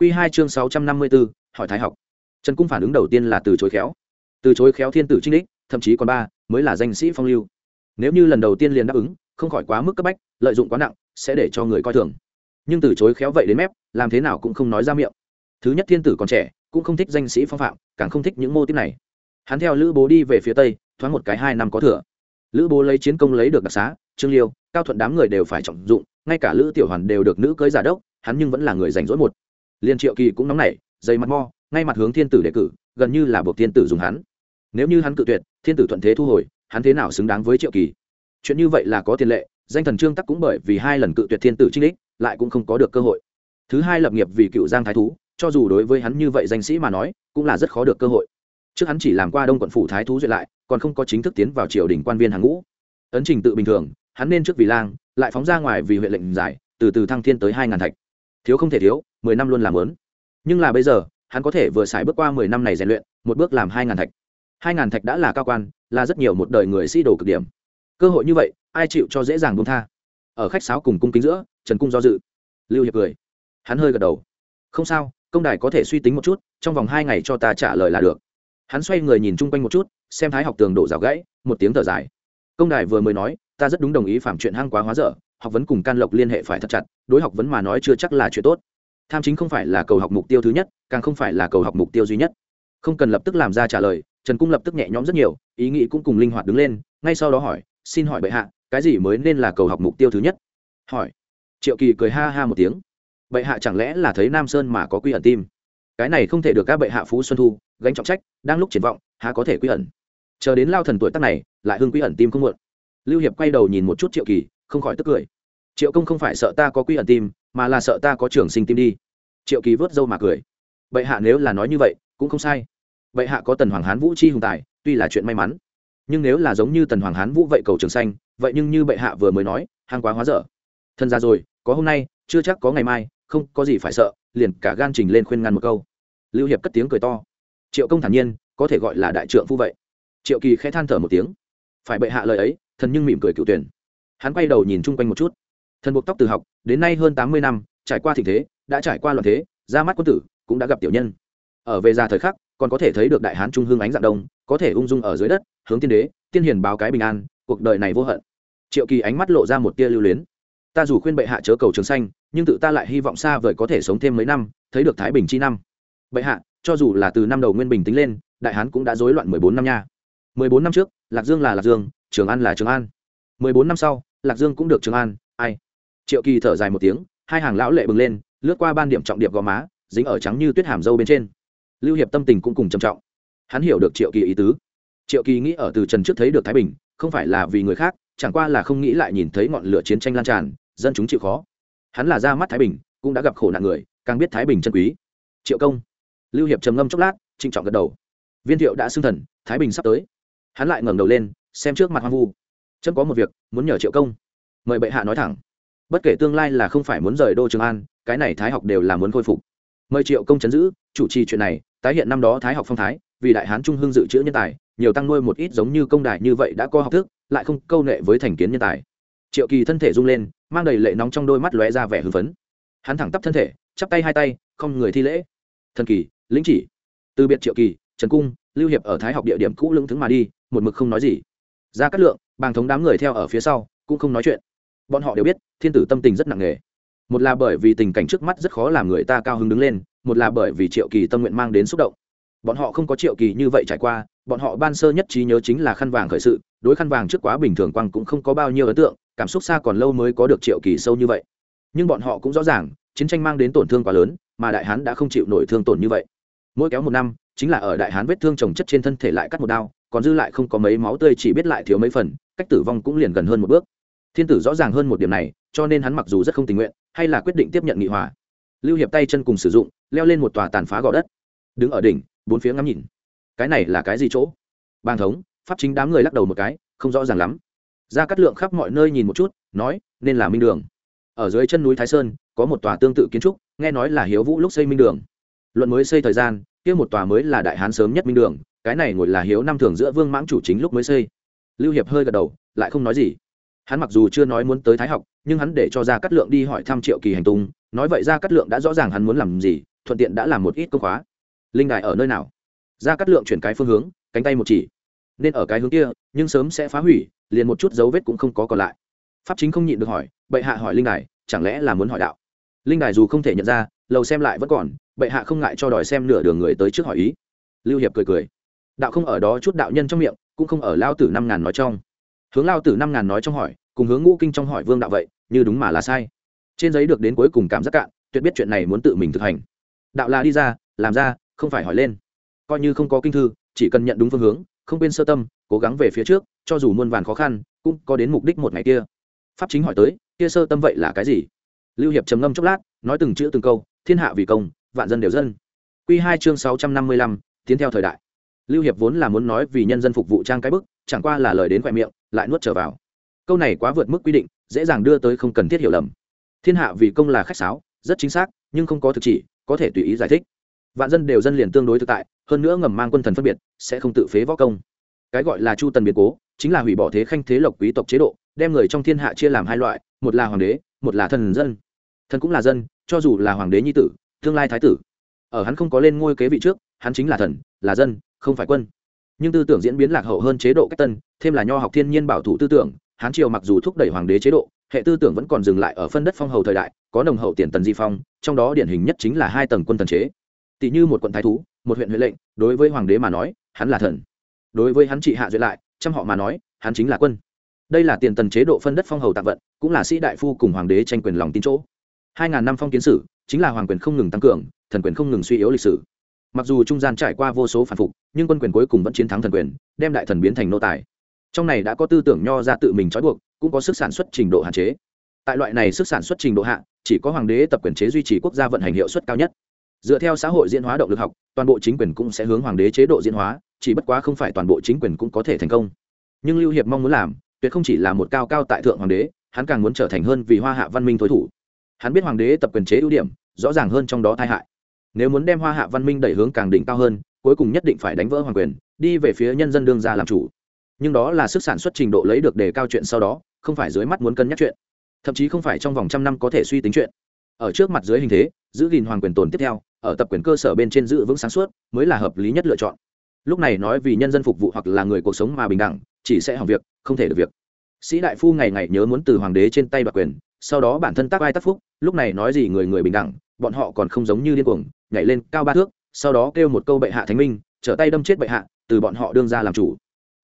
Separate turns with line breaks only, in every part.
Quy hai chương sáu trăm năm mươi bốn hỏi thái học. Trần cung phản ứng đầu tiên là từ chối khéo. Từ chối khéo thiên tử trinh đích, thậm chí còn ba, mới là danh sĩ phong lưu. Nếu như lần đầu tiên liền đáp ứng, không khỏi quá mức cấp bách, lợi dụng quá nặng, sẽ để cho người coi thường. Nhưng từ chối khéo vậy đến mép, làm thế nào cũng không nói ra miệng. Thứ nhất thiên tử còn trẻ, cũng không thích danh sĩ phong phạm, càng không thích những mô típ này. Hắn theo lữ bố đi về phía tây, thoáng một cái hai năm có thừa. Lữ bố lấy chiến công lấy được đặc xá, trương liêu, cao thuận đám người đều phải trọng dụng, ngay cả lữ tiểu hoàn đều được nữ cưới giả đốc, hắn nhưng vẫn là người rảnh rỗi một liên triệu kỳ cũng nóng nảy, dày mặt mo, ngay mặt hướng thiên tử đề cử, gần như là buộc thiên tử dùng hắn. Nếu như hắn cự tuyệt, thiên tử thuận thế thu hồi, hắn thế nào xứng đáng với triệu kỳ? Chuyện như vậy là có tiền lệ, danh thần trương tắc cũng bởi vì hai lần cự tuyệt thiên tử trinh đích, lại cũng không có được cơ hội. Thứ hai lập nghiệp vì cựu giang thái thú, cho dù đối với hắn như vậy danh sĩ mà nói, cũng là rất khó được cơ hội. Trước hắn chỉ làm qua đông quận phủ thái thú duyệt lại, còn không có chính thức tiến vào triều đình quan viên hàng ngũ. Ấn trình tự bình thường, hắn nên trước vì lang, lại phóng ra ngoài vì huyện lệnh giải, từ từ thăng thiên tới hai ngàn thạch. Thiếu không thể thiếu mười năm luôn làm lớn. Nhưng là bây giờ, hắn có thể vừa xài bước qua mười năm này rèn luyện, một bước làm hai ngàn thạch. Hai ngàn thạch đã là cao quan, là rất nhiều một đời người sĩ đồ cực điểm. Cơ hội như vậy, ai chịu cho dễ dàng buông tha? Ở khách sáo cùng cung kính giữa, trần cung do dự. Lưu hiệp cười. Hắn hơi gật đầu. Không sao, công đài có thể suy tính một chút, trong vòng hai ngày cho ta trả lời là được. Hắn xoay người nhìn chung quanh một chút, xem thái học tường đổ rào gãy, một tiếng thở dài. Công đài vừa mới nói, ta rất đúng đồng ý phạm chuyện hang quá hóa dở, học vấn cùng can lộc liên hệ phải thật chặt, đối học vấn mà nói chưa chắc là chuyện tốt tham chính không phải là cầu học mục tiêu thứ nhất, càng không phải là cầu học mục tiêu duy nhất. Không cần lập tức làm ra trả lời, trần cung lập tức nhẹ nhõm rất nhiều, ý nghĩ cũng cùng linh hoạt đứng lên, ngay sau đó hỏi, xin hỏi bệ hạ, cái gì mới nên là cầu học mục tiêu thứ nhất? Hỏi. Triệu kỳ cười ha ha một tiếng. Bệ hạ chẳng lẽ là thấy nam sơn mà có quy ẩn tim? Cái này không thể được các bệ hạ phú xuân thu, gánh trọng trách, đang lúc triển vọng, há có thể quy ẩn? Chờ đến lao thần tuổi tác này, lại hưng quy ẩn tim không muộn. Lưu hiệp quay đầu nhìn một chút triệu kỳ, không khỏi tức cười. Triệu công không phải sợ ta có quy ẩn tim mà là sợ ta có trường sinh tim đi. Triệu kỳ vớt dâu mà cười. Bệ hạ nếu là nói như vậy, cũng không sai. Bệ hạ có tần hoàng hán vũ chi hùng tài, tuy là chuyện may mắn, nhưng nếu là giống như tần hoàng hán vũ vậy cầu trường xanh vậy nhưng như bệ hạ vừa mới nói hàng quá hóa dở. Thân ra rồi, có hôm nay, chưa chắc có ngày mai, không có gì phải sợ, liền cả gan trình lên khuyên ngăn một câu. Lưu hiệp cất tiếng cười to. Triệu công thản nhiên, có thể gọi là đại trượng phu vậy. Triệu kỳ khẽ than thở một tiếng. Phải bệ hạ lời ấy, thần nhưng mỉm cười cựu tuyển. Hắn quay đầu nhìn chung quanh một chút. Thần buộc tóc từ học đến nay hơn tám mươi năm, trải qua thịnh thế, đã trải qua loạn thế, ra mắt quân tử, cũng đã gặp tiểu nhân. Ở về già thời khắc, còn có thể thấy được đại hán trung hương ánh dạng đông, có thể ung dung ở dưới đất, hướng tiên đế, tiên hiền báo cái bình an, cuộc đời này vô hận. Triệu kỳ ánh mắt lộ ra một tia lưu luyến. Ta dù khuyên bệ hạ chớ cầu trường xanh nhưng tự ta lại hy vọng xa vời có thể sống thêm mấy năm, thấy được thái bình chi năm. Bệ hạ, cho dù là từ năm đầu nguyên bình tính lên, đại hán cũng đã rối loạn mười bốn năm nha. Mười bốn năm trước, lạc dương là lạc dương, trường an là trường an. Mười bốn năm sau, lạc dương cũng được trường an, ai triệu kỳ thở dài một tiếng, hai hàng lão lệ bừng lên, lướt qua ban điểm trọng điệp gò má, dính ở trắng như tuyết hàm dâu bên trên. Lưu hiệp tâm tình cũng cùng trầm trọng. Hắn hiểu được triệu kỳ ý tứ. Triệu kỳ nghĩ ở từ trần trước thấy được thái bình, không phải là vì người khác, chẳng qua là không nghĩ lại nhìn thấy ngọn lửa chiến tranh lan tràn, dân chúng chịu khó. Hắn là ra mắt thái bình, cũng đã gặp khổ nạn người, càng biết thái bình chân quý. Triệu công. Lưu hiệp trầm ngâm chốc lát, trịnh trọng gật đầu. Viên thiệu đã xưng thần, thái bình sắp tới. Hắn lại ngẩng đầu lên, xem trước mặt hoang vu. Chân có một việc, muốn nhờ triệu công. Mời bệ hạ nói thẳng bất kể tương lai là không phải muốn rời đô trường an, cái này thái học đều là muốn khôi phục. Mời triệu công chấn giữ, chủ trì chuyện này, tái hiện năm đó thái học phong thái, vì đại hán trung hưng dự trữ nhân tài, nhiều tăng nuôi một ít giống như công đại như vậy đã có học thức, lại không câu nệ với thành kiến nhân tài. Triệu kỳ thân thể rung lên, mang đầy lệ nóng trong đôi mắt lóe ra vẻ hưng phấn. Hắn thẳng tắp thân thể, chắp tay hai tay, không người thi lễ. Thần kỳ, lĩnh chỉ. Từ biệt triệu kỳ, trần cung, lưu hiệp ở thái học địa điểm cũ lưng thứng mà đi, một mực không nói gì. Ra cát lượng, bàng thống đám người theo ở phía sau, cũng không nói chuyện bọn họ đều biết, thiên tử tâm tình rất nặng nề. Một là bởi vì tình cảnh trước mắt rất khó làm người ta cao hứng đứng lên, một là bởi vì triệu kỳ tâm nguyện mang đến xúc động. Bọn họ không có triệu kỳ như vậy trải qua, bọn họ ban sơ nhất trí nhớ chính là khăn vàng khởi sự, đối khăn vàng trước quá bình thường quang cũng không có bao nhiêu ấn tượng, cảm xúc xa còn lâu mới có được triệu kỳ sâu như vậy. Nhưng bọn họ cũng rõ ràng, chiến tranh mang đến tổn thương quá lớn, mà đại hán đã không chịu nổi thương tổn như vậy. Mỗi kéo một năm, chính là ở đại hán vết thương trồng chất trên thân thể lại cắt một đao, còn dư lại không có mấy máu tươi chỉ biết lại thiếu mấy phần, cách tử vong cũng liền gần hơn một bước thiên tử rõ ràng hơn một điểm này, cho nên hắn mặc dù rất không tình nguyện, hay là quyết định tiếp nhận nghị hòa. Lưu hiệp tay chân cùng sử dụng, leo lên một tòa tàn phá gò đất. Đứng ở đỉnh, bốn phía ngắm nhìn. Cái này là cái gì chỗ? Bang thống, pháp chính đám người lắc đầu một cái, không rõ ràng lắm. Ra cắt lượng khắp mọi nơi nhìn một chút, nói, nên là minh đường. Ở dưới chân núi thái sơn, có một tòa tương tự kiến trúc, nghe nói là hiếu vũ lúc xây minh đường. Luận mới xây thời gian, kia một tòa mới là đại hán sớm nhất minh đường, cái này ngồi là hiếu năm thường giữa vương mãng chủ chính lúc mới xây. Lưu hiệp hơi gật đầu, lại không nói gì hắn mặc dù chưa nói muốn tới thái học, nhưng hắn để cho ra cắt lượng đi hỏi thăm triệu kỳ hành tung, nói vậy ra cắt lượng đã rõ ràng hắn muốn làm gì, thuận tiện đã làm một ít công khóa. Linh đài ở nơi nào? Ra cắt lượng chuyển cái phương hướng, cánh tay một chỉ. Nên ở cái hướng kia, nhưng sớm sẽ phá hủy, liền một chút dấu vết cũng không có còn lại. Pháp chính không nhịn được hỏi, bệ hạ hỏi linh đài, chẳng lẽ là muốn hỏi đạo? Linh đài dù không thể nhận ra, lầu xem lại vẫn còn, bệ hạ không ngại cho đòi xem nửa đường người tới trước hỏi ý. Lưu hiệp cười cười. Đạo không ở đó chút đạo nhân trong miệng, cũng không ở lao tử năm ngàn nói trong hướng lao tử năm ngàn nói trong hỏi, cùng hướng ngũ kinh trong hỏi vương đạo vậy, như đúng mà là sai. Trên giấy được đến cuối cùng cảm giác cạn, tuyệt biết chuyện này muốn tự mình thực hành. Đạo là đi ra, làm ra, không phải hỏi lên. Coi như không có kinh thư, chỉ cần nhận đúng phương hướng, không quên sơ tâm, cố gắng về phía trước, cho dù muôn vàn khó khăn, cũng có đến mục đích một ngày kia. Pháp chính hỏi tới, kia sơ tâm vậy là cái gì? Lưu hiệp trầm ngâm chốc lát, nói từng chữ từng câu, thiên hạ vì công, vạn dân đều dân. Q hai chương sáu trăm năm mươi lăm, tiến theo thời đại. Lưu hiệp vốn là muốn nói vì nhân dân phục vụ trang cái bức, chẳng qua là lời đến khoe miệng lại nuốt trở vào. Câu này quá vượt mức quy định, dễ dàng đưa tới không cần thiết hiểu lầm. Thiên hạ vì công là khách sáo, rất chính xác, nhưng không có thực chỉ, có thể tùy ý giải thích. Vạn dân đều dân liền tương đối thực tại, hơn nữa ngầm mang quân thần phân biệt, sẽ không tự phế võ công. Cái gọi là chu tần biến cố, chính là hủy bỏ thế khanh thế lộc quý tộc chế độ, đem người trong thiên hạ chia làm hai loại, một là hoàng đế, một là thần dân. Thần cũng là dân, cho dù là hoàng đế nhi tử, tương lai thái tử. Ở hắn không có lên ngôi kế vị trước, hắn chính là thần, là dân, không phải quân nhưng tư tưởng diễn biến lạc hậu hơn chế độ cách tân, thêm là nho học thiên nhiên bảo thủ tư tưởng, hán triều mặc dù thúc đẩy hoàng đế chế độ, hệ tư tưởng vẫn còn dừng lại ở phân đất phong hầu thời đại, có nồng hậu tiền tần di phong, trong đó điển hình nhất chính là hai tầng quân tần chế. Tỷ như một quận thái thú, một huyện huệ lệnh, đối với hoàng đế mà nói, hắn là thần. Đối với hắn trị hạ duyệt lại, trăm họ mà nói, hắn chính là quân. Đây là tiền tần chế độ phân đất phong hầu tạm vận, cũng là sĩ đại phu cùng hoàng đế tranh quyền lòng tin chỗ. Hai ngàn năm phong kiến sử, chính là hoàng quyền không ngừng tăng cường, thần quyền không ngừng suy yếu lịch sử mặc dù trung gian trải qua vô số phản phục, nhưng quân quyền cuối cùng vẫn chiến thắng thần quyền, đem đại thần biến thành nô tài. Trong này đã có tư tưởng nho ra tự mình trói buộc, cũng có sức sản xuất trình độ hạn chế. Tại loại này sức sản xuất trình độ hạ, chỉ có hoàng đế tập quyền chế duy trì quốc gia vận hành hiệu suất cao nhất. Dựa theo xã hội diễn hóa động lực học, toàn bộ chính quyền cũng sẽ hướng hoàng đế chế độ diễn hóa, chỉ bất quá không phải toàn bộ chính quyền cũng có thể thành công. Nhưng lưu hiệp mong muốn làm, tuyệt không chỉ là một cao cao tại thượng hoàng đế, hắn càng muốn trở thành hơn vì hoa hạ văn minh thối thủ. Hắn biết hoàng đế tập quyền chế ưu điểm, rõ ràng hơn trong đó tai hại nếu muốn đem hoa hạ văn minh đẩy hướng càng đỉnh cao hơn, cuối cùng nhất định phải đánh vỡ hoàng quyền, đi về phía nhân dân đương ra làm chủ. Nhưng đó là sức sản xuất trình độ lấy được đề cao chuyện sau đó, không phải dưới mắt muốn cân nhắc chuyện. Thậm chí không phải trong vòng trăm năm có thể suy tính chuyện. Ở trước mặt dưới hình thế, giữ gìn hoàng quyền tồn tiếp theo, ở tập quyền cơ sở bên trên giữ vững sáng suốt, mới là hợp lý nhất lựa chọn. Lúc này nói vì nhân dân phục vụ hoặc là người cuộc sống mà bình đẳng, chỉ sẽ hỏng việc, không thể được việc. Sĩ đại phu ngày ngày nhớ muốn từ hoàng đế trên tay đoạt quyền, sau đó bản thân tác ai tác phúc, lúc này nói gì người người bình đẳng, bọn họ còn không giống như điên cuồng nhảy lên cao ba thước, sau đó kêu một câu bệ hạ thánh minh, trở tay đâm chết bệ hạ, từ bọn họ đương ra làm chủ.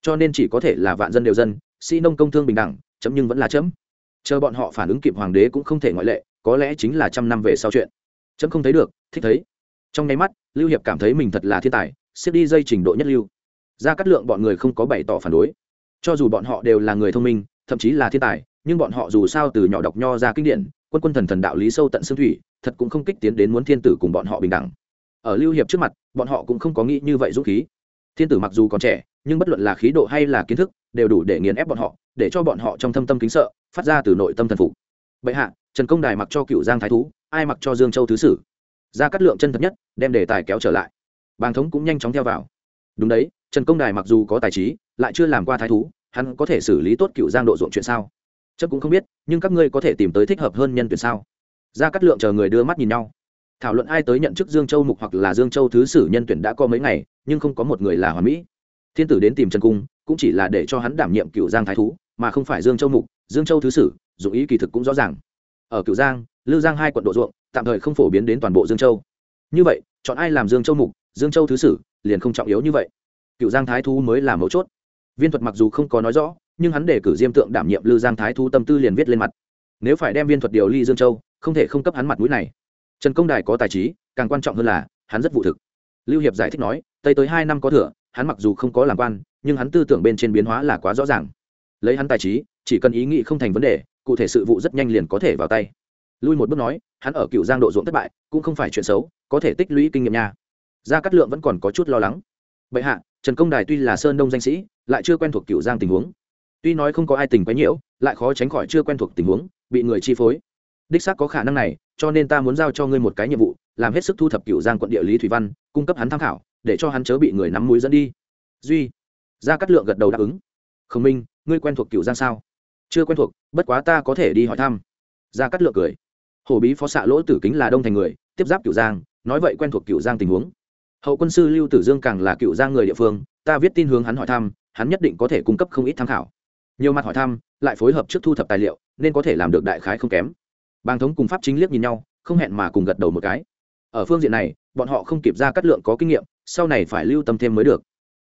Cho nên chỉ có thể là vạn dân đều dân, sĩ nông công thương bình đẳng, chấm nhưng vẫn là chấm. Chờ bọn họ phản ứng kịp hoàng đế cũng không thể ngoại lệ, có lẽ chính là trăm năm về sau chuyện. Chấm không thấy được, thích thấy. Trong nháy mắt, lưu hiệp cảm thấy mình thật là thiên tài, siết đi dây trình độ nhất lưu. Ra cắt lượng bọn người không có bày tỏ phản đối. Cho dù bọn họ đều là người thông minh, thậm chí là thiên tài, nhưng bọn họ dù sao từ nhỏ đọc nho ra kinh điển quân quân thần thần đạo lý sâu tận xương thủy, thật cũng không kích tiến đến muốn thiên tử cùng bọn họ bình đẳng. Ở lưu hiệp trước mặt, bọn họ cũng không có nghĩ như vậy dũng khí. Thiên tử mặc dù còn trẻ, nhưng bất luận là khí độ hay là kiến thức, đều đủ để nghiền ép bọn họ, để cho bọn họ trong thâm tâm kính sợ, phát ra từ nội tâm thần phục. Bệ hạ, trần công đài mặc cho cựu giang thái thú, ai mặc cho dương châu thứ sử? Ra cắt lượng chân thật nhất, đem đề tài kéo trở lại. Bàng thống cũng nhanh chóng theo vào. Đúng đấy, trần công đài mặc dù có tài trí, lại chưa làm qua thái thú, hắn có thể xử lý tốt cựu giang độ ruộng chuyện sao? Chấp cũng không biết nhưng các ngươi có thể tìm tới thích hợp hơn nhân tuyển sao? Ra cắt lượng chờ người đưa mắt nhìn nhau. Thảo luận ai tới nhận chức dương châu mục hoặc là dương châu thứ sử nhân tuyển đã có mấy ngày, nhưng không có một người là hoàn mỹ. Thiên tử đến tìm trần cung, cũng chỉ là để cho hắn đảm nhiệm cựu giang thái thú, mà không phải dương châu mục, dương châu thứ sử, dụng ý kỳ thực cũng rõ ràng. Ở cựu giang lư giang hai quận độ ruộng, tạm thời không phổ biến đến toàn bộ dương châu. Như vậy, chọn ai làm dương châu mục, dương châu thứ sử, liền không trọng yếu như vậy. Cựu giang thái thú mới là mấu chốt. Viên thuật mặc dù không có nói rõ nhưng hắn để cử diêm tượng đảm nhiệm lư giang thái thú tâm tư liền viết lên mặt. Nếu phải đem viên thuật điều ly dương châu, không thể không cấp hắn mặt mũi này. Trần công đài có tài trí, càng quan trọng hơn là, hắn rất vụ thực. Lưu hiệp giải thích nói, tây tới hai năm có thừa, hắn mặc dù không có làm quan, nhưng hắn tư tưởng bên trên biến hóa là quá rõ ràng. Lấy hắn tài trí, chỉ cần ý nghĩ không thành vấn đề, cụ thể sự vụ rất nhanh liền có thể vào tay. Lui một bước nói, hắn ở cựu giang độ ruộng thất bại, cũng không phải chuyện xấu, có thể tích lũy kinh nghiệm nha. Gia cát lượng vẫn còn có chút lo lắng. Bệ hạ, trần công đài tuy là sơn đông danh sĩ, lại chưa quen thuộc cựu giang tình huống tuy nói không có ai tình quấy nhiễu, lại khó tránh khỏi chưa quen thuộc tình huống, bị người chi phối. Đích xác có khả năng này, cho nên ta muốn giao cho ngươi một cái nhiệm vụ, làm hết sức thu thập cựu giang quận địa lý thủy văn, cung cấp hắn tham khảo, để cho hắn chớ bị người nắm mũi dẫn đi. Duy. Gia cát lượng gật đầu đáp ứng. Khổng minh, ngươi quen thuộc cựu giang sao? Chưa quen thuộc, bất quá ta có thể đi hỏi thăm. Gia cát lượng cười. Hổ bí phó xạ lỗ tử kính là đông thành người, tiếp giáp cựu giang, nói vậy quen thuộc cựu giang tình huống. Hậu quân sư lưu tử dương càng là cựu giang người địa phương, ta viết tin hướng hắn hỏi thăm, hắn nhất định có thể cung cấp không ít tham khảo nhiều mặt hỏi thăm, lại phối hợp trước thu thập tài liệu, nên có thể làm được đại khái không kém. Bàng thống cùng pháp chính liếc nhìn nhau, không hẹn mà cùng gật đầu một cái. Ở phương diện này, bọn họ không kịp ra cắt lượng có kinh nghiệm, sau này phải lưu tâm thêm mới được.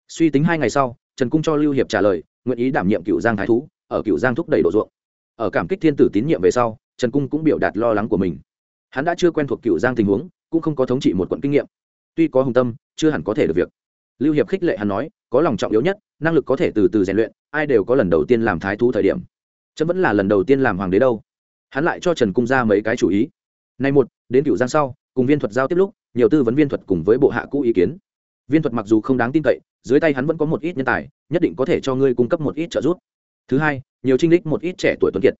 Suy tính hai ngày sau, trần cung cho lưu hiệp trả lời, nguyện ý đảm nhiệm cựu giang thái thú, ở cựu giang thúc đẩy đồ ruộng. Ở cảm kích thiên tử tín nhiệm về sau, trần cung cũng biểu đạt lo lắng của mình. Hắn đã chưa quen thuộc cựu giang tình huống, cũng không có thống trị một quận kinh nghiệm. Tuy có hùng tâm, chưa hẳn có thể được việc lưu hiệp khích lệ hắn nói, có lòng trọng yếu nhất, năng lực có thể từ từ rèn luyện, ai đều có lần đầu tiên làm thái thú thời điểm. Chấm vẫn là lần đầu tiên làm hoàng đế đâu. Hắn lại cho trần cung ra mấy cái chủ ý. Nay một, đến cựu giang sau, cùng viên thuật giao tiếp lúc, nhiều tư vấn viên thuật cùng với bộ hạ cũ ý kiến. Viên thuật mặc dù không đáng tin cậy, dưới tay hắn vẫn có một ít nhân tài, nhất định có thể cho ngươi cung cấp một ít trợ giúp. Thứ hai, nhiều trinh lịch một ít trẻ tuổi tuấn kiệt.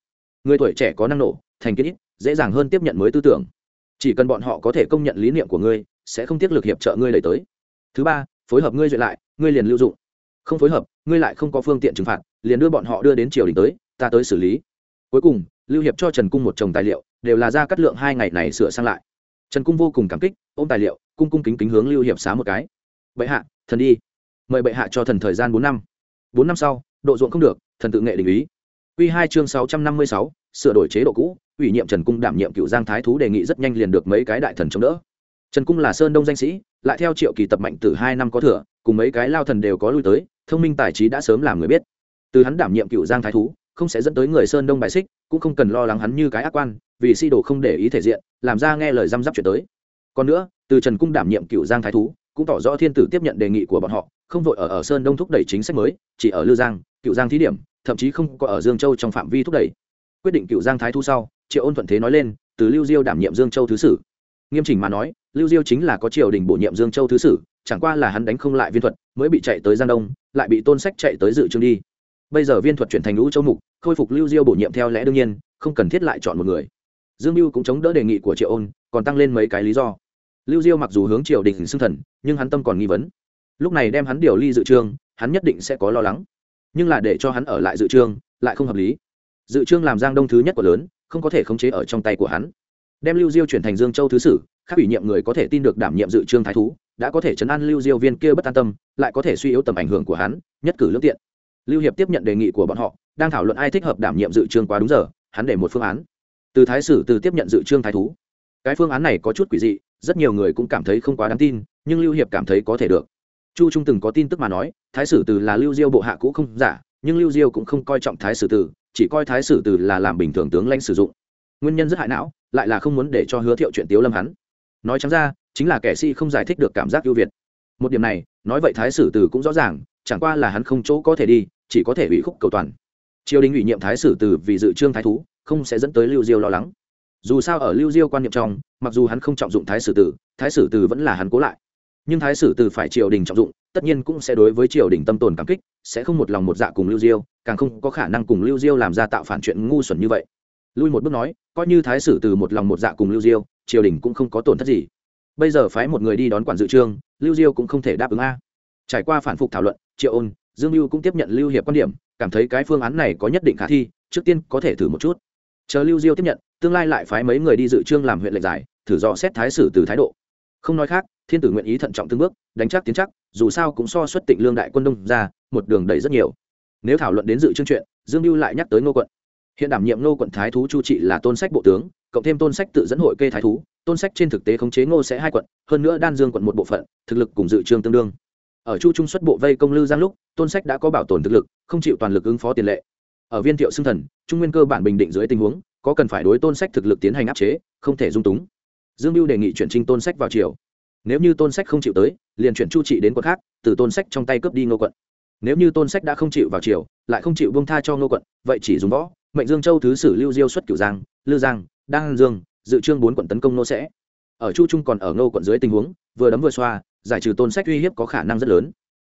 Người tuổi trẻ có năng nổ, thành kiến ít, dễ dàng hơn tiếp nhận mới tư tưởng. Chỉ cần bọn họ có thể công nhận lý niệm của ngươi, sẽ không tiếc lực hiệp trợ ngươi đẩy tới. Thứ ba phối hợp ngươi duyệt lại, ngươi liền lưu dụng. Không phối hợp, ngươi lại không có phương tiện trừng phạt, liền đưa bọn họ đưa đến triều đình tới, ta tới xử lý. Cuối cùng, lưu hiệp cho trần cung một chồng tài liệu, đều là ra cắt lượng hai ngày này sửa sang lại. Trần cung vô cùng cảm kích, ôm tài liệu, cung cung kính kính hướng lưu hiệp xá một cái. Bệ hạ, thần đi. Mời bệ hạ cho thần thời gian bốn năm. Bốn năm sau, độ ruộng không được, thần tự nghệ đình ý. Quy hai chương sáu trăm năm mươi sáu, sửa đổi chế độ cũ, ủy nhiệm trần cung đảm nhiệm cựu giang thái thú đề nghị rất nhanh liền được mấy cái đại thần chống đỡ. Trần cung là sơn đông danh sĩ lại theo triệu kỳ tập mạnh từ hai năm có thừa, cùng mấy cái lao thần đều có lui tới, thông minh tài trí đã sớm làm người biết. Từ hắn đảm nhiệm cựu giang thái thú, không sẽ dẫn tới người sơn đông bài xích, cũng không cần lo lắng hắn như cái ác quan, vì si đồ không để ý thể diện, làm ra nghe lời răm rắp chuyển tới. Còn nữa, từ trần cung đảm nhiệm cựu giang thái thú, cũng tỏ rõ thiên tử tiếp nhận đề nghị của bọn họ, không vội ở ở sơn đông thúc đẩy chính sách mới, chỉ ở lư giang, cựu giang thí điểm, thậm chí không có ở dương châu trong phạm vi thúc đẩy. Quyết định cựu giang thái thú sau, triệu ôn thuận thế nói lên, từ lưu diêu đảm nhiệm dương châu thứ sử. Nghiêm chỉnh mà nói lưu diêu chính là có triều đình bổ nhiệm dương châu thứ sử, chẳng qua là hắn đánh không lại viên thuật, mới bị chạy tới giang đông, lại bị tôn sách chạy tới dự trương đi. Bây giờ viên thuật chuyển thành lũ châu mục, khôi phục lưu diêu bổ nhiệm theo lẽ đương nhiên, không cần thiết lại chọn một người. Dương mưu cũng chống đỡ đề nghị của triệu ôn, còn tăng lên mấy cái lý do. Lưu diêu mặc dù hướng triều đình xưng thần, nhưng hắn tâm còn nghi vấn. Lúc này đem hắn điều ly dự trương, hắn nhất định sẽ có lo lắng. Nhưng là để cho hắn ở lại dự trương, lại không hợp lý. Dự trương làm giang đông thứ nhất của lớn, không có thể khống chế ở trong tay của hắn. Đem lưu diêu chuyển thành dương châu thứ sử Khác ủy nhiệm người có thể tin được đảm nhiệm dự trương thái thú, đã có thể chấn an lưu diêu viên kia bất an tâm, lại có thể suy yếu tầm ảnh hưởng của hắn, nhất cử lương tiện. Lưu hiệp tiếp nhận đề nghị của bọn họ, đang thảo luận ai thích hợp đảm nhiệm dự trương quá đúng giờ, hắn để một phương án. Từ thái sử từ tiếp nhận dự trương thái thú. Cái phương án này có chút quỷ dị, rất nhiều người cũng cảm thấy không quá đáng tin, nhưng lưu hiệp cảm thấy có thể được. Chu trung từng có tin tức mà nói, thái sử từ là lưu diêu bộ hạ cũ không giả, nhưng lưu diêu cũng không coi trọng thái sử từ, chỉ coi thái sử từ là làm bình thường tướng lãnh sử dụng. Nguyên nhân rất hại não, lại là không muốn để cho hứa thiệu chuyện tiếu lâm hắn nói chẳng ra, chính là kẻ si không giải thích được cảm giác ưu việt. Một điểm này, nói vậy thái sử từ cũng rõ ràng, chẳng qua là hắn không chỗ có thể đi, chỉ có thể ủy khúc cầu toàn. Triều đình ủy nhiệm thái sử từ vì dự trương thái thú, không sẽ dẫn tới lưu diêu lo lắng. Dù sao ở lưu diêu quan niệm trong, mặc dù hắn không trọng dụng thái sử tử, thái sử tử vẫn là hắn cố lại. Nhưng thái sử tử phải triều đình trọng dụng, tất nhiên cũng sẽ đối với triều đình tâm tồn cảm kích, sẽ không một lòng một dạ cùng lưu diêu, càng không có khả năng cùng lưu diêu làm ra tạo phản chuyện ngu xuẩn như vậy. Lui một bước nói, coi như thái sử tử một lòng một dạ cùng lưu diêu triều đình cũng không có tổn thất gì. Bây giờ phái một người đi đón quản dự trương, lưu diêu cũng không thể đáp ứng a. Trải qua phản phục thảo luận, triệu ôn, dương lưu cũng tiếp nhận lưu hiệp quan điểm, cảm thấy cái phương án này có nhất định khả thi, trước tiên có thể thử một chút. Chờ lưu diêu tiếp nhận, tương lai lại phái mấy người đi dự trương làm huyện lệnh giải, thử dò xét thái sử từ thái độ. Không nói khác, thiên tử nguyện ý thận trọng từng bước, đánh chắc tiến chắc, dù sao cũng so xuất tịnh lương đại quân đông ra, một đường đầy rất nhiều. Nếu thảo luận đến dự trương chuyện, dương lưu lại nhắc tới ngô quận hiện đảm nhiệm ngô quận thái thú chu trị là tôn sách bộ tướng, cộng thêm tôn sách tự dẫn hội kê thái thú, tôn sách trên thực tế khống chế ngô sẽ hai quận, hơn nữa đan dương quận một bộ phận, thực lực cùng dự trương tương đương. Ở chu trung xuất bộ vây công lư giang lúc, tôn sách đã có bảo tồn thực lực, không chịu toàn lực ứng phó tiền lệ. Ở viên thiệu xưng thần, trung nguyên cơ bản bình định dưới tình huống, có cần phải đối tôn sách thực lực tiến hành áp chế, không thể dung túng. Dương mưu đề nghị chuyển trinh tôn sách vào triều. Nếu như tôn sách không chịu tới, liền chuyển chu trị đến quận khác, từ tôn sách trong tay cướp đi ngô quận. Nếu như tôn sách đã không chịu vào triều, lại không chịu bông tha cho ngô quận, vậy chỉ dùng võ mệnh dương châu thứ sử lưu diêu xuất cửu giang, lư giang đăng dương, dự trương bốn quận tấn công nô sẽ. Ở chu trung còn ở ngô quận dưới tình huống, vừa đấm vừa xoa, giải trừ tôn sách uy hiếp có khả năng rất lớn.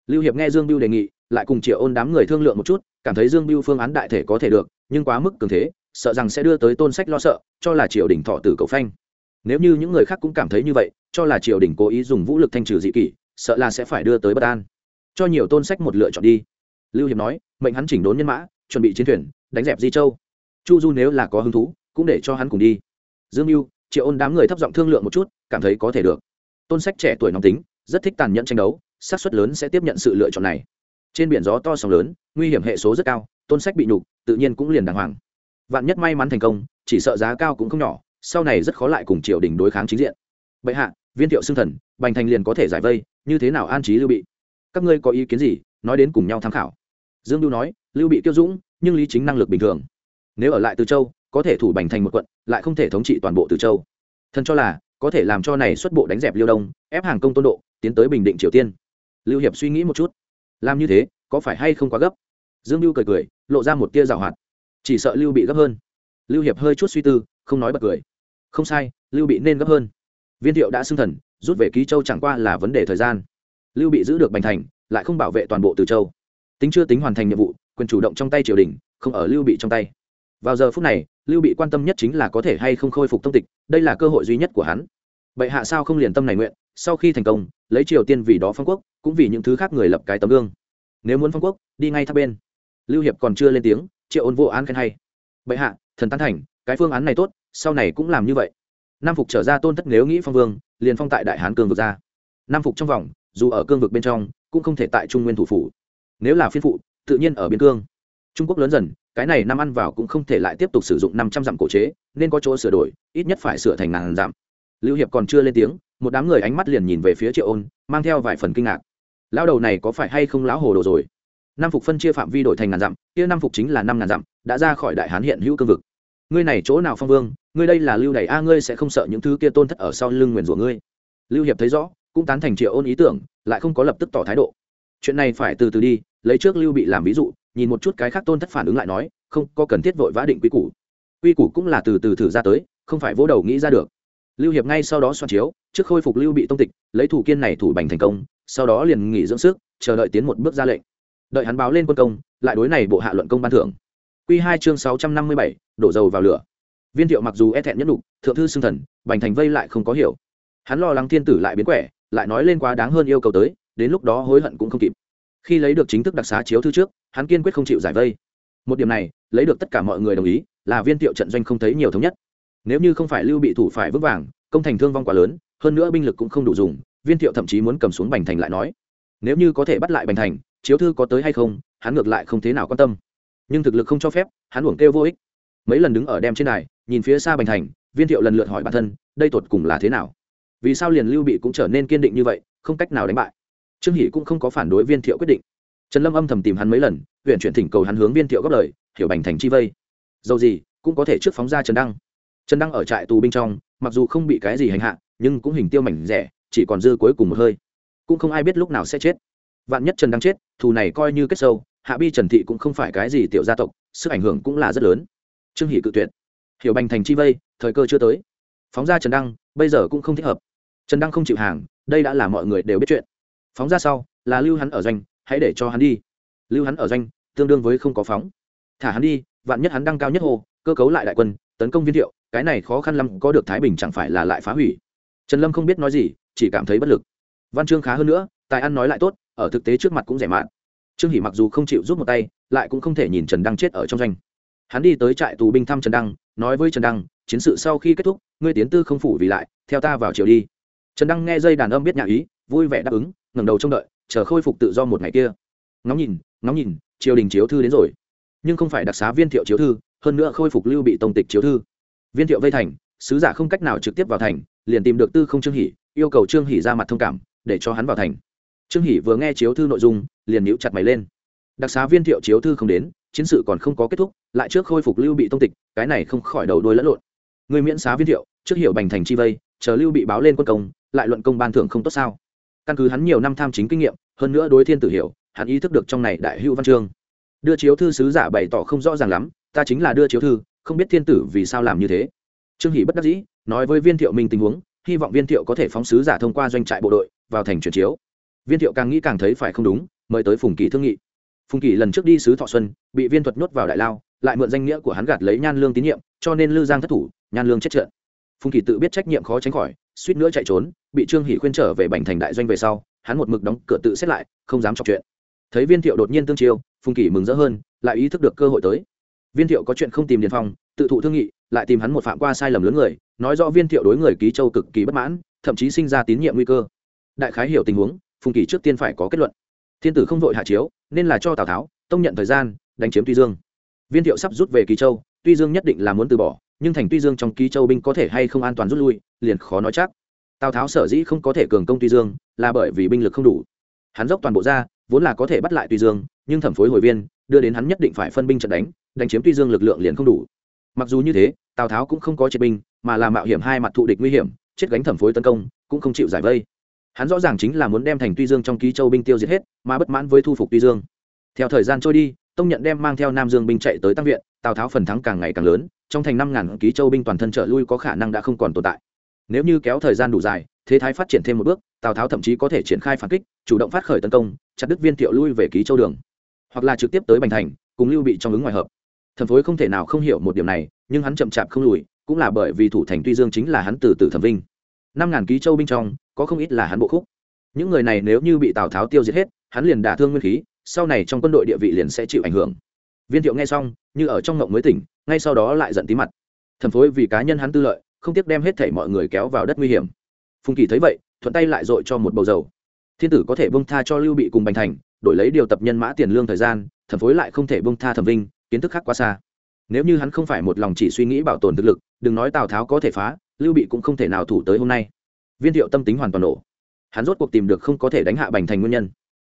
Lưu hiệp nghe dương biêu đề nghị, lại cùng triệu ôn đám người thương lượng một chút, cảm thấy dương biêu phương án đại thể có thể được, nhưng quá mức cường thế, sợ rằng sẽ đưa tới tôn sách lo sợ, cho là triều đình thọ tử cầu phanh. Nếu như những người khác cũng cảm thấy như vậy, cho là triều đình cố ý dùng vũ lực thanh trừ dị kỷ, sợ là sẽ phải đưa tới bất an. Cho nhiều tôn sách một lựa chọn đi. Lưu hiệp nói, mệnh hắn chỉnh đốn nhân mã, chuẩn bị chiến thuyền đánh dẹp di châu. Chu du nếu là có hứng thú, cũng để cho hắn cùng đi. Dương mưu triệu ôn đám người thấp giọng thương lượng một chút, cảm thấy có thể được. Tôn sách trẻ tuổi nóng tính, rất thích tàn nhẫn tranh đấu, xác suất lớn sẽ tiếp nhận sự lựa chọn này. Trên biển gió to sóng lớn, nguy hiểm hệ số rất cao, tôn sách bị nhục, tự nhiên cũng liền đàng hoàng. Vạn nhất may mắn thành công, chỉ sợ giá cao cũng không nhỏ, sau này rất khó lại cùng triều đình đối kháng chính diện. Bệ hạ, viên thiệu xưng thần, bành thành liền có thể giải vây, như thế nào an trí lưu bị? Các ngươi có ý kiến gì, nói đến cùng nhau tham khảo. Dương lưu nói, lưu bị tiêu dũng nhưng lý chính năng lực bình thường. Nếu ở lại từ châu, có thể thủ bành thành một quận, lại không thể thống trị toàn bộ từ châu. Thân cho là, có thể làm cho này xuất bộ đánh dẹp liêu đông, ép hàng công tôn độ, tiến tới bình định triều tiên. Lưu hiệp suy nghĩ một chút. Làm như thế, có phải hay không quá gấp? Dương lưu cười cười, lộ ra một tia rào hoạt. Chỉ sợ lưu bị gấp hơn. Lưu hiệp hơi chút suy tư, không nói bật cười. Không sai, lưu bị nên gấp hơn. Viên thiệu đã xưng thần, rút về ký châu chẳng qua là vấn đề thời gian. Lưu bị giữ được bành thành, lại không bảo vệ toàn bộ từ châu. Tính chưa tính hoàn thành nhiệm vụ quyền chủ động trong tay triều đình, không ở lưu bị trong tay. Vào giờ phút này, lưu bị quan tâm nhất chính là có thể hay không khôi phục tông tịch, đây là cơ hội duy nhất của hắn. Bệ hạ sao không liền tâm này nguyện, sau khi thành công, lấy triều tiên vì đó phong quốc, cũng vì những thứ khác người lập cái tấm gương. Nếu muốn phong quốc, đi ngay tháp bên. Lưu hiệp còn chưa lên tiếng, triệu ôn vô án khen hay. Bệ hạ, thần tán thành, cái phương án này tốt, sau này cũng làm như vậy. Nam phục trở ra tôn thất nếu nghĩ phong vương, liền phong tại đại hán cương vực ra. Nam phục trong vòng, dù ở cương vực bên trong, cũng không thể tại trung nguyên thủ phủ. Nếu là phiên phụ tự nhiên ở biên cương. Trung quốc lớn dần, cái này năm ăn vào cũng không thể lại tiếp tục sử dụng năm trăm dặm cổ chế, nên có chỗ sửa đổi, ít nhất phải sửa thành ngàn dặm. Lưu hiệp còn chưa lên tiếng, một đám người ánh mắt liền nhìn về phía triệu ôn, mang theo vài phần kinh ngạc. Lão đầu này có phải hay không lão hồ đồ rồi? Năm phục phân chia phạm vi đổi thành ngàn dặm, kia năm phục chính là năm ngàn dặm, đã ra khỏi đại hán hiện hữu cương vực. Ngươi này chỗ nào phong vương, ngươi đây là lưu đầy a, ngươi sẽ không sợ những thứ kia tôn thất ở sau lưng nguyền rủa ngươi. Lưu hiệp thấy rõ, cũng tán thành triệu ôn ý tưởng, lại không có lập tức tỏ thái độ. Chuyện này phải từ từ đi lấy trước lưu bị làm ví dụ, nhìn một chút cái khác tôn thất phản ứng lại nói, không có cần thiết vội vã định quy củ. Quy củ cũng là từ từ thử ra tới, không phải vỗ đầu nghĩ ra được. Lưu hiệp ngay sau đó soạn chiếu, trước khôi phục lưu bị tông tịch, lấy thủ kiên này thủ bành thành công, sau đó liền nghỉ dưỡng sức, chờ đợi tiến một bước ra lệnh. Đợi hắn báo lên quân công, lại đối này bộ hạ luận công ban thưởng. Quy hai chương sáu trăm năm mươi bảy, đổ dầu vào lửa. Viên thiệu mặc dù e thẹn nhất đục thượng thư xưng thần, bành thành vây lại không có hiểu. Hắn lo lắng thiên tử lại biến quẻ, lại nói lên quá đáng hơn yêu cầu tới, đến lúc đó hối hận cũng không kịp khi lấy được chính thức đặc xá chiếu thư trước, hắn kiên quyết không chịu giải vây. Một điểm này, lấy được tất cả mọi người đồng ý, là viên thiệu trận doanh không thấy nhiều thống nhất. Nếu như không phải lưu bị thủ phải vững vàng, công thành thương vong quá lớn, hơn nữa binh lực cũng không đủ dùng, viên thiệu thậm chí muốn cầm xuống bành thành lại nói. Nếu như có thể bắt lại bành thành, chiếu thư có tới hay không, hắn ngược lại không thế nào quan tâm. Nhưng thực lực không cho phép, hắn uổng kêu vô ích. Mấy lần đứng ở đem trên này nhìn phía xa bành thành, viên thiệu lần lượt hỏi bản thân, đây tột cùng là thế nào? Vì sao liền lưu bị cũng trở nên kiên định như vậy, không cách nào đánh bại? Trương hỷ cũng không có phản đối viên thiệu quyết định. Trần lâm âm thầm tìm hắn mấy lần, huyện chuyển thỉnh cầu hắn hướng viên thiệu góp lời, hiểu bành thành chi vây. Dầu gì, cũng có thể trước phóng ra trần đăng. Trần đăng ở trại tù binh trong, mặc dù không bị cái gì hành hạ, nhưng cũng hình tiêu mảnh rẻ, chỉ còn dư cuối cùng một hơi. Cũng không ai biết lúc nào sẽ chết. Vạn nhất trần đăng chết, thù này coi như kết sâu, hạ bi trần thị cũng không phải cái gì tiểu gia tộc, sức ảnh hưởng cũng là rất lớn. Trương hỷ cự tuyệt. Hiểu bành thành chi vây, thời cơ chưa tới. Phóng ra trần đăng, bây giờ cũng không thích hợp. Trần đăng không chịu hàng, đây đã là mọi người đều biết chuyện phóng ra sau, là lưu hắn ở doanh, hãy để cho hắn đi. Lưu hắn ở doanh, tương đương với không có phóng. Thả hắn đi, vạn nhất hắn đăng cao nhất hồ, cơ cấu lại đại quân, tấn công viên thiệu, cái này khó khăn lắm, có được thái bình chẳng phải là lại phá hủy. Trần lâm không biết nói gì, chỉ cảm thấy bất lực. Văn chương khá hơn nữa, tài ăn nói lại tốt, ở thực tế trước mặt cũng rẻ mạn trương hỷ mặc dù không chịu rút một tay, lại cũng không thể nhìn trần đăng chết ở trong doanh. Hắn đi tới trại tù binh thăm trần đăng, nói với trần đăng, chiến sự sau khi kết thúc, ngươi tiến tư không phủ vì lại, theo ta vào chiều đi. Trần đăng nghe dây đàn âm biết nhà ý, vui vẻ đáp ứng ngẩng đầu trông đợi, chờ khôi phục tự do một ngày kia. Ngóng nhìn ngóng nhìn, triều đình chiếu thư đến rồi. Nhưng không phải đặc xá viên thiệu chiếu thư, hơn nữa khôi phục lưu bị tông tịch chiếu thư. Viên thiệu vây thành, sứ giả không cách nào trực tiếp vào thành, liền tìm được tư không trương hỷ, yêu cầu trương hỷ ra mặt thông cảm, để cho hắn vào thành. Trương hỷ vừa nghe chiếu thư nội dung, liền nhíu chặt mày lên. Đặc xá viên thiệu chiếu thư không đến, chiến sự còn không có kết thúc, lại trước khôi phục lưu bị tông tịch, cái này không khỏi đầu đôi lẫn lộn. Người miễn xá viên thiệu, trước hiểu bành thành chi vây, chờ lưu bị báo lên quân công, lại luận công ban thưởng không tốt sao? Căn cứ hắn nhiều năm tham chính kinh nghiệm, hơn nữa đối thiên tử hiểu, hắn ý thức được trong này đại hữu văn chương. Đưa chiếu thư sứ giả bày tỏ không rõ ràng lắm, ta chính là đưa chiếu thư, không biết thiên tử vì sao làm như thế. Trương hỷ bất đắc dĩ, nói với viên thiệu minh tình huống, hy vọng viên thiệu có thể phóng sứ giả thông qua doanh trại bộ đội, vào thành chuyển chiếu. Viên thiệu càng nghĩ càng thấy phải không đúng, mời tới phùng kỳ thương nghị. Phùng kỳ lần trước đi sứ thọ xuân, bị viên thuật nhốt vào đại lao, lại mượn danh nghĩa của hắn gạt lấy nhan lương tín nhiệm, cho nên lư giang thất thủ, nhan lương chết trận. Phùng kỳ tự biết trách nhiệm khó tránh khỏi suýt nữa chạy trốn, bị trương hỷ khuyên trở về bành thành đại doanh về sau, hắn một mực đóng cửa tự xét lại, không dám chọc chuyện. Thấy viên thiệu đột nhiên tương chiêu, phùng kỷ mừng rỡ hơn, lại ý thức được cơ hội tới. Viên thiệu có chuyện không tìm điền phong, tự thụ thương nghị, lại tìm hắn một phạm qua sai lầm lớn người, nói rõ viên thiệu đối người ký châu cực kỳ bất mãn, thậm chí sinh ra tín nhiệm nguy cơ. Đại khái hiểu tình huống, phùng kỷ trước tiên phải có kết luận. Thiên tử không vội hạ chiếu, nên là cho tào tháo, tông nhận thời gian, đánh chiếm tuy dương. Viên thiệu sắp rút về kỳ châu, tuy dương nhất định là muốn từ bỏ nhưng thành tuy dương trong ký châu binh có thể hay không an toàn rút lui, liền khó nói chắc. Tào tháo sở dĩ không có thể cường công tuy dương, là bởi vì binh lực không đủ. Hắn dốc toàn bộ ra, vốn là có thể bắt lại tuy dương, nhưng thẩm phối hồi viên, đưa đến hắn nhất định phải phân binh trận đánh đánh chiếm tuy dương lực lượng liền không đủ. Mặc dù như thế, tào tháo cũng không có triệt binh, mà là mạo hiểm hai mặt thụ địch nguy hiểm, chết gánh thẩm phối tấn công, cũng không chịu giải vây. Hắn rõ ràng chính là muốn đem thành tuy dương trong ký châu binh tiêu diệt hết, mà bất mãn với thu phục tuy dương. Theo thời gian trôi đi, tông nhận đem mang theo nam dương binh chạy tới tăng viện, tào tháo phần thắng càng ngày càng lớn trong thành năm ngàn ký châu binh toàn thân trở lui có khả năng đã không còn tồn tại. Nếu như kéo thời gian đủ dài, thế thái phát triển thêm một bước, tào tháo thậm chí có thể triển khai phản kích, chủ động phát khởi tấn công, chặt đứt viên thiệu lui về ký châu đường. Hoặc là trực tiếp tới bành thành, cùng lưu bị trong ứng ngoài hợp. Thần phối không thể nào không hiểu một điểm này, nhưng hắn chậm chạp không lùi, cũng là bởi vì thủ thành tuy dương chính là hắn từ từ thẩm vinh. Năm ngàn ký châu binh trong, có không ít là hắn bộ khúc. Những người này nếu như bị tào tháo tiêu diệt hết, hắn liền đả thương nguyên khí, sau này trong quân đội địa vị liền sẽ chịu ảnh hưởng viên thiệu nghe xong, như ở trong ngộng mới tỉnh, ngay sau đó lại giận tí mặt. Thần phối vì cá nhân hắn tư lợi, không tiếc đem hết thảy mọi người kéo vào đất nguy hiểm. Phùng kỳ thấy vậy, thuận tay lại dội cho một bầu dầu. Thiên tử có thể bông tha cho lưu bị cùng bành thành, đổi lấy điều tập nhân mã tiền lương thời gian thần phối lại không thể bông tha thẩm vinh, kiến thức khác quá xa. Nếu như hắn không phải một lòng chỉ suy nghĩ bảo tồn thực lực, đừng nói tào tháo có thể phá, lưu bị cũng không thể nào thủ tới hôm nay. Viên thiệu tâm tính hoàn toàn nổ. Hắn rốt cuộc tìm được không có thể đánh hạ bành thành nguyên nhân.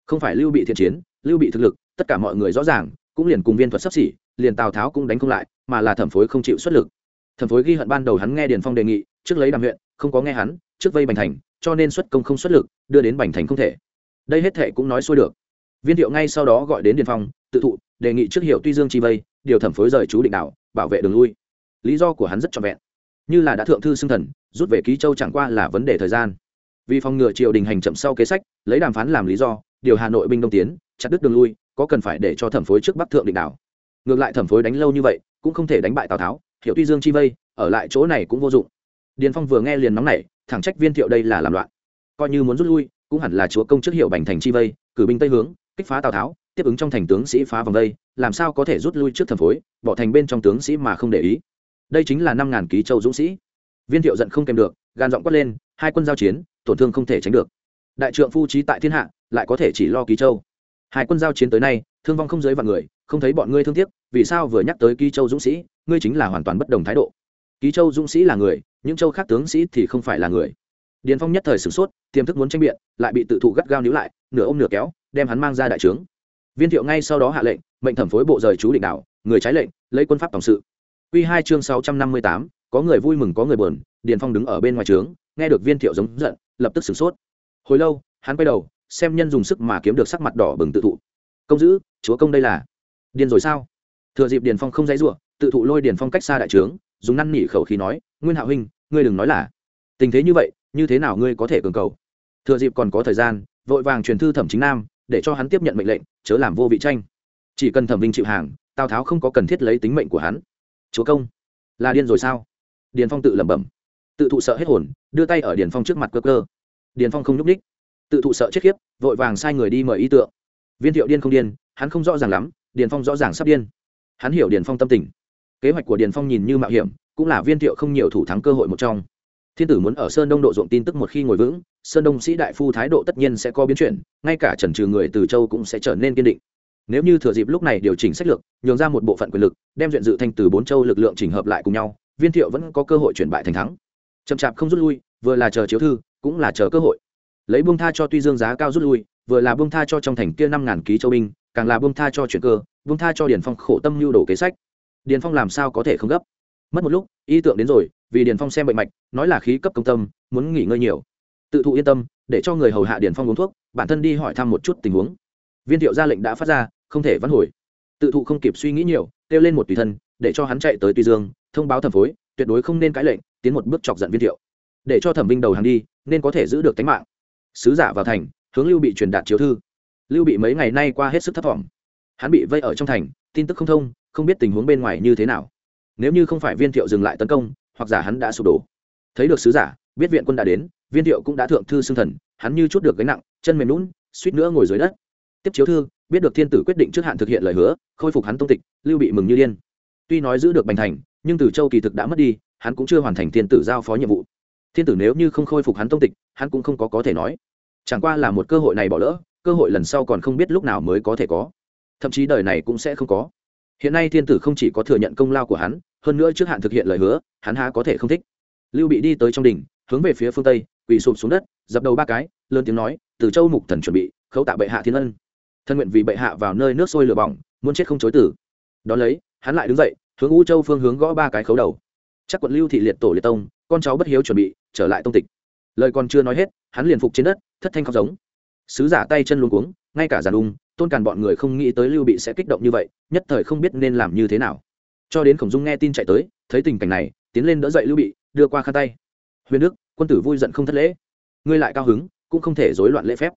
Không phải lưu bị thiện chiến, lưu bị thực lực, tất cả mọi người rõ ràng cũng liền cùng viên thuật sắp xỉ, liền tào tháo cũng đánh không lại, mà là thẩm phối không chịu xuất lực. Thẩm phối ghi hận ban đầu hắn nghe điền phong đề nghị, trước lấy đàm huyện, không có nghe hắn, trước vây bành thành, cho nên xuất công không xuất lực, đưa đến bành thành không thể. Đây hết thệ cũng nói xuôi được. Viên thiệu ngay sau đó gọi đến điền phong, tự thụ, đề nghị trước hiệu tuy dương chi vây, điều thẩm phối rời chú định đảo bảo vệ đường lui. Lý do của hắn rất trọn vẹn. Như là đã thượng thư xưng thần, rút về ký châu chẳng qua là vấn đề thời gian. Vì phòng ngừa triều đình hành chậm sau kế sách, lấy đàm phán làm lý do, điều hà nội binh đông tiến, chặt đứt đường lui có cần phải để cho thẩm phối trước bắc thượng định đảo. Ngược lại thẩm phối đánh lâu như vậy, cũng không thể đánh bại tào tháo, hiểu tuy dương chi vây, ở lại chỗ này cũng vô dụng. Điền phong vừa nghe liền nóng nảy, thẳng trách viên thiệu đây là làm loạn. Coi như muốn rút lui, cũng hẳn là chúa công trước hiệu bành thành chi vây, cử binh tây hướng, kích phá tào tháo, tiếp ứng trong thành tướng sĩ phá vòng đây, làm sao có thể rút lui trước thẩm phối, bỏ thành bên trong tướng sĩ mà không để ý. Đây chính là năm ngàn ký châu dũng sĩ. Viên thiệu giận không kèm được, gan giọng quát lên, hai quân giao chiến, tổn thương không thể tránh được. Đại trượng phu trí tại thiên hạ, lại có thể chỉ lo ký châu hai quân giao chiến tới nay, thương vong không giới vạn người, không thấy bọn ngươi thương tiếc, vì sao vừa nhắc tới ký châu dũng sĩ, ngươi chính là hoàn toàn bất đồng thái độ? Ký châu dũng sĩ là người, những châu khác tướng sĩ thì không phải là người. Điền phong nhất thời sửng sốt, tiềm thức muốn tranh biện, lại bị tự thụ gắt gao níu lại, nửa ôm nửa kéo, đem hắn mang ra đại trướng. Viên thiệu ngay sau đó hạ lệnh, mệnh thẩm phối bộ rời chú định đảo, người trái lệnh, lấy quân pháp tổng sự. Q hai chương sáu trăm năm mươi tám, có người vui mừng có người buồn, điền phong đứng ở bên ngoài trướng, nghe được viên thiệu giống giận, lập tức sửng sốt. Hồi lâu, hắn quay đầu xem nhân dùng sức mà kiếm được sắc mặt đỏ bừng tự thụ. Công giữ, chúa công đây là. Điên rồi sao? Thừa dịp điền phong không dãy ruộng tự thụ lôi điền phong cách xa đại trướng, dùng năn nỉ khẩu khí nói, nguyên hạo huynh, ngươi đừng nói là. Tình thế như vậy, như thế nào ngươi có thể cường cầu? Thừa dịp còn có thời gian, vội vàng truyền thư thẩm chính nam, để cho hắn tiếp nhận mệnh lệnh, chớ làm vô vị tranh. Chỉ cần thẩm vinh chịu hàng, tào tháo không có cần thiết lấy tính mệnh của hắn. Chúa công, là điên rồi sao? Điền phong tự lẩm bẩm. Tự thụ sợ hết hồn, đưa tay ở điền phong trước mặt cơ cơ điền phong không nhúc ních tự thụ sợ chết khiếp, vội vàng sai người đi mời ý tượng. Viên thiệu điên không điên, hắn không rõ ràng lắm, điền phong rõ ràng sắp điên. Hắn hiểu điền phong tâm tình. Kế hoạch của điền phong nhìn như mạo hiểm, cũng là viên thiệu không nhiều thủ thắng cơ hội một trong. Thiên tử muốn ở sơn đông độ ruộng tin tức một khi ngồi vững, sơn đông sĩ đại phu thái độ tất nhiên sẽ có biến chuyển, ngay cả trần trừ người từ châu cũng sẽ trở nên kiên định. Nếu như thừa dịp lúc này điều chỉnh sách lược, nhường ra một bộ phận quyền lực, đem duyện dự thanh từ bốn châu lực lượng chỉnh hợp lại cùng nhau, viên thiệu vẫn có cơ hội chuyển bại thành thắng. Chậm chạp không rút lui, vừa là chờ chiếu thư, cũng là chờ cơ hội lấy buông tha cho tuy dương giá cao rút lui, vừa là buông tha cho trong thành kia năm ngàn ký châu binh, càng là buông tha cho chuyển cơ, buông tha cho điền phong khổ tâm lưu đồ kế sách. Điền phong làm sao có thể không gấp? Mất một lúc, ý tưởng đến rồi, vì điền phong xem bệnh mạch, nói là khí cấp công tâm, muốn nghỉ ngơi nhiều. Tự thụ yên tâm, để cho người hầu hạ điền phong uống thuốc, bản thân đi hỏi thăm một chút tình huống. Viên thiệu ra lệnh đã phát ra, không thể vãn hồi. Tự thụ không kịp suy nghĩ nhiều, kêu lên một tùy thân, để cho hắn chạy tới tùy dương, thông báo thẩm phối, tuyệt đối không nên cãi lệnh, tiến một bước chọc giận viên thiệu. Để cho thẩm vinh đầu hàng đi, nên có thể giữ được tính mạng sứ giả vào thành, hướng lưu bị truyền đạt chiếu thư. Lưu bị mấy ngày nay qua hết sức thất vọng hắn bị vây ở trong thành, tin tức không thông, không biết tình huống bên ngoài như thế nào. Nếu như không phải viên thiệu dừng lại tấn công, hoặc giả hắn đã sụp đổ. Thấy được sứ giả, biết viện quân đã đến, viên thiệu cũng đã thượng thư xưng thần, hắn như chút được gánh nặng, chân mềm lún suýt nữa ngồi dưới đất. Tiếp chiếu thư, biết được thiên tử quyết định trước hạn thực hiện lời hứa, khôi phục hắn tông tịch, lưu bị mừng như điên. Tuy nói giữ được bành thành, nhưng từ châu kỳ thực đã mất đi, hắn cũng chưa hoàn thành thiên tử giao phó nhiệm vụ thiên tử nếu như không khôi phục hắn tông tịch, hắn cũng không có có thể nói. Chẳng qua là một cơ hội này bỏ lỡ, cơ hội lần sau còn không biết lúc nào mới có thể có. Thậm chí đời này cũng sẽ không có. Hiện nay thiên tử không chỉ có thừa nhận công lao của hắn, hơn nữa trước hạn thực hiện lời hứa, hắn há có thể không thích. Lưu bị đi tới trong đỉnh, hướng về phía phương tây, quỳ sụp xuống đất, dập đầu ba cái, lớn tiếng nói, từ châu mục thần chuẩn bị, khấu tạ bệ hạ thiên ân. Thân nguyện vì bệ hạ vào nơi nước sôi lửa bỏng, muốn chết không chối tử đón lấy, hắn lại đứng dậy, hướng u châu phương hướng gõ ba cái khấu đầu. Chắc quận lưu thị liệt tổ liệt tông con cháu bất hiếu chuẩn bị, trở lại tông tịch. Lời còn chưa nói hết, hắn liền phục trên đất, thất thanh khóc giống. Sứ giả tay chân luôn cuống, ngay cả giàn ung, tôn càn bọn người không nghĩ tới lưu bị sẽ kích động như vậy, nhất thời không biết nên làm như thế nào. Cho đến khổng dung nghe tin chạy tới, thấy tình cảnh này, tiến lên đỡ dậy lưu bị, đưa qua khăn tay. Huyền đức, quân tử vui giận không thất lễ. Ngươi lại cao hứng, cũng không thể rối loạn lễ phép.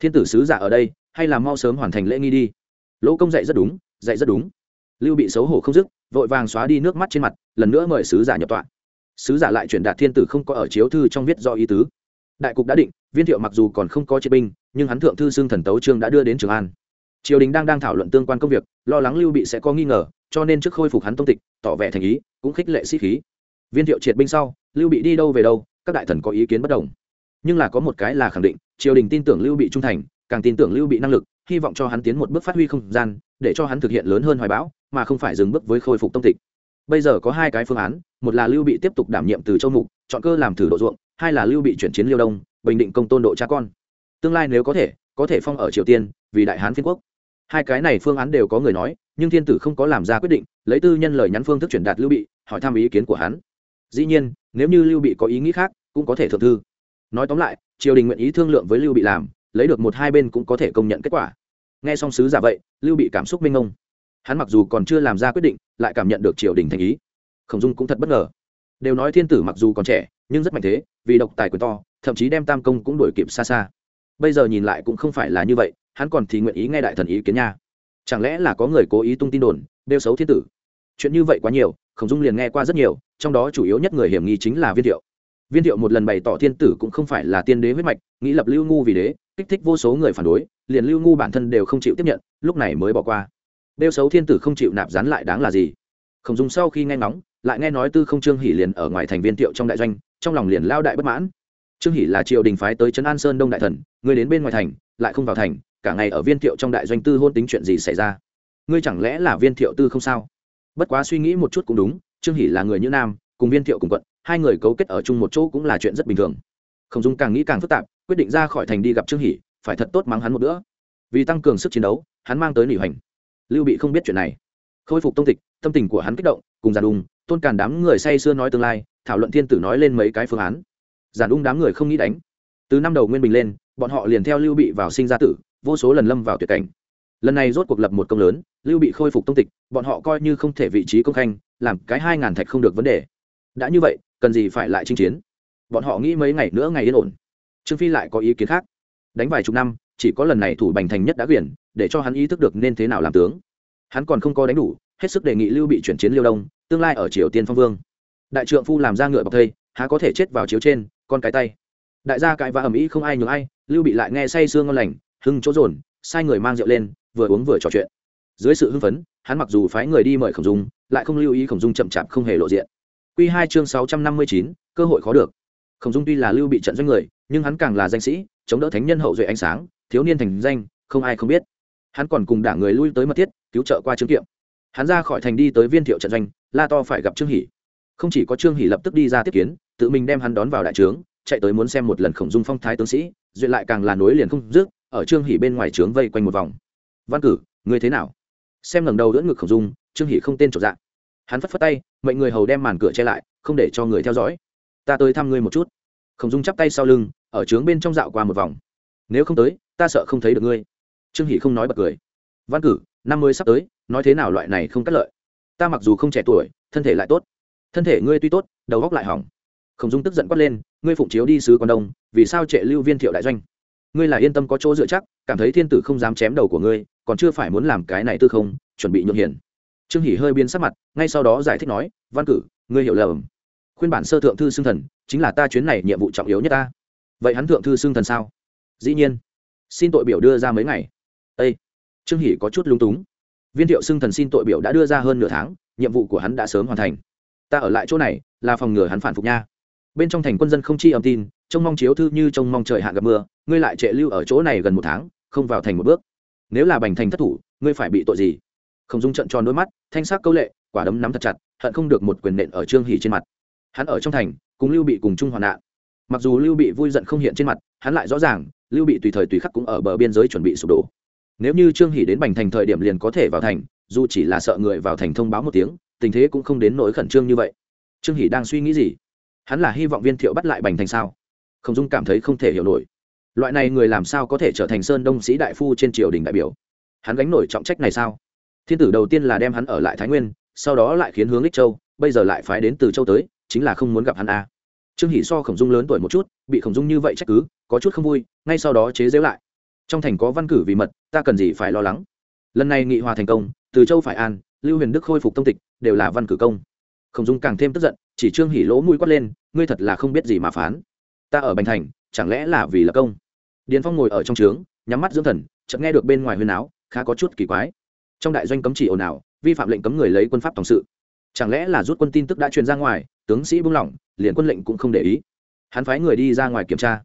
Thiên tử sứ giả ở đây, hay là mau sớm hoàn thành lễ nghi đi. Lỗ công dạy rất đúng, dạy rất đúng. Lưu bị xấu hổ không dứt, vội vàng xóa đi nước mắt trên mặt, lần nữa mời sứ giả nhập tọa sứ giả lại truyền đạt thiên tử không có ở chiếu thư trong viết do ý tứ. Đại cục đã định, viên thiệu mặc dù còn không có chiến binh, nhưng hắn thượng thư xưng thần tấu trương đã đưa đến trường an. Triều đình đang đang thảo luận tương quan công việc, lo lắng lưu bị sẽ có nghi ngờ, cho nên trước khôi phục hắn tông tịch, tỏ vẻ thành ý, cũng khích lệ sĩ khí. Viên thiệu triệt binh sau, lưu bị đi đâu về đâu, các đại thần có ý kiến bất đồng. Nhưng là có một cái là khẳng định, triều đình tin tưởng lưu bị trung thành, càng tin tưởng lưu bị năng lực, hy vọng cho hắn tiến một bước phát huy không gian, để cho hắn thực hiện lớn hơn hoài bão, mà không phải dừng bước với khôi phục tông tịch. Bây giờ có hai cái phương án một là lưu bị tiếp tục đảm nhiệm từ châu mục, chọn cơ làm thử độ ruộng, hai là lưu bị chuyển chiến liêu đông, bình định công tôn độ cha con. Tương lai nếu có thể có thể phong ở triều tiên, vì đại hán phiên quốc. Hai cái này phương án đều có người nói, nhưng thiên tử không có làm ra quyết định, lấy tư nhân lời nhắn phương thức chuyển đạt lưu bị, hỏi thăm ý kiến của hắn. Dĩ nhiên, nếu như lưu bị có ý nghĩ khác, cũng có thể thượng thư. Nói tóm lại, triều đình nguyện ý thương lượng với lưu bị làm, lấy được một hai bên cũng có thể công nhận kết quả. Nghe xong sứ giả vậy, lưu bị cảm xúc minh ông hắn mặc dù còn chưa làm ra quyết định, lại cảm nhận được triều đình thành ý khổng dung cũng thật bất ngờ. Đều nói thiên tử mặc dù còn trẻ, nhưng rất mạnh thế, vì độc tài quyền to, thậm chí đem tam công cũng đổi kịp xa xa. Bây giờ nhìn lại cũng không phải là như vậy, hắn còn thì nguyện ý nghe đại thần ý kiến nha. Chẳng lẽ là có người cố ý tung tin đồn đeo xấu thiên tử? Chuyện như vậy quá nhiều, khổng dung liền nghe qua rất nhiều, trong đó chủ yếu nhất người hiểm nghi chính là viên thiệu. Viên thiệu một lần bày tỏ thiên tử cũng không phải là tiên đế huyết mạch, nghĩ lập lưu ngu vì đế, kích thích vô số người phản đối, liền lưu ngu bản thân đều không chịu tiếp nhận, lúc này mới bỏ qua. Đeo xấu thiên tử không chịu nạp rán lại đáng là gì? Khổng dung sau khi nghe ngóng lại nghe nói tư không trương hỷ liền ở ngoài thành viên Tiệu trong đại doanh, trong lòng liền lao đại bất mãn. Trương hỷ là triều đình phái tới trấn an sơn đông đại thần, người đến bên ngoài thành, lại không vào thành, cả ngày ở viên Tiệu trong đại doanh tư hôn tính chuyện gì xảy ra? Ngươi chẳng lẽ là viên thiệu tư không sao? Bất quá suy nghĩ một chút cũng đúng, trương hỷ là người như nam, cùng viên thiệu cùng quận, hai người cấu kết ở chung một chỗ cũng là chuyện rất bình thường. Khổng dung càng nghĩ càng phức tạp, quyết định ra khỏi thành đi gặp trương hỷ phải thật tốt mắng hắn một bữa. Vì tăng cường sức chiến đấu, hắn mang tới nỉ hoành. Lưu bị không biết chuyện này. Khôi phục tông tịch, tâm tình của hắn kích động, cùng giàn đùng tôn càn đám người say sưa nói tương lai, thảo luận thiên tử nói lên mấy cái phương án. Giản ung đám người không nghĩ đánh. Từ năm đầu nguyên bình lên, bọn họ liền theo lưu bị vào sinh ra tử, vô số lần lâm vào tuyệt cảnh. Lần này rốt cuộc lập một công lớn, lưu bị khôi phục tông tịch, bọn họ coi như không thể vị trí công khanh, làm cái hai ngàn thạch không được vấn đề. Đã như vậy, cần gì phải lại chinh chiến? Bọn họ nghĩ mấy ngày nữa ngày yên ổn. Trương phi lại có ý kiến khác. Đánh vài chục năm, chỉ có lần này thủ bành thành nhất đã quyển, để cho hắn ý thức được nên thế nào làm tướng. Hắn còn không có đánh đủ hết sức đề nghị lưu bị chuyển chiến liêu đông, tương lai ở triều tiên phong vương. Đại trượng phu làm ra ngựa bọc thây, há có thể chết vào chiếu trên, con cái tay. Đại gia cãi và ầm ĩ không ai nhường ai, lưu bị lại nghe say sương ngon lành, hưng chỗ dồn, sai người mang rượu lên, vừa uống vừa trò chuyện. Dưới sự hưng phấn, hắn mặc dù phái người đi mời khổng dung, lại không lưu ý khổng dung chậm chạp không hề lộ diện. Q hai chương sáu trăm năm mươi chín, cơ hội khó được. Khổng dung tuy là lưu bị trận doanh người, nhưng hắn càng là danh sĩ, chống đỡ thánh nhân hậu duệ ánh sáng, thiếu niên thành danh, không ai không biết. Hắn còn cùng đảng người lui tới mật thiết, cứu trợ qua chứng kiệm hắn ra khỏi thành đi tới viên thiệu trận doanh, la to phải gặp trương hỷ. Không chỉ có trương hỷ lập tức đi ra tiếp kiến, tự mình đem hắn đón vào đại trướng, chạy tới muốn xem một lần khổng dung phong thái tướng sĩ, duyệt lại càng là nối liền không dứt, ở trương hỷ bên ngoài trướng vây quanh một vòng. Văn cử, ngươi thế nào? Xem lần đầu đỡ ngực khổng dung, trương hỷ không tên trọn dạng hắn phất phất tay, mệnh người hầu đem màn cửa che lại, không để cho người theo dõi. Ta tới thăm ngươi một chút. Khổng dung chắp tay sau lưng, ở trướng bên trong dạo qua một vòng. Nếu không tới, ta sợ không thấy được ngươi. Trương hỷ không nói bật cười. Văn cử năm mươi sắp tới, nói thế nào loại này không cắt lợi. Ta mặc dù không trẻ tuổi, thân thể lại tốt. Thân thể ngươi tuy tốt, đầu góc lại hỏng. Khổng dung tức giận quát lên, ngươi phụng chiếu đi sứ quan đông, vì sao trệ lưu viên thiệu đại doanh? Ngươi là yên tâm có chỗ dựa chắc, cảm thấy thiên tử không dám chém đầu của ngươi, còn chưa phải muốn làm cái này tư không, chuẩn bị nhượng hiển trương hỷ hơi biến sắc mặt, ngay sau đó giải thích nói, văn cử, ngươi hiểu lầm. Khuyên bản sơ thượng thư xưng thần, chính là ta chuyến này nhiệm vụ trọng yếu nhất ta. Vậy hắn thượng thư xưng thần sao? Dĩ nhiên. Xin tội biểu đưa ra mấy ngày. Ây trương hỷ có chút lung túng. Viên thiệu xưng thần xin tội biểu đã đưa ra hơn nửa tháng, nhiệm vụ của hắn đã sớm hoàn thành. Ta ở lại chỗ này, là phòng ngừa hắn phản phục nha. Bên trong thành quân dân không chi âm tin, trông mong chiếu thư như trông mong trời hạn gặp mưa, ngươi lại trệ lưu ở chỗ này gần một tháng, không vào thành một bước. Nếu là bành thành thất thủ, ngươi phải bị tội gì? Không dung trận tròn đôi mắt, thanh sắc câu lệ, quả đấm nắm thật chặt, hận không được một quyền nện ở trương hỷ trên mặt. Hắn ở trong thành, cùng lưu bị cùng chung hoạn nạn. Mặc dù lưu bị vui giận không hiện trên mặt, hắn lại rõ ràng, lưu bị tùy thời tùy khắc cũng ở bờ biên giới chuẩn bị sụp đổ nếu như trương hỷ đến bành thành thời điểm liền có thể vào thành, dù chỉ là sợ người vào thành thông báo một tiếng, tình thế cũng không đến nỗi khẩn trương như vậy. Trương hỷ đang suy nghĩ gì? Hắn là hy vọng viên thiệu bắt lại bành thành sao? Khổng dung cảm thấy không thể hiểu nổi. Loại này người làm sao có thể trở thành sơn đông sĩ đại phu trên triều đình đại biểu? Hắn gánh nổi trọng trách này sao? Thiên tử đầu tiên là đem hắn ở lại thái nguyên, sau đó lại khiến hướng ích châu, bây giờ lại phái đến từ châu tới, chính là không muốn gặp hắn a à. trương hỷ so khổng dung lớn tuổi một chút, bị khổng dung như vậy trách cứ, có chút không vui, ngay sau đó chế giễu lại trong thành có văn cử vì mật, ta cần gì phải lo lắng? Lần này nghị hòa thành công, từ châu phải an, lưu huyền đức khôi phục tông tịch, đều là văn cử công. Khổng dung càng thêm tức giận, chỉ trương hỉ lỗ mũi quát lên, ngươi thật là không biết gì mà phán. Ta ở bành thành, chẳng lẽ là vì là công? Điền phong ngồi ở trong trướng, nhắm mắt dưỡng thần, chợt nghe được bên ngoài huyền áo, khá có chút kỳ quái. Trong đại doanh cấm chỉ ồn ào, vi phạm lệnh cấm người lấy quân pháp tổng sự. Chẳng lẽ là rút quân tin tức đã truyền ra ngoài, tướng sĩ buông lỏng, liền quân lệnh cũng không để ý? Hắn phái người đi ra ngoài kiểm tra.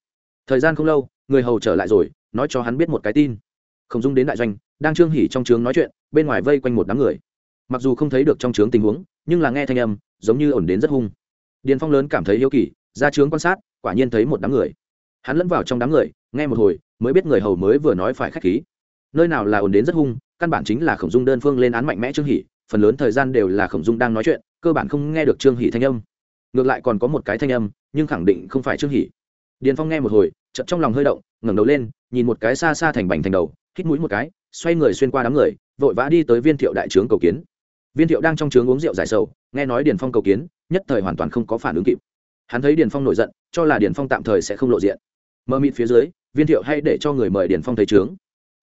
Thời gian không lâu, người hầu trở lại rồi nói cho hắn biết một cái tin. Khổng dung đến đại doanh đang trương hỉ trong trướng nói chuyện bên ngoài vây quanh một đám người. Mặc dù không thấy được trong trướng tình huống nhưng là nghe thanh âm giống như ổn đến rất hung. Điền phong lớn cảm thấy hiếu kỳ ra trướng quan sát quả nhiên thấy một đám người. Hắn lẫn vào trong đám người nghe một hồi mới biết người hầu mới vừa nói phải khách khí. Nơi nào là ổn đến rất hung căn bản chính là khổng dung đơn phương lên án mạnh mẽ trương hỉ, phần lớn thời gian đều là khổng dung đang nói chuyện cơ bản không nghe được trương hỉ thanh âm. Ngược lại còn có một cái thanh âm nhưng khẳng định không phải trương hỉ. điền phong nghe một hồi chợt trong lòng hơi động, ngẩng đầu lên, nhìn một cái xa xa thành bành thành đầu, hít mũi một cái, xoay người xuyên qua đám người, vội vã đi tới viên thiệu đại trướng cầu kiến. Viên thiệu đang trong trướng uống rượu giải sầu, nghe nói điền phong cầu kiến, nhất thời hoàn toàn không có phản ứng kịp. Hắn thấy điền phong nổi giận, cho là điền phong tạm thời sẽ không lộ diện. Mơ mịt phía dưới, viên thiệu hay để cho người mời điền phong thấy trướng.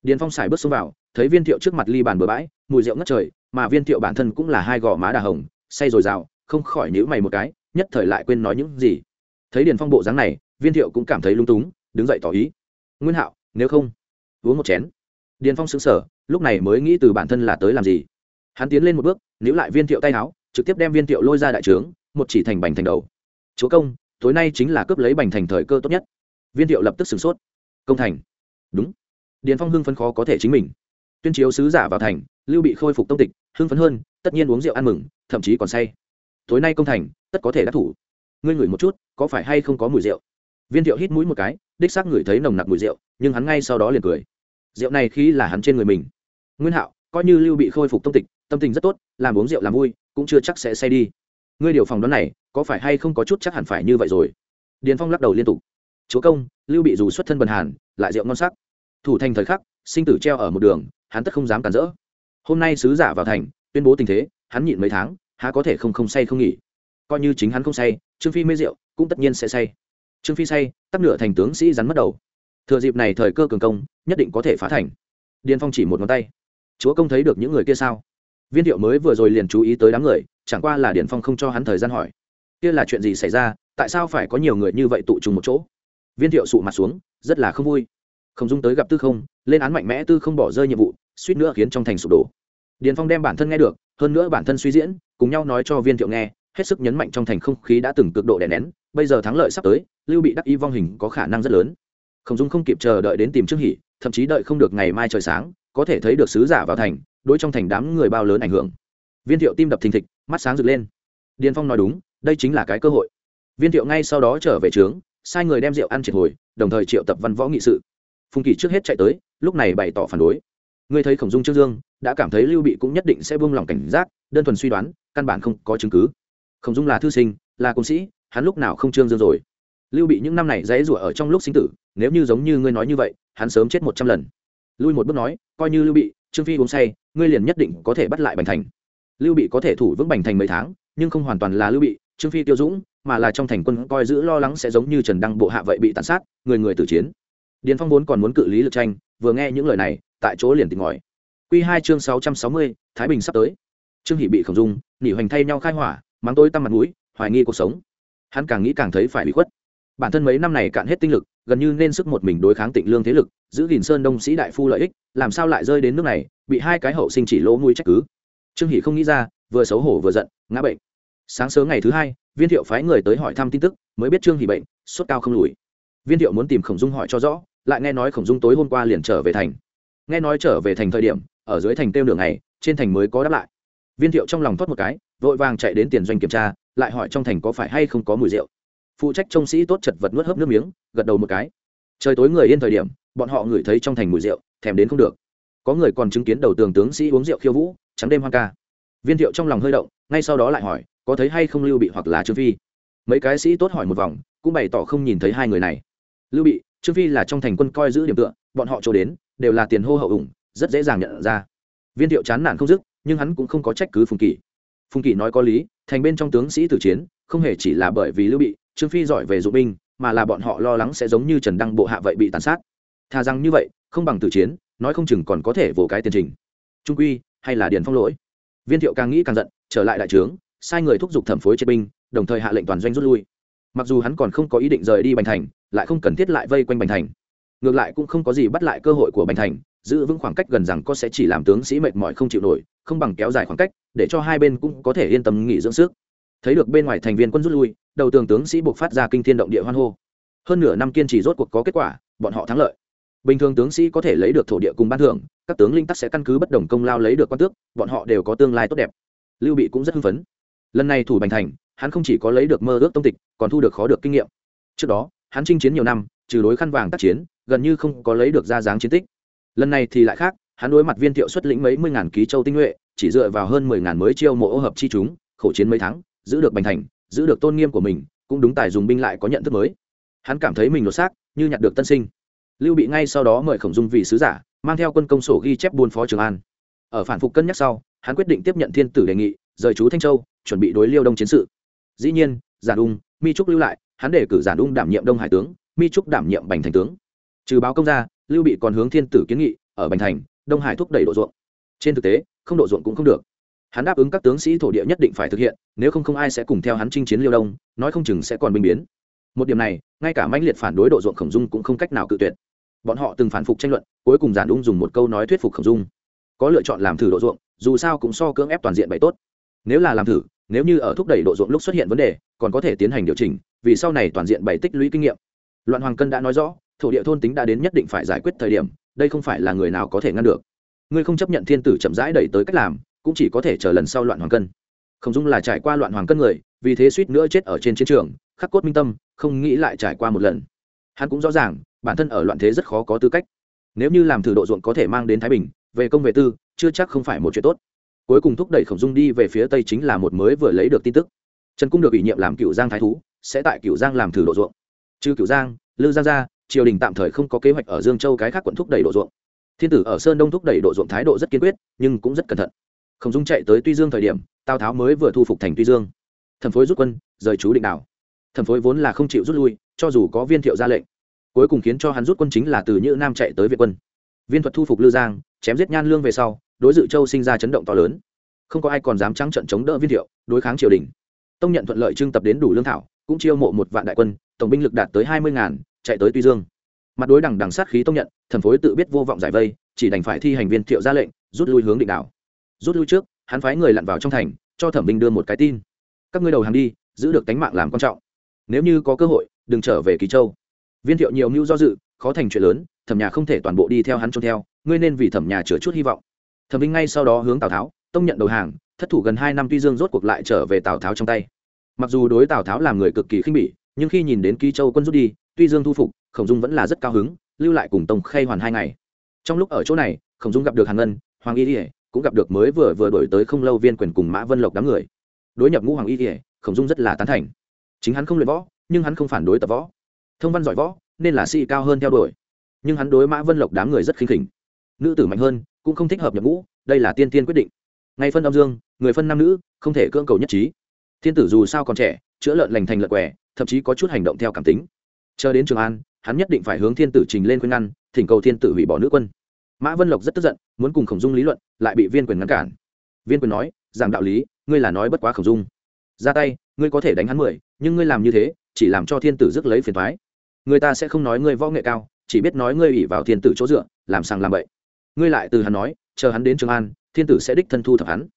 Điền phong xài bước xông vào, thấy viên thiệu trước mặt ly bàn bừa bãi, mùi rượu ngất trời, mà viên thiệu bản thân cũng là hai gò má đà hồng, say rồi rào, không khỏi nhữ mày một cái, nhất thời lại quên nói những gì. Thấy điền phong bộ dáng này, viên thiệu cũng cảm thấy lung túng đứng dậy tỏ ý. Nguyên hạo, nếu không, uống một chén. Điền phong xứng sở lúc này mới nghĩ từ bản thân là tới làm gì. Hắn tiến lên một bước, níu lại viên thiệu tay áo, trực tiếp đem viên thiệu lôi ra đại trướng, một chỉ thành bành thành đầu. Chúa công, tối nay chính là cướp lấy bành thành thời cơ tốt nhất. Viên thiệu lập tức sửng sốt. Công thành. Đúng. Điền phong hưng phấn khó có thể chính mình. Tuyên chiếu sứ giả vào thành, lưu bị khôi phục tông tịch, hưng phấn hơn, tất nhiên uống rượu ăn mừng, thậm chí còn say. Tối nay công thành, tất có thể đắc thủ. Ngươi ngửi một chút, có phải hay không có mùi rượu? Viên thiệu hít mũi một cái, đích xác ngửi thấy nồng nặc mùi rượu, nhưng hắn ngay sau đó liền cười. Rượu này khi là hắn trên người mình. Nguyên hạo, coi như lưu bị khôi phục tông tịch, tâm tình rất tốt, làm uống rượu làm vui, cũng chưa chắc sẽ say đi. Ngươi điều phòng đoán này, có phải hay không có chút chắc hẳn phải như vậy rồi? Điền phong lắc đầu liên tục. Chúa công, lưu bị dù xuất thân bần hàn, lại rượu ngon sắc. Thủ thành thời khắc, sinh tử treo ở một đường, hắn tất không dám cản rỡ. Hôm nay sứ giả vào thành, tuyên bố tình thế, hắn nhịn mấy tháng, há có thể không không say không nghỉ. Coi như chính hắn không say, trương phi mê rượu, cũng tất nhiên sẽ say trương phi say tắc nửa thành tướng sĩ rắn mất đầu. Thừa dịp này thời cơ cường công, nhất định có thể phá thành. Điền phong chỉ một ngón tay. Chúa công thấy được những người kia sao? Viên thiệu mới vừa rồi liền chú ý tới đám người, chẳng qua là điền phong không cho hắn thời gian hỏi. Kia là chuyện gì xảy ra? Tại sao phải có nhiều người như vậy tụ trùng một chỗ? Viên thiệu sụ mặt xuống, rất là không vui. Không dung tới gặp tư không, lên án mạnh mẽ tư không bỏ rơi nhiệm vụ, suýt nữa khiến trong thành sụp đổ. Điền phong đem bản thân nghe được, hơn nữa bản thân suy diễn, cùng nhau nói cho viên thiệu nghe, hết sức nhấn mạnh trong thành không khí đã từng cực độ đè nén bây giờ thắng lợi sắp tới, lưu bị đắc y vong hình có khả năng rất lớn. Khổng dung không kịp chờ đợi đến tìm trương hỷ, thậm chí đợi không được ngày mai trời sáng, có thể thấy được sứ giả vào thành, đối trong thành đám người bao lớn ảnh hưởng. Viên thiệu tim đập thình thịch, mắt sáng rực lên. Điền phong nói đúng, đây chính là cái cơ hội. Viên thiệu ngay sau đó trở về trướng, sai người đem rượu ăn triệt hồi, đồng thời triệu tập văn võ nghị sự. Phùng kỳ trước hết chạy tới, lúc này bày tỏ phản đối. Ngươi thấy khổng dung trương dương, đã cảm thấy lưu bị cũng nhất định sẽ buông lỏng cảnh giác, đơn thuần suy đoán, căn bản không có chứng cứ. Khổng dung là thư sinh, là công sĩ hắn lúc nào không trương dương rồi? Lưu bị những năm này dãy rủa ở trong lúc sinh tử, nếu như giống như ngươi nói như vậy, hắn sớm chết một trăm lần. Lui một bước nói, coi như lưu bị, trương phi uống say, ngươi liền nhất định có thể bắt lại bành thành. Lưu bị có thể thủ vững bành thành mấy tháng, nhưng không hoàn toàn là lưu bị, trương phi tiêu dũng, mà là trong thành quân coi giữ lo lắng sẽ giống như trần đăng bộ hạ vậy bị tàn sát, người người tử chiến. Điền phong vốn còn muốn cự lý lực tranh, vừa nghe những lời này, tại chỗ liền tỉnh ngòi q hai chương sáu trăm sáu mươi, thái bình sắp tới. Trương hỷ bị khổng dung, nỉ hoành thay nhau khai hỏa, mắng tôi tăm mặt mũi, hoài nghi cuộc sống hắn càng nghĩ càng thấy phải bị khuất. Bản thân mấy năm này cạn hết tinh lực, gần như nên sức một mình đối kháng tịnh lương thế lực, giữ gìn sơn đông sĩ đại phu lợi ích, làm sao lại rơi đến nước này, bị hai cái hậu sinh chỉ lỗ mũi trách cứ. Trương hỷ không nghĩ ra, vừa xấu hổ vừa giận, ngã bệnh. Sáng sớm ngày thứ hai, viên thiệu phái người tới hỏi thăm tin tức, mới biết trương hỷ bệnh, sốt cao không lùi. Viên thiệu muốn tìm khổng dung hỏi cho rõ, lại nghe nói khổng dung tối hôm qua liền trở về thành. Nghe nói trở về thành thời điểm, ở dưới thành tiêu đường này trên thành mới có đáp lại. Viên thiệu trong lòng thoát một cái, vội vàng chạy đến tiền doanh kiểm tra lại hỏi trong thành có phải hay không có mùi rượu. Phụ trách trông sĩ tốt chật vật nuốt hớp nước miếng, gật đầu một cái. Trời tối người yên thời điểm, bọn họ ngửi thấy trong thành mùi rượu, thèm đến không được. Có người còn chứng kiến đầu tường tướng sĩ uống rượu khiêu vũ, trắng đêm hoang ca. Viên thiệu trong lòng hơi động, ngay sau đó lại hỏi, có thấy hay không lưu bị hoặc là trương phi? Mấy cái sĩ tốt hỏi một vòng, cũng bày tỏ không nhìn thấy hai người này. Lưu bị, trương phi là trong thành quân coi giữ điểm tựa, bọn họ trổ đến, đều là tiền hô hậu ủng, rất dễ dàng nhận ra. Viên thiệu chán nản không dứt, nhưng hắn cũng không có trách cứ phùng kỷ. Phùng kỷ nói có lý thành bên trong tướng sĩ tử chiến, không hề chỉ là bởi vì lưu bị, trương phi giỏi về dụng binh, mà là bọn họ lo lắng sẽ giống như trần đăng bộ hạ vậy bị tàn sát. Thà rằng như vậy, không bằng tử chiến, nói không chừng còn có thể vồ cái tiền trình. Trung quy, hay là điền phong lỗi? Viên thiệu càng nghĩ càng giận, trở lại đại trướng, sai người thúc giục thẩm phối chế binh, đồng thời hạ lệnh toàn doanh rút lui. Mặc dù hắn còn không có ý định rời đi bành thành, lại không cần thiết lại vây quanh bành thành. Ngược lại cũng không có gì bắt lại cơ hội của bành thành, giữ vững khoảng cách gần rằng có sẽ chỉ làm tướng sĩ mệt mỏi không chịu nổi, không bằng kéo dài khoảng cách để cho hai bên cũng có thể yên tâm nghỉ dưỡng sức. Thấy được bên ngoài thành viên quân rút lui, đầu tường tướng sĩ buộc phát ra kinh thiên động địa hoan hô. Hơn nửa năm kiên trì rốt cuộc có kết quả, bọn họ thắng lợi. Bình thường tướng sĩ có thể lấy được thổ địa cùng ban thưởng, các tướng linh tắc sẽ căn cứ bất đồng công lao lấy được quan tước, bọn họ đều có tương lai tốt đẹp. Lưu bị cũng rất hưng phấn. Lần này thủ bành thành, hắn không chỉ có lấy được mơ ước tông tịch, còn thu được khó được kinh nghiệm. Trước đó, hắn chinh chiến nhiều năm, trừ đối khăn vàng tác chiến, gần như không có lấy được ra dáng chiến tích. Lần này thì lại khác, hắn đối mặt viên thiệu xuất lĩnh mấy mươi ngàn ký châu tinh nhuệ chỉ dựa vào hơn mười ngàn mới chiêu mộ ô hợp chi chúng khẩu chiến mấy tháng, giữ được bành thành, giữ được tôn nghiêm của mình, cũng đúng tài dùng binh lại có nhận thức mới. Hắn cảm thấy mình lột xác, như nhặt được tân sinh. Lưu bị ngay sau đó mời khổng dung vì sứ giả, mang theo quân công sổ ghi chép buôn phó trường an. Ở phản phục cân nhắc sau, hắn quyết định tiếp nhận thiên tử đề nghị, rời chú thanh châu, chuẩn bị đối liêu đông chiến sự. Dĩ nhiên, giản ung, mi trúc lưu lại, hắn để cử giản ung đảm nhiệm đông hải tướng, mi trúc đảm nhiệm bành thành tướng. Trừ báo công ra, lưu bị còn hướng thiên tử kiến nghị, ở bành thành, đông hải thúc đẩy độ ruộng. Trên thực tế không độ ruộng cũng không được. Hắn đáp ứng các tướng sĩ thổ địa nhất định phải thực hiện, nếu không không ai sẽ cùng theo hắn chinh chiến liêu đông, nói không chừng sẽ còn binh biến. Một điểm này, ngay cả mãnh liệt phản đối độ ruộng khổng dung cũng không cách nào cự tuyệt. Bọn họ từng phản phục tranh luận, cuối cùng giản ung dùng một câu nói thuyết phục khổng dung. Có lựa chọn làm thử độ ruộng, dù sao cũng so cưỡng ép toàn diện bày tốt. Nếu là làm thử, nếu như ở thúc đẩy độ ruộng lúc xuất hiện vấn đề, còn có thể tiến hành điều chỉnh, vì sau này toàn diện bày tích lũy kinh nghiệm. Loạn hoàng cân đã nói rõ, thổ địa thôn tính đã đến nhất định phải giải quyết thời điểm, đây không phải là người nào có thể ngăn được ngươi không chấp nhận thiên tử chậm rãi đẩy tới cách làm, cũng chỉ có thể chờ lần sau loạn hoàng cân. Khổng dung là trải qua loạn hoàng cân người, vì thế suýt nữa chết ở trên chiến trường, khắc cốt minh tâm, không nghĩ lại trải qua một lần. Hắn cũng rõ ràng, bản thân ở loạn thế rất khó có tư cách. Nếu như làm thử độ ruộng có thể mang đến thái bình, về công về tư, chưa chắc không phải một chuyện tốt. Cuối cùng thúc đẩy khổng dung đi về phía tây chính là một mới vừa lấy được tin tức. Trần cung được ủy nhiệm làm cựu giang thái thú, sẽ tại cựu giang làm thử độ ruộng. Trừ cựu giang, lư giang ra, triều đình tạm thời không có kế hoạch ở dương châu cái khác quận thúc đẩy độ ruộng thiên tử ở sơn đông thúc đẩy độ ruộng thái độ rất kiên quyết, nhưng cũng rất cẩn thận. Khổng dung chạy tới tuy dương thời điểm, tào tháo mới vừa thu phục thành tuy dương. Thần phối rút quân, rời chú định đảo. Thần phối vốn là không chịu rút lui, cho dù có viên thiệu ra lệnh, cuối cùng khiến cho hắn rút quân chính là từ nhữ nam chạy tới việt quân. Viên thuật thu phục lư giang, chém giết nhan lương về sau, đối dự châu sinh ra chấn động to lớn. Không có ai còn dám trắng trận chống đỡ viên thiệu, đối kháng triều đình. Tông nhận thuận lợi trưng tập đến đủ lương thảo, cũng chiêu mộ một vạn đại quân, tổng binh lực đạt tới hai mươi ngàn, chạy tới tuy dương. Mặt đối đằng đằng sát khí tông nhận thần phối tự biết vô vọng giải vây, chỉ đành phải thi hành viên thiệu ra lệnh, rút lui hướng định đảo. Rút lui trước, hắn phái người lặn vào trong thành, cho thẩm binh đưa một cái tin. Các ngươi đầu hàng đi, giữ được tánh mạng làm quan trọng. Nếu như có cơ hội, đừng trở về kỳ châu. Viên thiệu nhiều mưu do dự, khó thành chuyện lớn, thẩm nhà không thể toàn bộ đi theo hắn trông theo, ngươi nên vì thẩm nhà chứa chút hy vọng. Thẩm binh ngay sau đó hướng tào tháo, tông nhận đầu hàng, thất thủ gần hai năm tuy dương rốt cuộc lại trở về tào tháo trong tay. Mặc dù đối tào tháo làm người cực kỳ khinh bỉ, nhưng khi nhìn đến ký châu quân rút đi, tuy dương thu phục, khổng dung vẫn là rất cao hứng lưu lại cùng tông khay hoàn hai ngày. Trong lúc ở chỗ này, khổng dung gặp được hàn ngân, hoàng y ỉa cũng gặp được mới vừa vừa đổi tới không lâu viên quyền cùng mã vân lộc đám người. Đối nhập ngũ hoàng y ỉa khổng dung rất là tán thành. Chính hắn không luyện võ, nhưng hắn không phản đối tập võ. Thông văn giỏi võ, nên là sĩ cao hơn theo đuổi. Nhưng hắn đối mã vân lộc đám người rất khinh khỉnh. Nữ tử mạnh hơn, cũng không thích hợp nhập ngũ, đây là tiên tiên quyết định. Ngay phân âm dương, người phân nam nữ, không thể cưỡng cầu nhất trí. Thiên tử dù sao còn trẻ, chữa lợn lành thành lợn quẻ thậm chí có chút hành động theo cảm tính. Chờ đến trường an hắn nhất định phải hướng thiên tử trình lên khuyên ngăn, thỉnh cầu thiên tử hủy bỏ nữ quân. Mã vân lộc rất tức giận, muốn cùng khổng dung lý luận, lại bị viên quyền ngăn cản. Viên quyền nói rằng đạo lý, ngươi là nói bất quá khổng dung. Ra tay, ngươi có thể đánh hắn mười, nhưng ngươi làm như thế, chỉ làm cho thiên tử rước lấy phiền thoái người ta sẽ không nói ngươi võ nghệ cao, chỉ biết nói ngươi ủy vào thiên tử chỗ dựa, làm sàng làm bậy. Ngươi lại từ hắn nói, chờ hắn đến trường an, thiên tử sẽ đích thân thu thập hắn.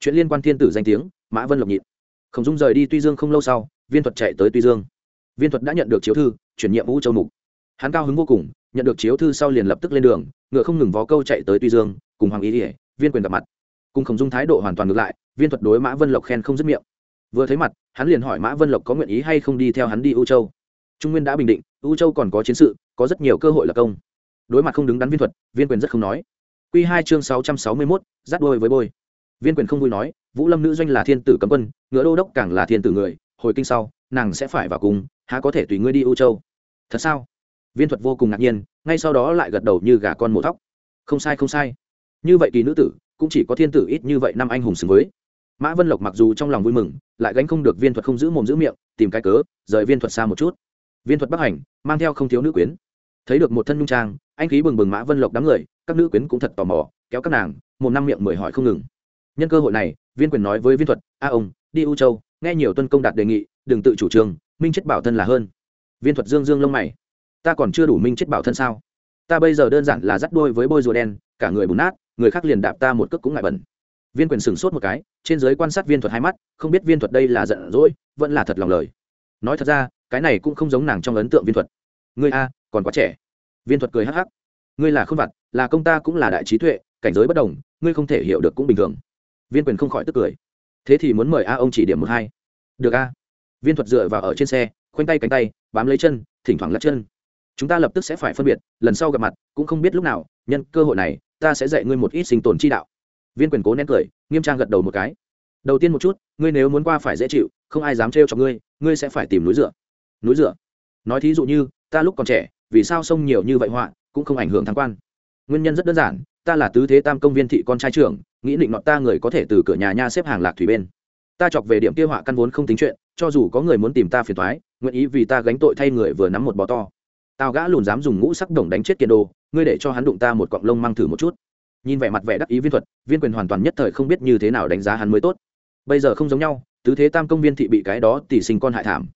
Chuyện liên quan thiên tử danh tiếng, mã vân lộc nhịn. Khổng dung rời đi tuy dương không lâu sau, viên thuật chạy tới tuy dương. Viên thuật đã nhận được chiếu thư chuyển nhiệm vũ châu mục. Hắn cao hứng vô cùng, nhận được chiếu thư sau liền lập tức lên đường, ngựa không ngừng vó câu chạy tới tuy dương, cùng hoàng ý ỉa viên quyền gặp mặt. Cùng khổng dung thái độ hoàn toàn ngược lại, viên thuật đối mã vân lộc khen không dứt miệng. Vừa thấy mặt, hắn liền hỏi mã vân lộc có nguyện ý hay không đi theo hắn đi u châu. Trung nguyên đã bình định, u châu còn có chiến sự, có rất nhiều cơ hội là công. Đối mặt không đứng đắn viên thuật, viên quyền rất không nói. Q hai chương sáu trăm sáu mươi mốt dắt đôi với bôi. Viên quyền không vui nói, vũ lâm nữ doanh là thiên tử cấm quân, ngựa đô đốc càng là thiên tử người, hồi kinh sau, nàng sẽ phải vào cùng há có thể tùy ngươi đi u châu thật sao? Viên thuật vô cùng ngạc nhiên, ngay sau đó lại gật đầu như gà con mổ thóc. Không sai không sai. Như vậy kỳ nữ tử, cũng chỉ có thiên tử ít như vậy năm anh hùng xứng với. Mã vân lộc mặc dù trong lòng vui mừng, lại gánh không được viên thuật không giữ mồm giữ miệng, tìm cái cớ, rời viên thuật xa một chút. Viên thuật bắc hành, mang theo không thiếu nữ quyến. Thấy được một thân nhung trang, anh khí bừng bừng mã vân lộc đám người, các nữ quyến cũng thật tò mò, kéo các nàng, một năm miệng mười hỏi không ngừng. Nhân cơ hội này, viên quyền nói với viên thuật, a ông, đi u châu, nghe nhiều tuân công đạt đề nghị, đừng tự chủ trương, minh chết bảo thân là hơn viên thuật dương dương lông mày. Ta còn chưa đủ minh chết bảo thân sao? Ta bây giờ đơn giản là dắt đôi với bôi rùa đen, cả người bùn nát, người khác liền đạp ta một cước cũng ngại bẩn. Viên quyền sửng sốt một cái, trên giới quan sát viên thuật hai mắt, không biết viên thuật đây là giận dỗi, vẫn là thật lòng lời. Nói thật ra, cái này cũng không giống nàng trong ấn tượng viên thuật. Ngươi a, còn quá trẻ. Viên thuật cười hắc hắc. Ngươi là không vặt, là công ta cũng là đại trí tuệ, cảnh giới bất đồng, ngươi không thể hiểu được cũng bình thường. Viên quyền không khỏi tức cười. Thế thì muốn mời a ông chỉ điểm một hai. Được a viên thuật dựa vào ở trên xe, khoanh tay cánh tay, bám lấy chân, thỉnh thoảng lắc chân. Chúng ta lập tức sẽ phải phân biệt, lần sau gặp mặt, cũng không biết lúc nào, nhân cơ hội này, ta sẽ dạy ngươi một ít sinh tồn chi đạo. Viên quyền cố nén cười, nghiêm trang gật đầu một cái. Đầu tiên một chút, ngươi nếu muốn qua phải dễ chịu, không ai dám trêu cho ngươi ngươi sẽ phải tìm núi rửa. núi rửa. nói thí dụ như, ta lúc còn trẻ, vì sao sông nhiều như vậy họa, cũng không ảnh hưởng thắng quan? Nguyên nhân rất đơn giản, ta là tứ thế tam công viên thị con trai trưởng, nghĩ định nọt ta người có thể từ cửa nhà nha xếp hàng lạc thủy bên. Ta chọc về điểm kia họa căn vốn không tính chuyện cho dù có người muốn tìm ta phiền thoái nguyện ý vì ta gánh tội thay người vừa nắm một bó to. Tao gã lùn dám dùng ngũ sắc đồng đánh chết kiên đồ, ngươi để cho hắn đụng ta một cọng lông mang thử một chút. Nhìn vẻ mặt vẻ đắc ý viên thuật, viên quyền hoàn toàn nhất thời không biết như thế nào đánh giá hắn mới tốt. Bây giờ không giống nhau, tứ thế tam công viên thị bị cái đó tỷ sinh con hại thảm.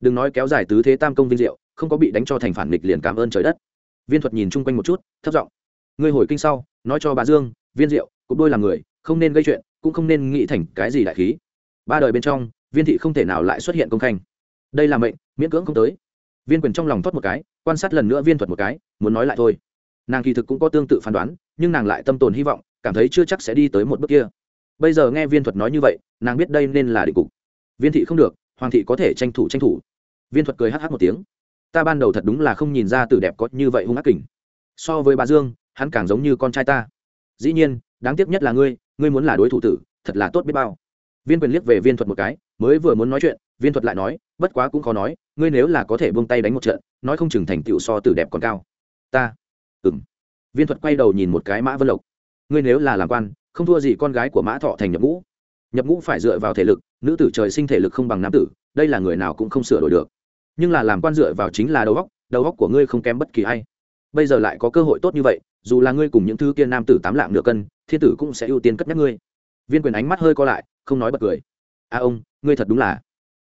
Đừng nói kéo dài tứ thế tam công viên diệu, không có bị đánh cho thành phản nghịch liền cảm ơn trời đất. Viên thuật nhìn chung quanh một chút, thấp giọng. Ngươi hồi kinh sau, nói cho bà dương, viên diệu, cục đôi là người, không nên gây chuyện, cũng không nên nghĩ thành cái gì đại khí. Ba đời bên trong viên thị không thể nào lại xuất hiện công khanh. Đây là mệnh, miễn cưỡng không tới. Viên quyền trong lòng thoát một cái, quan sát lần nữa viên thuật một cái, muốn nói lại thôi. Nàng kỳ thực cũng có tương tự phán đoán, nhưng nàng lại tâm tồn hy vọng, cảm thấy chưa chắc sẽ đi tới một bước kia. Bây giờ nghe viên thuật nói như vậy, nàng biết đây nên là định cục. Viên thị không được, hoàng thị có thể tranh thủ tranh thủ. Viên thuật cười hh một tiếng. Ta ban đầu thật đúng là không nhìn ra từ đẹp có như vậy hung ác kình. so với bà dương, hắn càng giống như con trai ta. Dĩ nhiên, đáng tiếc nhất là ngươi ngươi muốn là đối thủ tử, thật là tốt biết bao viên quyền liếc về viên thuật một cái, mới vừa muốn nói chuyện, viên thuật lại nói, bất quá cũng khó nói, ngươi nếu là có thể buông tay đánh một trận, nói không chừng thành tựu so tử đẹp còn cao. Ta? Ừng viên thuật quay đầu nhìn một cái mã vân lộc. Ngươi nếu là làm quan, không thua gì con gái của mã thọ thành nhập ngũ. Nhập ngũ phải dựa vào thể lực, nữ tử trời sinh thể lực không bằng nam tử, đây là người nào cũng không sửa đổi được. Nhưng là làm quan dựa vào chính là đầu góc đầu góc của ngươi không kém bất kỳ ai. Bây giờ lại có cơ hội tốt như vậy, dù là ngươi cùng những thứ kia nam tử tám lạng nửa cân, thiên tử cũng sẽ ưu tiên cất nhắc ngươi. Viên quyền ánh mắt hơi co lại không nói bật cười. A ông, ngươi thật đúng là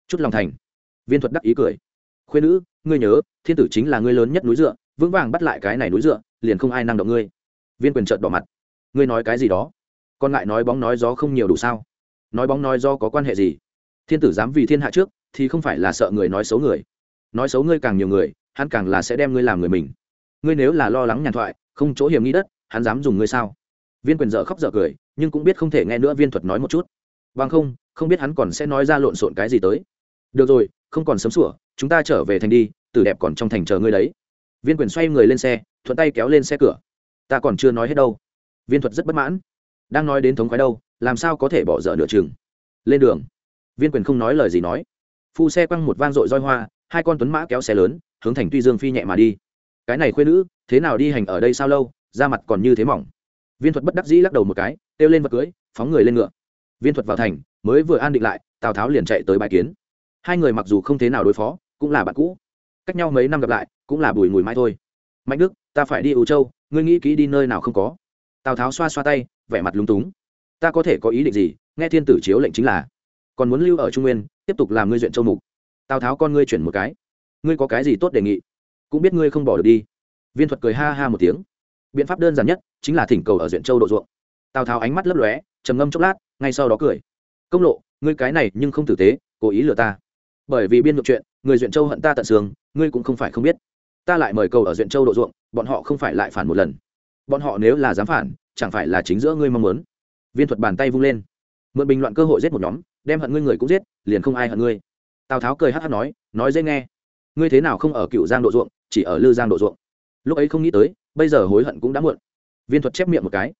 chút lòng thành. Viên thuật đắc ý cười. Khuyên nữ, ngươi nhớ, thiên tử chính là ngươi lớn nhất núi dựa, vững vàng bắt lại cái này núi dựa, liền không ai năng động ngươi. Viên quyền trợt bỏ mặt. Ngươi nói cái gì đó? Còn lại nói bóng nói gió không nhiều đủ sao? Nói bóng nói do có quan hệ gì? Thiên tử dám vì thiên hạ trước, thì không phải là sợ người nói xấu người. Nói xấu ngươi càng nhiều người, hắn càng là sẽ đem ngươi làm người mình. Ngươi nếu là lo lắng nhàn thoại, không chỗ hiểm nghi đất, hắn dám dùng ngươi sao? Viên quyền dợ khóc dợ cười, nhưng cũng biết không thể nghe nữa viên thuật nói một chút bằng không không biết hắn còn sẽ nói ra lộn xộn cái gì tới. Được rồi, không còn sớm sủa, chúng ta trở về thành đi, tử đẹp còn trong thành chờ ngươi đấy. Viên quyền xoay người lên xe, thuận tay kéo lên xe cửa. Ta còn chưa nói hết đâu. Viên thuật rất bất mãn. Đang nói đến thống khoái đâu, làm sao có thể bỏ dở nửa chừng? Lên đường. Viên quyền không nói lời gì nói. Phu xe quăng một vang dội roi hoa, hai con tuấn mã kéo xe lớn, hướng thành tuy dương phi nhẹ mà đi. Cái này khuyên nữ, thế nào đi hành ở đây sao lâu, da mặt còn như thế mỏng. Viên thuật bất đắc dĩ lắc đầu một cái, kêu lên vật cưới, phóng người lên ngựa viên thuật vào thành, mới vừa an định lại, tào tháo liền chạy tới bài kiến. Hai người mặc dù không thế nào đối phó, cũng là bạn cũ. Cách nhau mấy năm gặp lại, cũng là bùi mùi mai thôi. Mạnh đức, ta phải đi ưu châu, ngươi nghĩ kỹ đi nơi nào không có. Tào tháo xoa xoa tay, vẻ mặt lúng túng. Ta có thể có ý định gì? Nghe thiên tử chiếu lệnh chính là. Còn muốn lưu ở trung nguyên, tiếp tục làm ngươi duyện châu mục. Tào tháo con ngươi chuyển một cái. Ngươi có cái gì tốt đề nghị? Cũng biết ngươi không bỏ được đi. Viên thuật cười ha ha một tiếng. Biện pháp đơn giản nhất chính là thỉnh cầu ở duyện châu độ ruộng. Tào tháo ánh mắt lấp lóe, trầm ngâm chốc lát ngay sau đó cười. Công lộ, ngươi cái này nhưng không tử tế, cố ý lừa ta. Bởi vì biên ngược chuyện, người duyện châu hận ta tận xương, ngươi cũng không phải không biết. Ta lại mời cầu ở duyện châu độ ruộng, bọn họ không phải lại phản một lần. Bọn họ nếu là dám phản, chẳng phải là chính giữa ngươi mong muốn? Viên thuật bàn tay vung lên. Mượn bình loạn cơ hội giết một nhóm, đem hận ngươi người cũng giết, liền không ai hận ngươi. Tào tháo cười hát hát nói nói dễ nghe. Ngươi thế nào không ở cựu giang độ ruộng, chỉ ở lư giang độ ruộng? Lúc ấy không nghĩ tới, bây giờ hối hận cũng đã muộn. Viên thuật chép miệng một cái.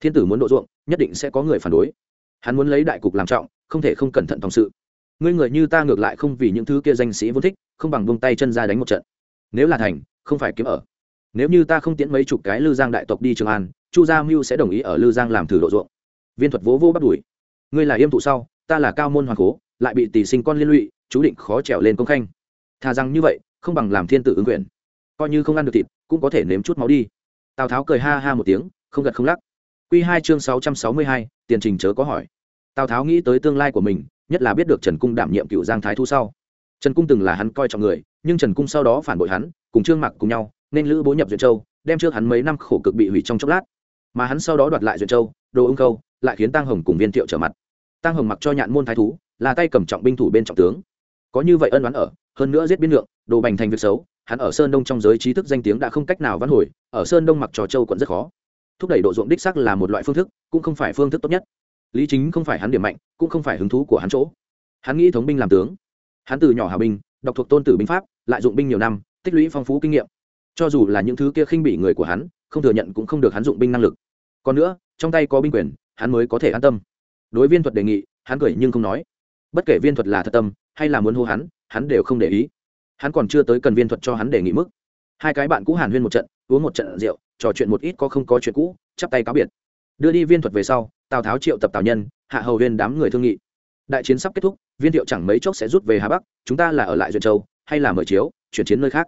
Thiên tử muốn độ ruộng, nhất định sẽ có người phản đối hắn muốn lấy đại cục làm trọng, không thể không cẩn thận tòng sự. Ngươi người như ta ngược lại không vì những thứ kia danh sĩ vô thích, không bằng buông tay chân ra đánh một trận. Nếu là thành, không phải kiếm ở. Nếu như ta không tiễn mấy chục cái lư giang đại tộc đi trường an, chu gia mưu sẽ đồng ý ở lư giang làm thử độ ruộng. Viên thuật vỗ vô bắt đuổi. Ngươi là yêm thụ sau, ta là cao môn hoàng cố, lại bị tỷ sinh con liên lụy, chú định khó trèo lên công khanh. Thà rằng như vậy, không bằng làm thiên tử ứng quyền. Coi như không ăn được thịt, cũng có thể nếm chút máu đi. Tào tháo cười ha ha một tiếng, không gật không lắc. Quy hai chương sáu trăm sáu mươi hai, tiền trình chớ có hỏi. Tào tháo nghĩ tới tương lai của mình, nhất là biết được trần cung đảm nhiệm cựu giang thái thu sau. Trần cung từng là hắn coi trọng người, nhưng trần cung sau đó phản bội hắn, cùng trương mặc cùng nhau, nên lữ bố nhập duyện châu, đem trước hắn mấy năm khổ cực bị hủy trong chốc lát. Mà hắn sau đó đoạt lại duyện châu, đồ ưng câu lại khiến tăng hồng cùng viên thiệu trở mặt. Tăng hồng mặc cho nhạn môn thái thú, là tay cầm trọng binh thủ bên trọng tướng. Có như vậy ân oán ở, hơn nữa giết biên lượng, đồ bành thành việc xấu, hắn ở sơn đông trong giới trí thức danh tiếng đã không cách nào vãn hồi, ở sơn đông mặc trò châu quận rất khó thúc đẩy độ ruộng đích sắc là một loại phương thức, cũng không phải phương thức tốt nhất. Lý chính không phải hắn điểm mạnh, cũng không phải hứng thú của hắn chỗ. Hắn nghĩ thống binh làm tướng. Hắn từ nhỏ hào binh, đọc thuộc tôn tử binh pháp, lại dụng binh nhiều năm, tích lũy phong phú kinh nghiệm. Cho dù là những thứ kia khinh bị người của hắn, không thừa nhận cũng không được hắn dụng binh năng lực. Còn nữa, trong tay có binh quyền, hắn mới có thể an tâm. Đối viên thuật đề nghị, hắn cười nhưng không nói. Bất kể viên thuật là thật tâm, hay là muốn hô hắn hắn đều không để ý. Hắn còn chưa tới cần viên thuật cho hắn đề nghị mức. Hai cái bạn cũ hàn huyên một trận, uống một trận rượu trò chuyện một ít có không có chuyện cũ, chắp tay cáo biệt. Đưa đi viên thuật về sau, tào tháo triệu tập tào nhân, hạ hầu huyên đám người thương nghị. Đại chiến sắp kết thúc, viên thiệu chẳng mấy chốc sẽ rút về hà bắc, chúng ta là ở lại duyên châu, hay là mở chiếu, chuyển chiến nơi khác.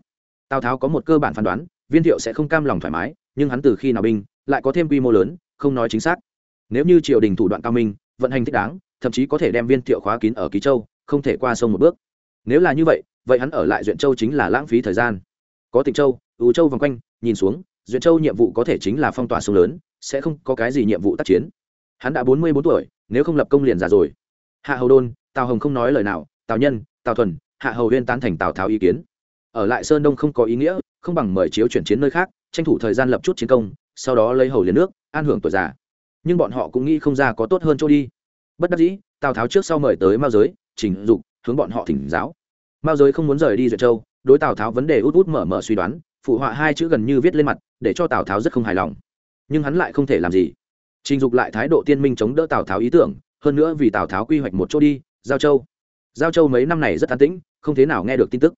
Tào tháo có một cơ bản phán đoán, viên thiệu sẽ không cam lòng thoải mái, nhưng hắn từ khi nào binh, lại có thêm quy mô lớn, không nói chính xác. Nếu như triều đình thủ đoạn cao minh, vận hành thích đáng, thậm chí có thể đem viên thiệu khóa kín ở ký châu, không thể qua sông một bước. Nếu là như vậy vậy hắn ở lại duyện châu chính là lãng phí thời gian. Có tịnh châu ưu châu vòng quanh, nhìn xuống Duyệt châu nhiệm vụ có thể chính là phong tỏa sông lớn, sẽ không có cái gì nhiệm vụ tác chiến. Hắn đã bốn mươi bốn tuổi, nếu không lập công liền già rồi. Hạ hầu đôn, tào hồng không nói lời nào, tào nhân, tào thuần, hạ hầu huyên tán thành tào tháo ý kiến. Ở lại sơn đông không có ý nghĩa, không bằng mời chiếu chuyển chiến nơi khác, tranh thủ thời gian lập chút chiến công, sau đó lấy hầu liền nước, an hưởng tuổi già. Nhưng bọn họ cũng nghĩ không ra có tốt hơn chỗ đi. Bất đắc dĩ, tào tháo trước sau mời tới mao giới trình dục, hướng bọn họ thỉnh giáo. Mao giới không muốn rời đi duyệt châu, đối tào tháo vấn đề út út mở mở suy đoán phụ họa hai chữ gần như viết lên mặt, để cho tào tháo rất không hài lòng. Nhưng hắn lại không thể làm gì. Trình dục lại thái độ tiên minh chống đỡ tào tháo ý tưởng, hơn nữa vì tào tháo quy hoạch một chỗ đi, giao châu. Giao châu mấy năm này rất an tĩnh, không thế nào nghe được tin tức.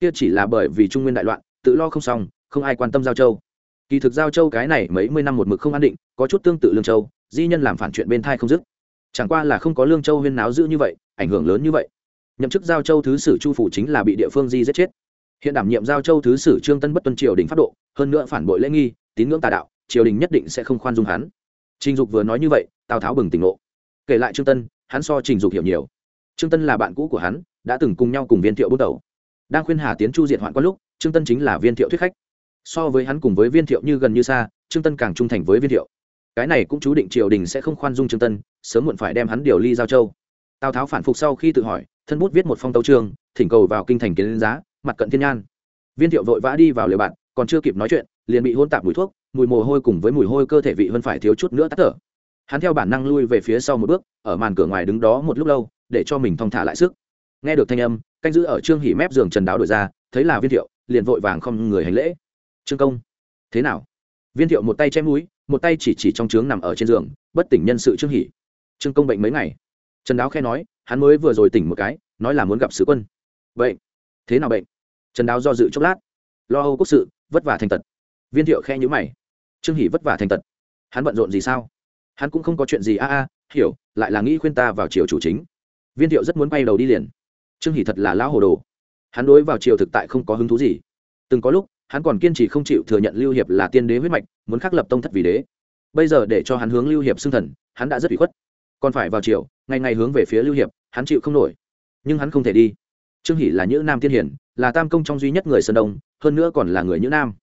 Kia chỉ là bởi vì trung nguyên đại loạn, tự lo không xong, không ai quan tâm giao châu. Kỳ thực giao châu cái này mấy mươi năm một mực không an định, có chút tương tự lương châu, di nhân làm phản chuyện bên thai không dứt. Chẳng qua là không có lương châu huyên náo dữ như vậy, ảnh hưởng lớn như vậy. Nhậm chức giao châu thứ sử chu phủ chính là bị địa phương di giết chết hiện đảm nhiệm giao châu thứ sử trương tân bất tuân triều đình pháp độ, hơn nữa phản bội lễ nghi, tín ngưỡng tà đạo, triều đình nhất định sẽ không khoan dung hắn. Trình dục vừa nói như vậy, tào tháo bừng tỉnh ngộ. Kể lại trương tân, hắn so trình dục hiểu nhiều. Trương tân là bạn cũ của hắn, đã từng cùng nhau cùng viên thiệu bút đầu đang khuyên hà tiến chu diệt hoạn quan lúc, trương tân chính là viên thiệu thuyết khách. So với hắn cùng với viên thiệu như gần như xa, trương tân càng trung thành với viên thiệu. Cái này cũng chú định triều đình sẽ không khoan dung trương tân, sớm muộn phải đem hắn điều ly giao châu. Tào tháo phản phục sau khi tự hỏi, thân bút viết một phong tấu trường thỉnh cầu vào kinh thành kiến giá mặt cận thiên nhan. Viên thiệu vội vã đi vào liều bạn, còn chưa kịp nói chuyện, liền bị hôn tạp mùi thuốc, mùi mồ hôi cùng với mùi hôi cơ thể vị hơn phải thiếu chút nữa tắt thở. Hắn theo bản năng lui về phía sau một bước, ở màn cửa ngoài đứng đó một lúc lâu, để cho mình thong thả lại sức. Nghe được thanh âm, canh giữ ở trương hỉ mép giường trần đáo đổi ra, thấy là viên thiệu, liền vội vàng không người hành lễ. Trương công, thế nào? Viên thiệu một tay chém núi một tay chỉ chỉ trong trướng nằm ở trên giường, bất tỉnh nhân sự trương hỉ trương công bệnh mấy ngày? Trần đáo khe nói, hắn mới vừa rồi tỉnh một cái, nói là muốn gặp sứ quân. Vậy thế nào bệnh? Trần đáo do dự chốc lát. Lo âu quốc sự, vất vả thành tật. Viên thiệu khe nhữ mày. Trương hỷ vất vả thành tật. Hắn bận rộn gì sao? Hắn cũng không có chuyện gì, a a, hiểu, lại là nghĩ khuyên ta vào triều chủ chính. Viên thiệu rất muốn bay đầu đi liền. Trương hỷ thật là lão hồ đồ. Hắn đối vào triều thực tại không có hứng thú gì. Từng có lúc, hắn còn kiên trì không chịu thừa nhận lưu hiệp là tiên đế huyết mạch, muốn khắc lập tông thất vì đế. Bây giờ để cho hắn hướng lưu hiệp xưng thần, hắn đã rất bị khuất. Còn phải vào triều, ngày ngày hướng về phía lưu hiệp, hắn chịu không nổi. Nhưng hắn không thể đi. Trương hỷ là nữ nam tiên hiển là tam công trong duy nhất người sơn đông, hơn nữa còn là người nhữ nam.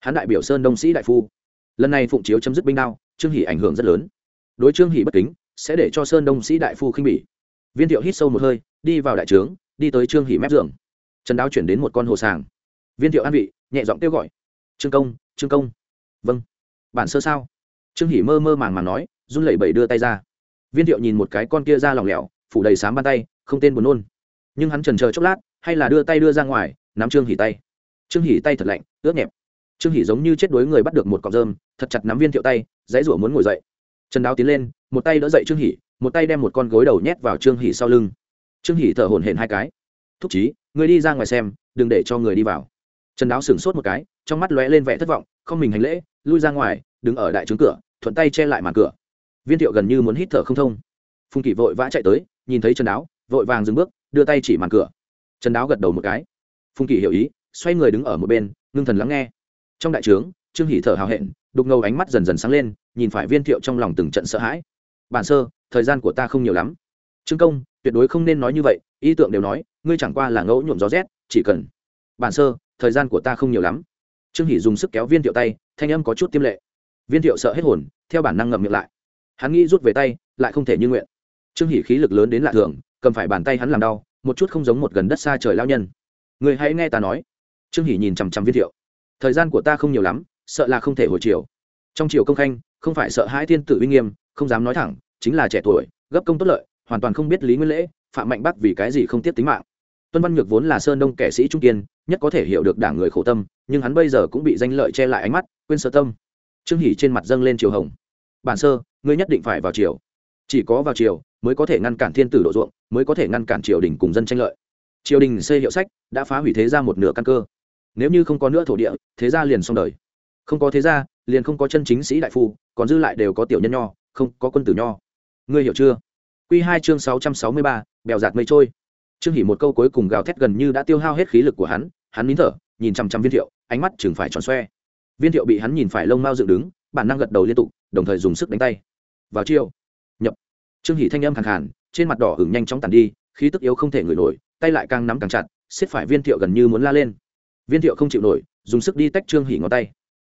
Hắn đại biểu sơn đông sĩ đại phu. Lần này phụng chiếu chấm dứt binh đao, trương hỷ ảnh hưởng rất lớn. Đối trương hỷ bất kính, sẽ để cho sơn đông sĩ đại phu khinh bỉ. Viên thiệu hít sâu một hơi, đi vào đại trướng, đi tới trương hỷ mép giường. Trần đáo chuyển đến một con hồ sàng. Viên thiệu an vị, nhẹ giọng kêu gọi. Trương công trương công. Vâng. Bản sơ sao? Trương hỷ mơ mơ màng màng nói, run lẩy bẩy đưa tay ra. Viên thiệu nhìn một cái con kia ra lỏng lẻo, phủ đầy sám bàn tay, không tên buồn nôn. Nhưng hắn trần chờ chốc lát hay là đưa tay đưa ra ngoài, nắm trương hỉ tay. Trương hỉ tay thật lạnh, ướt nhẹp. Trương hỉ giống như chết đuối người bắt được một cọng rơm, thật chặt nắm viên thiệu tay, dãy rủa muốn ngồi dậy. Trần đáo tiến lên, một tay đỡ dậy trương hỉ một tay đem một con gối đầu nhét vào trương hỉ sau lưng. Trương hỉ thở hổn hển hai cái. Thúc chí, người đi ra ngoài xem, đừng để cho người đi vào. Trần đáo sửng sốt một cái, trong mắt lóe lên vẻ thất vọng, không mình hành lễ, lui ra ngoài, đứng ở đại trướng cửa, thuận tay che lại màn cửa. Viên thiệu gần như muốn hít thở không thông. Phùng kỷ vội vã chạy tới, nhìn thấy trần đáo, vội vàng dừng bước, đưa tay chỉ màn cửa trần đáo gật đầu một cái. Phùng kỳ hiểu ý, xoay người đứng ở một bên, ngưng thần lắng nghe. Trong đại trướng, trương hỷ thở hào hẹn, đục ngầu ánh mắt dần dần sáng lên, nhìn phải viên thiệu trong lòng từng trận sợ hãi. Bản sơ, thời gian của ta không nhiều lắm. Trương công, tuyệt đối không nên nói như vậy, ý tượng đều nói, ngươi chẳng qua là ngẫu nhuộm gió rét, chỉ cần bản sơ, thời gian của ta không nhiều lắm. Trương hỷ dùng sức kéo viên thiệu tay, thanh âm có chút tiêm lệ. Viên thiệu sợ hết hồn, theo bản năng ngậm miệng lại. Hắn nghĩ rút về tay, lại không thể như nguyện. Trương hỷ khí lực lớn đến lạ thường, cầm phải bàn tay hắn làm đau một chút không giống một gần đất xa trời lao nhân. Người hãy nghe ta nói. Trương hỷ nhìn chằm chằm viên thiệu. Thời gian của ta không nhiều lắm, sợ là không thể hồi chiều. Trong chiều công khanh, không phải sợ hãi thiên tử uy nghiêm, không dám nói thẳng, chính là trẻ tuổi, gấp công tốt lợi, hoàn toàn không biết lý nguyên lễ, phạm mạnh bắc vì cái gì không tiếp tính mạng. Tuân văn nhược vốn là sơn đông kẻ sĩ trung kiên, nhất có thể hiểu được đảng người khổ tâm, nhưng hắn bây giờ cũng bị danh lợi che lại ánh mắt, quên sơ tâm. Trương hỷ trên mặt dâng lên chiều hồng. Bản sơ, ngươi nhất định phải vào chiều chỉ có vào chiều mới có thể ngăn cản thiên tử độ ruộng mới có thể ngăn cản triều đình cùng dân tranh lợi. Triều đình xây hiệu sách đã phá hủy thế ra một nửa căn cơ. Nếu như không có nữa thổ địa, thế ra liền xong đời. Không có thế ra liền không có chân chính sĩ đại phu, còn dư lại đều có tiểu nhân nho, không có quân tử nho. Ngươi hiểu chưa? Q hai chương sáu trăm sáu mươi ba, bèo giạt mây trôi. Trương hỉ một câu cuối cùng gào thét gần như đã tiêu hao hết khí lực của hắn hắn nín thở, nhìn chằm chằm viên thiệu, ánh mắt chừng phải tròn xoe. Viên thiệu bị hắn nhìn phải lông mao dựng đứng, bản năng gật đầu liên tục, đồng thời dùng sức đánh tay. Vào chiêu. Nhập. Trương hỷ thanh âm khàn khàn trên mặt đỏ hửng nhanh chóng tàn đi, khí tức yếu không thể ngửi nổi, tay lại càng nắm càng chặt, xiết phải viên thiệu gần như muốn la lên. Viên thiệu không chịu nổi, dùng sức đi tách trương hỉ ngón tay.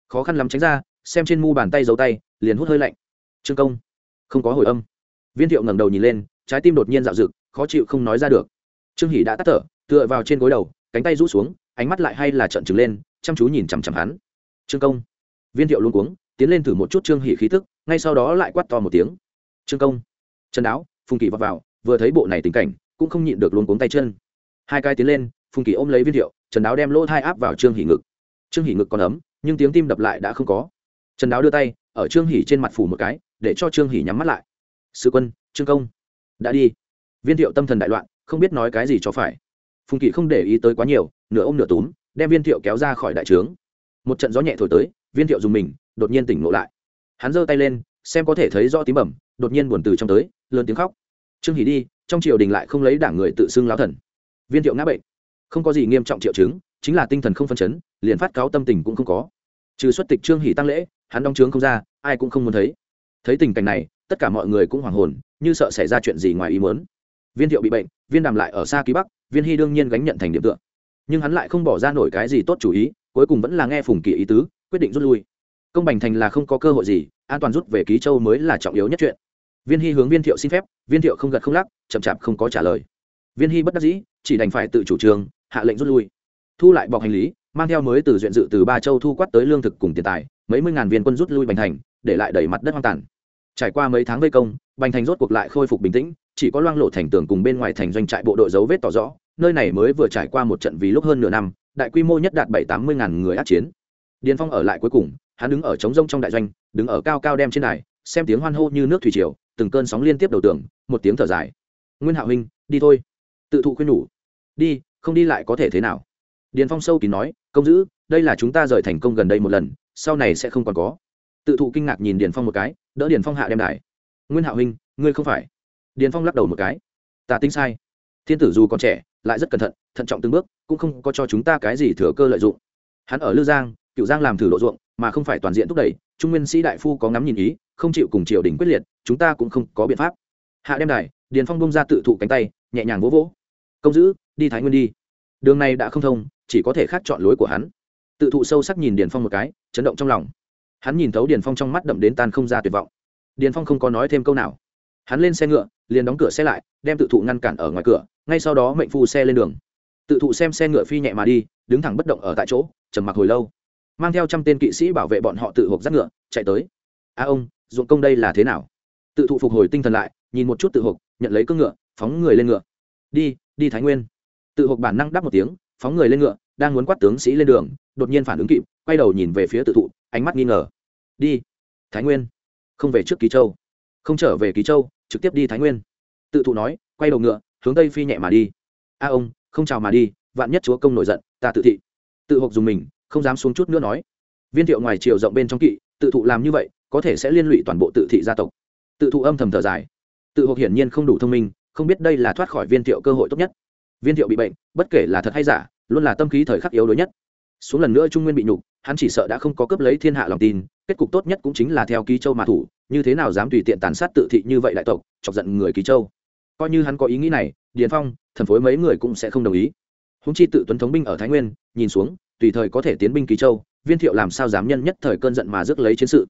Khó khăn lắm tránh ra, xem trên mu bàn tay giấu tay, liền hút hơi lạnh. Trương công, không có hồi âm. Viên thiệu ngẩng đầu nhìn lên, trái tim đột nhiên dạo rực khó chịu không nói ra được. Trương hỉ đã tắt thở, tựa vào trên gối đầu, cánh tay rũ xuống, ánh mắt lại hay là trợn trừng lên, chăm chú nhìn chằm chằm hắn. Trương công, viên thiệu luôn cuống, tiến lên thử một chút trương hỉ khí tức, ngay sau đó lại quát to một tiếng. Trương công, trần đáo phùng kỳ vọt vào, vừa thấy bộ này tình cảnh, cũng không nhịn được luôn cuống tay chân. Hai cái tiến lên, phùng kỳ ôm lấy viên thiệu trần đáo đem lỗ thai áp vào trương hỷ ngực. Trương hỷ ngực còn ấm, nhưng tiếng tim đập lại đã không có. Trần đáo đưa tay, ở trương hỷ trên mặt phủ một cái, để cho trương hỷ nhắm mắt lại. Sư quân, trương công, đã đi. Viên thiệu tâm thần đại loạn, không biết nói cái gì cho phải. Phùng kỳ không để ý tới quá nhiều, nửa ôm nửa túm, đem viên thiệu kéo ra khỏi đại trướng. Một trận gió nhẹ thổi tới, viên thiệu dùng mình, đột nhiên tỉnh ngộ lại. Hắn giơ tay lên, xem có thể thấy rõ tím bẩm đột nhiên buồn từ trong tới, lớn tiếng khóc. Trương hỷ đi, trong triều đình lại không lấy đảng người tự xưng lão thần. Viên thiệu ngã bệnh. Không có gì nghiêm trọng triệu chứng, chính là tinh thần không phân chấn, liền phát cáo tâm tình cũng không có. Trừ xuất tịch trương hỷ tăng lễ, hắn đóng trướng không ra, ai cũng không muốn thấy. Thấy tình cảnh này, tất cả mọi người cũng hoảng hồn, như sợ xảy ra chuyện gì ngoài ý muốn. Viên thiệu bị bệnh, viên đàm lại ở xa ký bắc, viên hy đương nhiên gánh nhận thành điểm tựa. Nhưng hắn lại không bỏ ra nổi cái gì tốt chủ ý, cuối cùng vẫn là nghe phùng kỳ ý tứ, quyết định rút lui. Công bành thành là không có cơ hội gì, an toàn rút về ký châu mới là trọng yếu nhất chuyện viên hy hướng viên thiệu xin phép, viên thiệu không gật không lắc, chậm chạp không có trả lời. Viên hy bất đắc dĩ, chỉ đành phải tự chủ trương, hạ lệnh rút lui. Thu lại bọc hành lý, mang theo mới từ duyện dự từ ba châu thu quát tới lương thực cùng tiền tài, mấy mươi ngàn viên quân rút lui bành thành, để lại đầy mặt đất hoang tàn. Trải qua mấy tháng vây công, bành thành rốt cuộc lại khôi phục bình tĩnh, chỉ có loang lộ thành tường cùng bên ngoài thành doanh trại bộ đội dấu vết tỏ rõ, nơi này mới vừa trải qua một trận vì lúc hơn nửa năm, đại quy mô nhất đạt bảy tám mươi ngàn người át chiến. Điền phong ở lại cuối cùng, hắn đứng ở trống rông trong đại doanh, đứng ở cao cao đem trên đài, xem tiếng hoan hô như nước thủy triều từng cơn sóng liên tiếp đầu tường, một tiếng thở dài. Nguyên hạo huynh đi thôi. Tự thụ khuyên nhủ. Đi, không đi lại có thể thế nào? Điền phong sâu kín nói, công giữ, đây là chúng ta rời thành công gần đây một lần, sau này sẽ không còn có. Tự thụ kinh ngạc nhìn điền phong một cái, đỡ điền phong hạ đem đài. Nguyên hạo huynh ngươi không phải. Điền phong lắc đầu một cái. Ta tính sai. Thiên tử dù còn trẻ, lại rất cẩn thận thận trọng từng bước, cũng không có cho chúng ta cái gì thừa cơ lợi dụng. Hắn ở lư giang, cựu giang làm thử độ ruộng, mà không phải toàn diện thúc đẩy, trung nguyên sĩ đại phu có ngắm nhìn ý không chịu cùng triều đình quyết liệt, chúng ta cũng không có biện pháp. Hạ đem đài, điền phong bông ra tự thụ cánh tay, nhẹ nhàng vỗ vỗ. Công giữ, đi thái nguyên đi. Đường này đã không thông, chỉ có thể khác chọn lối của hắn. Tự thụ sâu sắc nhìn điền phong một cái, chấn động trong lòng. Hắn nhìn thấu điền phong trong mắt đậm đến tan không ra tuyệt vọng. Điền phong không có nói thêm câu nào. Hắn lên xe ngựa, liền đóng cửa xe lại, đem tự thụ ngăn cản ở ngoài cửa, ngay sau đó mệnh phu xe lên đường. Tự thụ xem xe ngựa phi nhẹ mà đi, đứng thẳng bất động ở tại chỗ, trầm mặc hồi lâu. Mang theo trăm tên kỵ sĩ bảo vệ bọn họ tự hộp dắt ngựa, chạy tới. A ông ruộng công đây là thế nào? Tự thụ phục hồi tinh thần lại, nhìn một chút tự hộp nhận lấy cương ngựa, phóng người lên ngựa. Đi đi thái nguyên. Tự hộp bản năng đáp một tiếng, phóng người lên ngựa, đang muốn quát tướng sĩ lên đường, đột nhiên phản ứng kịp, quay đầu nhìn về phía tự thụ, ánh mắt nghi ngờ. Đi, thái nguyên. Không về trước ký châu. Không trở về ký châu, trực tiếp đi thái nguyên. Tự thụ nói, quay đầu ngựa, hướng tây phi nhẹ mà đi. A ông, không chào mà đi, vạn nhất chúa công nổi giận, ta tự thị. Tự hộp dùng mình, không dám xuống chút nữa nói. Viên thiệu ngoài chiều rộng bên trong kỵ, tự thụ làm như vậy có thể sẽ liên lụy toàn bộ tự thị gia tộc. Tự thụ âm thầm thở dài. Tự hộp hiển nhiên không đủ thông minh, không biết đây là thoát khỏi viên thiệu cơ hội tốt nhất. Viên thiệu bị bệnh, bất kể là thật hay giả, luôn là tâm khí thời khắc yếu đuối nhất. Xuống lần nữa trung nguyên bị nhục, hắn chỉ sợ đã không có cướp lấy thiên hạ lòng tin, kết cục tốt nhất cũng chính là theo ký châu mà thủ, như thế nào dám tùy tiện tàn sát tự thị như vậy đại tộc, chọc giận người ký châu. Coi như hắn có ý nghĩ này, điền phong, thần phối mấy người cũng sẽ không đồng ý. Húng chi tự tuấn thống binh ở thái nguyên, nhìn xuống, tùy thời có thể tiến binh ký châu, viên thiệu làm sao dám nhân nhất thời cơn giận mà rước lấy chiến sự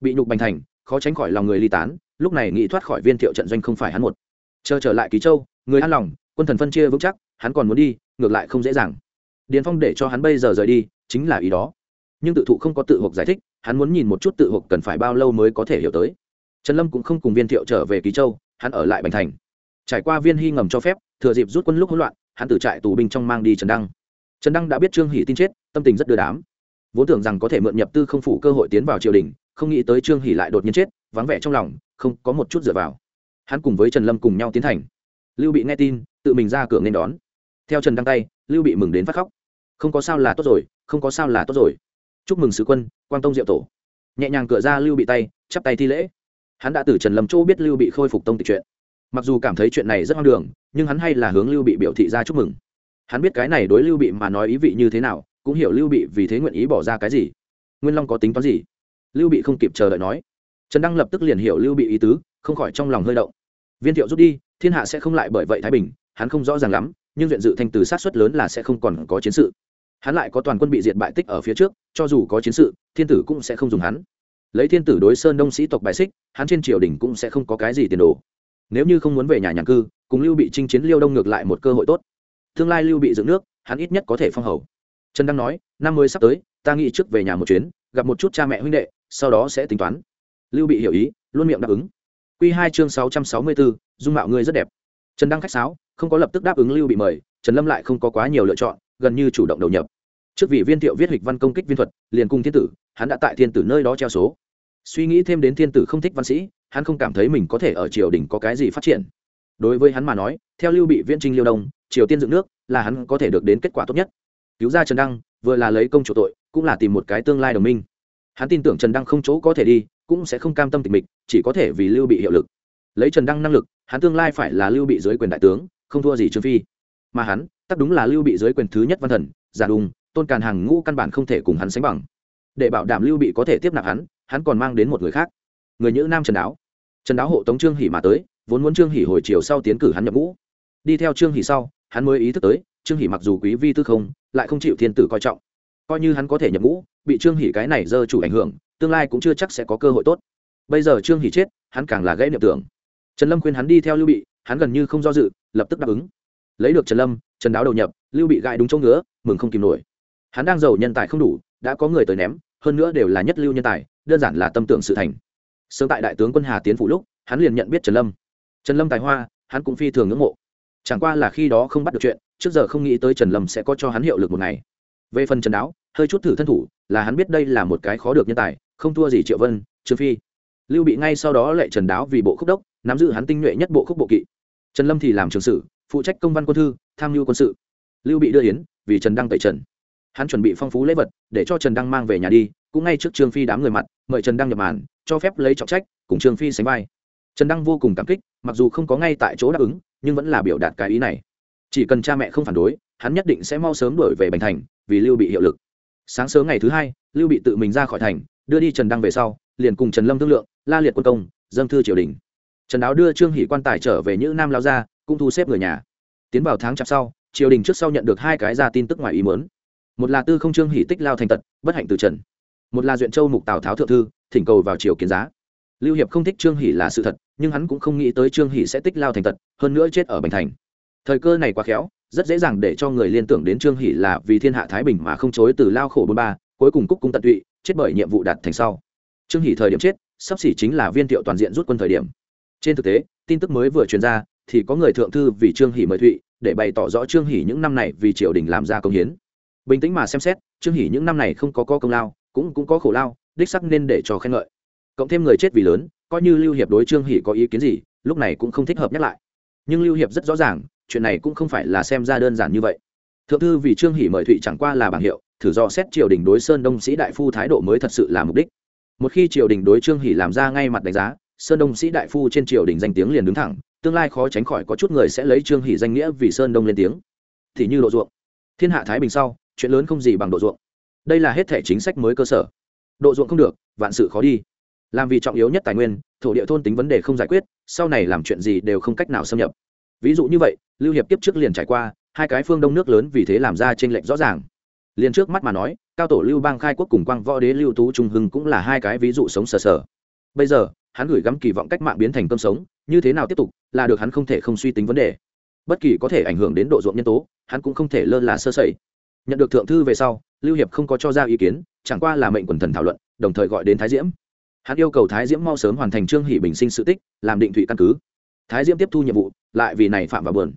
bị nhục bành thành, khó tránh khỏi lòng người ly tán, lúc này nghĩ thoát khỏi viên thiệu trận doanh không phải hắn một. Chờ trở lại ký châu, người an lòng, quân thần phân chia vững chắc, hắn còn muốn đi, ngược lại không dễ dàng. Điền phong để cho hắn bây giờ rời đi, chính là ý đó. Nhưng tự thụ không có tự hộp giải thích, hắn muốn nhìn một chút tự hộp cần phải bao lâu mới có thể hiểu tới. Trần lâm cũng không cùng viên thiệu trở về ký châu, hắn ở lại bành thành. Trải qua viên hy ngầm cho phép, thừa dịp rút quân lúc hỗn loạn, hắn từ trại tù binh trong mang đi trần đăng. Trần đăng đã biết trương hỷ tin chết, tâm tình rất đưa đám. Vốn tưởng rằng có thể mượn nhập tư không phủ cơ hội tiến vào triều đình không nghĩ tới trương hỷ lại đột nhiên chết, vắng vẻ trong lòng, không có một chút dựa vào. Hắn cùng với trần lâm cùng nhau tiến thành lưu bị nghe tin, tự mình ra cửa nên đón. Theo trần đăng tay, lưu bị mừng đến phát khóc. Không có sao là tốt rồi, không có sao là tốt rồi. Chúc mừng sứ quân, quang tông diệu tổ. Nhẹ nhàng cửa ra lưu bị tay, chắp tay thi lễ. Hắn đã từ trần lâm chỗ biết lưu bị khôi phục tông tịch chuyện mặc dù cảm thấy chuyện này rất hoang đường, nhưng hắn hay là hướng lưu bị biểu thị ra chúc mừng. Hắn biết cái này đối lưu bị mà nói ý vị như thế nào, cũng hiểu lưu bị vì thế nguyện ý bỏ ra cái gì. Nguyên long có tính toán gì? Lưu bị không kịp chờ đợi nói. Trần đăng lập tức liền hiểu lưu bị ý tứ, không khỏi trong lòng hơi động. Viên thiệu rút đi, thiên hạ sẽ không lại bởi vậy thái bình, hắn không rõ ràng lắm, nhưng viện dự thanh từ sát xuất lớn là sẽ không còn có chiến sự. Hắn lại có toàn quân bị diệt bại tích ở phía trước, cho dù có chiến sự, thiên tử cũng sẽ không dùng hắn. Lấy thiên tử đối sơn đông sĩ tộc bài xích, hắn trên triều đình cũng sẽ không có cái gì tiền đồ. Nếu như không muốn về nhà nhàn cư, cùng lưu bị chinh chiến liêu đông ngược lại một cơ hội tốt. Tương lai lưu bị dựng nước, hắn ít nhất có thể phong hầu. Trần đăng nói, năm mới sắp tới, ta nghĩ trước về nhà một chuyến, gặp một chút cha mẹ huynh đệ sau đó sẽ tính toán. Lưu bị hiểu ý, luôn miệng đáp ứng. Q hai chương sáu trăm sáu mươi bốn dung mạo ngươi rất đẹp. Trần đăng khách sáo, không có lập tức đáp ứng lưu bị mời, trần lâm lại không có quá nhiều lựa chọn, gần như chủ động đầu nhập. Trước vị viên thiệu viết hịch văn công kích viên thuật, liền cùng thiên tử, hắn đã tại thiên tử nơi đó treo số. Suy nghĩ thêm đến thiên tử không thích văn sĩ, hắn không cảm thấy mình có thể ở triều đình có cái gì phát triển. Đối với hắn mà nói, theo lưu bị viễn trinh liêu đông, triều tiên dựng nước là hắn có thể được đến kết quả tốt nhất. Cứu ra trần đăng, vừa là lấy công chủ tội, cũng là tìm một cái tương lai đồng minh hắn tin tưởng trần đăng không chỗ có thể đi, cũng sẽ không cam tâm tịch mịch, chỉ có thể vì lưu bị hiệu lực. Lấy trần đăng năng lực, hắn tương lai phải là lưu bị dưới quyền đại tướng, không thua gì trương phi. Mà hắn tất đúng là lưu bị dưới quyền thứ nhất văn thần, giả đùng, tôn càn hàng ngũ căn bản không thể cùng hắn sánh bằng. Để bảo đảm lưu bị có thể tiếp nạp hắn hắn còn mang đến một người khác. Người nhữ nam trần đáo. Trần đáo hộ tống trương hỷ mà tới, vốn muốn trương hỷ hồi chiều sau tiến cử hắn nhập ngũ. Đi theo trương hỷ sau, hắn mới ý thức tới, trương hỷ mặc dù quý vi tư không, lại không chịu thiên tử coi trọng coi như hắn có thể nhập ngũ, bị trương hỷ cái này dơ chủ ảnh hưởng, tương lai cũng chưa chắc sẽ có cơ hội tốt. Bây giờ trương hỷ chết, hắn càng là gãy niệm tưởng. Trần lâm khuyên hắn đi theo lưu bị, hắn gần như không do dự, lập tức đáp ứng. Lấy được trần lâm, trần đáo đầu nhập, lưu bị gãi đúng chỗ ngứa, mừng không kìm nổi. Hắn đang giàu nhân tài không đủ, đã có người tới ném, hơn nữa đều là nhất lưu nhân tài, đơn giản là tâm tưởng sự thành. Sớm tại đại tướng quân hà tiến phụ lúc, hắn liền nhận biết trần lâm. Trần lâm tài hoa, hắn cũng phi thường ngưỡng mộ. Chẳng qua là khi đó không bắt được chuyện, trước giờ không nghĩ tới trần lâm sẽ có cho hắn hiệu lực một ngày. Về phần trần đáo hơi chút thử thân thủ, là hắn biết đây là một cái khó được nhân tài, không thua gì triệu vân, trương phi. Lưu bị ngay sau đó lại trần đáo vì bộ khúc đốc, nắm giữ hắn tinh nhuệ nhất bộ khúc bộ kỵ. Trần lâm thì làm trường sử phụ trách công văn quân thư, tham mưu quân sự. Lưu bị đưa yến vì trần đăng tẩy trần. Hắn chuẩn bị phong phú lễ vật, để cho trần đăng mang về nhà đi, cũng ngay trước trương phi đám người mặt, mời trần đăng nhập màn, cho phép lấy trọng trách, cùng trương phi sánh vai. Trần đăng vô cùng cảm kích, mặc dù không có ngay tại chỗ đáp ứng, nhưng vẫn là biểu đạt cái ý này. Chỉ cần cha mẹ không phản đối, hắn nhất định sẽ mau sớm đổi về bành thành, vì lưu bị hiệu lực sáng sớm ngày thứ hai, lưu bị tự mình ra khỏi thành, đưa đi trần đăng về sau, liền cùng trần lâm thương lượng, la liệt quân công, dâng thư triều đình. Trần áo đưa trương hỷ quan tài trở về những nam lao ra, cũng thu xếp người nhà. Tiến vào tháng chạp sau, triều đình trước sau nhận được hai cái ra tin tức ngoài ý mớn một là tư không trương hỷ tích lao thành tật, bất hạnh từ trần. Một là duyện châu mục tào tháo thượng thư, thỉnh cầu vào triều kiến giá. Lưu hiệp không thích trương hỷ là sự thật, nhưng hắn cũng không nghĩ tới trương hỷ sẽ tích lao thành tật, hơn nữa chết ở bành thành. Thời cơ này quá khéo rất dễ dàng để cho người liên tưởng đến trương hỷ là vì thiên hạ thái bình mà không chối từ lao khổ bốn ba cuối cùng cúc cung tận tụy chết bởi nhiệm vụ đạt thành sau. Trương hỷ thời điểm chết sắp xỉ chính là viên thiệu toàn diện rút quân thời điểm. Trên thực tế tin tức mới vừa truyền ra thì có người thượng thư vì trương hỷ mời thụy để bày tỏ rõ trương hỷ những năm này vì triều đình làm ra công hiến. Bình tĩnh mà xem xét trương hỷ những năm này không có, có công lao cũng cũng có khổ lao đích sắc nên để cho khen ngợi. Cộng thêm người chết vì lớn coi như lưu hiệp đối trương hỷ có ý kiến gì lúc này cũng không thích hợp nhắc lại. Nhưng lưu hiệp rất rõ ràng chuyện này cũng không phải là xem ra đơn giản như vậy. Thượng thư vì trương hỷ mời thụy chẳng qua là bảng hiệu, thử do xét triều đình đối sơn đông sĩ đại phu thái độ mới thật sự là mục đích. Một khi triều đình đối trương hỷ làm ra ngay mặt đánh giá, sơn đông sĩ đại phu trên triều đình danh tiếng liền đứng thẳng, tương lai khó tránh khỏi có chút người sẽ lấy trương hỷ danh nghĩa vì sơn đông lên tiếng. Thì như độ ruộng. Thiên hạ thái bình sau, chuyện lớn không gì bằng độ ruộng. Đây là hết thể chính sách mới cơ sở. Độ ruộng không được, vạn sự khó đi. Làm vì trọng yếu nhất tài nguyên, thổ địa thôn tính vấn đề không giải quyết, sau này làm chuyện gì đều không cách nào xâm nhập ví dụ như vậy, lưu hiệp tiếp trước liền trải qua, hai cái phương đông nước lớn vì thế làm ra t r ê n lệch rõ ràng. Liền trước mắt mà nói, cao tổ lưu bang khai quốc cùng quang võ đế lưu tú trung hưng cũng là hai cái ví dụ sống sờ sờ. Bây giờ, hắn gửi gắm kỳ vọng cách mạng biến thành cơm sống, như thế nào tiếp tục, là được hắn không thể không suy tính vấn đề. Bất kỳ có thể ảnh hưởng đến độ ruộng nhân tố, hắn cũng không thể lơ là sơ sẩy. Nhận được thượng thư về sau, lưu hiệp không có cho ra ý kiến, chẳng qua là mệnh quần thần thảo luận, đồng thời gọi đến thái diễm. Hắn yêu cầu thái diễm mau sớm hoàn thành trương hỷ bình sinh sự tích, làm định thụy căn cứ thái diễm tiếp thu nhiệm vụ, lại vì này phạm vào bờn.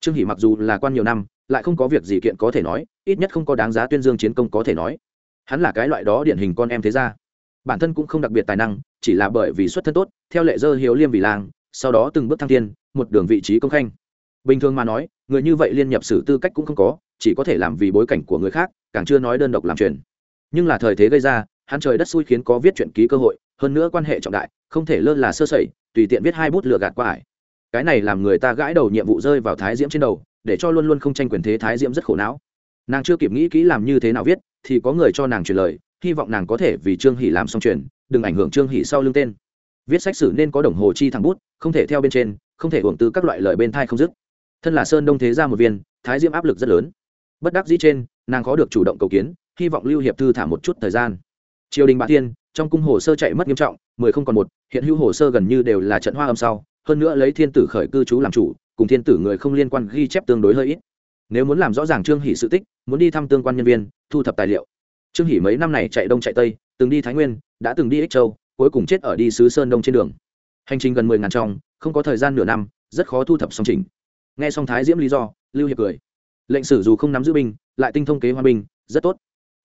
Trương hỷ mặc dù là quan nhiều năm, lại không có việc gì kiện có thể nói, ít nhất không có đáng giá tuyên dương chiến công có thể nói. Hắn là cái loại đó điển hình con em thế gia. Bản thân cũng không đặc biệt tài năng, chỉ là bởi vì xuất thân tốt, theo lệ dơ hiếu liêm vì làng, sau đó từng bước thăng thiên, một đường vị trí công khanh. Bình thường mà nói, người như vậy liên nhập sử tư cách cũng không có, chỉ có thể làm vì bối cảnh của người khác, càng chưa nói đơn độc làm truyền nhưng là thời thế gây ra, hắn trời đất xui khiến có viết chuyện ký cơ hội, hơn nữa quan hệ trọng đại, không thể lơ là sơ sẩy, tùy tiện viết hai bút lừa gạt qua ải cái này làm người ta gãi đầu nhiệm vụ rơi vào thái diễm trên đầu, để cho luôn luôn không tranh quyền thế thái diễm rất khổ não. Nàng chưa kịp nghĩ kỹ làm như thế nào viết, thì có người cho nàng truyền lời, hy vọng nàng có thể vì trương hỷ làm xong truyền đừng ảnh hưởng trương hỷ sau lưng tên. Viết sách sử nên có đồng hồ chi thẳng bút, không thể theo bên trên, không thể hưởng từ các loại lời bên thai không dứt. Thân là sơn đông thế ra một viên, thái diễm áp lực rất lớn. Bất đắc dĩ trên, nàng khó được chủ động cầu kiến, hy vọng lưu hiệp thư thả một chút thời gian. Triều đình bạc thiên, trong cung hồ sơ chạy mất nghiêm trọng, mười không còn một, hiện hữu hồ sơ gần như đều là trận hoa âm sau hơn nữa lấy thiên tử khởi cư trú làm chủ, cùng thiên tử người không liên quan ghi chép tương đối hơi ít. Nếu muốn làm rõ ràng trương hỷ sự tích, muốn đi thăm tương quan nhân viên, thu thập tài liệu. Trương hỷ mấy năm này chạy đông chạy tây, từng đi thái nguyên, đã từng đi ích châu, cuối cùng chết ở đi sứ sơn đông trên đường. Hành trình gần mười ngàn trong, không có thời gian nửa năm, rất khó thu thập song trình. Nghe xong thái diễm lý do, lưu hiệp cười. Lệnh sử dù không nắm giữ binh, lại tinh thông kế hoa binh, rất tốt.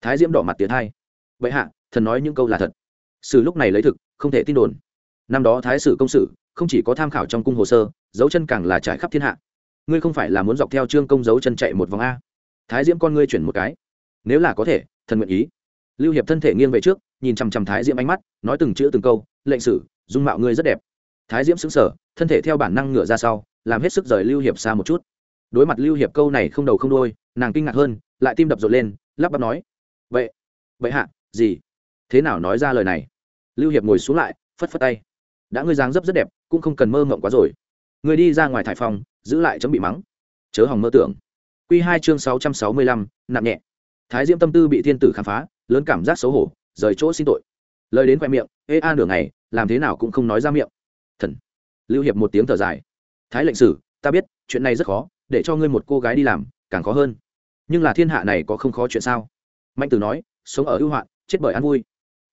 Thái diễm đỏ mặt tiến hai vậy hạ, thần nói những câu là thật. Sử lúc này lấy thực, không thể tin đồn năm đó thái sử công sử, không chỉ có tham khảo trong cung hồ sơ, dấu chân càng là trải khắp thiên hạ. Ngươi không phải là muốn dọc theo trương công dấu chân chạy một vòng a. Thái diễm con ngươi chuyển một cái. Nếu là có thể, thần nguyện ý. Lưu hiệp thân thể nghiêng về trước, nhìn chằm chằm thái diễm ánh mắt, nói từng chữ từng câu, lệnh sử, dung mạo ngươi rất đẹp. Thái diễm xứng sở thân thể theo bản năng ngửa ra sau, làm hết sức rời lưu hiệp xa một chút. Đối mặt lưu hiệp câu này không đầu không đôi nàng kinh ngạc hơn, lại tim đập rộn lên, lắp bắp nói, vậy vậy hạ, gì? Thế nào nói ra lời này? Lưu hiệp ngồi xuống lại, phất phất tay đã ngươi dáng dấp rất đẹp, cũng không cần mơ mộng quá rồi. Người đi ra ngoài thải phòng, giữ lại chấm bị mắng. Chớ hỏng mơ tưởng. Q hai chương sáu trăm sáu mươi lăm, nặng nhẹ. Thái diễm tâm tư bị thiên tử khám phá, lớn cảm giác xấu hổ, rời chỗ xin tội. Lời đến khoe miệng, ê a, nửa ngày, làm thế nào cũng không nói ra miệng. Thần. Lưu hiệp một tiếng thở dài. Thái lệnh sử, ta biết, chuyện này rất khó, để cho ngươi một cô gái đi làm, càng khó hơn. Nhưng là thiên hạ này có không khó chuyện sao? Mạnh tử nói, sống ở ưu hoạn, chết bởi an vui.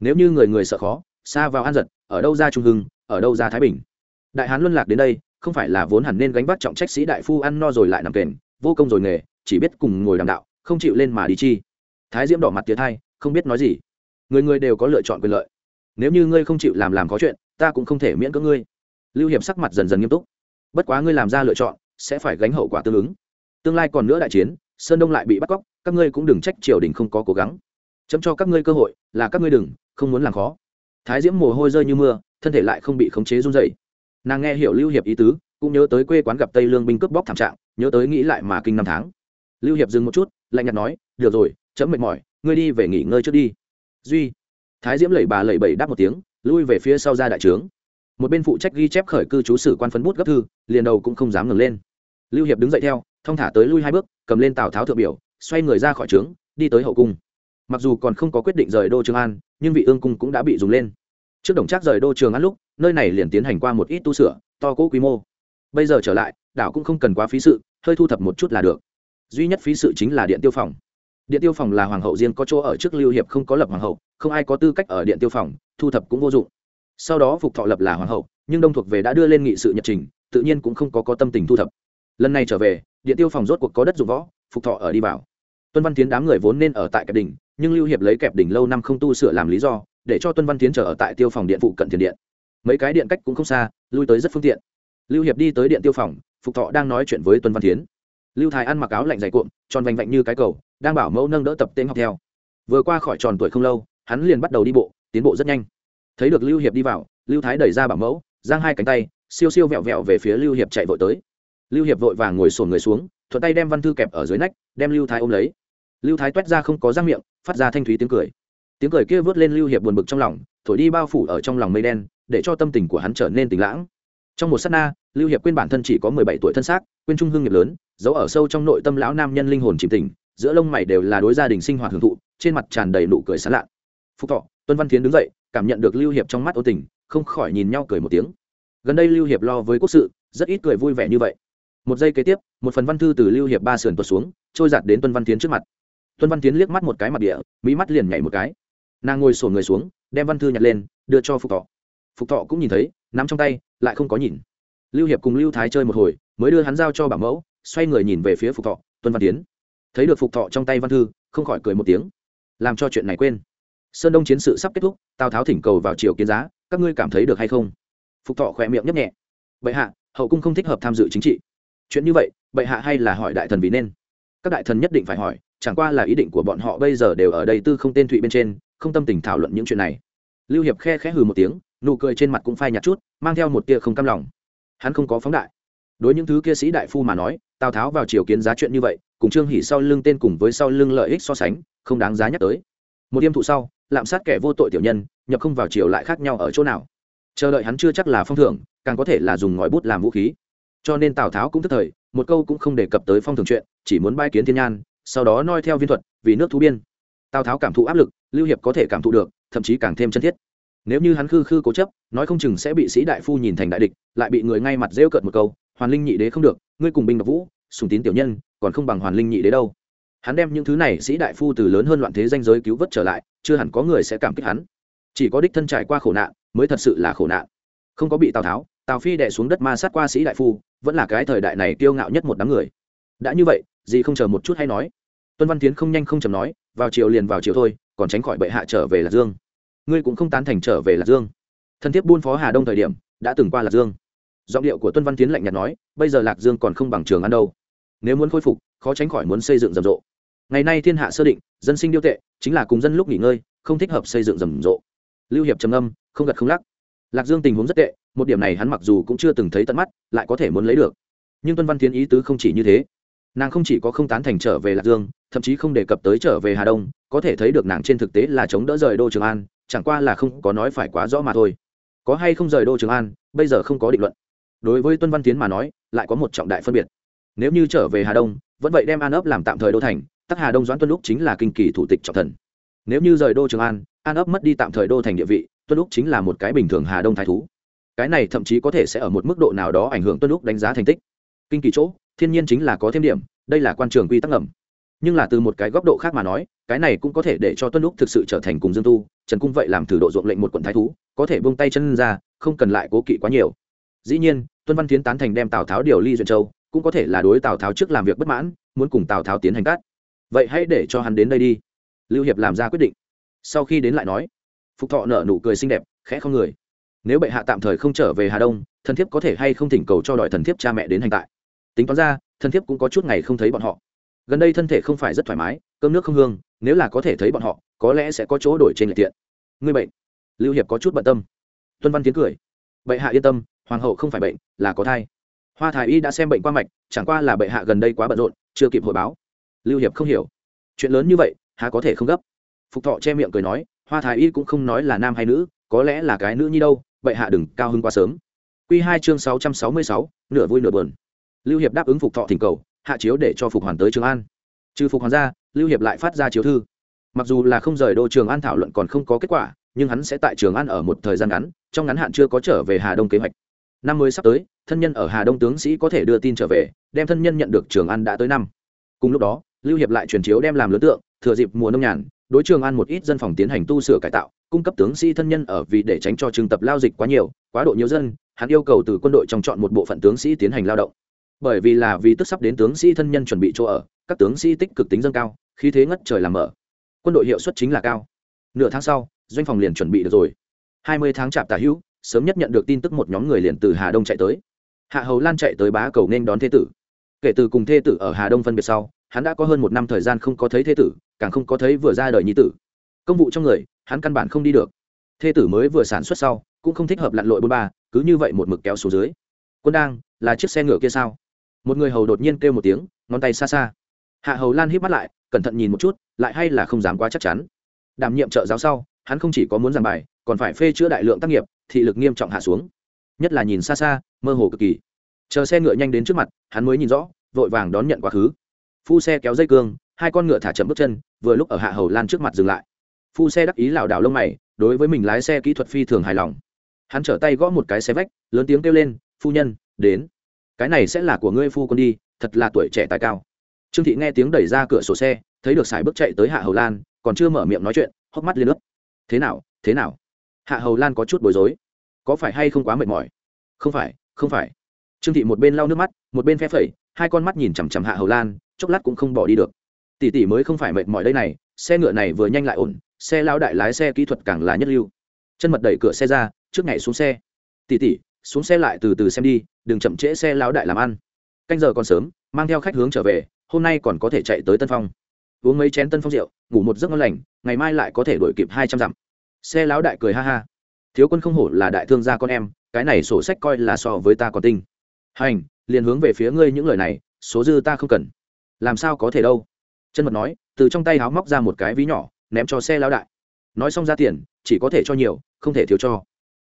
Nếu như người người sợ khó, xa vào an giật, ở đâu ra trung hưng ở đâu ra thái bình? Đại hán luân lạc đến đây, không phải là vốn hẳn nên gánh vác trọng trách sĩ đại phu ăn no rồi lại nằm kềnh vô công rồi nghề, chỉ biết cùng ngồi đàm đạo, không chịu lên mà đi chi. Thái diễm đỏ mặt tiến thai, không biết nói gì. Người người đều có lựa chọn quyền lợi. Nếu như ngươi không chịu làm làm có chuyện, ta cũng không thể miễn cưỡng ngươi. Lưu hiệp sắc mặt dần dần nghiêm túc. Bất quá ngươi làm ra lựa chọn, sẽ phải gánh hậu quả tương ứng. Tương lai còn nữa đại chiến, sơn đông lại bị bắt cóc, các ngươi cũng đừng trách triều đình không có cố gắng. Chấm cho các ngươi cơ hội, là các ngươi đừng, không muốn làm khó. Thái diễm mồ hôi rơi như mưa thân thể lại không bị khống chế run dày nàng nghe hiểu lưu hiệp ý tứ, cũng nhớ tới quê quán gặp tây lương binh cướp bóc thảm trạng, nhớ tới nghĩ lại mà kinh năm tháng. Lưu hiệp dừng một chút, lạnh nhạt nói, được rồi, chấm mệt mỏi, ngươi đi về nghỉ ngơi trước đi. Duy. Thái diễm lẩy bà lẩy bẩy đáp một tiếng, lui về phía sau ra đại trướng. Một bên phụ trách ghi chép khởi cư trú sử quan phấn bút gấp thư, liền đầu cũng không dám ngừng lên. Lưu hiệp đứng dậy theo, thong thả tới lui hai bước, cầm lên tào tháo thượng biểu, xoay người ra khỏi trướng, đi tới hậu cung. Mặc dù còn không có quyết định rời đô trường an, nhưng vị ương cung cũng đã bị dùng lên trước đồng trác rời đô trường ăn lúc, nơi này liền tiến hành qua một ít tu sửa, to cỗ quy mô. Bây giờ trở lại, đảo cũng không cần quá phí sự, hơi thu thập một chút là được. Duy nhất phí sự chính là điện tiêu phòng. Điện tiêu phòng là hoàng hậu riêng có chỗ ở trước lưu hiệp không có lập hoàng hậu, không ai có tư cách ở điện tiêu phòng, thu thập cũng vô dụng. Sau đó phục thọ lập là hoàng hậu, nhưng đông thuộc về đã đưa lên nghị sự nhật trình, tự nhiên cũng không có có tâm tình thu thập. Lần này trở về, điện tiêu phòng rốt cuộc có đất dụng võ, phục thọ ở đi vào. Tuân văn tiến đám người vốn nên ở tại kẹp đỉnh, nhưng lưu hiệp lấy kẹp đỉnh lâu năm không tu sửa làm lý do để cho tuân văn tiến trở ở tại tiêu phòng điện phụ cận tiền điện. Mấy cái điện cách cũng không xa, lui tới rất phương tiện. Lưu hiệp đi tới điện tiêu phòng, phục thọ đang nói chuyện với tuân văn tiến. Lưu thái ăn mặc áo lạnh dày cuộn, tròn vành vạnh như cái cầu, đang bảo mẫu nâng đỡ tập tên học theo. Vừa qua khỏi tròn tuổi không lâu, hắn liền bắt đầu đi bộ, tiến bộ rất nhanh. Thấy được lưu hiệp đi vào, lưu thái đẩy ra bảo mẫu, giang hai cánh tay, siêu siêu vẹo vẹo về phía lưu hiệp chạy vội tới. Lưu hiệp vội vàng ngồi sồn người xuống, thuận tay đem văn thư kẹp ở dưới nách, đem lưu thái ôm lấy. Lưu thái toét ra không có răng miệng, phát ra thanh thúy tiếng cười tiếng cười kia vớt lên lưu hiệp buồn bực trong lòng thổi đi bao phủ ở trong lòng mây đen để cho tâm tình của hắn trở nên tỉnh lãng. Trong một s á t na lưu hiệp quên bản thân chỉ có mười bảy tuổi thân xác quên trung hương nghiệp lớn giấu ở sâu trong nội tâm lão nam nhân linh hồn chìm tỉnh, giữa lông mày đều là đối gia đình sinh hoạt hưởng thụ trên mặt tràn đầy nụ cười sán lạ. Phúc thọ tuân văn tiến đứng dậy cảm nhận được lưu hiệp trong mắt ô tình không khỏi nhìn nhau cười một tiếng. Gần đây lưu hiệp lo với quốc sự rất ít cười vui vẻ như vậy. Một giây kế tiếp một phần văn thư từ lưu hiệp ba sườn tuột xuống trôi giạt đến tuân văn tiến trước mặt. Tuân văn tiến liếc mắt một cái mặt địa mỹ mắt liền nhảy một cái nàng ngồi sổ người xuống, đem văn thư nhặt lên, đưa cho phục thọ. Phục thọ cũng nhìn thấy, nắm trong tay, lại không có nhìn. Lưu hiệp cùng lưu thái chơi một hồi, mới đưa hắn giao cho bảo mẫu, xoay người nhìn về phía phục thọ, tuân văn tiến. Thấy được phục thọ trong tay văn thư, không khỏi cười một tiếng. Làm cho chuyện này quên. Sơn đông chiến sự sắp kết thúc, tào tháo thỉnh cầu vào triều kiến giá, các ngươi cảm thấy được hay không? Phục thọ khỏe miệng nhấp nhẹ. Bệ hạ, hậu cung không thích hợp tham dự chính trị. Chuyện như vậy, bệ hạ hay là hỏi đại thần vì nên? Các đại thần nhất định phải hỏi, chẳng qua là ý định của bọn họ bây giờ đều ở đây tư không tên thụy bên trên không tâm tình thảo luận những chuyện này. Lưu hiệp khe khẽ hừ một tiếng, nụ cười trên mặt cũng phai nhạt chút, mang theo một tia không cam lòng. Hắn không có phóng đại. Đối những thứ kia sĩ đại phu mà nói, tào tháo vào triều kiến giá chuyện như vậy, cùng trương hỉ sau lưng tên cùng với sau lưng lợi ích so sánh, không đáng giá nhắc tới. Một yêm thụ sau, lạm sát kẻ vô tội tiểu nhân, nhập không vào triều lại khác nhau ở chỗ nào. Chờ đợi hắn chưa chắc là phong thưởng, càng có thể là dùng ngòi bút làm vũ khí. Cho nên tào tháo cũng tức thời, một câu cũng không đề cập tới phong thường chuyện, chỉ muốn bai kiến thiên nhan, sau đó noi theo viên thuật, vì nước thú biên. Tào tháo cảm thụ áp lực lưu hiệp có thể cảm thụ được, thậm chí càng thêm chân thiết. Nếu như hắn khư khư cố chấp, nói không chừng sẽ bị sĩ đại phu nhìn thành đại địch, lại bị người ngay mặt rêu cợt một câu, hoàn linh nhị đế không được, ngươi cùng binh độc vũ, sùng tín tiểu nhân, còn không bằng hoàn linh nhị đế đâu. Hắn đem những thứ này sĩ đại phu từ lớn hơn loạn thế danh giới cứu vớt trở lại, chưa hẳn có người sẽ cảm kích hắn. Chỉ có đích thân trải qua khổ nạn, mới thật sự là khổ nạn. Không có bị tào tháo, tào phi đẻ xuống đất ma sát qua sĩ đại phu, vẫn là cái thời đại này kiêu ngạo nhất một đám người. Đã như vậy, gì không chờ một chút hay nói. Tuân văn tiến không nhanh không chầm nói, vào chiều liền vào chiều thôi còn tránh khỏi bệ hạ trở về lạc dương. Ngươi cũng không tán thành trở về lạc dương. Thân thiết buôn phó hà đông thời điểm, đã từng qua lạc dương. Giọng điệu của tuân văn tiến lạnh nhạt nói, bây giờ lạc dương còn không bằng trường ăn đâu. Nếu muốn khôi phục, khó tránh khỏi muốn xây dựng rầm rộ. Ngày nay thiên hạ sơ định, dân sinh điêu tệ, chính là cùng dân lúc nghỉ ngơi, không thích hợp xây dựng rầm rộ. Lưu hiệp trầm âm không gật không lắc. Lạc dương tình huống rất tệ, một điểm này hắn mặc dù cũng chưa từng thấy tận mắt, lại có thể muốn lấy được. Nhưng tuân văn tiến ý tứ không chỉ như thế. Nàng không chỉ có không tán thành trở về lạc dương, thậm chí không đề cập tới trở về hà đông có thể thấy được nàng trên thực tế là chống đỡ rời đô trường an, chẳng qua là không có nói phải quá rõ mà thôi. Có hay không rời đô trường an, bây giờ không có định luận. Đối với tuân văn tiến mà nói, lại có một trọng đại phân biệt. Nếu như trở về hà đông, vẫn vậy đem an ấp làm tạm thời đô thành, tắc hà đông doãn tuân lúc chính là kinh kỳ thủ tịch trọng thần. Nếu như rời đô trường an an ấp mất đi tạm thời đô thành địa vị, tuân lúc chính là một cái bình thường hà đông thái thú. Cái này thậm chí có thể sẽ ở một mức độ nào đó ảnh hưởng tuân lúc đánh giá thành tích. Kinh kỳ chỗ, thiên nhiên chính là có thêm điểm, đây là quan trường quy tắc ngầm nhưng là từ một cái góc độ khác mà nói, cái này cũng có thể để cho tuân lúc thực sự trở thành cùng dương tu, trần cung vậy làm thử độ ruộng lệnh một quận thái thú, có thể buông tay chân ra, không cần lại cố kỵ quá nhiều. Dĩ nhiên, tuân văn tiến tán thành đem tào tháo điều ly duyên châu, cũng có thể là đối tào tháo trước làm việc bất mãn, muốn cùng tào tháo tiến hành cát. Vậy hãy để cho hắn đến đây đi. Lưu hiệp làm ra quyết định. Sau khi đến lại nói, phục thọ nở nụ cười xinh đẹp, khẽ không người. Nếu bệ hạ tạm thời không trở về hà đông, thần thiếp có thể hay không thỉnh cầu cho đòi thần thiếp cha mẹ đến hành tại. Tính toán ra, thần thiếp cũng có chút ngày không thấy bọn họ gần đây thân thể không phải rất thoải mái, cơm nước không hương, nếu là có thể thấy bọn họ, có lẽ sẽ có chỗ đổi trên lệ tiện. Người bệnh. Lưu hiệp có chút bận tâm. Tuân văn tiến cười. Bệ hạ yên tâm, hoàng hậu không phải bệnh, là có thai. Hoa thái y đã xem bệnh qua mạch, chẳng qua là bệ hạ gần đây quá bận rộn, chưa kịp hồi báo. Lưu hiệp không hiểu. Chuyện lớn như vậy, há có thể không gấp? Phục thọ che miệng cười nói, hoa thái y cũng không nói là nam hay nữ, có lẽ là cái nữ nhi đâu, bệ hạ đừng cao hứng quá sớm. Q hai chương sáu trăm sáu mươi sáu, nửa vui nửa buồn. Lưu hiệp đáp ứng phục thọ thỉnh cầu hạ chiếu để cho phục hoàn tới trường an trừ phục hoàn ra lưu hiệp lại phát ra chiếu thư mặc dù là không rời đô trường an thảo luận còn không có kết quả nhưng hắn sẽ tại trường an ở một thời gian ngắn trong ngắn hạn chưa có trở về hà đông kế hoạch năm mới sắp tới thân nhân ở hà đông tướng sĩ có thể đưa tin trở về đem thân nhân nhận được trường an đã tới năm cùng lúc đó lưu hiệp lại truyền chiếu đem làm lớn tượng thừa dịp mùa nông nhàn đối trường an một ít dân phòng tiến hành tu sửa cải tạo cung cấp tướng sĩ thân nhân ở vì để tránh cho trường tập lao dịch quá nhiều quá độ nhiều dân hắn yêu cầu từ quân đội trong chọn một bộ phận tướng sĩ tiến hành lao động bởi vì là vì tức sắp đến tướng sĩ thân nhân chuẩn bị chỗ ở, các tướng sĩ tích cực tính dâng cao, khí thế ngất trời làm mở. Quân đội hiệu suất chính là cao. Nửa tháng sau, doanh phòng liền chuẩn bị được rồi. Hai mươi tháng chạp tả hữu, sớm nhất nhận được tin tức một nhóm người liền từ hà đông chạy tới. Hạ hầu lan chạy tới bá cầu nên đón thế tử. Kể từ cùng thê tử ở hà đông phân biệt sau, hắn đã có hơn một năm thời gian không có thấy thê tử, càng không có thấy vừa ra đời nhi tử. Công vụ trong người, hắn căn bản không đi được. Thê tử mới vừa sản xuất sau, cũng không thích hợp lặn lội bôn ba, cứ như vậy một mực kéo xuống dưới. Quân đang, là chiếc xe ngựa kia sao? Một người hầu đột nhiên kêu một tiếng, ngón tay xa xa. Hạ hầu lan hít mắt lại, cẩn thận nhìn một chút, lại hay là không dám quá chắc chắn. Đảm nhiệm trợ giáo sau, hắn không chỉ có muốn giảng bài, còn phải phê chữa đại lượng tác nghiệp, thị lực nghiêm trọng hạ xuống. Nhất là nhìn xa xa, mơ hồ cực kỳ. Chờ xe ngựa nhanh đến trước mặt, hắn mới nhìn rõ, vội vàng đón nhận quá khứ. Phu xe kéo dây cương, hai con ngựa thả chậm bước chân, vừa lúc ở hạ hầu lan trước mặt dừng lại. Phu xe đắc ý lảo đảo lông mày, đối với mình lái xe kỹ thuật phi thường hài lòng. Hắn trở tay gõ một cái xe vách, lớn tiếng kêu lên, phu nhân, đến cái này sẽ là của ngươi phu quân đi, thật là tuổi trẻ tài cao. Trương thị nghe tiếng đẩy ra cửa sổ xe, thấy được sải bước chạy tới hạ hầu lan, còn chưa mở miệng nói chuyện, hốc mắt lên ướt. Thế nào thế nào? Hạ hầu lan có chút bối rối. Có phải hay không quá mệt mỏi? Không phải không phải. Trương thị một bên lau nước mắt, một bên phe phẩy, hai con mắt nhìn chằm chằm hạ hầu lan, chốc lát cũng không bỏ đi được. Tỷ tỷ mới không phải mệt mỏi đây này, xe ngựa này vừa nhanh lại ổn, xe lao đại lái xe kỹ thuật càng là nhất lưu. Chân mật đẩy cửa xe ra, trước ngày xuống xe. Tỷ tỷ xuống xe lại từ từ xem đi, đừng chậm trễ xe lão đại làm ăn. Canh giờ còn sớm, mang theo khách hướng trở về, hôm nay còn có thể chạy tới tân phong. Uống mấy chén tân phong rượu, ngủ một giấc ngon lành, ngày mai lại có thể đổi kịp hai trăm dặm. Xe lão đại cười ha ha. Thiếu quân không hổ là đại thương gia con em, cái này sổ sách coi là so với ta còn tinh. Hành, liền hướng về phía ngươi những lời này, số dư ta không cần. Làm sao có thể đâu? Chân mật nói, từ trong tay háo móc ra một cái ví nhỏ, ném cho xe lão đại. Nói xong ra tiền, chỉ có thể cho nhiều, không thể thiếu cho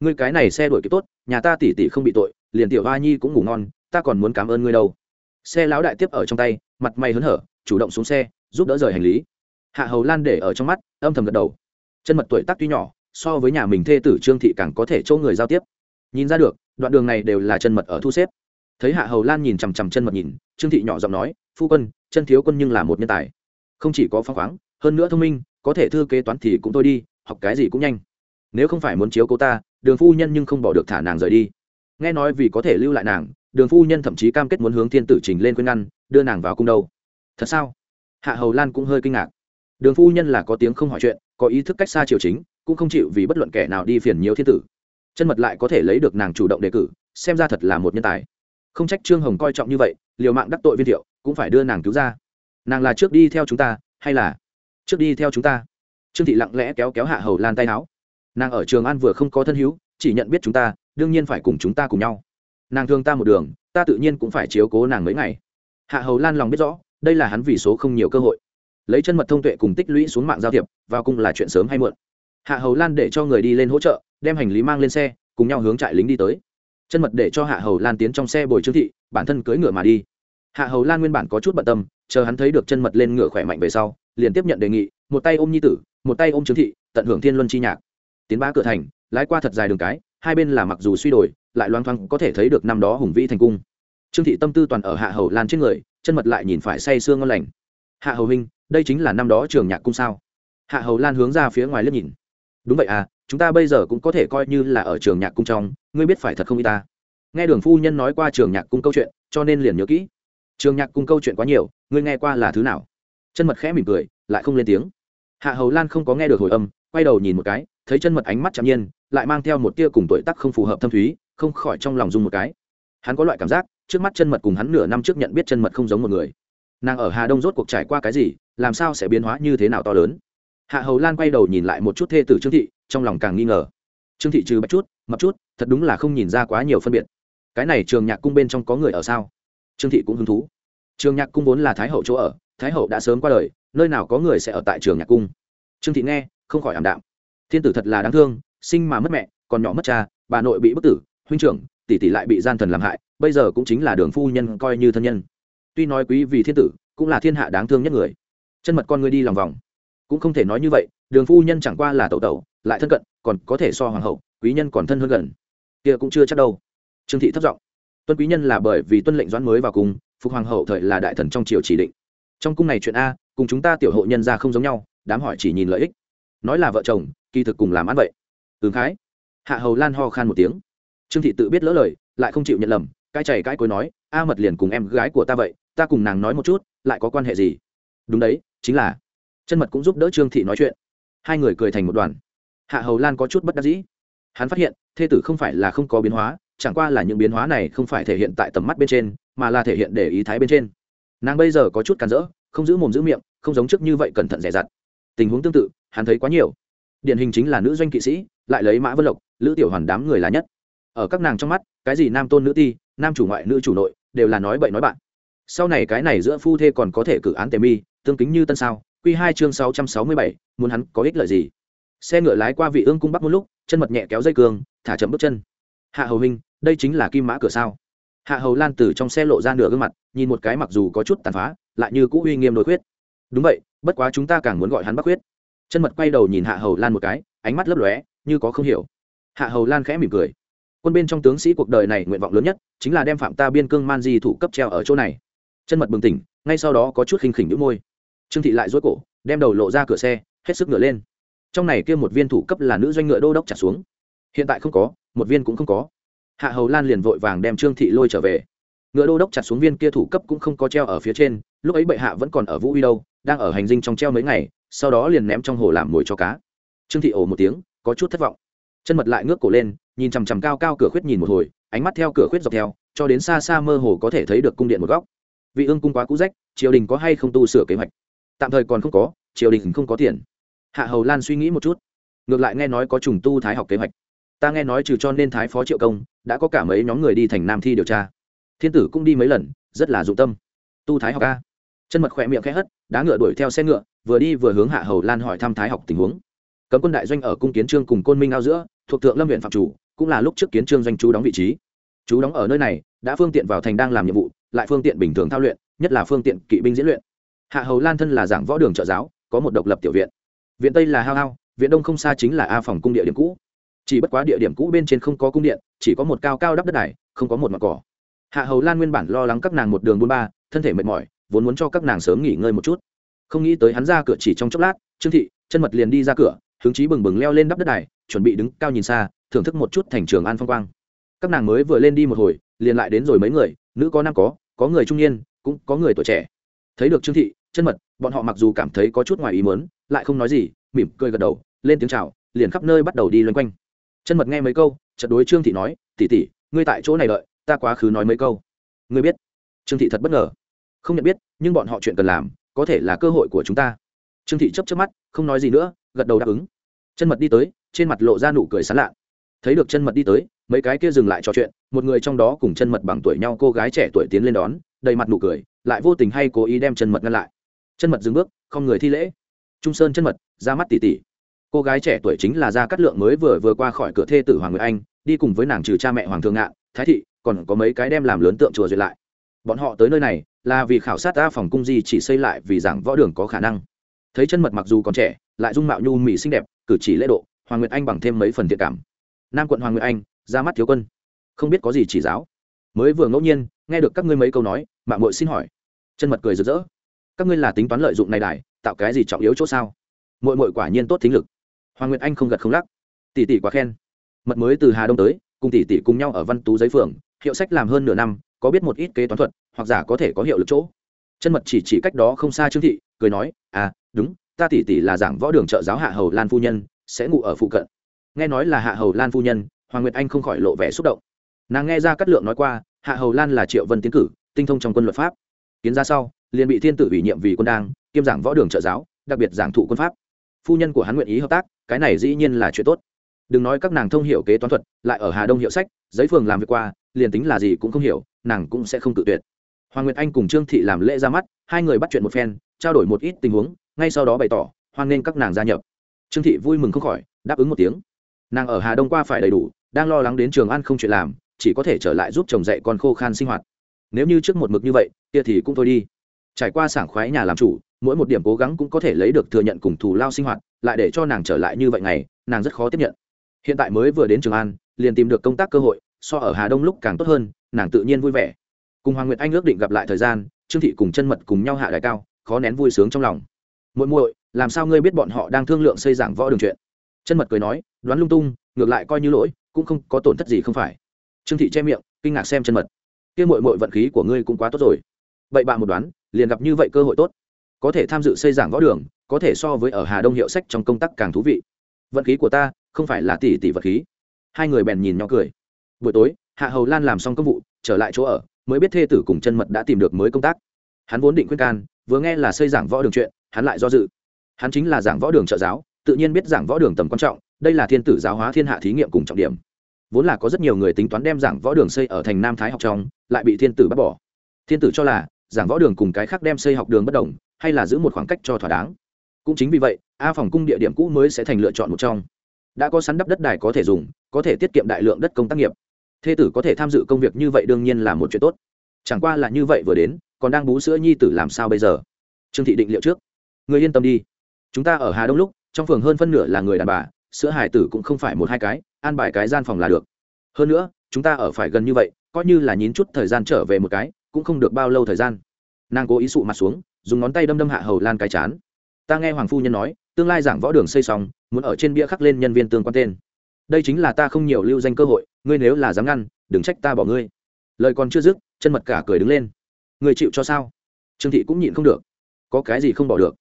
ngươi cái này xe đuổi kịp tốt, nhà ta tỉ tỉ không bị tội, liền tiểu hoa nhi cũng ngủ ngon, ta còn muốn cảm ơn ngươi đâu. Xe lão đại tiếp ở trong tay, mặt mày hớn hở, chủ động xuống xe, giúp đỡ rời hành lý. Hạ hầu lan để ở trong mắt, âm thầm gật đầu. Chân mật tuổi tác tuy nhỏ, so với nhà mình thê tử trương thị càng có thể chỗ người giao tiếp. Nhìn ra được, đoạn đường này đều là chân mật ở thu xếp. Thấy hạ hầu lan nhìn chằm chằm chân mật nhìn, trương thị nhỏ giọng nói, phu quân, chân thiếu quân nhưng là một nhân tài. Không chỉ có phăng khoáng, hơn nữa thông minh, có thể thư kế toán thì cũng thôi đi, học cái gì cũng nhanh. Nếu không phải muốn chiếu cô ta đường phu nhân nhưng không bỏ được thả nàng rời đi. Nghe nói vì có thể lưu lại nàng, đường phu nhân thậm chí cam kết muốn hướng thiên tử trình lên khuyên ngăn, đưa nàng vào cung đâu. Thật sao? Hạ hầu lan cũng hơi kinh ngạc. Đường phu nhân là có tiếng không hỏi chuyện, có ý thức cách xa triều chính, cũng không chịu vì bất luận kẻ nào đi phiền nhiều thiên tử. Chân mật lại có thể lấy được nàng chủ động đề cử, xem ra thật là một nhân tài. Không trách trương hồng coi trọng như vậy, liều mạng đắc tội viên thiệu, cũng phải đưa nàng cứu ra. Nàng là trước đi theo chúng ta, hay là trước đi theo chúng ta? Trương thị lặng lẽ kéo kéo hạ hầu lan tay áo nàng ở trường an vừa không có thân hữu, chỉ nhận biết chúng ta, đương nhiên phải cùng chúng ta cùng nhau. Nàng thương ta một đường, ta tự nhiên cũng phải chiếu cố nàng mấy ngày. Hạ hầu lan lòng biết rõ, đây là hắn vì số không nhiều cơ hội. Lấy chân mật thông tuệ cùng tích lũy xuống mạng giao thiệp, vào cùng là chuyện sớm hay muộn. Hạ hầu lan để cho người đi lên hỗ trợ, đem hành lý mang lên xe, cùng nhau hướng trại lính đi tới. Chân mật để cho hạ hầu lan tiến trong xe bồi trương thị, bản thân cưỡi ngựa mà đi. Hạ hầu lan nguyên bản có chút bận tâm, chờ hắn thấy được chân mật lên ngựa khỏe mạnh về sau, liền tiếp nhận đề nghị, một tay ôm nhi tử, một tay ôm trương thị, tận hưởng thiên luân chi nhạc tiến ba cửa thành, lái qua thật dài đường cái, hai bên là mặc dù suy đổi, lại loang thoang có thể thấy được năm đó hùng vĩ thành cung. Trương thị tâm tư toàn ở hạ hầu lan trên người, chân mật lại nhìn phải say sương ngon lành. Hạ hầu huynh, đây chính là năm đó trường nhạc cung sao? Hạ hầu lan hướng ra phía ngoài liếc nhìn. Đúng vậy à chúng ta bây giờ cũng có thể coi như là ở trường nhạc cung trong, ngươi biết phải thật không y ta? Nghe đường phu nhân nói qua trường nhạc cung câu chuyện, cho nên liền nhớ kỹ. Trường nhạc cung câu chuyện quá nhiều, ngươi nghe qua là thứ nào? Chân mật khẽ mỉm cười, lại không lên tiếng. Hạ hầu lan không có nghe được hồi âm, quay đầu nhìn một cái thấy chân mật ánh mắt chạm nhiên, lại mang theo một tia cùng tuổi tác không phù hợp thâm thúy, không khỏi trong lòng dung một cái. Hắn có loại cảm giác, trước mắt chân mật cùng hắn nửa năm trước nhận biết chân mật không giống một người. Nàng ở hà đông rốt cuộc trải qua cái gì, làm sao sẽ biến hóa như thế nào to lớn? Hạ hầu lan quay đầu nhìn lại một chút thê tử trương thị, trong lòng càng nghi ngờ. Trương thị trừ bắt chút, mập chút, thật đúng là không nhìn ra quá nhiều phân biệt. Cái này trường nhạc cung bên trong có người ở sao? Trương thị cũng hứng thú. Trường nhạc cung vốn là thái hậu chỗ ở, thái hậu đã sớm qua đời, nơi nào có người sẽ ở tại trường nhạc cung? Trương thị nghe, không khỏi ảm đạm thiên tử thật là đáng thương, sinh mà mất mẹ, còn nhỏ mất cha, bà nội bị bức tử, huynh trưởng, tỷ tỷ lại bị gian thần làm hại, bây giờ cũng chính là đường phu nhân coi như thân nhân. Tuy nói quý vì thiên tử, cũng là thiên hạ đáng thương nhất người. Chân mật con người đi lòng vòng. Cũng không thể nói như vậy, đường phu nhân chẳng qua là tẩu tẩu, lại thân cận, còn có thể so hoàng hậu, quý nhân còn thân hơn gần. Kia cũng chưa chắc đâu. Trương thị thất giọng. Tuân quý nhân là bởi vì tuân lệnh doãn mới vào cung phục hoàng hậu thời là đại thần trong triều chỉ định. Trong cung này chuyện a, cùng chúng ta tiểu hộ nhân ra không giống nhau, đám hỏi chỉ nhìn lợi ích. Nói là vợ chồng kỳ thực cùng làm ăn vậy. Ứng khái. Hạ hầu lan ho khan một tiếng. Trương thị tự biết lỡ lời, lại không chịu nhận lầm, cái chảy cái cối nói, a mật liền cùng em gái của ta vậy, ta cùng nàng nói một chút, lại có quan hệ gì? Đúng đấy, chính là. Chân mật cũng giúp đỡ trương thị nói chuyện. Hai người cười thành một đoàn. Hạ hầu lan có chút bất đắc dĩ. Hắn phát hiện, thê tử không phải là không có biến hóa, chẳng qua là những biến hóa này không phải thể hiện tại tầm mắt bên trên, mà là thể hiện để ý thái bên trên. Nàng bây giờ có chút cản rỡ, không giữ mồm giữ miệng, không giống trước như vậy cẩn thận dè dặt. Tình huống tương tự, hắn thấy quá nhiều điển hình chính là nữ doanh kỵ sĩ, lại lấy mã vân lộc, lữ tiểu hoàn đám người là nhất. Ở các nàng trong mắt, cái gì nam tôn nữ ti, nam chủ ngoại nữ chủ nội, đều là nói bậy nói bạn. Sau này cái này giữa phu thê còn có thể cử án tề mi, tương kính như tân sao q hai chương sáu trăm sáu mươi bảy, muốn hắn có ích lợi gì? Xe ngựa lái qua vị ương cung bắc một lúc, chân mật nhẹ kéo dây cường thả chậm bước chân. Hạ hầu hình, đây chính là kim mã cửa sao? Hạ hầu lan từ trong xe lộ ra nửa gương mặt, nhìn một cái mặc dù có chút tàn phá, lại như cũ uy nghiêm nội khuyết. Đúng vậy, bất quá chúng ta càng muốn gọi hắn bắc khuyết chân mật quay đầu nhìn hạ hầu lan một cái, ánh mắt lấp lóe, như có không hiểu. Hạ hầu lan khẽ mỉm cười. Quân bên trong tướng sĩ cuộc đời này nguyện vọng lớn nhất, chính là đem phạm ta biên cương man di thủ cấp treo ở chỗ này. Chân mật bừng tỉnh, ngay sau đó có chút khinh khỉnh nhũ môi. Trương thị lại dối cổ, đem đầu lộ ra cửa xe, hết sức ngựa lên. Trong này kia một viên thủ cấp là nữ doanh ngựa đô đốc trả xuống. Hiện tại không có, một viên cũng không có. Hạ hầu lan liền vội vàng đem trương thị lôi trở về. Ngựa đô đốc chặt xuống viên kia thủ cấp cũng không có treo ở phía trên, lúc ấy bệ hạ vẫn còn ở vũ uy đâu, đang ở hành dinh trong treo mấy ngày sau đó liền ném trong hồ làm mồi cho cá. Trương thị ồ một tiếng, có chút thất vọng. Chân mật lại ngước cổ lên, nhìn chằm chằm cao cao cửa khuyết nhìn một hồi, ánh mắt theo cửa khuyết dọc theo, cho đến xa xa mơ hồ có thể thấy được cung điện một góc. Vị ương cung quá cũ rách, triều đình có hay không tu sửa kế hoạch? Tạm thời còn không có, triều đình không có tiền. Hạ hầu lan suy nghĩ một chút, ngược lại nghe nói có trùng tu thái học kế hoạch. Ta nghe nói trừ cho nên thái phó triệu công, đã có cả mấy nhóm người đi thành nam thi điều tra. Thiên tử cũng đi mấy lần, rất là dụng tâm. Tu thái học ca chân mật khỏe miệng khẽ hất đá ngựa đuổi theo xe ngựa, vừa đi vừa hướng hạ hầu lan hỏi thăm thái học tình huống. Cấm quân đại doanh ở cung kiến trương cùng côn minh ao giữa, thuộc thượng lâm huyện phạm chủ, cũng là lúc trước kiến trương doanh chú đóng vị trí. Chú đóng ở nơi này, đã phương tiện vào thành đang làm nhiệm vụ, lại phương tiện bình thường thao luyện, nhất là phương tiện kỵ binh diễn luyện. Hạ hầu lan thân là giảng võ đường trợ giáo, có một độc lập tiểu viện. Viện tây là hao hao, viện đông không xa chính là a phòng cung địa điểm cũ. Chỉ bất quá địa điểm cũ bên trên không có cung điện, chỉ có một cao cao đắp đất này không có một mặt cỏ. Hạ hầu lan nguyên bản lo lắng các nàng một đường buôn ba, thân thể mệt mỏi vốn muốn cho các nàng sớm nghỉ ngơi một chút. Không nghĩ tới hắn ra cửa chỉ trong chốc lát, trương thị, chân mật liền đi ra cửa, hướng chí bừng bừng leo lên đắp đất này chuẩn bị đứng cao nhìn xa, thưởng thức một chút thành trường an phong quang. Các nàng mới vừa lên đi một hồi, liền lại đến rồi mấy người, nữ có nam có có người trung niên, cũng có người tuổi trẻ. Thấy được trương thị, chân mật, bọn họ mặc dù cảm thấy có chút ngoài ý mớn lại không nói gì, mỉm cười gật đầu, lên tiếng chào, liền khắp nơi bắt đầu đi loanh quanh. Chân mật nghe mấy câu, chợt đối trương thị nói tỉ tỉ ngươi tại chỗ này đợi, ta quá khứ nói mấy câu. Ngươi biết. Trương thị thật bất ngờ không nhận biết, nhưng bọn họ chuyện cần làm, có thể là cơ hội của chúng ta. Trương thị chấp chấp mắt, không nói gì nữa, gật đầu đáp ứng. Chân mật đi tới, trên mặt lộ ra nụ cười sán lạ. Thấy được chân mật đi tới, mấy cái kia dừng lại trò chuyện, một người trong đó cùng chân mật bằng tuổi nhau cô gái trẻ tuổi tiến lên đón, đầy mặt nụ cười, lại vô tình hay cố ý đem chân mật ngăn lại. Chân mật dừng bước, không người thi lễ. Trung sơn chân mật, ra mắt tỉ tỉ. Cô gái trẻ tuổi chính là gia cát lượng mới vừa vừa qua khỏi cửa thê tử hoàng người anh, đi cùng với nàng trừ cha mẹ hoàng thượng ngạn, thái thị, còn có mấy cái đem làm lớn tượng chùa duyệt lại bọn họ tới nơi này là vì khảo sát ta phòng cung di chỉ xây lại vì giảng võ đường có khả năng. Thấy chân mật mặc dù còn trẻ, lại dung mạo nhu mỹ xinh đẹp, cử chỉ lễ độ, hoàng nguyệt anh bằng thêm mấy phần thiện cảm. Nam quận hoàng nguyệt anh, ra mắt thiếu quân. Không biết có gì chỉ giáo. Mới vừa ngẫu nhiên, nghe được các ngươi mấy câu nói mạng mội xin hỏi. Chân mật cười rực rỡ. Các ngươi là tính toán lợi dụng này đài, tạo cái gì trọng yếu chỗ sao? Mội mội quả nhiên tốt thính lực. Hoàng nguyệt anh không gật không lắc. Tỷ tỷ quá khen. Mật mới từ hà đông tới, cùng tỷ tỷ cùng nhau ở văn tú giấy phường hiệu sách làm hơn nửa năm có biết một ít kế toán thuật, hoặc giả có thể có hiệu lực chỗ. Chân mật chỉ chỉ cách đó không xa trương thị, cười nói à đúng, ta tỷ tỷ là giảng võ đường trợ giáo hạ hầu lan phu nhân, sẽ ngủ ở phụ cận. Nghe nói là hạ hầu lan phu nhân, hoàng nguyệt anh không khỏi lộ vẻ xúc động. Nàng nghe ra cát lượng nói qua, hạ hầu lan là triệu vân tiến cử, tinh thông trong quân luật pháp. Kiến ra sau, liền bị thiên tử ủy nhiệm vì quân đang kiêm giảng võ đường trợ giáo, đặc biệt giảng thụ quân pháp. Phu nhân của hắn nguyện ý hợp tác, cái này dĩ nhiên là chuyện tốt. Đừng nói các nàng thông hiểu kế toán thuật, lại ở hà đông hiệu sách, giấy phường làm việc qua, liền tính là gì cũng không hiểu nàng cũng sẽ không tự tuyệt. Hoàng nguyệt anh cùng trương thị làm lễ ra mắt hai người bắt chuyện một phen trao đổi một ít tình huống ngay sau đó bày tỏ hoan nghênh các nàng gia nhập. Trương thị vui mừng không khỏi đáp ứng một tiếng. Nàng ở hà đông qua phải đầy đủ đang lo lắng đến trường ăn không chuyện làm chỉ có thể trở lại giúp chồng dạy con khô khan sinh hoạt. Nếu như trước một mực như vậy kia thì cũng thôi đi. Trải qua sảng khoái nhà làm chủ mỗi một điểm cố gắng cũng có thể lấy được thừa nhận cùng thù lao sinh hoạt lại để cho nàng trở lại như vậy ngày, nàng rất khó tiếp nhận. Hiện tại mới vừa đến trường an liền tìm được công tác cơ hội so ở hà đông lúc càng tốt hơn, nàng tự nhiên vui vẻ. Cùng hoàng nguyệt anh ước định gặp lại thời gian, trương thị cùng chân mật cùng nhau hạ đại cao, khó nén vui sướng trong lòng. Muội muội, làm sao ngươi biết bọn họ đang thương lượng xây giảng võ đường chuyện? Chân mật cười nói, đoán lung tung, ngược lại coi như lỗi, cũng không có tổn thất gì không phải. Trương thị che miệng, kinh ngạc xem chân mật. Kia muội muội vận khí của ngươi cũng quá tốt rồi. Vậy bạn một đoán, liền gặp như vậy cơ hội tốt. Có thể tham dự xây giảng võ đường, có thể so với ở hà đông hiệu sách trong công tác càng thú vị. Vận khí của ta, không phải là tỷ tỷ vật khí. Hai người bèn nhìn nhau cười buổi tối, hạ hầu lan làm xong công vụ, trở lại chỗ ở, mới biết thê tử cùng chân mật đã tìm được mới công tác. Hắn vốn định khuyên can, vừa nghe là xây giảng võ đường chuyện, hắn lại do dự. Hắn chính là giảng võ đường trợ giáo, tự nhiên biết giảng võ đường tầm quan trọng, đây là thiên tử giáo hóa thiên hạ thí nghiệm cùng trọng điểm. Vốn là có rất nhiều người tính toán đem giảng võ đường xây ở thành nam thái học trong, lại bị thiên tử bắt bỏ. Thiên tử cho là, giảng võ đường cùng cái khác đem xây học đường bất đồng, hay là giữ một khoảng cách cho thỏa đáng. Cũng chính vì vậy, a phòng cung địa điểm cũ mới sẽ thành lựa chọn một trong. Đã có sắn đắp đất đài có thể dùng, có thể tiết kiệm đại lượng đất công tác nghiệp thê tử có thể tham dự công việc như vậy đương nhiên là một chuyện tốt. Chẳng qua là như vậy vừa đến, còn đang bú sữa nhi tử làm sao bây giờ? Trương thị định liệu trước. Người yên tâm đi. Chúng ta ở hà đông lúc, trong phường hơn phân nửa là người đàn bà, sữa hải tử cũng không phải một hai cái, an bài cái gian phòng là được. Hơn nữa, chúng ta ở phải gần như vậy, coi như là nhín chút thời gian trở về một cái, cũng không được bao lâu thời gian. Nàng cố ý sụ mặt xuống, dùng ngón tay đâm đâm hạ hầu lan cái chán. Ta nghe hoàng phu nhân nói, tương lai giảng võ đường xây xong, muốn ở trên bia khắc lên nhân viên tương quan tên đây chính là ta không nhiều lưu danh cơ hội, ngươi nếu là dám ngăn, đừng trách ta bỏ ngươi. Lời còn chưa dứt, chân mật cả cười đứng lên. Người chịu cho sao? Trương thị cũng nhịn không được. Có cái gì không bỏ được?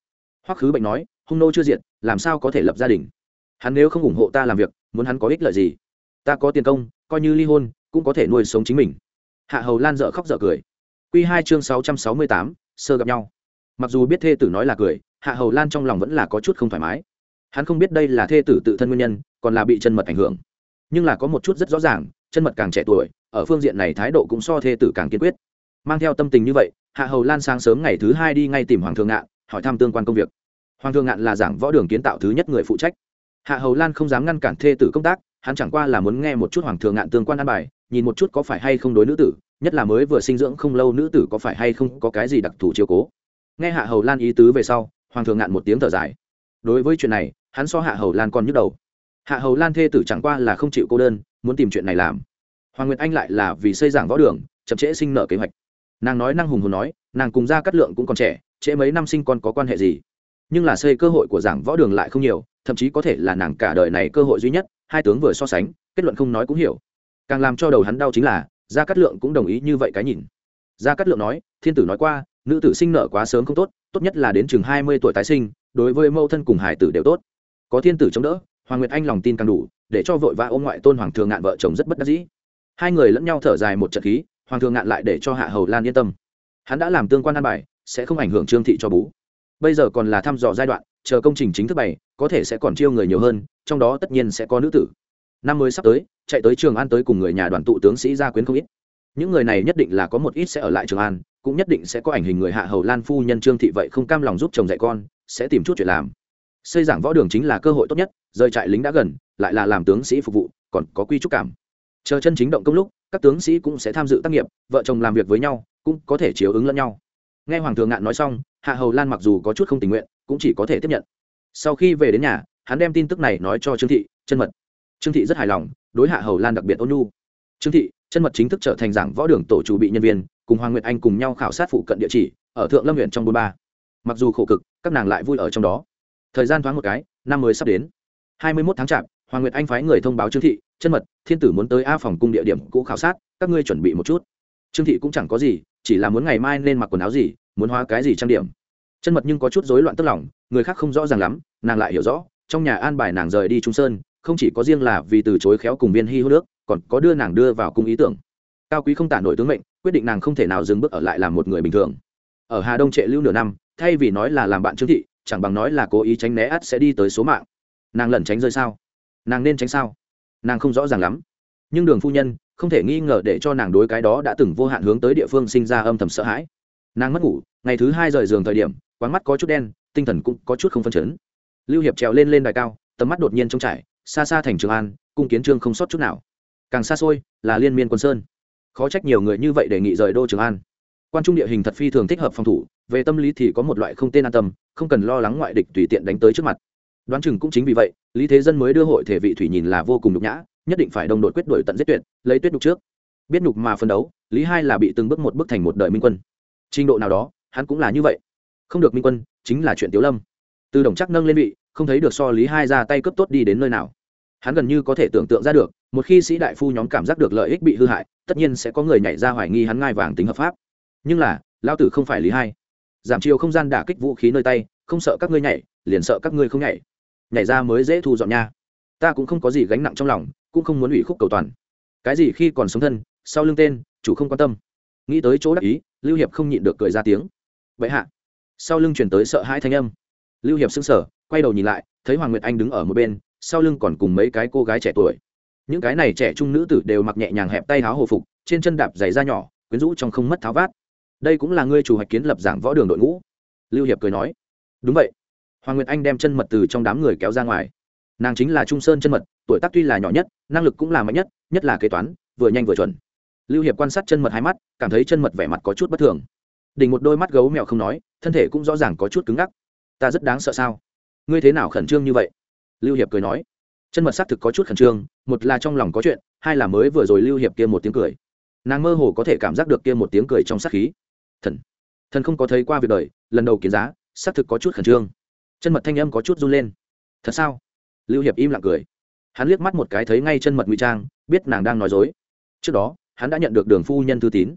Hoắc khứ bệnh nói, hung nô chưa diện làm sao có thể lập gia đình? Hắn nếu không ủng hộ ta làm việc, muốn hắn có ích lợi gì? Ta có tiền công, coi như ly hôn, cũng có thể nuôi sống chính mình. Hạ hầu lan dở khóc dở cười. Q hai chương sáu trăm sáu mươi tám, sơ gặp nhau. Mặc dù biết thê tử nói là cười, hạ hầu lan trong lòng vẫn là có chút không thoải mái. Hắn không biết đây là thê tử tự thân nguyên nhân còn là bị chân mật ảnh hưởng. Nhưng là có một chút rất rõ ràng, chân mật càng trẻ tuổi, ở phương diện này thái độ cũng so thê tử càng kiên quyết. Mang theo tâm tình như vậy, hạ hầu lan sáng sớm ngày thứ hai đi ngay tìm hoàng thượng ngạn, hỏi thăm tương quan công việc. Hoàng thượng ngạn là giảng võ đường kiến tạo thứ nhất người phụ trách. Hạ hầu lan không dám ngăn cản thê tử công tác, hắn chẳng qua là muốn nghe một chút hoàng thượng ngạn tương quan an bài, nhìn một chút có phải hay không đối nữ tử, nhất là mới vừa sinh dưỡng không lâu nữ tử có phải hay không có cái gì đặc thù chiếu cố. Nghe hạ hầu lan ý tứ về sau, hoàng thượng ngạn một tiếng thở dài. Đối với chuyện này, hắn so hạ hầu lan còn nhức đầu hạ hầu lan thê tử chẳng qua là không chịu cô đơn, muốn tìm chuyện này làm. Hoàng nguyệt anh lại là vì xây giảng võ đường, chậm trễ sinh nợ kế hoạch. Nàng nói năng hùng hồn nói, nàng cùng ra cắt lượng cũng còn trẻ, trễ mấy năm sinh con có quan hệ gì? Nhưng là xây cơ hội của giảng võ đường lại không nhiều, thậm chí có thể là nàng cả đời này cơ hội duy nhất, hai tướng vừa so sánh, kết luận không nói cũng hiểu. Càng làm cho đầu hắn đau chính là, gia cát lượng cũng đồng ý như vậy cái nhìn. Gia cát lượng nói, thiên tử nói qua, nữ tử sinh nợ quá sớm không tốt tốt nhất là đến chừng hai mươi tuổi tái sinh, đối với mẫu thân cùng hải tử đều tốt. Có thiên tử chống đỡ hoàng nguyệt anh lòng tin càng đủ, để cho vội vã ôm ngoại tôn hoàng thường ngạn vợ chồng rất bất đắc dĩ. Hai người lẫn nhau thở dài một trận khí, hoàng thường ngạn lại để cho hạ hầu lan yên tâm. Hắn đã làm tương quan an bài, sẽ không ảnh hưởng trương thị cho bú. Bây giờ còn là thăm dò giai đoạn, chờ công trình chính thức bày, có thể sẽ còn chiêu người nhiều hơn, trong đó tất nhiên sẽ có nữ tử. Năm mới sắp tới, chạy tới trường an tới cùng người nhà đoàn tụ tướng sĩ gia quyến không ít. Những người này nhất định là có một ít sẽ ở lại trường an, cũng nhất định sẽ có ảnh hình người hạ hầu lan phu nhân trương thị vậy không cam lòng giúp chồng dạy con, sẽ tìm chút chuyện làm xây giảng võ đường chính là cơ hội tốt nhất, rời trại lính đã gần, lại là làm tướng sĩ phục vụ, còn có quy trúc cảm. Chờ chân chính động công lúc, các tướng sĩ cũng sẽ tham dự tác nghiệp, vợ chồng làm việc với nhau, cũng có thể chiếu ứng lẫn nhau. Nghe hoàng thượng ngạn nói xong, hạ hầu lan mặc dù có chút không tình nguyện, cũng chỉ có thể tiếp nhận. Sau khi về đến nhà, hắn đem tin tức này nói cho trương thị chân mật. Trương thị rất hài lòng, đối hạ hầu lan đặc biệt ôn nhu. Trương thị chân mật chính thức trở thành giảng võ đường tổ chủ bị nhân viên, cùng hoàng nguyệt anh cùng nhau khảo sát phụ cận địa chỉ, ở thượng lâm huyện trong bôn ba. Mặc dù khổ cực, các nàng lại vui ở trong đó thời gian thoáng một cái, năm mới sắp đến. Hai mươi mốt tháng chạp, hoàng nguyệt anh phái người thông báo trương thị, chân mật, thiên tử muốn tới a phòng cung địa điểm cũ khảo sát, các ngươi chuẩn bị một chút. Trương thị cũng chẳng có gì, chỉ là muốn ngày mai nên mặc quần áo gì, muốn hóa cái gì trang điểm. Chân mật nhưng có chút rối loạn tức lòng, người khác không rõ ràng lắm, nàng lại hiểu rõ, trong nhà an bài nàng rời đi trung sơn, không chỉ có riêng là vì từ chối khéo cùng viên hy hô nước, còn có đưa nàng đưa vào cung ý tưởng. Cao quý không tả nổi tướng mệnh, quyết định nàng không thể nào dừng bước ở lại làm một người bình thường. Ở hà đông trệ lưu nửa năm, thay vì nói là làm bạn trương thị chẳng bằng nói là cố ý tránh né ắt sẽ đi tới số mạng. Nàng lẩn tránh rơi sao? Nàng nên tránh sao? Nàng không rõ ràng lắm. Nhưng đường phu nhân không thể nghi ngờ để cho nàng đối cái đó đã từng vô hạn hướng tới địa phương sinh ra âm thầm sợ hãi. Nàng mất ngủ, ngày thứ hai rời giường thời điểm quán mắt có chút đen, tinh thần cũng có chút không phân chấn. Lưu hiệp trèo lên lên đài cao, tầm mắt đột nhiên trông trải, xa xa thành trường an, cung kiến trương không sót chút nào. Càng xa xôi là liên miên quân sơn. Khó trách nhiều người như vậy đề nghị rời đô trường an. Quan trung địa hình thật phi thường thích hợp phòng thủ, về tâm lý thì có một loại không tên an tâm không cần lo lắng ngoại địch tùy tiện đánh tới trước mặt. Đoán chừng cũng chính vì vậy, lý thế dân mới đưa hội thể vị thủy nhìn là vô cùng nhục nhã, nhất định phải đồng đội quyết đổi tận giết tuyệt, lấy tuyết nhục trước. Biết nhục mà phân đấu, lý hai là bị từng bước một bước thành một đời minh quân. Trình độ nào đó, hắn cũng là như vậy. Không được minh quân, chính là chuyện tiếu lâm. Từ đồng chắc nâng lên vị, không thấy được so lý hai ra tay cướp tốt đi đến nơi nào. Hắn gần như có thể tưởng tượng ra được, một khi sĩ đại phu nhóm cảm giác được lợi ích bị hư hại, tất nhiên sẽ có người nhảy ra hoài nghi hắn ngai vàng tính hợp pháp. Nhưng là lao tử không phải lý hai giảm chiều không gian đả kích vũ khí nơi tay, không sợ các ngươi nhảy, liền sợ các ngươi không nhảy. Nhảy ra mới dễ thu dọn nha. Ta cũng không có gì gánh nặng trong lòng, cũng không muốn ủy khúc cầu toàn. Cái gì khi còn sống thân, sau lưng tên, chủ không quan tâm. Nghĩ tới chỗ đắc ý, lưu hiệp không nhịn được cười ra tiếng. Vậy hạ. Sau lưng chuyển tới sợ hai thanh âm. Lưu hiệp sững sờ, quay đầu nhìn lại, thấy hoàng nguyệt anh đứng ở một bên, sau lưng còn cùng mấy cái cô gái trẻ tuổi. Những cái này trẻ trung nữ tử đều mặc nhẹ nhàng hẹp tay áo hồ phục, trên chân đạp giày da nhỏ, quyến rũ trong không mất tháo vát đây cũng là ngươi chủ hoạch kiến lập giảng võ đường đội ngũ. Lưu hiệp cười nói, đúng vậy. Hoàng nguyệt anh đem chân mật từ trong đám người kéo ra ngoài. Nàng chính là trung sơn chân mật, tuổi tác tuy là nhỏ nhất, năng lực cũng là mạnh nhất nhất là kế toán, vừa nhanh vừa chuẩn. Lưu hiệp quan sát chân mật hai mắt, cảm thấy chân mật vẻ mặt có chút bất thường. Đỉnh một đôi mắt gấu mèo không nói, thân thể cũng rõ ràng có chút cứng ngắc. Ta rất đáng sợ sao? Ngươi thế nào khẩn trương như vậy? Lưu hiệp cười nói. Chân mật xác thực có chút khẩn trương, một là trong lòng có chuyện, hai là mới vừa rồi lưu hiệp kia một tiếng cười. Nàng mơ hồ có thể cảm giác được kia một tiếng cười trong sát khí thần. Thần không có thấy qua việc đời, lần đầu kiến giá, xác thực có chút khẩn trương. Chân mật thanh âm có chút run lên. Thật sao? Lưu hiệp im lặng cười. Hắn liếc mắt một cái thấy ngay chân mật ngụy trang, biết nàng đang nói dối. Trước đó, hắn đã nhận được đường phu nhân thư tín.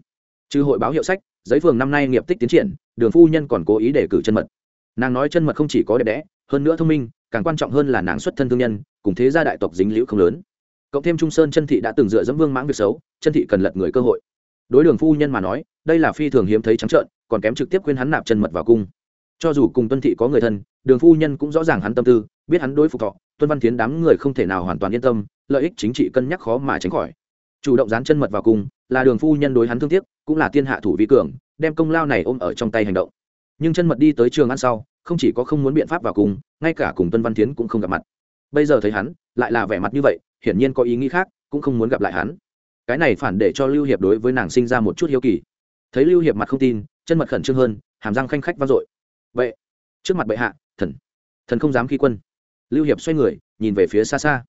Trừ hội báo hiệu sách, giấy phường năm nay nghiệp tích tiến triển, đường phu nhân còn cố ý để cử chân mật. Nàng nói chân mật không chỉ có đẹp đẽ, hơn nữa thông minh, càng quan trọng hơn là nàng xuất thân thương nhân, cùng thế gia đại tộc dính liễu không lớn. Cộng thêm trung sơn chân thị đã từng dựa dẫm vương mãng việc xấu, chân thị cần lật người cơ hội đối đường phu nhân mà nói, đây là phi thường hiếm thấy trắng trợn, còn kém trực tiếp khuyên hắn nạp chân mật vào cung. Cho dù cùng tuân thị có người thân, đường phu nhân cũng rõ ràng hắn tâm tư, biết hắn đối phục thọ, tuân văn tiến đám người không thể nào hoàn toàn yên tâm, lợi ích chính trị cân nhắc khó mà tránh khỏi. Chủ động dán chân mật vào cung, là đường phu nhân đối hắn thương tiếc, cũng là tiên hạ thủ vi cường, đem công lao này ôm ở trong tay hành động. Nhưng chân mật đi tới trường ăn sau, không chỉ có không muốn biện pháp vào cùng ngay cả cùng tuân văn tiến cũng không gặp mặt. Bây giờ thấy hắn, lại là vẻ mặt như vậy, hiển nhiên có ý nghĩ khác, cũng không muốn gặp lại hắn cái này phản để cho lưu hiệp đối với nàng sinh ra một chút hiếu kỳ. Thấy lưu hiệp mặt không tin chân mật khẩn trương hơn hàm răng khanh khách vang dội. Vậy trước mặt bệ hạ thần thần không dám khi quân. Lưu hiệp xoay người nhìn về phía xa xa.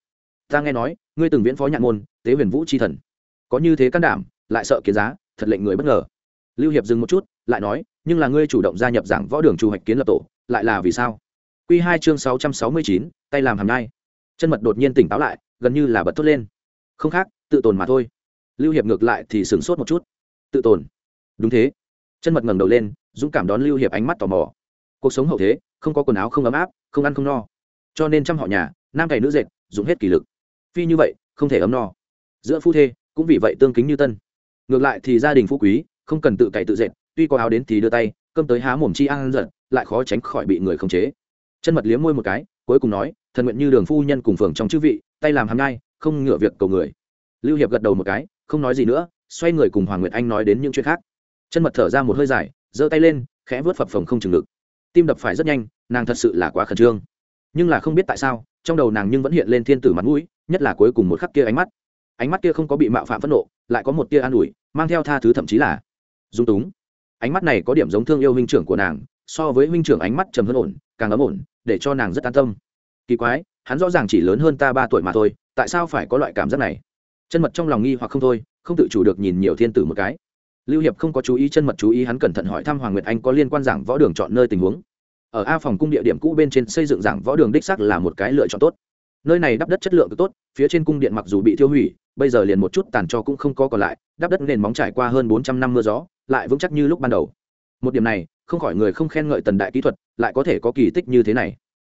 Ta nghe nói ngươi từng viễn phó nhạn môn tế huyền vũ c h i thần. Có như thế can đảm lại sợ kiến giá thật lệnh người bất ngờ. Lưu hiệp dừng một chút lại nói nhưng là ngươi chủ động gia nhập giảng võ đường chủ hoạch kiến lập tổ lại là vì sao? Q hai chương sáu trăm sáu mươi chín tay làm hàm nai, chân mật đột nhiên tỉnh táo lại gần như là bật thốt lên. Không khác tự tồn mà thôi lưu hiệp ngược lại thì sửng sốt một chút. Tự tồn. Đúng thế. Chân mật ngẩng đầu lên, dũng cảm đón lưu hiệp ánh mắt tò mò. Cuộc sống hậu thế, không có quần áo không ấm áp, không ăn không no. Cho nên trăm họ nhà, nam cày nữ dệt, dùng hết kỷ lực. Phi như vậy, không thể ấm no. Giữa phu thê, cũng vì vậy tương kính như tân. Ngược lại thì gia đình phú quý, không cần tự cày tự dệt, tuy có áo đến thì đưa tay, cơm tới há mồm chi ăn giận lại khó tránh khỏi bị người khống chế. Chân mật liếm môi một cái, cuối cùng nói, thần nguyện như đường phu nhân cùng phường trong chư vị, tay làm hàm nhai, không ngựa việc cầu người. Lưu hiệp gật đầu một cái không nói gì nữa, xoay người cùng hoàng nguyệt anh nói đến những chuyện khác. Chân mật thở ra một hơi dài, giơ tay lên, khẽ vớt phập phồng không chừng ngực. Tim đập phải rất nhanh, nàng thật sự là quá khẩn trương. Nhưng là không biết tại sao, trong đầu nàng nhưng vẫn hiện lên thiên tử mặt mũi, nhất là cuối cùng một khắc kia ánh mắt. Ánh mắt kia không có bị mạo phạm phẫn nộ, lại có một tia an ủi, mang theo tha thứ thậm chí là dung túng. Ánh mắt này có điểm giống thương yêu huynh trưởng của nàng, so với huynh trưởng ánh mắt trầm hơn ổn, càng ấm ổn, để cho nàng rất an tâm. Kỳ quái, hắn rõ ràng chỉ lớn hơn ta ba tuổi mà thôi, tại sao phải có loại cảm giác này? Chân mật trong lòng nghi hoặc không thôi, không tự chủ được nhìn nhiều thiên tử một cái. Lưu hiệp không có chú ý chân mật chú ý hắn cẩn thận hỏi thăm hoàng nguyệt anh có liên quan giảng võ đường chọn nơi tình huống. Ở a phòng cung địa điểm cũ bên trên xây dựng giảng võ đường đích sắc là một cái lựa chọn tốt. Nơi này đắp đất chất lượng tốt, phía trên cung điện mặc dù bị tiêu hủy, bây giờ liền một chút tàn cho cũng không có còn lại, đắp đất nền móng trải qua hơn bốn trăm năm mưa gió, lại vững chắc như lúc ban đầu. Một điểm này, không khỏi người không khen ngợi tần đại kỹ thuật, lại có thể có kỳ tích như thế này.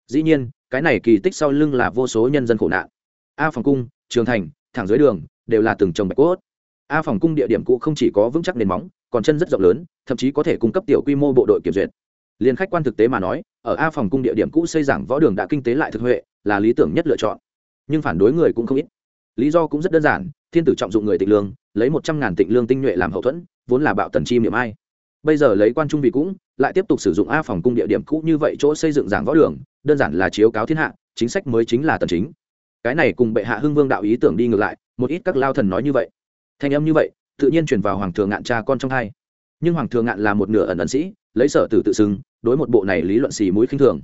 Dĩ nhiên, cái này kỳ tích sau lưng là vô số nhân dân khổ nạn. A phòng cung, trường thành thẳng dưới đường, đều là từng trồng bạch cốt. A phòng cung địa điểm cũ không chỉ có vững chắc nền móng, còn chân rất rộng lớn, thậm chí có thể cung cấp tiểu quy mô bộ đội kiểm duyệt. Liên khách quan thực tế mà nói, ở a phòng cung địa điểm cũ xây giảng võ đường đã kinh tế lại thực huệ, là lý tưởng nhất lựa chọn. Nhưng phản đối người cũng không ít. Lý do cũng rất đơn giản, thiên tử trọng dụng người tịnh lương, lấy một trăm ngàn tịnh lương tinh nhuệ làm hậu thuẫn, vốn là bạo tần chi miệng ai. Bây giờ lấy quan trung vị cũng, lại tiếp tục sử dụng a phòng cung địa điểm cũ như vậy chỗ xây dựng giảng võ đường, đơn giản là chiếu cáo thiên hạ, chính sách mới chính là tần chính cái này cùng bệ hạ hưng vương đạo ý tưởng đi ngược lại, một ít các lao thần nói như vậy. Thanh âm như vậy, tự nhiên truyền vào hoàng thượng ngạn cha con trong hai. Nhưng hoàng thượng ngạn là một nửa ẩn ẩn sĩ, lấy sở tử tự xưng, đối một bộ này lý luận xì mũi khinh thường.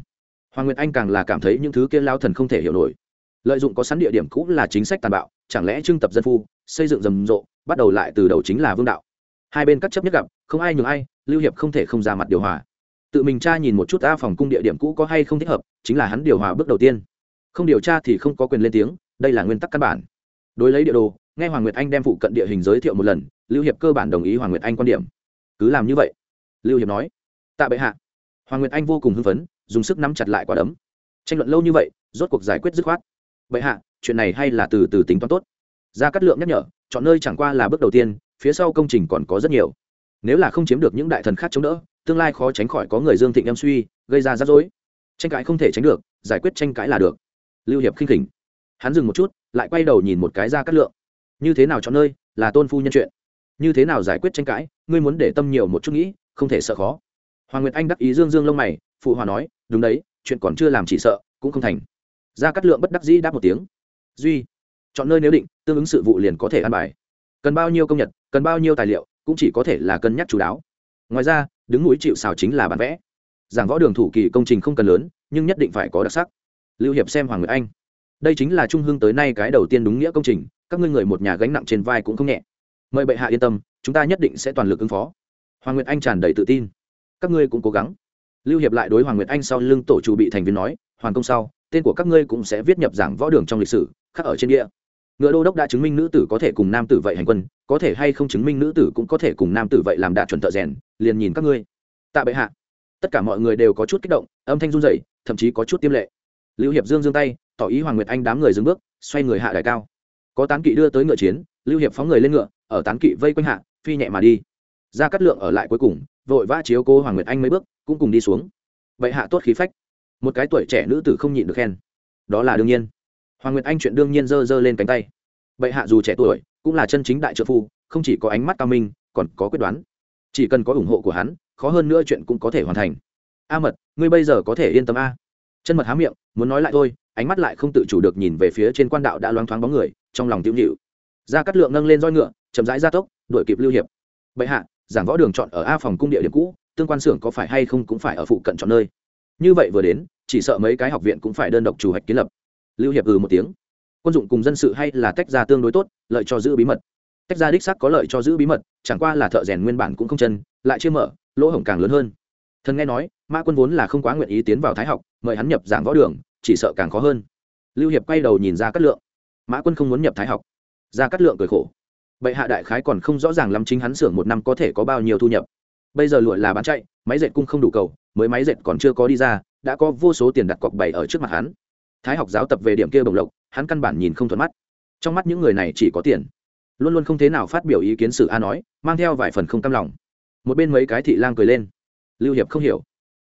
Hoàng nguyệt anh càng là cảm thấy những thứ kia lao thần không thể hiểu nổi. Lợi dụng có sẵn địa điểm cũ là chính sách tàn bạo, chẳng lẽ trưng tập dân phu, xây dựng rầm rộ, bắt đầu lại từ đầu chính là vương đạo. Hai bên cắt chấp nhất gặp, không ai nhường ai, lưu hiệp không thể không ra mặt điều hòa. Tự mình tra nhìn một chút a phòng cung địa điểm cũ có hay không thích hợp, chính là hắn điều hòa bước đầu tiên không điều tra thì không có quyền lên tiếng, đây là nguyên tắc căn bản. Đối lấy địa đồ, nghe hoàng nguyệt anh đem phụ cận địa hình giới thiệu một lần, lưu hiệp cơ bản đồng ý hoàng nguyệt anh quan điểm. Cứ làm như vậy. Lưu hiệp nói, tạ bệ hạ. Hoàng nguyệt anh vô cùng hưng phấn, dùng sức nắm chặt lại quả đấm. Tranh luận lâu như vậy, rốt cuộc giải quyết dứt khoát. Bệ hạ, chuyện này hay là từ từ tính toán tốt. Ra cắt lượng nhắc nhở, chọn nơi chẳng qua là bước đầu tiên, phía sau công trình còn có rất nhiều. Nếu là không chiếm được những đại thần khác chống đỡ, tương lai khó tránh khỏi có người dương thịnh em suy, gây ra rắc rối. Tranh cãi không thể tránh được, giải quyết tranh cãi là được lưu hiệp khinh khỉnh. Hắn dừng một chút, lại quay đầu nhìn một cái ra cắt lượng. Như thế nào chọn nơi, là tôn phu nhân chuyện. Như thế nào giải quyết tranh cãi, ngươi muốn để tâm nhiều một chút nghĩ, không thể sợ khó. Hoàng nguyệt anh đắc ý dương dương lông mày, phụ hòa nói, đúng đấy, chuyện còn chưa làm chỉ sợ, cũng không thành. Ra cắt lượng bất đắc dĩ đáp một tiếng. Duy, chọn nơi nếu định, tương ứng sự vụ liền có thể ăn bài. Cần bao nhiêu công nhật, cần bao nhiêu tài liệu, cũng chỉ có thể là cân nhắc chú đáo. Ngoài ra, đứng núi chịu xào chính là bản vẽ. Giảng võ đường thủ kỳ công trình không cần lớn, nhưng nhất định phải có đặc sắc lưu hiệp xem hoàng nguyệt anh. Đây chính là trung hương tới nay cái đầu tiên đúng nghĩa công trình, các ngươi người một nhà gánh nặng trên vai cũng không nhẹ. Mời bệ hạ yên tâm, chúng ta nhất định sẽ toàn lực ứng phó. Hoàng nguyệt anh tràn đầy tự tin. Các ngươi cũng cố gắng. Lưu hiệp lại đối hoàng nguyệt anh sau lưng tổ chủ bị thành viên nói hoàn công sau, tên của các ngươi cũng sẽ viết nhập giảng võ đường trong lịch sử, khắc ở trên địa. Ngựa đô đốc đã chứng minh nữ tử có thể cùng nam tử vậy hành quân, có thể hay không chứng minh nữ tử cũng có thể cùng nam tử vậy làm đạt chuẩn thợ rèn, liền nhìn các ngươi. Tạ bệ hạ. Tất cả mọi người đều có chút kích động, âm thanh run rẩy, thậm chí có chút tiêm lệ lưu hiệp dương dương tay, tỏ ý hoàng nguyệt anh đám người dừng bước, xoay người hạ đài cao. Có tán kỵ đưa tới ngựa chiến, lưu hiệp phóng người lên ngựa, ở tán kỵ vây quanh hạ, phi nhẹ mà đi. Ra cắt lượng ở lại cuối cùng, vội vã chiếu cô hoàng nguyệt anh mấy bước, cũng cùng đi xuống. Vậy hạ tốt khí phách. Một cái tuổi trẻ nữ tử không nhịn được khen. Đó là đương nhiên. Hoàng nguyệt anh chuyện đương nhiên giơ giơ lên cánh tay. Bệ hạ dù trẻ tuổi, cũng là chân chính đại trợ phu, không chỉ có ánh mắt cao minh, còn có quyết đoán. Chỉ cần có ủng hộ của hắn, khó hơn nữa chuyện cũng có thể hoàn thành. A mật, ngươi bây giờ có thể yên tâm a chân mật há miệng, muốn nói lại thôi, ánh mắt lại không tự chủ được nhìn về phía trên quan đạo đã loáng thoáng bóng người, trong lòng tiêu nhịu ra cắt lượng nâng lên roi ngựa, chậm rãi ra tốc, đuổi kịp lưu hiệp. Bệ hạ, giảng võ đường chọn ở a phòng cung địa điểm cũ, tương quan xưởng có phải hay không cũng phải ở phụ cận chọn nơi? Như vậy vừa đến, chỉ sợ mấy cái học viện cũng phải đơn độc chủ hạch kiến lập. Lưu hiệp ừ một tiếng. Quân dụng cùng dân sự hay là tách ra tương đối tốt, lợi cho giữ bí mật. Tách ra đích xác có lợi cho giữ bí mật, chẳng qua là thợ rèn nguyên bản cũng không chân, lại chưa mở, lỗ hổng càng lớn hơn thần nghe nói, mã quân vốn là không quá nguyện ý tiến vào thái học, mời hắn nhập giảng võ đường, chỉ sợ càng khó hơn. Lưu hiệp quay đầu nhìn ra cát lượng. Mã quân không muốn nhập thái học. Ra cát lượng cười khổ. Bệ hạ đại khái còn không rõ ràng lắm chính hắn xưởng một năm có thể có bao nhiêu thu nhập. Bây giờ lụa là bán chạy, máy dệt cung không đủ cầu, mới máy dệt còn chưa có đi ra, đã có vô số tiền đặt cọc bày ở trước mặt hắn. Thái học giáo tập về điểm kia bồng lộc, hắn căn bản nhìn không thuận mắt. Trong mắt những người này chỉ có tiền. Luôn luôn không thế nào phát biểu ý kiến sử a nói, mang theo vài phần không cam lòng. Một bên mấy cái thị lang cười lên lưu hiệp không hiểu.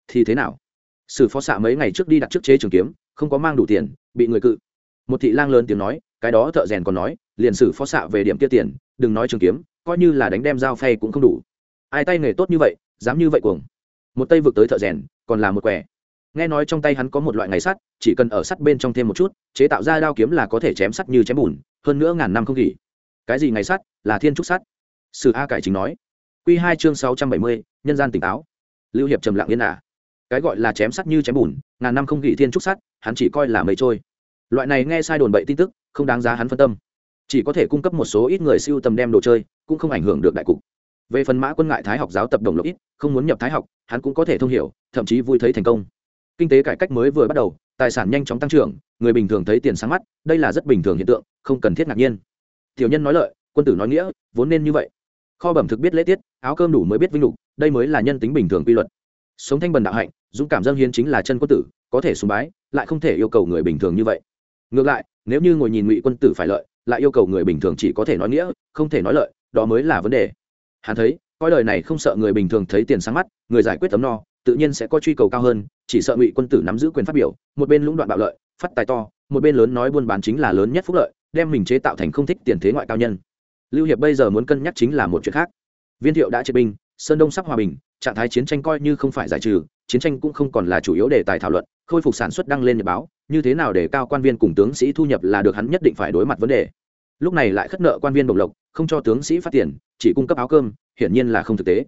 Thì thế nào? Sử phó xạ mấy ngày trước đi đặt trước chế trường kiếm, không có mang đủ tiền, bị người cự. Một thị lang lớn tiếng nói, cái đó thợ rèn còn nói, liền sử phó xạ về điểm kia tiền, đừng nói trường kiếm, coi như là đánh đem dao phay cũng không đủ. Ai tay nghề tốt như vậy, dám như vậy cuồng. Một tay vực tới thợ rèn, còn là một quẻ. Nghe nói trong tay hắn có một loại ngày sắt, chỉ cần ở sắt bên trong thêm một chút, chế tạo ra đao kiếm là có thể chém sắt như chém bùn, hơn nữa ngàn năm không nghỉ. Cái gì ngày sắt? Là thiên trúc sắt. Sử a cải chính nói. Q hai chương sáu trăm bảy mươi, nhân gian tỉnh táo lưu hiệp trầm lặng yên ả. Cái gọi là chém sắt như chém bùn, ngàn năm không gỉ thiên trúc sắt, hắn chỉ coi là mây trôi. Loại này nghe sai đồn bậy tin tức, không đáng giá hắn phân tâm. Chỉ có thể cung cấp một số ít người siêu tầm đem đồ chơi, cũng không ảnh hưởng được đại cục. Về phần mã quân ngại thái học giáo tập đồng lộc ít, không muốn nhập thái học, hắn cũng có thể thông hiểu, thậm chí vui thấy thành công. Kinh tế cải cách mới vừa bắt đầu, tài sản nhanh chóng tăng trưởng, người bình thường thấy tiền sáng mắt, đây là rất bình thường hiện tượng, không cần thiết ngạc nhiên. Tiểu nhân nói lợi, quân tử nói nghĩa, vốn nên như vậy kho bẩm thực biết lễ tiết, áo cơm đủ mới biết vinh lục, đây mới là nhân tính bình thường quy luật. Sống thanh bần đạo hạnh, dũng cảm dâng hiến chính là chân quân tử, có thể sùng bái, lại không thể yêu cầu người bình thường như vậy. Ngược lại, nếu như ngồi nhìn ngụy quân tử phải lợi, lại yêu cầu người bình thường chỉ có thể nói nghĩa, không thể nói lợi, đó mới là vấn đề. Hắn thấy, coi đời này không sợ người bình thường thấy tiền sáng mắt, người giải quyết tấm no, tự nhiên sẽ có truy cầu cao hơn, chỉ sợ ngụy quân tử nắm giữ quyền phát biểu, một bên lũng đoạn bạo lợi, phát tài to, một bên lớn nói buôn bán chính là lớn nhất phúc lợi, đem mình chế tạo thành không thích tiền thế ngoại cao nhân lưu hiệp bây giờ muốn cân nhắc chính là một chuyện khác. Viên thiệu đã chế binh, sơn đông sắp hòa bình, trạng thái chiến tranh coi như không phải giải trừ, chiến tranh cũng không còn là chủ yếu đề tài thảo luận, khôi phục sản xuất đăng lên nhật báo, như thế nào để cao quan viên cùng tướng sĩ thu nhập là được hắn nhất định phải đối mặt vấn đề. Lúc này lại khất nợ quan viên đồng lộc, không cho tướng sĩ phát tiền, chỉ cung cấp áo cơm, hiển nhiên là không thực tế.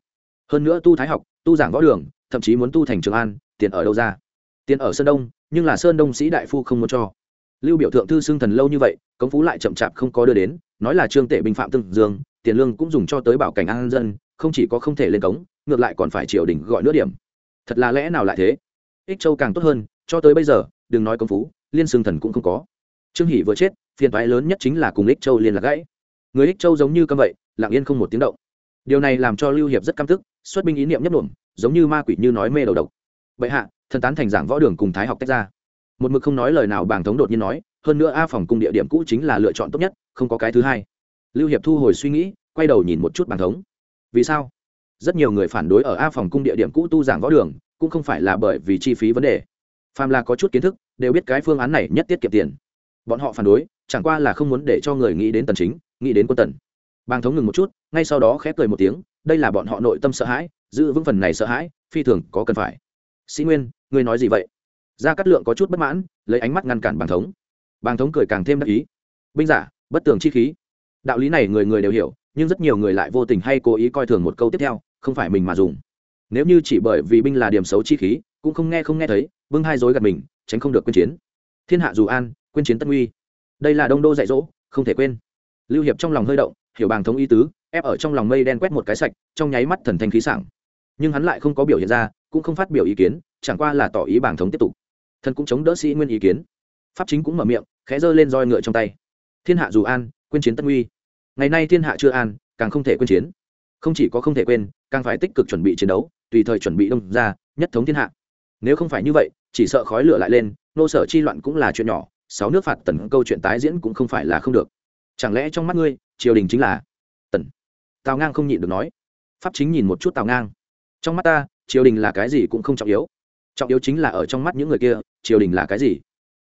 Hơn nữa tu thái học, tu giảng võ đường, thậm chí muốn tu thành trường an, tiền ở đâu ra? Tiền ở sơn đông, nhưng là sơn đông sĩ đại phu không muốn cho lưu biểu thượng thư xưng thần lâu như vậy, cống phú lại chậm chạp không có đưa đến, nói là trương tể binh phạm tương dương, tiền lương cũng dùng cho tới bảo cảnh an dân, không chỉ có không thể lên cống, ngược lại còn phải triều đình gọi nữa điểm. Thật là lẽ nào lại thế? Ích châu càng tốt hơn, cho tới bây giờ, đừng nói công phú, liên xương thần cũng không có. Trương hỷ vừa chết, phiền toái lớn nhất chính là cùng ích châu liên lạc gãy. Người ích châu giống như câm vậy, lặng yên không một tiếng động. Điều này làm cho lưu hiệp rất căm tức, xuất binh ý niệm nhấp nổm giống như ma quỷ như nói mê đầu độc. Vậy hạ, thần tán thành giảng võ đường cùng thái học tách ra một mực không nói lời nào bàng thống đột nhiên nói, hơn nữa a phòng cung địa điểm cũ chính là lựa chọn tốt nhất, không có cái thứ hai. Lưu hiệp thu hồi suy nghĩ, quay đầu nhìn một chút bàng thống. Vì sao? Rất nhiều người phản đối ở a phòng cung địa điểm cũ tu giảng võ đường, cũng không phải là bởi vì chi phí vấn đề. Phàm là có chút kiến thức, đều biết cái phương án này nhất tiết kiệm tiền. Bọn họ phản đối, chẳng qua là không muốn để cho người nghĩ đến tần chính, nghĩ đến quân tần. Bàng thống ngừng một chút, ngay sau đó khép cười một tiếng, đây là bọn họ nội tâm sợ hãi, giữ vững phần này sợ hãi, phi thường có cần phải. Sĩ nguyên, ngươi nói gì vậy? Gia cát lượng có chút bất mãn, lấy ánh mắt ngăn cản bàng thống. Bàng thống cười càng thêm đắc ý. Binh giả, bất tường chi khí. Đạo lý này người người đều hiểu, nhưng rất nhiều người lại vô tình hay cố ý coi thường một câu tiếp theo, không phải mình mà dùng. Nếu như chỉ bởi vì binh là điểm xấu chi khí, cũng không nghe không nghe thấy vương hai dối gạt mình, tránh không được quên chiến. Thiên hạ dù an, quên chiến tân nguy. đây là đông đô dạy dỗ, không thể quên. Lưu hiệp trong lòng hơi động, hiểu bàng thống ý tứ, ép ở trong lòng mây đen quét một cái sạch, trong nháy mắt thần thanh khí sảng. Nhưng hắn lại không có biểu hiện ra, cũng không phát biểu ý kiến, chẳng qua là tỏ ý bàng thống tiếp tục thần cũng chống đỡ sĩ nguyên ý kiến. Pháp chính cũng mở miệng, khẽ giơ lên roi ngựa trong tay. Thiên hạ dù an, quên chiến tân uy ngày nay thiên hạ chưa an, càng không thể quên chiến. Không chỉ có không thể quên, càng phải tích cực chuẩn bị chiến đấu, tùy thời chuẩn bị đông ra, nhất thống thiên hạ. Nếu không phải như vậy, chỉ sợ khói lửa lại lên, nô sở chi loạn cũng là chuyện nhỏ, sáu nước phạt tần câu chuyện tái diễn cũng không phải là không được. Chẳng lẽ trong mắt ngươi, triều đình chính là tần? Tào ngang không nhịn được nói. Pháp chính nhìn một chút tào ngang. Trong mắt ta, triều đình là cái gì cũng không trọng yếu trọng yếu chính là ở trong mắt những người kia, triều đình là cái gì?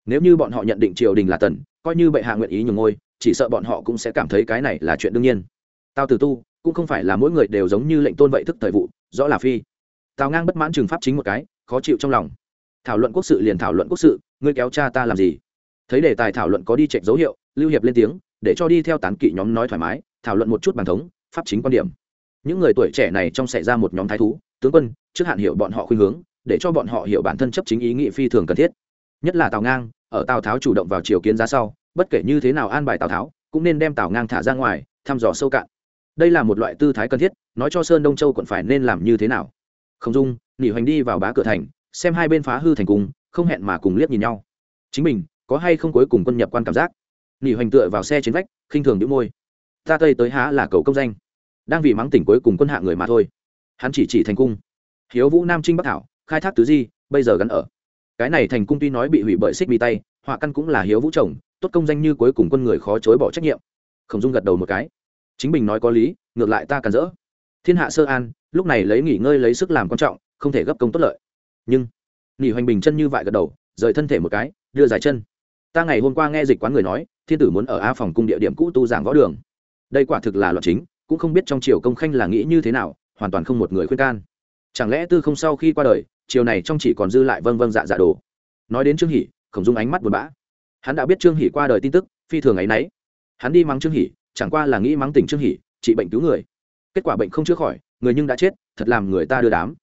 Nếu như bọn họ nhận định triều đình là tần, coi như bệ hạ nguyện ý nhường ngôi, chỉ sợ bọn họ cũng sẽ cảm thấy cái này là chuyện đương nhiên. Tao từ tu cũng không phải là mỗi người đều giống như lệnh tôn vậy thức thời vụ, rõ là phi. Tào ngang bất mãn trừng pháp chính một cái, khó chịu trong lòng. Thảo luận quốc sự liền thảo luận quốc sự, ngươi kéo cha ta làm gì? Thấy đề tài thảo luận có đi chạy dấu hiệu, lưu hiệp lên tiếng, để cho đi theo tán kỵ nhóm nói thoải mái, thảo luận một chút bàn thống, pháp chính quan điểm. Những người tuổi trẻ này trong xảy ra một nhóm thái thú, tướng quân, trước hạn hiểu bọn họ khuynh hướng để cho bọn họ hiểu bản thân chấp chính ý nghị phi thường cần thiết. Nhất là tào ngang, ở tào tháo chủ động vào triều kiến giá sau, bất kể như thế nào an bài tào tháo, cũng nên đem tào ngang thả ra ngoài, thăm dò sâu cạn. Đây là một loại tư thái cần thiết, nói cho sơn đông châu quận phải nên làm như thế nào. Không dung, nỉ hoành đi vào bá cửa thành, xem hai bên phá hư thành cung không hẹn mà cùng liếc nhìn nhau. Chính mình, có hay không cuối cùng quân nhập quan cảm giác? Nỉ hoành tựa vào xe trên vách, khinh thường đĩu môi. Ta tây tới há là cầu công danh. Đang vì mắng tỉnh cuối cùng quân hạ người mà thôi. Hắn chỉ chỉ thành cung. Hiếu vũ nam trinh bắc thảo khai thác tứ di, bây giờ gắn ở. Cái này thành cung tuy nói bị hủy bởi xích bị tay, họa căn cũng là hiếu vũ chồng, tốt công danh như cuối cùng quân người khó chối bỏ trách nhiệm. Khổng dung gật đầu một cái. Chính mình nói có lý, ngược lại ta cần dỡ thiên hạ sơ an, lúc này lấy nghỉ ngơi lấy sức làm quan trọng, không thể gấp công tốt lợi. Nhưng nghỉ hoành bình chân như vại gật đầu, rời thân thể một cái, đưa dài chân. Ta ngày hôm qua nghe dịch quán người nói, thiên tử muốn ở a phòng cung địa điểm cũ tu giảng võ đường. Đây quả thực là luật chính, cũng không biết trong triều công khanh là nghĩ như thế nào, hoàn toàn không một người khuyên can. Chẳng lẽ tư không sau khi qua đời chiều này trong chỉ còn dư lại vâng vâng dạ dạ đồ. Nói đến trương hỷ, khổng dung ánh mắt buồn bã. Hắn đã biết trương hỷ qua đời tin tức, phi thường ấy nấy. Hắn đi mắng trương hỷ, chẳng qua là nghĩ mắng tỉnh trương hỷ, trị bệnh cứu người. Kết quả bệnh không chữa khỏi, người nhưng đã chết, thật làm người ta đưa đám.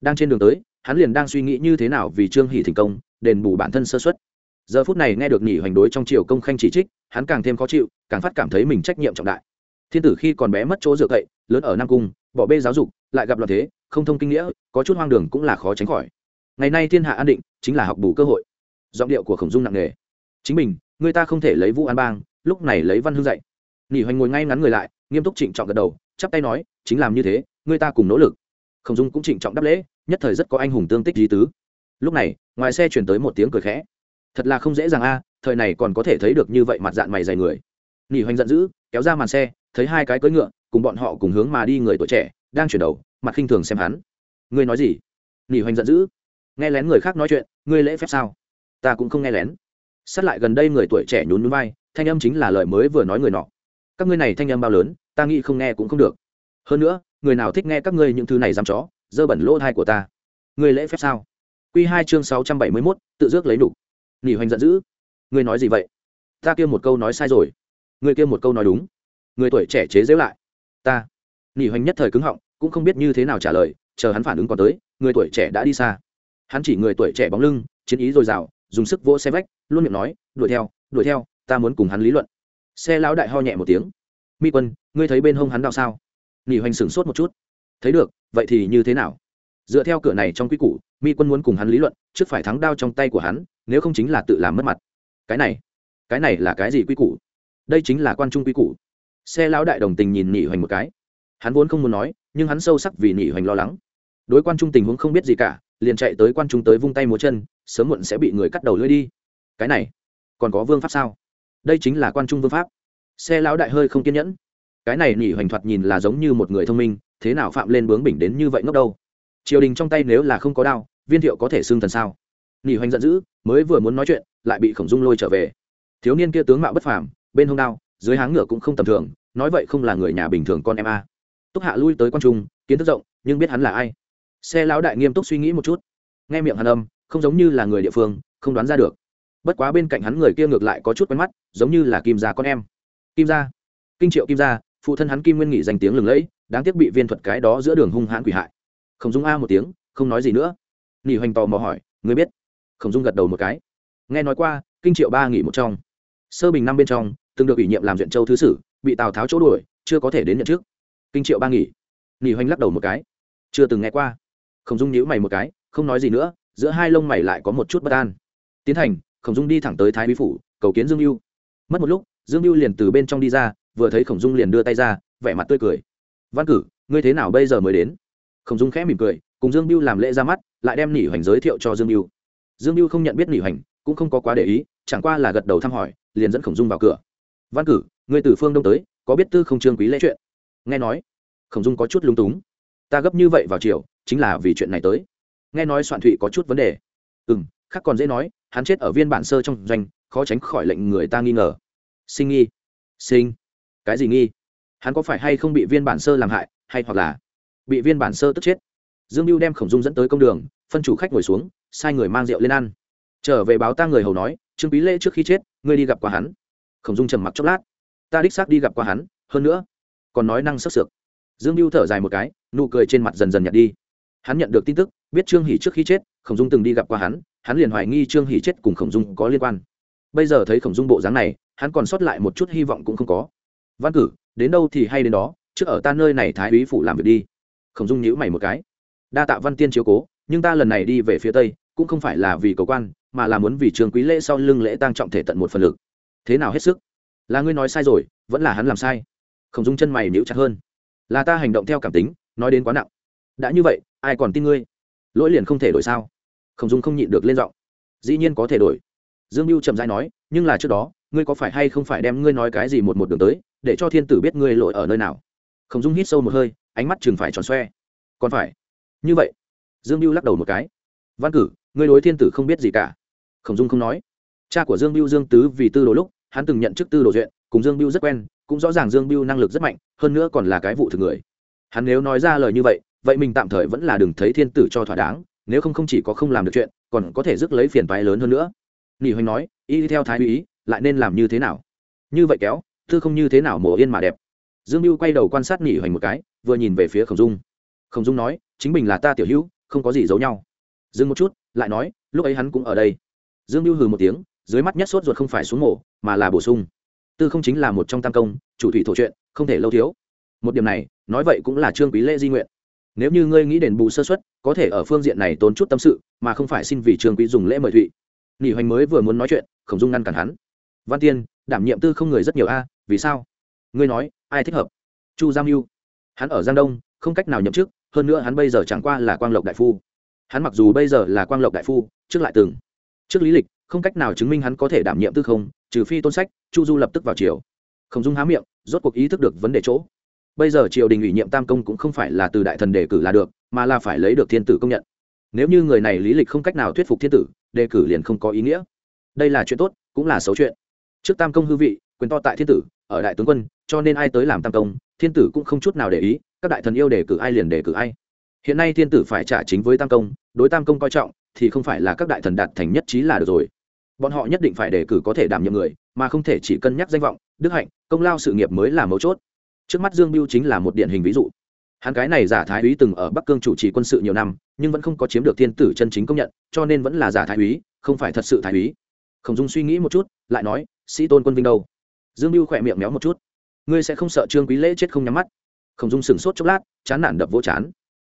Đang trên đường tới, hắn liền đang suy nghĩ như thế nào vì trương hỷ thành công, đền bù bản thân sơ xuất giờ phút này nghe được nghỉ hoành đối trong triều công khanh chỉ trích, hắn càng thêm khó chịu, càng phát cảm thấy mình trách nhiệm trọng đại. Thiên tử khi còn bé mất chỗ dựa cậy, lớn ở nam cung, bỏ bê giáo dục, lại gặp loạn thế không thông kinh nghĩa, có chút hoang đường cũng là khó tránh khỏi. Ngày nay thiên hạ an định, chính là học bù cơ hội. Giọng điệu của khổng dung nặng nề. Chính mình, người ta không thể lấy vũ an bang, lúc này lấy văn hương dạy. Nghỉ hoành ngồi ngay ngắn người lại, nghiêm túc trịnh trọng gật đầu, chắp tay nói, chính làm như thế, người ta cùng nỗ lực. Khổng dung cũng trịnh trọng đáp lễ, nhất thời rất có anh hùng tương tích di tứ. Lúc này, ngoài xe chuyển tới một tiếng cười khẽ. Thật là không dễ dàng a à, thời này còn có thể thấy được như vậy mặt dạng mày dày người. Nghỉ hoành giận dữ, kéo ra màn xe, thấy hai cái cưỡi ngựa, cùng bọn họ cùng hướng mà đi người tuổi trẻ, đang chuyển đầu mặt khinh thường xem hắn. Ngươi nói gì? Nghỉ hoành giận dữ. Nghe lén người khác nói chuyện, ngươi lễ phép sao? Ta cũng không nghe lén. Sát lại gần đây người tuổi trẻ nhún nhún vai, thanh âm chính là lời mới vừa nói người nọ. Các ngươi này thanh âm bao lớn, ta nghĩ không nghe cũng không được. Hơn nữa, người nào thích nghe các ngươi những thứ này dám chó, dơ bẩn lỗ thai của ta. Ngươi lễ phép sao? Q hai chương sáu trăm bảy mươi mốt, tự dước lấy đủ. nghỉ hoành giận dữ. Ngươi nói gì vậy? Ta kia một câu nói sai rồi. Ngươi kia một câu nói đúng. Người tuổi trẻ chế giễu lại. Ta. Nghỉ hoành nhất thời cứng họng cũng không biết như thế nào trả lời, chờ hắn phản ứng còn tới, người tuổi trẻ đã đi xa. Hắn chỉ người tuổi trẻ bóng lưng, chiến ý dồi dào, dùng sức vỗ xe vách, luôn miệng nói, đuổi theo đuổi theo, ta muốn cùng hắn lý luận. Xe lão đại ho nhẹ một tiếng. Mi quân, ngươi thấy bên hông hắn đạo sao? Nghỉ hoành sửng sốt một chút. Thấy được, vậy thì như thế nào? Dựa theo cửa này trong quy củ, mi quân muốn cùng hắn lý luận, trước phải thắng đao trong tay của hắn, nếu không chính là tự làm mất mặt. Cái này cái này là cái gì quy củ? Đây chính là quan trung quy củ. Xe lão đại đồng tình nhìn nhị hoành một cái. Hắn vốn không muốn nói nhưng hắn sâu sắc vì nhị hoành lo lắng. Đối quan trung tình huống không biết gì cả, liền chạy tới quan trung tới vung tay múa chân, sớm muộn sẽ bị người cắt đầu lưỡi đi. Cái này, còn có vương pháp sao? Đây chính là quan trung vương pháp. Xe lão đại hơi không kiên nhẫn. Cái này nhị hoành thoạt nhìn là giống như một người thông minh, thế nào phạm lên bướng bỉnh đến như vậy ngốc đâu? Triều đình trong tay nếu là không có đao, viên thiệu có thể xưng thần sao? Nhị hoành giận dữ, mới vừa muốn nói chuyện, lại bị khổng dung lôi trở về. Thiếu niên kia tướng mạo bất phàm, bên hông đao, dưới háng ngựa cũng không tầm thường, nói vậy không là người nhà bình thường con em a túc hạ lui tới quan trung, kiến thức rộng, nhưng biết hắn là ai. Xe lão đại nghiêm túc suy nghĩ một chút. Nghe miệng hàn âm, không giống như là người địa phương, không đoán ra được. Bất quá bên cạnh hắn người kia ngược lại có chút quen mắt, giống như là kim gia con em. Kim gia? Kinh triệu kim gia, phụ thân hắn kim nguyên nghị danh tiếng lừng lẫy, đáng tiếc bị viên thuật cái đó giữa đường hung hãn quỷ hại. Khổng dung a một tiếng, không nói gì nữa. Nghỉ hoành tò mò hỏi người biết? Khổng dung gật đầu một cái. Nghe nói qua, kinh triệu ba nghỉ một trong. Sơ bình năm bên trong, từng được ủy nhiệm làm duyện châu thứ sử, bị tào tháo chỗ đuổi, chưa có thể đến nhận trước kinh triệu ba nghỉ. Nỉ hoành lắc đầu một cái. Chưa từng nghe qua. Khổng dung nhíu mày một cái, không nói gì nữa, giữa hai lông mày lại có một chút bất an. Tiến thành, khổng dung đi thẳng tới thái bí phủ, cầu kiến dương mưu mất một lúc, dương mưu liền từ bên trong đi ra, vừa thấy khổng dung liền đưa tay ra, vẻ mặt tươi cười. Văn cử, ngươi thế nào bây giờ mới đến? Khổng dung khẽ mỉm cười, cùng dương mưu làm lễ ra mắt, lại đem nỉ hoành giới thiệu cho dương mưu dương mưu không nhận biết nỉ hoành, cũng không có quá để ý, chẳng qua là gật đầu thăm hỏi, liền dẫn khổng dung vào cửa. Văn cử, ngươi từ phương đông tới, có biết tư không trương quý lễ chuyện? Nghe nói, khổng dung có chút lung túng. Ta gấp như vậy vào chiều, chính là vì chuyện này tới. Nghe nói soạn thụy có chút vấn đề. Ừ m khác còn dễ nói, hắn chết ở viên bản sơ trong doanh, khó tránh khỏi lệnh người ta nghi ngờ. Sinh nghi. Sinh. Cái gì nghi? Hắn có phải hay không bị viên bản sơ làm hại, hay hoặc là bị viên bản sơ tức chết? Dương mưu đem khổng dung dẫn tới công đường, phân chủ khách ngồi xuống, sai người mang rượu lên ăn. Trở về báo ta người hầu nói, trương bí lễ trước khi chết, ngươi đi gặp qua hắn. Khổng dung trầm mặc chốc lát. Ta đích xác đi gặp qua hắn, hơn nữa còn nói năng sức sược. Dương mưu thở dài một cái, nụ cười trên mặt dần dần nhạt đi. Hắn nhận được tin tức, biết trương hỷ trước khi chết, khổng dung từng đi gặp qua hắn hắn liền hoài nghi trương hỷ chết cùng khổng dung có liên quan. Bây giờ thấy khổng dung bộ dáng này, hắn còn sót lại một chút hy vọng cũng không có. Văn cử, đến đâu thì hay đến đó, trước ở ta nơi này thái úy phủ làm việc đi. Khổng dung nhíu mày một cái. Đa tạ văn tiên chiếu cố, nhưng ta lần này đi về phía tây, cũng không phải là vì cầu quan, mà là muốn vì trường quý lễ sau lưng lễ tăng trọng thể tận một phần lực. Thế nào hết sức? Là ngươi nói sai rồi, vẫn là hắn làm sai khổng dung chân mày níu chặt hơn. Là ta hành động theo cảm tính, nói đến quá nặng. Đã như vậy, ai còn tin ngươi? Lỗi liền không thể đổi sao? Khổng dung không nhịn được lên giọng. Dĩ nhiên có thể đổi. Dương mưu chậm rãi nói, nhưng là trước đó, ngươi có phải hay không phải đem ngươi nói cái gì một một đường tới, để cho thiên tử biết ngươi lỗi ở nơi nào? Khổng dung hít sâu một hơi, ánh mắt chừng phải tròn xoe. Còn phải. Như vậy. Dương mưu lắc đầu một cái. Văn cử, ngươi đối thiên tử không biết gì cả. Khổng dung không nói. Cha của dương mưu dương tứ vì tư đồ lúc, hắn từng nhận chức tư đồ duyện, cùng dương mưu rất quen cũng rõ ràng dương Biêu năng lực rất mạnh, hơn nữa còn là cái vụ thực người. Hắn nếu nói ra lời như vậy vậy mình tạm thời vẫn là đừng thấy thiên tử cho thỏa đáng, nếu không không chỉ có không làm được chuyện, còn có thể rước lấy phiền toái lớn hơn nữa. Nỉ hoành nói, y theo thái úy, lại nên làm như thế nào? Như vậy kéo tư không như thế nào mùa yên mà đẹp. Dương mưu quay đầu quan sát nỉ hoành một cái, vừa nhìn về phía khổng dung. Khổng dung nói, chính mình là ta tiểu hữu, không có gì giấu nhau. Dừng một chút, lại nói, lúc ấy hắn cũng ở đây. Dương mưu hừ một tiếng, dưới mắt nhất sốt ruột không phải xuống mổ mà là bổ sung tư không chính là một trong tam công, chủ thủy thổ chuyện không thể lâu thiếu. Một điểm này, nói vậy cũng là trương quý lễ di nguyện. Nếu như ngươi nghĩ đền bù sơ xuất có thể ở phương diện này tốn chút tâm sự, mà không phải xin vì trương quý dùng lễ mời thụy. Nghỉ hoành mới vừa muốn nói chuyện, khổng dung ngăn cản hắn. Văn tiên, đảm nhiệm tư không người rất nhiều a, vì sao? Ngươi nói, ai thích hợp? Chu giam mưu hắn ở giang đông, không cách nào nhậm chức, hơn nữa hắn bây giờ chẳng qua là quang lộc đại phu. Hắn mặc dù bây giờ là quang lộc đại phu, trước lại từng, trước lý lịch không cách nào chứng minh hắn có thể đảm nhiệm tư không, trừ phi tôn sách, chu du lập tức vào triều. Khổng dung há miệng, rốt cuộc ý thức được vấn đề chỗ. Bây giờ triều đình ủy nhiệm tam công cũng không phải là từ đại thần đề cử là được, mà là phải lấy được thiên tử công nhận. Nếu như người này lý lịch không cách nào thuyết phục thiên tử, đề cử liền không có ý nghĩa. Đây là chuyện tốt, cũng là xấu chuyện. Trước tam công hư vị, quyền to tại thiên tử, ở đại tướng quân, cho nên ai tới làm tam công, thiên tử cũng không chút nào để ý, các đại thần yêu đề cử ai liền đề cử ai. Hiện nay thiên tử phải trả chính với tam công, đối tam công coi trọng, thì không phải là các đại thần đạt thành nhất trí là được rồi bọn họ nhất định phải đề cử có thể đảm nhiệm người, mà không thể chỉ cân nhắc danh vọng, đức hạnh, công lao sự nghiệp mới là mấu chốt. Trước mắt dương biêu chính là một điển hình ví dụ. Hắn cái này giả thái úy từng ở bắc cương chủ trì quân sự nhiều năm, nhưng vẫn không có chiếm được thiên tử chân chính công nhận, cho nên vẫn là giả thái úy, không phải thật sự thái úy. Khổng dung suy nghĩ một chút, lại nói, sĩ tôn quân vinh đâu? Dương mưu khỏe miệng méo một chút. Ngươi sẽ không sợ trương quý lễ chết không nhắm mắt. Khổng dung sửng sốt chốc lát, chán nản đập vỗ chán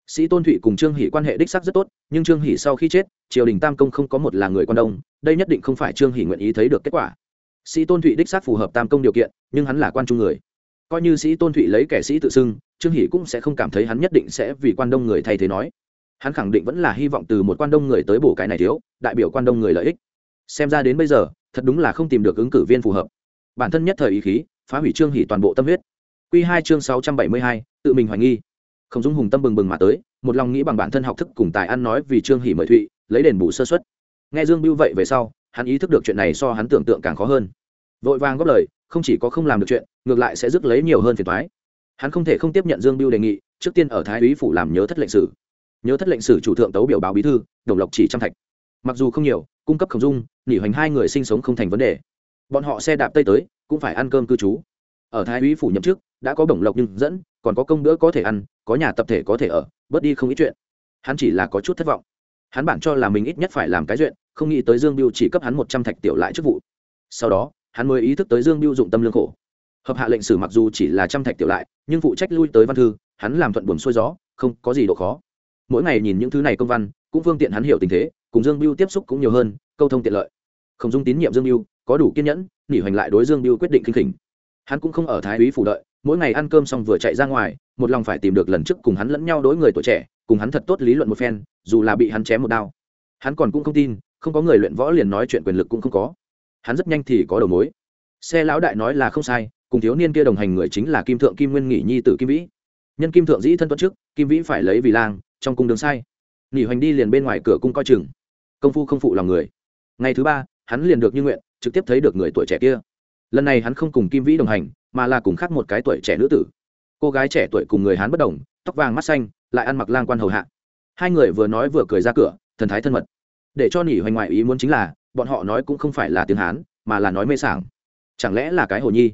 sĩ tôn thụy cùng trương hỷ quan hệ đích sắc rất tốt, nhưng trương hỷ sau khi chết, triều đình tam công không có một là người quan đông, đây nhất định không phải trương hỷ nguyện ý thấy được kết quả. Sĩ tôn thụy đích xác phù hợp tam công điều kiện, nhưng hắn là quan trung người. Coi như sĩ tôn thụy lấy kẻ sĩ tự xưng, trương hỷ cũng sẽ không cảm thấy hắn nhất định sẽ vì quan đông người thay thế nói. Hắn khẳng định vẫn là hy vọng từ một quan đông người tới bổ cái này thiếu, đại biểu quan đông người lợi ích. Xem ra đến bây giờ, thật đúng là không tìm được ứng cử viên phù hợp. Bản thân nhất thời ý khí, phá hủy trương hỷ toàn bộ tâm huyết. Q hai chương sáu trăm bảy mươi hai, tự mình hoài nghi không dung hùng tâm bừng bừng mà tới, một lòng nghĩ bằng bản thân học thức cùng tài ăn nói vì trương hỷ mời thụy, lấy đền bù sơ xuất nghe dương biêu vậy về sau, hắn ý thức được chuyện này so hắn tưởng tượng càng khó hơn. Vội vàng góp lời, không chỉ có không làm được chuyện, ngược lại sẽ rước lấy nhiều hơn phiền thoái hắn không thể không tiếp nhận dương biêu đề nghị, trước tiên ở thái úy phủ làm nhớ thất lệnh sử. Nhớ thất lệnh sử chủ thượng tấu biểu báo bí thư, đồng lộc chỉ trăm thạch. Mặc dù không nhiều, cung cấp khổng dung nỉ hoành hai người sinh sống không thành vấn đề. Bọn họ xe đạp tây tới, cũng phải ăn cơm cư trú ở thái úy phủ nhậm chức, đã có bổng lộc nhưng dẫn, còn có công bữa có thể ăn, có nhà tập thể có thể ở, bớt đi không ít chuyện. Hắn chỉ là có chút thất vọng. Hắn bản cho là mình ít nhất phải làm cái chuyện, không nghĩ tới dương biêu chỉ cấp hắn một trăm thạch tiểu lại chức vụ. Sau đó, hắn mới ý thức tới dương biêu dụng tâm lương khổ. Hợp hạ lệnh sử mặc dù chỉ là trăm thạch tiểu lại, nhưng phụ trách lui tới văn thư, hắn làm thuận buồn xuôi gió, không có gì độ khó. Mỗi ngày nhìn những thứ này công văn, cũng phương tiện hắn hiểu tình thế, cùng dương biêu tiếp xúc cũng nhiều hơn, câu thông tiện lợi. Không dung tín nhiệm dương biêu có đủ kiên nhẫn nỉ hoành lại đối dương biêu quyết định kinh khỉnh hắn cũng không ở thái úy phủ đợi, mỗi ngày ăn cơm xong vừa chạy ra ngoài, một lòng phải tìm được lần trước cùng hắn lẫn nhau đối người tuổi trẻ, cùng hắn thật tốt lý luận một phen, dù là bị hắn chém một đao. Hắn còn cũng không tin, không có người luyện võ liền nói chuyện quyền lực cũng không có. Hắn rất nhanh thì có đầu mối. Xe lão đại nói là không sai, cùng thiếu niên kia đồng hành người chính là kim thượng kim nguyên nghỉ nhi tử kim vĩ. Nhân kim thượng dĩ thân tuất trước, kim vĩ phải lấy vì lang, trong cung đường sai. Nghỉ hoành đi liền bên ngoài cửa cung coi chừng. Công phu không phụ lòng người. Ngày thứ ba, hắn liền được như nguyện, trực tiếp thấy được người tuổi trẻ kia lần này hắn không cùng kim vĩ đồng hành, mà là cùng khác một cái tuổi trẻ nữ tử. Cô gái trẻ tuổi cùng người hán bất đồng, tóc vàng mắt xanh, lại ăn mặc lang quan hầu hạ. Hai người vừa nói vừa cười ra cửa, thần thái thân mật. Để cho nỉ hoành ngoại ý muốn chính là, bọn họ nói cũng không phải là tiếng hán, mà là nói mê sảng. Chẳng lẽ là cái hồ nhi?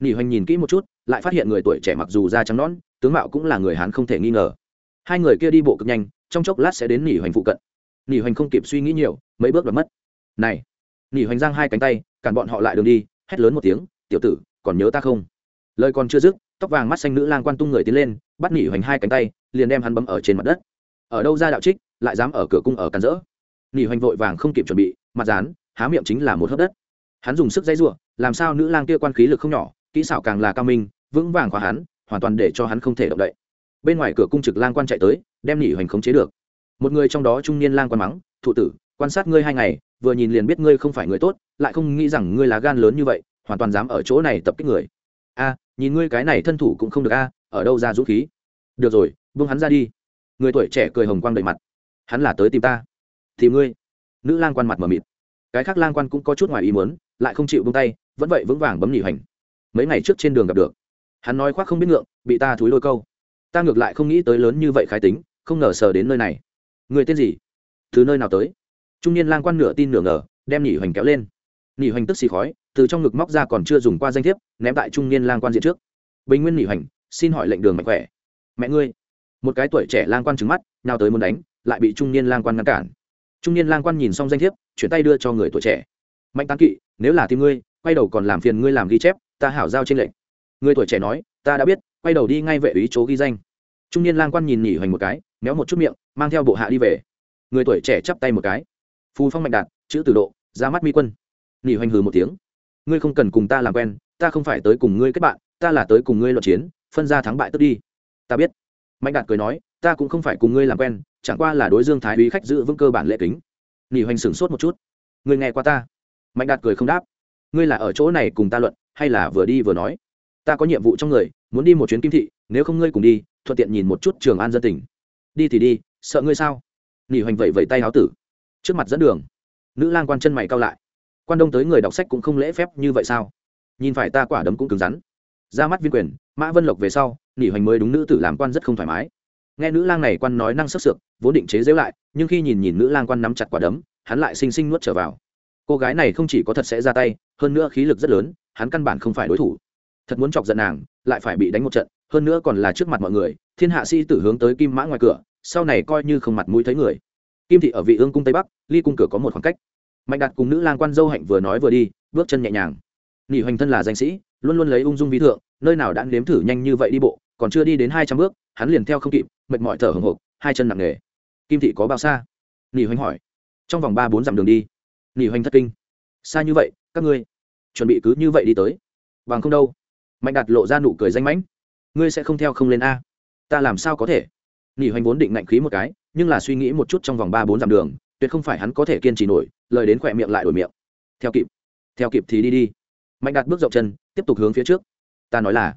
Nỉ hoành nhìn kỹ một chút, lại phát hiện người tuổi trẻ mặc dù da trắng nón tướng mạo cũng là người hán không thể nghi ngờ. Hai người kia đi bộ cực nhanh, trong chốc lát sẽ đến nỉ hoành phụ cận. Nỉ hoành không kịp suy nghĩ nhiều, mấy bước đã mất. Này! Nỉ hoành giang hai cánh tay, cản bọn họ lại đường đi hét lớn một tiếng, tiểu tử, còn nhớ ta không? Lời còn chưa dứt, tóc vàng mắt xanh nữ lang quan tung người tiến lên, bắt nỉ hoành hai cánh tay, liền đem hắn bấm ở trên mặt đất. Ở đâu ra đạo trích, lại dám ở cửa cung ở cắn rỡ. Nỉ hoành vội vàng không kịp chuẩn bị, mặt dán, há miệng chính là một hớp đất. Hắn dùng sức dây giụa, làm sao nữ lang kia quan khí lực không nhỏ, kỹ xảo càng là cao minh, vững vàng khóa hắn, hoàn toàn để cho hắn không thể động đậy. Bên ngoài cửa cung trực lang quan chạy tới, đem nỉ hoành khống chế được. Một người trong đó trung niên lang quan mắng, thụ tử, quan sát ngươi hai ngày vừa nhìn liền biết ngươi không phải người tốt, lại không nghĩ rằng ngươi là gan lớn như vậy, hoàn toàn dám ở chỗ này tập kích người. A, nhìn ngươi cái này thân thủ cũng không được a, ở đâu ra dũng khí? Được rồi, buông hắn ra đi. Người tuổi trẻ cười hồng quang đầy mặt. Hắn là tới tìm ta. Thì ngươi. Nữ lang quan mặt mờ mịt. Cái khác lang quan cũng có chút ngoài ý muốn, lại không chịu buông tay, vẫn vậy vững vàng bấm nhị hành mấy ngày trước trên đường gặp được. Hắn nói khoác không biết ngượng, bị ta thúi lôi câu. Ta ngược lại không nghĩ tới lớn như vậy khái tính, không ngờ sờ đến nơi này. Người tên gì? Từ nơi nào tới? Trung niên lang quan nửa tin nửa ngờ, đem nhị hoành kéo lên. Nhị hoành tức xì khói, từ trong ngực móc ra còn chưa dùng qua danh thiếp, ném tại trung niên lang quan diện trước. Bình nguyên nhị hoành, xin hỏi lệnh đường mạnh khỏe. Mẹ ngươi. Một cái tuổi trẻ lang quan trứng mắt nào tới muốn đánh, lại bị trung niên lang quan ngăn cản. Trung niên lang quan nhìn xong danh thiếp, chuyển tay đưa cho người tuổi trẻ. Mạnh tán kỵ, nếu là tìm ngươi, quay đầu còn làm phiền ngươi làm ghi chép, ta hảo giao trên lệnh. Người tuổi trẻ nói, ta đã biết, quay đầu đi ngay vệ ý chỗ ghi danh. Trung niên lang quan nhìn nhỉ hoành một cái, méo một chút miệng, mang theo bộ hạ đi về. Người tuổi trẻ chắp tay một cái phù phong mạnh đạt, chữ từ độ, ra mắt mi quân. Nỉ hoành hừ một tiếng. Ngươi không cần cùng ta làm quen, ta không phải tới cùng ngươi kết bạn, ta là tới cùng ngươi luận chiến, phân ra thắng bại tức đi. Ta biết. Mạnh đạt cười nói, ta cũng không phải cùng ngươi làm quen, chẳng qua là đối dương thái úy khách giữ vững cơ bản lệ kính. Nỉ hoành sửng sốt một chút. Ngươi nghe qua ta? Mạnh đạt cười không đáp. Ngươi là ở chỗ này cùng ta luận, hay là vừa đi vừa nói? Ta có nhiệm vụ trong người, muốn đi một chuyến kim thị, nếu không ngươi cùng đi, thuận tiện nhìn một chút trường an dân tỉnh đi thì đi, sợ ngươi sao? Nghỉ hoành vẫy vẫy tay háo tử trước mặt dẫn đường. Nữ lang quan chân mày cao lại. Quan đông tới người đọc sách cũng không lễ phép như vậy sao? Nhìn phải ta quả đấm cũng cứng rắn. Ra mắt viên quyền, mã vân lộc về sau, nghỉ hoành mới đúng nữ tử làm quan rất không thoải mái. Nghe nữ lang này quan nói năng sức sược, vốn định chế giễu lại, nhưng khi nhìn nhìn nữ lang quan nắm chặt quả đấm, hắn lại xinh xinh nuốt trở vào. Cô gái này không chỉ có thật sẽ ra tay, hơn nữa khí lực rất lớn, hắn căn bản không phải đối thủ. Thật muốn chọc giận nàng, lại phải bị đánh một trận, hơn nữa còn là trước mặt mọi người, thiên hạ sĩ tử hướng tới kim mã ngoài cửa, sau này coi như không mặt mũi thấy người kim thị ở vị ương cung tây bắc, ly cung cửa có một khoảng cách. Mạnh đạt cùng nữ lang quan dâu hạnh vừa nói vừa đi, bước chân nhẹ nhàng. Nghỉ hoành thân là danh sĩ, luôn luôn lấy ung dung vi thượng, nơi nào đã nếm thử nhanh như vậy đi bộ, còn chưa đi đến hai trăm bước, hắn liền theo không kịp, mệt mỏi thở hồng hộc, hai chân nặng nề. Kim thị có bao xa? Nghỉ hoành hỏi. Trong vòng ba bốn dặm đường đi. Nghỉ hoành thất kinh. Xa như vậy, các ngươi chuẩn bị cứ như vậy đi tới. Bằng không đâu. Mạnh đạt lộ ra nụ cười danh mãnh. Ngươi sẽ không theo không lên a. Ta làm sao có thể? Nghỉ hoành vốn định ngạnh khí một cái nhưng là suy nghĩ một chút trong vòng ba bốn dặm đường, tuyệt không phải hắn có thể kiên trì nổi, lời đến khỏe miệng lại đổi miệng. Theo kịp theo kịp thì đi đi. Mạnh đạt bước rộng chân, tiếp tục hướng phía trước. Ta nói là,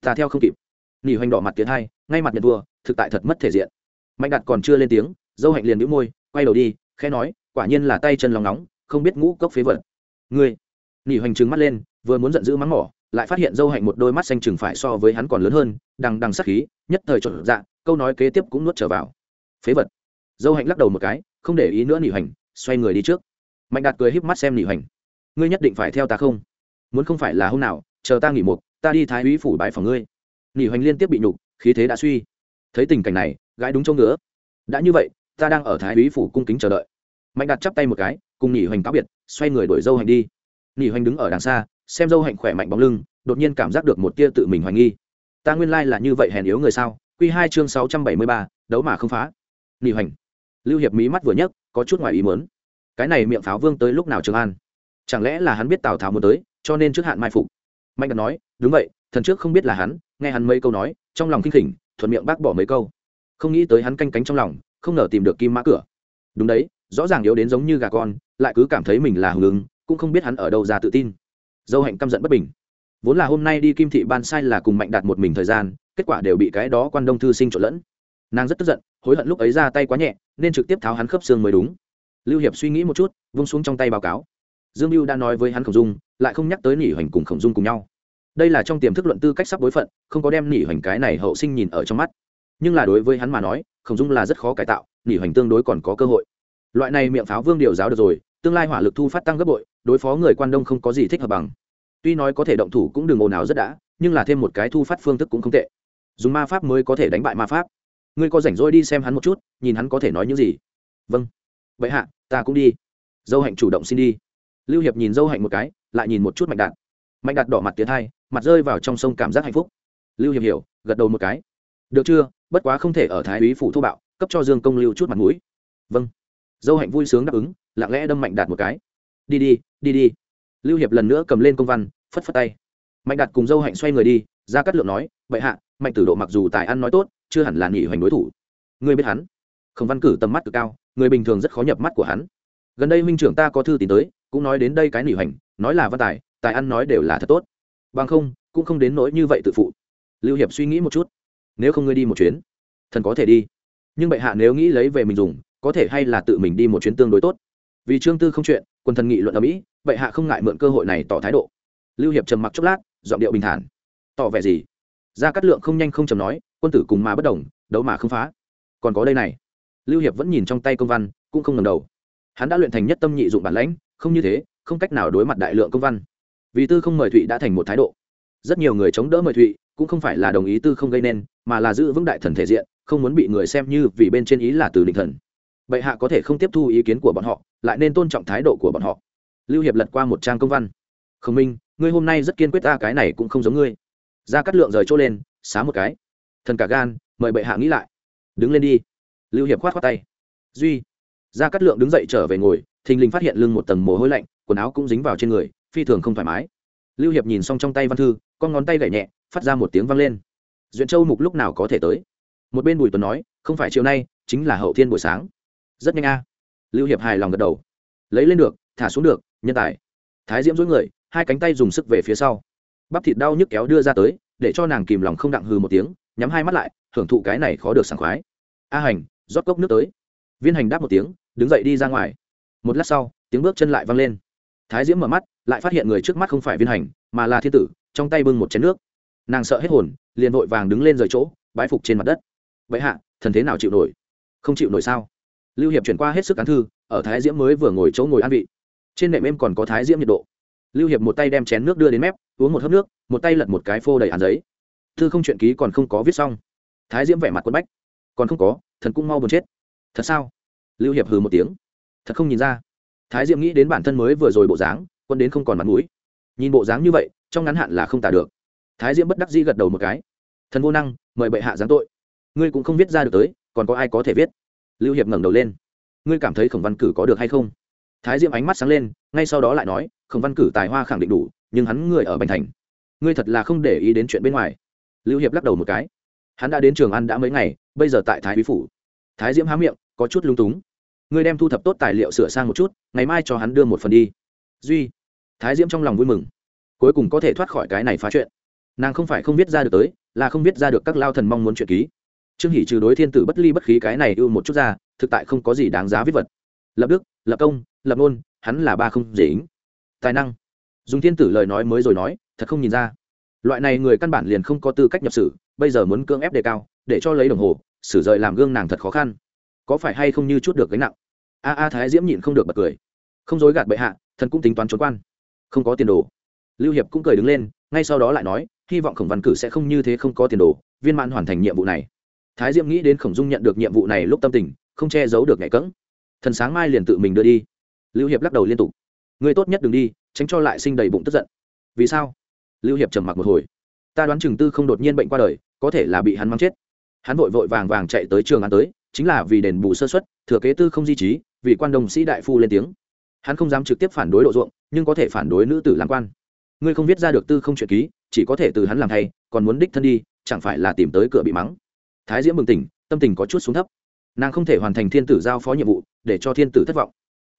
ta theo không kịp. Nghỉ hoành đỏ mặt tiến hai, ngay mặt nhận thua, thực tại thật mất thể diện. Mạnh đạt còn chưa lên tiếng, dâu hạnh liền đĩu môi, quay đầu đi, khẽ nói, quả nhiên là tay chân lòng nóng, không biết ngũ cốc phế vật. Ngươi nghỉ hoành trừng mắt lên, vừa muốn giận dữ mắng mỏ, lại phát hiện dâu hạnh một đôi mắt xanh chừng phải so với hắn còn lớn hơn, đằng đằng sắc khí, nhất thời trộn dạ câu nói kế tiếp cũng nuốt trở vào phế vật. Dâu hạnh lắc đầu một cái, không để ý nữa nỉ hoành, xoay người đi trước. Mạnh đạt cười híp mắt xem nỉ hoành. Ngươi nhất định phải theo ta không? Muốn không phải là hôm nào, chờ ta nghỉ một, ta đi thái úy phủ bãi phòng ngươi. Nỉ hoành liên tiếp bị nhục, khí thế đã suy. Thấy tình cảnh này gái đúng chỗ ngứa. Đã như vậy, ta đang ở thái úy phủ cung kính chờ đợi. Mạnh đạt chắp tay một cái, cùng nỉ hoành cáo biệt, xoay người đổi dâu hành đi. Nỉ hoành đứng ở đằng xa, xem dâu hạnh khỏe mạnh bóng lưng, đột nhiên cảm giác được một tia tự mình hoài nghi. Ta nguyên lai là như vậy hèn yếu người sao? Q hai chương sáu trăm bảy mươi ba, đấu mà không phá nghỉ hoành. Lưu hiệp mí mắt vừa nhấc, có chút ngoài ý mớn cái này miệng pháo vương tới lúc nào trường an? Chẳng lẽ là hắn biết tào tháo muốn tới, cho nên trước hạn mai phục? Mạnh đạt nói, đúng vậy, thần trước không biết là hắn, nghe hắn mấy câu nói, trong lòng kinh khỉnh, thuận miệng bác bỏ mấy câu. Không nghĩ tới hắn canh cánh trong lòng, không ngờ tìm được kim mã cửa. Đúng đấy, rõ ràng yếu đến giống như gà con, lại cứ cảm thấy mình là hùng ứng, cũng không biết hắn ở đâu ra tự tin. Dâu hạnh căm giận bất bình. Vốn là hôm nay đi kim thị ban sai là cùng mạnh đạt một mình thời gian, kết quả đều bị cái đó quan đông thư sinh trộn lẫn nàng rất tức giận, hối hận lúc ấy ra tay quá nhẹ, nên trực tiếp tháo hắn khớp xương mới đúng. Lưu hiệp suy nghĩ một chút, vung xuống trong tay báo cáo. Dương mưu đã nói với hắn khổng dung, lại không nhắc tới nỉ hoành cùng khổng dung cùng nhau. Đây là trong tiềm thức luận tư cách sắp đối phận, không có đem nỉ hoành cái này hậu sinh nhìn ở trong mắt. Nhưng là đối với hắn mà nói, khổng dung là rất khó cải tạo, nỉ hoành tương đối còn có cơ hội. Loại này miệng pháo vương điều giáo được rồi, tương lai hỏa lực thu phát tăng gấp bội, đối phó người quan đông không có gì thích hợp bằng. Tuy nói có thể động thủ cũng đừng ồn ào rất đã, nhưng là thêm một cái thu phát phương thức cũng không tệ. Dùng ma pháp mới có thể đánh bại ma pháp ngươi có rảnh rỗi đi xem hắn một chút, nhìn hắn có thể nói những gì? Vâng. Vậy hạ, ta cũng đi. Dâu hạnh chủ động xin đi. Lưu hiệp nhìn dâu hạnh một cái, lại nhìn một chút mạnh đạt. Mạnh đạt đỏ mặt tiến hai, mặt rơi vào trong sông cảm giác hạnh phúc. Lưu hiệp hiểu, gật đầu một cái. Được chưa? Bất quá không thể ở thái úy phủ thô bạo, cấp cho dương công lưu chút mặt mũi. Vâng. Dâu hạnh vui sướng đáp ứng, lặng lẽ đâm mạnh đạt một cái. Đi đi đi đi. Lưu hiệp lần nữa cầm lên công văn, phất phất tay. Mạnh đạt cùng dâu hạnh xoay người đi gia cát lượng nói vậy hạ, mạnh tử độ mặc dù tài ăn nói tốt, chưa hẳn là nghỉ hoành đối thủ. Ngươi biết hắn? Không văn cử tầm mắt cực cao, người bình thường rất khó nhập mắt của hắn. Gần đây huynh trưởng ta có thư tìm tới, cũng nói đến đây cái nghỉ hoành, nói là văn tài tài ăn nói đều là thật tốt. Bằng không, cũng không đến nỗi như vậy tự phụ. Lưu hiệp suy nghĩ một chút. Nếu không ngươi đi một chuyến, thần có thể đi. Nhưng bệ hạ nếu nghĩ lấy về mình dùng, có thể hay là tự mình đi một chuyến tương đối tốt. Vì trương tư không chuyện, quân thần nghị luận ở mỹ, bệ hạ không ngại mượn cơ hội này tỏ thái độ. Lưu hiệp trầm mặc chốc lát, giọng điệu bình thản tỏ vẻ gì? Ra cắt lượng không nhanh không chầm nói, quân tử cùng mà bất đồng, đấu mà không phá. Còn có đây này. Lưu hiệp vẫn nhìn trong tay công văn, cũng không ngầm đầu. Hắn đã luyện thành nhất tâm nhị dụng bản lãnh, không như thế, không cách nào đối mặt đại lượng công văn. Vì tư không mời thụy đã thành một thái độ. Rất nhiều người chống đỡ mời thụy, cũng không phải là đồng ý tư không gây nên, mà là giữ vững đại thần thể diện, không muốn bị người xem như vì bên trên ý là từ định thần. Bệ hạ có thể không tiếp thu ý kiến của bọn họ, lại nên tôn trọng thái độ của bọn họ. Lưu hiệp lật qua một trang công văn. Khổng minh, ngươi hôm nay rất kiên quyết ta, cái này cũng không giống ngươi ra cắt lượng rời chỗ lên, xá một cái. Thần cả gan, mời bệ hạ nghĩ lại. Đứng lên đi. Lưu hiệp khoát khoát tay. Duy. Ra cắt lượng đứng dậy trở về ngồi, thình lình phát hiện lưng một tầng mồ hôi lạnh, quần áo cũng dính vào trên người, phi thường không thoải mái. Lưu hiệp nhìn xong trong tay văn thư, con ngón tay gậy nhẹ, phát ra một tiếng vang lên. Duyện châu mục lúc nào có thể tới? Một bên bùi tuấn nói, không phải chiều nay, chính là hậu thiên buổi sáng. Rất nhanh a. Lưu hiệp hài lòng gật đầu. Lấy lên được, thả xuống được, nhân tài. Thái diễm dối người, hai cánh tay dùng sức về phía sau bắp thịt đau nhức kéo đưa ra tới, để cho nàng kìm lòng không đặng hừ một tiếng, nhắm hai mắt lại, hưởng thụ cái này khó được sảng khoái. A hành, rót cốc nước tới. Viên hành đáp một tiếng, đứng dậy đi ra ngoài. Một lát sau, tiếng bước chân lại vang lên. Thái diễm mở mắt, lại phát hiện người trước mắt không phải viên hành, mà là thiên tử, trong tay bưng một chén nước. Nàng sợ hết hồn, liền vội vàng đứng lên rời chỗ, bái phục trên mặt đất. Vậy hạ, thần thế nào chịu nổi? Không chịu nổi sao? Lưu hiệp chuyển qua hết sức án thư, ở thái diễm mới vừa ngồi chỗ ngồi an vị. Trên nệm em còn có thái diễm nhiệt độ lưu hiệp một tay đem chén nước đưa đến mép, uống một hớp nước, một tay lật một cái phô đầy án giấy. Thư không chuyện ký còn không có viết xong. Thái diễm vẻ mặt quân bách. Còn không có, thần cũng mau buồn chết. Thật sao? Lưu hiệp hừ một tiếng. Thật không nhìn ra. Thái diễm nghĩ đến bản thân mới vừa rồi bộ dáng, quân đến không còn mặt mũi. Nhìn bộ dáng như vậy, trong ngắn hạn là không tả được. Thái diễm bất đắc dĩ gật đầu một cái. Thần vô năng, mời bệ hạ giáng tội. Ngươi cũng không viết ra được tới, còn có ai có thể viết? Lưu hiệp ngẩng đầu lên. Ngươi cảm thấy khổng văn cử có được hay không? Thái diễm ánh mắt sáng lên, ngay sau đó lại nói khổng văn cử tài hoa khẳng định đủ, nhưng hắn người ở bành thành. Ngươi thật là không để ý đến chuyện bên ngoài. Lưu hiệp lắc đầu một cái. Hắn đã đến trường ăn đã mấy ngày, bây giờ tại thái quý phủ. Thái diễm há miệng, có chút lung túng. Ngươi đem thu thập tốt tài liệu sửa sang một chút, ngày mai cho hắn đưa một phần đi. Duy. Thái diễm trong lòng vui mừng. Cuối cùng có thể thoát khỏi cái này phá chuyện. Nàng không phải không viết ra được tới, là không viết ra được các lao thần mong muốn chuyện ký. Trương hỷ trừ đối thiên tử bất ly bất khí cái này ưu một chút ra, thực tại không có gì đáng giá viết vật. Lập đức, lập công, lập ngôn hắn là ba không dễ ính tài năng. Dùng thiên tử lời nói mới rồi nói, thật không nhìn ra. Loại này người căn bản liền không có tư cách nhập sử, bây giờ muốn cưỡng ép đề cao, để cho lấy đồng hồ, sử rời làm gương nàng thật khó khăn. Có phải hay không như chút được gánh nặng? A a thái diễm nhịn không được bật cười. Không dối gạt bệ hạ, thần cũng tính toán trốn quan. Không có tiền đồ. Lưu hiệp cũng cười đứng lên, ngay sau đó lại nói, hy vọng khổng văn cử sẽ không như thế không có tiền đồ, viên mãn hoàn thành nhiệm vụ này. Thái diễm nghĩ đến khổng dung nhận được nhiệm vụ này lúc tâm tình, không che giấu được ngày cỡng thần sáng mai liền tự mình đưa đi. Lưu hiệp lắc đầu liên tục người tốt nhất đừng đi, tránh cho lại sinh đầy bụng tức giận. Vì sao? Lưu hiệp trầm mặc một hồi. Ta đoán chừng tư không đột nhiên bệnh qua đời, có thể là bị hắn mắng chết. Hắn vội vội vàng vàng chạy tới trường ăn tới, chính là vì đền bù sơ xuất thừa kế tư không di trí, vì quan đồng sĩ đại phu lên tiếng. Hắn không dám trực tiếp phản đối độ ruộng, nhưng có thể phản đối nữ tử làm quan. Ngươi không viết ra được tư không chuyện ký, chỉ có thể từ hắn làm thay, còn muốn đích thân đi, chẳng phải là tìm tới cửa bị mắng. Thái diễm bừng tỉnh, tâm tình có chút xuống thấp. Nàng không thể hoàn thành thiên tử giao phó nhiệm vụ, để cho thiên tử thất vọng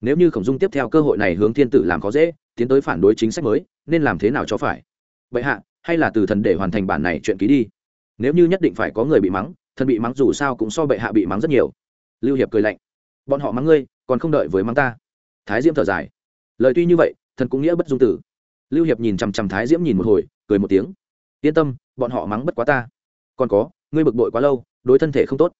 nếu như khổng dung tiếp theo cơ hội này hướng thiên tử làm khó dễ, tiến tới phản đối chính sách mới, nên làm thế nào cho phải? Vậy hạ, hay là từ thần để hoàn thành bản này chuyện ký đi. Nếu như nhất định phải có người bị mắng, thần bị mắng dù sao cũng so bệ hạ bị mắng rất nhiều. Lưu hiệp cười lạnh. Bọn họ mắng ngươi, còn không đợi với mắng ta. Thái diễm thở dài. Lời tuy như vậy, thần cũng nghĩa bất dung tử. Lưu hiệp nhìn chằm chằm thái diễm nhìn một hồi, cười một tiếng. Yên tâm, bọn họ mắng bất quá ta. Còn có, ngươi bực bội quá lâu, đối thân thể không tốt.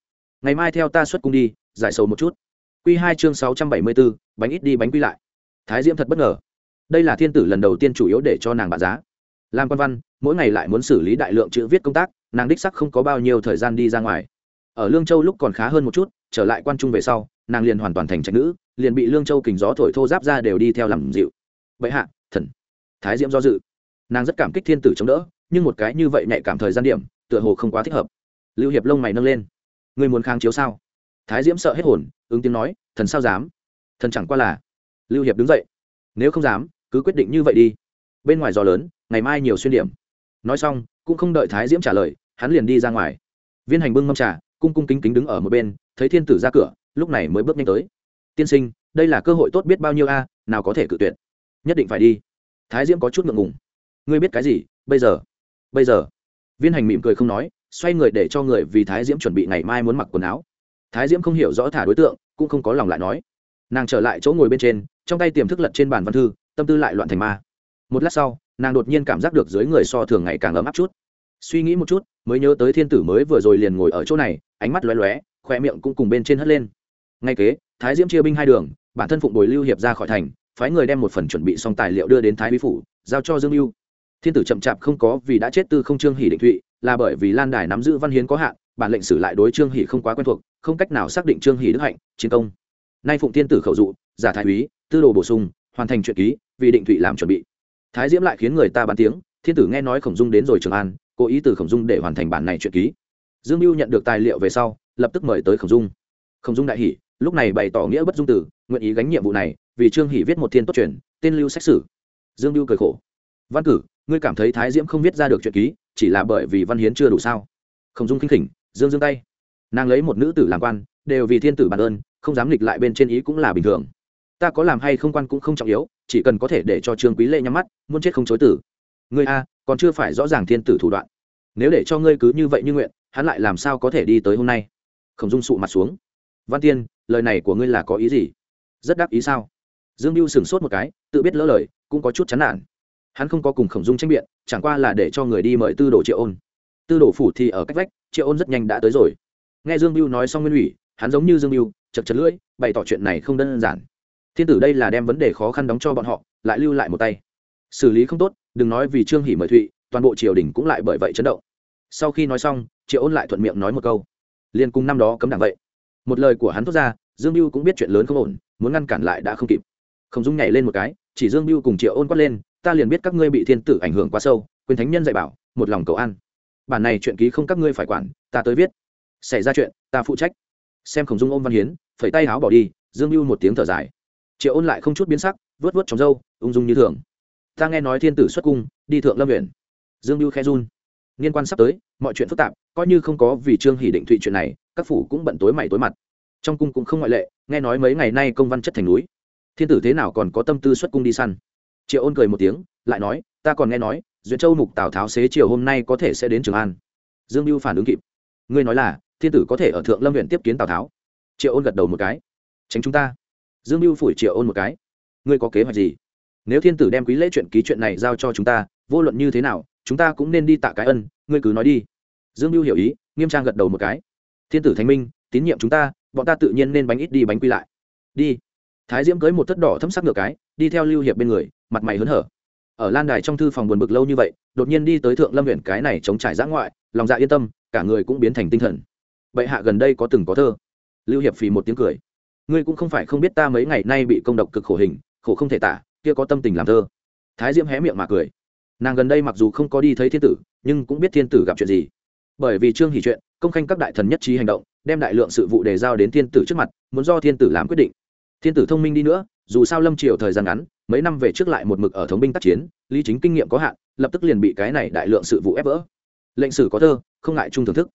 Ngày mai theo ta xuất cung đi, giải sầu một chút q hai chương sáu trăm bảy mươi bốn bánh ít đi bánh quy lại. Thái diễm thật bất ngờ. Đây là thiên tử lần đầu tiên chủ yếu để cho nàng bạn giá. Làm quan văn, mỗi ngày lại muốn xử lý đại lượng chữ viết công tác, nàng đích sắc không có bao nhiêu thời gian đi ra ngoài. Ở lương châu lúc còn khá hơn một chút, trở lại quan trung về sau, nàng liền hoàn toàn thành trạch nữ, liền bị lương châu kình gió thổi thô giáp ra đều đi theo làm dịu. Vậy hạ, thần. Thái diễm do dự. Nàng rất cảm kích thiên tử chống đỡ, nhưng một cái như vậy nhạy cảm thời gian điểm, tựa hồ không quá thích hợp. Lưu hiệp lông mày nâng lên. Người muốn kháng chiếu sao? Thái diễm sợ hết hồn ứng tiếng nói, thần sao dám? Thần chẳng qua là lưu hiệp đứng dậy. Nếu không dám, cứ quyết định như vậy đi. Bên ngoài gió lớn, ngày mai nhiều xuyên điểm. Nói xong, cũng không đợi thái diễm trả lời, hắn liền đi ra ngoài. Viên hành bưng mâm trà, cung cung kính kính đứng ở một bên, thấy thiên tử ra cửa, lúc này mới bước nhanh tới. Tiên sinh, đây là cơ hội tốt biết bao nhiêu a, nào có thể cự tuyệt. Nhất định phải đi. Thái diễm có chút ngượng ngùng. Ngươi biết cái gì? Bây giờ bây giờ. Viên hành mỉm cười không nói, xoay người để cho người vì thái diễm chuẩn bị ngày mai muốn mặc quần áo thái diễm không hiểu rõ thả đối tượng, cũng không có lòng lại nói. Nàng trở lại chỗ ngồi bên trên, trong tay tiềm thức lật trên bàn văn thư, tâm tư lại loạn thành ma. Một lát sau, nàng đột nhiên cảm giác được dưới người so thường ngày càng ấm áp chút. Suy nghĩ một chút, mới nhớ tới thiên tử mới vừa rồi liền ngồi ở chỗ này, ánh mắt lóe lóe khoe miệng cũng cùng bên trên hất lên. Ngay kế, thái diễm chia binh hai đường, bản thân phụng bồi lưu hiệp ra khỏi thành, phái người đem một phần chuẩn bị xong tài liệu đưa đến thái bí phủ, giao cho dương mưu thiên tử chậm chạp không có vì đã chết tư không trương hỉ định thụy là bởi vì lan đài nắm giữ văn hiến có hạn, bản lệnh sử lại đối trương hỷ không quá quen thuộc, không cách nào xác định trương hỷ đức hạnh, chiến công. Nay phụng thiên tử khẩu dụ, giả thái úy, tư đồ bổ sung, hoàn thành chuyện ký, vì định thụy làm chuẩn bị. Thái diễm lại khiến người ta bàn tiếng, thiên tử nghe nói khổng dung đến rồi trường an, cố ý từ khổng dung để hoàn thành bản này chuyện ký. Dương mưu nhận được tài liệu về sau, lập tức mời tới khổng dung. Khổng dung đại hỷ lúc này bày tỏ nghĩa bất dung tử, nguyện ý gánh nhiệm vụ này, vì trương hỷ viết một thiên tốt truyền, tên lưu xét xử dương mưu cười khổ. Văn cử, ngươi cảm thấy thái diễm không viết ra được chuyện ký chỉ là bởi vì văn hiến chưa đủ sao? Khổng dung khinh khỉnh, dương dương tay. Nàng lấy một nữ tử làm quan, đều vì thiên tử bản ơn, không dám nghịch lại bên trên ý cũng là bình thường. Ta có làm hay không quan cũng không trọng yếu, chỉ cần có thể để cho trương quý lệ nhắm mắt, muốn chết không chối tử. Ngươi a, còn chưa phải rõ ràng thiên tử thủ đoạn. Nếu để cho ngươi cứ như vậy như nguyện, hắn lại làm sao có thể đi tới hôm nay? Khổng dung sụ mặt xuống. Văn tiên, lời này của ngươi là có ý gì? Rất đắc ý sao? Dương mưu sửng sốt một cái, tự biết lỡ lời, cũng có chút chán nản. Hắn không có cùng khổng dung tranh biện chẳng qua là để cho người đi mời tư đồ triệu ôn. Tư đồ phủ thì ở cách vách, triệu ôn rất nhanh đã tới rồi. Nghe dương mưu nói xong nguyên ủy, hắn giống như dương mưu chật chật lưỡi, bày tỏ chuyện này không đơn giản. Thiên tử đây là đem vấn đề khó khăn đóng cho bọn họ, lại lưu lại một tay. Xử lý không tốt, đừng nói vì trương hỷ mời thụy, toàn bộ triều đình cũng lại bởi vậy chấn động. Sau khi nói xong, triệu ôn lại thuận miệng nói một câu. Liên cung năm đó cấm đảng vậy. Một lời của hắn thốt ra, dương mưu cũng biết chuyện lớn không ổn, muốn ngăn cản lại đã không kịp. Không dung nhảy lên một cái, chỉ dương mưu cùng triệu ôn quát lên ta liền biết các ngươi bị thiên tử ảnh hưởng quá sâu, quyền thánh nhân dạy bảo, một lòng cầu ăn bản này chuyện ký không các ngươi phải quản, ta tới viết. Xảy ra chuyện, ta phụ trách. Xem khổng dung ôm văn hiến, phẩy tay áo bỏ đi, dương mưu một tiếng thở dài. Triệu ôn lại không chút biến sắc vớt vớt trong râu, ung dung như thường. Ta nghe nói thiên tử xuất cung, đi thượng lâm huyện dương mưu khe run. Liên quan sắp tới, mọi chuyện phức tạp, coi như không có vì trương hỷ định thụy chuyện này, các phủ cũng bận tối mày tối mặt. Trong cung cũng không ngoại lệ, nghe nói mấy ngày nay công văn chất thành núi. Thiên tử thế nào còn có tâm tư xuất cung đi săn? Triệu ôn cười một tiếng, lại nói, ta còn nghe nói, duyện châu mục tào tháo xế chiều hôm nay có thể sẽ đến trường an. Dương mưu phản ứng kịp. Ngươi nói là, thiên tử có thể ở thượng lâm huyện tiếp kiến tào tháo. Triệu ôn gật đầu một cái. Tránh chúng ta. Dương mưu phủi triệu ôn một cái. Ngươi có kế hoạch gì? Nếu thiên tử đem quý lễ chuyện ký chuyện này giao cho chúng ta, vô luận như thế nào, chúng ta cũng nên đi tạ cái ân, ngươi cứ nói đi. Dương mưu hiểu ý, nghiêm trang gật đầu một cái. Thiên tử thanh minh, tín nhiệm chúng ta, bọn ta tự nhiên nên bánh ít đi bánh quy lại. Đi. Thái diễm cưới một thất đỏ thâm sắc ngược cái, đi theo lưu hiệp bên người mặt mày hớn hở. Ở lan đài trong thư phòng buồn bực lâu như vậy, đột nhiên đi tới thượng lâm huyện cái này chống trải giã ngoại, lòng dạ yên tâm, cả người cũng biến thành tinh thần. Bệ hạ gần đây có từng có thơ. Lưu hiệp phì một tiếng cười. Ngươi cũng không phải không biết ta mấy ngày nay bị công độc cực khổ hình, khổ không thể tả, kia có tâm tình làm thơ. Thái diễm hé miệng mà cười. Nàng gần đây mặc dù không có đi thấy thiên tử, nhưng cũng biết thiên tử gặp chuyện gì. Bởi vì trương hỷ chuyện, công khanh các đại thần nhất trí hành động, đem đại lượng sự vụ đề giao đến thiên tử trước mặt, muốn do thiên tử làm quyết định. Thiên tử thông minh đi nữa, dù sao lâm triều thời gian ngắn mấy năm về trước lại một mực ở thống binh tác chiến, lý chính kinh nghiệm có hạn, lập tức liền bị cái này đại lượng sự vụ ép vỡ. Lệnh sử có thơ, không ngại chung thưởng thức.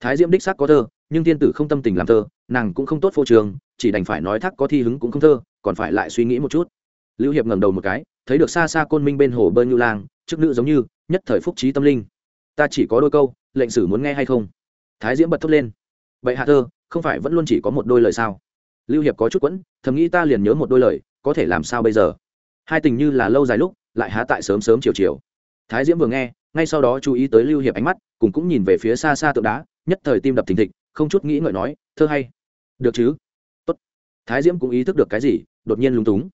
Thái diễm đích xác có thơ, nhưng thiên tử không tâm tình làm thơ, nàng cũng không tốt phô trường chỉ đành phải nói thắc có thi hứng cũng không thơ, còn phải lại suy nghĩ một chút. Lưu hiệp ngẩng đầu một cái, thấy được xa xa côn minh bên hồ bơi như lang chức nữ giống như, nhất thời phúc trí tâm linh. Ta chỉ có đôi câu, lệnh sử muốn nghe hay không? Thái diễm bật thốt lên. Vậy hạ thơ, không phải vẫn luôn chỉ có một đôi lời sao? Lưu hiệp có chút quẫn, thầm nghĩ ta liền nhớ một đôi lời, có thể làm sao bây giờ? Hai tình như là lâu dài lúc, lại há tại sớm sớm chiều chiều. Thái diễm vừa nghe, ngay sau đó chú ý tới lưu hiệp ánh mắt, cùng cũng nhìn về phía xa xa tượng đá, nhất thời tim đập thình thịch, không chút nghĩ ngợi nói, thơ hay. Được chứ. Tốt. Thái diễm cũng ý thức được cái gì, đột nhiên lúng túng.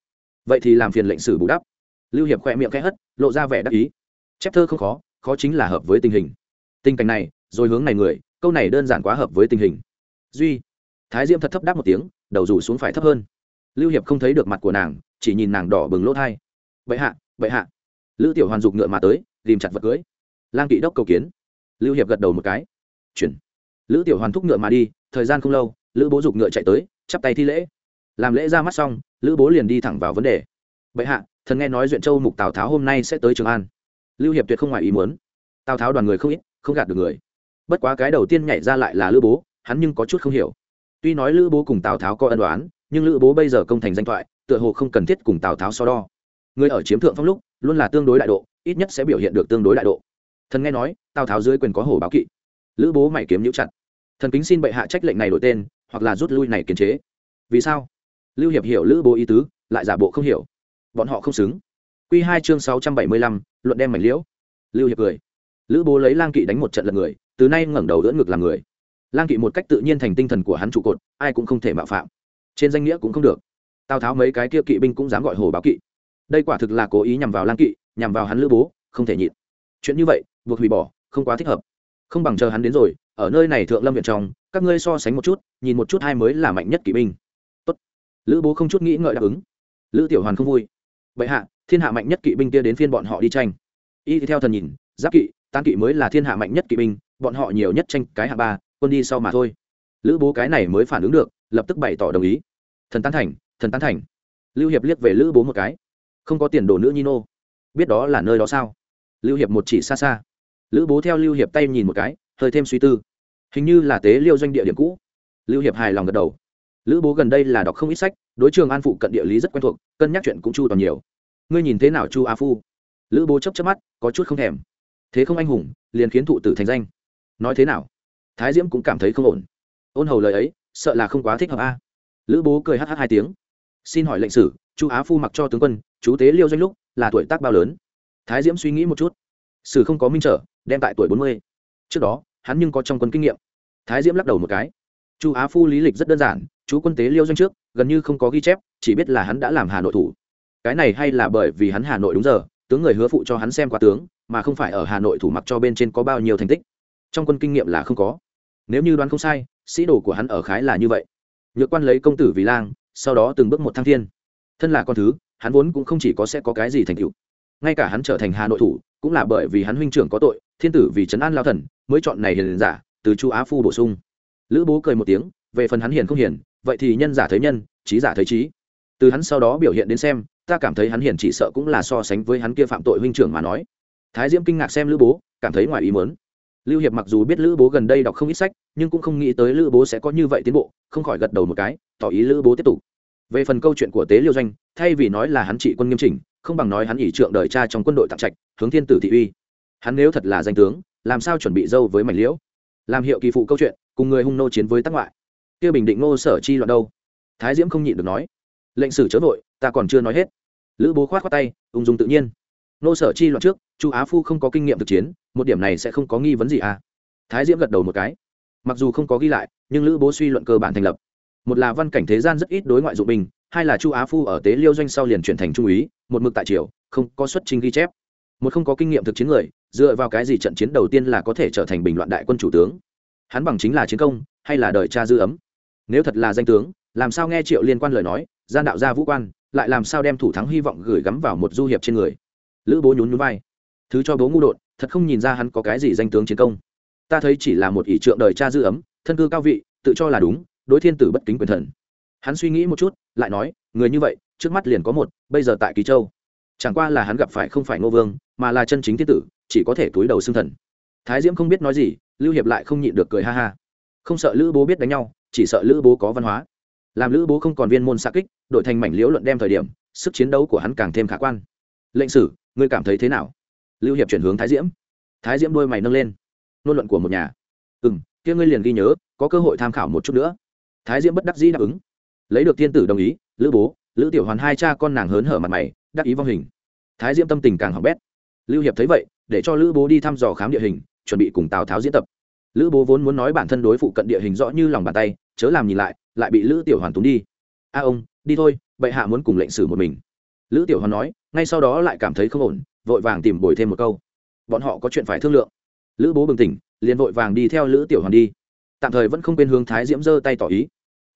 Vậy thì làm phiền lệnh sử bù đắp. Lưu hiệp khỏe miệng khẽ hất, lộ ra vẻ đắc ý. Chép thơ không khó khó chính là hợp với tình hình. Tình cảnh này, rồi hướng này người, câu này đơn giản quá hợp với tình hình. Duy. Thái diễm thật thấp đáp một tiếng, đầu rủ xuống phải thấp hơn lưu hiệp không thấy được mặt của nàng, chỉ nhìn nàng đỏ bừng lỗ thai. Bệ hạ bệ hạ. Lữ tiểu hoàn dục ngựa mà tới tìm chặt vật cưới. Lang kỵ đốc cầu kiến. Lưu hiệp gật đầu một cái. Chuyển. Lữ tiểu hoàn thúc ngựa mà đi, thời gian không lâu, lữ bố dục ngựa chạy tới, chắp tay thi lễ. Làm lễ ra mắt xong, lữ bố liền đi thẳng vào vấn đề. Bệ hạ, thần nghe nói duyện châu mục tào tháo hôm nay sẽ tới trường an. Lưu hiệp tuyệt không ngoài ý muốn. Tào tháo đoàn người không ít, không gạt được người. Bất quá cái đầu tiên nhảy ra lại là lữ bố, hắn nhưng có chút không hiểu. Tuy nói lữ bố cùng tào tháo có ân đoán nhưng lữ bố bây giờ công thành danh thoại, tựa hồ không cần thiết cùng tào tháo so đo. Người ở chiếm thượng phong lúc, luôn là tương đối đại độ, ít nhất sẽ biểu hiện được tương đối đại độ. Thần nghe nói, tào tháo dưới quyền có hổ báo kỵ. Lữ bố mày kiếm nhũ chặt. Thần kính xin bệ hạ trách lệnh này đổi tên, hoặc là rút lui này kiềm chế. Vì sao? Lưu hiệp hiểu lữ bố ý tứ, lại giả bộ không hiểu. Bọn họ không xứng. Q hai chương sáu trăm bảy mươi lăm, luận đem mảnh liễu. Lưu hiệp cười. Lữ bố lấy lang kỵ đánh một trận lật người, từ nay ngẩng đầu đỡ ngực làm người. Lang kỵ một cách tự nhiên thành tinh thần của hắn trụ cột, ai cũng không thể mạo phạm trên danh nghĩa cũng không được. Tào tháo mấy cái kia kỵ binh cũng dám gọi hồ báo kỵ. Đây quả thực là cố ý nhằm vào lang kỵ, nhằm vào hắn lữ bố, không thể nhịn. Chuyện như vậy, buộc hủy bỏ, không quá thích hợp. Không bằng chờ hắn đến rồi, ở nơi này thượng lâm viện trong, các ngươi so sánh một chút, nhìn một chút hai mới là mạnh nhất kỵ binh. Tốt. lữ bố không chút nghĩ ngợi đáp ứng. Lữ tiểu hoàn không vui. Bệ hạ, thiên hạ mạnh nhất kỵ binh kia đến phiên bọn họ đi tranh. Y theo thần nhìn, giáp kỵ, tán kỵ mới là thiên hạ mạnh nhất kỵ binh, bọn họ nhiều nhất tranh cái hạ ba, quân đi sau mà thôi. Lữ bố cái này mới phản ứng được lập tức bày tỏ đồng ý. Thần tán thành, thần tán thành. Lưu hiệp liếc về lữ bố một cái. Không có tiền đồ nữ nhi nô biết đó là nơi đó sao? Lưu hiệp một chỉ xa xa. Lữ bố theo lưu hiệp tay nhìn một cái, hơi thêm suy tư. Hình như là tế liêu doanh địa điểm cũ. Lưu hiệp hài lòng gật đầu. Lữ bố gần đây là đọc không ít sách, đối trường an phụ cận địa lý rất quen thuộc, cân nhắc chuyện cũng chu toàn nhiều. Ngươi nhìn thế nào chu a phu? Lữ bố chấp chấp mắt, có chút không thèm. Thế không anh hùng, liền khiến thụ tử thành danh. Nói thế nào? Thái diễm cũng cảm thấy không ổn. Ôn hầu lời ấy sợ là không quá thích hợp a. Lữ bố cười hh hai tiếng. Xin hỏi lệnh sử, chu á phu mặc cho tướng quân, chú tế liêu doanh lúc là tuổi tác bao lớn? Thái diễm suy nghĩ một chút. Sử không có minh trở, đem tại tuổi bốn mươi. Trước đó, hắn nhưng có trong quân kinh nghiệm. Thái diễm lắc đầu một cái. Chu á phu lý lịch rất đơn giản, chú quân tế liêu doanh trước, gần như không có ghi chép, chỉ biết là hắn đã làm hà nội thủ. Cái này hay là bởi vì hắn hà nội đúng giờ, tướng người hứa phụ cho hắn xem qua tướng, mà không phải ở hà nội thủ mặc cho bên trên có bao nhiêu thành tích. Trong quân kinh nghiệm là không có nếu như đoán không sai, sĩ đồ của hắn ở khái là như vậy. Nhược quan lấy công tử vì lang, sau đó từng bước một thăng thiên. Thân là con thứ, hắn vốn cũng không chỉ có sẽ có cái gì thành tựu. Ngay cả hắn trở thành hà nội thủ, cũng là bởi vì hắn huynh trưởng có tội, thiên tử vì trấn an lao thần, mới chọn này hiền giả, từ chu á phu bổ sung. Lữ bố cười một tiếng, về phần hắn hiền không hiền, vậy thì nhân giả thấy nhân, trí giả thấy trí. Từ hắn sau đó biểu hiện đến xem, ta cảm thấy hắn hiền chỉ sợ cũng là so sánh với hắn kia phạm tội huynh trưởng mà nói. Thái diễm kinh ngạc xem lữ bố, cảm thấy ngoài ý mớn lưu hiệp mặc dù biết lữ bố gần đây đọc không ít sách, nhưng cũng không nghĩ tới lữ bố sẽ có như vậy tiến bộ, không khỏi gật đầu một cái, tỏ ý lữ bố tiếp tục. Về phần câu chuyện của tế liêu doanh, thay vì nói là hắn trị quân nghiêm chỉnh, không bằng nói hắn ỷ trượng đời cha trong quân đội tặng trạch, hướng thiên tử thị uy. Hắn nếu thật là danh tướng, làm sao chuẩn bị dâu với mảnh liễu? Làm hiệu kỳ phụ câu chuyện, cùng người hung nô chiến với tác ngoại. Kia bình định ngô sở chi loạn đâu? Thái diễm không nhịn được nói. Lệnh sử chớ vội, ta còn chưa nói hết. Lữ bố khoát khoát tay, ung dung tự nhiên nô sở chi loạn trước, chu á phu không có kinh nghiệm thực chiến, một điểm này sẽ không có nghi vấn gì à? Thái diễm gật đầu một cái. Mặc dù không có ghi lại, nhưng lữ bố suy luận cơ bản thành lập. Một là văn cảnh thế gian rất ít đối ngoại dụng binh hai là chu á phu ở tế liêu doanh sau liền chuyển thành trung úy, một mực tại triều, không có xuất trình ghi chép. Một không có kinh nghiệm thực chiến người, dựa vào cái gì trận chiến đầu tiên là có thể trở thành bình loạn đại quân chủ tướng? Hắn bằng chính là chiến công, hay là đời cha dư ấm? Nếu thật là danh tướng, làm sao nghe triệu liên quan lời nói, gian đạo gia vũ quan, lại làm sao đem thủ thắng hy vọng gửi gắm vào một du hiệp trên người? Lữ bố nhún nhún vai. Thứ cho bố ngu đột, thật không nhìn ra hắn có cái gì danh tướng chiến công. Ta thấy chỉ là một ỷ trượng đời cha dư ấm, thân cư cao vị, tự cho là đúng, đối thiên tử bất kính quyền thần. Hắn suy nghĩ một chút, lại nói, người như vậy, trước mắt liền có một, bây giờ tại kỳ châu. Chẳng qua là hắn gặp phải không phải ngô vương, mà là chân chính thiên tử, chỉ có thể túi đầu xương thần. Thái diễm không biết nói gì, lưu hiệp lại không nhịn được cười ha ha. Không sợ lữ bố biết đánh nhau, chỉ sợ lữ bố có văn hóa. Làm lữ bố không còn viên môn xa kích đội thành mảnh liễu luận đem thời điểm, sức chiến đấu của hắn càng thêm khả quan. Lệnh sử ngươi cảm thấy thế nào? Lưu hiệp chuyển hướng thái diễm. Thái diễm đôi mày nâng lên. Ngôn luận của một nhà. Ừ m kia ngươi liền ghi nhớ, có cơ hội tham khảo một chút nữa. Thái diễm bất đắc dĩ đáp ứng. Lấy được thiên tử đồng ý, lữ bố, lữ tiểu hoàn hai cha con nàng hớn hở mặt mày, đắc ý vong hình. Thái diễm tâm tình càng hỏng bét. Lưu hiệp thấy vậy, để cho lữ bố đi thăm dò khám địa hình, chuẩn bị cùng tào tháo diễn tập. Lữ bố vốn muốn nói bản thân đối phụ cận địa hình rõ như lòng bàn tay, chớ làm nhìn lại lại bị lữ tiểu hoàn túng đi. A ông, đi thôi, bệ hạ muốn cùng lệnh sử một mình lữ tiểu hoàn nói, ngay sau đó lại cảm thấy không ổn, vội vàng tìm bồi thêm một câu. Bọn họ có chuyện phải thương lượng. Lữ bố bừng tỉnh, liền vội vàng đi theo lữ tiểu hoàn đi. Tạm thời vẫn không quên hướng thái diễm giơ tay tỏ ý.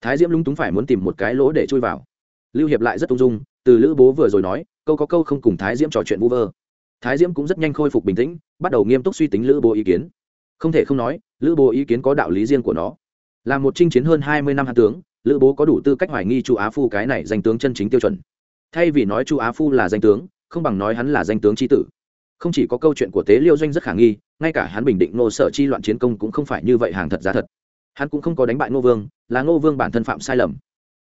Thái diễm lúng túng phải muốn tìm một cái lỗ để chui vào. Lưu hiệp lại rất ung dung, từ lữ bố vừa rồi nói, câu có câu không cùng thái diễm trò chuyện vu vơ. Thái diễm cũng rất nhanh khôi phục bình tĩnh, bắt đầu nghiêm túc suy tính lữ bố ý kiến. Không thể không nói, lữ bố ý kiến có đạo lý riêng của nó. Là một chinh chiến hơn hai mươi năm hạ tướng, lữ bố có đủ tư cách hoài nghi chu á phu cái này danh tướng chân chính tiêu chuẩn thay vì nói chu á phu là danh tướng, không bằng nói hắn là danh tướng tri tử. Không chỉ có câu chuyện của tế liêu doanh rất khả nghi, ngay cả hắn bình định nô sở chi loạn chiến công cũng không phải như vậy hàng thật giá thật. Hắn cũng không có đánh bại ngô vương, là ngô vương bản thân phạm sai lầm.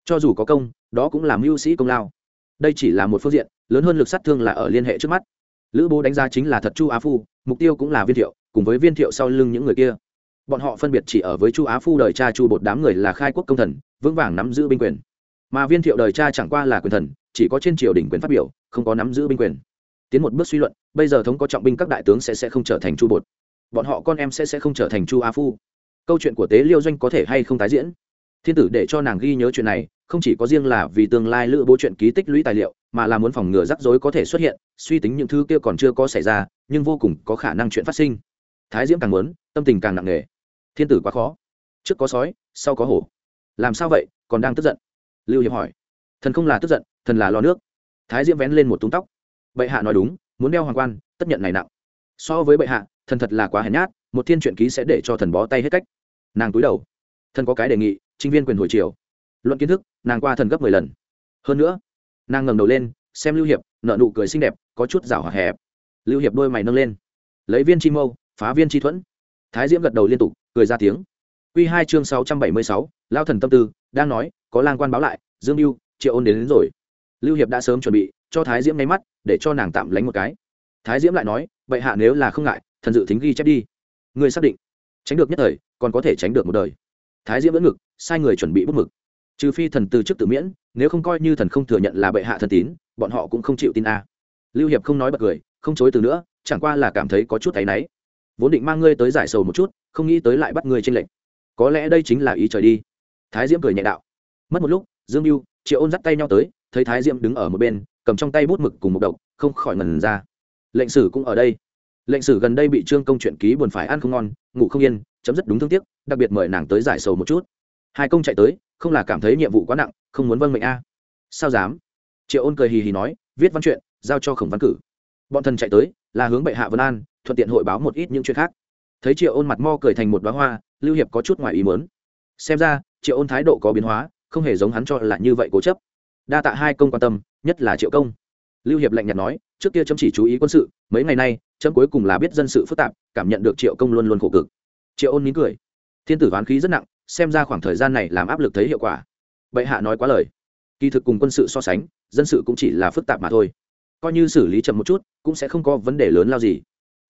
Cho dù có công, đó cũng là mưu sĩ công lao. Đây chỉ là một phương diện, lớn hơn lực sát thương là ở liên hệ trước mắt. Lữ bố đánh giá chính là thật chu á phu, mục tiêu cũng là viên thiệu, cùng với viên thiệu sau lưng những người kia. Bọn họ phân biệt chỉ ở với chu á phu đời cha chu bột đám người là khai quốc công thần, vững vàng nắm giữ binh quyền mà viên thiệu đời cha chẳng qua là quyền thần, chỉ có trên triều đình quyền phát biểu, không có nắm giữ binh quyền. Tiến một bước suy luận, bây giờ thống có trọng binh các đại tướng sẽ sẽ không trở thành chu bột. Bọn họ con em sẽ sẽ không trở thành chu a phu. Câu chuyện của tế liêu doanh có thể hay không tái diễn? Thiên tử để cho nàng ghi nhớ chuyện này, không chỉ có riêng là vì tương lai lữ bố chuyện ký tích lũy tài liệu, mà là muốn phòng ngừa rắc rối có thể xuất hiện, suy tính những thứ kia còn chưa có xảy ra, nhưng vô cùng có khả năng chuyện phát sinh. Thái diễm càng muốn, tâm tình càng nặng nề. Thiên tử quá khó. Trước có sói, sau có hổ. Làm sao vậy, còn đang tức giận lưu hiệp hỏi. Thần không là tức giận, thần là lo nước. Thái diễm vén lên một túng tóc. Bệ hạ nói đúng, muốn đeo hoàng quan, tất nhận này nặng. So với bệ hạ, thần thật là quá hèn nhát, một thiên truyện ký sẽ để cho thần bó tay hết cách. Nàng túi đầu. Thần có cái đề nghị chính viên quyền hồi chiều luận kiến thức, nàng qua thần gấp mười lần. Hơn nữa, nàng ngẩng đầu lên, xem lưu hiệp nợ nụ cười xinh đẹp, có chút rảo hòa hẹp. Lưu hiệp đôi mày nâng lên. Lấy viên chi mâu, phá viên chi thuẫn. Thái diễm gật đầu liên tục, cười ra tiếng. Quy hai chương sáu trăm bảy mươi sáu lao thần tâm tư đang nói có lang quan báo lại dương Vũ, triệu ôn đến, đến rồi. Lưu hiệp đã sớm chuẩn bị cho thái diễm nháy mắt để cho nàng tạm lánh một cái. Thái diễm lại nói bệ hạ nếu là không ngại thần dự thính ghi chép đi. Ngươi xác định tránh được nhất thời còn có thể tránh được một đời. Thái diễm vẫn ngực sai người chuẩn bị bút mực. Trừ phi thần từ chức tự miễn nếu không coi như thần không thừa nhận là bệ hạ thần tín bọn họ cũng không chịu tin a. Lưu hiệp không nói bật cười không chối từ nữa chẳng qua là cảm thấy có chút thấy nấy, vốn định mang ngươi tới giải sầu một chút không nghĩ tới lại bắt ngươi trên lệnh có lẽ đây chính là ý trời đi. Thái diễm cười nhẹ đạo. Mất một lúc, dương mưu triệu ôn dắt tay nhau tới, thấy thái diễm đứng ở một bên, cầm trong tay bút mực cùng một độc, không khỏi ngần ra. Lệnh sử cũng ở đây. Lệnh sử gần đây bị trương công chuyện ký buồn phải ăn không ngon, ngủ không yên, chấm dứt đúng thương tiếc, đặc biệt mời nàng tới giải sầu một chút. Hai công chạy tới, không là cảm thấy nhiệm vụ quá nặng, không muốn vâng mệnh a. Sao dám? Triệu ôn cười hì hì nói, viết văn chuyện, giao cho khổng văn cử. Bọn thần chạy tới, là hướng bệ hạ vân an, thuận tiện hội báo một ít những chuyện khác. Thấy triệu ôn mặt mo cười thành một đoá hoa lưu hiệp có chút ngoài ý mớn xem ra, triệu ôn thái độ có biến hóa, không hề giống hắn cho là như vậy cố chấp. Đa tạ hai công quan tâm, nhất là triệu công. Lưu hiệp lạnh nhạt nói, trước kia chấm chỉ chú ý quân sự, mấy ngày nay, chấm cuối cùng là biết dân sự phức tạp, cảm nhận được triệu công luôn luôn khổ cực. Triệu ôn nín cười. Thiên tử ván khí rất nặng, xem ra khoảng thời gian này làm áp lực thấy hiệu quả. Bệ hạ nói quá lời. Kỳ thực cùng quân sự so sánh, dân sự cũng chỉ là phức tạp mà thôi. Coi như xử lý chậm một chút, cũng sẽ không có vấn đề lớn lao gì.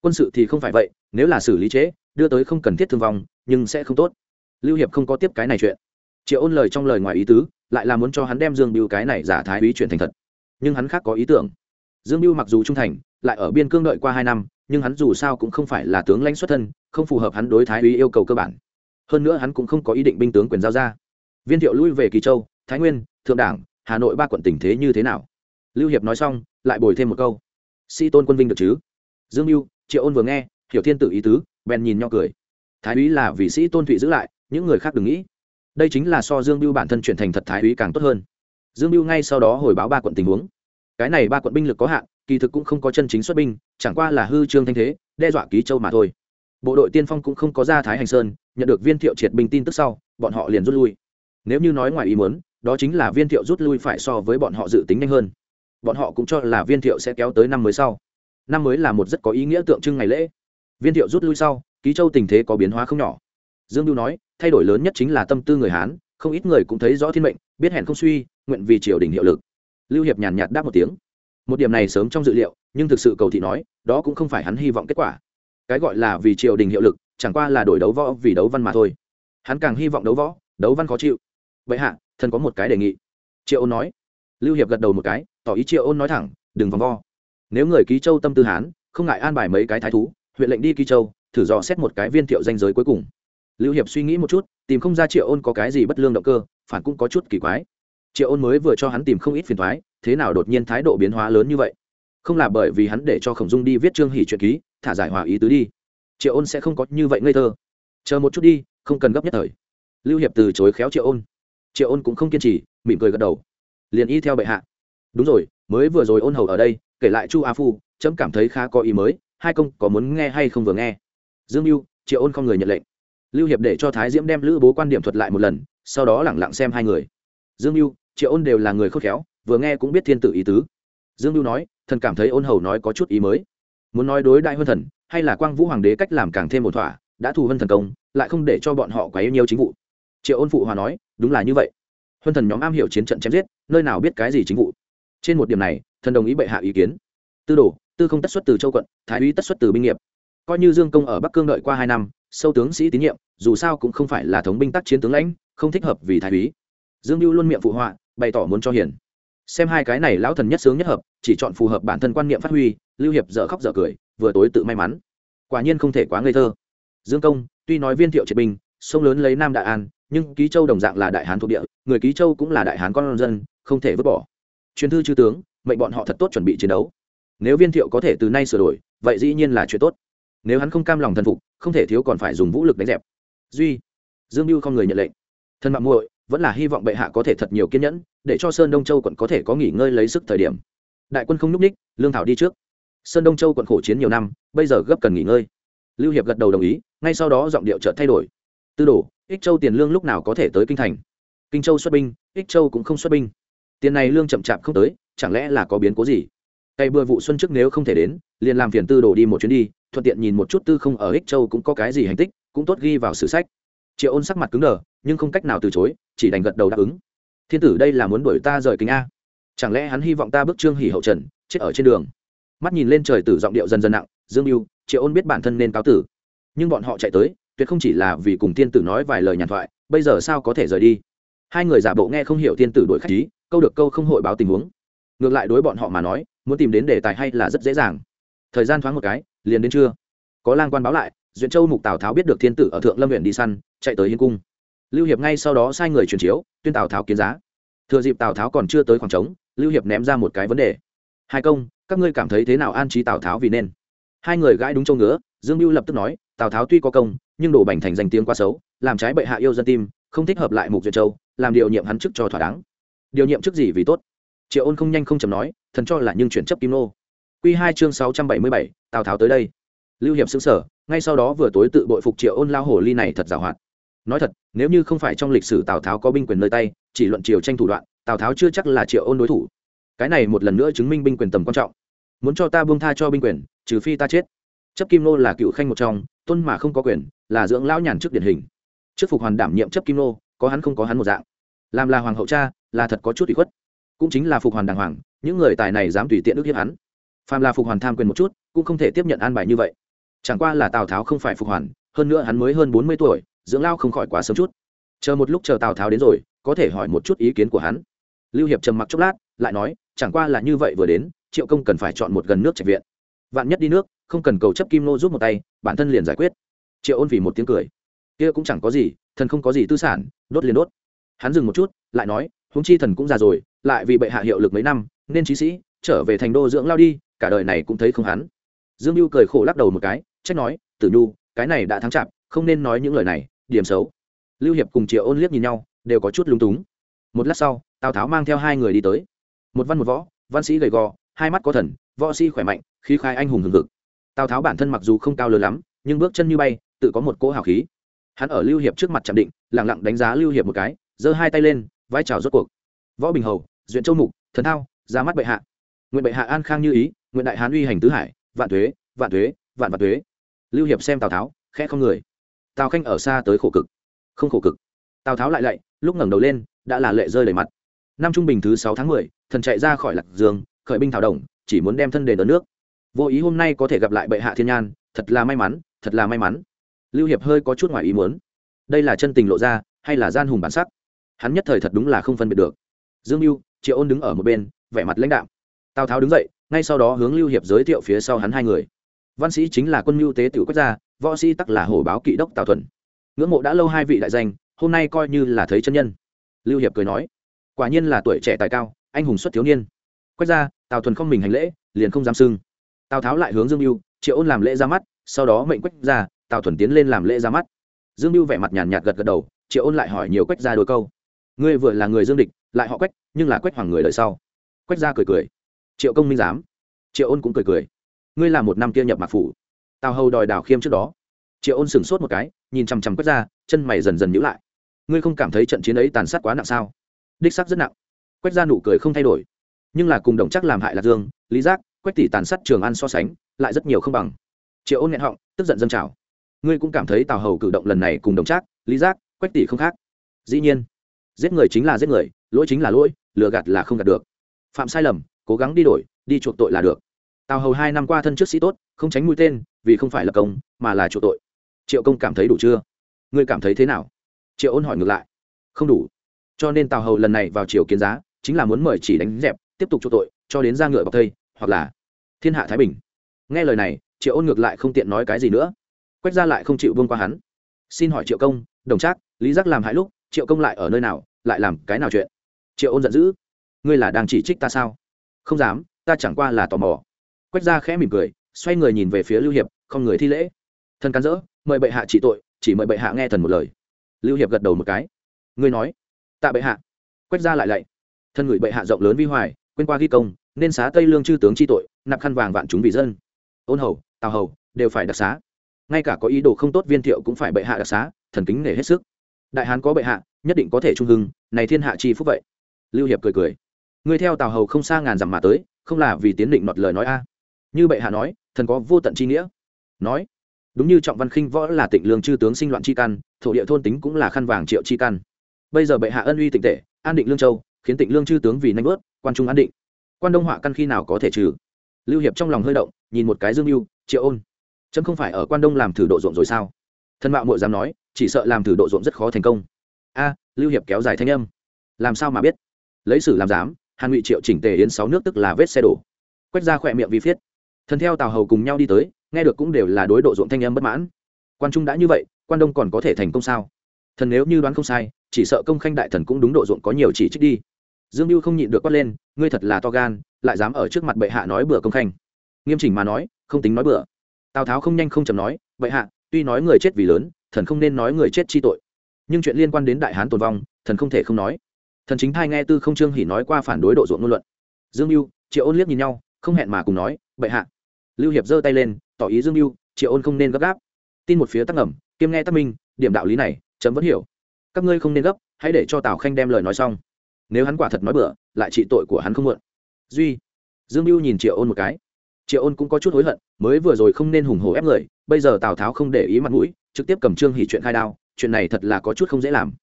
Quân sự thì không phải vậy, nếu là xử lý trễ, đưa tới không cần thiết thương vong nhưng sẽ không tốt. Lưu hiệp không có tiếp cái này chuyện. Triệu ôn lời trong lời ngoài ý tứ, lại là muốn cho hắn đem dương biêu cái này giả thái úy chuyển thành thật. Nhưng hắn khác có ý tưởng. Dương biêu mặc dù trung thành, lại ở biên cương đợi qua hai năm, nhưng hắn dù sao cũng không phải là tướng lãnh xuất thân, không phù hợp hắn đối thái úy yêu cầu cơ bản. Hơn nữa hắn cũng không có ý định binh tướng quyền giao ra. Viên thiệu lui về kỳ châu, thái nguyên, thượng đảng, hà nội ba quận tình thế như thế nào? Lưu hiệp nói xong, lại bồi thêm một câu. Sĩ tôn quân vinh được chứ? Dương mưu triệu ôn vừa nghe, hiểu thiên tử ý tứ, bèn nhìn nho cười thái úy là vì sĩ tôn thụy giữ lại, những người khác đừng nghĩ. Đây chính là so dương Biêu bản thân chuyển thành thật thái úy càng tốt hơn. Dương Biêu ngay sau đó hồi báo ba quận tình huống. Cái này ba quận binh lực có hạn, kỳ thực cũng không có chân chính xuất binh, chẳng qua là hư trương thanh thế, đe dọa ký châu mà thôi. Bộ đội tiên phong cũng không có ra thái hành sơn, nhận được viên thiệu triệt binh tin tức sau, bọn họ liền rút lui. Nếu như nói ngoài ý muốn, đó chính là viên thiệu rút lui phải so với bọn họ dự tính nhanh hơn. Bọn họ cũng cho là viên thiệu sẽ kéo tới năm mới sau. Năm mới là một rất có ý nghĩa tượng trưng ngày lễ. Viên thiệu rút lui sau ký châu tình thế có biến hóa không nhỏ. Dương lưu nói, thay đổi lớn nhất chính là tâm tư người hán, không ít người cũng thấy rõ thiên mệnh, biết hẹn không suy, nguyện vì triều đình hiệu lực. Lưu hiệp nhàn nhạt đáp một tiếng. Một điểm này sớm trong dự liệu, nhưng thực sự cầu thị nói, đó cũng không phải hắn hy vọng kết quả. Cái gọi là vì triều đình hiệu lực, chẳng qua là đổi đấu võ vì đấu văn mà thôi. Hắn càng hy vọng đấu võ, đấu văn khó chịu. Vậy hạ, thần có một cái đề nghị. Triệu ôn nói. Lưu hiệp gật đầu một cái, tỏ ý triệu ôn nói thẳng, đừng vòng vo. Nếu người ký châu tâm tư hán, không ngại an bài mấy cái thái thú, huyện lệnh đi ký châu thử dò xét một cái viên thiệu danh giới cuối cùng. Lưu hiệp suy nghĩ một chút, tìm không ra triệu ôn có cái gì bất lương động cơ, phản cũng có chút kỳ quái. Triệu ôn mới vừa cho hắn tìm không ít phiền thoái thế nào đột nhiên thái độ biến hóa lớn như vậy? Không là bởi vì hắn để cho khổng dung đi viết trương hỷ truyện ký, thả giải hòa ý tứ đi. Triệu ôn sẽ không có như vậy ngây thơ. Chờ một chút đi, không cần gấp nhất thời. Lưu hiệp từ chối khéo triệu ôn. Triệu ôn cũng không kiên trì, mỉm cười gật đầu. Liền y theo bệ hạ. Đúng rồi, mới vừa rồi ôn hầu ở đây, kể lại chu a phu trẫm cảm thấy khá có ý mới, hai công có muốn nghe hay không vừa nghe? Dương mưu, triệu ôn không người nhận lệnh. Lưu hiệp để cho thái diễm đem lữ bố quan điểm thuật lại một lần, sau đó lẳng lặng xem hai người. Dương mưu, triệu ôn đều là người khôn khéo, vừa nghe cũng biết thiên tử ý tứ. Dương mưu nói, thần cảm thấy ôn hầu nói có chút ý mới. Muốn nói đối đại Huân thần, hay là quang vũ hoàng đế cách làm càng thêm một thỏa, đã thù huân thần công, lại không để cho bọn họ quá yêu nhiều chính vụ. Triệu ôn phụ hòa nói, đúng là như vậy. Huân thần nhóm am hiểu chiến trận chém giết, nơi nào biết cái gì chính vụ. Trên một điểm này, thần đồng ý bệ hạ ý kiến. Tư đồ, tư không tất xuất từ châu quận, thái úy tất xuất từ binh nghiệp coi như dương công ở bắc cương đợi qua hai năm, sâu tướng sĩ tín nhiệm, dù sao cũng không phải là thống binh tác chiến tướng lãnh, không thích hợp vì thái úy. Dương mưu luôn miệng phụ họa, bày tỏ muốn cho hiền. Xem hai cái này lão thần nhất sướng nhất hợp, chỉ chọn phù hợp bản thân quan niệm phát huy, lưu hiệp dở khóc dở cười, vừa tối tự may mắn. Quả nhiên không thể quá ngây thơ. Dương công, tuy nói viên thiệu triệt binh, sông lớn lấy nam đại an, nhưng ký châu đồng dạng là đại hán thuộc địa, người ký châu cũng là đại hán con dân, không thể vứt bỏ. Truyền thư chư tướng, mệnh bọn họ thật tốt chuẩn bị chiến đấu. Nếu viên thiệu có thể từ nay sửa đổi, vậy dĩ nhiên là chuyện tốt nếu hắn không cam lòng thần phục, không thể thiếu còn phải dùng vũ lực đánh dẹp. Duy, dương mưu không người nhận lệnh. Thân mạng muội vẫn là hy vọng bệ hạ có thể thật nhiều kiên nhẫn, để cho sơn đông châu quận có thể có nghỉ ngơi lấy sức thời điểm. Đại quân không n ú c ních, lương thảo đi trước. Sơn đông châu quận khổ chiến nhiều năm, bây giờ gấp cần nghỉ ngơi. Lưu hiệp gật đầu đồng ý, ngay sau đó giọng điệu chợt thay đổi. Tư đồ, ích châu tiền lương lúc nào có thể tới kinh thành? Kinh châu xuất binh, ích châu cũng không xuất binh. Tiền này lương chậm chạp không tới, chẳng lẽ là có biến cố gì? Cây bừa vụ xuân trước nếu không thể đến, liền làm phiền tư đồ đi một chuyến đi thuận tiện nhìn một chút tư không ở ích châu cũng có cái gì hành tích, cũng tốt ghi vào sử sách. Triệu ôn sắc mặt cứng đờ, nhưng không cách nào từ chối, chỉ đành gật đầu đáp ứng. Thiên tử đây là muốn đuổi ta rời kính a. Chẳng lẽ hắn hy vọng ta bước trương hỉ hậu trần, chết ở trên đường? Mắt nhìn lên trời tử giọng điệu dần dần nặng, dương mưu, triệu ôn biết bản thân nên cáo tử. Nhưng bọn họ chạy tới, tuyệt không chỉ là vì cùng thiên tử nói vài lời nhàn thoại, bây giờ sao có thể rời đi? Hai người giả bộ nghe không hiểu thiên tử đuổi khách ý, câu được câu không hội báo tình huống. Ngược lại đối bọn họ mà nói, muốn tìm đến đề tài hay là rất dễ dàng thời gian thoáng một cái, liền đến trưa. Có lang quan báo lại, duyện châu mục tào tháo biết được thiên tử ở thượng lâm huyện đi săn, chạy tới hiến cung. Lưu hiệp ngay sau đó sai người truyền chiếu, tuyên tào tháo kiến giá. Thừa dịp tào tháo còn chưa tới khoảng trống, lưu hiệp ném ra một cái vấn đề. Hai công, các ngươi cảm thấy thế nào an trí tào tháo vì nên? Hai người gãi đúng châu ngứa, dương mưu lập tức nói, tào tháo tuy có công, nhưng đổ bành thành danh tiếng quá xấu, làm trái bệ hạ yêu dân tim, không thích hợp lại mục duyệt châu, làm điều nhiệm hắn chức cho thỏa đáng. Điều nhiệm chức gì vì tốt? Triệu ôn không nhanh không chầm nói, thần cho là nhưng chuyển chấp kim nô Quy hai chương sáu trăm bảy mươi bảy, tào tháo tới đây. Lưu hiệp sững sở ngay sau đó vừa tối tự bội phục triệu ôn lao hồ ly này thật giàu hoạt. Nói thật, nếu như không phải trong lịch sử tào tháo có binh quyền nơi tay, chỉ luận triều tranh thủ đoạn, tào tháo chưa chắc là triệu ôn đối thủ. Cái này một lần nữa chứng minh binh quyền tầm quan trọng. Muốn cho ta buông tha cho binh quyền, trừ phi ta chết. Chấp kim nô là cựu khanh một trong tuân mà không có quyền, là dưỡng lão nhàn trước điển hình. Trước phục hoàn đảm nhiệm chấp kim nô, có hắn không có hắn một dạng. Làm là hoàng hậu cha, là thật có chút ủy khuất. Cũng chính là phục hoàn đàng hoàng, những người tài này dám tùy tiện ức hiếp hắn phàm là phục hoàn tham quyền một chút, cũng không thể tiếp nhận an bài như vậy. Chẳng qua là tào tháo không phải phục hoàn, hơn nữa hắn mới hơn bốn mươi tuổi, dưỡng lao không khỏi quá sớm chút. Chờ một lúc chờ tào tháo đến rồi, có thể hỏi một chút ý kiến của hắn. Lưu hiệp trầm mặc chốc lát, lại nói, chẳng qua là như vậy vừa đến, triệu công cần phải chọn một gần nước trạch viện. Vạn nhất đi nước, không cần cầu chấp kim nô giúp một tay, bản thân liền giải quyết. Triệu ôn vì một tiếng cười. Kia cũng chẳng có gì, thần không có gì tư sản, đốt liền đốt. Hắn dừng một chút, lại nói, huống chi thần cũng già rồi, lại vì bệ hạ hiệu lực mấy năm, nên trí sĩ, trở về thành đô dưỡng lao đi cả đời này cũng thấy không hắn. Dương mưu cười khổ lắc đầu một cái, trách nói, tử nhu, cái này đã thắng chạp không nên nói những lời này, điểm xấu. Lưu hiệp cùng triệu ôn liếc nhìn nhau, đều có chút lúng túng. Một lát sau, tào tháo mang theo hai người đi tới. Một văn một võ, văn sĩ gầy gò, hai mắt có thần, võ sĩ khỏe mạnh, khí khai anh hùng hừng hực. Tào tháo bản thân mặc dù không cao lớn lắm, nhưng bước chân như bay, tự có một cỗ hào khí. Hắn ở lưu hiệp trước mặt chạm định lẳng lặng đánh giá lưu hiệp một cái, giơ hai tay lên, vai trào rốt cuộc. Võ bình hầu, duyện châu mục, thần thao, ra mắt bệ hạ. Nguyện bệ hạ an khang như ý nguyện đại hán uy hành tứ hải, vạn thuế vạn thuế, vạn vạn thuế. Lưu hiệp xem tào tháo, khẽ không người. Tào khanh ở xa tới khổ cực. Không khổ cực. Tào tháo lại lạy, lúc ngẩng đầu lên, đã là lệ rơi đầy mặt. Năm trung bình thứ sáu tháng mười, thần chạy ra khỏi lạc dương, khởi binh thảo đồng, chỉ muốn đem thân đền ở nước. Vô ý hôm nay có thể gặp lại bệ hạ thiên nhan, thật là may mắn, thật là may mắn. Lưu hiệp hơi có chút ngoài ý muốn. Đây là chân tình lộ ra, hay là gian hùng bản sắc? Hắn nhất thời thật đúng là không phân biệt được. Dương mưu, triệu ôn đứng ở một bên, vẻ mặt lãnh đạm. Tào tháo đứng dậy ngay sau đó hướng lưu hiệp giới thiệu phía sau hắn hai người. Văn sĩ chính là quân mưu tế tiểu quốc gia, võ sĩ tắc là hổ báo kỵ đốc tào thuần. Ngưỡng mộ đã lâu hai vị đại danh, hôm nay coi như là thấy chân nhân. Lưu hiệp cười nói, quả nhiên là tuổi trẻ tài cao, anh hùng xuất thiếu niên. Quách ra tào thuần không mình hành lễ, liền không dám sưng tào tháo lại hướng dương mưu triệu ôn làm lễ ra mắt, sau đó mệnh quách ra tào thuần tiến lên làm lễ ra mắt. Dương mưu vẻ mặt nhàn nhạt gật gật đầu, triệu ôn lại hỏi nhiều quách ra đôi câu. Ngươi vừa là người dương địch, lại họ quách, nhưng là quách hoàng người đời sau. Quách ra cười cười triệu công minh giám triệu ôn cũng cười cười. Ngươi là một năm kia nhập mạc phủ. Tào hầu đòi đào khiêm trước đó. Triệu ôn sửng sốt một cái, nhìn chằm chằm quét ra, chân mày dần dần nhữ lại. Ngươi không cảm thấy trận chiến ấy tàn sát quá nặng sao? Đích sắc rất nặng. Quách ra nụ cười không thay đổi. Nhưng là cùng đồng chắc làm hại lạc dương, lý giác, quách tỷ tàn sát trường ăn so sánh, lại rất nhiều không bằng. Triệu ôn nghẹn họng, tức giận dâng trào. Ngươi cũng cảm thấy tào hầu cử động lần này cùng đồng trác lý giác, quách tỷ không khác. Dĩ nhiên, giết người chính là giết người, lỗi chính là lỗi, lừa gạt là không gạt được. Phạm sai lầm cố gắng đi đổi, đi chuộc tội là được. Tào hầu hai năm qua thân trước sĩ tốt, không tránh mũi tên, vì không phải là công, mà là chuộc tội. Triệu công cảm thấy đủ chưa? Ngươi cảm thấy thế nào? Triệu ôn hỏi ngược lại. Không đủ. Cho nên tào hầu lần này vào triều kiến giá, chính là muốn mời chỉ đánh dẹp, tiếp tục chuộc tội, cho đến ra ngựa bọc thây, hoặc là thiên hạ thái bình. Nghe lời này, triệu ôn ngược lại không tiện nói cái gì nữa. Quách ra lại không chịu vương qua hắn. Xin hỏi triệu công, đồng trác, lý giác làm hại lúc, triệu công lại ở nơi nào, lại làm cái nào chuyện? Triệu ôn giận dữ. Ngươi là đang chỉ trích ta sao? Không dám, ta chẳng qua là tò mò. Quách gia khẽ mỉm cười, xoay người nhìn về phía lưu hiệp, không người thi lễ. Thần cắn rỡ mời bệ hạ trị tội, chỉ mời bệ hạ nghe thần một lời. Lưu hiệp gật đầu một cái. Ngươi nói, tạ bệ hạ. Quách gia lại lạy. Thân người bệ hạ rộng lớn vi hoài, quên qua ghi công, nên xá tây lương chư tướng chi tội, nạp khăn vàng vạn chúng vì dân. Ôn hầu, tào hầu, đều phải đặc xá. Ngay cả có ý đồ không tốt viên thiệu cũng phải bệ hạ đặc xá, thần kính nể hết sức. Đại hán có bệ hạ, nhất định có thể trung hưng, này thiên hạ chi phúc vậy. Lưu hiệp cười cười ngươi theo tào hầu không xa ngàn dặm mà tới, không là vì tiến định nọt lời nói a? Như bệ hạ nói, thần có vô tận chi nghĩa. Nói, đúng như trọng văn khinh võ là tịnh lương chư tướng sinh loạn chi căn, thổ địa thôn tính cũng là khăn vàng triệu chi căn. Bây giờ bệ hạ ân uy tịnh tệ, an định lương châu, khiến tịnh lương chư tướng vì nanh bớt quan trung an định. Quan đông họa căn khi nào có thể trừ? Lưu hiệp trong lòng hơi động, nhìn một cái dương mưu triệu ôn. Chấm không phải ở quan đông làm thử độ ruộng rồi sao? Thân mạo mội dám nói, chỉ sợ làm thử độ ruộng rất khó thành công. A, lưu hiệp kéo dài thanh âm. Làm sao mà biết? Lấy sử làm dám hàn ngụy triệu chỉnh tề yến sáu nước tức là vết xe đổ. Quét ra khỏe miệng vi phiết. Thần theo tào hầu cùng nhau đi tới, nghe được cũng đều là đối độ ruộng thanh âm bất mãn. Quan trung đã như vậy, quan đông còn có thể thành công sao? Thần nếu như đoán không sai, chỉ sợ công khanh đại thần cũng đúng độ ruộng có nhiều chỉ trích đi. Dương mưu không nhịn được quát lên, ngươi thật là to gan, lại dám ở trước mặt bệ hạ nói bừa công khanh. Nghiêm chỉnh mà nói, không tính nói bừa. Tào tháo không nhanh không chầm nói, bệ hạ, tuy nói người chết vì lớn, thần không nên nói người chết chi tội. Nhưng chuyện liên quan đến đại hán tồn vong, thần không thể không nói thần chính thai nghe tư không trương hỉ nói qua phản đối độ ruộng ngôn luận. Dương mưu, triệu ôn liếc nhìn nhau, không hẹn mà cùng nói, bệ hạ. Lưu hiệp giơ tay lên, tỏ ý dương mưu, triệu ôn không nên gấp gáp. Tin một phía tắc ngầm, kiêm nghe tắc minh, điểm đạo lý này, chấm vẫn hiểu. Các ngươi không nên gấp, hãy để cho tào khanh đem lời nói xong. Nếu hắn quả thật nói bừa, lại trị tội của hắn không mượn duy. Dương mưu nhìn triệu ôn một cái. Triệu ôn cũng có chút hối hận, mới vừa rồi không nên hùng hổ ép người, bây giờ tào tháo không để ý mặt mũi, trực tiếp cầm trương hỉ chuyện khai đao, chuyện này thật là có chút không dễ làm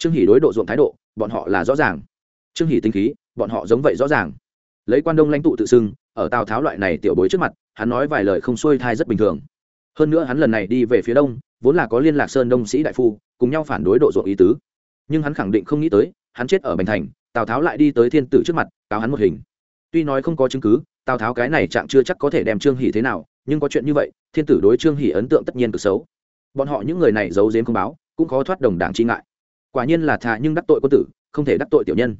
trương hỷ đối độ ruộng thái độ, bọn họ là rõ ràng. Trương hỷ tinh khí, bọn họ giống vậy rõ ràng. Lấy quan đông lãnh tụ tự xưng, ở tào tháo loại này tiểu bối trước mặt, hắn nói vài lời không xuôi thai rất bình thường. Hơn nữa hắn lần này đi về phía đông, vốn là có liên lạc sơn đông sĩ đại phu, cùng nhau phản đối độ ruộng ý tứ. Nhưng hắn khẳng định không nghĩ tới, hắn chết ở bành thành, tào tháo lại đi tới thiên tử trước mặt, cáo hắn một hình. Tuy nói không có chứng cứ, tào tháo cái này trạng chưa chắc có thể đem trương hỷ thế nào, nhưng có chuyện như vậy, thiên tử đối trương hỷ ấn tượng tất nhiên cực xấu. Bọn họ những người này giấu giếm không báo, cũng khó thoát đồng đảng chi ngại quả nhiên là thà nhưng đắc tội quân tử, không thể đắc tội tiểu nhân.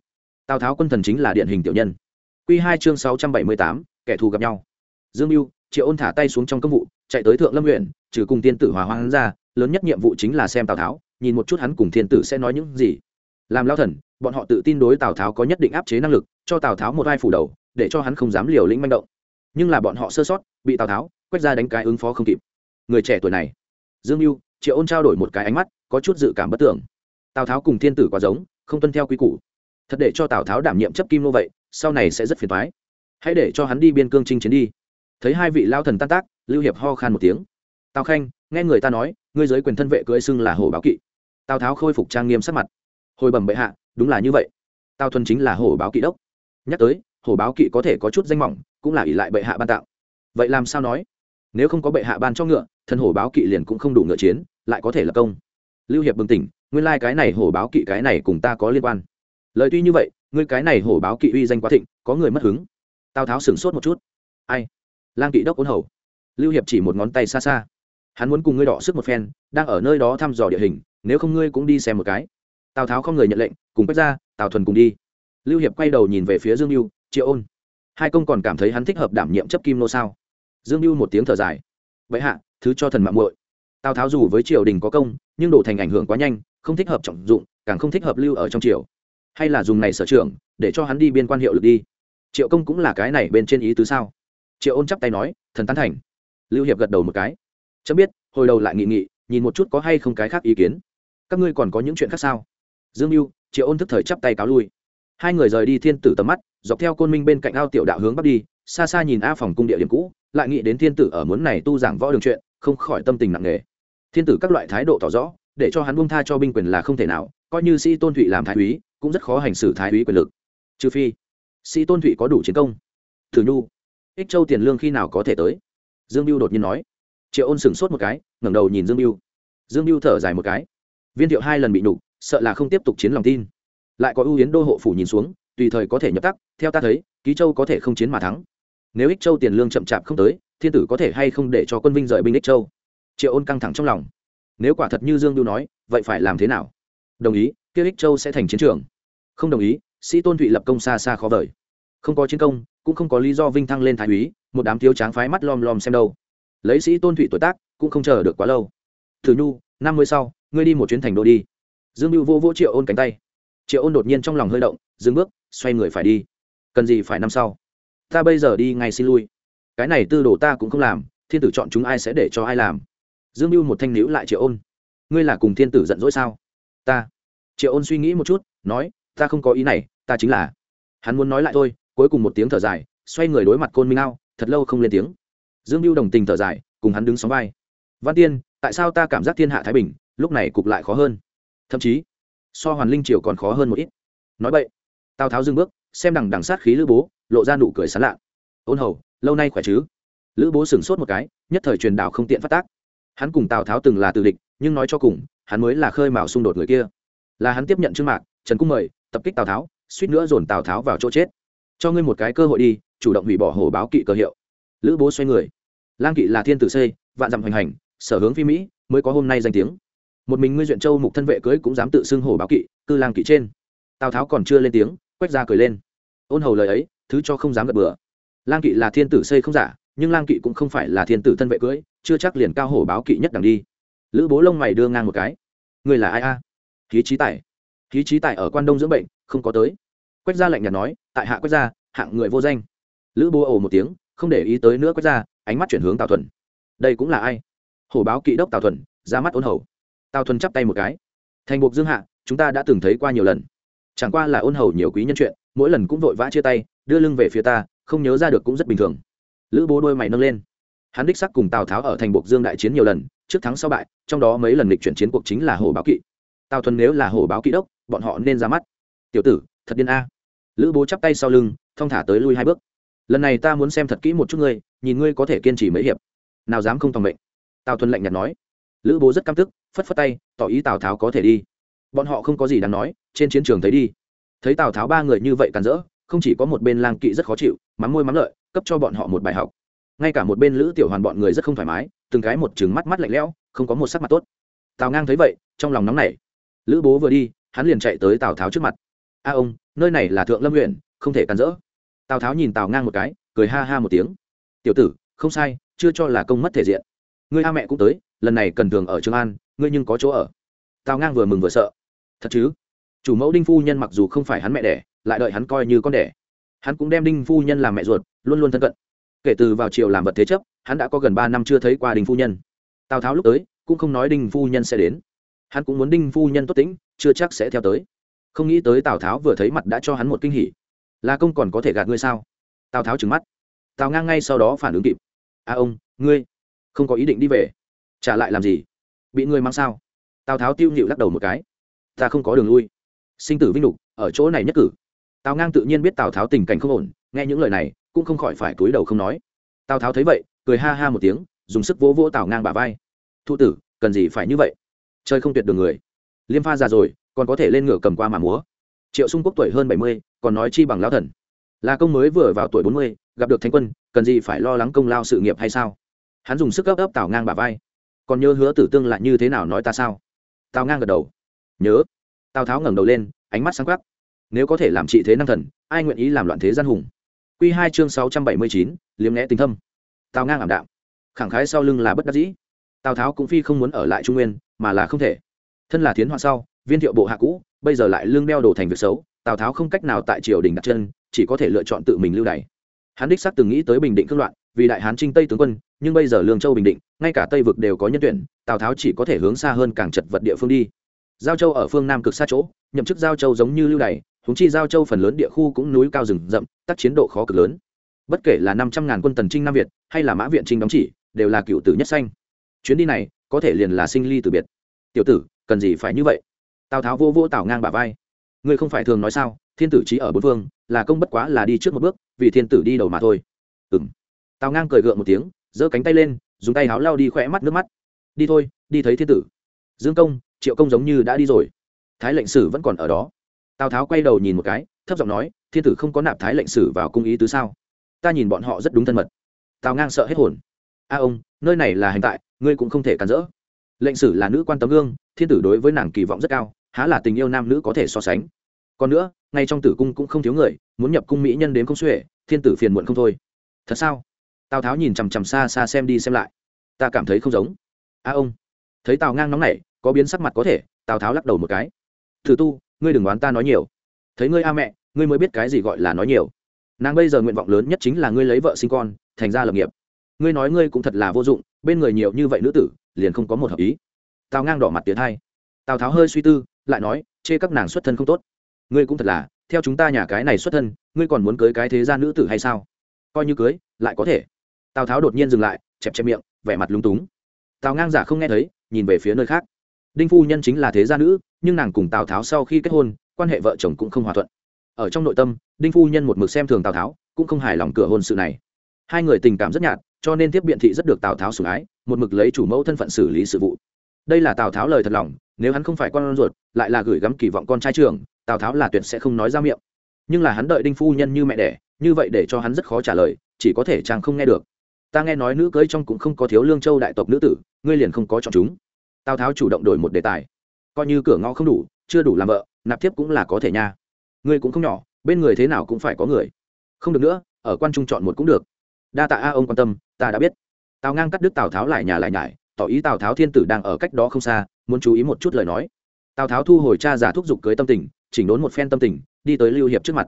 Tào tháo quân thần chính là điển hình tiểu nhân. Q hai chương sáu trăm bảy mươi tám, kẻ thù gặp nhau. Dương mưu, triệu ôn thả tay xuống trong công vụ, chạy tới thượng lâm huyện, trừ cùng tiên tử hòa hoang ra, lớn nhất nhiệm vụ chính là xem tào tháo, nhìn một chút hắn cùng thiên tử sẽ nói những gì. Làm lao thần, bọn họ tự tin đối tào tháo có nhất định áp chế năng lực, cho tào tháo một vai phủ đầu, để cho hắn không dám liều lĩnh manh động. Nhưng là bọn họ sơ sót, bị tào tháo quét ra đánh cái ứng phó không kịp. Người trẻ tuổi này. Dương mưu, triệu ôn trao đổi một cái ánh mắt, có chút dự cảm bất tưởng tào tháo cùng thiên tử quá giống, không tuân theo quy củ. Thật để cho tào tháo đảm nhiệm chấp kim nô vậy, sau này sẽ rất phiền thoái hãy để cho hắn đi biên cương chinh chiến đi. Thấy hai vị lao thần tan tác, lưu hiệp ho khan một tiếng. Tào khanh, nghe người ta nói, ngươi giới quyền thân vệ cưỡi xưng là hổ báo kỵ. Tào tháo khôi phục trang nghiêm sắc mặt. Hồi bẩm bệ hạ, đúng là như vậy. Tào thuần chính là hổ báo kỵ đốc. Nhắc tới hổ báo kỵ có thể có chút danh mỏng, cũng là ỷ lại bệ hạ ban tạo vậy làm sao nói? Nếu không có bệ hạ ban cho ngựa, thân hổ báo kỵ liền cũng không đủ ngựa chiến, lại có thể lập công. Lưu hiệp bừng tỉnh nguyên lai、like、cái này hổ báo kỵ cái này cùng ta có liên quan. Lời tuy như vậy, ngươi cái này hổ báo kỵ uy danh quá thịnh, có người mất hứng. Tào tháo sửng sốt một chút. Ai? Lang kỵ đốc ôn hầu. Lưu hiệp chỉ một ngón tay xa xa. Hắn muốn cùng ngươi đỏ sức một phen, đang ở nơi đó thăm dò địa hình, nếu không ngươi cũng đi xem một cái. Tào tháo không người nhận lệnh, cùng quét ra, tào thuần cùng đi. Lưu hiệp quay đầu nhìn về phía dương mưu, triệu ôn, hai công còn cảm thấy hắn thích hợp đảm nhiệm chấp kim nô sao? Dương mưu một tiếng thở dài. Vậy hạ, thứ cho thần mạng muội. Tào tháo dù với triều đình có công, nhưng đổ thành ảnh hưởng quá nhanh không thích hợp trọng dụng, càng không thích hợp lưu ở trong triều. Hay là dùng này sở trưởng, để cho hắn đi biên quan hiệu lực đi. Triệu công cũng là cái này bên trên ý tứ sao? Triệu ôn chắp tay nói, thần tán thành. Lưu hiệp gật đầu một cái. Chấm biết, hồi đầu lại nghị nghị, nhìn một chút có hay không cái khác ý kiến. Các ngươi còn có những chuyện khác sao? Dương mưu triệu ôn thức thời chắp tay cáo lui. Hai người rời đi thiên tử tầm mắt, dọc theo côn minh bên cạnh ao tiểu đạo hướng bắc đi, xa xa nhìn a phòng cung địa điểm cũ, lại nghĩ đến thiên tử ở muốn này tu giảng võ đường chuyện, không khỏi tâm tình nặng nề. Thiên tử các loại thái độ tỏ rõ để cho hắn buông tha cho binh quyền là không thể nào, coi như sĩ tôn thụy làm thái úy, cũng rất khó hành xử thái úy quyền lực. Trừ phi, sĩ tôn thụy có đủ chiến công. Thử nhu, ích châu tiền lương khi nào có thể tới? Dương mưu đột nhiên nói. Triệu ôn sửng sốt một cái, ngẩng đầu nhìn dương mưu dương mưu thở dài một cái. Viên thiệu hai lần bị nhục, sợ là không tiếp tục chiến lòng tin. Lại có ưu yến đô hộ phủ nhìn xuống, tùy thời có thể nhập tắc, theo ta thấy, ký châu có thể không chiến mà thắng. Nếu ích châu tiền lương chậm chạp không tới, thiên tử có thể hay không để cho quân vinh rời binh ích châu? Triệu ôn căng thẳng trong lòng nếu quả thật như dương lưu nói, vậy phải làm thế nào? Đồng ý, kia ích châu sẽ thành chiến trường. Không đồng ý, sĩ tôn thụy lập công xa xa khó vời. Không có chiến công, cũng không có lý do vinh thăng lên thái úy, một đám thiếu tráng phái mắt lom lom xem đâu. Lấy sĩ tôn thụy tuổi tác, cũng không chờ được quá lâu. Thử nhu, năm mươi sau, ngươi đi một chuyến thành đô đi. Dương mưu vô vô triệu ôn cánh tay. Triệu ôn đột nhiên trong lòng hơi động, dừng bước, xoay người phải đi. Cần gì phải năm sau? Ta bây giờ đi ngay xin lui. Cái này tư đồ ta cũng không làm, thiên tử chọn chúng ai sẽ để cho ai làm dương mưu một thanh níu lại triệu ôn. Ngươi là cùng thiên tử giận dỗi sao? Ta. Triệu ôn suy nghĩ một chút, nói, ta không có ý này, ta chính là. Hắn muốn nói lại thôi, cuối cùng một tiếng thở dài, xoay người đối mặt côn minh ao, thật lâu không lên tiếng. Dương mưu đồng tình thở dài, cùng hắn đứng sóng vai. Văn tiên, tại sao ta cảm giác thiên hạ thái bình, lúc này cục lại khó hơn? Thậm chí, so hoàn linh triều còn khó hơn một ít. Nói vậy tào tháo dưng bước, xem đằng đằng sát khí lữ bố, lộ ra nụ cười sán lạ. Ôn hầu, lâu nay khỏe chứ? Lữ bố sửng sốt một cái, nhất thời truyền đạo không tiện phát tác hắn cùng tào tháo từng là từ địch nhưng nói cho cùng hắn mới là khơi mào xung đột người kia là hắn tiếp nhận trương mạc trần cung mời tập kích tào tháo suýt nữa dồn tào tháo vào chỗ chết cho ngươi một cái cơ hội đi chủ động hủy bỏ hồ báo kỵ cờ hiệu lữ bố xoay người lang kỵ là thiên tử xây vạn dặm hoành hành sở hướng phi mỹ mới có hôm nay danh tiếng một mình ngươi duyện châu mục thân vệ cưới cũng dám tự xưng hồ báo kỵ cư lang kỵ trên tào tháo còn chưa lên tiếng quét ra cười lên ôn hầu lời ấy thứ cho không dám gật bừa lang kỵ là thiên tử xây không giả nhưng lang kỵ cũng không phải là thiên tử thân vệ cưới chưa chắc liền cao hổ báo kỵ nhất đằng đi. Lữ bố lông mày đưa ngang một cái. Người là ai a? À? khí trí tài. Khí trí tài ở quan đông dưỡng bệnh, không có tới. Quách gia lạnh nhạt nói, tại hạ quách gia, hạng người vô danh. Lữ bố ồ một tiếng, không để ý tới nữa quách gia, ánh mắt chuyển hướng tào thuần. Đây cũng là ai? Hổ báo kỵ đốc tào thuần, ra mắt ôn hầu. Tào thuần chắp tay một cái. Thành buộc dương hạ, chúng ta đã từng thấy qua nhiều lần. Chẳng qua là ôn hầu nhiều quý nhân chuyện, mỗi lần cũng vội vã chia tay, đưa lưng về phía ta, không nhớ ra được cũng rất bình thường. Lữ bố đôi mày nâng lên hắn đích sắc cùng tào tháo ở thành buộc dương đại chiến nhiều lần, trước thắng sau bại, trong đó mấy lần lịch chuyển chiến cuộc chính là hổ báo kỵ. Tào thuần nếu là hổ báo kỵ đốc, bọn họ nên ra mắt. Tiểu tử, thật điên a. Lữ bố chắp tay sau lưng, thong thả tới lui hai bước. Lần này ta muốn xem thật kỹ một chút ngươi, nhìn ngươi có thể kiên trì mấy hiệp. Nào dám không tòng mệnh. Tào thuần lạnh nhạt nói. Lữ bố rất căm tức, phất phất tay, tỏ ý tào tháo có thể đi. Bọn họ không có gì đáng nói, trên chiến trường thấy đi. Thấy tào tháo ba người như vậy càn rỡ, không chỉ có một bên lang kỵ rất khó chịu, mắm môi mắm lợi, cấp cho bọn họ một bài học ngay cả một bên lữ tiểu hoàn bọn người rất không thoải mái, từng cái một chừng mắt mắt lạnh lẽo, không có một sắc mặt tốt. Tào ngang thấy vậy, trong lòng nóng nảy. Lữ bố vừa đi, hắn liền chạy tới tào tháo trước mặt. A ông, nơi này là thượng lâm huyện, không thể cản rỡ. Tào tháo nhìn tào ngang một cái, cười ha ha một tiếng. Tiểu tử, không sai, chưa cho là công mất thể diện. Ngươi a mẹ cũng tới, lần này cần thường ở trường an, ngươi nhưng có chỗ ở. Tào ngang vừa mừng vừa sợ. Thật chứ? Chủ mẫu đinh phu nhân mặc dù không phải hắn mẹ đẻ, lại đợi hắn coi như con đẻ. Hắn cũng đem đinh phu nhân làm mẹ ruột, luôn luôn thân cận kể từ vào triều làm vật thế chấp, hắn đã có gần ba năm chưa thấy qua đinh phu nhân. Tào tháo lúc tới, cũng không nói đinh phu nhân sẽ đến. Hắn cũng muốn đinh phu nhân tốt tính, chưa chắc sẽ theo tới. Không nghĩ tới tào tháo vừa thấy mặt đã cho hắn một kinh hỉ. Là công còn có thể gạt ngươi sao? Tào tháo trừng mắt. Tào ngang ngay sau đó phản ứng kịp. A à ông, ngươi, không có ý định đi về. Trả lại làm gì? Bị ngươi mang sao? Tào tháo tiêu nhịu lắc đầu một cái. Ta không có đường lui. Sinh tử vinh lục, ở chỗ này nhất cử. Tào ngang tự nhiên biết tào tháo tình cảnh không ổn, nghe những lời này cũng không khỏi phải cúi đầu không nói. Tào tháo thấy vậy, cười ha ha một tiếng, dùng sức vỗ vỗ tào ngang bà vai. Thụ tử, cần gì phải như vậy? Chơi không tuyệt đường người. Liêm pha già rồi, còn có thể lên ngựa cầm qua mà múa. Triệu sung quốc tuổi hơn bảy mươi, còn nói chi bằng lao thần. Là công mới vừa vào tuổi bốn mươi, gặp được thánh quân, cần gì phải lo lắng công lao sự nghiệp hay sao? Hắn dùng sức gấp ấp tào ngang bà vai. Còn nhớ hứa tử tương lại như thế nào nói ta sao? Tào ngang gật đầu. Nhớ. Tào tháo ngẩng đầu lên, ánh mắt sáng khắc nếu có thể làm trị thế năng thần, ai nguyện ý làm loạn thế gian hùng? Quy hai chương sáu trăm bảy mươi chín, liếm né tình thâm. Tào ngang ảm đạm. Khẳng khái sau lưng là bất đắc dĩ. Tào tháo cũng phi không muốn ở lại trung nguyên, mà là không thể. Thân là thiến hoạn sau, viên thiệu bộ hạ cũ, bây giờ lại lương đeo đồ thành việc xấu, tào tháo không cách nào tại triều đình đặt chân, chỉ có thể lựa chọn tự mình lưu đày. Hắn đích xác từng nghĩ tới bình định cương loạn, vì đại hán trinh tây tướng quân, nhưng bây giờ lương châu bình định, ngay cả tây vực đều có nhân tuyển, tào tháo chỉ có thể hướng xa hơn càng chật vật địa phương đi. Giao châu ở phương nam cực xa chỗ, nhậm chức giao châu giống như lưu đày huống chi giao châu phần lớn địa khu cũng núi cao rừng rậm, tác chiến độ khó cực lớn. Bất kể là năm trăm ngàn quân tần trinh nam việt, hay là mã viện trinh đóng chỉ, đều là cựu tử nhất xanh chuyến đi này, có thể liền là sinh ly từ biệt. Tiểu tử, cần gì phải như vậy? Tào tháo vô vô tào ngang bà vai. Ngươi không phải thường nói sao, thiên tử trí ở bốn phương, là công bất quá là đi trước một bước, vì thiên tử đi đầu mà thôi. Ừng tào ngang cười gượng một tiếng, giơ cánh tay lên, dùng tay háo lao đi khỏe mắt nước mắt. Đi thôi, đi thấy thiên tử. Dương công, triệu công giống như đã đi rồi. Thái lệnh sử vẫn còn ở đó tào tháo quay đầu nhìn một cái, thấp giọng nói, thiên tử không có nạp thái lệnh sử vào cung ý tứ sao? Ta nhìn bọn họ rất đúng thân mật. Tào ngang sợ hết hồn. A ông, nơi này là hành tại, ngươi cũng không thể cản rỡ. Lệnh sử là nữ quan tấm gương, thiên tử đối với nàng kỳ vọng rất cao, há là tình yêu nam nữ có thể so sánh. Còn nữa, ngay trong tử cung cũng không thiếu người, muốn nhập cung mỹ nhân đến không xuể, thiên tử phiền muộn không thôi. Thật sao? Tào tháo nhìn chằm chằm xa xa xem đi xem lại. Ta cảm thấy không giống. A ông. Thấy tào ngang nóng nảy, có biến sắc mặt có thể, tào tháo lắc đầu một cái. Thử tu ngươi đừng đoán ta nói nhiều. Thấy ngươi a mẹ, ngươi mới biết cái gì gọi là nói nhiều. Nàng bây giờ nguyện vọng lớn nhất chính là ngươi lấy vợ sinh con, thành ra lập nghiệp. Ngươi nói ngươi cũng thật là vô dụng, bên người nhiều như vậy nữ tử, liền không có một hợp ý. Tào ngang đỏ mặt tiến hai. Tào tháo hơi suy tư, lại nói, chê các nàng xuất thân không tốt. Ngươi cũng thật là, theo chúng ta nhà cái này xuất thân, ngươi còn muốn cưới cái thế gia nữ tử hay sao? Coi như cưới, lại có thể. Tào tháo đột nhiên dừng lại, chẹp chẹp miệng, vẻ mặt lúng túng. Tào ngang giả không nghe thấy, nhìn về phía nơi khác đinh phu nhân chính là thế gia nữ, nhưng nàng cùng tào tháo sau khi kết hôn, quan hệ vợ chồng cũng không hòa thuận. Ở trong nội tâm, đinh phu nhân một mực xem thường tào tháo, cũng không hài lòng cửa hôn sự này. Hai người tình cảm rất nhạt, cho nên tiếp biện thị rất được tào tháo sủng ái, một mực lấy chủ mẫu thân phận xử lý sự vụ. Đây là tào tháo lời thật lòng, nếu hắn không phải con ruột, lại là gửi gắm kỳ vọng con trai trường tào tháo là tuyệt sẽ không nói ra miệng. Nhưng là hắn đợi đinh phu nhân như mẹ đẻ, như vậy để cho hắn rất khó trả lời, chỉ có thể chàng không nghe được. Ta nghe nói nữ cưới trong cũng không có thiếu lương châu đại tộc nữ tử, ngươi liền không có chọn chúng tào tháo chủ động đổi một đề tài coi như cửa ngõ không đủ chưa đủ làm vợ nạp tiếp cũng là có thể nha ngươi cũng không nhỏ bên người thế nào cũng phải có người không được nữa ở quan trung chọn một cũng được đa tạ a ông quan tâm ta đã biết tào ngang cắt đứt tào tháo lại nhà lại nhải tỏ ý tào tháo thiên tử đang ở cách đó không xa muốn chú ý một chút lời nói tào tháo thu hồi cha giả thúc giục cưới tâm tình chỉnh đốn một phen tâm tình đi tới lưu hiệp trước mặt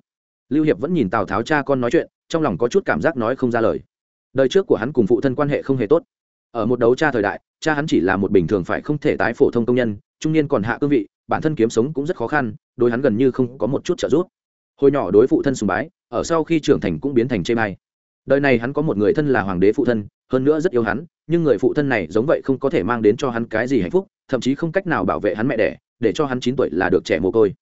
lưu hiệp vẫn nhìn tào tháo cha con nói chuyện trong lòng có chút cảm giác nói không ra lời đời trước của hắn cùng phụ thân quan hệ không hề tốt ở một đấu cha thời đại, cha hắn chỉ là một bình thường phải không thể tái phổ thông công nhân, trung niên còn hạ cương vị, bản thân kiếm sống cũng rất khó khăn, đối hắn gần như không có một chút trợ giúp. Hồi nhỏ đối phụ thân sùng bái, ở sau khi trưởng thành cũng biến thành chê mai đời này hắn có một người thân là hoàng đế phụ thân, hơn nữa rất yêu hắn, nhưng người phụ thân này giống vậy không có thể mang đến cho hắn cái gì hạnh phúc, thậm chí không cách nào bảo vệ hắn mẹ đẻ, để cho hắn chín tuổi là được trẻ mồ côi.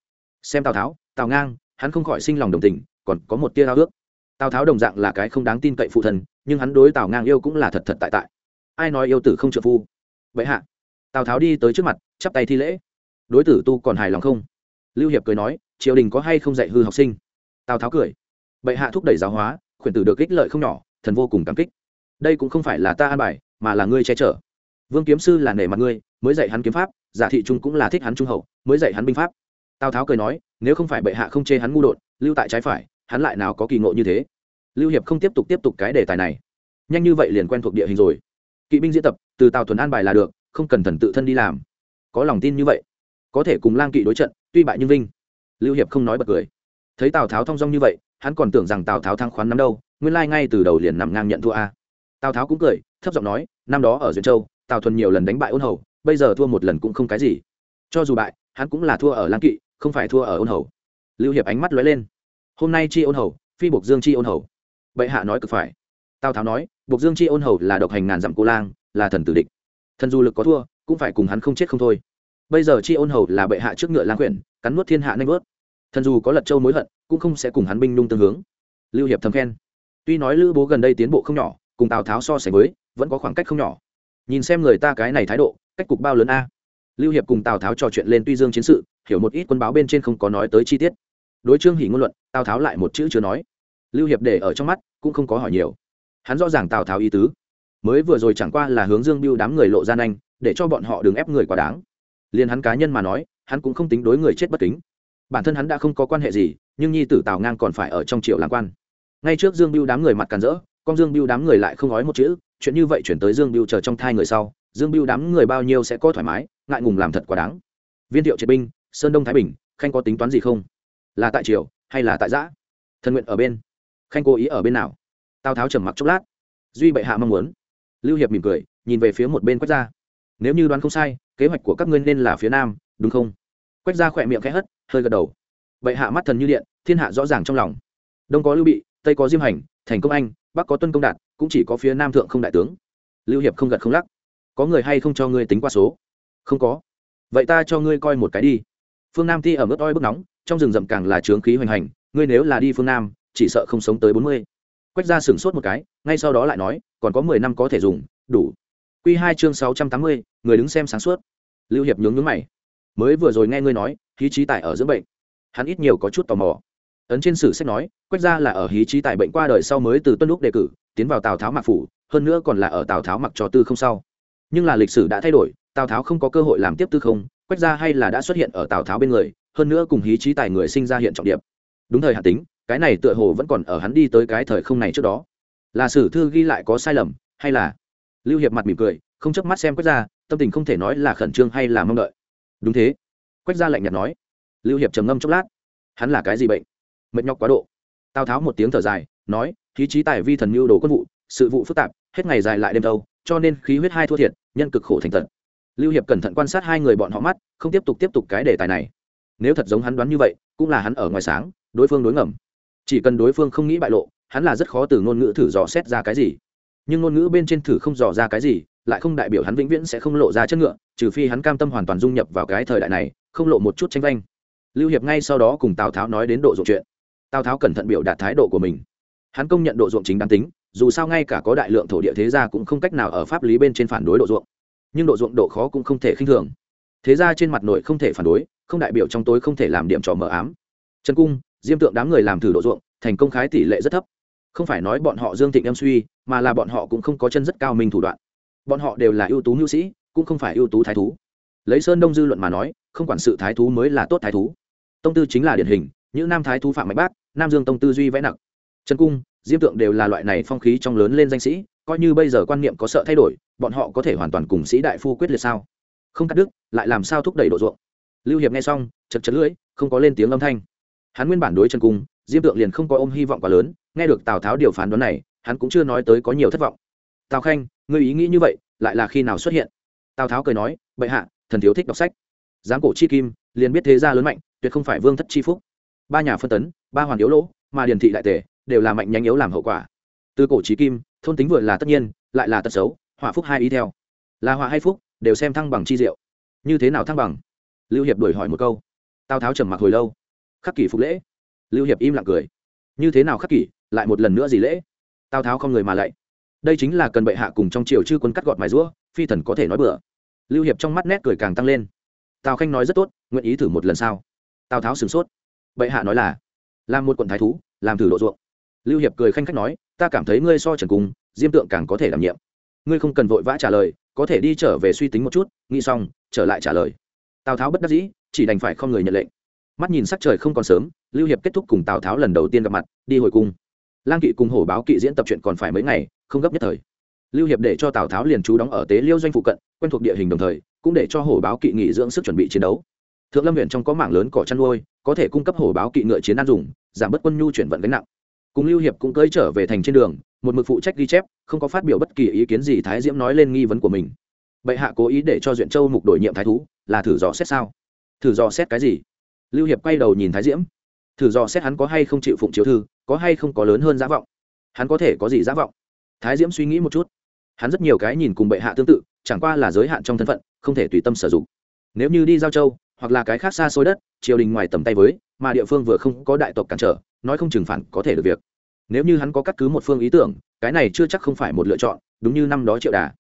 Xem tào tháo, tào ngang, hắn không khỏi sinh lòng đồng tình, còn có một tia ao ước. Tào tháo đồng dạng là cái không đáng tin cậy phụ thân, nhưng hắn đối tào ngang yêu cũng là thật thật tại tại ai nói yêu tử không trợ phu? Vậy hạ, tào tháo đi tới trước mặt, chắp tay thi lễ. Đối tử tu còn hài lòng không? Lưu hiệp cười nói, triều đình có hay không dạy hư học sinh? Tào tháo cười. Bệ hạ thúc đẩy giáo hóa, khuyển tử được ích lợi không nhỏ, thần vô cùng cảm kích. Đây cũng không phải là ta an bài, mà là ngươi che chở. Vương kiếm sư là nể mặt ngươi, mới dạy hắn kiếm pháp, giả thị trung cũng là thích hắn trung hậu, mới dạy hắn binh pháp. Tào tháo cười nói, nếu không phải bệ hạ không chê hắn ngu đột, lưu tại trái phải, hắn lại nào có kỳ ngộ như thế? Lưu hiệp không tiếp tục tiếp tục cái đề tài này. Nhanh như vậy liền quen thuộc địa hình rồi kỵ binh diễn tập, từ tào thuần an bài là được, không cần thần tự thân đi làm. Có lòng tin như vậy, có thể cùng lang kỵ đối trận, tuy bại nhưng vinh. Lưu hiệp không nói bật cười. Thấy tào tháo thong dong như vậy, hắn còn tưởng rằng tào tháo thăng khoán năm đâu, nguyên lai ngay từ đầu liền nằm ngang nhận thua a. Tào tháo cũng cười, thấp giọng nói, năm đó ở duyên châu, tào thuần nhiều lần đánh bại ôn hầu, bây giờ thua một lần cũng không cái gì. Cho dù bại, hắn cũng là thua ở lang kỵ, không phải thua ở ôn hầu. Lưu hiệp ánh mắt lóe lên. Hôm nay chi ôn hầu, phi buộc dương chi ôn hầu. Bệ hạ nói cực phải tào tháo nói, buộc dương chi ôn hầu là độc hành ngàn dặm cô lang, là thần tử địch. Thần du lực có thua, cũng phải cùng hắn không chết không thôi. Bây giờ chi ôn hầu là bệ hạ trước ngựa lang quyển, cắn nuốt thiên hạ nanh vớt. Thần dù có lật châu mối hận, cũng không sẽ cùng hắn binh nung tương hướng. Lưu hiệp thầm khen. Tuy nói lữ bố gần đây tiến bộ không nhỏ, cùng tào tháo so sánh với, vẫn có khoảng cách không nhỏ. Nhìn xem người ta cái này thái độ, cách cục bao lớn a. Lưu hiệp cùng tào tháo trò chuyện lên tuy dương chiến sự, hiểu một ít quân báo bên trên không có nói tới chi tiết. Đối trương hỉ ngôn luận, tào tháo lại một chữ chưa nói. Lưu hiệp để ở trong mắt, cũng không có hỏi nhiều hắn rõ ràng tào tháo ý tứ. Mới vừa rồi chẳng qua là hướng dương biêu đám người lộ gian anh để cho bọn họ đừng ép người quá đáng. Liền hắn cá nhân mà nói, hắn cũng không tính đối người chết bất kính. Bản thân hắn đã không có quan hệ gì, nhưng nhi tử tào ngang còn phải ở trong triệu làm quan. Ngay trước dương biêu đám người mặt càn rỡ, con dương biêu đám người lại không nói một chữ, chuyện như vậy chuyển tới dương biêu chờ trong thai người sau, dương biêu đám người bao nhiêu sẽ có thoải mái, ngại ngùng làm thật quá đáng. Viên thiệu triệt binh, sơn đông thái bình, khanh có tính toán gì không? Là tại triều, hay là tại giã? Thần nguyện ở bên. Khanh cố ý ở bên nào? Tào tháo trầm mặc chốc lát duy bệ hạ mong muốn lưu hiệp mỉm cười nhìn về phía một bên quách gia nếu như đoán không sai kế hoạch của các ngươi nên là phía nam đúng không quách gia khỏe miệng khẽ hất hơi gật đầu bệ hạ mắt thần như điện thiên hạ rõ ràng trong lòng đông có lưu bị tây có diêm hành thành công anh bắc có tuân công đạt cũng chỉ có phía nam thượng không đại tướng lưu hiệp không gật không lắc có người hay không cho ngươi tính qua số không có vậy ta cho ngươi coi một cái đi phương nam thi ở mức oi bức nóng trong rừng rậm càng là trướng khí hoành hành ngươi nếu là đi phương nam chỉ sợ không sống tới bốn mươi quách ra sửng sốt một cái, ngay sau đó lại nói, còn có mười năm có thể dùng, đủ. Q hai chương sáu trăm tám mươi, người đứng xem sáng suốt. Lưu hiệp nhướng nhướng mày. Mới vừa rồi nghe ngươi nói khí trí tài ở dưỡng bệnh. Hắn ít nhiều có chút tò mò. Ấn trên sử sách nói, quách ra là ở hí trí tài bệnh qua đời sau mới từ tuân lúc đề cử, tiến vào tào tháo mặc phủ, hơn nữa còn là ở tào tháo mặc cho tư không sau. Nhưng là lịch sử đã thay đổi, tào tháo không có cơ hội làm tiếp tư không, quách ra hay là đã xuất hiện ở tào tháo bên người, hơn nữa cùng hí trí tài người sinh ra hiện trọng điểm. Đúng thời hạn tính cái này tựa hồ vẫn còn ở hắn đi tới cái thời không này trước đó. Là sử thư ghi lại có sai lầm, hay là? Lưu hiệp mặt mỉm cười, không chớp mắt xem quách ra, tâm tình không thể nói là khẩn trương hay là mong đợi. Đúng thế. Quách ra lạnh nhạt nói. Lưu hiệp trầm ngâm chốc lát. Hắn là cái gì bệnh? Mệt nhọc quá độ. Tào tháo một tiếng thở dài, nói, khí trí tài vi thần mưu đồ quân vụ, sự vụ phức tạp, hết ngày dài lại đêm đâu cho nên khí huyết hai thua thiệt, nhân cực khổ thành tật. Lưu hiệp cẩn thận quan sát hai người bọn họ mắt, không tiếp tục tiếp tục cái đề tài này. Nếu thật giống hắn đoán như vậy, cũng là hắn ở ngoài sáng, đối phương đối ngầm chỉ cần đối phương không nghĩ bại lộ, hắn là rất khó từ ngôn ngữ thử dò xét ra cái gì. Nhưng ngôn ngữ bên trên thử không dò ra cái gì, lại không đại biểu hắn vĩnh viễn sẽ không lộ ra chất ngựa, trừ phi hắn cam tâm hoàn toàn dung nhập vào cái thời đại này, không lộ một chút tranh vanh. Lưu hiệp ngay sau đó cùng tào tháo nói đến độ ruộng chuyện. Tào tháo cẩn thận biểu đạt thái độ của mình. Hắn công nhận độ ruộng chính đáng tính, dù sao ngay cả có đại lượng thổ địa thế gia cũng không cách nào ở pháp lý bên trên phản đối độ ruộng. Nhưng độ ruộng độ khó cũng không thể khinh thường. Thế gia trên mặt nội không thể phản đối, không đại biểu trong tối không thể làm điểm trò mờ ám. Trần cung diêm tượng đám người làm thử độ ruộng, thành công khái tỷ lệ rất thấp. Không phải nói bọn họ dương thịnh em suy, mà là bọn họ cũng không có chân rất cao minh thủ đoạn. Bọn họ đều là ưu tú nhu sĩ, cũng không phải ưu tú thái thú. Lấy sơn đông dư luận mà nói, không quản sự thái thú mới là tốt thái thú. Tông tư chính là điển hình, những nam thái thú phạm mạnh bác, nam dương tông tư duy vẽ nặng. Trần cung, diêm tượng đều là loại này phong khí trong lớn lên danh sĩ, coi như bây giờ quan niệm có sợ thay đổi, bọn họ có thể hoàn toàn cùng sĩ đại phu quyết liệt sao? Không cắt đứt, lại làm sao thúc đẩy độ ruộng? Lưu hiệp nghe xong, chật chật lưỡi, không có lên tiếng âm thanh hắn nguyên bản đối chân cung, diêm tượng liền không có ôm hy vọng quá lớn, nghe được tào tháo điều phán đoán này, hắn cũng chưa nói tới có nhiều thất vọng. Tào khanh, ngươi ý nghĩ như vậy, lại là khi nào xuất hiện? Tào tháo cười nói, bệ hạ, thần thiếu thích đọc sách. Giáng cổ chi kim, liền biết thế gia lớn mạnh, tuyệt không phải vương thất chi phúc. Ba nhà phân tấn, ba hoàn yếu lỗ, mà điền thị đại tể, đều là mạnh nhanh yếu làm hậu quả. Từ cổ trí kim, thôn tính vừa là tất nhiên, lại là tật xấu, họa phúc hai ý theo. Là họa hay phúc, đều xem thăng bằng chi diệu. Như thế nào thăng bằng? Lưu hiệp đổi hỏi một câu. Tào tháo trầm mặc hồi lâu khắc kỷ phục lễ. Lưu hiệp im lặng cười. Như thế nào khắc kỷ, lại một lần nữa gì lễ? Tào tháo không người mà lạy. Đây chính là cần bệ hạ cùng trong triều chư quân cắt gọt mài rũa, phi thần có thể nói bừa. Lưu hiệp trong mắt nét cười càng tăng lên. Tào khanh nói rất tốt, nguyện ý thử một lần sau tào tháo sửng sốt. Bệ hạ nói là, làm một quận thái thú, làm thử độ ruộng. Lưu hiệp cười khanh khách nói, ta cảm thấy ngươi so trần cung diêm tượng càng có thể đảm nhiệm. Ngươi không cần vội vã trả lời, có thể đi trở về suy tính một chút, nghĩ xong, trở lại trả lời. Tào tháo bất đắc dĩ, chỉ đành phải không người nhận lệnh mắt nhìn sắc trời không còn sớm, lưu hiệp kết thúc cùng tào tháo lần đầu tiên gặp mặt, đi hồi cung. Lang kỵ cùng hổ báo kỵ diễn tập chuyện còn phải mấy ngày, không gấp nhất thời. Lưu hiệp để cho tào tháo liền trú đóng ở tế liêu doanh phụ cận, quen thuộc địa hình đồng thời, cũng để cho hổ báo kỵ nghỉ dưỡng sức chuẩn bị chiến đấu. Thượng lâm huyện trong có mảng lớn cỏ chăn nuôi, có thể cung cấp hổ báo kỵ ngựa chiến ăn dùng, giảm bớt quân nhu chuyển vận gánh nặng. Cùng lưu hiệp cũng cưỡi trở về thành trên đường, một mực phụ trách ghi chép, không có phát biểu bất kỳ ý kiến gì thái diễm nói lên nghi vấn của mình. Bệ hạ cố ý để cho duyện châu mục đổi nhiệm thái thú, là thử dò xét sao? Thử dò xét cái gì? Lưu hiệp quay đầu nhìn thái diễm. Thử dò xét hắn có hay không chịu phụng chiếu thư, có hay không có lớn hơn giá vọng. Hắn có thể có gì giá vọng? Thái diễm suy nghĩ một chút. Hắn rất nhiều cái nhìn cùng bệ hạ tương tự, chẳng qua là giới hạn trong thân phận, không thể tùy tâm sử dụng. Nếu như đi giao châu, hoặc là cái khác xa xôi đất, triều đình ngoài tầm tay với, mà địa phương vừa không có đại tộc cản trở, nói không chừng phản có thể được việc. Nếu như hắn có cắt cứ một phương ý tưởng, cái này chưa chắc không phải một lựa chọn, đúng như năm đó triệu đà.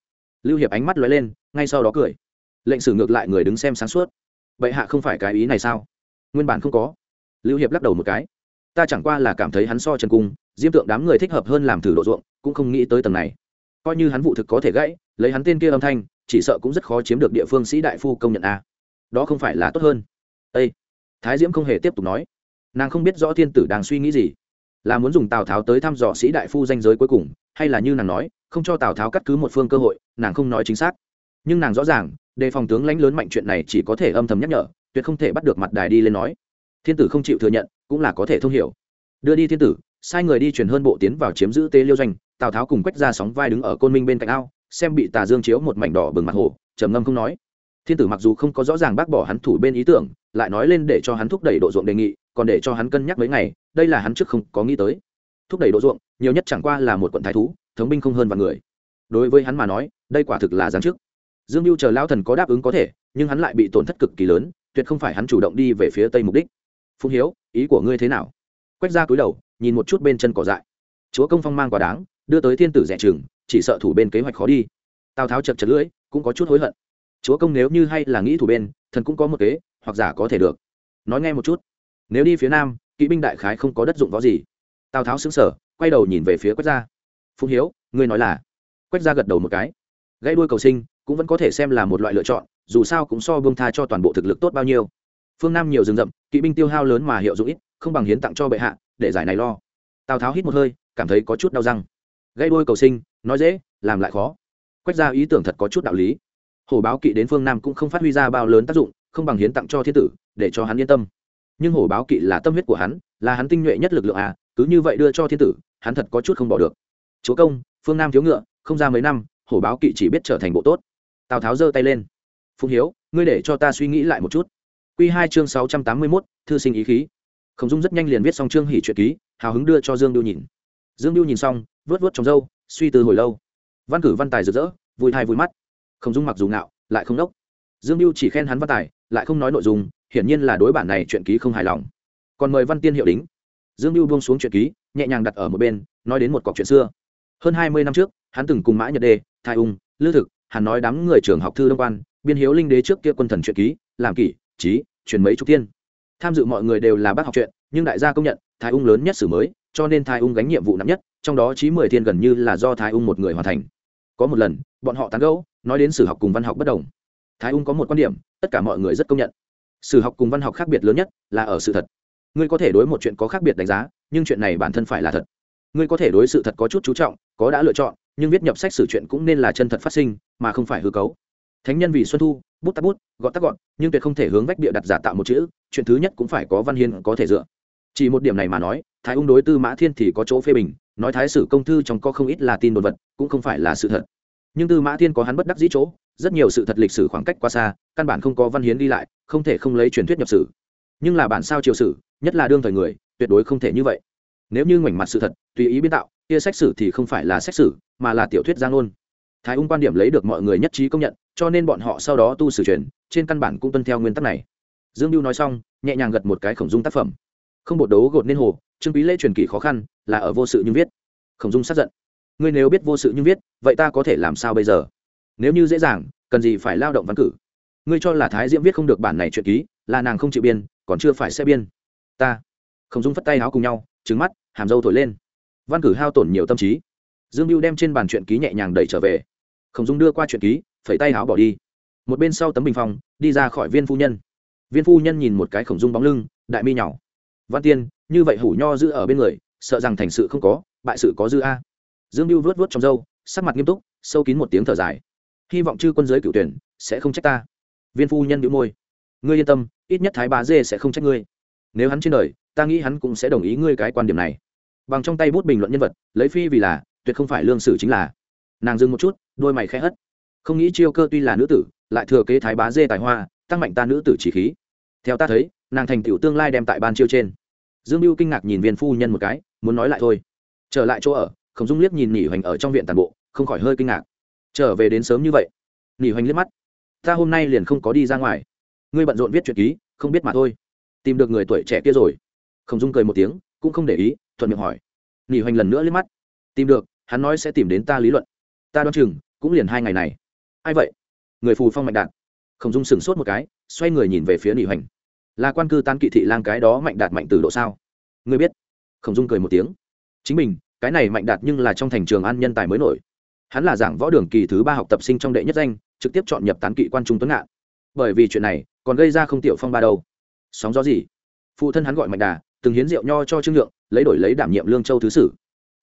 Lưu hiệp ánh mắt lóe lên, ngay sau đó cười. Lệnh sử ngược lại người đứng xem sáng suốt. Bệ hạ không phải cái ý này sao? Nguyên bản không có. Lưu hiệp lắc đầu một cái. Ta chẳng qua là cảm thấy hắn so trần cung, diêm tượng đám người thích hợp hơn làm thử độ ruộng, cũng không nghĩ tới tầng này. Coi như hắn vụ thực có thể gãy, lấy hắn tên kia âm thanh, chỉ sợ cũng rất khó chiếm được địa phương sĩ đại phu công nhận a. Đó không phải là tốt hơn. Ây thái diễm không hề tiếp tục nói. Nàng không biết rõ thiên tử đang suy nghĩ gì. Là muốn dùng tào tháo tới thăm dò sĩ đại phu danh giới cuối cùng, hay là như nàng nói, không cho tào tháo cắt cứ một phương cơ hội, nàng không nói chính xác. Nhưng nàng rõ ràng, đề phòng tướng lãnh lớn mạnh chuyện này chỉ có thể âm thầm nhắc nhở tuyệt không thể bắt được mặt đài đi lên nói. Thiên tử không chịu thừa nhận, cũng là có thể thông hiểu. Đưa đi thiên tử, sai người đi truyền hơn bộ tiến vào chiếm giữ tế liêu doanh, tào tháo cùng quách ra sóng vai đứng ở côn minh bên cạnh ao, xem bị tà dương chiếu một mảnh đỏ bừng mặt hồ, trầm ngâm không nói. Thiên tử mặc dù không có rõ ràng bác bỏ hắn thủ bên ý tưởng, lại nói lên để cho hắn thúc đẩy độ ruộng đề nghị, còn để cho hắn cân nhắc mấy ngày, đây là hắn trước không có nghĩ tới. Thúc đẩy độ ruộng, nhiều nhất chẳng qua là một quận thái thú, thống binh không hơn vài người. Đối với hắn mà nói, đây quả thực là giáng chức. Dương mưu chờ lao thần có đáp ứng có thể, nhưng hắn lại bị tổn thất cực kỳ lớn tuyệt không phải hắn chủ động đi về phía tây mục đích. Phụng hiếu, ý của ngươi thế nào? Quách ra cúi đầu, nhìn một chút bên chân cỏ dại. Chúa công phong mang quá đáng, đưa tới thiên tử rẻ chừng chỉ sợ thủ bên kế hoạch khó đi. Tào tháo chật chật lưỡi, cũng có chút hối hận. Chúa công nếu như hay là nghĩ thủ bên, thần cũng có một kế, hoặc giả có thể được. Nói nghe một chút. Nếu đi phía nam, kỵ binh đại khái không có đất dụng võ gì. Tào tháo xứng sở quay đầu nhìn về phía quách gia. Phụng hiếu, ngươi nói là? Quách gia gật đầu một cái. Gãy đuôi cầu sinh, cũng vẫn có thể xem là một loại lựa chọn dù sao cũng so bông tha cho toàn bộ thực lực tốt bao nhiêu. Phương nam nhiều rừng rậm, kỵ binh tiêu hao lớn mà hiệu dụng ít, không bằng hiến tặng cho bệ hạ, để giải này lo. Tào tháo hít một hơi, cảm thấy có chút đau răng. Gây đôi cầu sinh, nói dễ, làm lại khó. Quách ra ý tưởng thật có chút đạo lý. Hổ báo kỵ đến phương nam cũng không phát huy ra bao lớn tác dụng, không bằng hiến tặng cho thiên tử, để cho hắn yên tâm. Nhưng hổ báo kỵ là tâm huyết của hắn, là hắn tinh nhuệ nhất lực lượng à cứ như vậy đưa cho thiên tử, hắn thật có chút không bỏ được. Chúa công, phương nam thiếu ngựa, không ra mấy năm hổ báo kỵ chỉ biết trở thành bộ tốt. Tào tháo giơ tay lên. Phùng hiếu, ngươi để cho ta suy nghĩ lại một chút. Q hai chương sáu trăm tám mươi mốt, thư sinh ý khí. Khổng dung rất nhanh liền viết xong chương hỉ truyện ký, hào hứng đưa cho dương biêu nhìn. Dương biêu nhìn xong, vớt vớt trong râu, suy tư hồi lâu. Văn cử văn tài rực rỡ, vui thai vui mắt. Khổng dung mặc dù ngạo, lại không đốc. Dương biêu chỉ khen hắn văn tài, lại không nói nội dung, hiển nhiên là đối bản này chuyện ký không hài lòng. Còn mời văn tiên hiệu đính. Dương biêu buông xuống chuyện ký, nhẹ nhàng đặt ở một bên, nói đến một cọc chuyện xưa. Hơn hai mươi năm trước, hắn từng cùng mã nhật đê thái ung, lư thực hắn nói đám người trường học thư đông quan biên hiếu linh đế trước kia quân thần truyện ký, làm kỷ, trí, truyền mấy chục tiên. tham dự mọi người đều là bác học chuyện, nhưng đại gia công nhận, thái ung lớn nhất sử mới, cho nên thái ung gánh nhiệm vụ nặng nhất, trong đó chí mười thiên gần như là do thái ung một người hoàn thành. Có một lần, bọn họ tán gẫu, nói đến sử học cùng văn học bất đồng. Thái ung có một quan điểm, tất cả mọi người rất công nhận. Sử học cùng văn học khác biệt lớn nhất là ở sự thật. Ngươi có thể đối một chuyện có khác biệt đánh giá, nhưng chuyện này bản thân phải là thật. Ngươi có thể đối sự thật có chút chú trọng, có đã lựa chọn, nhưng viết nhập sách sử chuyện cũng nên là chân thật phát sinh, mà không phải hư cấu thánh nhân vì xuân thu, bút tắc bút gọn tắc gọn nhưng tuyệt không thể hướng vách bịa đặt giả tạo một chữ, chuyện thứ nhất cũng phải có văn hiến có thể dựa. Chỉ một điểm này mà nói, thái ung đối tư mã thiên thì có chỗ phê bình, nói thái sử công thư trong có không ít là tin đồn vật, cũng không phải là sự thật. Nhưng tư mã thiên có hắn bất đắc dĩ chỗ, rất nhiều sự thật lịch sử khoảng cách quá xa, căn bản không có văn hiến đi lại, không thể không lấy truyền thuyết nhập sử. Nhưng là bản sao triều sử, nhất là đương thời người, tuyệt đối không thể như vậy. Nếu như ngoảnh mặt sự thật, tùy ý biên tạo, kia sách sử thì không phải là sách sử, mà là tiểu thuyết giang ngôn thái ung quan điểm lấy được mọi người nhất trí công nhận, cho nên bọn họ sau đó tu sử truyền, trên căn bản cũng tuân theo nguyên tắc này. Dương lưu nói xong, nhẹ nhàng gật một cái khổng dung tác phẩm. Không bột đấu gột nên hồ trương quý lễ truyền kỳ khó khăn, là ở vô sự nhưng viết. Khổng dung sát giận. Ngươi nếu biết vô sự nhưng viết, vậy ta có thể làm sao bây giờ? Nếu như dễ dàng, cần gì phải lao động văn cử? Ngươi cho là thái diễm viết không được bản này chuyện ký, là nàng không chịu biên, còn chưa phải sẽ biên. Ta. Khổng dung phất tay áo cùng nhau trứng mắt, hàm dâu thổi lên. Văn cử hao tổn nhiều tâm trí dương mưu đem trên bàn chuyện ký nhẹ nhàng đẩy trở về. Khổng dung đưa qua chuyện ký, phẩy tay áo bỏ đi. Một bên sau tấm bình phong, đi ra khỏi viên phu nhân. Viên phu nhân nhìn một cái khổng dung bóng lưng, đại mi nhỏ. Văn tiên, như vậy hủ nho giữ ở bên người, sợ rằng thành sự không có, bại sự có dư a. Dương mưu vớt vớt trong râu, sắc mặt nghiêm túc, sâu kín một tiếng thở dài. Hy vọng chư quân giới cựu tuyển sẽ không trách ta. Viên phu nhân đĩu môi. Ngươi yên tâm, ít nhất thái bá dê sẽ không trách ngươi. Nếu hắn trên đời, ta nghĩ hắn cũng sẽ đồng ý ngươi cái quan điểm này. Bằng trong tay bút bình luận nhân vật, lấy phi vì là tuyệt không phải lương sử chính là. Nàng dừng một chút, đôi mày khẽ hất. Không nghĩ chiêu cơ tuy là nữ tử, lại thừa kế thái bá dê tài hoa, tăng mạnh ta nữ tử chỉ khí. Theo ta thấy, nàng thành tựu tương lai đem tại ban chiêu trên. Dương mưu kinh ngạc nhìn viên phu nhân một cái, muốn nói lại thôi. Trở lại chỗ ở, khổng dung liếc nhìn nỉ hoành ở trong viện tàn bộ, không khỏi hơi kinh ngạc. Trở về đến sớm như vậy. Nỉ hoành liếc mắt. Ta hôm nay liền không có đi ra ngoài. Ngươi bận rộn viết chuyện ký, không biết mà thôi. Tìm được người tuổi trẻ kia rồi. Khổng dung cười một tiếng, cũng không để ý, thuận miệng hỏi. Nỉ hoành lần nữa liếc mắt. Tìm được hắn nói sẽ tìm đến ta lý luận. Ta đoán chừng, cũng liền hai ngày này. Ai vậy? Người phù phong mạnh đạt. Khổng dung sửng sốt một cái, xoay người nhìn về phía nỉ hoành. Là quan cư tan kỵ thị lang cái đó mạnh đạt mạnh từ độ sao? Ngươi biết. Khổng dung cười một tiếng. Chính mình, cái này mạnh đạt nhưng là trong thành trường an nhân tài mới nổi. Hắn là giảng võ đường kỳ thứ ba học tập sinh trong đệ nhất danh, trực tiếp chọn nhập tán kỵ quan trung tuấn ngạn. Bởi vì chuyện này, còn gây ra không tiểu phong ba đâu. Sóng gió gì? Phụ thân hắn gọi mạnh đà, từng hiến rượu nho cho trương nhượng, lấy đổi lấy đảm nhiệm lương châu thứ sử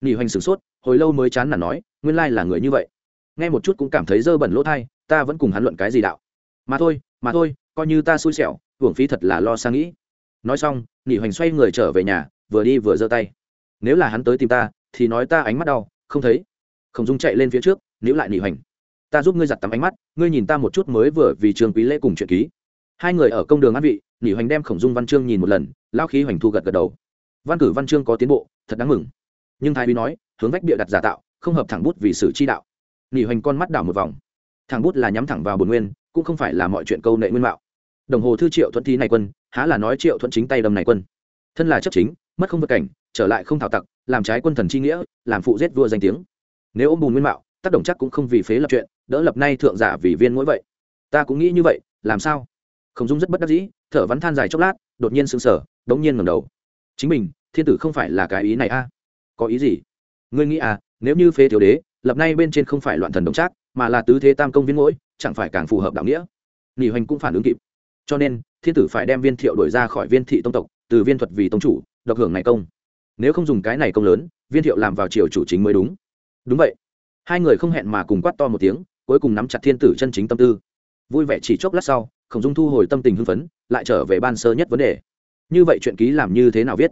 nghỉ hoành sửng sốt, hồi lâu mới chán nản nói, nguyên lai là người như vậy. Nghe một chút cũng cảm thấy dơ bẩn lỗ thai, ta vẫn cùng hắn luận cái gì đạo. Mà thôi mà thôi, coi như ta xui xẻo, hưởng phí thật là lo sang nghĩ. Nói xong nghỉ hoành xoay người trở về nhà, vừa đi vừa giơ tay. Nếu là hắn tới tìm ta, thì nói ta ánh mắt đau, không thấy. Khổng dung chạy lên phía trước, níu lại nghỉ hoành. Ta giúp ngươi giặt tắm ánh mắt, ngươi nhìn ta một chút mới vừa vì trường quý lễ cùng chuyện ký. Hai người ở công đường ăn vị nghỉ hoành đem khổng dung văn chương nhìn một lần lao khí hoành thu gật gật đầu. Văn cử văn chương có tiến bộ, thật đáng mừng nhưng thái úy nói, hướng vách bịa đặt giả tạo, không hợp thẳng bút vì sử chi đạo. Nghỉ hoành con mắt đảo một vòng. Thẳng bút là nhắm thẳng vào bồn nguyên, cũng không phải là mọi chuyện câu nệ nguyên mạo. Đồng hồ thư triệu thuận thi này quân, há là nói triệu thuận chính tay đầm này quân. Thân là chấp chính, mất không vật cảnh, trở lại không thảo tặc, làm trái quân thần chi nghĩa, làm phụ giết vua danh tiếng. Nếu ôm bùn nguyên mạo, tác động chắc cũng không vì phế lập chuyện, đỡ lập nay thượng giả vì viên mỗi vậy. Ta cũng nghĩ như vậy, làm sao? Khổng dung rất bất đắc dĩ, thở vắn than dài chốc lát, đột nhiên sững sờ, đống nhiên ngẩng đầu. Chính mình, thiên tử không phải là cái ý này a có ý gì? Ngươi nghĩ à nếu như phế thiếu đế, lập nay bên trên không phải loạn thần đồng trác, mà là tứ thế tam công viên mỗi chẳng phải càng phù hợp đạo nghĩa? Nghỉ hoành cũng phản ứng kịp. Cho nên, thiên tử phải đem viên thiệu đổi ra khỏi viên thị tông tộc, từ viên thuật vì tông chủ, độc hưởng này công. Nếu không dùng cái này công lớn, viên thiệu làm vào triều chủ chính mới đúng. Đúng vậy. Hai người không hẹn mà cùng quát to một tiếng, cuối cùng nắm chặt thiên tử chân chính tâm tư. Vui vẻ chỉ chốc lát sau, khổng dung thu hồi tâm tình hưng phấn, lại trở về ban sơ nhất vấn đề. Như vậy chuyện ký làm như thế nào viết?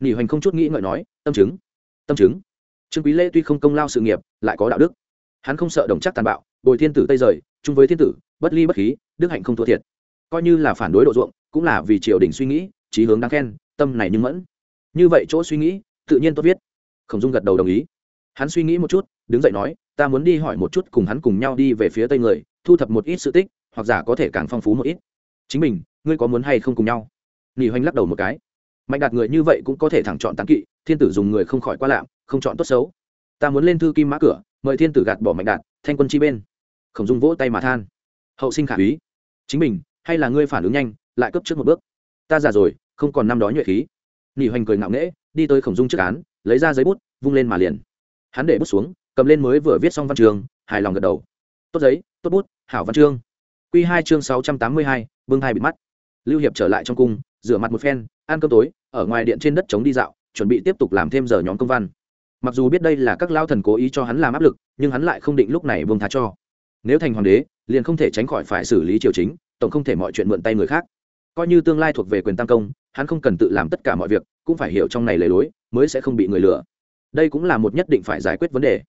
Nghỉ hoành không chút nghĩ ngợi nói, tâm chứng tâm chứng. Trương quý lễ tuy không công lao sự nghiệp, lại có đạo đức. Hắn không sợ đồng chắc tàn bạo, bồi thiên tử tây rời, chung với thiên tử, bất ly bất khí, đức hạnh không thua thiệt. Coi như là phản đối độ ruộng, cũng là vì triều đình suy nghĩ trí hướng đáng khen, tâm này nhưng mẫn. Như vậy chỗ suy nghĩ, tự nhiên tốt viết. Khổng dung gật đầu đồng ý. Hắn suy nghĩ một chút, đứng dậy nói, ta muốn đi hỏi một chút cùng hắn cùng nhau đi về phía tây người, thu thập một ít sự tích, hoặc giả có thể càng phong phú một ít. Chính mình, ngươi có muốn hay không cùng nhau? Nghỉ hoành lắc đầu một cái. Mạnh đạt người như vậy cũng có thể thẳng chọn tán kỵ thiên tử dùng người không khỏi qua lạm, không chọn tốt xấu. Ta muốn lên thư kim mã cửa, mời thiên tử gạt bỏ mạnh đạt thanh quân chi bên. Khổng dung vỗ tay mà than. Hậu sinh khả úy chính mình, hay là ngươi phản ứng nhanh, lại cấp trước một bước. Ta già rồi, không còn năm đó nhuệ khí. Nỉ hoành cười ngạo nghễ, đi tới khổng dung trước án, lấy ra giấy bút, vung lên mà liền. Hắn để bút xuống, cầm lên mới vừa viết xong văn trường, hài lòng gật đầu. Tốt giấy, tốt bút, hảo văn chương. Q hai chương sáu trăm tám mươi hai, bưng hai bịt mắt. Lưu hiệp trở lại trong cung, rửa mặt một phen, ăn cơm tối, ở ngoài điện trên đất trống đi dạo chuẩn bị tiếp tục làm thêm giờ nhóm công văn. Mặc dù biết đây là các lao thần cố ý cho hắn làm áp lực, nhưng hắn lại không định lúc này buông tha cho. Nếu thành hoàng đế, liền không thể tránh khỏi phải xử lý triều chính, tổng không thể mọi chuyện mượn tay người khác. Coi như tương lai thuộc về quyền tam công, hắn không cần tự làm tất cả mọi việc, cũng phải hiểu trong này lề lối, mới sẽ không bị người lừa. Đây cũng là một nhất định phải giải quyết vấn đề.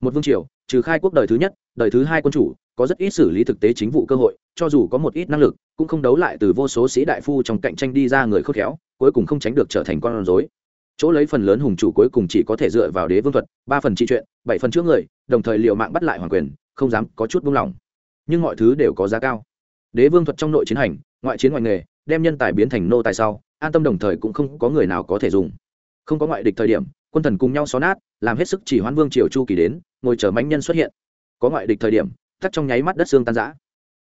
Một vương triều, trừ khai quốc đời thứ nhất, đời thứ hai quân chủ, có rất ít xử lý thực tế chính vụ cơ hội, cho dù có một ít năng lực, cũng không đấu lại từ vô số sĩ đại phu trong cạnh tranh đi ra người khôn khéo, cuối cùng không tránh được trở thành con rối chỗ lấy phần lớn hùng chủ cuối cùng chỉ có thể dựa vào đế vương thuật, ba phần trị chuyện, bảy phần chữa người, đồng thời liệu mạng bắt lại hoàng quyền, không dám có chút buông lỏng. Nhưng mọi thứ đều có giá cao. Đế vương thuật trong nội chiến hành, ngoại chiến ngoại nghề, đem nhân tài biến thành nô tài sau, an tâm đồng thời cũng không có người nào có thể dùng. Không có ngoại địch thời điểm, quân thần cùng nhau xó nát, làm hết sức chỉ hoãn vương triều chu kỳ đến, ngồi chờ mánh nhân xuất hiện. Có ngoại địch thời điểm tắt trong nháy mắt đất xương tan rã.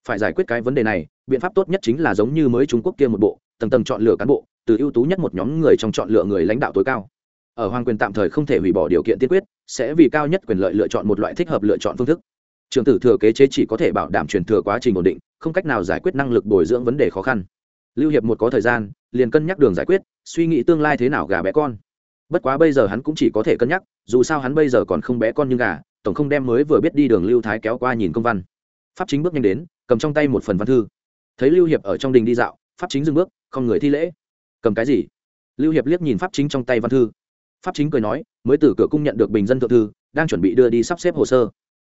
Phải giải quyết cái vấn đề này, biện pháp tốt nhất chính là giống như mới trung quốc kia một bộ, tầng tầng chọn lựa cán bộ từ ưu tú nhất một nhóm người trong chọn lựa người lãnh đạo tối cao. Ở hoàng quyền tạm thời không thể hủy bỏ điều kiện tiên quyết, sẽ vì cao nhất quyền lợi lựa chọn một loại thích hợp lựa chọn phương thức. Trường tử thừa kế chế chỉ có thể bảo đảm truyền thừa quá trình ổn định, không cách nào giải quyết năng lực bồi dưỡng vấn đề khó khăn. Lưu hiệp một có thời gian, liền cân nhắc đường giải quyết, suy nghĩ tương lai thế nào gà bé con. Bất quá bây giờ hắn cũng chỉ có thể cân nhắc, dù sao hắn bây giờ còn không bé con như gà, tổng không đem mới vừa biết đi đường lưu thái kéo qua nhìn công văn. Pháp chính bước nhanh đến, cầm trong tay một phần văn thư. Thấy lưu hiệp ở trong đình đi dạo, pháp chính dừng bước, không người thi lễ cầm cái gì? Lưu hiệp liếc nhìn pháp chính trong tay văn thư. Pháp chính cười nói, mới từ cửa cung nhận được bình dân thượng thư, đang chuẩn bị đưa đi sắp xếp hồ sơ.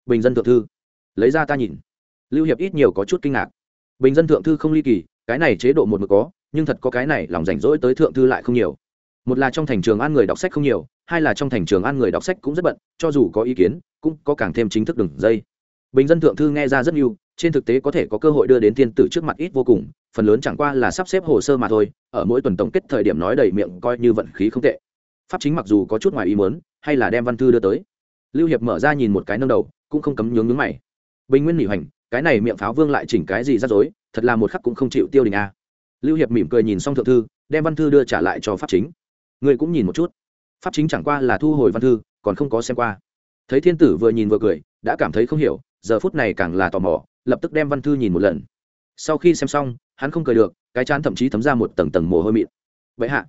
Bình dân thượng thư, lấy ra ta nhìn. Lưu hiệp ít nhiều có chút kinh ngạc. Bình dân thượng thư không ly kỳ, cái này chế độ một mực có, nhưng thật có cái này lòng rảnh rỗi tới thượng thư lại không nhiều. Một là trong thành trường an người đọc sách không nhiều, hai là trong thành trường an người đọc sách cũng rất bận, cho dù có ý kiến, cũng có càng thêm chính thức đường dây. Bình dân thượng thư nghe ra rất nhiều trên thực tế có thể có cơ hội đưa đến thiên tử trước mặt ít vô cùng, phần lớn chẳng qua là sắp xếp hồ sơ mà thôi, ở mỗi tuần tổng kết thời điểm nói đầy miệng coi như vận khí không tệ. Pháp chính mặc dù có chút ngoài ý muốn, hay là đem văn thư đưa tới. Lưu hiệp mở ra nhìn một cái nâng đầu, cũng không cấm nhướng nhướng mày. Bình nguyên nỉ hoành, cái này miệng pháo vương lại chỉnh cái gì rắc rối thật là một khắc cũng không chịu tiêu đình a. Lưu hiệp mỉm cười nhìn xong thượng thư, đem văn thư đưa trả lại cho pháp chính. Người cũng nhìn một chút. Pháp chính chẳng qua là thu hồi văn thư, còn không có xem qua. Thấy thiên tử vừa nhìn vừa cười, đã cảm thấy không hiểu, giờ phút này càng là tò mò lập tức đem văn thư nhìn một lần. Sau khi xem xong, hắn không cười được, cái chán thậm chí thấm ra một tầng tầng mồ hôi mịn. Vậy hạ,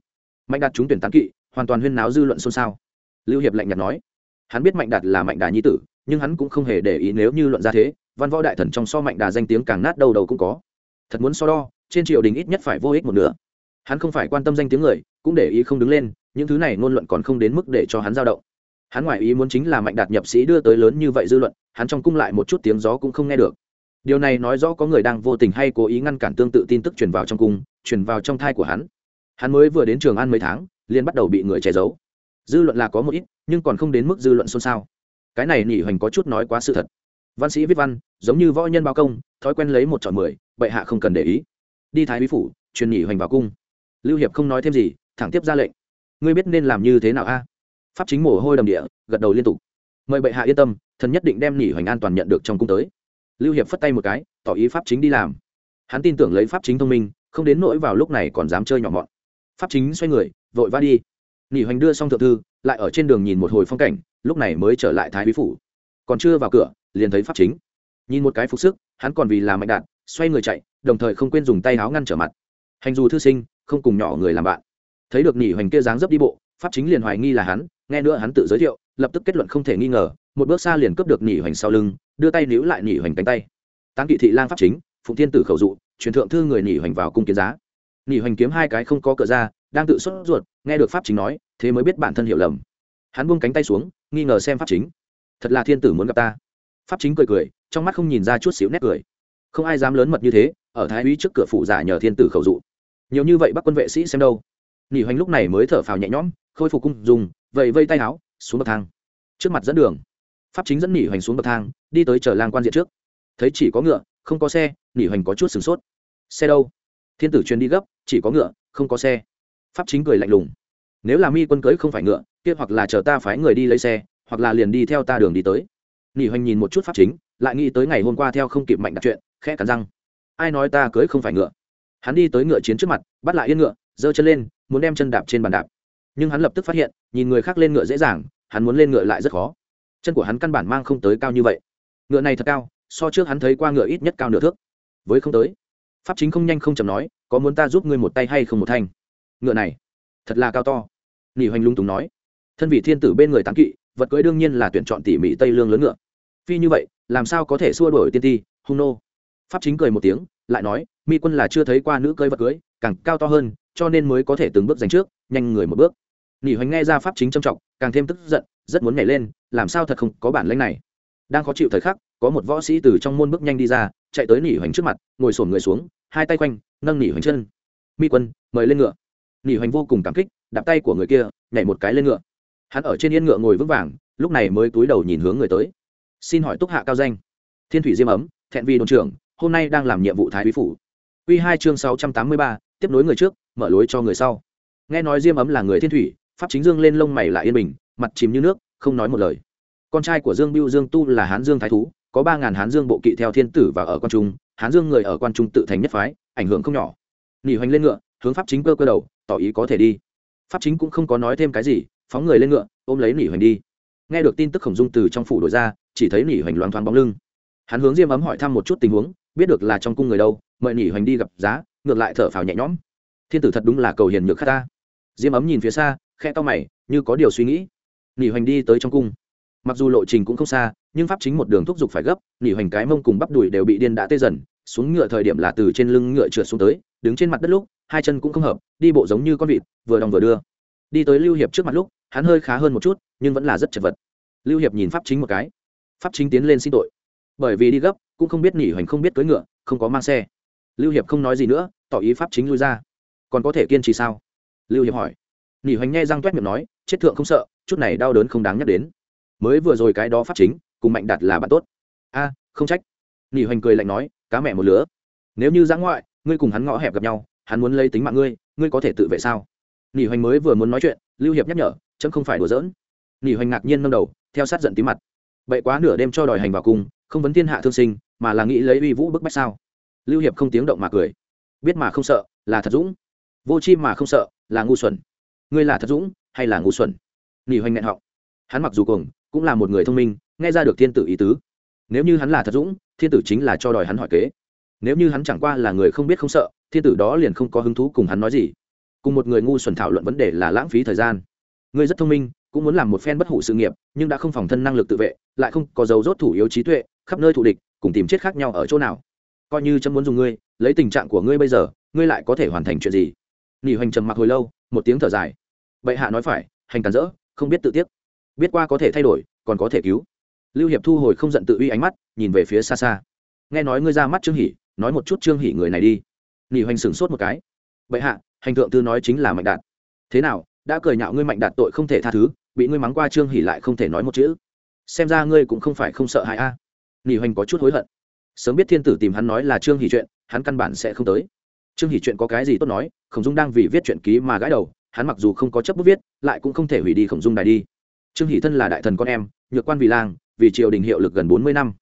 mạnh đạt chúng tuyển tán kỵ, hoàn toàn huyên náo dư luận xôn xao. Lưu hiệp lạnh nhạt nói. Hắn biết mạnh đạt là mạnh đà nhi tử, nhưng hắn cũng không hề để ý nếu như luận ra thế, văn võ đại thần trong so mạnh đà danh tiếng càng nát đầu đầu cũng có. Thật muốn so đo, trên triều đình ít nhất phải vô ích một nửa. Hắn không phải quan tâm danh tiếng người, cũng để ý không đứng lên, những thứ này ngôn luận còn không đến mức để cho hắn dao động. Hắn ngoại ý muốn chính là mạnh đạt nhập sĩ đưa tới lớn như vậy dư luận, hắn trong cung lại một chút tiếng gió cũng không nghe được điều này nói rõ có người đang vô tình hay cố ý ngăn cản tương tự tin tức truyền vào trong cung, truyền vào trong thai của hắn. Hắn mới vừa đến trường ăn mấy tháng, liền bắt đầu bị người che giấu. Dư luận là có một ít, nhưng còn không đến mức dư luận xôn xao. Cái này nỉ hoành có chút nói quá sự thật. Văn sĩ viết văn, giống như võ nhân bao công, thói quen lấy một chọn mười, bệ hạ không cần để ý. Đi thái bí phủ, truyền nỉ hoành vào cung. Lưu hiệp không nói thêm gì, thẳng tiếp ra lệnh. Ngươi biết nên làm như thế nào a? Pháp chính mồ hôi đầm địa, gật đầu liên tục. Mời bệ hạ yên tâm, thần nhất định đem nỉ hoành an toàn nhận được trong cung tới lưu hiệp phất tay một cái, tỏ ý pháp chính đi làm. Hắn tin tưởng lấy pháp chính thông minh, không đến nỗi vào lúc này còn dám chơi nhỏ mọn. Pháp chính xoay người, vội vã đi. Nỉ hoành đưa xong thượng thư, lại ở trên đường nhìn một hồi phong cảnh, lúc này mới trở lại thái bí phủ. Còn chưa vào cửa, liền thấy pháp chính. Nhìn một cái phục sức, hắn còn vì là mạnh đạn, xoay người chạy, đồng thời không quên dùng tay áo ngăn trở mặt. Hành dù thư sinh, không cùng nhỏ người làm bạn. Thấy được nỉ hoành kia dáng dấp đi bộ, pháp chính liền hoài nghi là hắn, nghe nữa hắn tự giới thiệu, lập tức kết luận không thể nghi ngờ một bước xa liền cướp được nhị hoành sau lưng, đưa tay níu lại nhị hoành cánh tay. Tán kỵ thị lang pháp chính, phụng thiên tử khẩu dụ, truyền thượng thư người nhị hoành vào cung kiến giá. Nhị hoành kiếm hai cái không có cờ ra, đang tự xuất ruột, nghe được pháp chính nói, thế mới biết bản thân hiểu lầm. Hắn buông cánh tay xuống, nghi ngờ xem pháp chính. Thật là thiên tử muốn gặp ta. Pháp chính cười cười, trong mắt không nhìn ra chút xíu nét cười. Không ai dám lớn mật như thế, ở thái úy trước cửa phủ giả nhờ thiên tử khẩu dụ. Nhiều như vậy bắt quân vệ sĩ xem đâu. Nhị hoành lúc này mới thở phào nhẹ nhõm, khôi phục cung dùng vậy vây tay áo, xuống bậc thang. Trước mặt dẫn đường pháp chính dẫn nỉ hoành xuống bậc thang, đi tới chờ lang quan diện trước. Thấy chỉ có ngựa, không có xe, nỉ hoành có chút sửng sốt. Xe đâu? Thiên tử truyền đi gấp, chỉ có ngựa, không có xe. Pháp chính cười lạnh lùng. Nếu là mi quân cưới không phải ngựa, kia hoặc là chờ ta phái người đi lấy xe, hoặc là liền đi theo ta đường đi tới. Nỉ hoành nhìn một chút pháp chính, lại nghĩ tới ngày hôm qua theo không kịp mạnh đặt chuyện, khẽ cắn răng. Ai nói ta cưới không phải ngựa? Hắn đi tới ngựa chiến trước mặt, bắt lại yên ngựa, giơ chân lên, muốn đem chân đạp trên bàn đạp. Nhưng hắn lập tức phát hiện, nhìn người khác lên ngựa dễ dàng, hắn muốn lên ngựa lại rất khó chân của hắn căn bản mang không tới cao như vậy. Ngựa này thật cao, so trước hắn thấy qua ngựa ít nhất cao nửa thước. Với không tới. Pháp chính không nhanh không chầm nói, có muốn ta giúp ngươi một tay hay không một thanh? Ngựa này, thật là cao to. Nỉ hoành lung túng nói, thân vị thiên tử bên người tán kỵ, vật cưới đương nhiên là tuyển chọn tỉ mỉ tây lương lớn ngựa. Phi như vậy, làm sao có thể xua đổi tiên ti? Hung nô. Pháp chính cười một tiếng, lại nói, mi quân là chưa thấy qua nữ cưới vật cưới, càng cao to hơn, cho nên mới có thể từng bước giành trước, nhanh người một bước nỉ hoành nghe ra pháp chính trầm trọng, càng thêm tức giận, rất muốn nhảy lên, làm sao thật không có bản lĩnh này. Đang khó chịu thời khắc, có một võ sĩ từ trong môn bước nhanh đi ra, chạy tới nỉ hoành trước mặt, ngồi sổn người xuống, hai tay quanh, nâng nỉ hoành chân. Mi quân, mời lên ngựa. Nỉ hoành vô cùng cảm kích, đạp tay của người kia, nhảy một cái lên ngựa. Hắn ở trên yên ngựa ngồi vững vàng, lúc này mới túi đầu nhìn hướng người tới. Xin hỏi túc hạ cao danh. Thiên thủy diêm ấm, thẹn vi đồn trưởng, hôm nay đang làm nhiệm vụ thái úy phủ. Quy hai chương sáu trăm tám mươi ba, tiếp nối người trước, mở lối cho người sau. Nghe nói diêm ấm là người thiên thủy pháp chính dương lên lông mày lại yên bình, mặt chìm như nước, không nói một lời. Con trai của dương biêu dương tu là hán dương thái thú, có ba ngàn hán dương bộ kỵ theo thiên tử và ở quan trung. Hán dương người ở quan trung tự thành nhất phái, ảnh hưởng không nhỏ. Nghỉ hoành lên ngựa, hướng pháp chính cơ cơ đầu, tỏ ý có thể đi. Pháp chính cũng không có nói thêm cái gì, phóng người lên ngựa, ôm lấy nghỉ hoành đi. Nghe được tin tức khổng dung từ trong phủ đổi ra, chỉ thấy nghỉ hoành loáng thoáng bóng lưng. Hắn hướng diêm ấm hỏi thăm một chút tình huống, biết được là trong cung người đâu, mời nghỉ hoành đi gặp giá, ngược lại thở phào nhẹ nhõm. Thiên tử thật đúng là cầu hiền nhược khát ta diêm ấm nhìn phía xa khe to mày, như có điều suy nghĩ. Nỉ hoành đi tới trong cung. Mặc dù lộ trình cũng không xa, nhưng pháp chính một đường thúc giục phải gấp, nỉ hoành cái mông cùng bắp đùi đều bị điên đã tê dần, xuống ngựa thời điểm là từ trên lưng ngựa trượt xuống tới, đứng trên mặt đất lúc, hai chân cũng không hợp, đi bộ giống như con vịt, vừa đong vừa đưa. Đi tới lưu hiệp trước mặt lúc, hắn hơi khá hơn một chút, nhưng vẫn là rất chật vật. Lưu hiệp nhìn pháp chính một cái. Pháp chính tiến lên xin tội. Bởi vì đi gấp, cũng không biết nỉ hoành không biết cưỡi ngựa, không có mang xe. Lưu hiệp không nói gì nữa, tỏ ý pháp chính lui ra. Còn có thể kiên trì sao? Lưu hiệp hỏi. Nỉ hoành nghe răng t u é t miệng nói chết thượng không sợ chút này đau đớn không đáng nhắc đến. Mới vừa rồi cái đó pháp chính cùng mạnh đạt là bạn tốt. A không trách. Nỉ hoành cười lạnh nói cá mẹ một lứa. Nếu như giã ngoại ngươi cùng hắn ngõ hẹp gặp nhau hắn muốn lấy tính mạng ngươi ngươi có thể tự vệ sao? Nỉ hoành mới vừa muốn nói chuyện lưu hiệp nhắc nhở chấm không phải đùa giỡn. Nỉ hoành ngạc nhiên nâng đầu theo sát giận tí mặt. Bậy quá nửa đêm cho đòi hành vào cùng, không vấn thiên hạ thương sinh mà là nghĩ lấy uy vũ bức bách sao? Lưu hiệp không tiếng động mà cười. Biết mà không sợ là thật dũng vô chi mà không sợ, là ngu xuẩn. Ngươi là thật dũng hay là ngu xuẩn? Nghỉ hoành nghẹn họng. Hắn mặc dù cùng cũng là một người thông minh, nghe ra được thiên tử ý tứ. Nếu như hắn là thật dũng, thiên tử chính là cho đòi hắn hỏi kế. Nếu như hắn chẳng qua là người không biết không sợ, thiên tử đó liền không có hứng thú cùng hắn nói gì. Cùng một người ngu xuẩn thảo luận vấn đề là lãng phí thời gian. Ngươi rất thông minh, cũng muốn làm một phen bất hủ sự nghiệp, nhưng đã không phòng thân năng lực tự vệ, lại không có dấu rốt thủ yếu trí tuệ, khắp nơi thù địch, cùng tìm chết khác nhau ở chỗ nào? Coi như chấm muốn dùng ngươi, lấy tình trạng của ngươi bây giờ, ngươi lại có thể hoàn thành chuyện gì? Nghỉ hoành trầm mặc hồi lâu, một tiếng thở dài. Bệ hạ nói phải, hành cản rỡ, không biết tự tiếc. Biết qua có thể thay đổi, còn có thể cứu. Lưu hiệp thu hồi không giận tự uy ánh mắt, nhìn về phía xa xa. Nghe nói ngươi ra mắt trương hỷ, nói một chút trương hỷ người này đi. Nghỉ hoành sửng sốt một cái. Bệ hạ, hành thượng tư nói chính là mạnh đạt. Thế nào, đã cười nhạo ngươi mạnh đạt tội không thể tha thứ, bị ngươi mắng qua trương hỷ lại không thể nói một chữ. Xem ra ngươi cũng không phải không sợ hãi a. À. nghỉ hoành có chút hối hận. Sớm biết thiên tử tìm hắn nói là trương hỷ chuyện, hắn căn bản sẽ không tới trương hỷ chuyện có cái gì tốt nói, khổng dung đang vì viết chuyện ký mà gãi đầu, hắn mặc dù không có chấp bút viết, lại cũng không thể hủy đi khổng dung đài đi. Trương hỷ thân là đại thần con em, nhược quan vì lang, vì triều đình hiệu lực gần bốn mươi năm.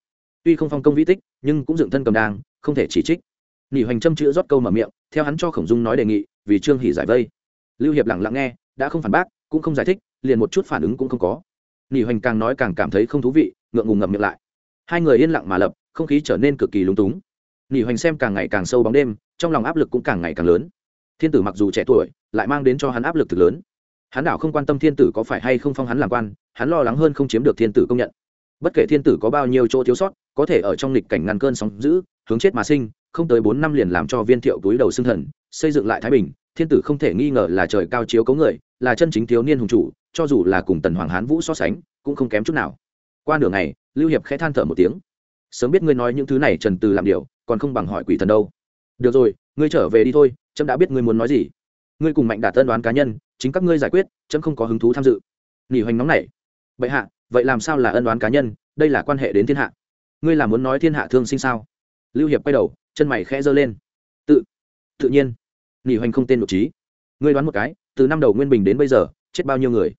Tuy không phong công vĩ tích, nhưng cũng dựng thân cầm đang không thể chỉ trích. Nghỉ hoành châm chữ rót câu mở miệng, theo hắn cho khổng dung nói đề nghị, vì trương hỷ giải vây. Lưu hiệp lặng lặng nghe, đã không phản bác, cũng không giải thích, liền một chút phản ứng cũng không có. Nghỉ hoành càng nói càng cảm thấy không thú vị, ngượng ngùng ngậm miệng lại. Hai người yên lặng mà lập, không khí trở nên cực kỳ lúng túng nghỉ hoành xem càng ngày càng sâu bóng đêm, trong lòng áp lực cũng càng ngày càng lớn. Thiên tử mặc dù trẻ tuổi, lại mang đến cho hắn áp lực thực lớn. Hắn đảo không quan tâm thiên tử có phải hay không phong hắn làm quan, hắn lo lắng hơn không chiếm được thiên tử công nhận. Bất kể thiên tử có bao nhiêu chỗ thiếu sót, có thể ở trong lịch cảnh ngăn cơn sóng giữ hướng chết mà sinh, không tới bốn năm liền làm cho viên thiệu túi đầu xương thần, xây dựng lại thái bình, thiên tử không thể nghi ngờ là trời cao chiếu cấu người, là chân chính thiếu niên hùng chủ, cho dù là cùng tần hoàng hán vũ so sánh, cũng không kém chút nào. Qua nửa ngày, lưu hiệp khẽ than thở một tiếng. Sớm biết ngươi nói những thứ này trần từ làm điều còn không bằng hỏi quỷ thần đâu. Được rồi, ngươi trở về đi thôi trâm đã biết ngươi muốn nói gì. Ngươi cùng mạnh đạt tân đoán cá nhân, chính các ngươi giải quyết trâm không có hứng thú tham dự. Nghỉ hoành nóng này Bệ hạ, vậy làm sao là ân đoán cá nhân? Đây là quan hệ đến thiên hạ. Ngươi là muốn nói thiên hạ thương sinh sao? Lưu hiệp quay đầu, chân mày khẽ giơ lên. Tự tự nhiên. Nghỉ hoành không tên nội trí. Ngươi đoán một cái, từ năm đầu nguyên bình đến bây giờ, chết bao nhiêu người?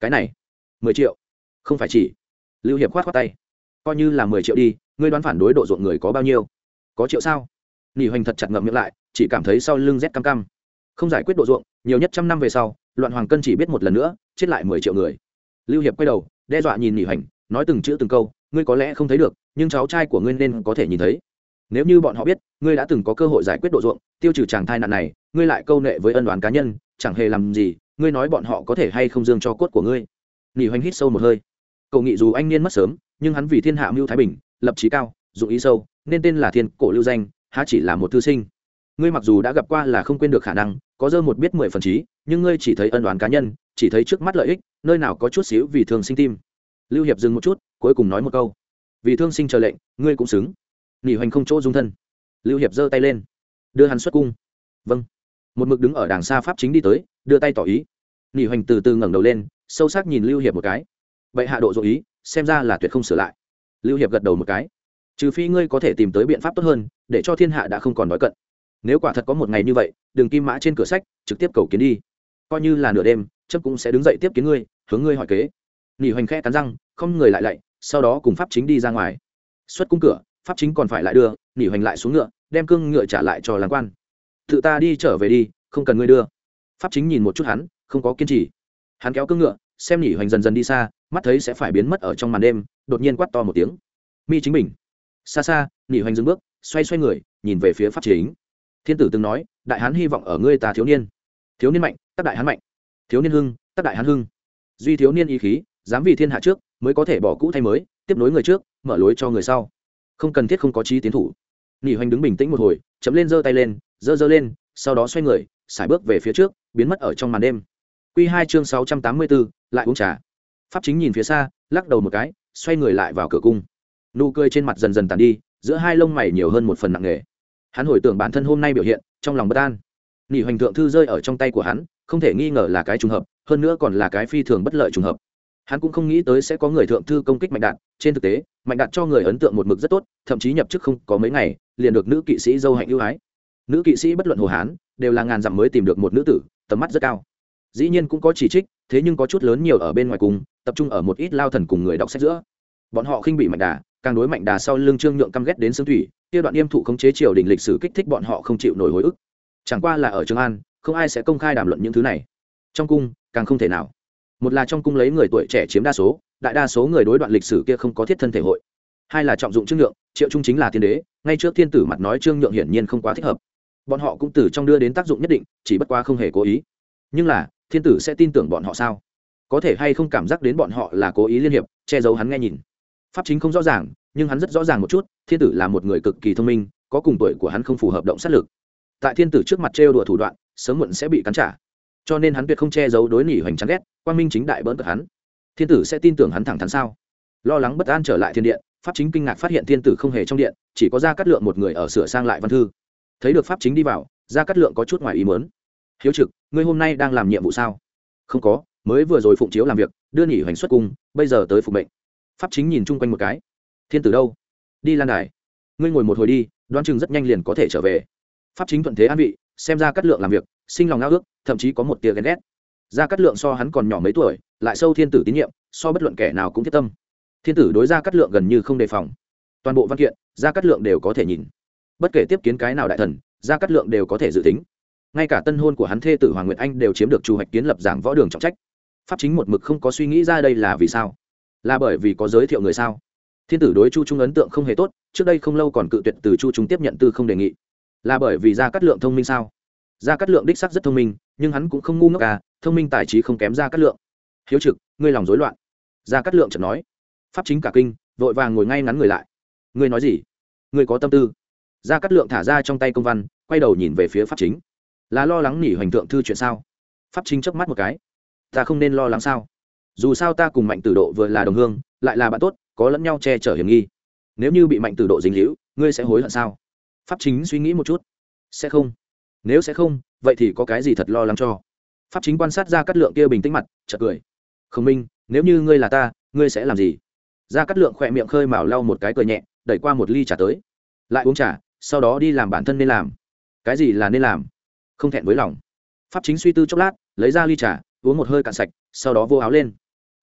Cái này, mười triệu. Không phải chỉ. Lưu hiệp khoát khoát tay. Coi như là mười triệu đi, ngươi đoán phản đối độ ruộng người có bao nhiêu? Có triệu sao? Nghỉ hoành thật chặt ngậm miệng lại, chỉ cảm thấy sau lưng rét cam cam không giải quyết độ ruộng, nhiều nhất trăm năm về sau, loạn hoàng cân chỉ biết một lần nữa, chết lại mười triệu người. Lưu hiệp quay đầu, đe dọa nhìn nghỉ hoành, nói từng chữ từng câu, ngươi có lẽ không thấy được, nhưng cháu trai của ngươi nên có thể nhìn thấy. Nếu như bọn họ biết, ngươi đã từng có cơ hội giải quyết độ ruộng, tiêu trừ chàng thai nạn này, ngươi lại câu nệ với ân đoán cá nhân, chẳng hề làm gì, ngươi nói bọn họ có thể hay không dương cho cốt của ngươi? Nghỉ hoành hít sâu một hơi. Cậu nghị dù anh niên mất sớm, nhưng hắn vì thiên hạ mưu thái bình, lập trí cao dụng ý sâu, nên tên là thiên cổ lưu danh, há chỉ là một thư sinh. Ngươi mặc dù đã gặp qua là không quên được khả năng, có dơ một biết mười phần trí, nhưng ngươi chỉ thấy ân đoán cá nhân, chỉ thấy trước mắt lợi ích, nơi nào có chút xíu vì thương sinh tim. Lưu hiệp dừng một chút, cuối cùng nói một câu. Vì thương sinh chờ lệnh, ngươi cũng xứng. Nghỉ hoành không chỗ dung thân. Lưu hiệp giơ tay lên. Đưa hắn xuất cung. Vâng. Một mực đứng ở đàng xa pháp chính đi tới, đưa tay tỏ ý. Nghỉ hoành từ từ ngẩng đầu lên, sâu sắc nhìn lưu hiệp một cái. Vậy hạ độ dội ý, xem ra là tuyệt không sửa lại. Lưu hiệp gật đầu một cái trừ phi ngươi có thể tìm tới biện pháp tốt hơn, để cho thiên hạ đã không còn đói cận. Nếu quả thật có một ngày như vậy, đừng kim mã trên cửa sách, trực tiếp cầu kiến đi. Coi như là nửa đêm chấp cũng sẽ đứng dậy tiếp kiến ngươi, hướng ngươi hỏi kế. Nghỉ hoành khe cắn răng, không người lại lạy, sau đó cùng pháp chính đi ra ngoài. Xuất cung cửa, pháp chính còn phải lại đưa nghỉ hoành lại xuống ngựa, đem cương ngựa trả lại cho làng quan. Tự ta đi trở về đi, không cần ngươi đưa. Pháp chính nhìn một chút hắn, không có kiên trì. Hắn kéo cương ngựa, xem nghỉ hoành dần dần đi xa, mắt thấy sẽ phải biến mất ở trong màn đêm, đột nhiên quát to một tiếng. Mi chính mình xa xa nghỉ hoành dừng bước, xoay xoay người, nhìn về phía pháp chính. Thiên tử từng nói, đại hán hy vọng ở ngươi ta thiếu niên. Thiếu niên mạnh, tắc đại hán mạnh. Thiếu niên hưng, tắc đại hán hưng. Duy thiếu niên ý khí, dám vì thiên hạ trước, mới có thể bỏ cũ thay mới, tiếp nối người trước, mở lối cho người sau. Không cần thiết không có trí tiến thủ. Nghỉ hoành đứng bình tĩnh một hồi chấm lên giơ tay lên, giơ giơ lên, sau đó xoay người, xài bước về phía trước, biến mất ở trong màn đêm. Q hai chương sáu trăm tám mươi bốn, lại uống trà. Pháp chính nhìn phía xa, lắc đầu một cái, xoay người lại vào cửa cung nụ cười trên mặt dần dần tàn đi, giữa hai lông mày nhiều hơn một phần nặng nề. Hắn hồi tưởng bản thân hôm nay biểu hiện, trong lòng bất an. Nghỉ hoành thượng thư rơi ở trong tay của hắn, không thể nghi ngờ là cái trùng hợp, hơn nữa còn là cái phi thường bất lợi trùng hợp. Hắn cũng không nghĩ tới sẽ có người thượng thư công kích mạnh đạn trên thực tế, mạnh đạn cho người ấn tượng một mực rất tốt, thậm chí nhập chức không có mấy ngày, liền được nữ kỵ sĩ dâu hạnh ưu ái. Nữ kỵ sĩ bất luận hồ hán, đều là ngàn dặm mới tìm được một nữ tử, tầm mắt rất cao. Dĩ nhiên cũng có chỉ trích, thế nhưng có chút lớn nhiều ở bên ngoài cùng, tập trung ở một ít lao thần cùng người đọc sách giữa. Bọn họ khinh bị mạnh đà càng đối mạnh đà sau lưng trương nhượng căm ghét đến xương thủy, kia đoạn yêm thụ khống chế triều đình lịch sử kích thích bọn họ không chịu nổi hồi ức. Chẳng qua là ở trường an, không ai sẽ công khai đàm luận những thứ này. Trong cung, càng không thể nào. Một là trong cung lấy người tuổi trẻ chiếm đa số, đại đa số người đối đoạn lịch sử kia không có thiết thân thể hội. Hai là trọng dụng trương nhượng, triệu trung chính là thiên đế, ngay trước thiên tử mặt nói trương nhượng hiển nhiên không quá thích hợp. Bọn họ cũng từ trong đưa đến tác dụng nhất định, chỉ bất quá không hề cố ý. Nhưng là, thiên tử sẽ tin tưởng bọn họ sao? Có thể hay không cảm giác đến bọn họ là cố ý liên hiệp, che giấu hắn nghe nhìn pháp chính không rõ ràng, nhưng hắn rất rõ ràng một chút, thiên tử là một người cực kỳ thông minh, có cùng tuổi của hắn không phù hợp động sát lực. Tại thiên tử trước mặt trêu đùa thủ đoạn, sớm muộn sẽ bị cắn trả. Cho nên hắn tuyệt không che giấu đối nỉ hoành chán ghét quan minh chính đại bỡn cợt hắn. Thiên tử sẽ tin tưởng hắn thẳng thắn sao? Lo lắng bất an trở lại thiên điện, pháp chính kinh ngạc phát hiện thiên tử không hề trong điện, chỉ có ra cắt lượng một người ở sửa sang lại văn thư. Thấy được pháp chính đi vào ra cắt lượng có chút ngoài ý mớn hiếu trực, ngươi hôm nay đang làm nhiệm vụ sao? Không có, mới vừa rồi phụng chiếu làm việc, đưa nghỉ hoành xuất cung, bây giờ tới phục bệnh pháp chính nhìn chung quanh một cái. Thiên tử đâu? Đi lan đài. Ngươi ngồi một hồi đi, đoán chừng rất nhanh liền có thể trở về. Pháp chính thuận thế an vị, xem ra cắt lượng làm việc, sinh lòng ngao ước, thậm chí có một tia ghen ghét. Ra cắt lượng so hắn còn nhỏ mấy tuổi, lại sâu thiên tử tín nhiệm, so bất luận kẻ nào cũng thiết tâm. Thiên tử đối ra cắt lượng gần như không đề phòng. Toàn bộ văn kiện ra cắt lượng đều có thể nhìn. Bất kể tiếp kiến cái nào đại thần ra cắt lượng đều có thể dự tính. Ngay cả tân hôn của hắn thê tử hoàng nguyệt anh đều chiếm được chu hoạch kiến lập giảng võ đường trọng trách. Pháp chính một mực không có suy nghĩ ra đây là vì sao là bởi vì có giới thiệu người sao? Thiên tử đối chu trung ấn tượng không hề tốt, trước đây không lâu còn cự tuyệt từ chu trung tiếp nhận tư không đề nghị. Là bởi vì gia cát lượng thông minh sao? Gia cát lượng đích sắc rất thông minh, nhưng hắn cũng không ngu ngốc à thông minh tài trí không kém gia cát lượng. Hiếu trực, ngươi lòng rối loạn. Gia cát lượng chợt nói. Pháp chính cả kinh, vội vàng ngồi ngay ngắn người lại. Ngươi nói gì? Ngươi có tâm tư? Gia cát lượng thả ra trong tay công văn, quay đầu nhìn về phía pháp chính. Là lo lắng nỉ hoành thượng thư chuyện sao? Pháp chính chớp mắt một cái. Ta không nên lo lắng sao? Dù sao ta cùng mạnh tử độ vừa là đồng hương, lại là bạn tốt, có lẫn nhau che chở hiểm nghi. Nếu như bị mạnh tử độ dính hữu ngươi sẽ hối hận sao? Pháp chính suy nghĩ một chút. Sẽ không. Nếu sẽ không, vậy thì có cái gì thật lo lắng cho? Pháp chính quan sát ra cắt lượng kia bình tĩnh mặt, chợt cười. Khổng minh, nếu như ngươi là ta, ngươi sẽ làm gì? Ra cắt lượng khỏe miệng khơi mào lau một cái cười nhẹ, đẩy qua một ly trà tới. Lại uống trà, sau đó đi làm bản thân nên làm. Cái gì là nên làm? Không thẹn với lòng. Pháp chính suy tư chốc lát, lấy ra ly trà, uống một hơi cạn sạch, sau đó vô áo lên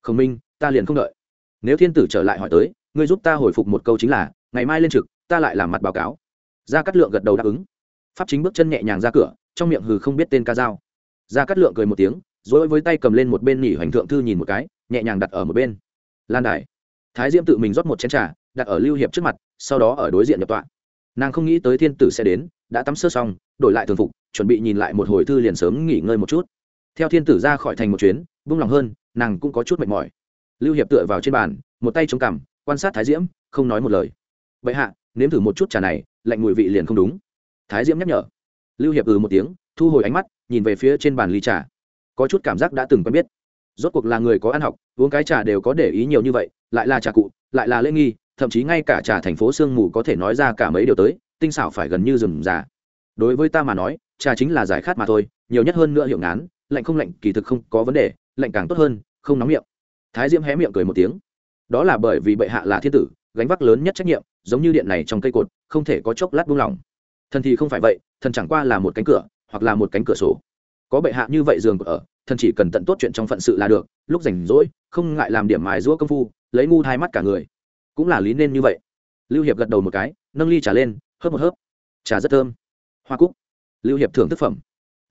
khổng minh, ta liền không đợi. Nếu thiên tử trở lại hỏi tới, ngươi giúp ta hồi phục một câu chính là, ngày mai lên trực, ta lại làm mặt báo cáo. Gia cát lượng gật đầu đáp ứng. Pháp chính bước chân nhẹ nhàng ra cửa, trong miệng hừ không biết tên ca dao. Gia cát lượng cười một tiếng, rồi với tay cầm lên một bên nhỉ hoành thượng thư nhìn một cái, nhẹ nhàng đặt ở một bên. Lan đài. Thái diễm tự mình rót một chén trà, đặt ở lưu hiệp trước mặt, sau đó ở đối diện nhập tọa. Nàng không nghĩ tới thiên tử sẽ đến, đã tắm sơ xong, đổi lại thường phục, chuẩn bị nhìn lại một hồi thư liền sớm nghỉ ngơi một chút. Theo thiên tử ra khỏi thành một chuyến, vung lòng hơn nàng cũng có chút mệt mỏi. Lưu hiệp tựa vào trên bàn, một tay chống cằm, quan sát thái diễm, không nói một lời. Vậy hạ, nếm thử một chút trà này, lạnh mùi vị liền không đúng. Thái diễm nhắc nhở. Lưu hiệp ừ một tiếng, thu hồi ánh mắt, nhìn về phía trên bàn ly trà. Có chút cảm giác đã từng quen biết. Rốt cuộc là người có ăn học, uống cái trà đều có để ý nhiều như vậy, lại là trà cụ, lại là lễ nghi, thậm chí ngay cả trà thành phố sương mù có thể nói ra cả mấy điều tới, tinh xảo phải gần như rừng già đối với ta mà nói, trà chính là giải khát mà thôi, nhiều nhất hơn nữa hiệu ngán, lạnh không lạnh kỳ thực không có vấn đề lạnh càng tốt hơn, không nóng miệng. Thái diễm hé miệng cười một tiếng. Đó là bởi vì bệ hạ là thiên tử, gánh vác lớn nhất trách nhiệm, giống như điện này trong cây cột, không thể có chốc lát buông lỏng. Thần thì không phải vậy, thần chẳng qua là một cánh cửa, hoặc là một cánh cửa sổ. Có bệ hạ như vậy giường ở, thần chỉ cần tận tốt chuyện trong phận sự là được, lúc rảnh rỗi, không ngại làm điểm mài giũa công phu, lấy ngu hai mắt cả người. Cũng là lý nên như vậy. Lưu hiệp gật đầu một cái, nâng ly trà lên, hớp một hớp. Trà rất thơm. Hoa cúc. Lưu hiệp thưởng thức phẩm.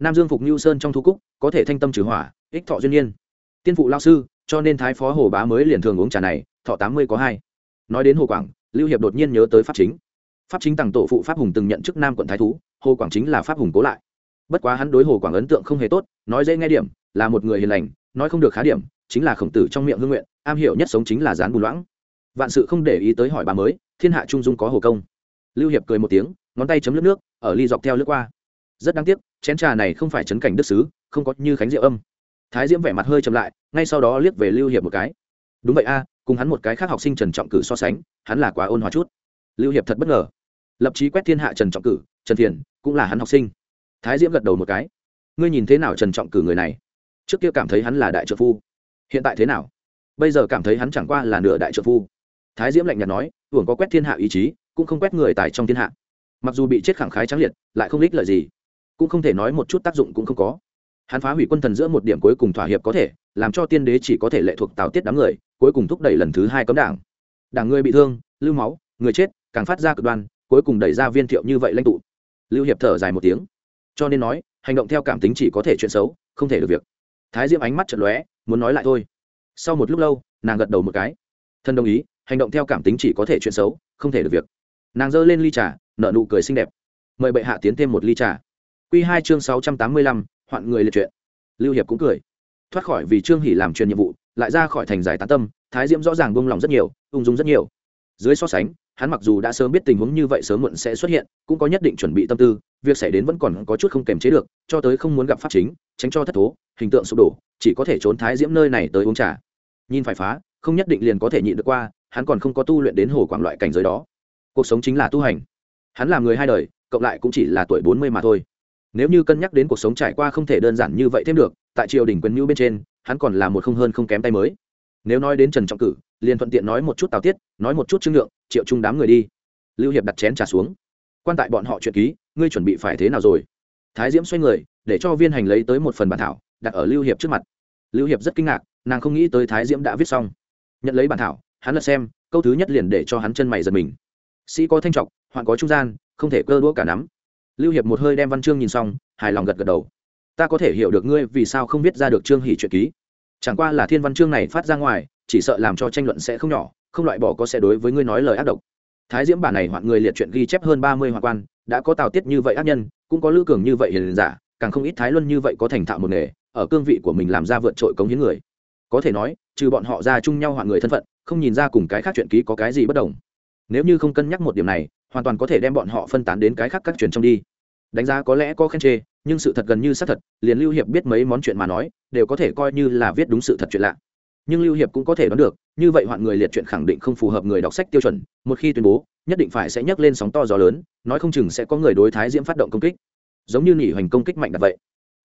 Nam dương phục như sơn trong thu cúc, có thể thanh tâm trừ hỏa ích thọ duyên nhiên. Tiên phụ lao sư, cho nên thái phó hồ bá mới liền thường uống trà này, thọ tám mươi có hai. Nói đến hồ quảng, lưu hiệp đột nhiên nhớ tới pháp chính. Pháp chính tặng tổ phụ pháp hùng từng nhận chức nam quận thái thú, hồ quảng chính là pháp hùng cố lại. Bất quá hắn đối hồ quảng ấn tượng không hề tốt, nói dễ nghe điểm, là một người hiền lành, nói không được khá điểm, chính là khổng tử trong miệng hương nguyện, am hiểu nhất sống chính là dán bù loãng. Vạn sự không để ý tới hỏi bà mới, thiên hạ trung dung có hồ công. Lưu hiệp cười một tiếng, ngón tay chấm nước nước, ở ly dọc theo lướt qua. Rất đáng tiếc, chén trà này không phải trấn cảnh đức sứ, không có như khánh diệu âm thái diễm vẻ mặt hơi chậm lại, ngay sau đó liếc về lưu hiệp một cái. Đúng vậy a, cùng hắn một cái khác học sinh trần trọng cử so sánh, hắn là quá ôn hòa chút. Lưu hiệp thật bất ngờ. Lập trí quét thiên hạ trần trọng cử, trần thiền cũng là hắn học sinh. Thái diễm gật đầu một cái. Ngươi nhìn thế nào trần trọng cử người này? Trước kia cảm thấy hắn là đại trợ phu. Hiện tại thế nào? Bây giờ cảm thấy hắn chẳng qua là nửa đại trợ phu. Thái diễm lạnh nhạt nói hưởng có quét thiên hạ ý chí, cũng không quét người tài trong thiên hạ. Mặc dù bị chết khẳng khái trắng liệt, lại không lích lợi gì. Cũng không thể nói một chút tác dụng cũng không có hắn phá hủy quân thần giữa một điểm cuối cùng thỏa hiệp có thể, làm cho tiên đế chỉ có thể lệ thuộc tào tiết đám người, cuối cùng thúc đẩy lần thứ hai cấm đảng. Đảng người bị thương, lưu máu, người chết, càng phát ra cực đoan, cuối cùng đẩy ra viên thiệu như vậy lãnh tụ. Lưu hiệp thở dài một tiếng. Cho nên nói, hành động theo cảm tính chỉ có thể chuyện xấu, không thể được việc. Thái diễm ánh mắt chật lóe, muốn nói lại thôi. Sau một lúc lâu, nàng gật đầu một cái. Thân đồng ý, hành động theo cảm tính chỉ có thể chuyện xấu, không thể được việc. Nàng giơ lên ly trà nợ nụ cười xinh đẹp. Mời bệ hạ tiến thêm một ly trà. Q hai chương sáu trăm tám mươi lăm hoạn người liệt chuyện. Lưu hiệp cũng cười. Thoát khỏi vì trương hỷ làm truyền nhiệm vụ, lại ra khỏi thành giải tán tâm, thái diễm rõ ràng buông lòng rất nhiều, ung dung rất nhiều. Dưới so sánh, hắn mặc dù đã sớm biết tình huống như vậy sớm muộn sẽ xuất hiện, cũng có nhất định chuẩn bị tâm tư, việc xảy đến vẫn còn có chút không kềm chế được, cho tới không muốn gặp pháp chính, tránh cho thất thố, hình tượng sụp đổ, chỉ có thể trốn thái diễm nơi này tới uống trà. Nhìn phải phá, không nhất định liền có thể nhịn được qua, hắn còn không có tu luyện đến hồ quảng loại cảnh giới đó. Cuộc sống chính là tu hành. Hắn là người hai đời, cộng lại cũng chỉ là tuổi bốn mươi mà thôi nếu như cân nhắc đến cuộc sống trải qua không thể đơn giản như vậy thêm được, tại triều đình quyền nhu bên trên, hắn còn là một không hơn không kém tay mới. Nếu nói đến trần trọng cử, liền thuận tiện nói một chút tào tiết, nói một chút trương lượng, triệu chung đám người đi. Lưu hiệp đặt chén trà xuống. Quan tại bọn họ chuyện ký, ngươi chuẩn bị phải thế nào rồi? Thái diễm xoay người, để cho viên hành lấy tới một phần bản thảo, đặt ở lưu hiệp trước mặt. Lưu hiệp rất kinh ngạc, nàng không nghĩ tới thái diễm đã viết xong. Nhận lấy bản thảo, hắn lật xem, câu thứ nhất liền để cho hắn chân mày giật mình. Sĩ có thanh trọc, hoạn có trung gian, không thể cơ đũa cả nắm lưu hiệp một hơi đem văn chương nhìn xong, hài lòng gật gật đầu. Ta có thể hiểu được ngươi vì sao không viết ra được chương hỷ truyện ký. Chẳng qua là thiên văn chương này phát ra ngoài, chỉ sợ làm cho tranh luận sẽ không nhỏ, không loại bỏ có sẽ đối với ngươi nói lời ác độc. Thái diễm bản này hoạn người liệt truyện ghi chép hơn ba mươi hoạn quan, đã có tào tiết như vậy ác nhân, cũng có lữ cường như vậy hiền giả, càng không ít thái luân như vậy có thành thạo một nghề, ở cương vị của mình làm ra vượt trội cống hiến người. Có thể nói, trừ bọn họ ra chung nhau hoạn người thân phận, không nhìn ra cùng cái khác chuyện ký có cái gì bất đồng. Nếu như không cân nhắc một điểm này, hoàn toàn có thể đem bọn họ phân tán đến cái khác các truyền trong đi đánh giá có lẽ có khen chê, nhưng sự thật gần như xác thật, liền lưu hiệp biết mấy món chuyện mà nói, đều có thể coi như là viết đúng sự thật chuyện lạ. Nhưng lưu hiệp cũng có thể đoán được, như vậy hoạn người liệt chuyện khẳng định không phù hợp người đọc sách tiêu chuẩn, một khi tuyên bố, nhất định phải sẽ nhấc lên sóng to gió lớn, nói không chừng sẽ có người đối thái diễm phát động công kích. Giống như nỉ hoành công kích mạnh đặt vậy.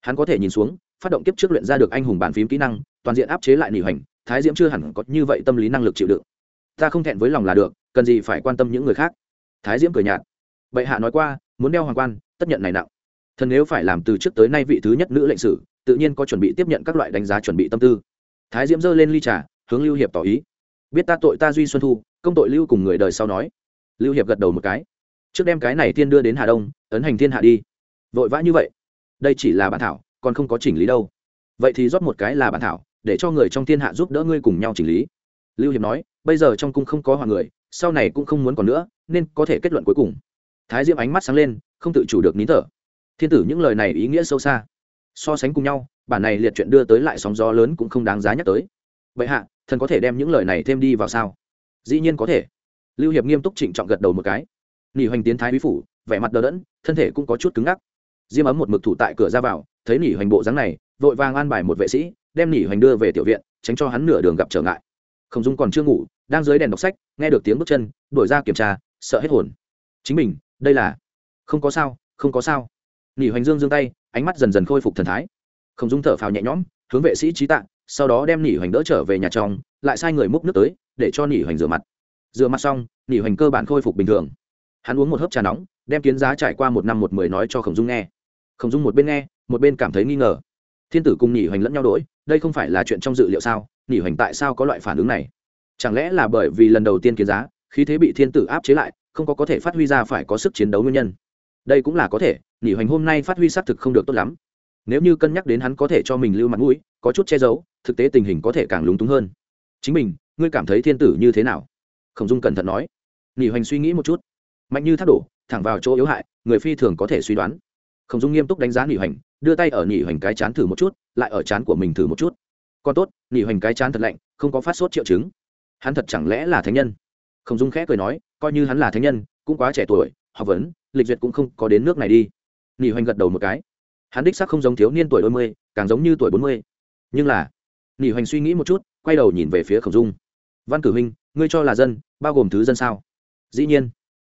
Hắn có thể nhìn xuống, phát động kiếp trước luyện ra được anh hùng bàn phím kỹ năng, toàn diện áp chế lại nỉ hoành, thái diễm chưa hẳn có như vậy tâm lý năng lực chịu đựng. Ta không thẹn với lòng là được, cần gì phải quan tâm những người khác? Thái diễm cười nhạt. Bệ hạ nói qua muốn đeo hoàng quan, tất nhận này nặng. Thần nếu phải làm từ trước tới nay vị thứ nhất nữ lệnh sử, tự nhiên có chuẩn bị tiếp nhận các loại đánh giá chuẩn bị tâm tư. Thái diễm giơ lên ly trà, hướng lưu hiệp tỏ ý. Biết ta tội ta duy xuân thu, công tội lưu cùng người đời sau nói. Lưu hiệp gật đầu một cái. Trước đem cái này tiên đưa đến hà đông, ấn hành thiên hạ đi. Vội vã như vậy. Đây chỉ là bản thảo, còn không có chỉnh lý đâu. Vậy thì rót một cái là bản thảo, để cho người trong thiên hạ giúp đỡ ngươi cùng nhau chỉnh lý. Lưu hiệp nói, bây giờ trong cung không có hoàng người, sau này cũng không muốn còn nữa, nên có thể kết luận cuối cùng thái diễm ánh mắt sáng lên, không tự chủ được nín thở. Thiên tử những lời này ý nghĩa sâu xa. So sánh cùng nhau, bản này liệt chuyện đưa tới lại sóng gió lớn cũng không đáng giá nhắc tới. Vậy hạ, thần có thể đem những lời này thêm đi vào sao? Dĩ nhiên có thể. Lưu hiệp nghiêm túc trịnh trọng gật đầu một cái. Nỉ hoành tiến thái bí phủ, vẻ mặt đờ đẫn, thân thể cũng có chút cứng ngắc. Diêm ấm một mực thủ tại cửa ra vào, thấy nỉ hoành bộ dáng này, vội vàng an bài một vệ sĩ, đem nỉ hoành đưa về tiểu viện, tránh cho hắn nửa đường gặp trở ngại. Không dung còn chưa ngủ, đang dưới đèn đọc sách, nghe được tiếng bước chân, đuổi ra kiểm tra, sợ hết hồn. Chính mình đây là không có sao, không có sao. Nỉ hoành dương giương tay, ánh mắt dần dần khôi phục thần thái. Không dung thở phào nhẹ nhõm, hướng vệ sĩ trí tạng sau đó đem nỉ hoành đỡ trở về nhà trong, lại sai người múc nước tới, để cho nỉ hoành rửa mặt. Rửa mặt xong, nỉ hoành cơ bản khôi phục bình thường. Hắn uống một hớp trà nóng, đem kiến giá trải qua một năm một mười nói cho khổng dung nghe. Khổng dung một bên nghe, một bên cảm thấy nghi ngờ. Thiên tử cùng nỉ hoành lẫn nhau đỗi đây không phải là chuyện trong dự liệu sao? Nỉ hoành tại sao có loại phản ứng này? Chẳng lẽ là bởi vì lần đầu tiên kiến giá, khí thế bị thiên tử áp chế lại không có có thể phát huy ra phải có sức chiến đấu nguyên nhân. Đây cũng là có thể, nỉ hoành hôm nay phát huy xác thực không được tốt lắm. Nếu như cân nhắc đến hắn có thể cho mình lưu mặt mũi, có chút che giấu, thực tế tình hình có thể càng lúng túng hơn. Chính mình, ngươi cảm thấy thiên tử như thế nào? Khổng dung cẩn thận nói. Nỉ hoành suy nghĩ một chút. Mạnh như thác đổ, thẳng vào chỗ yếu hại, người phi thường có thể suy đoán. Khổng dung nghiêm túc đánh giá nỉ hoành, đưa tay ở nỉ hoành cái chán thử một chút, lại ở chán của mình thử một chút. Còn tốt, nỉ hoành cái chán thật lạnh, không có phát sốt triệu chứng. Hắn thật chẳng lẽ là thánh nhân? Khổng dung khẽ cười nói, coi như hắn là thánh nhân, cũng quá trẻ tuổi, học vấn, lịch duyệt cũng không có đến nước này đi. Nỉ hoành gật đầu một cái. Hắn đích sắc không giống thiếu niên tuổi đôi mươi, càng giống như tuổi bốn mươi. Nhưng là nỉ hoành suy nghĩ một chút, quay đầu nhìn về phía khổng dung. Văn cử huynh, ngươi cho là dân, bao gồm thứ dân sao? Dĩ nhiên.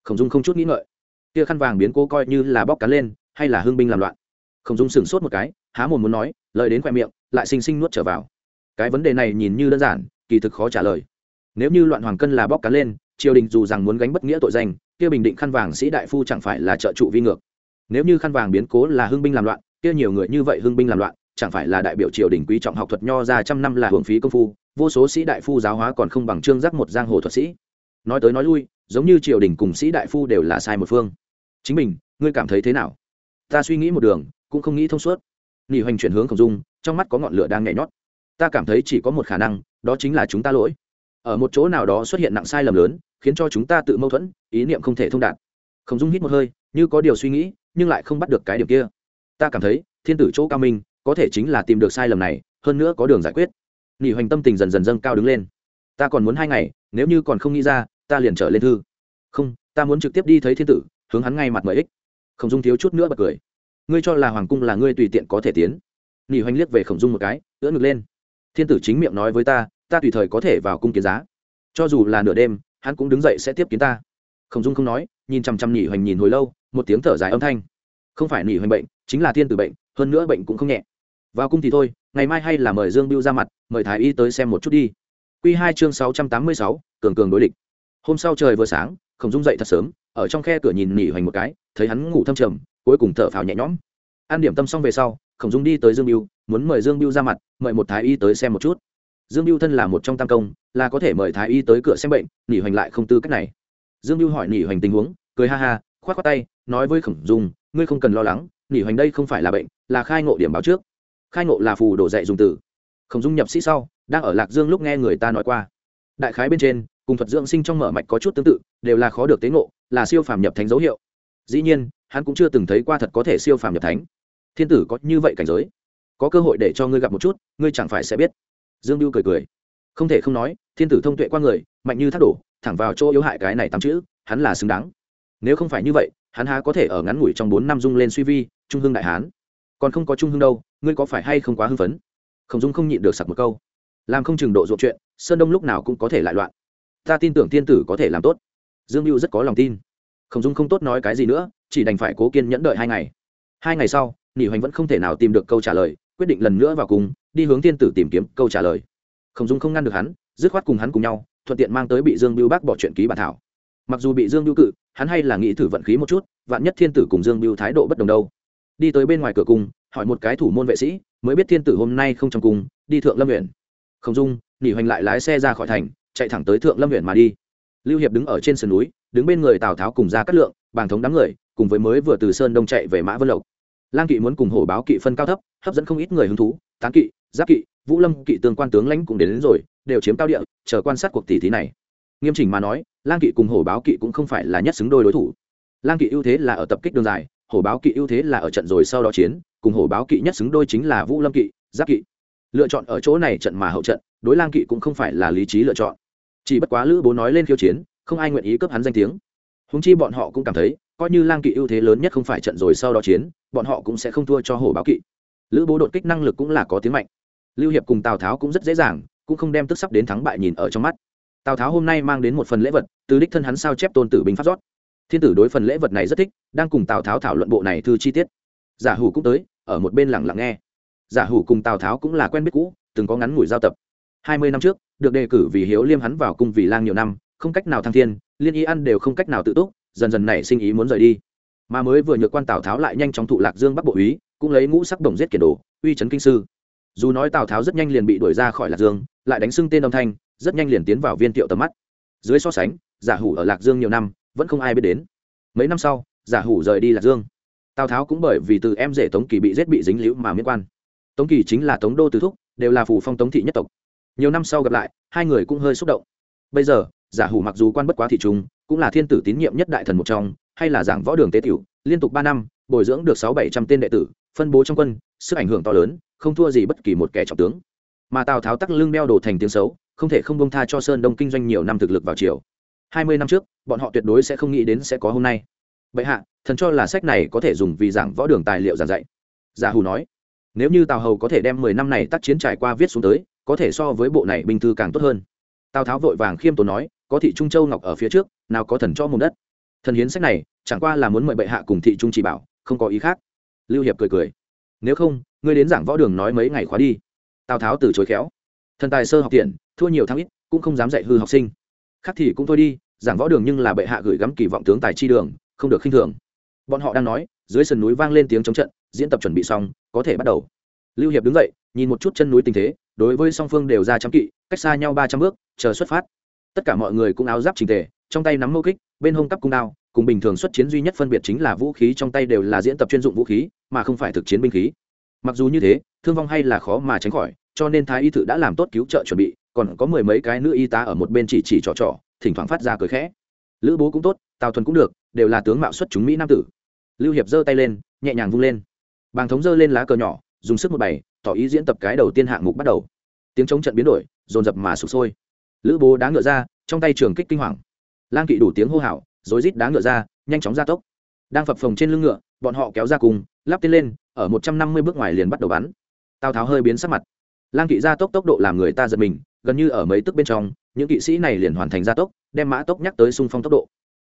Khổng dung không chút nghĩ ngợi. Kia khăn vàng biến cố coi như là bóc cắn lên, hay là hương binh làm loạn. Khổng dung sửng sốt một cái, há mồm muốn nói, lời đến khoe miệng, lại xinh xinh nuốt trở vào. Cái vấn đề này nhìn như đơn giản, kỳ thực khó trả lời nếu như loạn hoàng cân là bóc cá lên, triều đình dù rằng muốn gánh bất nghĩa tội danh, kia bình định khăn vàng sĩ đại phu chẳng phải là trợ trụ vi ngược. Nếu như khăn vàng biến cố là hưng binh làm loạn, kia nhiều người như vậy hưng binh làm loạn, chẳng phải là đại biểu triều đình quý trọng học thuật nho ra trăm năm là hưởng phí công phu, vô số sĩ đại phu giáo hóa còn không bằng trương giác một giang hồ thuật sĩ. Nói tới nói lui, giống như triều đình cùng sĩ đại phu đều là sai một phương. Chính mình, ngươi cảm thấy thế nào? Ta suy nghĩ một đường, cũng không nghĩ thông suốt. Nghỉ hoành chuyển hướng khổng dung, trong mắt có ngọn lửa đang nhảy nhót. Ta cảm thấy chỉ có một khả năng, đó chính là chúng ta lỗi ở một chỗ nào đó xuất hiện nặng sai lầm lớn, khiến cho chúng ta tự mâu thuẫn, ý niệm không thể thông đạt. Khổng dung hít một hơi, như có điều suy nghĩ, nhưng lại không bắt được cái điểm kia. Ta cảm thấy, thiên tử chỗ cao minh, có thể chính là tìm được sai lầm này, hơn nữa có đường giải quyết. Nghỉ hoành tâm tình dần dần dâng cao đứng lên. Ta còn muốn hai ngày, nếu như còn không nghĩ ra, ta liền trở lên thư. Không, ta muốn trực tiếp đi thấy thiên tử, hướng hắn ngay mặt mời ích. Khổng dung thiếu chút nữa bật cười. Ngươi cho là hoàng cung là ngươi tùy tiện có thể tiến. Nghỉ hoành liếc về khổng dung một cái, ưỡn ngực lên. Thiên tử chính miệng nói với ta ta tùy thời có thể vào cung kiến giá. Cho dù là nửa đêm, hắn cũng đứng dậy sẽ tiếp kiến ta. Khổng dung không nói, nhìn chằm chằm nhị hoành nhìn hồi lâu, một tiếng thở dài âm thanh. Không phải nhị hoành bệnh, chính là thiên tử bệnh, hơn nữa bệnh cũng không nhẹ. Vào cung thì thôi, ngày mai hay là mời dương biêu ra mặt, mời thái y tới xem một chút đi. Q hai chương sáu trăm tám mươi sáu, cường cường đối địch. Hôm sau trời vừa sáng, khổng dung dậy thật sớm, ở trong khe cửa nhìn nhị hoành một cái, thấy hắn ngủ thâm trầm, cuối cùng thở phào nhẹ nhõm. An điểm tâm xong về sau, khổng dung đi tới dương biêu muốn mời dương biêu ra mặt, mời một thái y tới xem một chút dương biêu thân là một trong tam công, là có thể mời thái y tới cửa xem bệnh nghỉ hoành lại không tư cách này. Dương biêu hỏi nghỉ hoành tình huống, cười ha ha k h o á t k tay, nói với khổng dung, ngươi không cần lo lắng nghỉ hoành đây không phải là bệnh, là khai ngộ điểm báo trước. Khai ngộ là phù đổ dạy dùng từ. Khổng dung nhập sĩ sau, đang ở lạc dương lúc nghe người ta nói qua. Đại khái bên trên, cùng thuật dưỡng sinh trong mở mạch có chút tương tự, đều là khó được tế ngộ, là siêu phàm nhập thánh dấu hiệu. Dĩ nhiên, hắn cũng chưa từng thấy qua thật có thể siêu phàm nhập thánh. Thiên tử có như vậy cảnh giới. Có cơ hội để cho ngươi gặp một chút, ngươi chẳng phải sẽ biết dương biêu cười cười. Không thể không nói, thiên tử thông tuệ qua người, mạnh như thác đổ, thẳng vào chỗ yếu hại cái này tám chữ, hắn là xứng đáng. Nếu không phải như vậy, hắn há có thể ở ngắn ngủi trong bốn năm dung lên suy vi, trung hưng đại hán. Còn không có trung hưng đâu, ngươi có phải hay không quá hưng phấn? Khổng dung không nhịn được sặc một câu. Làm không chừng độ ruộng chuyện, sơn đông lúc nào cũng có thể lại loạn. Ta tin tưởng thiên tử có thể làm tốt. Dương mưu rất có lòng tin. Khổng dung không tốt nói cái gì nữa, chỉ đành phải cố kiên nhẫn đợi hai ngày. Hai ngày sau, nỉ hoành vẫn không thể nào tìm được câu trả lời, quyết định lần nữa vào cùng đi hướng thiên tử tìm kiếm câu trả lời. Khổng dung không ngăn được hắn, dứt khoát cùng hắn cùng nhau, thuận tiện mang tới bị dương biêu bác bỏ chuyện ký bản thảo. Mặc dù bị dương biêu cự, hắn hay là nghĩ thử vận khí một chút, vạn nhất thiên tử cùng dương biêu thái độ bất đồng đâu. Đi tới bên ngoài cửa cung, hỏi một cái thủ môn vệ sĩ, mới biết thiên tử hôm nay không trong cung, đi thượng lâm huyện khổng dung, nghỉ hoành lại lái xe ra khỏi thành, chạy thẳng tới thượng lâm huyện mà đi. Lưu hiệp đứng ở trên sườn núi, đứng bên người tào tháo cùng ra cát lượng, bàng thống đám người, cùng với mới vừa từ sơn đông chạy về mã vân lộc. Lang kỵ muốn cùng hổ báo kỵ phân cao thấp, hấp dẫn không ít người hứng thú, tán kỵ giáp kỵ vũ lâm kỵ tương quan tướng lãnh cũng đến, đến rồi đều chiếm cao địa chờ quan sát cuộc tỷ thí này. Nghiêm chỉnh mà nói lang kỵ cùng hổ báo kỵ cũng không phải là nhất xứng đôi đối thủ. Lang kỵ ưu thế là ở tập kích đường dài hổ báo kỵ ưu thế là ở trận rồi sau đó chiến cùng hổ báo kỵ nhất xứng đôi chính là vũ lâm kỵ giáp kỵ. Lựa chọn ở chỗ này trận mà hậu trận đối lang kỵ cũng không phải là lý trí lựa chọn. Chỉ bất quá lữ bố nói lên khiêu chiến không ai nguyện ý cấp hắn danh tiếng. Húng chi bọn họ cũng cảm thấy coi như lang kỵ ưu thế lớn nhất không phải trận rồi sau đó chiến bọn họ cũng sẽ không thua cho hổ báo kỵ. Lữ bố đột kích năng lực cũng là có tiếng mạnh lưu hiệp cùng tào tháo cũng rất dễ dàng, cũng không đem tức sắp đến thắng bại nhìn ở trong mắt. Tào tháo hôm nay mang đến một phần lễ vật, từ đích thân hắn sao chép tôn tử binh pháp rót. Thiên tử đối phần lễ vật này rất thích, đang cùng tào tháo thảo luận bộ này thư chi tiết. Giả hủ cũng tới, ở một bên lẳng lặng nghe. Giả hủ cùng tào tháo cũng là quen biết cũ, từng có ngắn ngủi giao tập. Hai mươi năm trước, được đề cử vì hiếu liêm hắn vào cung vì lang nhiều năm, không cách nào thăng thiên, liên ý ăn đều không cách nào tự túc, dần dần nảy sinh ý muốn rời đi. Mà mới vừa nhược quan tào tháo lại nhanh chóng thụ lạc dương bắc bộ úy, cũng lấy ngũ sắc đồng giết kiệt đồ, uy trấn kinh sư dù nói tào tháo rất nhanh liền bị đuổi ra khỏi lạc dương lại đánh xưng tên âm thanh rất nhanh liền tiến vào viên tiệu tầm mắt dưới so sánh giả hủ ở lạc dương nhiều năm vẫn không ai biết đến mấy năm sau giả hủ rời đi lạc dương tào tháo cũng bởi vì từ em rể tống kỳ bị giết bị dính liễu mà miễn quan tống kỳ chính là tống đô tứ thúc đều là phủ phong tống thị nhất tộc nhiều năm sau gặp lại hai người cũng hơi xúc động bây giờ giả hủ mặc dù quan bất quá thị trung cũng là thiên tử tín nhiệm nhất đại thần một trong hay là giảng võ đường tế tiểu liên tục ba năm bồi dưỡng được sáu bảy trăm tên đệ tử phân bố trong quân sức ảnh hưởng to lớn không thua gì bất kỳ một kẻ trọng tướng. Mà tào tháo tắc lưng đeo đồ thành tiếng xấu, không thể không bông tha cho sơn đông kinh doanh nhiều năm thực lực vào chiều hai mươi năm trước, bọn họ tuyệt đối sẽ không nghĩ đến sẽ có hôm nay. Bệ hạ, thần cho là sách này có thể dùng vì giảng võ đường tài liệu giảng dạy. Giả hù nói, nếu như tào hầu có thể đem mười năm này tác chiến trải qua viết xuống tới, có thể so với bộ này bình thư càng tốt hơn. Tào tháo vội vàng khiêm tốn nói, có thị trung châu ngọc ở phía trước, nào có thần cho mồm đất. Thần hiến sách này, chẳng qua là muốn mời bệ hạ cùng thị trung chỉ bảo, không có ý khác. Lưu hiệp cười cười nếu không, ngươi đến giảng võ đường nói mấy ngày khóa đi. Tào tháo từ chối khéo. Thần tài sơ học tiện, thua nhiều thăng ít, cũng không dám dạy hư học sinh. Khác thì cũng thôi đi, giảng võ đường nhưng là bệ hạ gửi gắm kỳ vọng tướng tài chi đường, không được khinh thường. Bọn họ đang nói, dưới sườn núi vang lên tiếng chống trận, diễn tập chuẩn bị xong, có thể bắt đầu. Lưu hiệp đứng dậy, nhìn một chút chân núi tình thế, đối với song phương đều ra trăm kỵ, cách xa nhau ba trăm bước, chờ xuất phát. Tất cả mọi người cũng áo giáp trình tề trong tay nắm mâu kích, bên hông cắp cung đao, cùng bình thường xuất chiến duy nhất phân biệt chính là vũ khí, trong tay đều là diễn tập chuyên dụng vũ khí, mà không phải thực chiến binh khí. Mặc dù như thế, thương vong hay là khó mà tránh khỏi, cho nên thái y tử đã làm tốt cứu trợ chuẩn bị, còn có mười mấy cái nữ y tá ở một bên chỉ chỉ trò trò, thỉnh thoảng phát ra cười khẽ. Lữ bố cũng tốt, tào thuần cũng được, đều là tướng mạo xuất chúng mỹ nam tử. Lưu hiệp giơ tay lên, nhẹ nhàng vung lên. Bàng thống giơ lên lá cờ nhỏ, dùng sức một bày, tỏ ý diễn tập cái đầu tiên hạng mục bắt đầu. Tiếng chống trận biến đổi, dồn dập mà sụp sôi. Lữ bố đá ngựa ra, trong tay trường kích kinh hoàng lang kỵ đủ tiếng hô hào, rối rít đá ngựa ra, nhanh chóng ra tốc. Đang phập phồng trên lưng ngựa, bọn họ kéo ra cùng, lắp tên lên, ở một trăm năm mươi bước ngoài liền bắt đầu bắn. Tào tháo hơi biến sắc mặt. Lang kỵ ra tốc tốc độ làm người ta giật mình, gần như ở mấy tức bên trong, những kỵ sĩ này liền hoàn thành gia tốc, đem mã tốc nhắc tới xung phong tốc độ.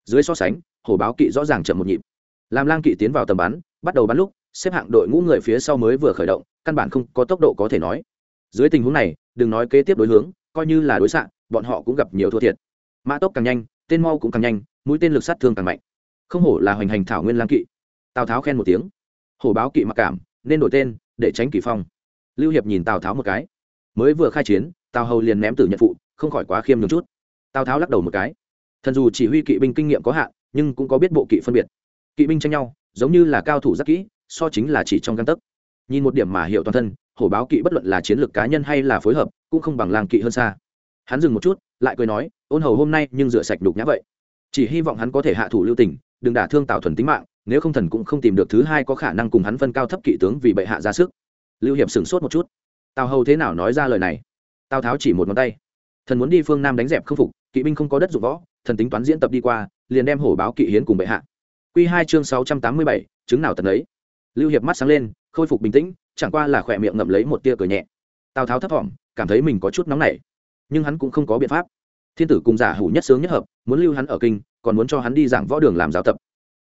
Dưới so sánh, hổ báo kỵ rõ ràng chậm một nhịp. Làm lang kỵ tiến vào tầm bắn, bắt đầu bắn lúc, xếp hạng đội ngũ người phía sau mới vừa khởi động, căn bản không có tốc độ có thể nói. Dưới tình huống này, đừng nói kế tiếp đối hướng, coi như là đối xạ, bọn họ cũng gặp nhiều thua thiệt. Mã tốc càng nhanh tên mau cũng càng nhanh, mũi tên lực sát thương càng mạnh. Không hổ là hoành hành thảo nguyên lang kỵ. Tào tháo khen một tiếng. Hổ báo kỵ mặc cảm, nên đổi tên, để tránh kỳ phong. Lưu hiệp nhìn tào tháo một cái. Mới vừa khai chiến, tào hầu liền ném tử nhận phụ, không khỏi quá khiêm nhường chút. Tào tháo lắc đầu một cái. Thần dù chỉ huy kỵ binh kinh nghiệm có hạn, nhưng cũng có biết bộ kỵ phân biệt. Kỵ binh tranh nhau, giống như là cao thủ rất kỹ, so chính là chỉ trong găng tấc. Nhìn một điểm mà hiểu toàn thân, hổ báo kỵ bất luận là chiến lược cá nhân hay là phối hợp, cũng không bằng lang kỵ hơn xa hắn dừng một chút, lại cười nói, ôn hầu hôm nay nhưng rửa sạch đục nhã vậy. Chỉ hy vọng hắn có thể hạ thủ lưu tình, đừng đả thương tào thuần tính mạng, nếu không thần cũng không tìm được thứ hai có khả năng cùng hắn phân cao thấp kỵ tướng vì bệ hạ ra sức. Lưu hiệp sửng sốt một chút. Tào hầu thế nào nói ra lời này? Tào tháo chỉ một ngón tay. Thần muốn đi phương nam đánh dẹp khâm phục, kỵ binh không có đất dụng võ, thần tính toán diễn tập đi qua, liền đem hổ báo kỵ hiến cùng bệ hạ. Q hai chương sáu trăm tám mươi bảy, chứng nào tần ấy lưu hiệp mắt sáng lên, khôi phục bình tĩnh, chẳng qua là khỏe miệng ngậm lấy một tia cười nhẹ. Tào tháo thấp thỏm, cảm thấy mình có chút nóng nảy nhưng hắn cũng không có biện pháp. Thiên tử cùng giả hủ nhất sướng nhất hợp, muốn lưu hắn ở kinh, còn muốn cho hắn đi giảng võ đường làm giáo tập.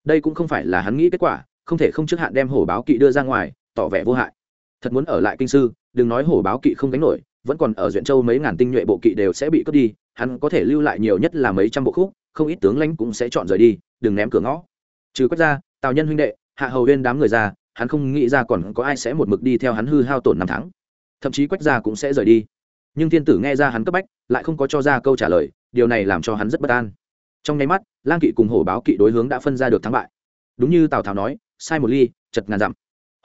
Đây cũng không phải là hắn nghĩ kết quả, không thể không trước hạn đem hổ báo kỵ đưa ra ngoài, tỏ vẻ vô hại. Thật muốn ở lại kinh sư, đừng nói hổ báo kỵ không đánh nổi, vẫn còn ở duyện châu mấy ngàn tinh nhuệ bộ kỵ đều sẽ bị cướp đi, hắn có thể lưu lại nhiều nhất là mấy trăm bộ khúc, không ít tướng lãnh cũng sẽ chọn rời đi, đừng ném cửa ngõ. Trừ quét ra, tào nhân huynh đệ, hạ hầu huyên đám người ra, hắn không nghĩ ra còn có ai sẽ một mực đi theo hắn hư hao tổn năm tháng. Thậm chí quách gia cũng sẽ rời đi nhưng thiên tử nghe ra hắn cấp bách, lại không có cho ra câu trả lời, điều này làm cho hắn rất bất an. Trong nháy mắt, lang kỵ cùng hổ báo kỵ đối hướng đã phân ra được thắng bại. Đúng như tào tháo nói, sai một ly, chật ngàn dặm.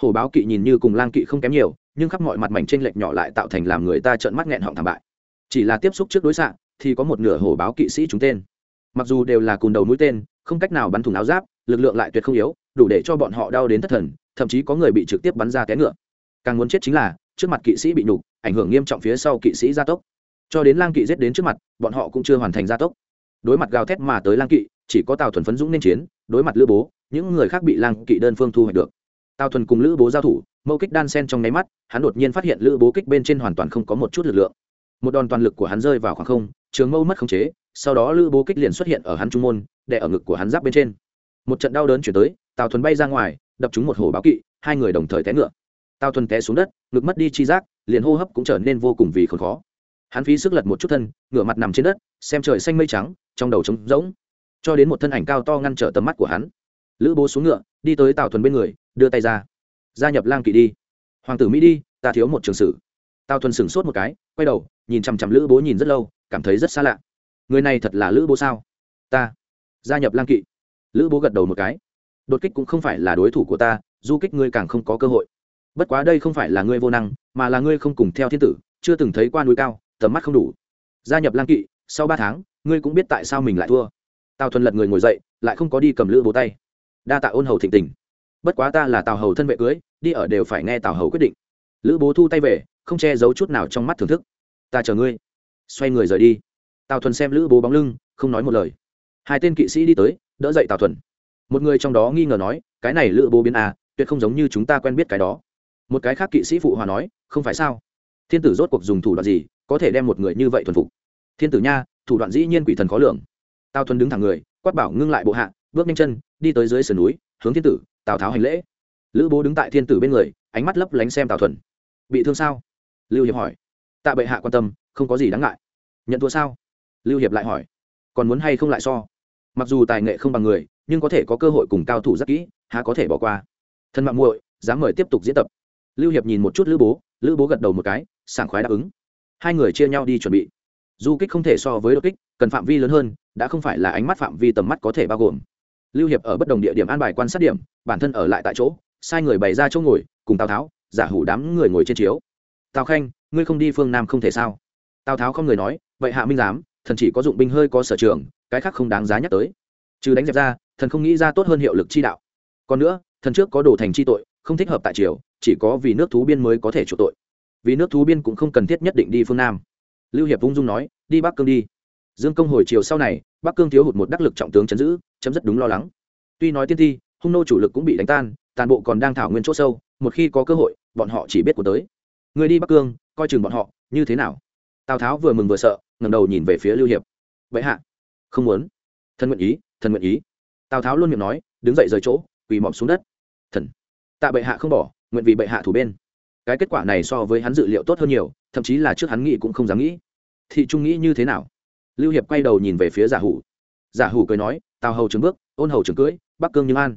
Hổ báo kỵ nhìn như cùng lang kỵ không kém nhiều, nhưng khắp mọi mặt mảnh trên lệch nhỏ lại tạo thành làm người ta trợn mắt nghẹn họng thảm bại. Chỉ là tiếp xúc trước đối xạ, thì có một nửa hổ báo kỵ sĩ trúng tên. Mặc dù đều là cùn đầu mũi tên, không cách nào bắn thủng áo giáp, lực lượng lại tuyệt không yếu, đủ để cho bọn họ đau đến thất thần, thậm chí có người bị trực tiếp bắn ra té ngựa. Càng muốn chết chính là, trước mặt kỵ sĩ bị nhục ảnh hưởng nghiêm trọng phía sau kỵ sĩ gia tốc. Cho đến lang kỵ giết đến trước mặt, bọn họ cũng chưa hoàn thành gia tốc. Đối mặt gào thét mà tới lang kỵ, chỉ có tào thuần phấn dũng nên chiến, đối mặt lữ bố, những người khác bị lang kỵ đơn phương thu hoạch được. Tào thuần cùng lữ bố giao thủ, mâu kích đan sen trong nháy mắt, hắn đột nhiên phát hiện lữ bố kích bên trên hoàn toàn không có một chút lực lượng. Một đòn toàn lực của hắn rơi vào khoảng không, trường mâu mất khống chế, sau đó lữ bố kích liền xuất hiện ở hắn trung môn, đè ở ngực của hắn giáp bên trên. Một trận đau đớn chuyển tới, tào thuần bay ra ngoài, đập trúng một hồ báo kỵ, hai người đồng thời té ngựa. Tào thuần té xuống đất, ngực mất đi chi giác liền hô hấp cũng trở nên vô cùng vì khốn khó. Hắn phí sức lật một chút thân, ngửa mặt nằm trên đất, xem trời xanh mây trắng, trong đầu trống rỗng. Cho đến một thân ảnh cao to ngăn trở tầm mắt của hắn. Lữ bố xuống ngựa, đi tới tào thuần bên người, đưa tay ra. Gia nhập lang kỵ đi. Hoàng tử mỹ đi, ta thiếu một trường sử. Tào thuần sửng sốt một cái, quay đầu, nhìn chằm chằm lữ bố nhìn rất lâu, cảm thấy rất xa lạ. Người này thật là lữ bố sao? Ta. Gia nhập lang kỵ. Lữ bố gật đầu một cái. Đột kích cũng không phải là đối thủ của ta, du kích ngươi càng không có cơ hội bất quá đây không phải là ngươi vô năng, mà là ngươi không cùng theo thiên tử, chưa từng thấy qua núi cao, tầm mắt không đủ. Gia nhập lang kỵ, sau ba tháng, ngươi cũng biết tại sao mình lại thua. Tào thuần lật người ngồi dậy, lại không có đi cầm lữ bố tay. Đa tạ ôn hầu thịnh tình. Bất quá ta là tào hầu thân vệ cưới, đi ở đều phải nghe tào hầu quyết định. Lữ bố thu tay về, không che giấu chút nào trong mắt thưởng thức. Ta chờ ngươi. Xoay người rời đi. Tào thuần xem lữ bố bóng lưng, không nói một lời. Hai tên kỵ sĩ đi tới, đỡ dậy tào thuần. Một người trong đó nghi ngờ nói, cái này lữ bố biến à tuyệt không giống như chúng ta quen biết cái đó một cái khác kỵ sĩ phụ hòa nói, không phải sao? Thiên tử rốt cuộc dùng thủ đoạn gì có thể đem một người như vậy thuần phục? Thiên tử nha, thủ đoạn dĩ nhiên quỷ thần khó lường. Tào thuần đứng thẳng người, quát bảo ngưng lại bộ hạ, bước nhanh chân, đi tới dưới sườn núi, hướng thiên tử, tào tháo hành lễ. Lữ bố đứng tại thiên tử bên người, ánh mắt lấp lánh xem tào thuần. Bị thương sao? Lưu hiệp hỏi. Tạ bệ hạ quan tâm, không có gì đáng ngại. Nhận thua sao? Lưu hiệp lại hỏi. Còn muốn hay không lại so? Mặc dù tài nghệ không bằng người, nhưng có thể có cơ hội cùng cao thủ rất kỹ, há có thể bỏ qua? Thân mạng muội, dám mời tiếp tục diễn tập lưu hiệp nhìn một chút lữ bố lữ bố gật đầu một cái, sảng khoái đáp ứng. Hai người chia nhau đi chuẩn bị. Du kích không thể so với đột kích, cần phạm vi lớn hơn, đã không phải là ánh mắt phạm vi tầm mắt có thể bao gồm. Lưu hiệp ở bất đồng địa điểm an bài quan sát điểm, bản thân ở lại tại chỗ, sai người bày ra chỗ ngồi, cùng tào tháo, giả hủ đám người ngồi trên chiếu. Tào khanh, ngươi không đi phương nam không thể sao? Tào tháo không người nói, vậy hạ minh giám thần chỉ có dụng binh hơi có sở trường, cái khác không đáng giá nhắc tới. Trừ đánh dẹp ra, thần không nghĩ ra tốt hơn hiệu lực chi đạo. Còn nữa, thần trước có đồ thành chi tội không thích hợp tại triều, chỉ có vì nước thú biên mới có thể chủ tội. Vì nước thú biên cũng không cần thiết nhất định đi phương nam. Lưu hiệp ung dung nói, đi bắc cương đi. Dương công hồi chiều sau này, bắc cương thiếu hụt một đắc lực trọng tướng chấn giữ, chấm rất đúng lo lắng. Tuy nói tiên thi, hung nô chủ lực cũng bị đánh tan toàn bộ còn đang thảo nguyên chỗ sâu, một khi có cơ hội, bọn họ chỉ biết của tới. Người đi bắc cương, coi chừng bọn họ, như thế nào? Tào tháo vừa mừng vừa sợ, ngẩng đầu nhìn về phía lưu hiệp. Vậy hạ. Không muốn. Thân nguyện ý thần nguyện ý. Tào tháo luôn miệng nói, đứng dậy rời chỗ, quỳ mọp xuống đất tạ bệ hạ không bỏ, nguyện vì bệ hạ thủ bên. Cái kết quả này so với hắn dự liệu tốt hơn nhiều, thậm chí là trước hắn nghĩ cũng không dám nghĩ. Thị trung nghĩ như thế nào? Lưu hiệp quay đầu nhìn về phía giả hủ. Giả hủ cười nói, tào hầu trường bước, ôn hầu trường cưỡi bắc cương như an.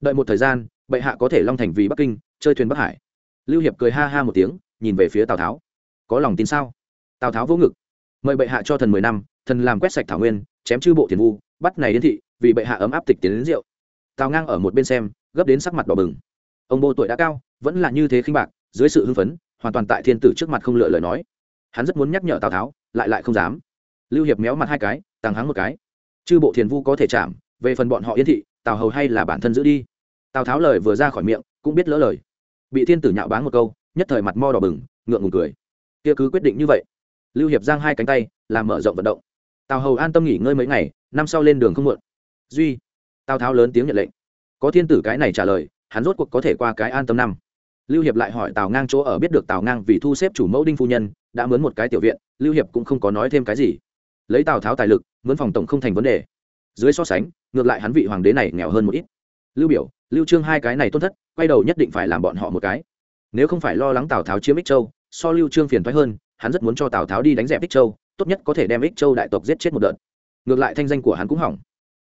Đợi một thời gian, bệ hạ có thể long thành vì bắc kinh, chơi thuyền bắc hải. Lưu hiệp cười ha ha một tiếng, nhìn về phía tào tháo. Có lòng tin sao? Tào tháo vỗ ngực. Mời bệ hạ cho thần mười năm, thần làm quét sạch thảo nguyên, chém chư bộ tiền vu, bắt này đến thị, vì bệ hạ ấm áp tịch tiến đến rượu. Tào ngang ở một bên xem, gấp đến sắc mặt đỏ bừng ông bô tuổi đã cao, vẫn là như thế khinh bạc, dưới sự hưng phấn, hoàn toàn tại thiên tử trước mặt không lựa lời nói. Hắn rất muốn nhắc nhở tào tháo, lại lại không dám. Lưu hiệp méo mặt hai cái, tàng hắng một cái. Chư bộ thiền vu có thể chạm, về phần bọn họ yên thị, tào hầu hay là bản thân giữ đi. Tào tháo lời vừa ra khỏi miệng, cũng biết lỡ lời. Bị thiên tử nhạo báng một câu, nhất thời mặt mo đỏ bừng, ngượng ngùng cười. Kia cứ quyết định như vậy. Lưu hiệp giang hai cánh tay, làm mở rộng vận động. Tào hầu an tâm nghỉ ngơi mấy ngày, năm sau lên đường không muộn. Duy, tào tháo lớn tiếng nhận lệnh. Có thiên tử cái này trả lời hắn rốt cuộc có thể qua cái an tâm năm. Lưu hiệp lại hỏi tào ngang chỗ ở biết được tào ngang vì thu xếp chủ mẫu đinh phu nhân, đã mướn một cái tiểu viện, lưu hiệp cũng không có nói thêm cái gì. Lấy tào tháo tài lực, mướn phòng tổng không thành vấn đề. Dưới so sánh, ngược lại hắn vị hoàng đế này nghèo hơn một ít. Lưu biểu, lưu trương hai cái này tôn thất, quay đầu nhất định phải làm bọn họ một cái. Nếu không phải lo lắng tào tháo chiếm ích châu, so lưu trương phiền thoái hơn, hắn rất muốn cho tào tháo đi đánh dẹp ích châu, tốt nhất có thể đem ích châu đại tộc giết chết một đợt. Ngược lại thanh danh của hắn cũng hỏng.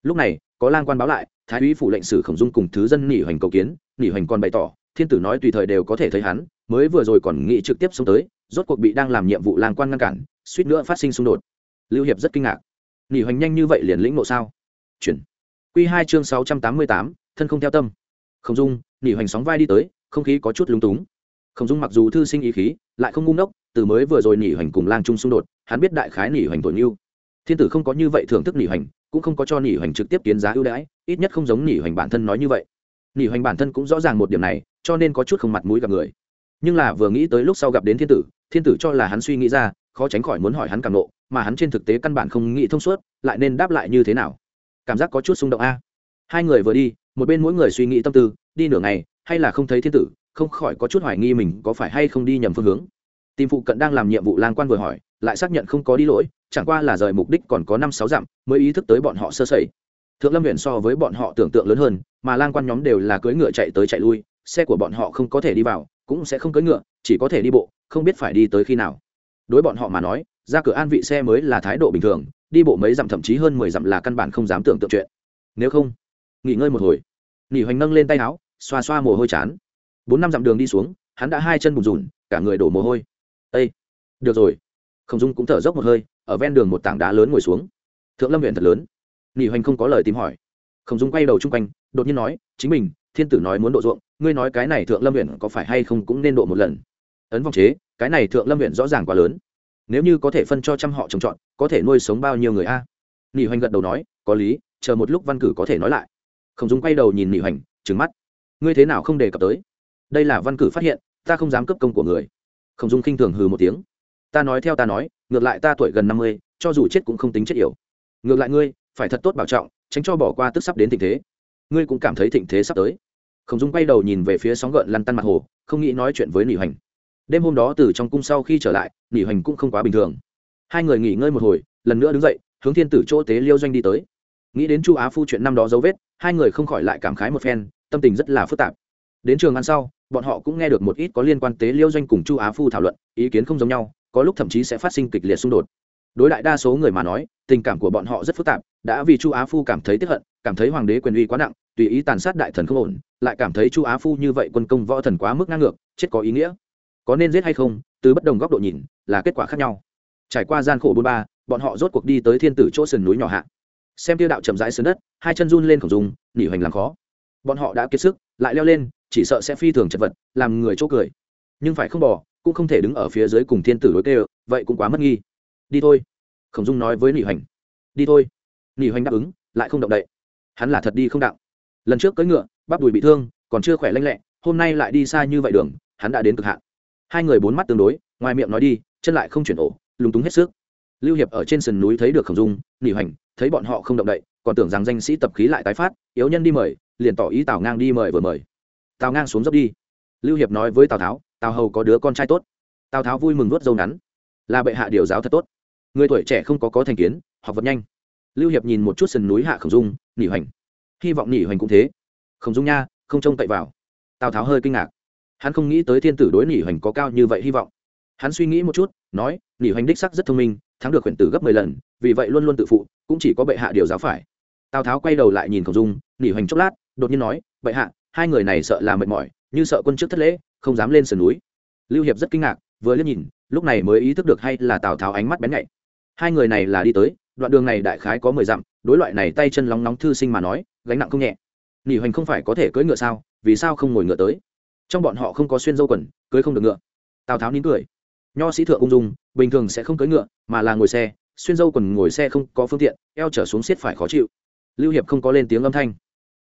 Lúc này có lang quan báo lại, thái úy phủ lệnh sử khổng dung cùng thứ dân nỉ hoành cầu kiến, nỉ hoành còn bày tỏ, thiên tử nói tùy thời đều có thể thấy hắn, mới vừa rồi còn nghĩ trực tiếp xông tới, rốt cuộc bị đang làm nhiệm vụ lang quan ngăn cản, suýt nữa phát sinh xung đột. Lưu hiệp rất kinh ngạc. Nỉ hoành nhanh như vậy liền lĩnh nộ sao? Chuyển. Q hai chương sáu trăm tám mươi tám, thân không theo tâm. Khổng dung, nỉ hoành sóng vai đi tới, không khí có chút lúng túng. Khổng dung mặc dù thư sinh ý khí, lại không ngung đốc từ mới vừa rồi nỉ hoành cùng lang trung xung đột, hắn biết đại khái nỉ hoành tội nhiêu thiên tử không có như vậy thưởng thức nỉ hoành cũng không có cho nỉ hoành trực tiếp kiến giá ưu đãi, ít nhất không giống nỉ hoành bản thân nói như vậy. Nỉ hoành bản thân cũng rõ ràng một điểm này, cho nên có chút không mặt mũi gặp người. Nhưng là vừa nghĩ tới lúc sau gặp đến thiên tử thiên tử cho là hắn suy nghĩ ra, khó tránh khỏi muốn hỏi hắn càng nộ mà hắn trên thực tế căn bản không nghĩ thông suốt, lại nên đáp lại như thế nào? Cảm giác có chút xung động a. Hai người vừa đi, một bên mỗi người suy nghĩ tâm tư, đi nửa ngày, hay là không thấy thiên tử, không khỏi có chút hoài nghi mình có phải hay không đi nhầm phương hướng. Tìm phụ cận đang làm nhiệm vụ lang quan vừa hỏi lại xác nhận không có đi lỗi, chẳng qua là rời mục đích còn có năm sáu dặm mới ý thức tới bọn họ sơ sẩy. Thượng lâm huyện so với bọn họ tưởng tượng lớn hơn, mà lang quan nhóm đều là cưỡi ngựa chạy tới chạy lui, xe của bọn họ không có thể đi vào, cũng sẽ không cưỡi ngựa, chỉ có thể đi bộ, không biết phải đi tới khi nào. Đối bọn họ mà nói, ra cửa an vị xe mới là thái độ bình thường, đi bộ mấy dặm thậm chí hơn mười dặm là căn bản không dám tưởng tượng chuyện. Nếu không, nghỉ ngơi một hồi. Nghỉ hoành nâng lên tay áo, xoa xoa mồ hôi chán. Bốn năm dặm đường đi xuống, hắn đã hai chân bùn rùn, cả người đổ mồ hôi. Ây được rồi khổng dung cũng thở dốc một hơi, ở ven đường một tảng đá lớn ngồi xuống. Thượng lâm huyện thật lớn. Nghỉ hoành không có lời tìm hỏi. Khổng dung quay đầu chung quanh, đột nhiên nói, chính mình, thiên tử nói muốn độ ruộng, ngươi nói cái này thượng lâm huyện có phải hay không cũng nên độ một lần? Ấn vòng chế, cái này thượng lâm huyện rõ ràng quá lớn. Nếu như có thể phân cho trăm họ trồng trọt, có thể nuôi sống bao nhiêu người a? Nghỉ hoành gật đầu nói, có lý, chờ một lúc văn cử có thể nói lại. Khổng dung quay đầu nhìn nghỉ hoành trứng mắt. Ngươi thế nào không đề cập tới? Đây là văn cử phát hiện, ta không dám cấp công của người. Khổng dung khinh thường hừ một tiếng ta nói theo ta nói, ngược lại ta tuổi gần năm mươi, cho dù chết cũng không tính chết yểu. Ngược lại ngươi, phải thật tốt bảo trọng, tránh cho bỏ qua tức sắp đến tình thế. Ngươi cũng cảm thấy thịnh thế sắp tới. Khổng dung quay đầu nhìn về phía sóng gợn lăn tăn mặt hồ, không nghĩ nói chuyện với nỉ hoành. Đêm hôm đó từ trong cung sau khi trở lại, nỉ hoành cũng không quá bình thường. Hai người nghỉ ngơi một hồi, lần nữa đứng dậy, hướng thiên tử chỗ tế liêu doanh đi tới. Nghĩ đến chu á phu chuyện năm đó dấu vết, hai người không khỏi lại cảm khái một phen, tâm tình rất là phức tạp. Đến trường ăn sau, bọn họ cũng nghe được một ít có liên quan tế liêu doanh cùng chu á phu thảo luận, ý kiến không giống nhau có lúc thậm chí sẽ phát sinh kịch liệt xung đột. Đối đại đa số người mà nói, tình cảm của bọn họ rất phức tạp, đã vì chu á phu cảm thấy tiếp hận, cảm thấy hoàng đế quyền uy quá nặng, tùy ý tàn sát đại thần không ổn, lại cảm thấy chu á phu như vậy quân công võ thần quá mức ngang ngược, chết có ý nghĩa. Có nên giết hay không, từ bất đồng góc độ nhìn, là kết quả khác nhau. Trải qua gian khổ bôn ba, bọn họ rốt cuộc đi tới thiên tử chỗ sườn núi nhỏ hạ. Xem tiêu đạo chậm rãi sườn đất, hai chân run lên khổng dùng nỉ hoành làm khó. Bọn họ đã kiệt sức, lại leo lên, chỉ sợ sẽ phi thường chật vật, làm người chỗ cười. Nhưng phải không bỏ cũng không thể đứng ở phía dưới cùng thiên tử đối kêu, vậy cũng quá mất nghi. Đi thôi. Khổng dung nói với nỉ hoành. Đi thôi. Nỉ hoành đáp ứng, lại không động đậy. Hắn là thật đi không đạo. Lần trước cưỡi ngựa, bắp đùi bị thương, còn chưa khỏe lanh lẹ, hôm nay lại đi xa như vậy đường, hắn đã đến cực hạn. Hai người bốn mắt tương đối, ngoài miệng nói đi, chân lại không chuyển ổ, lúng túng hết sức. Lưu hiệp ở trên sườn núi thấy được khổng dung nỉ hoành, thấy bọn họ không động đậy, còn tưởng rằng danh sĩ tập khí lại tái phát, yếu nhân đi mời, liền tỏ ý tào ngang đi mời vừa mời. Tào ngang xuống dốc đi. Lưu hiệp nói với tào tháo tào hầu có đứa con trai tốt tào tháo vui mừng nuốt dâu ngắn là bệ hạ điều giáo thật tốt người tuổi trẻ không có có thành kiến học vật nhanh lưu hiệp nhìn một chút sườn núi hạ khổng dung nỉ hoành hy vọng nỉ hoành cũng thế khổng dung nha không trông cậy vào tào tháo hơi kinh ngạc hắn không nghĩ tới thiên tử đối nỉ hoành có cao như vậy hy vọng hắn suy nghĩ một chút nói nỉ hoành đích sắc rất thông minh thắng được quyển tử gấp mười lần vì vậy luôn luôn tự phụ cũng chỉ có bệ hạ điều giáo phải tào tháo quay đầu lại nhìn khổng dung nỉ hoành chốc lát đột nhiên nói bệ hạ hai người này sợ là mệt mỏi như sợ quân trước thất lễ không dám lên sườn núi. Lưu hiệp rất kinh ngạc, vừa liếc nhìn, lúc này mới ý thức được hay là tào tháo ánh mắt bén nhạy. Hai người này là đi tới, đoạn đường này đại khái có mười dặm, đối loại này tay chân lóng nóng thư sinh mà nói, gánh nặng không nhẹ. Nghỉ hoành không phải có thể cưỡi ngựa sao, vì sao không ngồi ngựa tới? Trong bọn họ không có xuyên dâu quần cưới không được ngựa. Tào tháo nín cười. Nho sĩ thượng ung dung, bình thường sẽ không cưỡi ngựa, mà là ngồi xe, xuyên dâu quần ngồi xe không có phương tiện, eo trở xuống xiết phải khó chịu. Lưu hiệp không có lên tiếng âm thanh.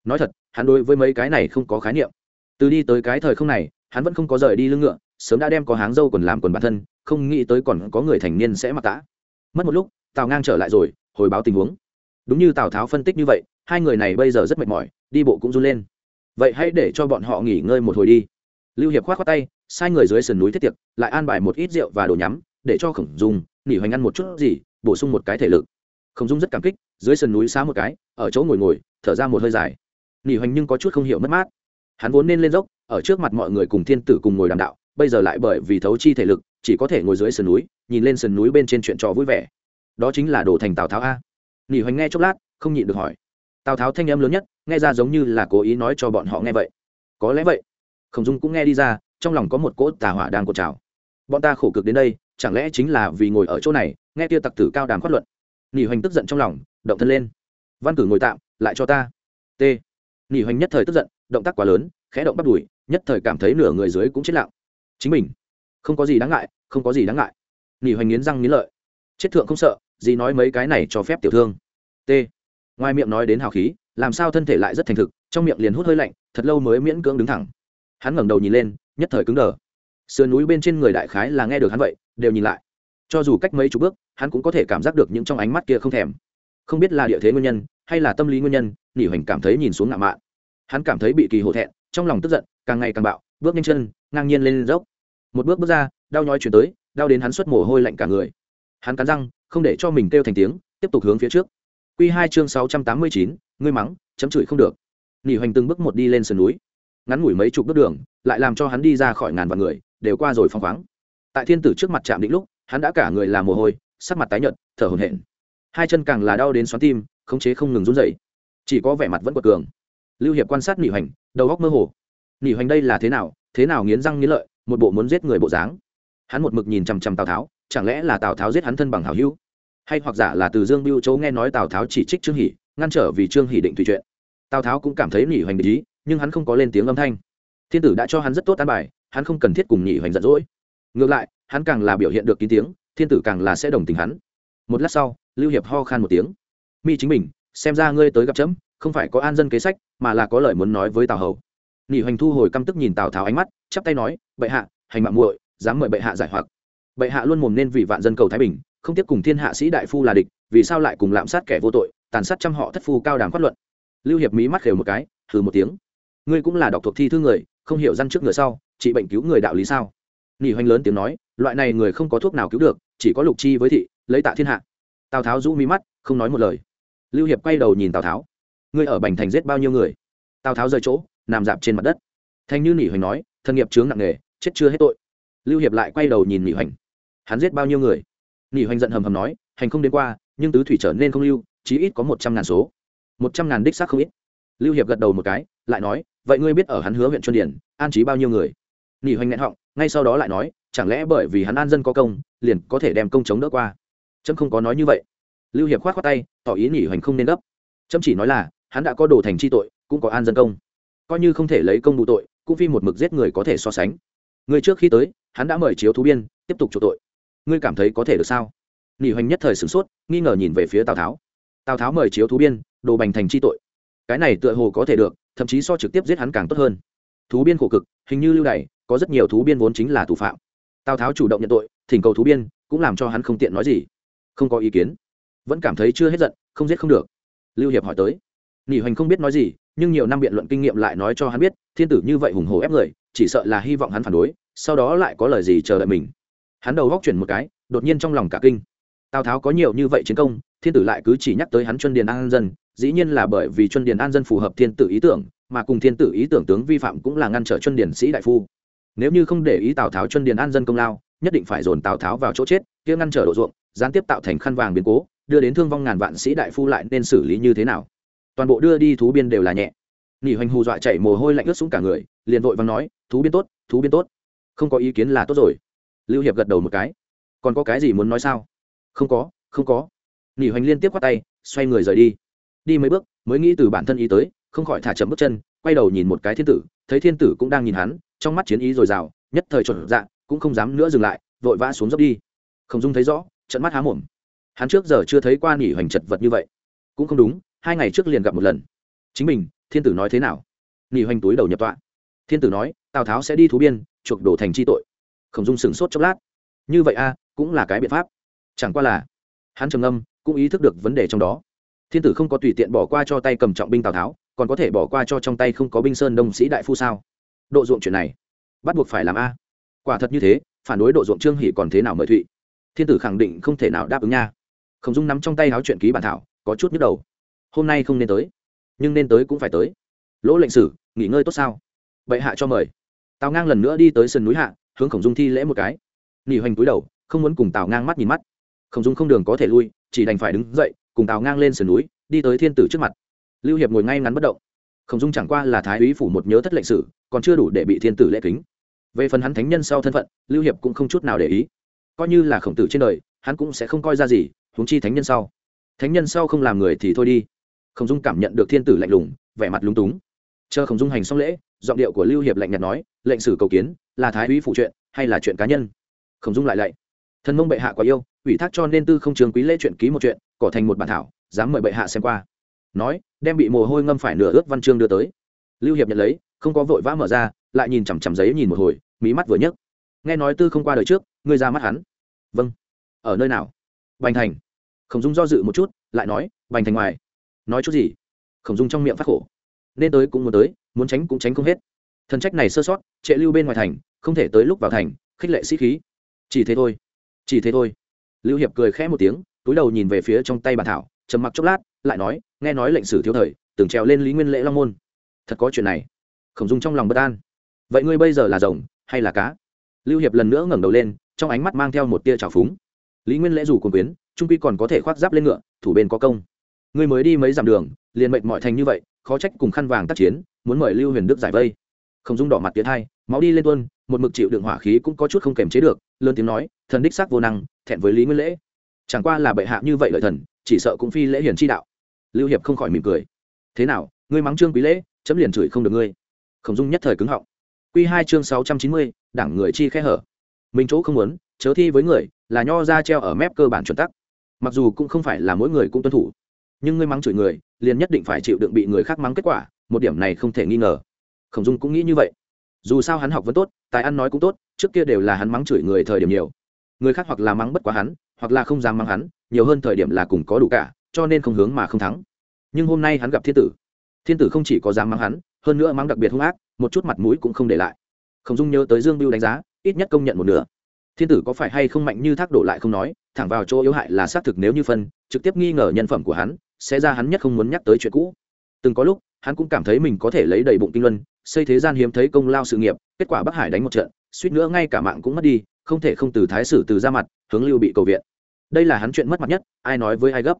Nói thật, hắn đối với mấy cái này không có khái niệm. Từ đi tới cái thời không này hắn vẫn không có rời đi lưng ngựa, sớm đã đem có háng dâu quần làm quần bản thân, không nghĩ tới còn có người thành niên sẽ mặc tã mất một lúc, tào ngang trở lại rồi, hồi báo tình huống. Đúng như tào tháo phân tích như vậy, hai người này bây giờ rất mệt mỏi, đi bộ cũng run lên. Vậy hãy để cho bọn họ nghỉ ngơi một hồi đi. Lưu hiệp k h o á t khoác tay, sai người dưới sườn núi thiết tiệc, lại an bài một ít rượu và đồ nhắm, để cho khổng dung nghỉ hoành ăn một chút gì, bổ sung một cái thể lực. Khổng dung rất cảm kích, dưới sườn núi xá một cái, ở chỗ ngồi ngồi, thở ra một hơi dài. Nghỉ hoành nhưng có chút không hiểu mất mát hắn vốn nên lên dốc, ở trước mặt mọi người cùng thiên tử cùng ngồi đàm đạo, bây giờ lại bởi vì thấu chi thể lực, chỉ có thể ngồi dưới sườn núi, nhìn lên sườn núi bên trên chuyện trò vui vẻ. Đó chính là đồ thành tào tháo a. Nghỉ hoành nghe chốc lát, không nhịn được hỏi. Tào tháo thanh âm lớn nhất, nghe ra giống như là cố ý nói cho bọn họ nghe vậy. Có lẽ vậy. Khổng dung cũng nghe đi ra, trong lòng có một cỗ tà hỏa đang cột trào. Bọn ta khổ cực đến đây, chẳng lẽ chính là vì ngồi ở chỗ này, nghe tia tặc tử cao đàm phát luận. Nghỉ hoành tức giận trong lòng, động thân lên. Văn cử ngồi tạm, lại cho ta. T. Nghỉ hoành nhất thời tức giận động tác quá lớn, khẽ động bắt đùi, nhất thời cảm thấy nửa người dưới cũng chết lặng. Chính mình, không có gì đáng ngại, không có gì đáng ngại. Nghỉ hoành nghiến răng nghiến lợi. Chết thượng không sợ, gì nói mấy cái này cho phép tiểu thương. T. Ngoài miệng nói đến hào khí, làm sao thân thể lại rất thành thực, trong miệng liền hút hơi lạnh, thật lâu mới miễn cưỡng đứng thẳng. Hắn ngẩng đầu nhìn lên, nhất thời cứng đờ. Sườn núi bên trên người đại khái là nghe được hắn vậy, đều nhìn lại. Cho dù cách mấy chục bước, hắn cũng có thể cảm giác được những trong ánh mắt kia không thèm. Không biết là địa thế nguyên nhân, hay là tâm lý nguyên nhân, nỉ hoành cảm thấy nhìn xuống ngạo mạn hắn cảm thấy bị kỳ hổ thẹn, trong lòng tức giận, càng ngày càng bạo, bước nhanh chân, ngang nhiên lên dốc. Một bước bước ra, đau nhói chuyển tới, đau đến hắn xuất mồ hôi lạnh cả người. Hắn cắn răng, không để cho mình kêu thành tiếng, tiếp tục hướng phía trước. Q hai chương sáu trăm tám mươi chín, ngươi mắng, chấm chửi không được. Nỉ hoành từng bước một đi lên sườn núi, ngắn ngủi mấy chục bước đường, lại làm cho hắn đi ra khỏi ngàn vạn người, đều qua rồi phong khoáng. Tại thiên tử trước mặt chạm định lúc, hắn đã cả người làm mồ hôi, sắc mặt tái nhợt, thở hổn hển. Hai chân càng là đau đến xoắn tim, khống chế không ngừng run dậy chỉ có vẻ mặt vẫn quật cường lưu hiệp quan sát nỉ hoành, đầu góc mơ hồ. Nỉ hoành đây là thế nào? Thế nào nghiến răng nghiến lợi, một bộ muốn giết người bộ dáng? Hắn một mực nhìn chằm chằm tào tháo, chẳng lẽ là tào tháo giết hắn thân bằng hảo hữu? Hay hoặc giả là từ dương biêu châu nghe nói tào tháo chỉ trích trương hỷ, ngăn trở vì trương hỷ định tùy chuyện. Tào tháo cũng cảm thấy nỉ hoành ý, nhưng hắn không có lên tiếng âm thanh. Thiên tử đã cho hắn rất tốt an bài, hắn không cần thiết cùng nhị hoành giận dỗi. Ngược lại, hắn càng là biểu hiện được kín tiếng, thiên tử càng là sẽ đồng tình hắn. Một lát sau, lưu hiệp ho khan một tiếng. Mi chính mình, xem ra ngươi tới gặp chấm không phải có an dân kế sách, mà là có lời muốn nói với tào hầu. Nghỉ hoành thu hồi căm tức nhìn tào tháo ánh mắt, chắp tay nói, bệ hạ, hành mạng muội, dám mời bệ hạ giải hoặc. Bệ hạ luôn mồm nên vì vạn dân cầu thái bình, không tiếp cùng thiên hạ sĩ đại phu là địch, vì sao lại cùng lạm sát kẻ vô tội, tàn sát trăm họ thất phu cao đàm phát luận? Lưu hiệp mí mắt khều một cái thử một tiếng. Ngươi cũng là đọc thuộc thi thư người, không hiểu răn trước ngựa sau, trị bệnh cứu người đạo lý sao? Nỉ hoành lớn tiếng nói, loại này người không có thuốc nào cứu được, chỉ có lục chi với thị, lấy tạ thiên hạ. Tào tháo rũ mí mắt, không nói một lời. Lưu hiệp quay đầu nhìn tào tháo ngươi ở bành thành giết bao nhiêu người? Tào tháo rời chỗ, nằm dạp trên mặt đất. Thanh như nỉ hoành nói, thân nghiệp chướng nặng nề, chết chưa hết tội. Lưu hiệp lại quay đầu nhìn nỉ hoành. Hắn giết bao nhiêu người? Nỉ hoành giận hầm hầm nói, hành không đến qua, nhưng tứ thủy trở nên không lưu, chí ít có một trăm ngàn số. Một trăm ngàn đích xác không ít. Lưu hiệp gật đầu một cái, lại nói, vậy ngươi biết ở hắn hứa huyện chuân điển, an trí bao nhiêu người? Nỉ hoành nghẹn họng, ngay sau đó lại nói, chẳng lẽ bởi vì hắn an dân có công, liền có thể đem công chống đỡ qua? Trâm không có nói như vậy. Lưu hiệp khoát khoát tay, tỏ ý nỉ hoành không nên gấp. Trâm chỉ nói là hắn đã có đồ thành chi tội, cũng có an dân công. Coi như không thể lấy công bù tội, cũng phi một mực giết người có thể so sánh. Người trước khi tới, hắn đã mời chiếu thú biên, tiếp tục chủ tội. Ngươi cảm thấy có thể được sao? Nỉ hoành nhất thời sửng sốt, nghi ngờ nhìn về phía tào tháo. Tào tháo mời chiếu thú biên, đồ bành thành chi tội. Cái này tựa hồ có thể được, thậm chí so trực tiếp giết hắn càng tốt hơn. Thú biên khổ cực, hình như lưu đày, có rất nhiều thú biên vốn chính là thủ phạm. Tào tháo chủ động nhận tội, thỉnh cầu thú biên, cũng làm cho hắn không tiện nói gì. Không có ý kiến. Vẫn cảm thấy chưa hết giận, không giết không được. Lưu hiệp hỏi tới nỉ hoành không biết nói gì, nhưng nhiều năm biện luận kinh nghiệm lại nói cho hắn biết, thiên tử như vậy hùng hồ ép người, chỉ sợ là hy vọng hắn phản đối, sau đó lại có lời gì chờ đợi mình. Hắn đầu góc chuyển một cái, đột nhiên trong lòng cả kinh. Tào tháo có nhiều như vậy chiến công, thiên tử lại cứ chỉ nhắc tới hắn chuân điền an dân, dĩ nhiên là bởi vì chuân điền an dân phù hợp thiên tử ý tưởng, mà cùng thiên tử ý tưởng tướng vi phạm cũng là ngăn trở chuân điền sĩ đại phu. Nếu như không để ý tào tháo chuân điền an dân công lao, nhất định phải dồn tào tháo vào chỗ chết, kia ngăn trở độ ruộng, gián tiếp tạo thành khăn vàng biến cố, đưa đến thương vong ngàn vạn sĩ đại phu lại nên xử lý như thế nào? Toàn bộ đưa đi thú biên đều là nhẹ. Nghỉ hoành hù dọa chạy mồ hôi lạnh ướt xuống cả người, liền vội vàng nói, thú biên tốt, thú biên tốt. Không có ý kiến là tốt rồi. Lưu hiệp gật đầu một cái. Còn có cái gì muốn nói sao? Không có không có. Nghỉ hoành liên tiếp quát tay, xoay người rời đi. Đi mấy bước, mới nghĩ từ bản thân ý tới, không khỏi thả chậm bước chân, quay đầu nhìn một cái thiên tử, thấy thiên tử cũng đang nhìn hắn, trong mắt chiến ý dồi dào, nhất thời chuẩn dạ cũng không dám nữa dừng lại, vội vã xuống dốc đi. Không dung thấy rõ, trận mắt há mồm. Hắn trước giờ chưa thấy qua nghỉ hoành chật vật như vậy. Cũng không đúng hai ngày trước liền gặp một lần. Chính mình, thiên tử nói thế nào? Nghỉ hoành túi đầu nhập tọa. Thiên tử nói, tào tháo sẽ đi thú biên, chuộc đổ thành chi tội. Khổng dung sửng sốt chốc lát. Như vậy a, cũng là cái biện pháp. Chẳng qua là, hắn trầm âm cũng ý thức được vấn đề trong đó. Thiên tử không có tùy tiện bỏ qua cho tay cầm trọng binh tào tháo, còn có thể bỏ qua cho trong tay không có binh sơn đông sĩ đại phu sao? Độ ruộng chuyện này, bắt buộc phải làm a. Quả thật như thế, phản đối độ ruộng trương hỷ còn thế nào mời thụy? Thiên tử khẳng định không thể nào đáp ứng nha. Khổng dung nắm trong tay áo chuyện ký bản thảo, có chút nhức đầu hôm nay không nên tới nhưng nên tới cũng phải tới lỗ lệnh sử nghỉ ngơi tốt sao bệ hạ cho mời tào ngang lần nữa đi tới sườn núi hạ hướng khổng dung thi lễ một cái nghỉ hoành túi đầu không muốn cùng tào ngang mắt nhìn mắt khổng dung không đường có thể lui chỉ đành phải đứng dậy cùng tào ngang lên sườn núi đi tới thiên tử trước mặt lưu hiệp ngồi ngay ngắn bất động khổng dung chẳng qua là thái úy phủ một nhớ thất lệnh sử còn chưa đủ để bị thiên tử lễ kính về phần hắn thánh nhân sau thân phận lưu hiệp cũng không chút nào để ý coi như là khổng tử trên đời hắn cũng sẽ không coi ra gì huống chi thánh nhân sau thánh nhân sau không làm người thì thôi đi khổng dung cảm nhận được thiên tử lạnh lùng, vẻ mặt lúng túng. Chờ khổng dung hành xong lễ, giọng điệu của lưu hiệp lạnh nhạt nói, lệnh sử cầu kiến, là thái úy phụ chuyện hay là chuyện cá nhân? Khổng dung lại lạy, thần mông bệ hạ quá yêu, ủy thác cho nên tư không trường quý lễ chuyện ký một chuyện, cỏ thành một bản thảo, dám mời bệ hạ xem qua. Nói, đem bị mồ hôi ngâm phải nửa ướt văn chương đưa tới. Lưu hiệp nhận lấy, không có vội vã mở ra, lại nhìn chằm chằm giấy nhìn một hồi, mí mắt vừa nhấc. Nghe nói tư không qua đời trước, ngươi ra mắt hắn. Vâng. Ở nơi nào? Bành thành. Khổng dung do dự một chút, lại nói, bành thành ngoài nói chút gì? Khổng dung trong miệng phát khổ. Nên tới cũng muốn tới, muốn tránh cũng tránh không hết. Thần trách này sơ sót, trệ lưu bên ngoài thành, không thể tới lúc vào thành, khích lệ sĩ khí. Chỉ thế thôi, chỉ thế thôi. Lưu hiệp cười khẽ một tiếng, túi đầu nhìn về phía trong tay bàn thảo, trầm mặc chốc lát, lại nói, nghe nói lệnh sử thiếu thời, tưởng trèo lên lý nguyên lễ long môn. Thật có chuyện này. Khổng dung trong lòng bất an. Vậy ngươi bây giờ là rồng, hay là cá? Lưu hiệp lần nữa ngẩng đầu lên, trong ánh mắt mang theo một tia trào phúng. Lý nguyên lễ dù cùng quyến, trung quy còn có thể khoác giáp lên ngựa, thủ bên có công ngươi mới đi mấy dặm đường, liền mệnh mọi thành như vậy, khó trách cùng khăn vàng tác chiến, muốn mời lưu huyền đức giải vây. Không dung đỏ mặt tiến hai, máu đi lên tuôn, một mực chịu đựng hỏa khí cũng có chút không kềm chế được, lớn tiếng nói, thần đích xác vô năng, thẹn với lý nguyên lễ. Chẳng qua là bệ hạ như vậy lợi thần, chỉ sợ cũng phi lễ hiền chi đạo. Lưu hiệp không khỏi mỉm cười. Thế nào, ngươi mắng trương quý lễ, chấm liền chửi không được ngươi. Khổng dung nhất thời cứng họng. Q hai chương sáu trăm chín mươi, đảng người chi khe hở. Mình chỗ không muốn, chớ thi với người, là nho ra treo ở mép cơ bản chuẩn tắc. Mặc dù cũng không phải là mỗi người cũng tuân thủ nhưng ngươi mắng chửi người, liền nhất định phải chịu đựng bị người khác mắng kết quả, một điểm này không thể nghi ngờ. Khổng dung cũng nghĩ như vậy. Dù sao hắn học vẫn tốt, tài ăn nói cũng tốt, trước kia đều là hắn mắng chửi người thời điểm nhiều. Người khác hoặc là mắng bất quá hắn, hoặc là không dám mắng hắn, nhiều hơn thời điểm là cùng có đủ cả, cho nên không hướng mà không thắng. Nhưng hôm nay hắn gặp thiên tử. Thiên tử không chỉ có dám mắng hắn, hơn nữa mắng đặc biệt hung ác, một chút mặt mũi cũng không để lại. Khổng dung nhớ tới dương biêu đánh giá, ít nhất công nhận một nửa. Thiên tử có phải hay không mạnh như thác đổ lại không nói, thẳng vào chỗ yếu hại là xác thực nếu như phân, trực tiếp nghi ngờ nhân phẩm của hắn sẽ ra hắn nhất không muốn nhắc tới chuyện cũ. Từng có lúc, hắn cũng cảm thấy mình có thể lấy đầy bụng kinh luân, xây thế gian hiếm thấy công lao sự nghiệp, kết quả bắc hải đánh một trận, suýt nữa ngay cả mạng cũng mất đi, không thể không từ thái sử từ ra mặt, hướng lưu bị cầu viện. Đây là hắn chuyện mất mặt nhất, ai nói với ai gấp.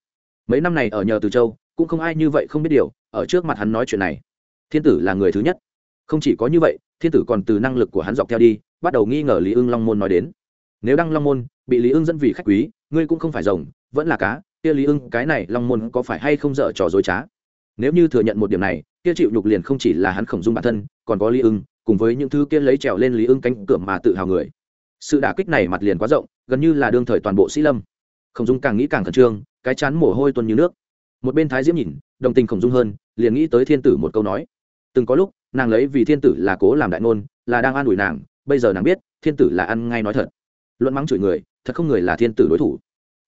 Mấy năm này ở nhờ từ châu, cũng không ai như vậy không biết điều, ở trước mặt hắn nói chuyện này. Thiên tử là người thứ nhất. Không chỉ có như vậy, thiên tử còn từ năng lực của hắn dọc theo đi, bắt đầu nghi ngờ lý ưng long môn nói đến. Nếu đăng long môn bị lý ưng dẫn vì khách quý, ngươi cũng không phải rồng, vẫn là cá kia lý ưng, cái này long môn có phải hay không dở trò dối trá? Nếu như thừa nhận một điểm này, kia chịu nhục liền không chỉ là hắn khổng dung bản thân, còn có lý ưng, cùng với những thứ kia lấy trèo lên lý ưng cánh cửa mà tự hào người. Sự đả kích này mặt liền quá rộng, gần như là đương thời toàn bộ sĩ lâm. Khổng dung càng nghĩ càng khẩn trương, cái chán mồ hôi tuôn như nước. Một bên thái diễm nhìn, đồng tình khổng dung hơn, liền nghĩ tới thiên tử một câu nói. Từng có lúc, nàng lấy vì thiên tử là cố làm đại ngôn, là đang an ủi nàng, bây giờ nàng biết, thiên tử là ăn ngay nói thật. Luận mắng chửi người, thật không người là thiên tử đối thủ.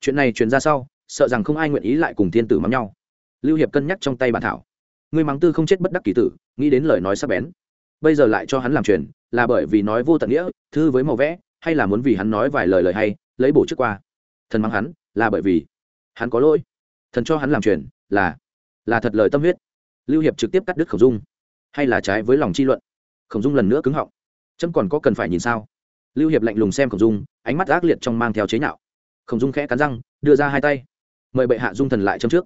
Chuyện này truyền ra sau sợ rằng không ai nguyện ý lại cùng thiên tử mắng nhau. Lưu hiệp cân nhắc trong tay bản thảo. Người mắng tư không chết bất đắc kỳ tử, nghĩ đến lời nói sắp bén. Bây giờ lại cho hắn làm truyền, là bởi vì nói vô tận nghĩa, thư với màu vẽ, hay là muốn vì hắn nói vài lời lời hay, lấy bổ trước qua. Thần mắng hắn, là bởi vì hắn có lỗi. Thần cho hắn làm truyền, là là thật lời tâm huyết. Lưu hiệp trực tiếp cắt đứt khổng dung. Hay là trái với lòng chi luận. Khổng dung lần nữa cứng họng. Chấm còn có cần phải nhìn sao? Lưu hiệp lạnh lùng xem khổng dung, ánh mắt ác liệt trong mang theo chế nhạo. Khổng dung khẽ cắn răng, đưa ra hai tay mời bệ hạ dung thần lại chấm trước.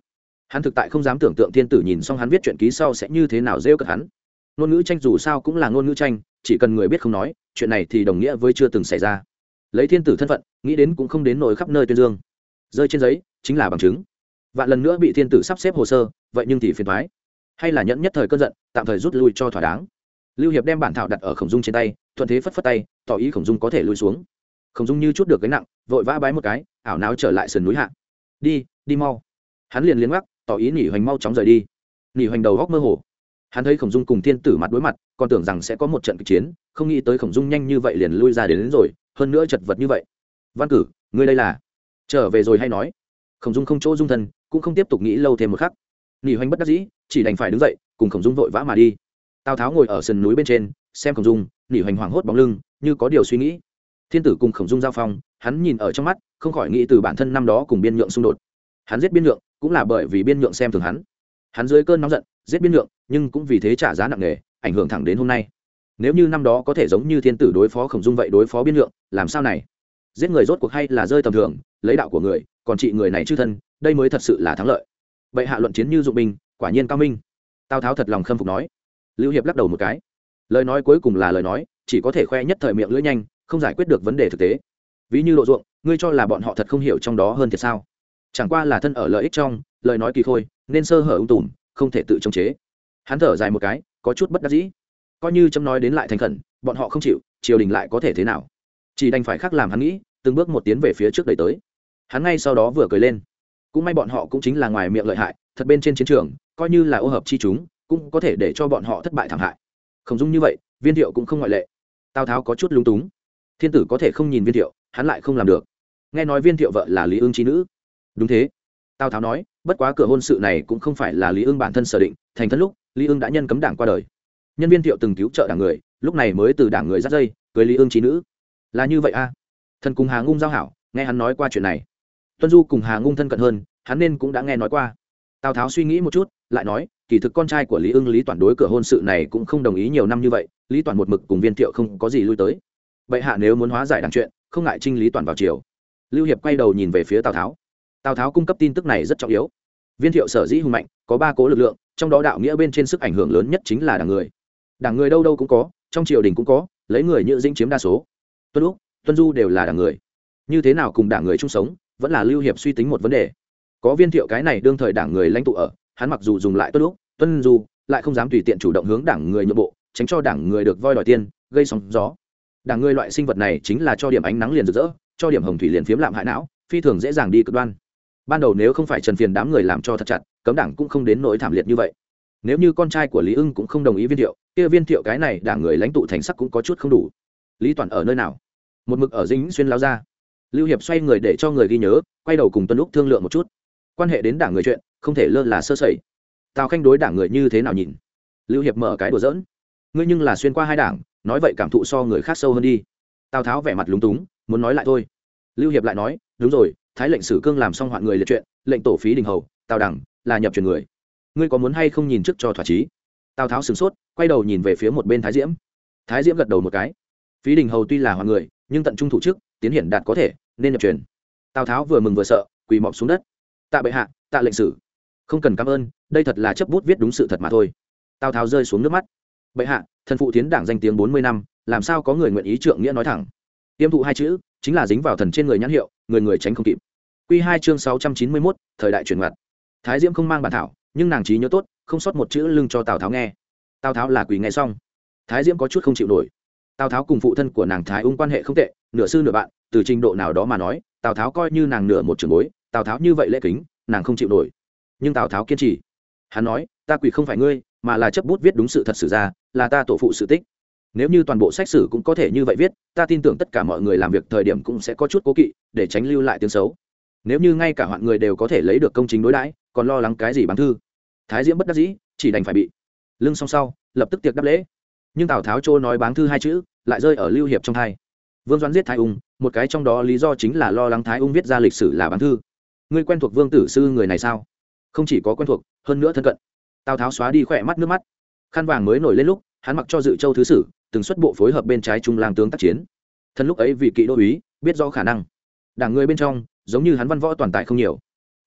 Hắn thực tại không dám tưởng tượng thiên tử nhìn xong hắn viết chuyện ký sau sẽ như thế nào rêu cợt hắn. Ngôn ngữ tranh dù sao cũng là ngôn ngữ tranh, chỉ cần người biết không nói, chuyện này thì đồng nghĩa với chưa từng xảy ra. Lấy thiên tử thân phận, nghĩ đến cũng không đến nổi khắp nơi tuyên dương. Rơi trên giấy, chính là bằng chứng. Vạn lần nữa bị thiên tử sắp xếp hồ sơ, vậy nhưng thì phiền thoái hay là nhẫn nhất thời cơn giận, tạm thời rút lui cho thỏa đáng. Lưu hiệp đem bản thảo đặt ở khổng dung trên tay, thuận thế phất phất tay, tỏ ý khổng dung có thể lui xuống. Khổng dung như chút được gánh nặng, vội vã bái một cái, ảo náo trở lại sườn núi hạ đi đi mau. Hắn liền liếng gác tỏ ý nỉ hoành mau chóng rời đi. Nỉ hoành đầu góc mơ hồ. Hắn thấy khổng dung cùng thiên tử mặt đối mặt còn tưởng rằng sẽ có một trận kịch chiến không nghĩ tới khổng dung nhanh như vậy liền lui ra đến, đến rồi hơn nữa chật vật như vậy. Văn cử ngươi đây là? Trở về rồi hay nói. Khổng dung không chỗ dung thân cũng không tiếp tục nghĩ lâu thêm một khắc. Nỉ hoành bất đắc dĩ chỉ đành phải đứng dậy cùng khổng dung vội vã mà đi. Tào tháo ngồi ở sườn núi bên trên xem khổng dung nỉ hoành hoảng hốt bóng lưng như có điều suy nghĩ. Thiên tử cùng khổng dung giao phong hắn nhìn ở trong mắt, không khỏi nghĩ từ bản thân năm đó cùng biên nhượng xung đột. Hắn giết biên nhượng, cũng là bởi vì biên nhượng xem thường hắn. Hắn dưới cơn nóng giận, giết biên nhượng, nhưng cũng vì thế trả giá nặng nề, ảnh hưởng thẳng đến hôm nay. Nếu như năm đó có thể giống như thiên tử đối phó khổng dung vậy đối phó biên nhượng, làm sao này? Giết người rốt cuộc hay là rơi tầm thường, lấy đạo của người, còn trị người này chư thân, đây mới thật sự là thắng lợi. Vậy hạ luận chiến như dụng binh, quả nhiên cao minh. Tào tháo thật lòng khâm phục nói. Lưu hiệp lắc đầu một cái. Lời nói cuối cùng là lời nói, chỉ có thể khoe nhất thời miệng lưỡi nhanh, không giải quyết được vấn đề thực tế ví như lộ ruộng, ngươi cho là bọn họ thật không hiểu trong đó hơn thiệt sao? Chẳng qua là thân ở lợi ích trong, lời nói kỳ khôi, nên sơ hở ung tùm, không thể tự chống chế. Hắn thở dài một cái, có chút bất đắc dĩ. Coi như chấm nói đến lại thành khẩn, bọn họ không chịu, triều đình lại có thể thế nào? Chỉ đành phải khác làm hắn nghĩ, từng bước một tiến về phía trước đầy tới. Hắn ngay sau đó vừa cười lên. Cũng may bọn họ cũng chính là ngoài miệng lợi hại, thật bên trên chiến trường, coi như là ô hợp chi chúng, cũng có thể để cho bọn họ thất bại thảm hại. Không dung như vậy, viên thiệu cũng không ngoại lệ. Tào tháo có chút lúng túng. Thiên tử có thể không nhìn viên thiệu hắn lại không làm được. Nghe nói viên thiệu vợ là lý ương trí nữ. Đúng thế. Tào tháo nói, bất quá cửa hôn sự này cũng không phải là lý ương bản thân sở định, thành thân lúc, lý ương đã nhân cấm đảng qua đời. Nhân viên thiệu từng cứu trợ đảng người, lúc này mới từ đảng người dắt dây, cưới lý ương trí nữ. Là như vậy a. Thần cùng hà ngung giao hảo, nghe hắn nói qua chuyện này. Tuân du cùng hà ngung thân cận hơn, hắn nên cũng đã nghe nói qua. Tào tháo suy nghĩ một chút, lại nói, kỳ thực con trai của lý ưng lý toàn đối cửa hôn sự này cũng không đồng ý nhiều năm như vậy, lý toàn một mực cùng viên thiệu không có gì lui tới. Vậy hạ nếu muốn hóa giải đằng chuyện không ngại trinh lý toàn vào chiều lưu hiệp quay đầu nhìn về phía tào tháo. Tào tháo cung cấp tin tức này rất trọng yếu. Viên thiệu sở dĩ hùng mạnh có ba cố lực lượng trong đó đạo nghĩa bên trên sức ảnh hưởng lớn nhất chính là đảng người. Đảng người đâu đâu cũng có trong triều đình cũng có lấy người như dĩnh chiếm đa số. Tuân úc tuân du đều là đảng người. Như thế nào cùng đảng người chung sống vẫn là lưu hiệp suy tính một vấn đề. Có viên thiệu cái này đương thời đảng người lãnh tụ ở hắn mặc dù dùng lại tuân úc tuân du lại không dám tùy tiện chủ động hướng đảng người nhượng bộ tránh cho đảng người được voi đòi tiên, gây sóng gió đảng người loại sinh vật này chính là cho điểm ánh nắng liền rực rỡ, cho điểm hồng thủy liền phiếm lạm hại não, phi thường dễ dàng đi cực đoan. Ban đầu nếu không phải trần phiền đám người làm cho thật chặt, cấm đảng cũng không đến nỗi thảm liệt như vậy. Nếu như con trai của lý ưng cũng không đồng ý viên thiệu, kia viên thiệu cái này đảng người lãnh tụ thành sắc cũng có chút không đủ. Lý toàn ở nơi nào? Một mực ở dính xuyên lao ra. Lưu hiệp xoay người để cho người ghi nhớ, quay đầu cùng tuân lúc thương lượng một chút. Quan hệ đến đảng người chuyện, không thể lơ là sơ sẩy. Tào khanh đối đảng người như thế nào nhìn? Lưu hiệp mở cái đùa dỡn ngươi nhưng là xuyên qua hai đảng nói vậy cảm thụ so người khác sâu hơn đi. Tào tháo vẻ mặt lúng túng, muốn nói lại thôi. Lưu hiệp lại nói, đúng rồi, thái lệnh sử cương làm xong hoạn người liệt chuyện, lệnh tổ phí đình hầu, tào đẳng là nhập truyền người. Ngươi có muốn hay không nhìn trước cho thỏa chí? Tào tháo sửng sốt, quay đầu nhìn về phía một bên thái diễm. Thái diễm gật đầu một cái. Phí đình hầu tuy là hoạn người, nhưng tận trung thủ trước, tiến hiển đạt có thể, nên nhập truyền. Tào tháo vừa mừng vừa sợ, quỳ mọc xuống đất. Tạ bệ hạ, tạ lệnh sử. Không cần cảm ơn, đây thật là chấp bút viết đúng sự thật mà thôi. Tào tháo rơi xuống nước mắt. Bệ hạ thần phụ tiến đảng danh tiếng bốn mươi năm, làm sao có người nguyện ý trượng nghĩa nói thẳng? Tiêm thụ hai chữ, chính là dính vào thần trên người nhãn hiệu, người người tránh không kịp. Q hai chương sáu trăm chín mươi mốt, thời đại chuyển ngặt thái diễm không mang bản thảo, nhưng nàng trí nhớ tốt, không sót một chữ lưng cho tào tháo nghe. Tào tháo là quỳ nghe xong. Thái diễm có chút không chịu nổi. Tào tháo cùng phụ thân của nàng thái ung quan hệ không tệ, nửa sư nửa bạn, từ trình độ nào đó mà nói, tào tháo coi như nàng nửa một trường bối, tào tháo như vậy lễ kính, nàng không chịu nổi. Nhưng tào tháo kiên trì. Hắn nói, ta quỳ không phải ngươi, mà là chấp bút viết đúng sự thật sự ra là ta tổ phụ sự tích. Nếu như toàn bộ sách sử cũng có thể như vậy viết, ta tin tưởng tất cả mọi người làm việc thời điểm cũng sẽ có chút cố kỵ, để tránh lưu lại tiếng xấu. Nếu như ngay cả hoạn người đều có thể lấy được công chính đối đãi, còn lo lắng cái gì bán thư? Thái diễm bất đắc dĩ, chỉ đành phải bị lưng song sau, lập tức tiệc đáp lễ. Nhưng tào tháo châu nói báng thư hai chữ, lại rơi ở lưu hiệp trong thai vương doãn giết thái ung, một cái trong đó lý do chính là lo lắng thái ung viết ra lịch sử là báng thư. Ngươi quen thuộc vương tử sư người này sao? Không chỉ có quen thuộc, hơn nữa thân cận. Tào tháo xóa đi khỏe mắt nước mắt. Khăn vàng mới nổi lên lúc hắn mặc cho dự châu thứ sử, từng xuất bộ phối hợp bên trái trung lang tướng tác chiến. Thân lúc ấy vì kỵ đô úy, biết rõ khả năng. Đảng người bên trong, giống như hắn văn võ toàn tại không nhiều.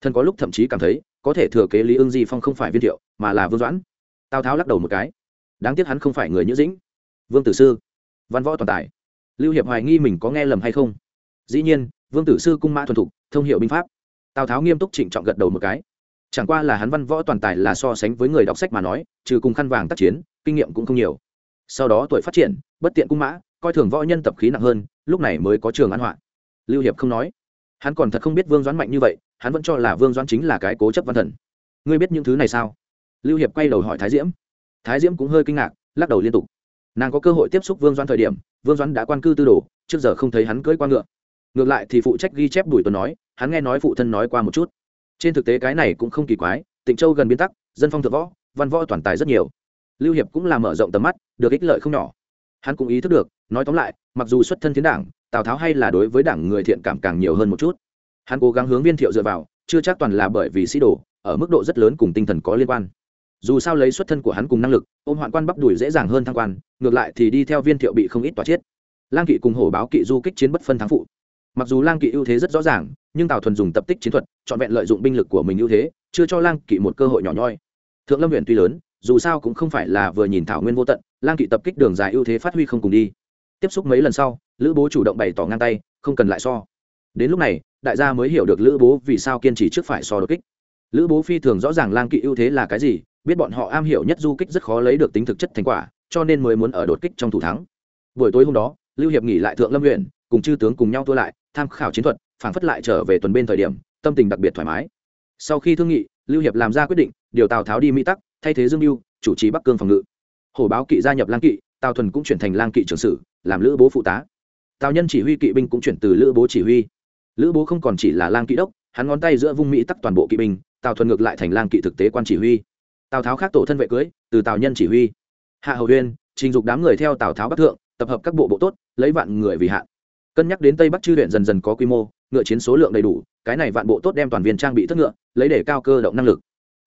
Thân có lúc thậm chí cảm thấy, có thể thừa kế lý ương di phong không phải viên thiệu, mà là vương doãn. Tào tháo lắc đầu một cái. Đáng tiếc hắn không phải người nhữ dĩnh. Vương tử sư. Văn võ toàn tài. Lưu hiệp hoài nghi mình có nghe lầm hay không? Dĩ nhiên, vương tử sư cung mã thuần thục, thông hiệu binh pháp. Tào tháo nghiêm túc trịnh trọng gật đầu một cái chẳng qua là hắn văn võ toàn tài là so sánh với người đọc sách mà nói, trừ cùng khăn vàng tác chiến, kinh nghiệm cũng không nhiều. Sau đó tuổi phát triển, bất tiện cung mã, coi thường võ nhân tập khí nặng hơn, lúc này mới có trường an họa. Lưu hiệp không nói. Hắn còn thật không biết vương doãn mạnh như vậy, hắn vẫn cho là vương doãn chính là cái cố chấp văn thần. Ngươi biết những thứ này sao? Lưu hiệp quay đầu hỏi thái diễm. Thái diễm cũng hơi kinh ngạc, lắc đầu liên tục. Nàng có cơ hội tiếp xúc vương doãn thời điểm, vương doãn đã quan cư tư đồ, trước giờ không thấy hắn cưỡi qua ngựa. Ngược lại thì phụ trách ghi chép bùi tuần nói, hắn nghe nói phụ thân nói qua một chút trên thực tế cái này cũng không kỳ quái tỉnh châu gần biên tắc, dân phong thượng võ, văn võ toàn tài rất nhiều. Lưu hiệp cũng là mở rộng tầm mắt, được ích lợi không nhỏ. Hắn cũng ý thức được, nói tóm lại, mặc dù xuất thân tiến đảng, tào tháo hay là đối với đảng người thiện cảm càng nhiều hơn một chút. Hắn cố gắng hướng viên thiệu dựa vào, chưa chắc toàn là bởi vì sĩ đồ, ở mức độ rất lớn cùng tinh thần có liên quan. Dù sao lấy xuất thân của hắn cùng năng lực, ôm hoạn quan bắp đùi dễ dàng hơn thăng quan, ngược lại thì đi theo viên thiệu bị không ít tòa chết. Lang kỵ cùng hổ báo kỵ du kích chiến bất phân thắng phụ mặc dù lang kỵ ưu thế rất rõ ràng, nhưng tào thuần dùng tập tích chiến thuật, trọn vẹn lợi dụng binh lực của mình ưu thế, chưa cho lang kỵ một cơ hội nhỏ nhoi. Thượng lâm huyện tuy lớn, dù sao cũng không phải là vừa nhìn thảo nguyên vô tận, lang kỵ tập kích đường dài ưu thế phát huy không cùng đi. Tiếp xúc mấy lần sau, lữ bố chủ động bày tỏ ngang tay, không cần lại so. Đến lúc này, đại gia mới hiểu được lữ bố vì sao kiên trì trước phải so đột kích. Lữ bố phi thường rõ ràng lang kỵ ưu thế là cái gì, biết bọn họ am hiểu nhất du kích rất khó lấy được tính thực chất thành quả, cho nên mới muốn ở đột kích trong thủ thắng. Buổi tối hôm đó, lưu hiệp nghỉ lại thượng lâm huyện cùng chư tướng cùng nhau thua lại tham khảo chiến thuật, phảng phất lại trở về tuần bên thời điểm, tâm tình đặc biệt thoải mái. Sau khi thương nghị, lưu hiệp làm ra quyết định, điều tào tháo đi mỹ tắc, thay thế dương mưu, chủ trì bắc cương phòng ngự. Hồ báo kỵ gia nhập lang kỵ, tào thuần cũng chuyển thành lang kỵ trưởng sử, làm lữ bố phụ tá. Tào nhân chỉ huy kỵ binh cũng chuyển từ lữ bố chỉ huy. Lữ bố không còn chỉ là lang kỵ đốc, hắn ngón tay giữa vung mỹ tắc toàn bộ kỵ binh, tào thuần ngược lại thành lang kỵ thực tế quan chỉ huy. Tào tháo khác tổ thân vệ cưới, từ tào nhân chỉ huy. Hạ hầu huyên trình dục đám người theo tào tháo bắc thượng, tập hợp các bộ bộ tốt, lấy vạn người vì hạn cân nhắc đến tây bắc chư huyện dần dần có quy mô ngựa chiến số lượng đầy đủ cái này vạn bộ tốt đem toàn viên trang bị thất ngựa lấy để cao cơ động năng lực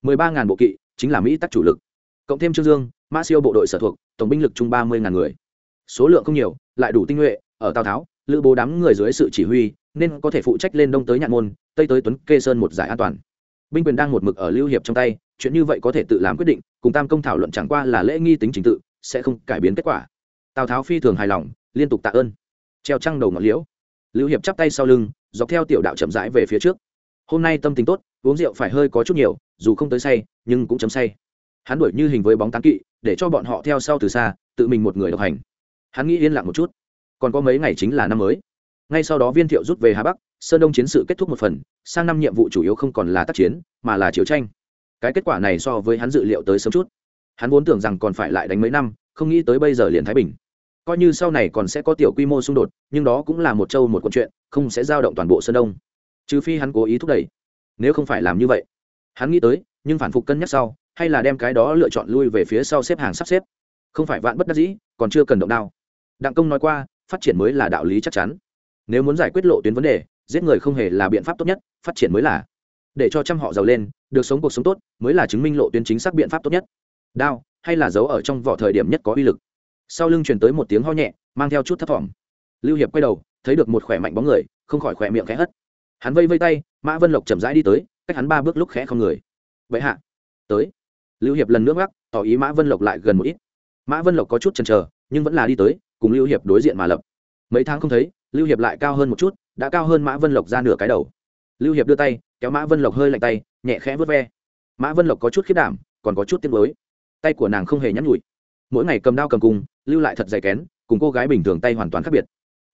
mười ba ngàn bộ kỵ chính là mỹ tắc chủ lực cộng thêm trương dương mã siêu bộ đội sở thuộc tổng binh lực chung ba mươi ngàn người số lượng không nhiều lại đủ tinh nhuệ ở tào tháo lữ bố đám người dưới sự chỉ huy nên có thể phụ trách lên đông tới nhạn môn tây tới tuấn kê sơn một giải an toàn binh quyền đang một mực ở lưu hiệp trong tay chuyện như vậy có thể tự làm quyết định cùng tam công thảo luận chẳng qua là lễ nghi tính trình tự sẽ không cải biến kết quả tào tháo phi thường hài lòng liên tục tạ ơn treo trăng đầu ngọn liễu. Lưu hiệp chắp tay sau lưng, dọc theo tiểu đạo chậm rãi về phía trước. Hôm nay tâm tình tốt, uống rượu phải hơi có chút nhiều, dù không tới say, nhưng cũng chấm say. Hắn đuổi như hình với bóng tán kỵ, để cho bọn họ theo sau từ xa, tự mình một người độc hành. Hắn nghĩ yên lặng một chút. Còn có mấy ngày chính là năm mới. Ngay sau đó viên thiệu rút về hà bắc, sơn đông chiến sự kết thúc một phần, sang năm nhiệm vụ chủ yếu không còn là tác chiến, mà là chiến tranh. Cái kết quả này so với hắn dự liệu tới sớm chút. Hắn vốn tưởng rằng còn phải lại đánh mấy năm, không nghĩ tới bây giờ liền thái bình coi như sau này còn sẽ có tiểu quy mô xung đột, nhưng đó cũng là một châu một quận chuyện, không sẽ giao động toàn bộ sơn đông. Trừ phi hắn cố ý thúc đẩy. Nếu không phải làm như vậy, hắn nghĩ tới, nhưng phản phục cân nhắc sau, hay là đem cái đó lựa chọn lui về phía sau xếp hàng sắp xếp. Không phải vạn bất đắc dĩ, còn chưa cần động đao. Đặng công nói qua, phát triển mới là đạo lý chắc chắn. Nếu muốn giải quyết lộ tuyến vấn đề, giết người không hề là biện pháp tốt nhất, phát triển mới là. Để cho trăm họ giàu lên, được sống cuộc sống tốt, mới là chứng minh lộ tuyến chính xác biện pháp tốt nhất. Đao, hay là giấu ở trong vỏ thời điểm nhất có uy lực sau lưng chuyển tới một tiếng ho nhẹ, mang theo chút thấp thỏm. Lưu hiệp quay đầu, thấy được một khỏe mạnh bóng người, không khỏi khỏe miệng khẽ hất. Hắn vây vây tay, mã vân lộc chậm rãi đi tới, cách hắn ba bước lúc khẽ không người. Vậy hạ. Tới. Lưu hiệp lần nước gác tỏ ý mã vân lộc lại gần một ít. Mã vân lộc có chút chần chờ, nhưng vẫn là đi tới, cùng lưu hiệp đối diện mà lập. Mấy tháng không thấy, lưu hiệp lại cao hơn một chút, đã cao hơn mã vân lộc ra nửa cái đầu. Lưu hiệp đưa tay, kéo mã vân lộc hơi lạnh tay, nhẹ khẽ vớt ve. Mã vân lộc có chút khiết đảm, còn có chút tiếc mới tay của nàng không hề nhắn nhủi. Mỗi ngày cầm đao cầm cung lưu lại thật dày kén, cùng cô gái bình thường tay hoàn toàn khác biệt.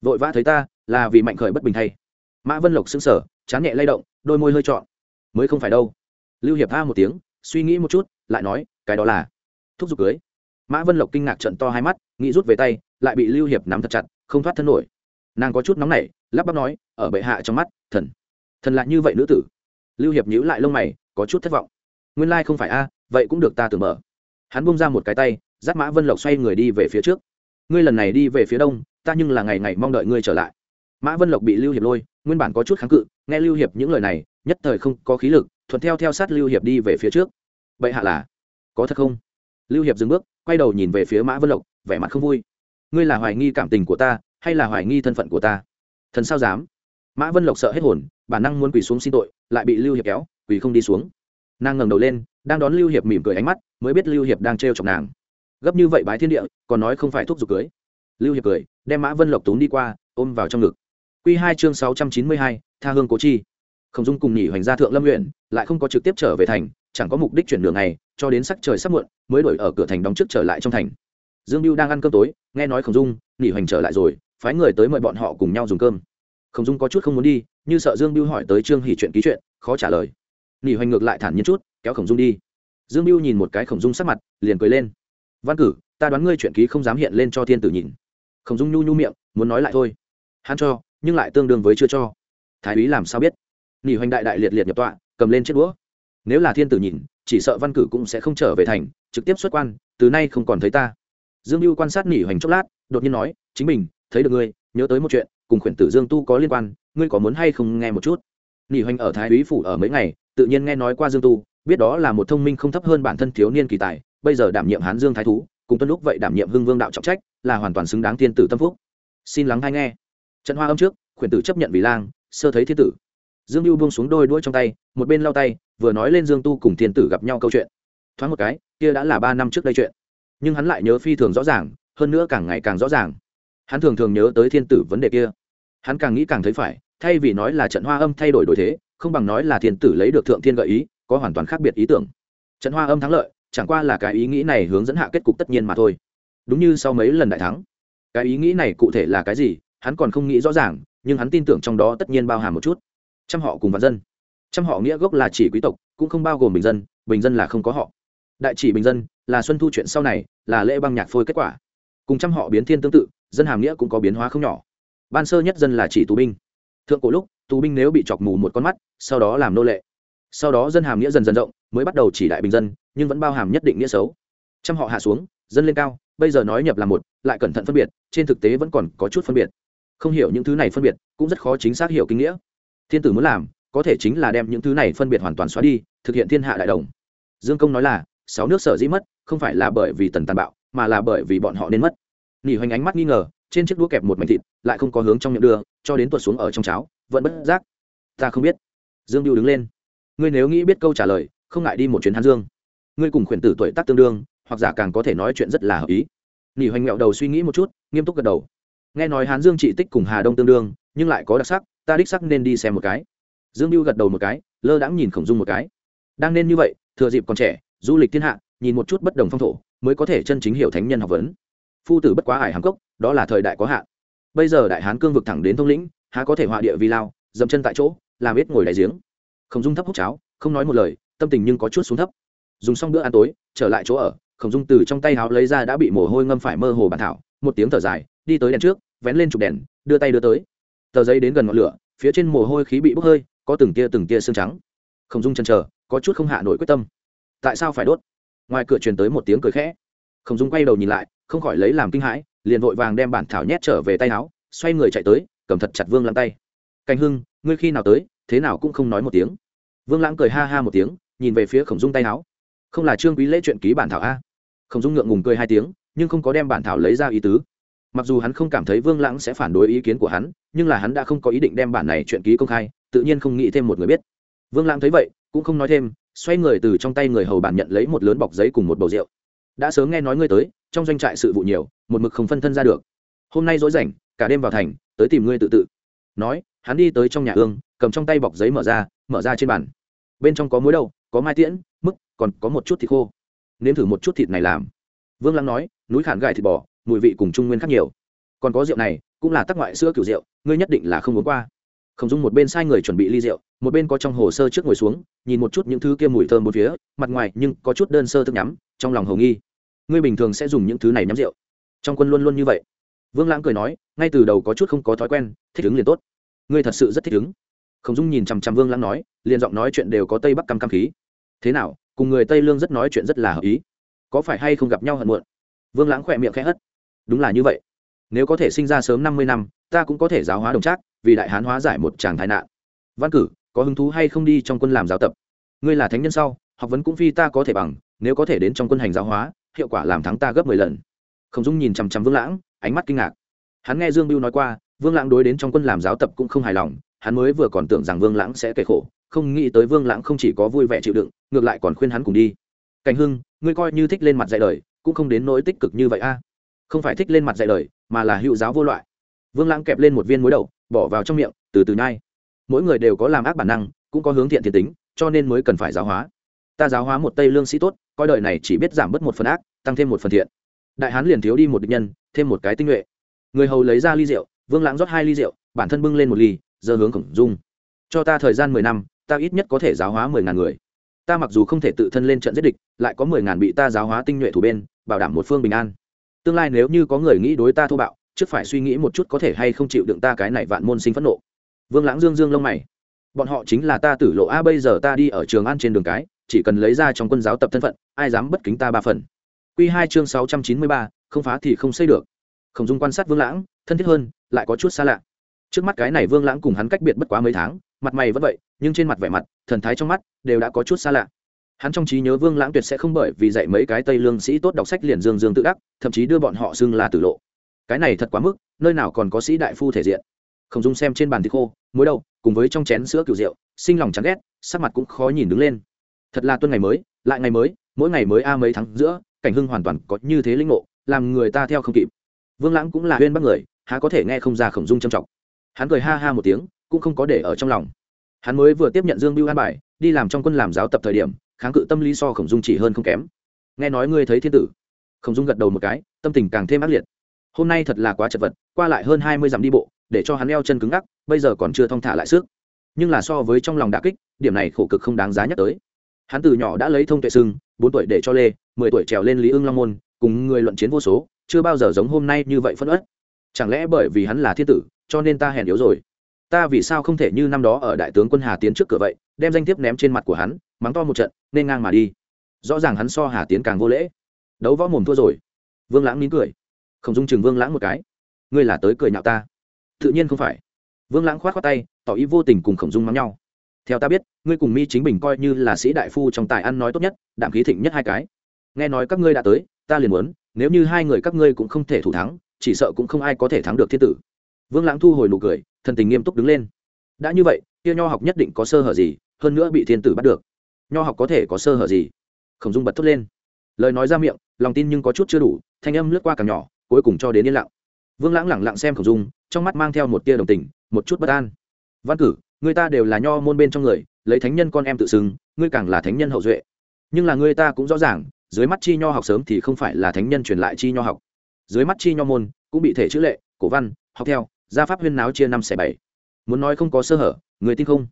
Vội vã thấy ta, là vì mạnh khởi bất bình thay. Mã vân lộc sững sờ, chán nhẹ lay động, đôi môi hơi trọn. Mới không phải đâu. Lưu hiệp tha một tiếng, suy nghĩ một chút, lại nói, cái đó là thúc giục cưới. Mã vân lộc kinh ngạc trận to hai mắt, nghĩ rút về tay, lại bị lưu hiệp nắm thật chặt, không thoát thân nổi. Nàng có chút nóng nảy, lắp bắp nói, ở bệ hạ trong mắt, thần. Thần lại như vậy nữ tử. Lưu hiệp nhíu lại lông mày, có chút thất vọng. Nguyên lai không phải a, vậy cũng được ta tưởng mở. Hắn bung ra một cái tay dắt mã vân lộc xoay người đi về phía trước. Ngươi lần này đi về phía đông, ta nhưng là ngày ngày mong đợi ngươi trở lại. Mã vân lộc bị lưu hiệp lôi, nguyên bản có chút kháng cự, nghe lưu hiệp những lời này, nhất thời không có khí lực, thuận theo theo sát lưu hiệp đi về phía trước. Vậy hạ là, có thật không? Lưu hiệp dừng bước, quay đầu nhìn về phía mã vân lộc, vẻ mặt không vui. Ngươi là hoài nghi cảm tình của ta, hay là hoài nghi thân phận của ta? Thần sao dám? Mã vân lộc sợ hết hồn, bản năng muốn quỳ xuống xin tội, lại bị lưu hiệp kéo, quỳ không đi xuống. Nàng ngẩng đầu lên, đang đón lưu hiệp mỉm cười ánh mắt, mới biết lưu hiệp đang trêu chọc nàng gấp như vậy bái thiên địa, còn nói không phải thuốc dục cưới. Lưu hiệp cười, đem mã vân lộc tốn đi qua, ôm vào trong ngực. Q hai chương sáu trăm chín mươi hai, tha hương cố chi. Khổng dung cùng nhỉ hoành gia thượng lâm huyện lại không có trực tiếp trở về thành, chẳng có mục đích chuyển đường này cho đến sắc trời sắp muộn, mới đổi ở cửa thành đóng trước trở lại trong thành. Dương mưu đang ăn cơm tối, nghe nói khổng dung nghỉ hoành trở lại rồi, phái người tới mời bọn họ cùng nhau dùng cơm. Khổng dung có chút không muốn đi, như sợ dương mưu hỏi tới trương hỉ chuyện ký chuyện, khó trả lời. Nghỉ hoành ngược lại thản nhiên chút, kéo khổng dung đi. Dương mưu nhìn một cái khổng dung sắc mặt, liền cười lên văn cử, ta đoán ngươi chuyện ký không dám hiện lên cho thiên tử nhìn. Khổng dung nhu nhu miệng, muốn nói lại thôi. Hắn cho, nhưng lại tương đương với chưa cho. Thái úy làm sao biết? Nghỉ hoành đại đại liệt liệt nhập tọa, cầm lên chiếc đũa. Nếu là thiên tử nhìn, chỉ sợ văn cử cũng sẽ không trở về thành, trực tiếp xuất quan, từ nay không còn thấy ta. Dương mưu quan sát nghỉ hoành chốc lát, đột nhiên nói, chính mình, thấy được ngươi, nhớ tới một chuyện, cùng khuyển tử dương tu có liên quan, ngươi có muốn hay không nghe một chút? Nghỉ hoành ở thái úy phủ ở mấy ngày, tự nhiên nghe nói qua dương tu, biết đó là một thông minh không thấp hơn bản thân thiếu niên kỳ tài bây giờ đảm nhiệm hán dương thái thú, cùng tuân lúc vậy đảm nhiệm hưng vương đạo trọng trách, là hoàn toàn xứng đáng thiên tử tâm phúc. Xin lắng hay nghe. Trận hoa âm trước, khuyển tử chấp nhận vì lang, sơ thấy thiên tử. Dương lưu buông xuống đôi đuôi trong tay, một bên lau tay, vừa nói lên dương tu cùng thiên tử gặp nhau câu chuyện. Thoáng một cái, kia đã là ba năm trước đây chuyện. Nhưng hắn lại nhớ phi thường rõ ràng, hơn nữa càng ngày càng rõ ràng. Hắn thường thường nhớ tới thiên tử vấn đề kia. Hắn càng nghĩ càng thấy phải, thay vì nói là trận hoa âm thay đổi đổi thế, không bằng nói là thiên tử lấy được thượng thiên gợi ý, có hoàn toàn khác biệt ý tưởng. Trận hoa âm thắng lợi chẳng qua là cái ý nghĩ này hướng dẫn hạ kết cục tất nhiên mà thôi. Đúng như sau mấy lần đại thắng. Cái ý nghĩ này cụ thể là cái gì, hắn còn không nghĩ rõ ràng, nhưng hắn tin tưởng trong đó tất nhiên bao hàm một chút. Trăm họ cùng vạn dân. Trăm họ nghĩa gốc là chỉ quý tộc, cũng không bao gồm bình dân bình dân là không có họ. Đại chỉ bình dân, là xuân thu chuyện sau này, là lễ băng nhạc phôi kết quả. Cùng trăm họ biến thiên tương tự, dân hàm nghĩa cũng có biến hóa không nhỏ. Ban sơ nhất dân là chỉ tù binh. Thượng cổ lúc, tù binh nếu bị chọc mù một con mắt, sau đó làm nô lệ. Sau đó dân hàm nghĩa dần dần rộng mới bắt đầu chỉ đại bình dân, nhưng vẫn bao hàm nhất định nghĩa xấu. Trăm họ hạ xuống, dân lên cao, bây giờ nói nhập là một, lại cẩn thận phân biệt, trên thực tế vẫn còn có chút phân biệt. Không hiểu những thứ này phân biệt, cũng rất khó chính xác hiểu kinh nghĩa. Thiên tử muốn làm, có thể chính là đem những thứ này phân biệt hoàn toàn xóa đi, thực hiện thiên hạ đại đồng. Dương công nói là, sáu nước sở dĩ mất, không phải là bởi vì tần tàn bạo, mà là bởi vì bọn họ nên mất. Nỉ hoành ánh mắt nghi ngờ, trên chiếc đũa kẹp một mảnh thịt, lại không có hướng trong miệng đưa, cho đến tuột xuống ở trong cháo, vẫn bất giác. Ta không biết. Dương biêu đứng lên. Ngươi nếu nghĩ biết câu trả lời không ngại đi một chuyến hán dương. Ngươi cùng khuyển tử tuổi tác tương đương, hoặc giả càng có thể nói chuyện rất là hợp ý. Nỉ hoành mẹo đầu suy nghĩ một chút, nghiêm túc gật đầu. Nghe nói hán dương trị tích cùng hà đông tương đương, nhưng lại có đặc sắc, ta đích sắc nên đi xem một cái. Dương mưu gật đầu một cái, lơ đãng nhìn khổng dung một cái. Đang nên như vậy, thừa dịp còn trẻ, du lịch thiên hạ, nhìn một chút bất đồng phong thổ, mới có thể chân chính hiểu thánh nhân học vấn. Phu tử bất quá ải hàm cốc, đó là thời đại có hạn. Bây giờ đại hán cương vực thẳng đến thông lĩnh, há có thể họa địa vi lao, dậm chân tại chỗ, làm ít ngồi đại giếng. Khổng dung thấp hút cháo, không nói một lời tâm tình nhưng có chút xuống thấp. Dùng xong bữa ăn tối, trở lại chỗ ở, khổng dung từ trong tay háo lấy ra đã bị mồ hôi ngâm phải mơ hồ bàn thảo, một tiếng thở dài, đi tới đèn trước, vén lên chụp đèn, đưa tay đưa tới. Tờ giấy đến gần ngọn lửa, phía trên mồ hôi khí bị bốc hơi, có từng tia từng tia xương trắng. Khổng dung chân chờ, có chút không hạ nổi quyết tâm. Tại sao phải đốt? Ngoài cửa truyền tới một tiếng cười khẽ. Khổng dung quay đầu nhìn lại, không khỏi lấy làm kinh hãi, liền vội vàng đem bản thảo nhét trở về tay áo xoay người chạy tới, cầm thật chặt vương lãng tay. Cảnh hưng, ngươi khi nào tới? Thế nào? cũng không nói một tiếng. Vương lãng cười ha ha một tiếng nhìn về phía khổng dung tay áo. Không là trương quý lễ chuyện ký bản thảo a. Khổng dung ngượng ngùng cười hai tiếng, nhưng không có đem bản thảo lấy ra ý tứ. Mặc dù hắn không cảm thấy vương lãng sẽ phản đối ý kiến của hắn, nhưng là hắn đã không có ý định đem bản này chuyện ký công khai, tự nhiên không nghĩ thêm một người biết. Vương lãng thấy vậy, cũng không nói thêm, xoay người từ trong tay người hầu bản nhận lấy một lớn bọc giấy cùng một bầu rượu. Đã sớm nghe nói ngươi tới, trong doanh trại sự vụ nhiều, một mực không phân thân ra được. Hôm nay dối rảnh, cả đêm vào thành, tới tìm ngươi tự tự. Nói, hắn đi tới trong nhà ương, cầm trong tay bọc giấy mở ra mở ra trên bàn. Bên trong có muối đâu? Có mai tiễn mức còn có một chút thịt khô. Nếm thử một chút thịt này làm. Vương lăng nói, núi khản gài thịt bò, mùi vị cùng trung nguyên khác nhiều. Còn có rượu này, cũng là tắc ngoại sữa kiểu rượu, ngươi nhất định là không muốn qua. Không dung một bên sai người chuẩn bị ly rượu, một bên có trong hồ sơ trước ngồi xuống, nhìn một chút những thứ kia mùi thơm một phía, mặt ngoài nhưng có chút đơn sơ thức nhắm, trong lòng hầu nghi. Ngươi bình thường sẽ dùng những thứ này nhắm rượu. Trong quân luôn luôn như vậy. Vương lãng cười nói, ngay từ đầu có chút không có thói quen, thích ứng liền tốt. Ngươi thật sự rất thích ứng khổng dung nhìn chằm chằm vương lãng nói, liền giọng nói chuyện đều có tây bắc căm căm khí. Thế nào, cùng người tây lương rất nói chuyện rất là hợp ý. Có phải hay không gặp nhau hận muộn? Vương lãng khỏe miệng khẽ hất. Đúng là như vậy. Nếu có thể sinh ra sớm năm mươi năm, ta cũng có thể giáo hóa đồng trác, vì đại hán hóa giải một tràng thái nạn. Văn cử, có hứng thú hay không đi trong quân làm giáo tập? Ngươi là thánh nhân sau, học vấn cũng phi ta có thể bằng, nếu có thể đến trong quân hành giáo hóa, hiệu quả làm thắng ta gấp mười lần. Khổng dung nhìn chằm chằm vương lãng, ánh mắt kinh ngạc. Hắn nghe dương biêu nói qua, vương lãng đối đến trong quân làm giáo tập cũng không hài lòng hắn mới vừa còn tưởng rằng vương lãng sẽ kể khổ, không nghĩ tới vương lãng không chỉ có vui vẻ chịu đựng, ngược lại còn khuyên hắn cùng đi. Cảnh hưng, ngươi coi như thích lên mặt dạy đời, cũng không đến nỗi tích cực như vậy a. Không phải thích lên mặt dạy đời, mà là hữu giáo vô loại. Vương lãng kẹp lên một viên muối đầu bỏ vào trong miệng, từ từ nhai. Mỗi người đều có làm ác bản năng, cũng có hướng thiện thiên tính, cho nên mới cần phải giáo hóa. Ta giáo hóa một tây lương sĩ tốt, coi đời này chỉ biết giảm bớt một phần ác, tăng thêm một phần thiện. Đại hán liền thiếu đi một địch nhân, thêm một cái tinh nhuệ. Người hầu lấy ra ly rượu, vương lãng rót hai ly rượu, bản thân bưng lên một ly giờ hướng khổng dung. Cho ta thời gian mười năm, ta ít nhất có thể giáo hóa mười ngàn người. Ta mặc dù không thể tự thân lên trận giết địch, lại có mười ngàn bị ta giáo hóa tinh nhuệ thủ bên, bảo đảm một phương bình an. Tương lai nếu như có người nghĩ đối ta thô bạo, trước phải suy nghĩ một chút có thể hay không chịu đựng ta cái này vạn môn sinh phẫn nộ. Vương lãng dương dương lông mày. Bọn họ chính là ta tử lộ, a, bây giờ ta đi ở trường ăn trên đường cái, chỉ cần lấy ra trong quân giáo tập thân phận, ai dám bất kính ta ba phần. Q hai chương sáu trăm chín mươi ba, không phá thì không xây được. Khổng dung quan sát vương lãng, thân thiết hơn, lại có chút xa lạ trước mắt cái này vương lãng cùng hắn cách biệt bất quá mấy tháng mặt mày vẫn vậy nhưng trên mặt vẻ mặt thần thái trong mắt đều đã có chút xa lạ. Hắn trong trí nhớ vương lãng tuyệt sẽ không bởi vì dạy mấy cái tây lương sĩ tốt đọc sách liền dương dương tự đắc thậm chí đưa bọn họ xưng là tử lộ. Cái này thật quá mức nơi nào còn có sĩ đại phu thể diện. Khổng dung xem trên bàn thịt khô muối đầu, cùng với trong chén sữa cựu rượu sinh lòng chán ghét sắc mặt cũng khó nhìn đứng lên. Thật là tuân ngày mới lại ngày mới mỗi ngày mới a mấy tháng giữa cảnh hưng hoàn toàn có như thế linh ngộ làm người ta theo không kịp. Vương lãng cũng là huyên bắc người há có thể nghe không ra khổng dung trầm trọng hắn cười ha ha một tiếng, cũng không có để ở trong lòng. Hắn mới vừa tiếp nhận dương biêu an bài, đi làm trong quân làm giáo tập thời điểm, kháng cự tâm lý so khổng dung chỉ hơn không kém. Nghe nói ngươi thấy thiên tử. Khổng dung gật đầu một cái, tâm tình càng thêm ác liệt. Hôm nay thật là quá chật vật, qua lại hơn hai mươi dặm đi bộ, để cho hắn leo chân cứng ngắc, bây giờ còn chưa thong thả lại sức. Nhưng là so với trong lòng đã kích, điểm này khổ cực không đáng giá nhắc tới. Hắn từ nhỏ đã lấy thông tuệ sưng bốn tuổi để cho lê, mười tuổi trèo lên lý ưng long môn, cùng người luận chiến vô số, chưa bao giờ giống hôm nay như vậy phân ất chẳng lẽ bởi vì hắn là thiên tử cho nên ta hèn yếu rồi. Ta vì sao không thể như năm đó ở đại tướng quân hà tiến trước cửa vậy, đem danh thiếp ném trên mặt của hắn, mắng to một trận, nên ngang mà đi. Rõ ràng hắn so hà tiến càng vô lễ. Đấu võ mồm thua rồi. Vương lãng nín cười. Không dung chừng vương lãng một cái. Ngươi là tới cười nhạo ta. Tự nhiên không phải. Vương lãng khoát khoát tay, tỏ ý vô tình cùng khổng dung mắng nhau. Theo ta biết, ngươi cùng mi chính bình coi như là sĩ đại phu trong tài ăn nói tốt nhất, đạm khí thịnh nhất hai cái. Nghe nói các ngươi đã tới, ta liền muốn, nếu như hai người các ngươi cũng không thể thủ thắng, chỉ sợ cũng không ai có thể thắng được thiên tử vương lãng thu hồi nụ cười, thần tình nghiêm túc đứng lên. Đã như vậy, kia nho học nhất định có sơ hở gì, hơn nữa bị thiên tử bắt được. Nho học có thể có sơ hở gì? Khổng dung bật thốt lên. Lời nói ra miệng, lòng tin nhưng có chút chưa đủ, thanh âm lướt qua càng nhỏ, cuối cùng cho đến yên lặng. Vương lãng lẳng lặng xem khổng dung, trong mắt mang theo một tia đồng tình, một chút bất an. Văn cử, người ta đều là nho môn bên trong người, lấy thánh nhân con em tự xưng, ngươi càng là thánh nhân hậu duệ. Nhưng là người ta cũng rõ ràng, dưới mắt chi nho học sớm thì không phải là thánh nhân truyền lại chi nho học. Dưới mắt chi nho môn, cũng bị thể chữ lệ, cổ văn, học theo gia pháp huyên náo chia năm xẻ bảy. Muốn nói không có sơ hở, người tin không?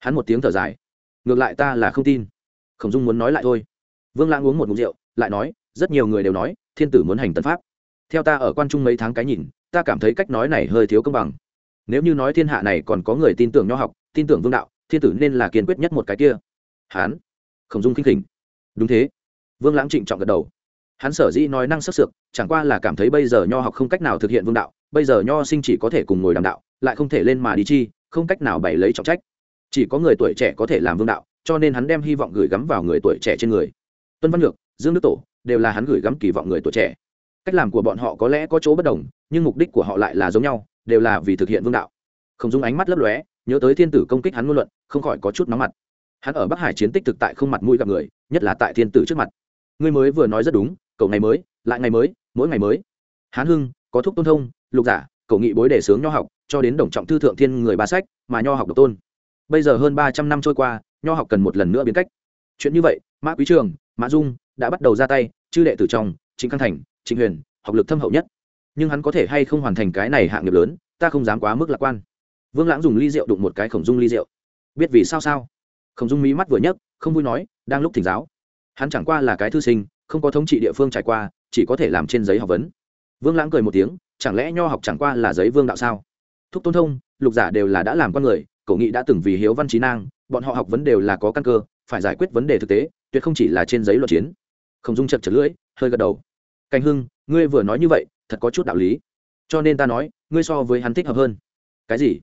Hắn một tiếng thở dài. Ngược lại ta là không tin. Khổng dung muốn nói lại thôi. Vương lãng uống một mục rượu, lại nói, rất nhiều người đều nói, thiên tử muốn hành tân pháp. Theo ta ở quan trung mấy tháng cái nhìn, ta cảm thấy cách nói này hơi thiếu công bằng. Nếu như nói thiên hạ này còn có người tin tưởng nho học, tin tưởng vương đạo, thiên tử nên là kiên quyết nhất một cái kia. Hán. Khổng dung khinh khỉnh. Đúng thế. Vương lãng trịnh trọng gật đầu hắn sở dĩ nói năng sắc sược, chẳng qua là cảm thấy bây giờ nho học không cách nào thực hiện vương đạo, bây giờ nho sinh chỉ có thể cùng ngồi đàm đạo, lại không thể lên mà đi chi, không cách nào bày lấy trọng trách. Chỉ có người tuổi trẻ có thể làm vương đạo, cho nên hắn đem hy vọng gửi gắm vào người tuổi trẻ trên người. Tuân văn lược dương đức tổ, đều là hắn gửi gắm kỳ vọng người tuổi trẻ. Cách làm của bọn họ có lẽ có chỗ bất đồng, nhưng mục đích của họ lại là giống nhau, đều là vì thực hiện vương đạo. Không dùng ánh mắt lấp lóe, nhớ tới thiên tử công kích hắn ngôn luận, không khỏi có chút nóng mặt. Hắn ở bắc hải chiến tích thực tại không mặt mũi gặp người, nhất là tại thiên tử trước mặt. Ngươi mới vừa nói rất đúng cầu ngày mới, lại ngày mới, mỗi ngày mới. Hán hưng, có thúc tôn thông, lục giả cầu nghị bối đề sướng nho học, cho đến đồng trọng thư thượng thiên người ba sách, mà nho học độc tôn. Bây giờ hơn ba trăm năm trôi qua, nho học cần một lần nữa biến cách. Chuyện như vậy, mã quý trường, mã dung đã bắt đầu ra tay, chư đệ tử trong chính khang thành chính huyền, học lực thâm hậu nhất. Nhưng hắn có thể hay không hoàn thành cái này hạng nghiệp lớn, ta không dám quá mức lạc quan. Vương lãng dùng ly rượu đụng một cái khổng dung ly rượu. Biết vì sao sao? Khổng dung mí mắt vừa nhấc, không vui nói, đang lúc thỉnh giáo. Hắn chẳng qua là cái thư sinh không có thống trị địa phương trải qua, chỉ có thể làm trên giấy học vấn. Vương lãng cười một tiếng, chẳng lẽ nho học chẳng qua là giấy vương đạo sao? Thúc tôn thông, lục giả đều là đã làm con người cậu nghị đã từng vì hiếu văn trí nang bọn họ học vấn đều là có căn cơ, phải giải quyết vấn đề thực tế, tuyệt không chỉ là trên giấy luật chiến. Không dung chật chật lưỡi, hơi gật đầu. Cảnh hưng, ngươi vừa nói như vậy, thật có chút đạo lý. Cho nên ta nói, ngươi so với hắn thích hợp hơn. Cái gì?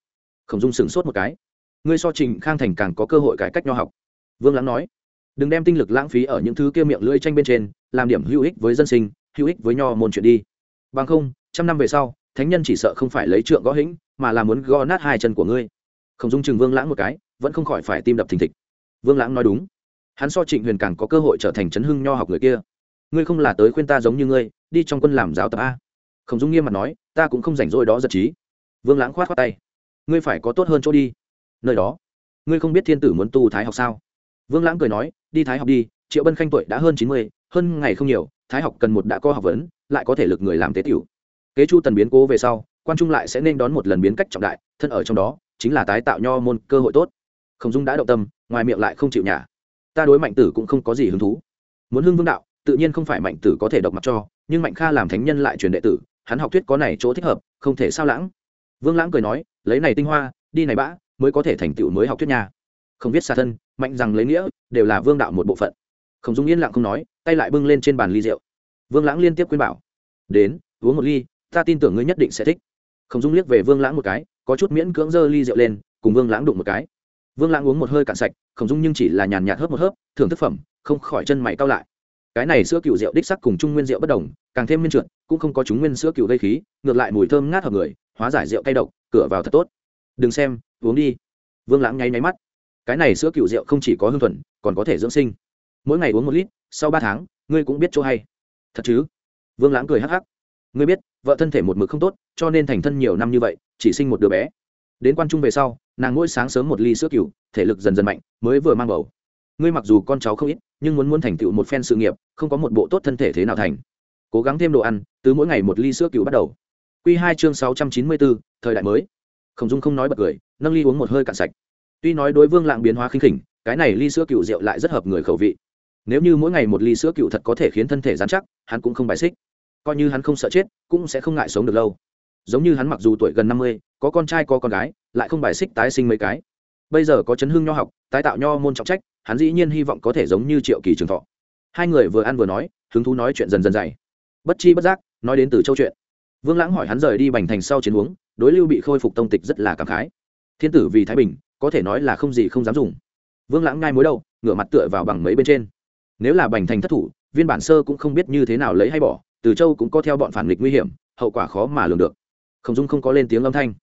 Khổng dung sửng sốt một cái. Ngươi so trình khang thành càng có cơ hội cải cách nho học. Vương lãng nói đừng đem tinh lực lãng phí ở những thứ kia miệng lưỡi tranh bên trên, làm điểm hữu ích với dân sinh, hữu ích với nho môn chuyện đi. Bằng không, trăm năm về sau, thánh nhân chỉ sợ không phải lấy trượng gõ hĩnh, mà là muốn gõ nát hai chân của ngươi. Không dung chừng vương lãng một cái, vẫn không khỏi phải tim đập thình thịch. Vương lãng nói đúng. Hắn so trịnh huyền càng có cơ hội trở thành chấn hưng nho học người kia. Ngươi không là tới khuyên ta giống như ngươi, đi trong quân làm giáo tập a. Không dung nghiêm mặt nói, ta cũng không rảnh rỗi đó giật trí. Vương lãng khoát khoát tay. Ngươi phải có tốt hơn chỗ đi. Nơi đó, ngươi không biết thiên tử muốn tu thái học sao? Vương lãng cười nói, đi thái học đi, triệu bân khanh tuổi đã hơn chín mươi, hơn ngày không nhiều, thái học cần một đã có học vấn, lại có thể lực người làm tế tiểu. Kế chu tần biến cố về sau, quan trung lại sẽ nên đón một lần biến cách trọng đại, thân ở trong đó, chính là tái tạo nho môn cơ hội tốt. Khổng dung đã động tâm, ngoài miệng lại không chịu nhả. Ta đối mạnh tử cũng không có gì hứng thú. Muốn hưng vương đạo, tự nhiên không phải mạnh tử có thể độc mặt cho, nhưng mạnh kha làm thánh nhân lại truyền đệ tử, hắn học thuyết có này chỗ thích hợp, không thể sao lãng. Vương lãng cười nói, lấy này tinh hoa, đi này bã mới có thể thành tựu mới học thuyết nhà không biết xa thân, mạnh rằng lấy nghĩa, đều là vương đạo một bộ phận. Khổng dung yên lặng không nói, tay lại bưng lên trên bàn ly rượu. Vương lãng liên tiếp khuyên bảo, đến, uống một ly, ta tin tưởng ngươi nhất định sẽ thích. Khổng dung liếc về vương lãng một cái, có chút miễn cưỡng dơ ly rượu lên, cùng vương lãng đụng một cái. Vương lãng uống một hơi cạn sạch, khổng dung nhưng chỉ là nhàn nhạt hớp một hớp, thưởng thức phẩm, không khỏi chân mày cao lại. Cái này sữa cựu rượu đích sắc cùng trung nguyên rượu bất đồng, càng thêm miên trượt, cũng không có chúng nguyên sữa cựu gây khí, ngược lại mùi thơm ngát hợp người, hóa giải rượu cay độc, cửa vào thật tốt. Đừng xem, uống đi. Vương lãng nháy nháy mắt cái này sữa cựu rượu không chỉ có hương thuần, còn có thể dưỡng sinh. Mỗi ngày uống một lít, sau ba tháng, ngươi cũng biết chỗ hay. Thật chứ? Vương lãng cười hắc hắc. Ngươi biết, vợ thân thể một mực không tốt, cho nên thành thân nhiều năm như vậy, chỉ sinh một đứa bé. Đến quan trung về sau, nàng mỗi sáng sớm một ly sữa cựu, thể lực dần dần mạnh, mới vừa mang bầu. Ngươi mặc dù con cháu không ít, nhưng muốn muốn thành tựu một phen sự nghiệp, không có một bộ tốt thân thể thế nào thành. Cố gắng thêm đồ ăn, từ mỗi ngày một ly sữa cựu bắt đầu. Q hai chương sáu trăm chín mươi bốn, thời đại mới. Khổng dung không nói bật cười, nâng ly uống một hơi cạn sạch tuy nói đối vương lạng biến hóa khinh khỉnh, cái này ly sữa cựu rượu lại rất hợp người khẩu vị. Nếu như mỗi ngày một ly sữa cựu thật có thể khiến thân thể dán chắc, hắn cũng không bài xích. Coi như hắn không sợ chết, cũng sẽ không ngại sống được lâu. Giống như hắn mặc dù tuổi gần năm mươi, có con trai có con gái, lại không bài xích tái sinh mấy cái. Bây giờ có chấn hưng nho học, tái tạo nho môn trọng trách, hắn dĩ nhiên hy vọng có thể giống như triệu kỳ trường thọ. Hai người vừa ăn vừa nói, hứng thú nói chuyện dần dần dày. Bất chi bất giác, nói đến từ châu chuyện. Vương lãng hỏi hắn rời đi bành thành sau chiến uống đối lưu bị khôi phục tông tịch rất là cảm khái. Thiên tử vì thái bình có thể nói là không gì không dám dùng. Vương lãng ngai mối đầu, ngửa mặt tựa vào bằng mấy bên trên. Nếu là bành thành thất thủ, viên bản sơ cũng không biết như thế nào lấy hay bỏ, từ châu cũng có theo bọn phản nghịch nguy hiểm, hậu quả khó mà lường được. Khổng dung không có lên tiếng âm thanh.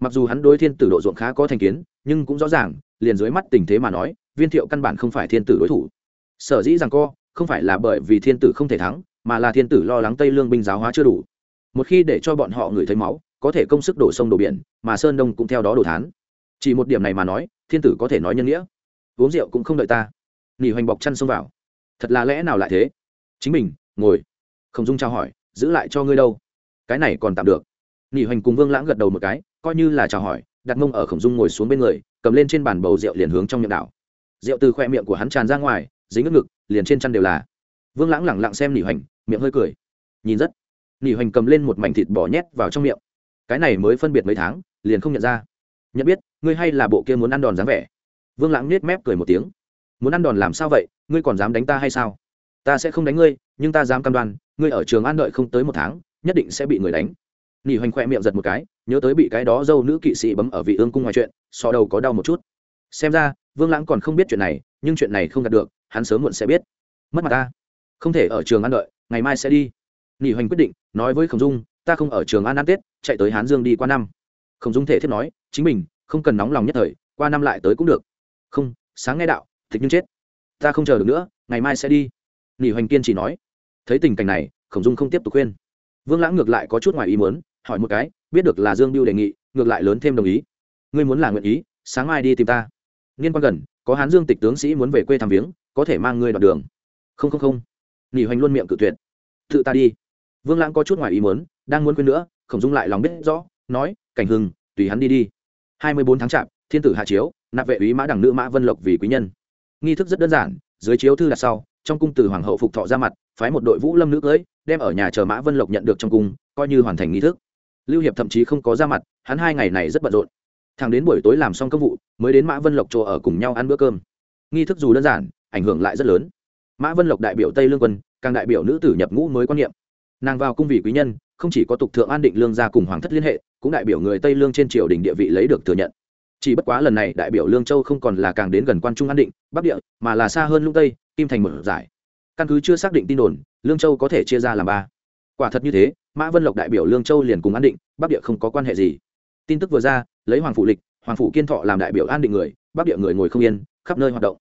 Mặc dù hắn đối thiên tử độ ruộng khá có thành kiến, nhưng cũng rõ ràng, liền dưới mắt tình thế mà nói, viên thiệu căn bản không phải thiên tử đối thủ. Sở dĩ rằng co, không phải là bởi vì thiên tử không thể thắng, mà là thiên tử lo lắng tây lương binh giáo hóa chưa đủ. Một khi để cho bọn họ ngửi thấy máu, có thể công sức đổ sông đổ biển, mà sơn đông cũng theo đó đổ thán chỉ một điểm này mà nói, thiên tử có thể nói nhân nghĩa. Uống rượu cũng không đợi ta. Nỉ hoành bọc chăn xông vào. Thật là lẽ nào lại thế? Chính mình, ngồi. Không dung trao hỏi, giữ lại cho ngươi đâu? Cái này còn tạm được. Nỉ hoành cùng vương lãng gật đầu một cái, coi như là chào hỏi, đặt mông ở khổng dung ngồi xuống bên người, cầm lên trên bàn bầu rượu liền hướng trong miệng đảo. Rượu từ khoe miệng của hắn tràn ra ngoài, dính ngất ngực, liền trên chăn đều là. Vương lãng lẳng lặng xem nỉ hoành, miệng hơi cười. Nhìn rất. Nỉ hoành cầm lên một mảnh thịt bỏ nhét vào trong miệng. Cái này mới phân biệt mấy tháng, liền không nhận ra nhận biết, ngươi hay là bộ kia muốn ăn đòn dáng vẻ? Vương lãng nết mép cười một tiếng. Muốn ăn đòn làm sao vậy? Ngươi còn dám đánh ta hay sao? Ta sẽ không đánh ngươi, nhưng ta dám cam đoan, ngươi ở trường an đợi không tới một tháng, nhất định sẽ bị người đánh. Nỉ hoành khoe miệng giật một cái, nhớ tới bị cái đó dâu nữ kỵ sĩ bấm ở vị ương cung ngoài chuyện, so đầu có đau một chút. Xem ra, vương lãng còn không biết chuyện này, nhưng chuyện này không đạt được, hắn sớm muộn sẽ biết. Mất mặt ta. Không thể ở trường ăn đợi, ngày mai sẽ đi. Nỉ hoành quyết định, nói với khổng dung, ta không ở trường an ăn tết, chạy tới hán dương đi qua năm khổng dung thể thiết nói, chính mình, không cần nóng lòng nhất thời, qua năm lại tới cũng được. Không, sáng nghe đạo thích nhưng chết. Ta không chờ được nữa, ngày mai sẽ đi. Nỉ hoành kiên chỉ nói. Thấy tình cảnh này, khổng dung không tiếp tục khuyên. Vương lãng ngược lại có chút ngoài ý muốn, hỏi một cái, biết được là dương biêu đề nghị, ngược lại lớn thêm đồng ý. Ngươi muốn là nguyện ý, sáng mai đi tìm ta. Nghiên quan gần, có hán dương tịch tướng sĩ muốn về quê thăm viếng, có thể mang ngươi đoạn đường. Không không không. Nỉ hoành luôn miệng cự tuyệt. Tự ta đi. Vương lãng có chút ngoài ý muốn, đang muốn quên nữa, khổng dung lại lòng biết rõ, nói cảnh hưng, tùy hắn đi đi. Hai mươi bốn tháng chạp, thiên tử hạ chiếu, nạp vệ úy mã đẳng nữ mã vân lộc vì quý nhân. Nghi thức rất đơn giản, dưới chiếu thư đặt sau, trong cung từ hoàng hậu phục thọ ra mặt, phái một đội vũ lâm nữ cưới, đem ở nhà chờ mã vân lộc nhận được trong cung, coi như hoàn thành nghi thức. Lưu hiệp thậm chí không có ra mặt, hắn hai ngày này rất bận rộn. Thằng đến buổi tối làm xong công vụ, mới đến mã vân lộc chỗ ở cùng nhau ăn bữa cơm. Nghi thức dù đơn giản, ảnh hưởng lại rất lớn. Mã vân lộc đại biểu tây lương quân, càng đại biểu nữ tử nhập ngũ mới quan niệm. Nàng vào cung vị quý nhân, không chỉ có tục thượng an định lương gia cùng hoàng thất liên hệ cũng đại biểu người tây lương trên triều đình địa vị lấy được thừa nhận. Chỉ bất quá lần này đại biểu lương châu không còn là càng đến gần quan trung an định, bắc địa, mà là xa hơn lũng tây, kim thành mở giải căn cứ chưa xác định tin đồn, lương châu có thể chia ra làm ba. Quả thật như thế, mã vân lộc đại biểu lương châu liền cùng an định, bắc địa không có quan hệ gì. Tin tức vừa ra, lấy hoàng phụ lịch, hoàng phụ kiên thọ làm đại biểu an định người, bắc địa người ngồi không yên, khắp nơi hoạt động.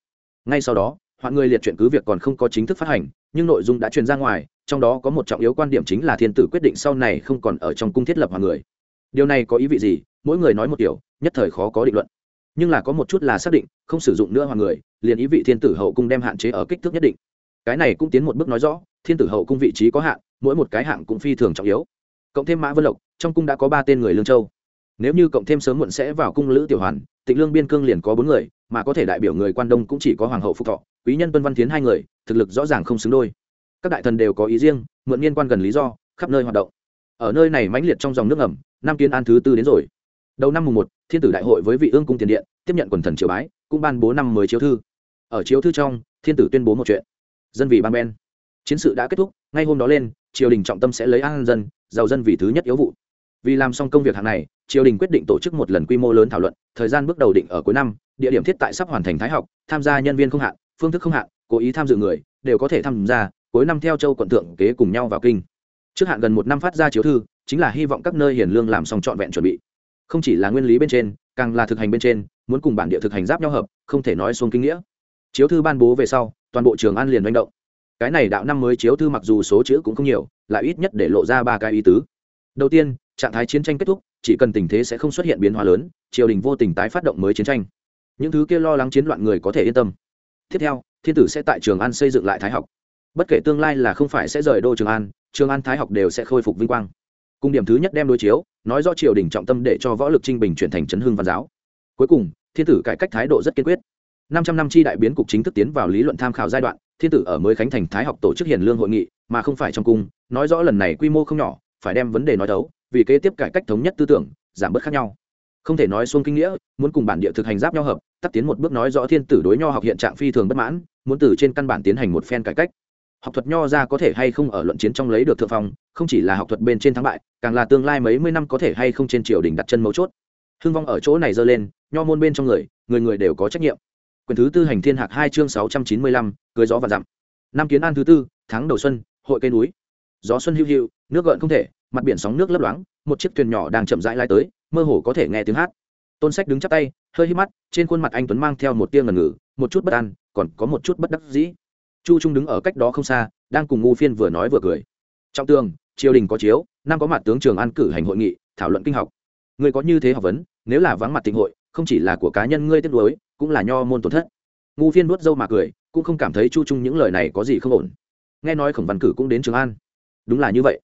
Ngay sau đó, hoạn người liệt chuyện cứ việc còn không có chính thức phát hành, nhưng nội dung đã truyền ra ngoài, trong đó có một trọng yếu quan điểm chính là thiên tử quyết định sau này không còn ở trong cung thiết lập hoàng người điều này có ý vị gì? Mỗi người nói một kiểu, nhất thời khó có định luận. Nhưng là có một chút là xác định, không sử dụng nữa hoàng người, liền ý vị thiên tử hậu cung đem hạn chế ở kích thước nhất định. Cái này cũng tiến một bước nói rõ, thiên tử hậu cung vị trí có hạn, mỗi một cái hạng cũng phi thường trọng yếu. Cộng thêm mã vân lộc, trong cung đã có ba tên người lương châu. Nếu như cộng thêm sớm muộn sẽ vào cung lữ tiểu hoàn, tịnh lương biên cương liền có bốn người, mà có thể đại biểu người quan đông cũng chỉ có hoàng hậu phúc thọ, quý nhân tuân văn tiến hai người, thực lực rõ ràng không xứng đôi. Các đại thần đều có ý riêng, mượn liên quan gần lý do, khắp nơi hoạt động ở nơi này mãnh liệt trong dòng nước ngầm, năm kiến an thứ tư đến rồi. Đầu năm mùng một, thiên tử đại hội với vị ương cung tiền điện, tiếp nhận quần thần triều bái, cũng ban bố năm mới chiếu thư. Ở chiếu thư trong, thiên tử tuyên bố một chuyện. Dân vì ban ben chiến sự đã kết thúc, ngay hôm đó lên, triều đình trọng tâm sẽ lấy an dân, giàu dân vì thứ nhất yếu vụ. Vì làm xong công việc hàng này, triều đình quyết định tổ chức một lần quy mô lớn thảo luận, thời gian bước đầu định ở cuối năm, địa điểm thiết tại sắp hoàn thành thái học, tham gia nhân viên không hạn, phương thức không hạn, cố ý tham dự người, đều có thể tham gia, cuối năm theo châu quận thượng kế cùng nhau vào kinh trước hạn gần một năm phát ra chiếu thư, chính là hy vọng các nơi hiền lương làm xong trọn vẹn chuẩn bị. Không chỉ là nguyên lý bên trên, càng là thực hành bên trên, muốn cùng bản địa thực hành giáp nhau hợp, không thể nói xuống kinh nghĩa. Chiếu thư ban bố về sau, toàn bộ trường an liền manh động. Cái này đạo năm mới chiếu thư mặc dù số chữ cũng không nhiều, lại ít nhất để lộ ra ba cái ý tứ. Đầu tiên, trạng thái chiến tranh kết thúc, chỉ cần tình thế sẽ không xuất hiện biến hóa lớn, triều đình vô tình tái phát động mới chiến tranh. Những thứ kia lo lắng chiến loạn người có thể yên tâm. Tiếp theo, thiên tử sẽ tại trường an xây dựng lại thái học bất kể tương lai là không phải sẽ rời đô trường an trường an thái học đều sẽ khôi phục vinh quang. Cùng điểm thứ nhất đem đối chiếu, nói rõ triều đình trọng tâm để cho võ lực trinh bình chuyển thành chấn hương văn giáo. Cuối cùng, thiên tử cải cách thái độ rất kiên quyết. Năm trăm năm chi đại biến cục chính thức tiến vào lý luận tham khảo giai đoạn, thiên tử ở mới khánh thành thái học tổ chức hiền lương hội nghị, mà không phải trong cung, nói rõ lần này quy mô không nhỏ, phải đem vấn đề nói đấu, vì kế tiếp cải cách thống nhất tư tưởng, giảm bớt khác nhau. Không thể nói xuông kinh nghĩa, muốn cùng bản địa thực hành giáp nhau hợp, tắt tiến một bước nói rõ thiên tử đối nho học hiện trạng phi thường bất mãn, muốn từ trên căn bản tiến hành một phen cải cách học thuật nho ra có thể hay không ở luận chiến trong lấy được thượng phong, không chỉ là học thuật bên trên thắng bại, càng là tương lai mấy mươi năm có thể hay không trên triều đình đặt chân mấu chốt. Hưng vong ở chỗ này dơ lên, nho môn bên trong người người người đều có trách nhiệm. Quyền thứ tư hành thiên hạc hai chương sáu trăm chín mươi lăm, cưới gió và dặm. Năm kiến an thứ tư, tháng đầu xuân, hội cây núi. Gió xuân hữu hữu nước gợn không thể, mặt biển sóng nước lấp loáng, một chiếc thuyền nhỏ đang chậm rãi lai tới, mơ hồ có thể nghe tiếng hát. Tôn sách đứng chắp tay, hơi hít mắt, trên khuôn mặt anh tuấn mang theo một tia ngần ngừ, một chút bất an, còn có một chút bất đắc dĩ chu trung đứng ở cách đó không xa, đang cùng ngu phiên vừa nói vừa cười. Trọng tường, triều đình có chiếu, năm có mặt tướng trường an cử hành hội nghị, thảo luận kinh học. Người có như thế học vấn, nếu là vắng mặt tình hội, không chỉ là của cá nhân ngươi tiếp nối cũng là nho môn tổn thất. Ngu phiên nuốt dâu mà cười, cũng không cảm thấy chu trung những lời này có gì không ổn. Nghe nói khổng văn cử cũng đến trường an. Đúng là như vậy.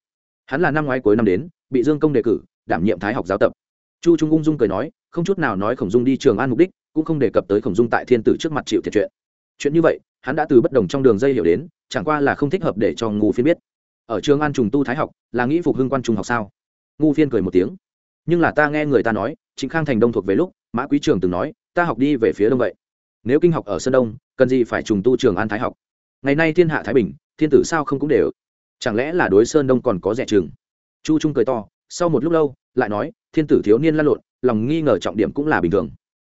Hắn là năm ngoái cuối năm đến, bị dương công đề cử, đảm nhiệm thái học giáo tập. Chu trung ung dung cười nói, không chút nào nói khổng dung đi trường an mục đích, cũng không đề cập tới khổng dung tại thiên tử trước mặt chịu thiệt chuyện. Chuyện như vậy hắn đã từ bất đồng trong đường dây hiểu đến, chẳng qua là không thích hợp để cho ngu phiên biết. Ở trường an trùng tu thái học, là nghĩ phục hưng quan trung học sao? Ngu phiên cười một tiếng. Nhưng là ta nghe người ta nói chính khang thành đông thuộc về lúc, mã quý trường từng nói, ta học đi về phía đông vậy. Nếu kinh học ở sơn đông, cần gì phải trùng tu trường an thái học? Ngày nay thiên hạ thái bình, thiên tử sao không cũng đều? Chẳng lẽ là đối sơn đông còn có rẻ trường? chu trung cười to, sau một lúc lâu, lại nói, thiên tử thiếu niên lăn lộn, lòng nghi ngờ trọng điểm cũng là bình thường.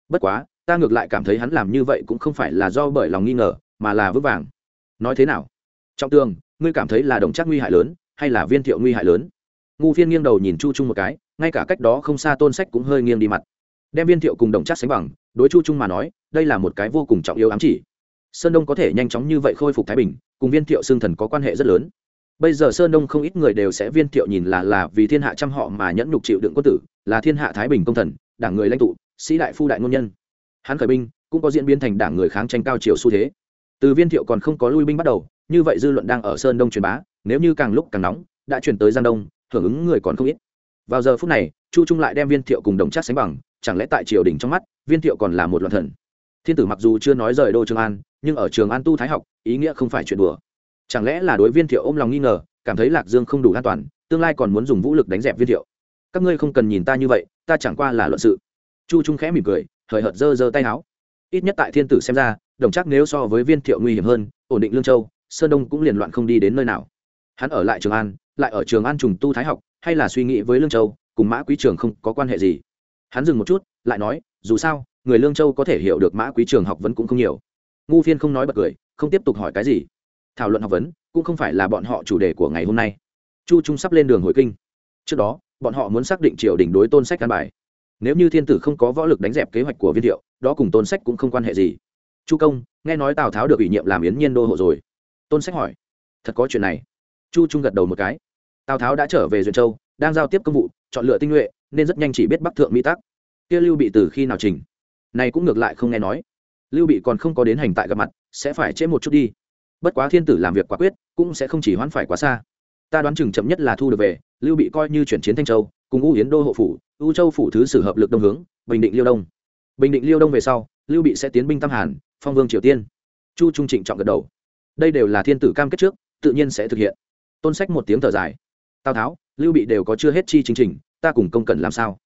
Bất quá, ta ngược lại cảm thấy hắn làm như vậy cũng không phải là do bởi lòng nghi ngờ mà là vững vàng. Nói thế nào? Trọng tường, ngươi cảm thấy là đồng chắc nguy hại lớn, hay là viên thiệu nguy hại lớn? Ngu phiên nghiêng đầu nhìn chu trung một cái, ngay cả cách đó không xa tôn sách cũng hơi nghiêng đi mặt. Đem viên thiệu cùng đồng chắc sánh bằng, đối chu trung mà nói, đây là một cái vô cùng trọng yếu ám chỉ. Sơn đông có thể nhanh chóng như vậy khôi phục thái bình, cùng viên thiệu xương thần có quan hệ rất lớn. Bây giờ sơn đông không ít người đều sẽ viên thiệu nhìn là là vì thiên hạ trăm họ mà nhẫn nhục chịu đựng quân tử, là thiên hạ thái bình công thần, đảng người lãnh tụ, sĩ đại phu đại ngôn nhân. Hắn khởi binh cũng có diễn biến thành đảng người kháng tranh cao chiều xu thế từ viên thiệu còn không có lui binh bắt đầu, như vậy dư luận đang ở sơn đông truyền bá, nếu như càng lúc càng nóng, đã chuyển tới giang đông, hưởng ứng người còn không ít. Vào giờ phút này, chu trung lại đem viên thiệu cùng đồng chắc sánh bằng, chẳng lẽ tại triều đình trong mắt, viên thiệu còn là một loạn thần? Thiên tử mặc dù chưa nói rời đô trường an, nhưng ở trường an tu thái học, ý nghĩa không phải chuyện đùa. Chẳng lẽ là đối viên thiệu ôm lòng nghi ngờ, cảm thấy lạc dương không đủ an toàn, tương lai còn muốn dùng vũ lực đánh dẹp viên thiệu? Các ngươi không cần nhìn ta như vậy, ta chẳng qua là luận sự. Chu trung khẽ mỉm cười, hời hợt giơ giơ tay áo ít nhất tại thiên tử xem ra, đồng chắc nếu so với viên thiệu nguy hiểm hơn, ổn định lương châu, sơn đông cũng liền loạn không đi đến nơi nào. Hắn ở lại trường an, lại ở trường an trùng tu thái học, hay là suy nghĩ với lương châu, cùng mã quý trường không có quan hệ gì. Hắn dừng một chút, lại nói, dù sao, người lương châu có thể hiểu được mã quý trường học vấn cũng không nhiều. Ngu phiên không nói bật cười, không tiếp tục hỏi cái gì. Thảo luận học vấn, cũng không phải là bọn họ chủ đề của ngày hôm nay. Chu trung sắp lên đường hồi kinh. Trước đó, bọn họ muốn xác định triều đình đối tôn sách căn bài. Nếu như thiên tử không có võ lực đánh dẹp kế hoạch của viên thiệu đó cùng tôn sách cũng không quan hệ gì. Chu công, nghe nói tào tháo được ủy nhiệm làm yến nhiên đô hộ rồi. Tôn sách hỏi, thật có chuyện này? Chu trung gật đầu một cái. Tào tháo đã trở về duyện châu, đang giao tiếp công vụ, chọn lựa tinh nhuệ, nên rất nhanh chỉ biết bắc thượng mỹ tắc. Kia lưu bị từ khi nào trình? Này cũng ngược lại không nghe nói. Lưu bị còn không có đến hành tại gặp mặt, sẽ phải chế một chút đi. Bất quá thiên tử làm việc quả quyết, cũng sẽ không chỉ hoãn phải quá xa. Ta đoán chừng chậm nhất là thu được về, lưu bị coi như chuyển chiến thanh châu, cùng u yến đô hộ phủ, u châu phủ thứ sử hợp lực đông hướng, bình định liêu đông bình định liêu đông về sau, lưu bị sẽ tiến binh tam hàn, phong vương triều tiên. Chu trung trịnh trọng gật đầu. Đây đều là thiên tử cam kết trước, tự nhiên sẽ thực hiện. Tôn sách một tiếng thở dài. Tào tháo, lưu bị đều có chưa hết chi chính trình, ta cùng công cẩn làm sao?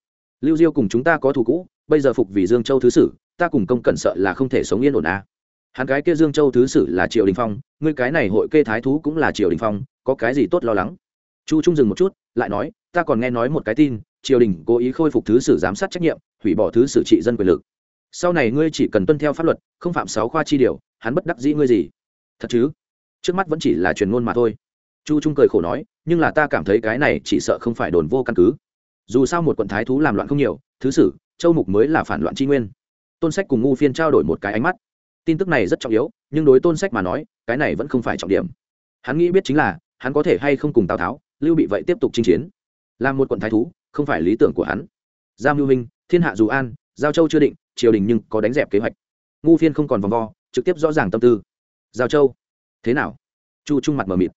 Lưu diêu cùng chúng ta có thù cũ, bây giờ phục vì dương châu thứ sử, ta cùng công cẩn sợ là không thể sống yên ổn à. hắn cái kia dương châu thứ sử là triều đình phong, ngươi cái này hội kê thái thú cũng là triều đình phong, có cái gì tốt lo lắng? Chu trung dừng một chút, lại nói, ta còn nghe nói một cái tin, triều đình cố ý khôi phục thứ sử giám sát trách nhiệm hủy bỏ thứ xử trị dân quyền lực. Sau này ngươi chỉ cần tuân theo pháp luật, không phạm sáu khoa chi điều, hắn bất đắc dĩ ngươi gì? Thật chứ? Trước mắt vẫn chỉ là truyền ngôn mà thôi. Chu trung cười khổ nói, nhưng là ta cảm thấy cái này chỉ sợ không phải đồn vô căn cứ. Dù sao một quận thái thú làm loạn không nhiều, thứ sử châu mục mới là phản loạn tri nguyên. Tôn sách cùng ngu phiên trao đổi một cái ánh mắt. Tin tức này rất trọng yếu, nhưng đối tôn sách mà nói, cái này vẫn không phải trọng điểm. Hắn nghĩ biết chính là, hắn có thể hay không cùng tào tháo, lưu bị vậy tiếp tục chinh chiến. Làm một quận thái thú, không phải lý tưởng của hắn. Giao Lưu minh thiên hạ dù an, giao châu chưa định, triều đình nhưng có đánh dẹp kế hoạch. Ngu phiên không còn vòng vo, trực tiếp rõ ràng tâm tư. Giao châu, thế nào? Chu trung mặt mờ mịt.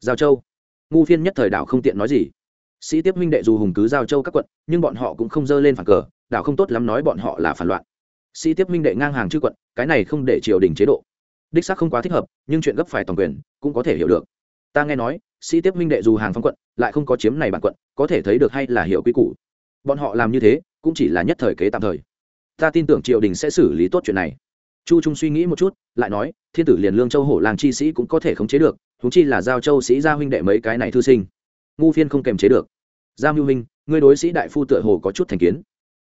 Giao châu, ngu phiên nhất thời đảo không tiện nói gì. Sĩ tiếp minh đệ dù hùng cứ giao châu các quận, nhưng bọn họ cũng không dơ lên phản cờ, đảo không tốt lắm nói bọn họ là phản loạn. Sĩ tiếp minh đệ ngang hàng chư quận, cái này không để triều đình chế độ. Đích xác không quá thích hợp, nhưng chuyện gấp phải toàn quyền, cũng có thể hiểu được. Ta nghe nói, sĩ tiếp minh đệ dù hàng phong quận, lại không có chiếm này bản quận, có thể thấy được hay là hiểu quy củ. Bọn họ làm như thế cũng chỉ là nhất thời kế tạm thời. Ta tin tưởng triều đình sẽ xử lý tốt chuyện này. Chu trung suy nghĩ một chút, lại nói, thiên tử liền lương châu hổ làng chi sĩ cũng có thể khống chế được húng chi là giao châu sĩ gia huynh đệ mấy cái này thư sinh. Ngu phiên không kềm chế được. Giao hưu huynh, ngươi đối sĩ đại phu tựa hồ có chút thành kiến.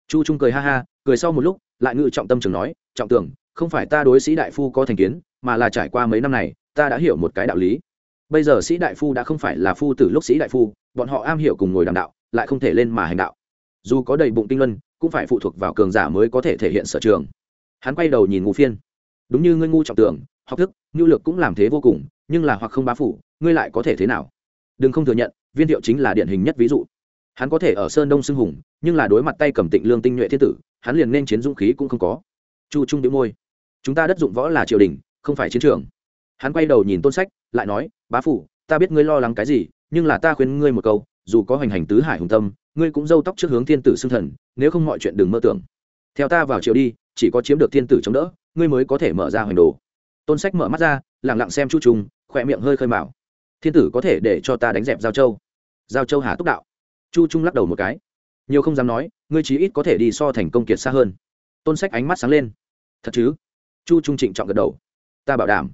Chu trung cười ha ha, cười sau một lúc, lại ngự trọng tâm trường nói, trọng tưởng, không phải ta đối sĩ đại phu có thành kiến, mà là trải qua mấy năm này, ta đã hiểu một cái đạo lý. Bây giờ sĩ đại phu đã không phải là phu từ lúc sĩ đại phu, bọn họ am hiểu cùng ngồi đàm đạo, lại không thể lên mà hành đạo dù có đầy bụng tinh luân, cũng phải phụ thuộc vào cường giả mới có thể thể hiện sở trường. Hắn quay đầu nhìn ngũ phiên. Đúng như ngươi ngu trọng tưởng, học thức, nhu lược cũng làm thế vô cùng, nhưng là hoặc không bá phủ, ngươi lại có thể thế nào? Đừng không thừa nhận, viên thiệu chính là điển hình nhất ví dụ. Hắn có thể ở sơn đông xưng hùng, nhưng là đối mặt tay cầm tịnh lương tinh nhuệ thiên tử, hắn liền nên chiến dũng khí cũng không có. Chu trung đĩu môi. Chúng ta đất dụng võ là triều đình, không phải chiến trường. Hắn quay đầu nhìn tôn sách, lại nói, bá phủ, ta biết ngươi lo lắng cái gì, nhưng là ta khuyên ngươi một câu dù có hoành hành tứ hải hùng tâm, ngươi cũng dâu tóc trước hướng thiên tử xưng thần, nếu không mọi chuyện đừng mơ tưởng. Theo ta vào triều đi, chỉ có chiếm được thiên tử chống đỡ, ngươi mới có thể mở ra hoành đồ. Tôn sách mở mắt ra lẳng lặng xem chu trung, khỏe miệng hơi khơi mạo thiên tử có thể để cho ta đánh dẹp giao châu. Giao châu hà túc đạo. Chu trung lắc đầu một cái. Nhiều không dám nói, ngươi chí ít có thể đi so thành công kiệt xa hơn. Tôn sách ánh mắt sáng lên. Thật chứ? Chu trung trịnh trọng gật đầu. Ta bảo đảm.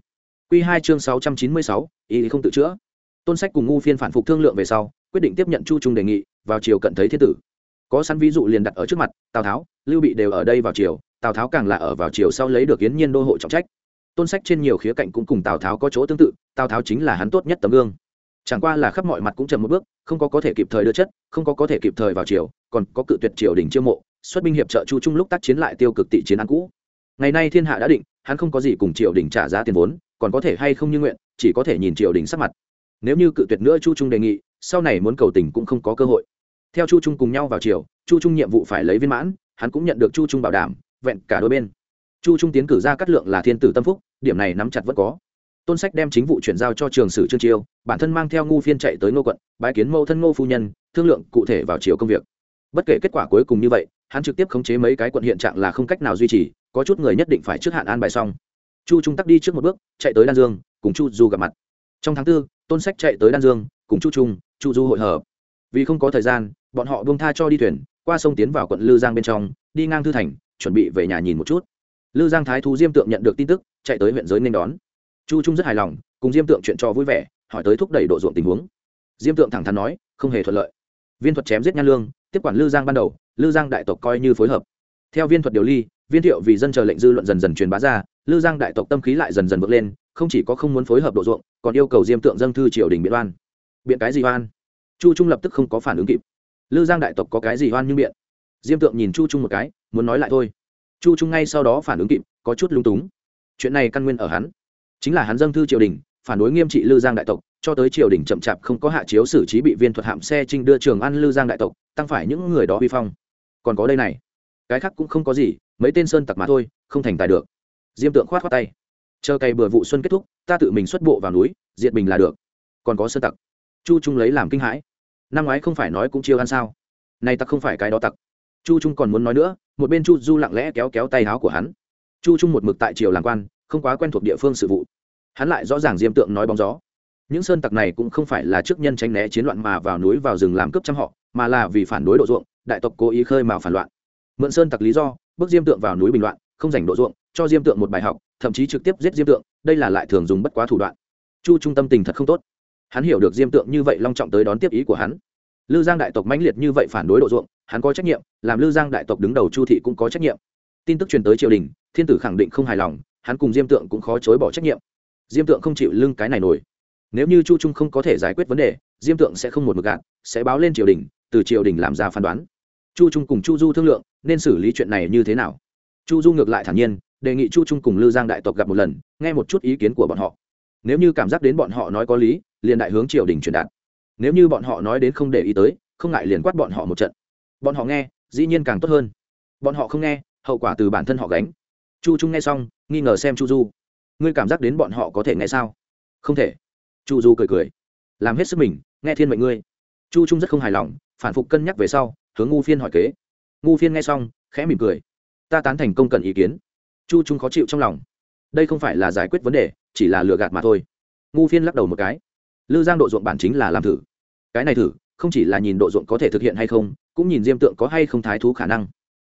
Q hai chương sáu trăm chín mươi sáu, ý không tự chữa. Tôn sách cùng ngu phiên phản phục thương lượng về sau quyết định tiếp nhận chu trung đề nghị, vào chiều cận thấy thiên tử. Có sẵn ví dụ liền đặt ở trước mặt, tào tháo, lưu bị đều ở đây vào chiều, tào tháo càng là ở vào chiều sau lấy được yến nhiên đô hộ trọng trách. Tôn sách trên nhiều khía cạnh cũng cùng tào tháo có chỗ tương tự, tào tháo chính là hắn tốt nhất tấm gương. Chẳng qua là khắp mọi mặt cũng chậm một bước, không có có thể kịp thời đưa chất, không có có thể kịp thời vào chiều, còn có cự tuyệt triều đình chiêu mộ, xuất binh hiệp trợ chu trung lúc tác chiến lại tiêu cực tị chiến án cũ. Ngày nay thiên hạ đã định, hắn không có gì cùng triều đình trả giá tiền vốn, còn có thể hay không như nguyện, chỉ có thể nhìn triều đình sắc mặt. Nếu như cự tuyệt nữa chu trung đề nghị sau này muốn cầu tình cũng không có cơ hội. Theo chu trung cùng nhau vào chiều, chu trung nhiệm vụ phải lấy viên mãn hắn cũng nhận được chu trung bảo đảm vẹn cả đôi bên. Chu trung tiến cử ra cắt lượng là thiên tử tâm phúc điểm này nắm chặt vẫn có. Tôn sách đem chính vụ chuyển giao cho trường sử trương chiêu bản thân mang theo ngu phiên chạy tới ngô quận bái kiến mẫu thân ngô phu nhân thương lượng cụ thể vào chiều công việc. Bất kể kết quả cuối cùng như vậy hắn trực tiếp khống chế mấy cái quận hiện trạng là không cách nào duy trì có chút người nhất định phải trước hạn an bài xong. Chu trung tắc đi trước một bước chạy tới đan dương cùng chu du gặp mặt. Trong tháng tư tôn sách chạy tới đan dương cùng chu trung chu du hội hợp. Vì không có thời gian, bọn họ buông tha cho đi thuyền, qua sông tiến vào quận lư giang bên trong, đi ngang thư thành, chuẩn bị về nhà nhìn một chút. Lư giang thái thú diêm tượng nhận được tin tức, chạy tới huyện giới nên đón. Chu trung rất hài lòng, cùng diêm tượng chuyện cho vui vẻ, hỏi tới thúc đẩy độ ruộng tình huống. Diêm tượng thẳng thắn nói, không hề thuận lợi. Viên thuật chém giết nhan lương, tiếp quản lư giang ban đầu, lư giang đại tộc coi như phối hợp. Theo viên thuật điều ly, viên thiệu vì dân chờ lệnh dư luận dần dần truyền bá ra, lư giang đại tộc tâm khí lại dần dần vượt lên, không chỉ có không muốn phối hợp độ ruộng, còn yêu cầu diêm tượng dâng thư triều đình biện oan biện cái gì oan chu trung lập tức không có phản ứng kịp. Lư giang đại tộc có cái gì oan như biện? Diêm tượng nhìn chu trung một cái, muốn nói lại thôi. Chu trung ngay sau đó phản ứng kịp, có chút lung túng. Chuyện này căn nguyên ở hắn. Chính là hắn dâng thư triều đình, phản đối nghiêm trị lư giang đại tộc, cho tới triều đình chậm chạp không có hạ chiếu xử trí bị viên thuật hạm xe trinh đưa trường ăn lư giang đại tộc, tăng phải những người đó vi phong. Còn có đây này. Cái khác cũng không có gì, mấy tên sơn tặc mà thôi, không thành tài được. Diêm tượng khoát khoát tay. Chờ cày bừa vụ xuân kết thúc, ta tự mình xuất bộ vào núi, diệt bình là được. Còn có sơn tặc chu trung lấy làm kinh hãi. Năm ngoái không phải nói cũng chiêu ăn sao? Này tặc không phải cái đó tặc. Chu trung còn muốn nói nữa, một bên chu du lặng lẽ kéo kéo tay áo của hắn. Chu trung một mực tại triều làm quan, không quá quen thuộc địa phương sự vụ. Hắn lại rõ ràng diêm tượng nói bóng gió. Những sơn tặc này cũng không phải là trước nhân tranh né chiến loạn mà vào núi vào rừng làm cướp trăm họ, mà là vì phản đối độ ruộng, đại tộc cố ý khơi mào phản loạn. Mượn sơn tặc lý do, bước diêm tượng vào núi bình loạn, không giành độ ruộng, cho diêm tượng một bài học, thậm chí trực tiếp giết diêm tượng, đây là lại thường dùng bất quá thủ đoạn. Chu trung tâm tình thật không tốt hắn hiểu được diêm tượng như vậy long trọng tới đón tiếp ý của hắn. Lư giang đại tộc mãnh liệt như vậy phản đối độ ruộng, hắn có trách nhiệm, làm lư giang đại tộc đứng đầu chu thị cũng có trách nhiệm. Tin tức truyền tới triều đình, thiên tử khẳng định không hài lòng, hắn cùng diêm tượng cũng khó chối bỏ trách nhiệm. Diêm tượng không chịu lưng cái này nổi. Nếu như chu trung không có thể giải quyết vấn đề, diêm tượng sẽ không một mực gạt, sẽ báo lên triều đình, từ triều đình làm ra phán đoán. Chu trung cùng chu du thương lượng, nên xử lý chuyện này như thế nào? Chu du ngược lại thản nhiên, đề nghị chu trung cùng lư giang đại tộc gặp một lần, nghe một chút ý kiến của bọn họ. Nếu như cảm giác đến bọn họ nói có lý liền đại hướng triều đình truyền đạt. Nếu như bọn họ nói đến không để ý tới, không ngại liền quát bọn họ một trận. Bọn họ nghe, dĩ nhiên càng tốt hơn. Bọn họ không nghe, hậu quả từ bản thân họ gánh. Chu trung nghe xong, nghi ngờ xem chu du. Ngươi cảm giác đến bọn họ có thể nghe sao? Không thể. Chu du cười cười. Làm hết sức mình, nghe thiên mệnh ngươi. Chu trung rất không hài lòng, phản phục cân nhắc về sau, hướng ngu phiên hỏi kế. Ngu phiên nghe xong, khẽ mỉm cười. Ta tán thành công cần ý kiến. Chu trung khó chịu trong lòng. Đây không phải là giải quyết vấn đề, chỉ là lừa gạt mà thôi. Ngu phiên lắc đầu một cái lư giang độ ruộng bản chính là làm thử. Cái này thử, không chỉ là nhìn độ ruộng có thể thực hiện hay không, cũng nhìn diêm tượng có hay không thái thú khả năng.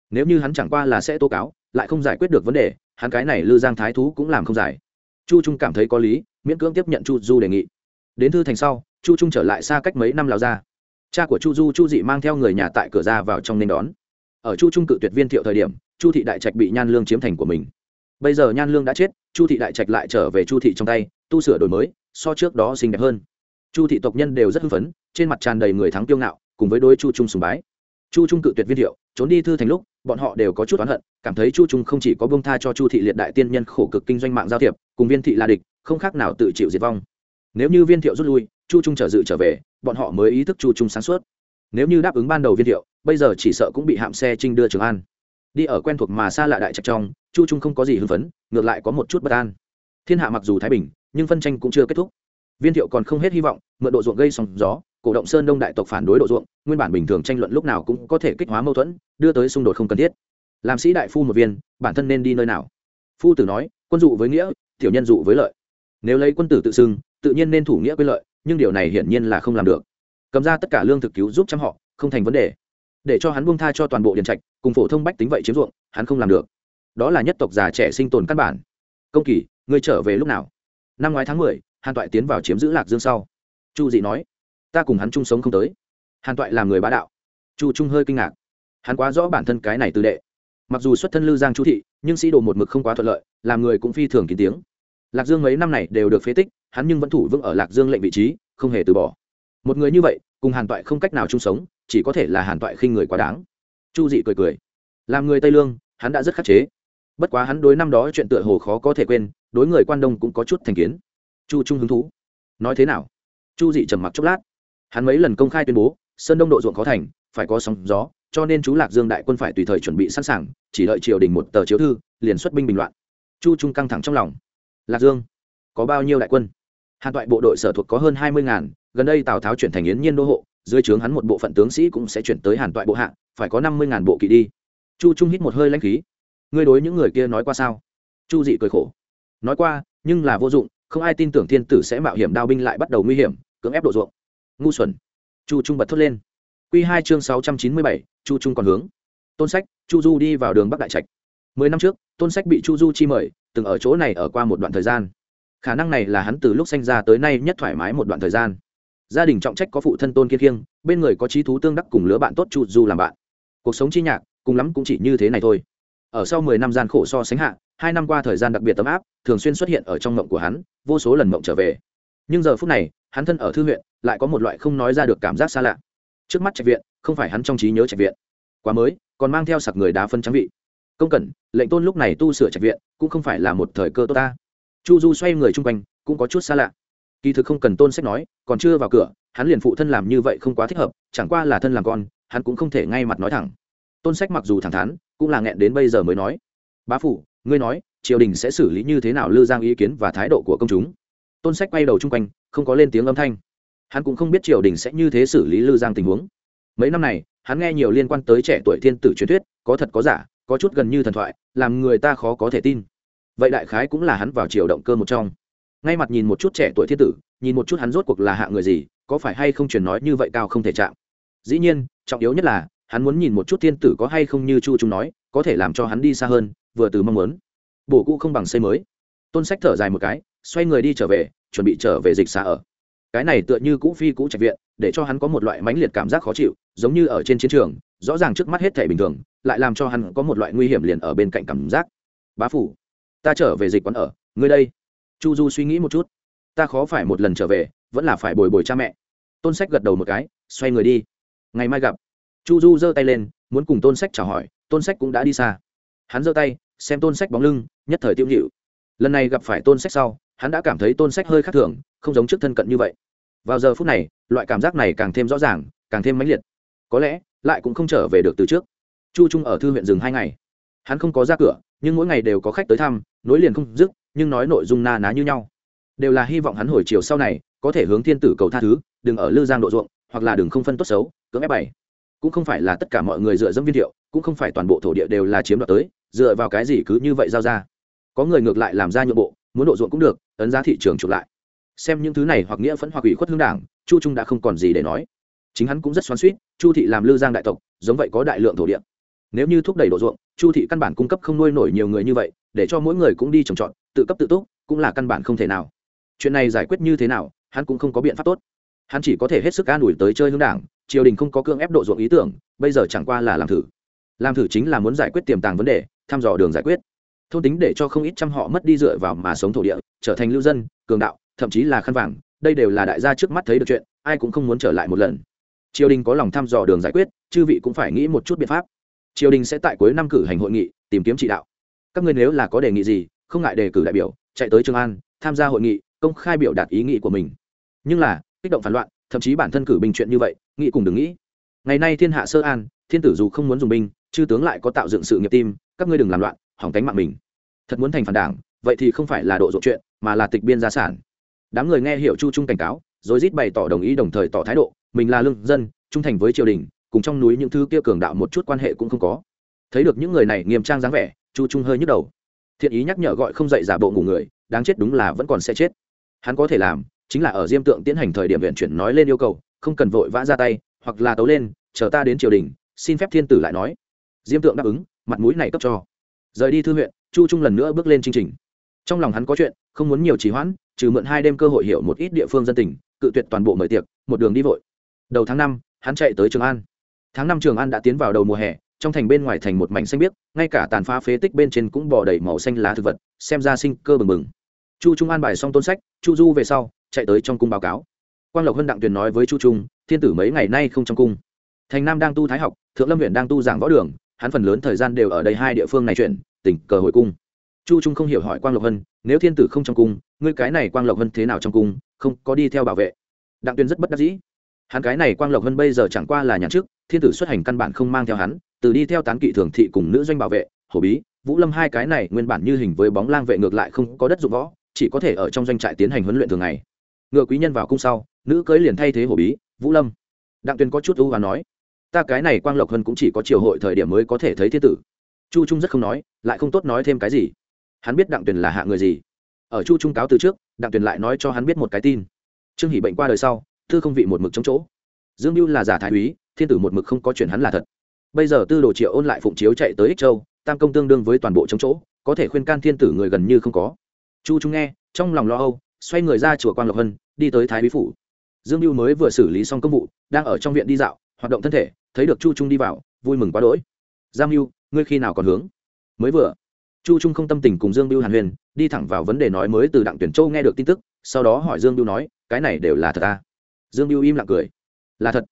Nếu như hắn chẳng qua là sẽ tố cáo, lại không giải quyết được vấn đề, hắn cái này lư giang thái thú cũng làm không giải. Chu trung cảm thấy có lý, miễn cưỡng tiếp nhận chu du đề nghị. Đến thư thành sau, chu trung trở lại xa cách mấy năm lào ra. Cha của chu du, chu dị mang theo người nhà tại cửa ra vào trong nên đón. Ở chu trung cự tuyệt viên thiệu thời điểm, chu thị đại trạch bị nhan lương chiếm thành của mình. Bây giờ nhan lương đã chết, chu thị đại trạch lại trở về chu thị trong tay, tu sửa đổi mới so trước đó xinh đẹp hơn. Chu thị tộc nhân đều rất hưng phấn, trên mặt tràn đầy người thắng tiêu ngạo, cùng với đôi chu trung sùng bái. Chu trung cự tuyệt viên thiệu, trốn đi thư thành lúc, bọn họ đều có chút oán hận, cảm thấy chu trung không chỉ có bông tha cho chu thị liệt đại tiên nhân khổ cực kinh doanh mạng giao thiệp, cùng viên thị là địch, không khác nào tự chịu diệt vong. Nếu như viên thiệu rút lui, chu trung trở dự trở về, bọn họ mới ý thức chu trung sáng suốt. Nếu như đáp ứng ban đầu viên thiệu, bây giờ chỉ sợ cũng bị hạm xe trinh đưa trường an. Đi ở quen thuộc mà xa lạ đại trạch trong, chu trung không có gì hưng phấn, ngược lại có một chút bất an thiên hạ mặc dù thái bình, nhưng phân tranh cũng chưa kết thúc. Viên thiệu còn không hết hy vọng, mượn độ ruộng gây sóng gió, cổ động sơn đông đại tộc phản đối độ ruộng, nguyên bản bình thường tranh luận lúc nào cũng có thể kích hóa mâu thuẫn, đưa tới xung đột không cần thiết. Làm sĩ đại phu một viên, bản thân nên đi nơi nào? Phu tử nói, quân dụ với nghĩa, tiểu nhân dụ với lợi. Nếu lấy quân tử tự xưng, tự nhiên nên thủ nghĩa với lợi, nhưng điều này hiển nhiên là không làm được. Cầm ra tất cả lương thực cứu giúp chăm họ, không thành vấn đề. Để cho hắn buông tha cho toàn bộ điền trạch, cùng phổ thông bách tính vậy chiếm ruộng, hắn không làm được. Đó là nhất tộc già trẻ sinh tồn căn bản công kỳ, ngươi trở về lúc nào? Năm ngoái tháng mười, hàn toại tiến vào chiếm giữ lạc dương sau. Chu dị nói, ta cùng hắn chung sống không tới. Hàn toại là người bá đạo. Chu trung hơi kinh ngạc. Hắn quá rõ bản thân cái này từ đệ. Mặc dù xuất thân lư giang chu thị, nhưng sĩ đồ một mực không quá thuận lợi, làm người cũng phi thường kín tiếng. Lạc dương mấy năm này đều được phế tích, hắn nhưng vẫn thủ vững ở lạc dương lệnh vị trí, không hề từ bỏ. Một người như vậy, cùng hàn toại không cách nào chung sống, chỉ có thể là hàn toại khinh người quá đáng. Chu dị cười cười. Làm người tây lương, hắn đã rất khắc chế bất quá hắn đối năm đó chuyện tựa hồ khó có thể quên, đối người quan đông cũng có chút thành kiến. Chu trung hứng thú. Nói thế nào? Chu dị trầm mặc chốc lát. Hắn mấy lần công khai tuyên bố, sơn đông độ ruộng khó thành, phải có sóng gió, cho nên chú lạc dương đại quân phải tùy thời chuẩn bị sẵn sàng, chỉ đợi triều đình một tờ chiếu thư, liền xuất binh bình loạn. Chu trung căng thẳng trong lòng. Lạc dương, có bao nhiêu đại quân? Hàn toại bộ đội sở thuộc có hơn hai mươi ngàn, gần đây tào tháo chuyển thành yến nhiên đô hộ, dưới trướng hắn một bộ phận tướng sĩ cũng sẽ chuyển tới hàn toại bộ hạ, phải có năm mươi ngàn bộ kỵ đi. Chu trung hít một hơi lãnh khí ngươi đối những người kia nói qua sao? Chu dị cười khổ. Nói qua, nhưng là vô dụng, không ai tin tưởng thiên tử sẽ mạo hiểm đao binh lại bắt đầu nguy hiểm, cưỡng ép độ ruộng. Ngu xuẩn. Chu trung bật thốt lên. Q hai chương sáu trăm chín mươi bảy, chu trung còn hướng. Tôn sách, chu du đi vào đường bắc đại trạch. Mười năm trước, tôn sách bị chu du chi mời, từng ở chỗ này ở qua một đoạn thời gian. Khả năng này là hắn từ lúc sinh ra tới nay nhất thoải mái một đoạn thời gian. Gia đình trọng trách có phụ thân tôn kiên kiêng bên người có trí thú tương đắc cùng lứa bạn tốt chu du làm bạn. Cuộc sống chi nhạc, cùng lắm cũng chỉ như thế này thôi ở sau mười năm gian khổ so sánh hạ, hai năm qua thời gian đặc biệt tấm áp, thường xuyên xuất hiện ở trong mộng của hắn, vô số lần mộng trở về. Nhưng giờ phút này, hắn thân ở thư viện, lại có một loại không nói ra được cảm giác xa lạ. Trước mắt trạch viện, không phải hắn trong trí nhớ trạch viện. Quá mới, còn mang theo sặc người đá phân trắng vị. Công cẩn, lệnh tôn lúc này tu sửa trạch viện, cũng không phải là một thời cơ tốt ta. Chu du xoay người chung quanh, cũng có chút xa lạ. Kỳ thực không cần tôn sách nói, còn chưa vào cửa, hắn liền phụ thân làm như vậy không quá thích hợp, chẳng qua là thân làm con, hắn cũng không thể ngay mặt nói thẳng tôn sách mặc dù thẳng thắn cũng là nghẹn đến bây giờ mới nói. Bá Phủ, ngươi nói triều đình sẽ xử lý như thế nào lư giang ý kiến và thái độ của công chúng? Tôn sách quay đầu chung quanh không có lên tiếng âm thanh. Hắn cũng không biết triều đình sẽ như thế xử lý lư giang tình huống. Mấy năm này hắn nghe nhiều liên quan tới trẻ tuổi thiên tử truyền thuyết có thật có giả có chút gần như thần thoại làm người ta khó có thể tin. Vậy đại khái cũng là hắn vào triều động cơ một trong. Ngay mặt nhìn một chút trẻ tuổi thiên tử nhìn một chút hắn rốt cuộc là hạ người gì có phải hay không truyền nói như vậy cao không thể chạm. Dĩ nhiên trọng yếu nhất là hắn muốn nhìn một chút thiên tử có hay không như chu trung nói, có thể làm cho hắn đi xa hơn, vừa từ mong muốn. Bổ cũ không bằng xây mới. Tôn sách thở dài một cái, xoay người đi trở về, chuẩn bị trở về dịch xa ở. Cái này tựa như cũ phi cũ trạch viện, để cho hắn có một loại mãnh liệt cảm giác khó chịu, giống như ở trên chiến trường, rõ ràng trước mắt hết thể bình thường, lại làm cho hắn có một loại nguy hiểm liền ở bên cạnh cảm giác. Bá phủ, ta trở về dịch quán ở, ngươi đây. Chu du suy nghĩ một chút. Ta khó phải một lần trở về, vẫn là phải bồi bồi cha mẹ. Tôn sách gật đầu một cái, xoay người đi. Ngày mai gặp chu du giơ tay lên, muốn cùng tôn sách chào hỏi, tôn sách cũng đã đi xa. Hắn giơ tay, xem tôn sách bóng lưng, nhất thời tiêu hiệu lần này gặp phải tôn sách sau, hắn đã cảm thấy tôn sách hơi khác thường, không giống trước thân cận như vậy. Vào giờ phút này, loại cảm giác này càng thêm rõ ràng, càng thêm mãnh liệt. Có lẽ, lại cũng không trở về được từ trước. Chu trung ở thư huyện dừng hai ngày. Hắn không có ra cửa, nhưng mỗi ngày đều có khách tới thăm, nối liền không dứt, nhưng nói nội dung na ná như nhau. Đều là hy vọng hắn hồi chiều sau này, có thể hướng thiên tử cầu tha thứ, đừng ở lư giang độ ruộng, hoặc là đừng không phân tốt xấu, cưỡng ép bảy cũng không phải là tất cả mọi người dựa dẫm viên thiệu cũng không phải toàn bộ thổ địa đều là chiếm đoạt tới, dựa vào cái gì cứ như vậy giao ra. Có người ngược lại làm ra nhượng bộ, muốn độ ruộng cũng được, ấn giá thị trường chụp lại. Xem những thứ này hoặc nghĩa phẫn hoặc ủy khuất hương đảng, chu trung đã không còn gì để nói. Chính hắn cũng rất xoắn suýt chu thị làm lư giang đại tộc, giống vậy có đại lượng thổ địa. Nếu như thúc đẩy độ ruộng, chu thị căn bản cung cấp không nuôi nổi nhiều người như vậy, để cho mỗi người cũng đi trồng trọt, tự cấp tự túc, cũng là căn bản không thể nào. Chuyện này giải quyết như thế nào, hắn cũng không có biện pháp tốt. Hắn chỉ có thể hết sức an ủi tới chơi hướng đảng triều đình không có cưỡng ép độ ruộng ý tưởng, bây giờ chẳng qua là làm thử. Làm thử chính là muốn giải quyết tiềm tàng vấn đề, thăm dò đường giải quyết. Thôn tính để cho không ít trăm họ mất đi dựa vào mà sống thổ địa, trở thành lưu dân, cường đạo, thậm chí là khăn vàng, đây đều là đại gia trước mắt thấy được chuyện, ai cũng không muốn trở lại một lần. Triều đình có lòng thăm dò đường giải quyết, chư vị cũng phải nghĩ một chút biện pháp. Triều đình sẽ tại cuối năm cử hành hội nghị, tìm kiếm chỉ đạo. Các ngươi nếu là có đề nghị gì, không ngại đề cử đại biểu, chạy tới trường an, tham gia hội nghị, công khai biểu đạt ý nghị của mình. Nhưng là, kích động phản loạn thậm chí bản thân cử binh chuyện như vậy, nghĩ cùng đừng nghĩ. Ngày nay thiên hạ sơ an, thiên tử dù không muốn dùng binh, chư tướng lại có tạo dựng sự nghiệp tim, các ngươi đừng làm loạn, hỏng cánh mạng mình. Thật muốn thành phản đảng, vậy thì không phải là độ dỗ chuyện, mà là tịch biên gia sản. Đám người nghe hiểu chu trung cảnh cáo, rồi rít bày tỏ đồng ý đồng thời tỏ thái độ, mình là lương dân, trung thành với triều đình, cùng trong núi những thứ kia cường đạo một chút quan hệ cũng không có. Thấy được những người này nghiêm trang dáng vẻ, chu trung hơi nhức đầu. Thiện ý nhắc nhở gọi không dậy giả bộ ngủ người, đáng chết đúng là vẫn còn sẽ chết. Hắn có thể làm chính là ở diêm tượng tiến hành thời điểm viện chuyển nói lên yêu cầu, không cần vội vã ra tay, hoặc là tấu lên, chờ ta đến triều đình, xin phép thiên tử lại nói. Diêm tượng đáp ứng, mặt mũi này cấp cho. Rời đi thư huyện chu trung lần nữa bước lên chương trình. Trong lòng hắn có chuyện, không muốn nhiều trì hoãn, trừ mượn hai đêm cơ hội hiểu một ít địa phương dân tình, cự tuyệt toàn bộ mời tiệc, một đường đi vội. Đầu tháng năm, hắn chạy tới trường an. Tháng năm trường an đã tiến vào đầu mùa hè, trong thành bên ngoài thành một mảnh xanh biếc, ngay cả tàn phá phế tích bên trên cũng bò đầy màu xanh lá thực vật, xem ra sinh cơ bừng bừng. Chu trung an bài xong tôn sách, chu du về sau chạy tới trong cung báo cáo. Quang lộc hân đặng tuyền nói với chu trung, thiên tử mấy ngày nay không trong cung. Thành nam đang tu thái học, thượng lâm huyện đang tu giảng võ đường, hắn phần lớn thời gian đều ở đây hai địa phương này chuyển, tỉnh, cờ hồi cung. Chu trung không hiểu hỏi quang lộc hân, nếu thiên tử không trong cung, ngươi cái này quang lộc hân thế nào trong cung, không có đi theo bảo vệ? Đặng tuyền rất bất đắc dĩ. Hắn cái này quang lộc hân bây giờ chẳng qua là nhà trước thiên tử xuất hành căn bản không mang theo hắn, từ đi theo tán kỵ thường thị cùng nữ doanh bảo vệ, hổ bí, vũ lâm hai cái này nguyên bản như hình với bóng lang vệ ngược lại không có đất dụng võ, chỉ có thể ở trong doanh trại tiến hành huấn luyện thường ngày ngựa quý nhân vào cung sau, nữ cưới liền thay thế hổ bí, vũ lâm. Đặng tuyền có chút ưu và nói, ta cái này quang lộc hơn cũng chỉ có triều hội thời điểm mới có thể thấy thiên tử. Chu trung rất không nói, lại không tốt nói thêm cái gì. Hắn biết đặng tuyền là hạ người gì. Ở chu trung cáo từ trước, đặng tuyền lại nói cho hắn biết một cái tin. Trương hỷ bệnh qua đời sau, thư không vị một mực chống chỗ. Dương mưu là giả thái úy, thiên tử một mực không có chuyện hắn là thật. Bây giờ tư đồ triệu ôn lại phụng chiếu chạy tới ích châu, tam công tương đương với toàn bộ chống chỗ, có thể khuyên can thiên tử người gần như không có. Chu trung nghe, trong lòng lo âu xoay người ra chùa quang lộc hân, đi tới thái bí phủ. Dương mưu mới vừa xử lý xong công vụ, đang ở trong viện đi dạo, hoạt động thân thể, thấy được chu trung đi vào, vui mừng quá đỗi. Giang mưu ngươi khi nào còn hướng? Mới vừa, chu trung không tâm tình cùng dương mưu hàn huyền đi thẳng vào vấn đề nói mới từ đặng tuyển châu nghe được tin tức, sau đó hỏi dương mưu nói, cái này đều là thật à? dương mưu im lặng cười. Là thật.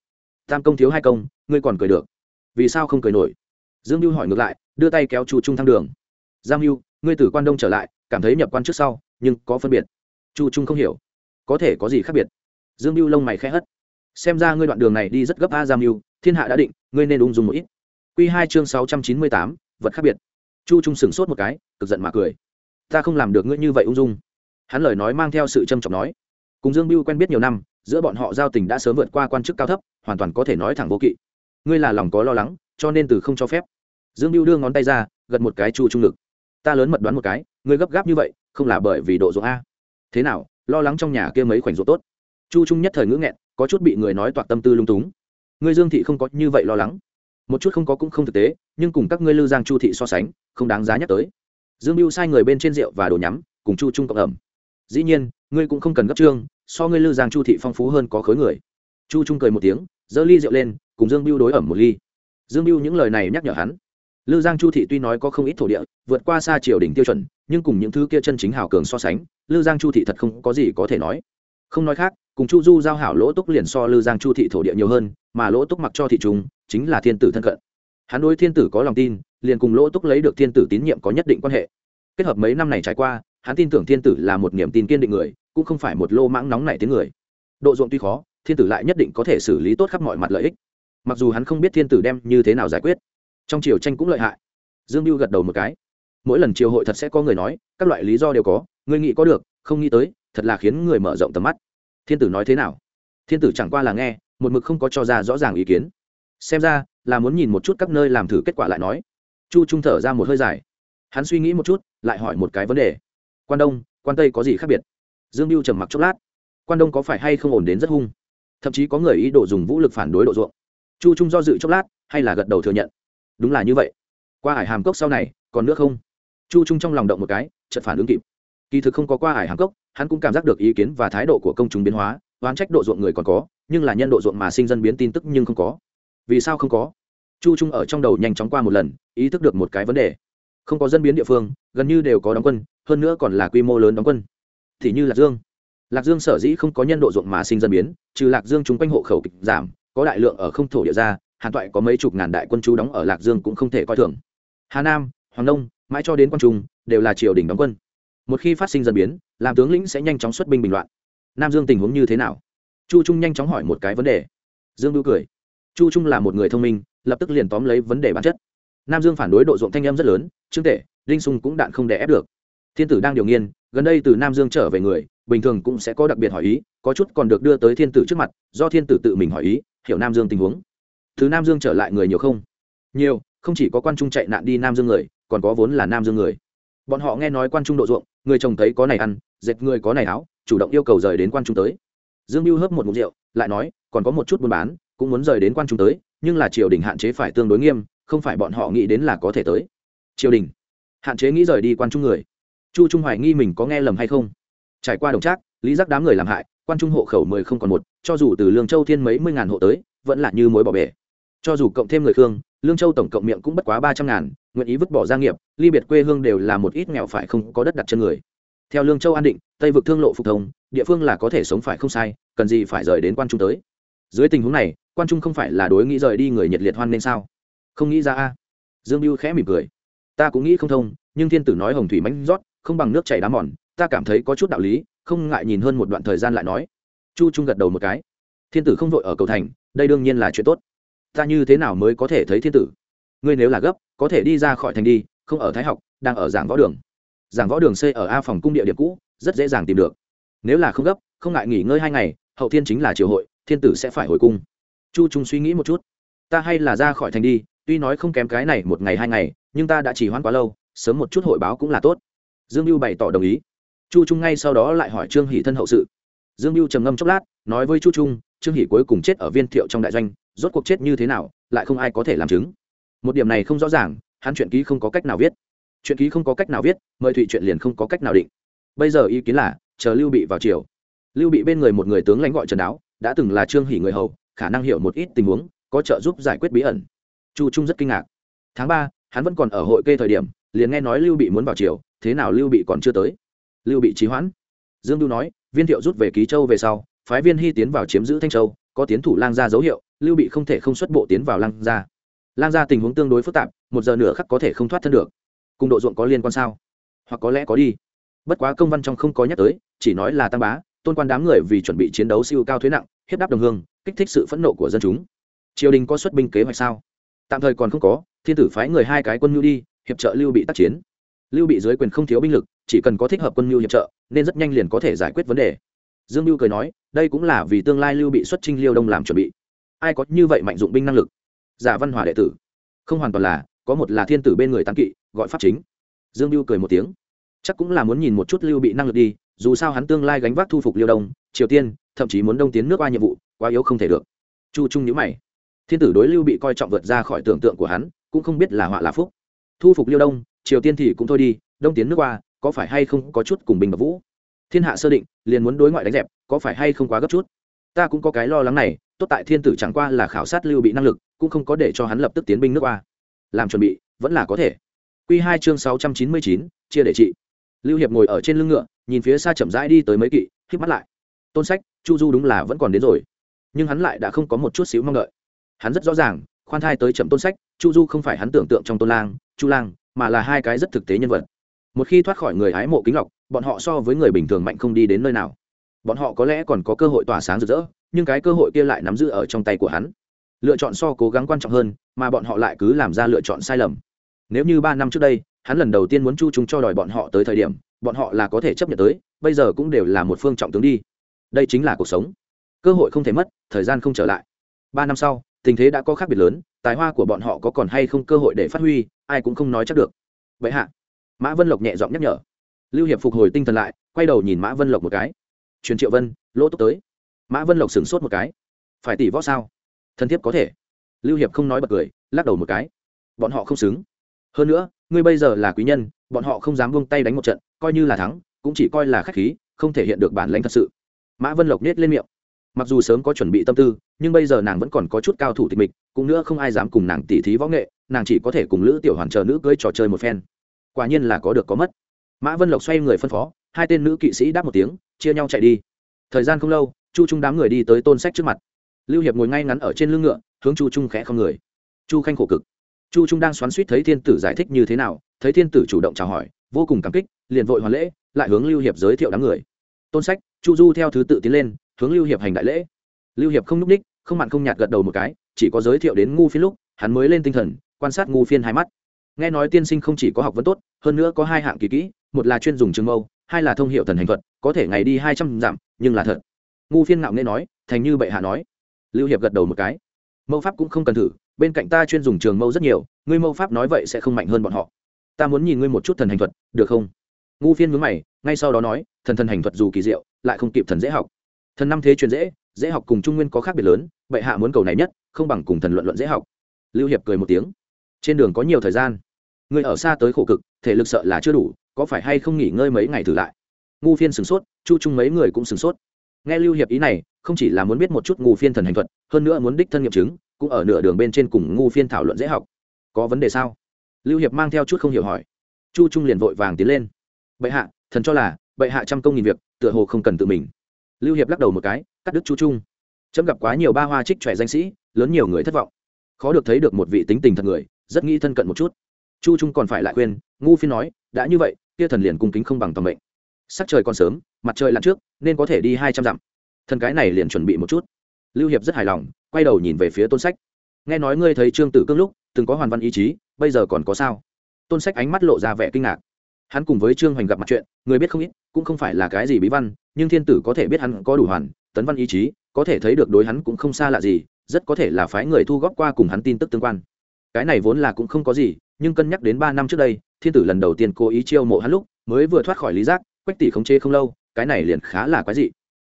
Tam công thiếu hai công, ngươi còn cười được. Vì sao không cười nổi? Dương mưu hỏi ngược lại, đưa tay kéo chu trung thăng đường. Giang mưu ngươi từ quan đông trở lại, cảm thấy nhập quan trước sau, nhưng có phân biệt chu trung không hiểu có thể có gì khác biệt dương mưu lông mày khẽ hất xem ra ngươi đoạn đường này đi rất gấp a giam mưu thiên hạ đã định ngươi nên ung dung một ít q hai chương sáu trăm chín mươi tám vật khác biệt chu trung sửng sốt một cái cực giận mà cười ta không làm được ngươi như vậy ung dung hắn lời nói mang theo sự trâm trọng nói cùng dương mưu quen biết nhiều năm giữa bọn họ giao tình đã sớm vượt qua quan chức cao thấp hoàn toàn có thể nói thẳng vô kỵ ngươi là lòng có lo lắng cho nên từ không cho phép dương mưu đưa ngón tay ra gật một cái chu trung lực ta lớn mật đoán một cái ngươi gấp gáp như vậy không là bởi vì độ ruộng a thế nào, lo lắng trong nhà kia mấy khoảnh ruột tốt. Chu trung nhất thời ngữ nghẹn, có chút bị người nói toạc tâm tư lung túng. Ngươi dương thị không có như vậy lo lắng. Một chút không có cũng không thực tế, nhưng cùng các ngươi lư giang chu thị so sánh, không đáng giá nhắc tới. Dương mưu sai người bên trên rượu và đồ nhắm, cùng chu trung cộng ẩm. Dĩ nhiên, ngươi cũng không cần gấp trương, so ngươi lư giang chu thị phong phú hơn có khối người. Chu trung cười một tiếng, giơ ly rượu lên, cùng dương mưu đối ẩm một ly. Dương mưu những lời này nhắc nhở hắn lư giang chu thị tuy nói có không ít thổ địa, vượt qua xa triều đỉnh tiêu chuẩn, nhưng cùng những thứ kia chân chính hào cường so sánh, lư giang chu thị thật không có gì có thể nói. Không nói khác, cùng chu du giao hảo lỗ túc liền so lư giang chu thị thổ địa nhiều hơn, mà lỗ túc mặc cho thị trung, chính là thiên tử thân cận. Hắn đối thiên tử có lòng tin, liền cùng lỗ túc lấy được thiên tử tín nhiệm có nhất định quan hệ. Kết hợp mấy năm này trải qua, hắn tin tưởng thiên tử là một niềm tin kiên định người, cũng không phải một lô mãng nóng nảy tiếng người. Độ ruộng tuy khó, thiên tử lại nhất định có thể xử lý tốt khắp mọi mặt lợi ích. Mặc dù hắn không biết thiên tử đem như thế nào giải quyết trong triều tranh cũng lợi hại. Dương mưu gật đầu một cái. Mỗi lần triều hội thật sẽ có người nói, các loại lý do đều có, người nghĩ có được, không nghĩ tới, thật là khiến người mở rộng tầm mắt. Thiên tử nói thế nào? Thiên tử chẳng qua là nghe, một mực không có cho ra rõ ràng ý kiến. Xem ra, là muốn nhìn một chút các nơi làm thử kết quả lại nói. Chu trung thở ra một hơi dài. Hắn suy nghĩ một chút, lại hỏi một cái vấn đề. Quan đông, quan tây có gì khác biệt? Dương mưu trầm mặc chốc lát. Quan đông có phải hay không ổn đến rất hung? Thậm chí có người ý đồ dùng vũ lực phản đối độ ruộng. Chu trung do dự chốc lát, hay là gật đầu thừa nhận đúng là như vậy. Qua hải hàm cốc sau này, còn nước không? Chu trung trong lòng động một cái, chợt phản ứng kịp. Kỳ thực không có qua hải hàm cốc, hắn cũng cảm giác được ý kiến và thái độ của công chúng biến hóa, oán trách độ ruộng người còn có, nhưng là nhân độ ruộng mà sinh dân biến tin tức nhưng không có. Vì sao không có? Chu trung ở trong đầu nhanh chóng qua một lần, ý thức được một cái vấn đề. Không có dân biến địa phương, gần như đều có đóng quân, hơn nữa còn là quy mô lớn đóng quân. Thì như lạc dương. Lạc dương sở dĩ không có nhân độ ruộng mà sinh dân biến, trừ lạc dương chúng quanh hộ khẩu kịch giảm, có đại lượng ở không thổ địa ra hàn toại có mấy chục ngàn đại quân chú đóng ở lạc dương cũng không thể coi thường. Hà nam, hoàng nông, mãi cho đến quan trung, đều là triều đình đóng quân. Một khi phát sinh dân biến, làm tướng lĩnh sẽ nhanh chóng xuất binh bình loạn. Nam dương tình huống như thế nào? Chu trung nhanh chóng hỏi một cái vấn đề. Dương đu cười. Chu trung là một người thông minh, lập tức liền tóm lấy vấn đề bản chất. Nam dương phản đối độ ruộng thanh em rất lớn, trương tể Linh sung cũng đạn không đè ép được. Thiên tử đang điều nghiên, gần đây từ nam dương trở về người, bình thường cũng sẽ có đặc biệt hỏi ý, có chút còn được đưa tới thiên tử trước mặt, do thiên tử tự mình hỏi ý, hiểu nam dương tình huống thứ nam dương trở lại người nhiều không? Nhiều, không chỉ có quan trung chạy nạn đi nam dương người, còn có vốn là nam dương người. Bọn họ nghe nói quan trung độ ruộng, người chồng thấy có này ăn, dệt người có này áo, chủ động yêu cầu rời đến quan trung tới. Dương mưu hớp một mục rượu, lại nói, còn có một chút buôn bán, cũng muốn rời đến quan trung tới, nhưng là triều đình hạn chế phải tương đối nghiêm, không phải bọn họ nghĩ đến là có thể tới. Triều đình, hạn chế nghĩ rời đi quan trung người. Chu trung hoài nghi mình có nghe lầm hay không? Trải qua đồng trác, lý giác đám người làm hại, quan trung hộ khẩu mười không còn một, cho dù từ lương châu thiên mấy mươi ngàn hộ tới, vẫn là như mối bỏ bể cho dù cộng thêm người khương, lương châu tổng cộng miệng cũng bất quá ba trăm ngàn, nguyện ý vứt bỏ gia nghiệp, ly biệt quê hương đều là một ít nghèo phải không có đất đặt chân người. Theo lương châu an định, tây vực thương lộ phục thông, địa phương là có thể sống phải không sai, cần gì phải rời đến quan trung tới. Dưới tình huống này, quan trung không phải là đối nghĩ rời đi người nhiệt liệt hoan nên sao? Không nghĩ ra a. Dương mưu khẽ mỉm cười. Ta cũng nghĩ không thông, nhưng thiên tử nói hồng thủy mánh rót, không bằng nước chảy đá mòn, ta cảm thấy có chút đạo lý, không ngại nhìn hơn một đoạn thời gian lại nói. Chu trung gật đầu một cái. Thiên tử không vội ở cầu thành, đây đương nhiên là chuyện tốt ta như thế nào mới có thể thấy thiên tử? Ngươi nếu là gấp, có thể đi ra khỏi thành đi, không ở thái học, đang ở giảng võ đường. Giảng võ đường xây ở a phòng cung địa điểm cũ, rất dễ dàng tìm được. Nếu là không gấp, không ngại nghỉ ngơi hai ngày, hậu thiên chính là triều hội, thiên tử sẽ phải hồi cung. Chu trung suy nghĩ một chút. Ta hay là ra khỏi thành đi, tuy nói không kém cái này một ngày hai ngày, nhưng ta đã chỉ hoãn quá lâu, sớm một chút hội báo cũng là tốt. Dương mưu bày tỏ đồng ý. Chu trung ngay sau đó lại hỏi trương hỷ thân hậu sự. Dương mưu trầm ngâm chốc lát, nói với chu trung trương hỷ cuối cùng chết ở viên thiệu trong đại doanh, rốt cuộc chết như thế nào, lại không ai có thể làm chứng. Một điểm này không rõ ràng, hắn chuyện ký không có cách nào viết. Chuyện ký không có cách nào viết, mời thụy chuyện liền không có cách nào định. Bây giờ ý kiến là, chờ lưu bị vào chiều lưu bị bên người một người tướng lãnh gọi trần đáo, đã từng là trương hỷ người hầu, khả năng hiểu một ít tình huống, có trợ giúp giải quyết bí ẩn. Chu trung rất kinh ngạc. Tháng ba, hắn vẫn còn ở hội kê thời điểm, liền nghe nói lưu bị muốn vào chiều thế nào lưu bị còn chưa tới? Lưu bị trí hoãn. Dương đu nói, viên thiệu rút về ký châu về sau phái viên hy tiến vào chiếm giữ thanh châu, có tiến thủ lang gia dấu hiệu, lưu bị không thể không xuất bộ tiến vào lang gia. Lang gia tình huống tương đối phức tạp, một giờ nửa khắc có thể không thoát thân được. Cùng độ ruộng có liên quan sao? Hoặc có lẽ có đi. Bất quá công văn trong không có nhắc tới, chỉ nói là tam bá, tôn quan đám người vì chuẩn bị chiến đấu siêu cao thuế nặng, hiếp đáp đồng hương, kích thích sự phẫn nộ của dân chúng. Triều đình có xuất binh kế hoạch sao? Tạm thời còn không có, thiên tử phái người hai cái quân nhu đi, hiệp trợ lưu bị tác chiến. Lưu bị dưới quyền không thiếu binh lực, chỉ cần có thích hợp quân nhu hiệp trợ, nên rất nhanh liền có thể giải quyết vấn đề dương mưu cười nói, đây cũng là vì tương lai lưu bị xuất trinh liêu đông làm chuẩn bị. Ai có như vậy mạnh dụng binh năng lực? Giả văn hòa đệ tử. Không hoàn toàn là, có một là thiên tử bên người tán kỵ, gọi pháp chính. Dương mưu cười một tiếng. Chắc cũng là muốn nhìn một chút lưu bị năng lực đi, dù sao hắn tương lai gánh vác thu phục liêu đông, triều tiên, thậm chí muốn đông tiến nước qua nhiệm vụ, quá yếu không thể được. Chu trung nhữ mày. Thiên tử đối lưu bị coi trọng vượt ra khỏi tưởng tượng của hắn, cũng không biết là họa là phúc. Thu phục liêu đông, triều tiên thì cũng thôi đi, đông tiến nước qua có phải hay không có chút cùng bình và vũ? Thiên hạ sơ định, liền muốn đối ngoại đánh dẹp, có phải hay không quá gấp chút? Ta cũng có cái lo lắng này, tốt tại thiên tử chẳng qua là khảo sát lưu bị năng lực, cũng không có để cho hắn lập tức tiến binh nước qua. Làm chuẩn bị, vẫn là có thể. Q hai chương sáu trăm chín mươi chín, chia để trị. Lưu hiệp ngồi ở trên lưng ngựa, nhìn phía xa chậm rãi đi tới mấy kỵ k mắt lại. Tôn sách, chu du đúng là vẫn còn đến rồi. Nhưng hắn lại đã không có một chút xíu mong đợi. Hắn rất rõ ràng, khoan thai tới chậm tôn sách, chu du không phải hắn tưởng tượng trong tôn lang, chu lang, mà là hai cái rất thực tế nhân vật một khi thoát khỏi người hái mộ kính lọc, bọn họ so với người bình thường mạnh không đi đến nơi nào. Bọn họ có lẽ còn có cơ hội tỏa sáng rực rỡ, nhưng cái cơ hội kia lại nắm giữ ở trong tay của hắn. Lựa chọn so cố gắng quan trọng hơn, mà bọn họ lại cứ làm ra lựa chọn sai lầm. Nếu như ba năm trước đây, hắn lần đầu tiên muốn chu chúng cho đòi bọn họ tới thời điểm, bọn họ là có thể chấp nhận tới, bây giờ cũng đều là một phương trọng tướng đi. Đây chính là cuộc sống. Cơ hội không thể mất, thời gian không trở lại. Ba năm sau, tình thế đã có khác biệt lớn, tài hoa của bọn họ có còn hay không cơ hội để phát huy, ai cũng không nói chắc được. Vậy hạ mã vân lộc nhẹ giọng nhắc nhở. Lưu hiệp phục hồi tinh thần lại, quay đầu nhìn mã vân lộc một cái. Truyền triệu vân, lỗ túc tới. Mã vân lộc sửng sốt một cái. Phải tỷ võ sao? Thân thiết có thể. Lưu hiệp không nói bật cười, lắc đầu một cái. Bọn họ không xứng. Hơn nữa, ngươi bây giờ là quý nhân, bọn họ không dám buông tay đánh một trận, coi như là thắng, cũng chỉ coi là khách khí, không thể hiện được bản lãnh thật sự. Mã vân lộc nết lên miệng. Mặc dù sớm có chuẩn bị tâm tư, nhưng bây giờ nàng vẫn còn có chút cao thủ tịch mịch, cũng nữa không ai dám cùng nàng tỉ thí võ nghệ, nàng chỉ có thể cùng lữ tiểu hoàn chờ nữ cưới trò chơi một phen quả nhiên là có được có mất. Mã vân lộc xoay người phân phó, hai tên nữ kỵ sĩ đáp một tiếng, chia nhau chạy đi. Thời gian không lâu, chu trung đám người đi tới tôn sách trước mặt. Lưu hiệp ngồi ngay ngắn ở trên lưng ngựa, hướng chu trung khẽ không người. Chu khanh khổ cực. Chu trung đang xoắn suýt thấy thiên tử giải thích như thế nào, thấy thiên tử chủ động chào hỏi, vô cùng cảm kích, liền vội hoàn lễ, lại hướng lưu hiệp giới thiệu đám người. Tôn sách, chu du theo thứ tự tiến lên, hướng lưu hiệp hành đại lễ. Lưu hiệp không n ú c ních không mặn không nhạt gật đầu một cái, chỉ có giới thiệu đến ngu phiên lúc, hắn mới lên tinh thần, quan sát ngu phiên hai mắt nghe nói tiên sinh không chỉ có học vấn tốt, hơn nữa có hai hạng kỳ kỹ, một là chuyên dùng trường mâu, hai là thông hiệu thần hành thuật, có thể ngày đi hai trăm dặm, nhưng là thật. Ngu phiên ngạo nghe nói, thành như bệ hạ nói. Lưu hiệp gật đầu một cái. Mâu pháp cũng không cần thử, bên cạnh ta chuyên dùng trường mâu rất nhiều, ngươi mâu pháp nói vậy sẽ không mạnh hơn bọn họ. Ta muốn nhìn ngươi một chút thần hành thuật, được không? Ngu phiên mướn mày, ngay sau đó nói, thần thần hành thuật dù kỳ diệu, lại không kịp thần dễ học. Thần năm thế truyền dễ dễ học cùng trung nguyên có khác biệt lớn, bệ hạ muốn cầu này nhất, không bằng cùng thần luận luận dễ học. Lưu hiệp cười một tiếng trên đường có nhiều thời gian. Người ở xa tới khổ cực, thể lực sợ là chưa đủ, có phải hay không nghỉ ngơi mấy ngày thử lại? Ngu phiên sửng sốt, chu trung mấy người cũng sửng sốt. Nghe lưu hiệp ý này, không chỉ là muốn biết một chút ngu phiên thần hành thuật, hơn nữa muốn đích thân nghiệm chứng, cũng ở nửa đường bên trên cùng ngu phiên thảo luận dễ học. Có vấn đề sao? Lưu hiệp mang theo chút không hiểu hỏi. Chu trung liền vội vàng tiến lên. Bệ hạ, thần cho là, bệ hạ trăm công nghìn việc, tựa hồ không cần tự mình. Lưu hiệp lắc đầu một cái, cắt đứt chu trung. Chấm gặp quá nhiều ba hoa trích trẻ danh sĩ, lớn nhiều người thất vọng. Khó được thấy được một vị tính tình thật người rất nghĩ thân cận một chút. Chu trung còn phải lại khuyên, ngu phiên nói, đã như vậy, kia thần liền cung kính không bằng toàn mệnh. Sắc trời còn sớm, mặt trời lặn trước, nên có thể đi hai trăm dặm. Thần cái này liền chuẩn bị một chút. Lưu hiệp rất hài lòng, quay đầu nhìn về phía tôn sách. Nghe nói ngươi thấy trương tử cương lúc, từng có hoàn văn ý chí, bây giờ còn có sao? Tôn sách ánh mắt lộ ra vẻ kinh ngạc. Hắn cùng với trương hoành gặp mặt chuyện, người biết không ít, cũng không phải là cái gì bí văn, nhưng thiên tử có thể biết hắn có đủ hoàn, tấn văn ý chí, có thể thấy được đối hắn cũng không xa lạ gì, rất có thể là phái người thu góp qua cùng hắn tin tức tương quan cái này vốn là cũng không có gì, nhưng cân nhắc đến ba năm trước đây, thiên tử lần đầu tiên cố ý chiêu mộ hắn lúc, mới vừa thoát khỏi lý giác, quách tỷ khống chế không lâu, cái này liền khá là quái dị.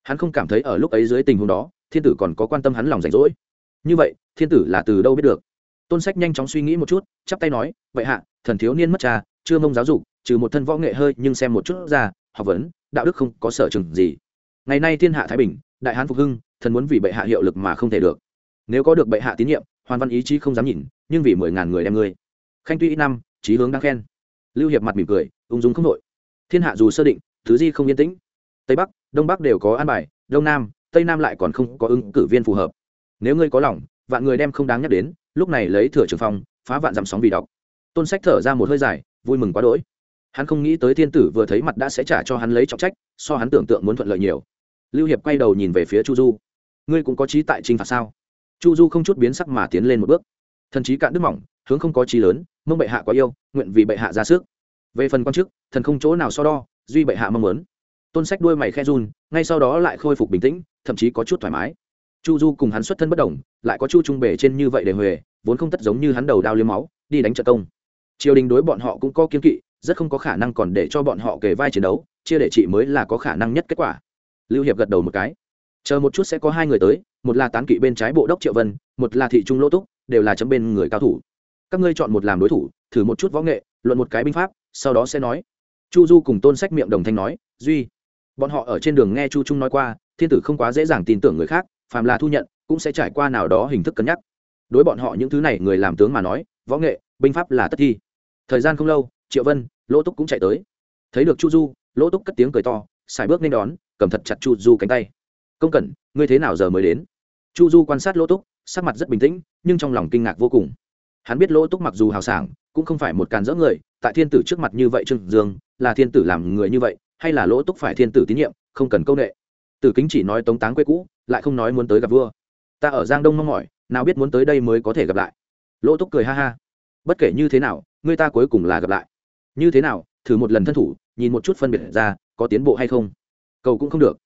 Hắn không cảm thấy ở lúc ấy dưới tình huống đó, thiên tử còn có quan tâm hắn lòng rảnh rỗi. Như vậy, thiên tử là từ đâu biết được? Tôn sách nhanh chóng suy nghĩ một chút, chắp tay nói, vậy hạ, thần thiếu niên mất cha, chưa mông giáo dục, trừ một thân võ nghệ hơi, nhưng xem một chút ra, học vấn, đạo đức không có sở trường gì. Ngày nay thiên hạ thái bình, đại hán phục hưng, thần muốn vì bệ hạ hiệu lực mà không thể được. Nếu có được bệ hạ tín nhiệm hoàn văn ý chí không dám nhìn, nhưng vì mười ngàn người đem ngươi. Khanh tuy ít năm trí hướng đáng khen. Lưu hiệp mặt mỉm cười, ung dung không nội thiên hạ dù sơ định, thứ di không yên tĩnh. Tây bắc, đông bắc đều có an bài, đông nam, tây nam lại còn không có ứng cử viên phù hợp. Nếu ngươi có lòng, vạn người đem không đáng nhắc đến, lúc này lấy thừa trường phong, phá vạn dặm sóng vì đọc. Tôn sách thở ra một hơi dài, vui mừng quá đỗi. Hắn không nghĩ tới thiên tử vừa thấy mặt đã sẽ trả cho hắn lấy trọng trách, so hắn tưởng tượng muốn thuận lợi nhiều. Lưu hiệp quay đầu nhìn về phía chu du. Ngươi cũng có trí tại trinh phạt sao? Chu du không chút biến sắc mà tiến lên một bước. Thần trí cạn đứt mỏng, hướng không có trí lớn mong bệ hạ quá yêu, nguyện vì bệ hạ ra sức. Về phần quan chức, thần không chỗ nào so đo, duy bệ hạ mong muốn. Tôn sách đuôi mày khe run, ngay sau đó lại khôi phục bình tĩnh, thậm chí có chút thoải mái. Chu du cùng hắn xuất thân bất đồng, lại có chu trung bể trên như vậy để huề, vốn không tất giống như hắn đầu đao liếm máu, đi đánh trợ công. Triều đình đối bọn họ cũng có kiên kỵ, rất không có khả năng còn để cho bọn họ kề vai chiến đấu, chia để trị mới là có khả năng nhất kết quả. Lưu hiệp gật đầu một cái chờ một chút sẽ có hai người tới, một là tán kỵ bên trái bộ đốc triệu vân, một là thị trung lỗ túc, đều là chấm bên người cao thủ. Các ngươi chọn một làm đối thủ, thử một chút võ nghệ, luận một cái binh pháp, sau đó sẽ nói. Chu du cùng tôn sách miệng đồng thanh nói, duy. Bọn họ ở trên đường nghe chu trung nói qua, thiên tử không quá dễ dàng tin tưởng người khác, phàm là thu nhận, cũng sẽ trải qua nào đó hình thức cân nhắc. Đối bọn họ những thứ này người làm tướng mà nói, võ nghệ, binh pháp là tất thi. Thời gian không lâu, triệu vân, lỗ túc cũng chạy tới. Thấy được chu du, lỗ túc cất tiếng cười to xài bước nên đón, cầm thật chặt chu du cánh tay công cẩn, ngươi thế nào giờ mới đến? Chu du quan sát lỗ túc, sắc mặt rất bình tĩnh, nhưng trong lòng kinh ngạc vô cùng. Hắn biết lỗ túc mặc dù hào sảng, cũng không phải một càn dỡ người, tại thiên tử trước mặt như vậy trương dương, là thiên tử làm người như vậy, hay là lỗ túc phải thiên tử tín nhiệm, không cần câu nệ. Tử kính chỉ nói tống táng quê cũ, lại không nói muốn tới gặp vua. Ta ở giang đông mong mỏi, nào biết muốn tới đây mới có thể gặp lại. Lỗ túc cười ha ha. Bất kể như thế nào, người ta cuối cùng là gặp lại. Như thế nào, thử một lần thân thủ, nhìn một chút phân biệt ra, có tiến bộ hay không? Cầu cũng không được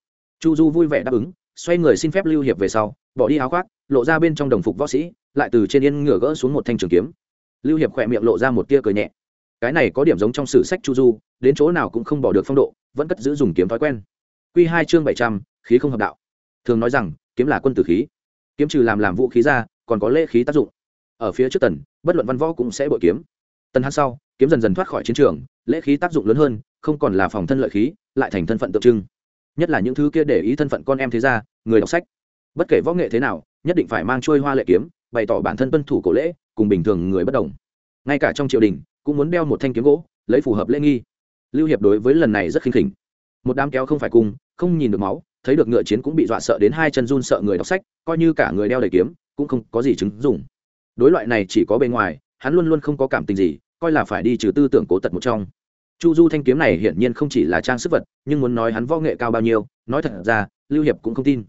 chu du vui vẻ đáp ứng, xoay người xin phép lưu hiệp về sau, bỏ đi áo khoác, lộ ra bên trong đồng phục võ sĩ, lại từ trên yên ngửa gỡ xuống một thanh trường kiếm. Lưu hiệp khỏe miệng lộ ra một tia cười nhẹ. Cái này có điểm giống trong sử sách chu du, đến chỗ nào cũng không bỏ được phong độ, vẫn cất giữ dùng kiếm thói quen. Q hai chương bảy trăm, khí không hợp đạo. Thường nói rằng, kiếm là quân tử khí. Kiếm trừ làm làm vũ khí ra, còn có lễ khí tác dụng. Ở phía trước tần, bất luận văn võ cũng sẽ bội kiếm. Tần hát sau, kiếm dần dần thoát khỏi chiến trường, lễ khí tác dụng lớn hơn, không còn là phòng thân lợi khí, lại thành thân phận tượng trưng nhất là những thứ kia để ý thân phận con em thế gia, người đọc sách. Bất kể võ nghệ thế nào, nhất định phải mang trôi hoa lệ kiếm, bày tỏ bản thân tuân thủ cổ lễ, cùng bình thường người bất đồng. Ngay cả trong triều đình, cũng muốn đeo một thanh kiếm gỗ, lấy phù hợp lễ nghi. Lưu hiệp đối với lần này rất khinh khỉnh. Một đám kéo không phải cung không nhìn được máu, thấy được ngựa chiến cũng bị dọa sợ đến hai chân run sợ người đọc sách, coi như cả người đeo đầy kiếm, cũng không có gì chứng dùng đối loại này chỉ có bề ngoài, hắn luôn luôn không có cảm tình gì, coi là phải đi trừ tư tưởng cố tật một trong chu du thanh kiếm này hiển nhiên không chỉ là trang sức vật, nhưng muốn nói hắn võ nghệ cao bao nhiêu, nói thật ra, lưu hiệp cũng không tin.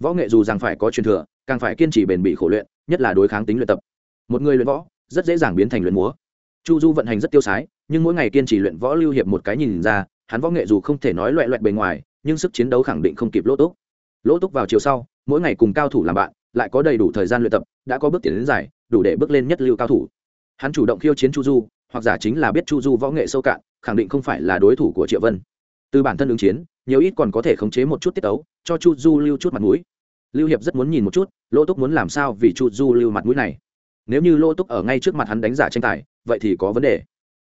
Võ nghệ dù rằng phải có truyền thừa, càng phải kiên trì bền bỉ khổ luyện, nhất là đối kháng tính luyện tập. Một người luyện võ, rất dễ dàng biến thành luyện múa. Chu du vận hành rất tiêu sái, nhưng mỗi ngày kiên trì luyện võ lưu hiệp một cái nhìn ra, hắn võ nghệ dù không thể nói loẹ loẹt bề ngoài, nhưng sức chiến đấu khẳng định không kịp lỗ túc. Lỗ túc vào chiều sau, mỗi ngày cùng cao thủ làm bạn, lại có đầy đủ thời gian luyện tập, đã có bước tiến đến dài đủ để bước lên nhất lưu cao thủ. Hắn chủ động khiêu chiến chu du hoặc giả chính là biết chu du võ nghệ sâu cạn, khẳng định không phải là đối thủ của triệu vân. Từ bản thân ứng chiến, nhiều ít còn có thể khống chế một chút tiết ấu cho chu du lưu chút mặt mũi. Lưu hiệp rất muốn nhìn một chút lỗ túc muốn làm sao vì chu du lưu mặt mũi này. Nếu như lỗ túc ở ngay trước mặt hắn đánh giả tranh tài, vậy thì có vấn đề.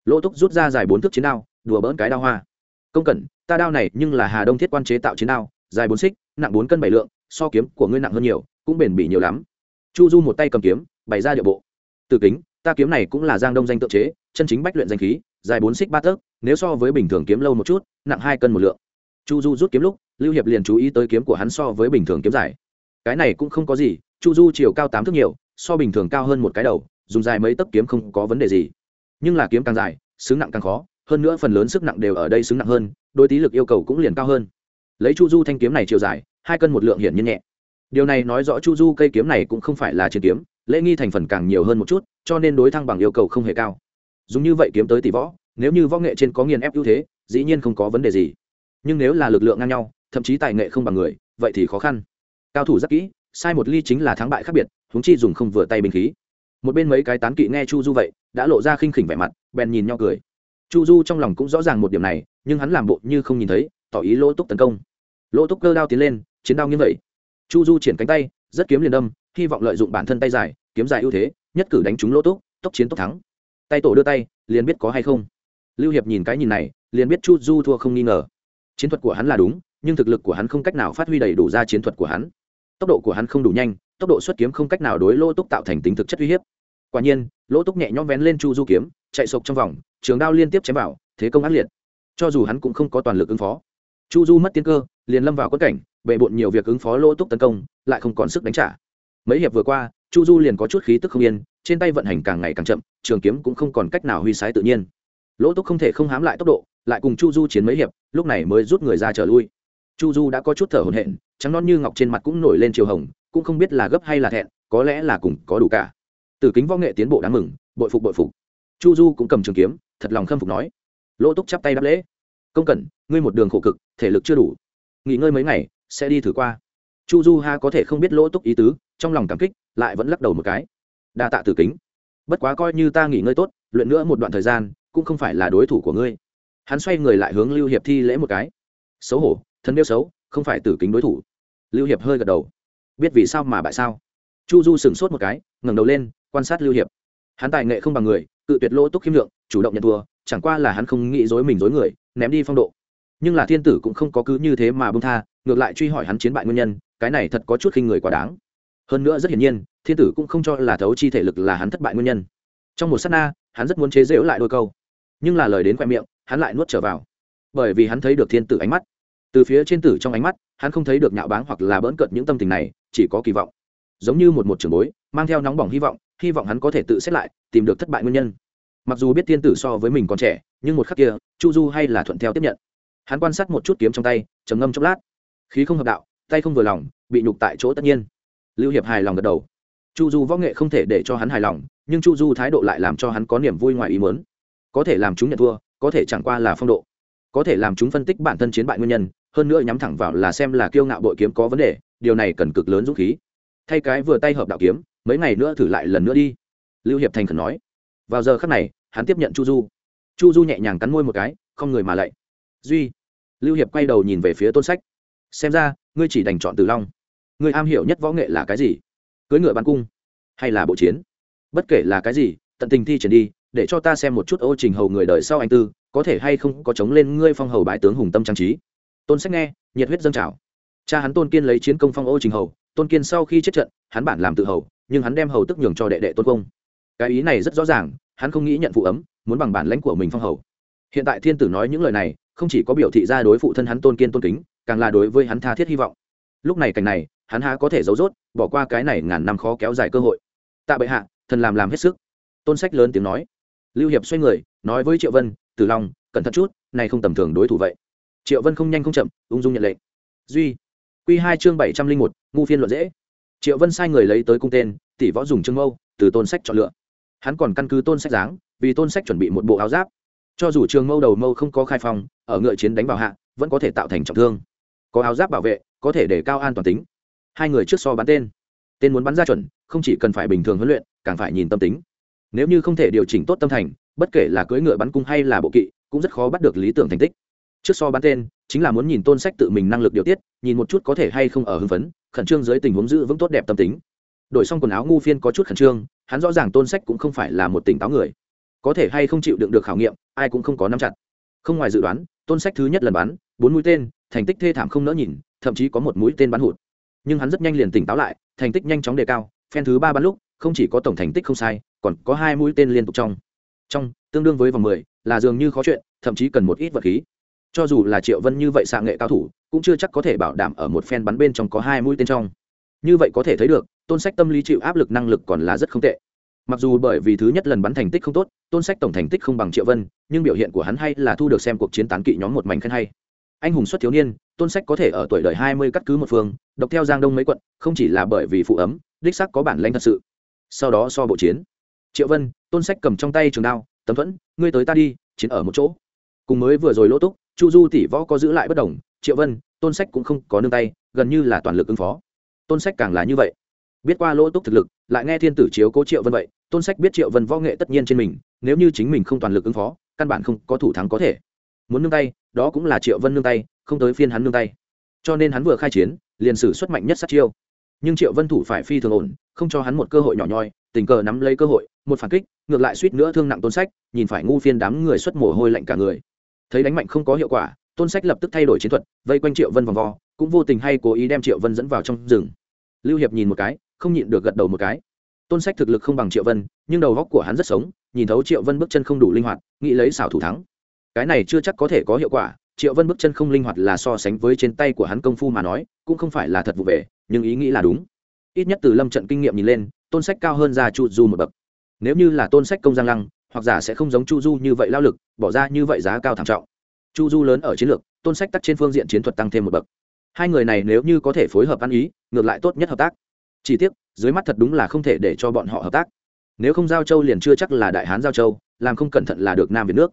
Lỗ túc rút ra dài bốn thước chiến đao, đùa bỡn cái đao hoa. Công cẩn, ta đao này nhưng là hà đông thiết quan chế tạo chiến đao, dài bốn xích, nặng bốn cân bảy lượng, so kiếm của ngươi nặng hơn nhiều, cũng bền bỉ nhiều lắm. Chu du một tay cầm kiếm, bày ra địa bộ. Từ kính ta kiếm này cũng là giang đông danh tự chế, chân chính bách luyện danh khí, dài bốn xích ba tấc, nếu so với bình thường kiếm lâu một chút, nặng hai cân một lượng. Chu du rút kiếm lúc, lưu hiệp liền chú ý tới kiếm của hắn so với bình thường kiếm dài. Cái này cũng không có gì, chu du chiều cao tám thước nhiều, so bình thường cao hơn một cái đầu, dùng dài mấy tấc kiếm không có vấn đề gì. Nhưng là kiếm càng dài, xứng nặng càng khó, hơn nữa phần lớn sức nặng đều ở đây xứng nặng hơn đôi tí lực yêu cầu cũng liền cao hơn. Lấy chu du thanh kiếm này chiều dài, hai cân một lượng hiển nhiên nhẹ. Điều này nói rõ chu du cây kiếm này cũng không phải là chiến kiếm lễ nghi thành phần càng nhiều hơn một chút, cho nên đối thăng bằng yêu cầu không hề cao. Dùng như vậy kiếm tới tỷ võ, nếu như võ nghệ trên có nghiền ép ưu thế, dĩ nhiên không có vấn đề gì. Nhưng nếu là lực lượng ngang nhau, thậm chí tài nghệ không bằng người, vậy thì khó khăn. Cao thủ rất kỹ, sai một ly chính là thắng bại khác biệt húng chi dùng không vừa tay binh khí. Một bên mấy cái tán kỵ nghe chu du vậy, đã lộ ra khinh khỉnh vẻ mặt, bèn nhìn nhau cười. Chu du trong lòng cũng rõ ràng một điểm này, nhưng hắn làm bộ như không nhìn thấy, tỏ ý lỗ túc tấn công. Lỗ túc cơ đao tiến lên, chiến đao như vậy. Chu du triển cánh tay, rất kiếm liền đâm hy vọng lợi dụng bản thân tay dài, kiếm dài ưu thế, nhất cử đánh trúng lỗ túc, tốc chiến tốc thắng. Tay tổ đưa tay, liền biết có hay không. Lưu hiệp nhìn cái nhìn này, liền biết chu du thua không nghi ngờ. Chiến thuật của hắn là đúng, nhưng thực lực của hắn không cách nào phát huy đầy đủ ra chiến thuật của hắn. Tốc độ của hắn không đủ nhanh, tốc độ xuất kiếm không cách nào đối lỗ túc tạo thành tính thực chất uy hiếp. Quả nhiên, lỗ túc nhẹ nhõm vén lên chu du kiếm, chạy sộc trong vòng, trường đao liên tiếp chém vào, thế công ác liệt. Cho dù hắn cũng không có toàn lực ứng phó. Chu du mất tiên cơ, liền lâm vào quất cảnh bệ bộn nhiều việc ứng phó lỗ túc tấn công, lại không còn sức đánh trả mấy hiệp vừa qua, chu du liền có chút khí tức không yên, trên tay vận hành càng ngày càng chậm, trường kiếm cũng không còn cách nào huy sái tự nhiên. Lỗ túc không thể không hám lại tốc độ, lại cùng chu du chiến mấy hiệp, lúc này mới rút người ra trở lui. Chu du đã có chút thở hổn hển, trắng non như ngọc trên mặt cũng nổi lên chiều hồng, cũng không biết là gấp hay là thẹn, có lẽ là cùng có đủ cả. Từ kính võ nghệ tiến bộ đáng mừng, bội phục bội phục. Chu du cũng cầm trường kiếm, thật lòng khâm phục nói. Lỗ túc chắp tay đáp lễ. Công cẩn, ngươi một đường khổ cực, thể lực chưa đủ. Nghỉ ngơi mấy ngày, sẽ đi thử qua. Chu du ha có thể không biết lỗ túc ý tứ trong lòng cảm kích, lại vẫn lắc đầu một cái. Đa tạ tử kính. Bất quá coi như ta nghỉ ngơi tốt, luyện nữa một đoạn thời gian, cũng không phải là đối thủ của ngươi. Hắn xoay người lại hướng lưu hiệp thi lễ một cái. Xấu hổ, thân nêu xấu, không phải tử kính đối thủ. Lưu hiệp hơi gật đầu. Biết vì sao mà bại sao? Chu du sửng sốt một cái, ngẩng đầu lên, quan sát lưu hiệp. Hắn tài nghệ không bằng người, cự tuyệt lỗ túc khiêm lượng, chủ động nhận thua, chẳng qua là hắn không nghĩ dối mình dối người, ném đi phong độ. Nhưng là thiên tử cũng không có cứ như thế mà bông tha, ngược lại truy hỏi hắn chiến bại nguyên nhân, cái này thật có chút khinh người quá đáng hơn nữa rất hiển nhiên, thiên tử cũng không cho là thấu chi thể lực là hắn thất bại nguyên nhân. Trong một s á t na, hắn rất muốn chế giễu lại đôi câu. Nhưng là lời đến khoe miệng, hắn lại nuốt trở vào. Bởi vì hắn thấy được thiên tử ánh mắt. Từ phía trên tử trong ánh mắt, hắn không thấy được nhạo báng hoặc là bỡn cợt những tâm tình này, chỉ có kỳ vọng. Giống như một một trường bối, mang theo nóng bỏng hy vọng hy vọng hắn có thể tự xét lại, tìm được thất bại nguyên nhân. Mặc dù biết thiên tử so với mình còn trẻ, nhưng một khắc kia, chu du hay là thuận theo tiếp nhận. Hắn quan sát một chút kiếm trong tay, trầm ngâm chốc lát. Khí không hợp đạo, tay không vừa lòng, bị nhục tại chỗ tất nhiên lưu hiệp hài lòng gật đầu. Chu du võ nghệ không thể để cho hắn hài lòng, nhưng chu du thái độ lại làm cho hắn có niềm vui ngoài ý mớn có thể làm chúng nhận thua, có thể chẳng qua là phong độ. Có thể làm chúng phân tích bản thân chiến bại nguyên nhân, hơn nữa nhắm thẳng vào là xem là kiêu ngạo bội kiếm có vấn đề, điều này cần cực lớn dũng khí. Thay cái vừa tay hợp đạo kiếm, mấy ngày nữa thử lại lần nữa đi. Lưu hiệp thành khẩn nói. Vào giờ khắc này, hắn tiếp nhận chu du. Chu du nhẹ nhàng cắn môi một cái, không người mà lạy. Duy. Lưu hiệp quay đầu nhìn về phía tôn sách. Xem ra, ngươi chỉ đành chọn từ long. Người am hiểu nhất võ nghệ là cái gì? Cưỡi ngựa bắn cung hay là bộ chiến? Bất kể là cái gì, tận tình thi triển đi, để cho ta xem một chút ô trình hầu người đời sau anh tư, có thể hay không có chống lên ngươi phong hầu bái tướng hùng tâm trang trí. Tôn sách nghe, nhiệt huyết dâng trào. Cha hắn tôn kiên lấy chiến công phong ô trình hầu, tôn kiên sau khi chết trận, hắn bản làm tự hầu, nhưng hắn đem hầu tức nhường cho đệ đệ tôn công. Cái ý này rất rõ ràng, hắn không nghĩ nhận phụ ấm, muốn bằng bản lãnh của mình phong hầu. Hiện tại thiên tử nói những lời này, không chỉ có biểu thị ra đối phụ thân hắn tôn kiên tôn kính, càng là đối với hắn tha thiết hy vọng. Lúc này cảnh này hắn há có thể giấu rốt, bỏ qua cái này ngàn năm khó kéo dài cơ hội. Tạ bệ hạ, thần làm làm hết sức. Tôn sách lớn tiếng nói. Lưu hiệp xoay người, nói với triệu vân, tử long, cẩn thận chút, này không tầm thường đối thủ vậy. Triệu vân không nhanh không chậm, ung dung nhận lệnh. Duy q hai chương bảy trăm linh một, ngu phiên luận dễ. Triệu vân sai người lấy tới cung tên, tỷ võ dùng trương mâu, từ tôn sách chọn lựa. Hắn còn căn cứ tôn sách dáng, vì tôn sách chuẩn bị một bộ áo giáp. Cho dù trường mâu đầu mâu không có khai phong, ở ngựa chiến đánh vào hạ, vẫn có thể tạo thành trọng thương. Có áo giáp bảo vệ, có thể để cao an toàn tính hai người trước so bắn tên. Tên muốn bắn ra chuẩn, không chỉ cần phải bình thường huấn luyện, càng phải nhìn tâm tính. Nếu như không thể điều chỉnh tốt tâm thành, bất kể là cưỡi ngựa bắn cung hay là bộ kỵ, cũng rất khó bắt được lý tưởng thành tích. Trước so bắn tên, chính là muốn nhìn tôn sách tự mình năng lực điều tiết, nhìn một chút có thể hay không ở hưng phấn, khẩn trương dưới tình huống giữ vững tốt đẹp tâm tính. Đổi xong quần áo ngu phiên có chút khẩn trương, hắn rõ ràng tôn sách cũng không phải là một tỉnh táo người. Có thể hay không chịu đựng được khảo nghiệm, ai cũng không có nắm chặt. Không ngoài dự đoán, tôn sách thứ nhất lần bắn, bốn mũi tên, thành tích thê thảm không nỡ nhìn, thậm chí có một mũi tên bắn hụt nhưng hắn rất nhanh liền tỉnh táo lại, thành tích nhanh chóng đề cao, phen thứ ba bắn lúc, không chỉ có tổng thành tích không sai, còn có hai mũi tên liên tục trong. Trong, tương đương với vòng mười, là dường như khó chuyện, thậm chí cần một ít vật khí. Cho dù là triệu vân như vậy xạ nghệ cao thủ, cũng chưa chắc có thể bảo đảm ở một phen bắn bên trong có hai mũi tên trong. Như vậy có thể thấy được, tôn sách tâm lý chịu áp lực năng lực còn là rất không tệ. Mặc dù bởi vì thứ nhất lần bắn thành tích không tốt, tôn sách tổng thành tích không bằng triệu vân, nhưng biểu hiện của hắn hay là thu được xem cuộc chiến tán kỵ nhóm một mảnh khen hay anh hùng xuất thiếu niên, tôn sách có thể ở tuổi đời hai mươi cắt cứ một phương, độc theo giang đông mấy quận, không chỉ là bởi vì phụ ấm, đích sắc có bản lãnh thật sự. Sau đó so bộ chiến. Triệu vân, tôn sách cầm trong tay trường đao, tấm thuẫn, ngươi tới ta đi, chiến ở một chỗ. Cùng mới vừa rồi lỗ túc, chu du tỷ võ có giữ lại bất đồng, triệu vân, tôn sách cũng không có nương tay, gần như là toàn lực ứng phó. Tôn sách càng là như vậy. Biết qua lỗ túc thực lực, lại nghe thiên tử chiếu cố triệu vân vậy, tôn sách biết triệu vân võ nghệ tất nhiên trên mình, nếu như chính mình không toàn lực ứng phó, căn bản không có thủ thắng có thể muốn nương tay, đó cũng là triệu vân nương tay, không tới phiên hắn nương tay. Cho nên hắn vừa khai chiến, liền sử xuất mạnh nhất sát chiêu. Nhưng triệu vân thủ phải phi thường ổn, không cho hắn một cơ hội nhỏ nhoi, tình cờ nắm lấy cơ hội, một phản kích, ngược lại suýt nữa thương nặng tôn sách, nhìn phải ngu phiên đám người xuất mồ hôi lạnh cả người. Thấy đánh mạnh không có hiệu quả, tôn sách lập tức thay đổi chiến thuật, vây quanh triệu vân vòng vo, cũng vô tình hay cố ý đem triệu vân dẫn vào trong rừng. Lưu hiệp nhìn một cái, không nhịn được gật đầu một cái. Tôn sách thực lực không bằng triệu vân, nhưng đầu góc của hắn rất sống, nhìn thấu triệu vân bước chân không đủ linh hoạt, nghĩ lấy xảo thủ thắng cái này chưa chắc có thể có hiệu quả, triệu vân bước chân không linh hoạt là so sánh với trên tay của hắn công phu mà nói, cũng không phải là thật vụ về, nhưng ý nghĩ là đúng. Ít nhất từ lâm trận kinh nghiệm nhìn lên, tôn sách cao hơn ra chu du một bậc. Nếu như là tôn sách công giang lăng, hoặc giả sẽ không giống chu du như vậy lao lực, bỏ ra như vậy giá cao thảm trọng. Chu du lớn ở chiến lược, tôn sách tắt trên phương diện chiến thuật tăng thêm một bậc. Hai người này nếu như có thể phối hợp ăn ý, ngược lại tốt nhất hợp tác. Chỉ tiếc, dưới mắt thật đúng là không thể để cho bọn họ hợp tác. Nếu không giao châu liền chưa chắc là đại hán giao châu, làm không cẩn thận là được nam việt nước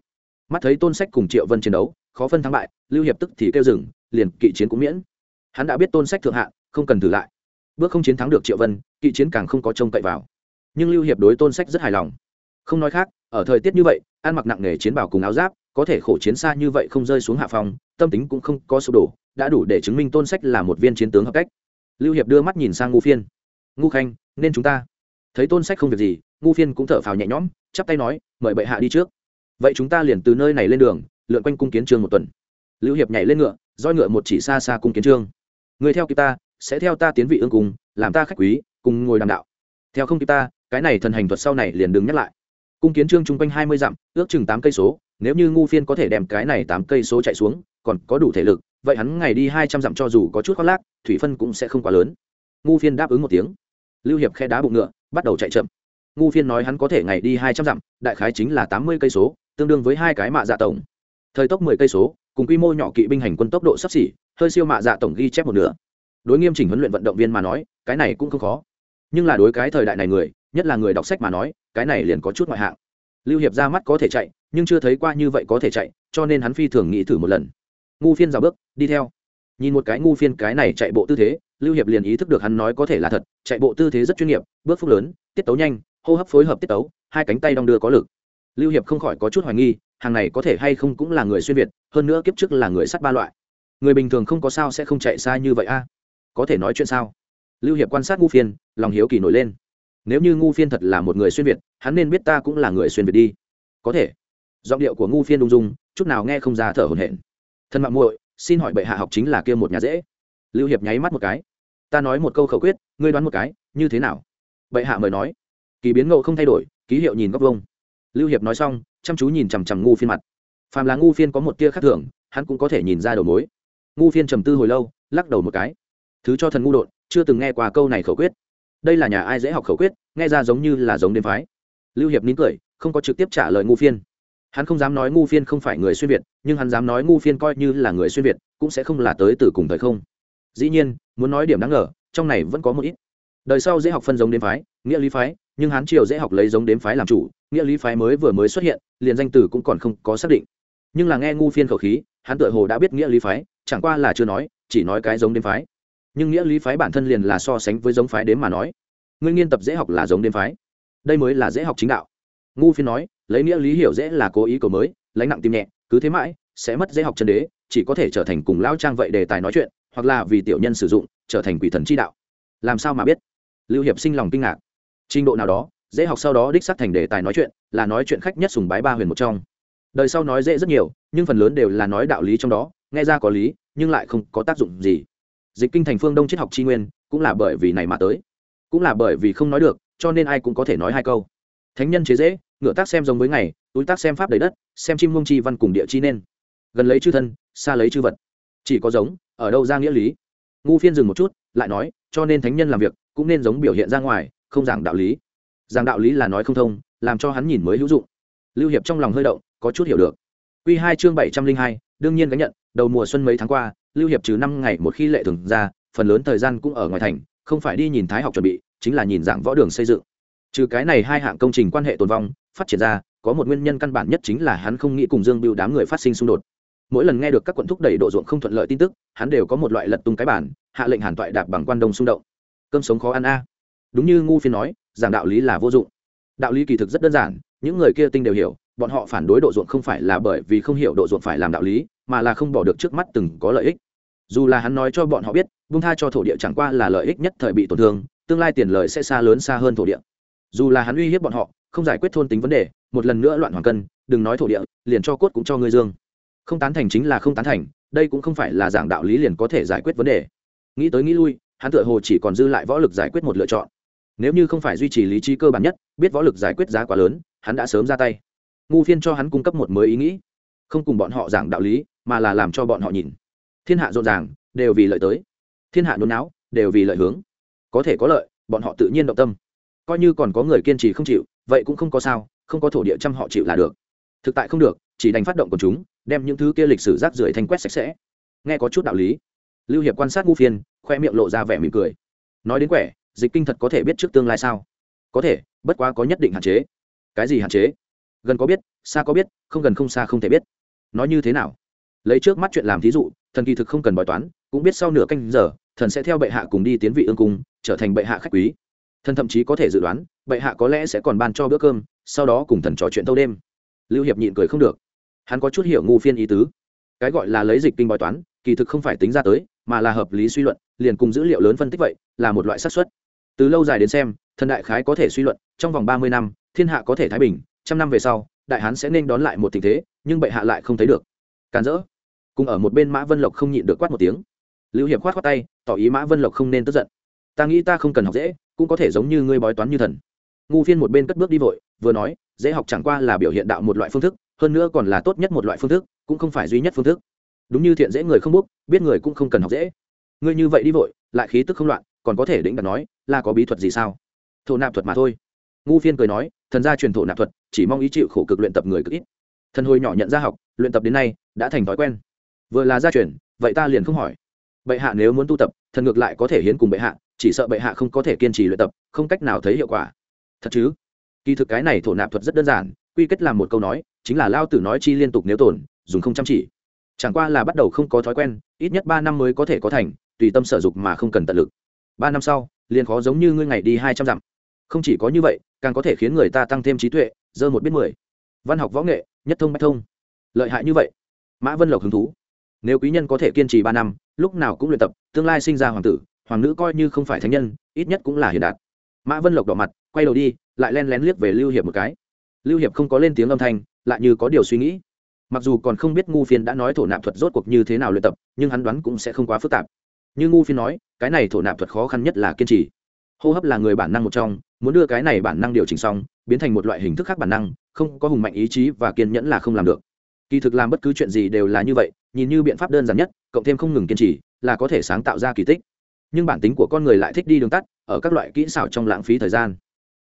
mắt thấy tôn sách cùng triệu vân chiến đấu, khó phân thắng bại, lưu hiệp tức thì kêu dừng, liền kỵ chiến cũng miễn. Hắn đã biết tôn sách thượng hạ, không cần thử lại. Bước không chiến thắng được triệu vân, kỵ chiến càng không có trông cậy vào. Nhưng lưu hiệp đối tôn sách rất hài lòng. Không nói khác, ở thời tiết như vậy, ăn mặc nặng nề chiến bảo cùng áo giáp, có thể khổ chiến xa như vậy không rơi xuống hạ phòng, tâm tính cũng không có sụp đổ, đã đủ để chứng minh tôn sách là một viên chiến tướng hợp cách. Lưu hiệp đưa mắt nhìn sang ngu phiên. Ngu khanh, nên chúng ta. Thấy tôn sách không việc gì, ngu phiên cũng thở phào nhẹ nhõm, chắp tay nói, mời bệ hạ đi trước vậy chúng ta liền từ nơi này lên đường, lượn quanh cung kiến trương một tuần. Lưu hiệp nhảy lên ngựa, roi ngựa một chỉ xa xa cung kiến trương. Người theo kịp ta, sẽ theo ta tiến vị ương cùng làm ta khách quý, cùng ngồi đàm đạo. Theo không kịp ta, cái này thần hành thuật sau này liền đừng nhắc lại. Cung kiến trương chung quanh hai mươi dặm, ước chừng tám cây số, nếu như ngu phiên có thể đem cái này tám cây số chạy xuống, còn có đủ thể lực, vậy hắn ngày đi hai trăm dặm cho dù có chút khoác lác, thủy phân cũng sẽ không quá lớn. Ngu phiên đáp ứng một tiếng. Lưu hiệp khe đá bụng ngựa, bắt đầu chạy chậm. Ngu phiên nói hắn có thể ngày đi hai trăm dặm, đại khái chính là tám mươi cây số tương đương với hai cái mạ dạ tổng. Thời tốc mười cây số, cùng quy mô nhỏ kỵ binh hành quân tốc độ sắp xỉ, hơi siêu mạ dạ tổng ghi chép một nửa. Đối nghiêm chỉnh huấn luyện vận động viên mà nói, cái này cũng không khó. Nhưng là đối cái thời đại này người, nhất là người đọc sách mà nói, cái này liền có chút ngoại hạng. Lưu hiệp ra mắt có thể chạy, nhưng chưa thấy qua như vậy có thể chạy, cho nên hắn phi thường nghĩ thử một lần. Ngu phiên rào bước, đi theo. Nhìn một cái ngu phiên cái này chạy bộ tư thế, lưu hiệp liền ý thức được hắn nói có thể là thật, chạy bộ tư thế rất chuyên nghiệp, bước phúc lớn, tiết tấu nhanh, hô hấp phối hợp tiết tấu, hai cánh tay đong đưa có lực lưu hiệp không khỏi có chút hoài nghi, hàng này có thể hay không cũng là người xuyên việt, hơn nữa kiếp trước là người sắt ba loại. Người bình thường không có sao sẽ không chạy xa như vậy a. Có thể nói chuyện sao? Lưu hiệp quan sát ngu phiên, lòng hiếu kỳ nổi lên. Nếu như ngu phiên thật là một người xuyên việt, hắn nên biết ta cũng là người xuyên việt đi. Có thể. Giọng điệu của ngu phiên đung dung, chút nào nghe không ra thở hổn hển. Thân mạng muội, xin hỏi bệ hạ học chính là kia một nhà dễ. Lưu hiệp nháy mắt một cái. Ta nói một câu khẩu quyết, ngươi đoán một cái, như thế nào? Bệ hạ mời nói. Kỳ biến ngộ không thay đổi, ký hiệu nhìn góc vông lưu hiệp nói xong, chăm chú nhìn chằm chằm ngu phiên mặt. Phàm là ngu phiên có một tia khác thường, hắn cũng có thể nhìn ra đầu mối. Ngu phiên trầm tư hồi lâu, lắc đầu một cái. Thứ cho thần ngu đột chưa từng nghe qua câu này khẩu quyết. Đây là nhà ai dễ học khẩu quyết, nghe ra giống như là giống đêm phái. Lưu hiệp nín cười, không có trực tiếp trả lời ngu phiên. Hắn không dám nói ngu phiên không phải người xuyên việt, nhưng hắn dám nói ngu phiên coi như là người xuyên việt, cũng sẽ không là tới từ cùng thời không. Dĩ nhiên, muốn nói điểm đáng ngờ, trong này vẫn có một ít. Đời sau dễ học phân giống đêm phái, nghĩa lý phái nhưng hán triều dễ học lấy giống đếm phái làm chủ, nghĩa lý phái mới vừa mới xuất hiện, liền danh từ cũng còn không có xác định. Nhưng là nghe ngu phiên khẩu khí hắn tựa hồ đã biết nghĩa lý phái, chẳng qua là chưa nói, chỉ nói cái giống đếm phái. Nhưng nghĩa lý phái bản thân liền là so sánh với giống phái đếm mà nói. Nguyên nghiên tập dễ học là giống đếm phái. Đây mới là dễ học chính đạo. Ngu phiên nói, lấy nghĩa lý hiểu dễ là cố ý cầu mới lấy nặng tim nhẹ, cứ thế mãi, sẽ mất dễ học chân đế, chỉ có thể trở thành cùng lao trang vậy đề tài nói chuyện, hoặc là vì tiểu nhân sử dụng, trở thành quỷ thần chi đạo. Làm sao mà biết? Lưu hiệp sinh lòng kinh ngạc trình độ nào đó, dễ học sau đó đích xác thành đề tài nói chuyện, là nói chuyện khách nhất sùng bái ba huyền một trong. Đời sau nói dễ rất nhiều, nhưng phần lớn đều là nói đạo lý trong đó, nghe ra có lý, nhưng lại không có tác dụng gì. Dịch kinh thành phương đông triết học tri nguyên, cũng là bởi vì này mà tới. Cũng là bởi vì không nói được, cho nên ai cũng có thể nói hai câu. Thánh nhân chế dễ, ngựa tác xem giống với ngày, túi tác xem pháp đầy đất, xem chim mông chi văn cùng địa chi nên. Gần lấy chư thân, xa lấy chư vật. Chỉ có giống, ở đâu ra nghĩa lý. Ngu phiên dừng một chút, lại nói, cho nên thánh nhân làm việc, cũng nên giống biểu hiện ra ngoài không giảng đạo lý. Giảng đạo lý là nói không thông, làm cho hắn nhìn mới hữu dụng. Lưu hiệp trong lòng hơi động, có chút hiểu được. Q hai chương bảy trăm linh hai, đương nhiên gánh nhận, đầu mùa xuân mấy tháng qua, lưu hiệp trừ năm ngày một khi lệ thường ra, phần lớn thời gian cũng ở ngoài thành, không phải đi nhìn thái học chuẩn bị, chính là nhìn dạng võ đường xây dựng. Trừ cái này hai hạng công trình quan hệ tồn vong, phát triển ra, có một nguyên nhân căn bản nhất chính là hắn không nghĩ cùng dương biêu đám người phát sinh xung đột. Mỗi lần nghe được các quận thúc đẩy độ ruộng không thuận lợi tin tức, hắn đều có một loại lật tung cái bản hạ lệnh hàn toại đạp bằng quan đông xung động. Cơm sống khó ăn a đúng như ngu phiên nói, giảng đạo lý là vô dụng. Đạo lý kỳ thực rất đơn giản, những người kia tinh đều hiểu, bọn họ phản đối độ ruộng không phải là bởi vì không hiểu độ ruộng phải làm đạo lý, mà là không bỏ được trước mắt từng có lợi ích. Dù là hắn nói cho bọn họ biết bung tha cho thổ địa chẳng qua là lợi ích nhất thời bị tổn thương, tương lai tiền lợi sẽ xa lớn xa hơn thổ địa. Dù là hắn uy hiếp bọn họ, không giải quyết thôn tính vấn đề, một lần nữa loạn hoàng cân, đừng nói thổ địa, liền cho cốt cũng cho ngươi dương. Không tán thành chính là không tán thành, đây cũng không phải là giảng đạo lý liền có thể giải quyết vấn đề. Nghĩ tới nghĩ lui, hắn tựa hồ chỉ còn dư lại võ lực giải quyết một lựa chọn nếu như không phải duy trì lý trí cơ bản nhất, biết võ lực giải quyết giá quá lớn, hắn đã sớm ra tay. Ngu phiên cho hắn cung cấp một mới ý nghĩ. Không cùng bọn họ giảng đạo lý, mà là làm cho bọn họ nhìn. Thiên hạ rộn ràng, đều vì lợi tới. Thiên hạ nôn não đều vì lợi hướng. Có thể có lợi, bọn họ tự nhiên động tâm. Coi như còn có người kiên trì không chịu, vậy cũng không có sao, không có thổ địa chăm họ chịu là được. Thực tại không được, chỉ đành phát động của chúng, đem những thứ kia lịch sử rác rưởi thanh quét sạch sẽ. Nghe có chút đạo lý. Lưu hiệp quan sát ngu phiên, khoe miệng lộ ra vẻ mỉm cười. Nói đến quẻ dịch kinh thật có thể biết trước tương lai sao? Có thể, bất quá có nhất định hạn chế. Cái gì hạn chế? Gần có biết, xa có biết, không gần không xa không thể biết. Nói như thế nào? Lấy trước mắt chuyện làm thí dụ, thần kỳ thực không cần bói toán, cũng biết sau nửa canh giờ, thần sẽ theo bệ hạ cùng đi tiến vị ương cung, trở thành bệ hạ khách quý. Thần thậm chí có thể dự đoán, bệ hạ có lẽ sẽ còn ban cho bữa cơm, sau đó cùng thần trò chuyện thâu đêm. Lưu hiệp nhịn cười không được. Hắn có chút hiểu ngu phiên ý tứ. Cái gọi là lấy dịch kinh bói toán, kỳ thực không phải tính ra tới, mà là hợp lý suy luận, liền cùng dữ liệu lớn phân tích vậy, là một loại xác suất từ lâu dài đến xem, thần đại khái có thể suy luận, trong vòng ba mươi năm, thiên hạ có thể thái bình, trăm năm về sau, đại hán sẽ nên đón lại một tình thế, nhưng bệ hạ lại không thấy được. Càn rỡ. Cùng ở một bên mã vân lộc không nhịn được quát một tiếng. Lưu hiệp khoát khoát tay, tỏ ý mã vân lộc không nên tức giận. Ta nghĩ ta không cần học dễ, cũng có thể giống như ngươi bói toán như thần. Ngu phiên một bên cất bước đi vội, vừa nói, dễ học chẳng qua là biểu hiện đạo một loại phương thức, hơn nữa còn là tốt nhất một loại phương thức, cũng không phải duy nhất phương thức. Đúng như thiện dễ người không bốc, biết người cũng không cần học dễ. Ngươi như vậy đi vội, lại khí tức không loạn còn có thể đĩnh đặt nói, là có bí thuật gì sao? Thổ nạp thuật mà thôi. Ngu phiên cười nói, thần gia truyền thổ nạp thuật, chỉ mong ý chịu khổ cực luyện tập người cực ít. Thần hồi nhỏ nhận ra học, luyện tập đến nay, đã thành thói quen. Vừa là gia truyền, vậy ta liền không hỏi. Bệ hạ nếu muốn tu tập, thần ngược lại có thể hiến cùng bệ hạ, chỉ sợ bệ hạ không có thể kiên trì luyện tập, không cách nào thấy hiệu quả. Thật chứ? Kỳ thực cái này thổ nạp thuật rất đơn giản, quy kết làm một câu nói, chính là lao tử nói chi liên tục nếu tổn, dùng không chăm chỉ. Chẳng qua là bắt đầu không có thói quen, ít nhất ba năm mới có thể có thành, tùy tâm sở dục mà không cần tận lực ba năm sau, liền khó giống như ngươi ngày đi hai trăm dặm. Không chỉ có như vậy, càng có thể khiến người ta tăng thêm trí tuệ, dơ một biết mười. Văn học võ nghệ, nhất thông bách thông. Lợi hại như vậy, mã vân lộc hứng thú. Nếu quý nhân có thể kiên trì ba năm, lúc nào cũng luyện tập, tương lai sinh ra hoàng tử, hoàng nữ coi như không phải thánh nhân, ít nhất cũng là hiền đạt. Mã vân lộc đỏ mặt, quay đầu đi, lại len lén liếc về lưu hiệp một cái. Lưu hiệp không có lên tiếng âm thanh, lại như có điều suy nghĩ. Mặc dù còn không biết ngu phiên đã nói thổ nạp thuật rốt cuộc như thế nào luyện tập, nhưng hắn đoán cũng sẽ không quá phức tạp như ngu phiên nói, cái này thổ nạp thuật khó khăn nhất là kiên trì. Hô hấp là người bản năng một trong, muốn đưa cái này bản năng điều chỉnh xong, biến thành một loại hình thức khác bản năng, không có hùng mạnh ý chí và kiên nhẫn là không làm được. Kỳ thực làm bất cứ chuyện gì đều là như vậy, nhìn như biện pháp đơn giản nhất, cộng thêm không ngừng kiên trì, là có thể sáng tạo ra kỳ tích. Nhưng bản tính của con người lại thích đi đường tắt, ở các loại kỹ xảo trong lãng phí thời gian.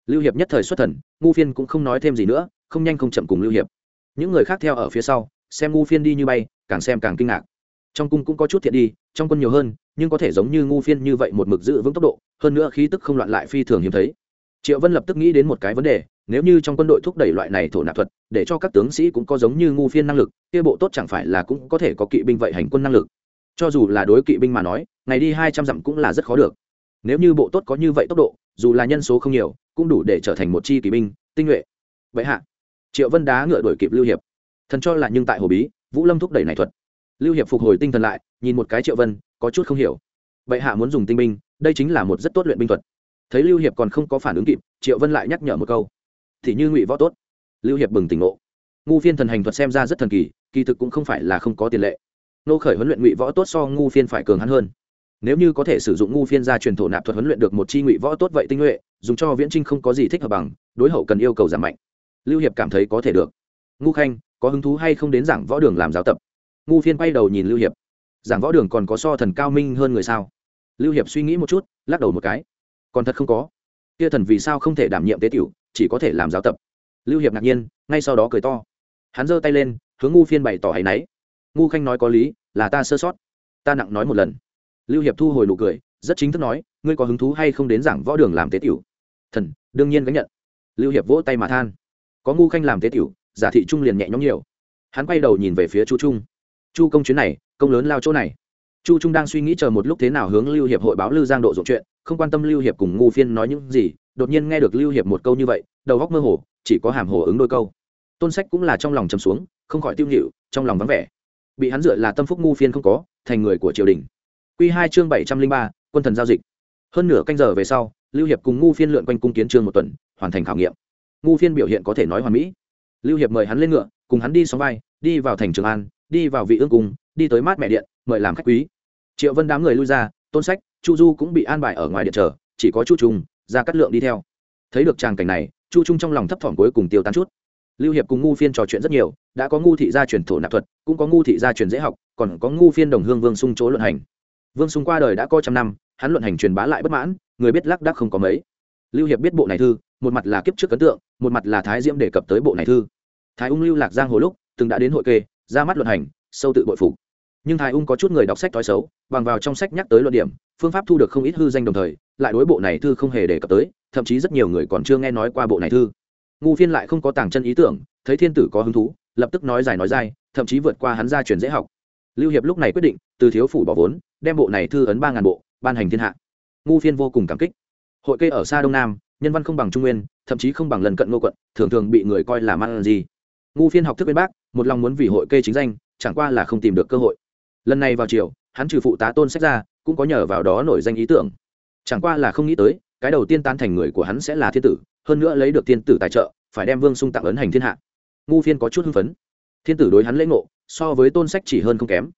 Lưu hiệp nhất thời xuất thần, ngu phiên cũng không nói thêm gì nữa, không nhanh không chậm cùng lưu hiệp. Những người khác theo ở phía sau, xem ngu phiên đi như bay, càng xem càng kinh ngạc. Trong cung cũng có chút thiện đi, trong quân nhiều hơn nhưng có thể giống như ngu phiên như vậy một mực giữ vững tốc độ, hơn nữa khí tức không loạn lại phi thường hiếm thấy. Triệu vân lập tức nghĩ đến một cái vấn đề, nếu như trong quân đội thúc đẩy loại này thổ nạp thuật, để cho các tướng sĩ cũng có giống như ngu phiên năng lực, kia bộ tốt chẳng phải là cũng có thể có kỵ binh vậy hành quân năng lực. Cho dù là đối kỵ binh mà nói, ngày đi hai trăm dặm cũng là rất khó được. Nếu như bộ tốt có như vậy tốc độ, dù là nhân số không nhiều, cũng đủ để trở thành một chi kỵ binh, tinh nhuệ. Vậy hạ, triệu vân đá ngựa đuổi kịp lưu hiệp. Thần cho là nhưng tại hồ bí, vũ lâm thúc đẩy này thuật. Lưu hiệp phục hồi tinh thần lại, nhìn một cái triệu vân có chút không hiểu. Vậy hạ muốn dùng tinh binh, đây chính là một rất tốt luyện binh thuật. Thấy lưu hiệp còn không có phản ứng kịp, triệu vân lại nhắc nhở một câu. Thì như ngụy võ tốt. Lưu hiệp bừng tỉnh ngộ. Ngu phiên thần hành thuật xem ra rất thần kỳ kỳ thực cũng không phải là không có tiền lệ. Nô khởi huấn luyện ngụy võ tốt so ngu phiên phải cường hắn hơn. Nếu như có thể sử dụng ngu phiên ra truyền thổ nạp thuật huấn luyện được một chi ngụy võ tốt vậy tinh nhuệ, dùng cho viễn trinh không có gì thích hợp bằng, đối hậu cần yêu cầu giảm mạnh. Lưu hiệp cảm thấy có thể được. Ngu khanh, có hứng thú hay không đến giảng võ đường làm giáo tập? Ngu phiên quay đầu nhìn lưu hiệp giảng võ đường còn có so thần cao minh hơn người sao? Lưu hiệp suy nghĩ một chút, lắc đầu một cái. Còn thật không có. Kia thần vì sao không thể đảm nhiệm tế tiểu, chỉ có thể làm giáo tập. Lưu hiệp ngạc nhiên, ngay sau đó cười to. Hắn giơ tay lên, hướng ngu phiên bày tỏ hay náy. Ngu khanh nói có lý, là ta sơ sót. Ta nặng nói một lần. Lưu hiệp thu hồi nụ cười, rất chính thức nói, ngươi có hứng thú hay không đến giảng võ đường làm tế tiểu? Thần, đương nhiên gánh nhận. Lưu hiệp vỗ tay mà than. Có ngu khanh làm tế tiểu, giả thị trung liền nhẹ nhõm nhiều. Hắn quay đầu nhìn về phía chu trung chu công chuyến này, công lớn lao chỗ này. Chu trung đang suy nghĩ chờ một lúc thế nào hướng lưu hiệp hội báo lưu giang độ dụng chuyện, không quan tâm lưu hiệp cùng ngu phiên nói những gì, đột nhiên nghe được lưu hiệp một câu như vậy, đầu góc mơ hồ, chỉ có hàm hồ ứng đôi câu. Tôn sách cũng là trong lòng trầm xuống, không khỏi tiêu nhịu, trong lòng vắng vẻ. Bị hắn dựa là tâm phúc ngu phiên không có, thành người của triều đình. Q hai chương bảy trăm linh ba, quân thần giao dịch. Hơn nửa canh giờ về sau, lưu hiệp cùng ngu phiên lượn quanh cung kiến trương một tuần, hoàn thành khảo nghiệm. Ngu phiên biểu hiện có thể nói hoàn mỹ. Lưu hiệp mời hắn lên ngựa, cùng hắn đi xóm vai, đi vào thành trường an đi vào vị ương cung, đi tới mát mẹ điện, mời làm khách quý. Triệu vân đám người lui ra, tôn sách, chu du cũng bị an bài ở ngoài điện chờ, chỉ có chu trung ra cắt lượng đi theo. Thấy được tràng cảnh này, chu trung trong lòng thấp thỏm cuối cùng tiêu tán chút. Lưu hiệp cùng ngu phiên trò chuyện rất nhiều, đã có ngu thị gia truyền thổ nạp thuật, cũng có ngu thị gia truyền dễ học, còn có ngu phiên đồng hương vương sung chỗ luận hành. Vương sung qua đời đã có trăm năm, hắn luận hành truyền bá lại bất mãn, người biết lác đác không có mấy. Lưu hiệp biết bộ này thư, một mặt là kiếp trước ấn tượng, một mặt là thái diễm đề cập tới bộ này thư. Thái ung lưu lạc giang hồ lúc, từng đã đến hội kê ra mắt luận hành, sâu tự bội phục. Nhưng thái ung có chút người đọc sách thói xấu, bằng vào trong sách nhắc tới luận điểm, phương pháp thu được không ít hư danh đồng thời, lại đối bộ này thư không hề đề cập tới, thậm chí rất nhiều người còn chưa nghe nói qua bộ này thư. Ngu phiên lại không có tàng chân ý tưởng, thấy thiên tử có hứng thú, lập tức nói dài nói dài thậm chí vượt qua hắn ra truyền dễ học. Lưu hiệp lúc này quyết định, từ thiếu phủ bỏ vốn, đem bộ này thư ấn ba ngàn bộ, ban hành thiên hạ. Ngu phiên vô cùng cảm kích. Hội kê ở xa đông nam, nhân văn không bằng trung nguyên, thậm chí không bằng lần cận ngô quận, thường thường bị người coi là man gì ngu phiên học thức bên bác, một lòng muốn vì hội kê chính danh, chẳng qua là không tìm được cơ hội. Lần này vào chiều hắn trừ phụ tá tôn sách ra, cũng có nhờ vào đó nổi danh ý tưởng. Chẳng qua là không nghĩ tới, cái đầu tiên tán thành người của hắn sẽ là thiên tử, hơn nữa lấy được thiên tử tài trợ, phải đem vương sung tặng ấn hành thiên hạ. Ngu phiên có chút hưng phấn. Thiên tử đối hắn lễ ngộ, so với tôn sách chỉ hơn không kém.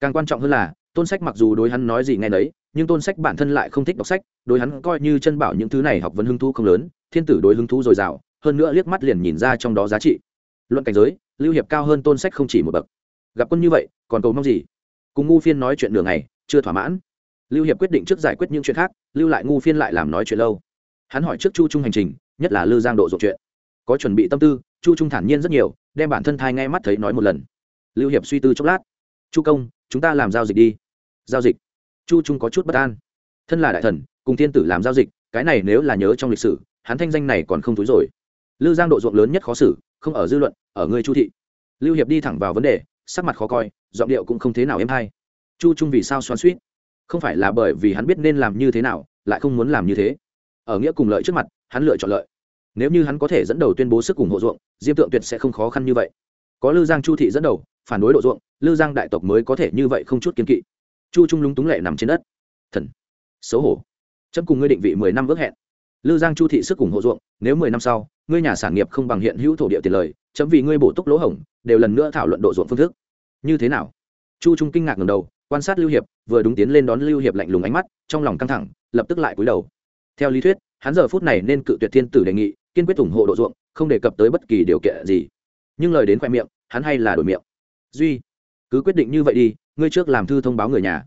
Càng quan trọng hơn là, tôn sách mặc dù đối hắn nói gì nghe nấy, nhưng tôn sách bản thân lại không thích đọc sách, đối hắn coi như chân bảo những thứ này học vấn hứng thú không lớn, thiên tử đối hứng thú dồi dào, hơn nữa liếc mắt liền nhìn ra trong đó giá trị luận cảnh giới, lưu hiệp cao hơn tôn sách không chỉ một bậc. Gặp quân như vậy, còn cầu mong gì? Cùng ngu phiên nói chuyện đường này chưa thỏa mãn. Lưu hiệp quyết định trước giải quyết những chuyện khác, lưu lại ngu phiên lại làm nói chuyện lâu. Hắn hỏi trước chu trung hành trình, nhất là lư giang độ dụng chuyện. Có chuẩn bị tâm tư, chu trung thản nhiên rất nhiều, đem bản thân thai ngay mắt thấy nói một lần. Lưu hiệp suy tư chốc lát. Chu công, chúng ta làm giao dịch đi. Giao dịch? Chu trung có chút bất an. Thân là đại thần, cùng thiên tử làm giao dịch, cái này nếu là nhớ trong lịch sử, hắn thanh danh này còn không túi rồi. Lư giang độ ruộng lớn nhất khó xử không ở dư luận, ở người chu thị. Lưu hiệp đi thẳng vào vấn đề, sắc mặt khó coi, giọng điệu cũng không thế nào êm hay. Chu trung vì sao xoắn suýt không phải là bởi vì hắn biết nên làm như thế nào, lại không muốn làm như thế. Ở nghĩa cùng lợi trước mặt, hắn lựa chọn lợi. Nếu như hắn có thể dẫn đầu tuyên bố sức ủng hộ ruộng, diêm tượng tuyệt sẽ không khó khăn như vậy. Có lư giang chu thị dẫn đầu, phản đối độ ruộng, lư giang đại tộc mới có thể như vậy không chút kiên kỵ. Chu trung lúng túng lệ nằm trên đất. Thần. Xấu hổ. Chấm cùng ngươi định vị mười năm ước hẹn. Lư giang chu thị sức ủng hộ ruộng, nếu mười năm sau ngươi nhà sản nghiệp không bằng hiện hữu thổ địa tiền lời, chấm vì ngươi bổ túc lỗ hổng, đều lần nữa thảo luận độ ruộng phương thức. Như thế nào? Chu trung kinh ngạc ngầm đầu, quan sát lưu hiệp, vừa đúng tiến lên đón lưu hiệp lạnh lùng ánh mắt, trong lòng căng thẳng, lập tức lại cúi đầu. Theo lý thuyết, hắn giờ phút này nên cự tuyệt thiên tử đề nghị, kiên quyết ủng hộ độ ruộng, không đề cập tới bất kỳ điều kiện gì. Nhưng lời đến khoe miệng, hắn hay là đổi miệng. Duy, cứ quyết định như vậy đi, ngươi trước làm thư thông báo người nhà.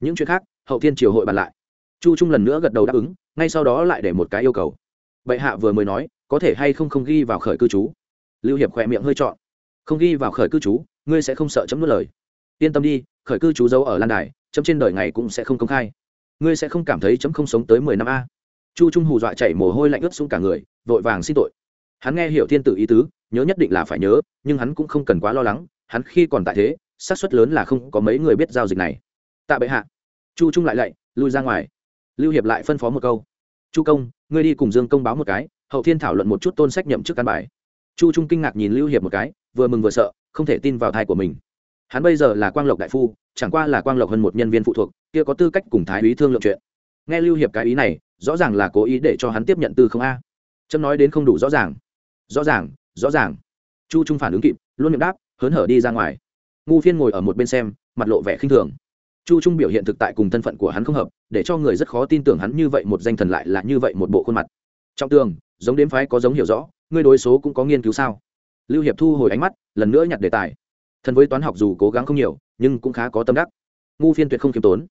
Những chuyện khác, hậu thiên triều hội bàn lại. Chu trung lần nữa gật đầu đáp ứng, ngay sau đó lại để một cái yêu cầu. Bệ hạ vừa mới nói có thể hay không không ghi vào khởi cư trú? Lưu hiệp khỏe miệng hơi chọn không ghi vào khởi cư trú, ngươi sẽ không sợ chấm nuốt lời. Yên tâm đi, khởi cư trú giấu ở lan đài, chấm trên đời ngày cũng sẽ không công khai. Ngươi sẽ không cảm thấy chấm không sống tới mười năm a. Chu trung hù dọa chảy mồ hôi lạnh ướt xuống cả người, vội vàng xin tội. Hắn nghe hiểu thiên tử ý tứ, nhớ nhất định là phải nhớ, nhưng hắn cũng không cần quá lo lắng, hắn khi còn tại thế, xác suất lớn là không có mấy người biết giao dịch này. Tạ bệ hạ. Chu trung lại lạy, lui ra ngoài. Lưu hiệp lại phân phó một câu. Chu công, ngươi đi cùng dương công báo một cái hậu thiên thảo luận một chút tôn sách nhậm chức căn bài. Chu trung kinh ngạc nhìn lưu hiệp một cái, vừa mừng vừa sợ, không thể tin vào thai của mình. Hắn bây giờ là quang lộc đại phu, chẳng qua là quang lộc hơn một nhân viên phụ thuộc, kia có tư cách cùng thái úy thương lượng chuyện. Nghe lưu hiệp cái ý này, rõ ràng là cố ý để cho hắn tiếp nhận tư không a. Trâm nói đến không đủ rõ ràng. Rõ ràng rõ ràng. Chu trung phản ứng kịp, luôn miệng đáp, hớn hở đi ra ngoài. Ngu phiên ngồi ở một bên xem, mặt lộ vẻ khinh thường. Chu trung biểu hiện thực tại cùng thân phận của hắn không hợp, để cho người rất khó tin tưởng hắn như vậy một danh thần lại là như vậy một bộ khuôn mặt. Trong tường giống đếm phái có giống hiểu rõ, ngươi đối số cũng có nghiên cứu sao? Lưu hiệp thu hồi ánh mắt, lần nữa nhặt đề tài. Thần với toán học dù cố gắng không nhiều, nhưng cũng khá có tâm đắc. Ngu phiên tuyệt không khiêm tốn.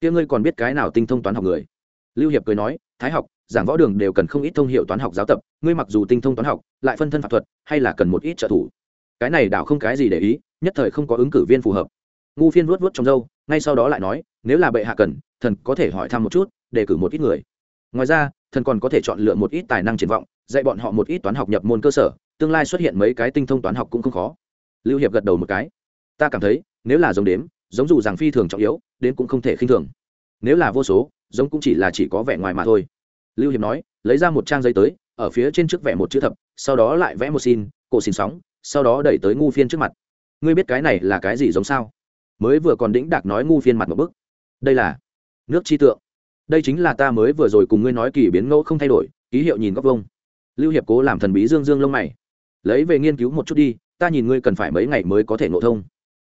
Kia ngươi còn biết cái nào tinh thông toán học người? Lưu hiệp cười nói, thái học, giảng võ đường đều cần không ít thông hiệu toán học giáo tập, ngươi mặc dù tinh thông toán học, lại phân thân pháp thuật, hay là cần một ít trợ thủ. Cái này đảo không cái gì để ý, nhất thời không có ứng cử viên phù hợp. Ngu phiên vuốt vuốt trong dâu ngay sau đó lại nói, nếu là bệ hạ cần, thần có thể hỏi thăm một chút để cử một ít người. Ngoài ra thần còn có thể chọn lựa một ít tài năng triển vọng, dạy bọn họ một ít toán học nhập môn cơ sở, tương lai xuất hiện mấy cái tinh thông toán học cũng không khó. Lưu hiệp gật đầu một cái. Ta cảm thấy, nếu là giống đếm, giống dù rằng phi thường trọng yếu đến cũng không thể khinh thường. Nếu là vô số, giống cũng chỉ là chỉ có vẻ ngoài mà thôi. Lưu hiệp nói, lấy ra một trang giấy tới, ở phía trên trước vẽ một chữ thập, sau đó lại vẽ một xin, cổ xin sóng, sau đó đẩy tới ngu phiên trước mặt. Ngươi biết cái này là cái gì giống sao? Mới vừa còn đĩnh đạc nói ngu phiên mặt một bức đây là nước chi tượng đây chính là ta mới vừa rồi cùng ngươi nói kỳ biến ngẫu không thay đổi, ký hiệu nhìn góc vông lưu hiệp cố làm thần bí dương dương lông mày. Lấy về nghiên cứu một chút đi, ta nhìn ngươi cần phải mấy ngày mới có thể ngộ thông.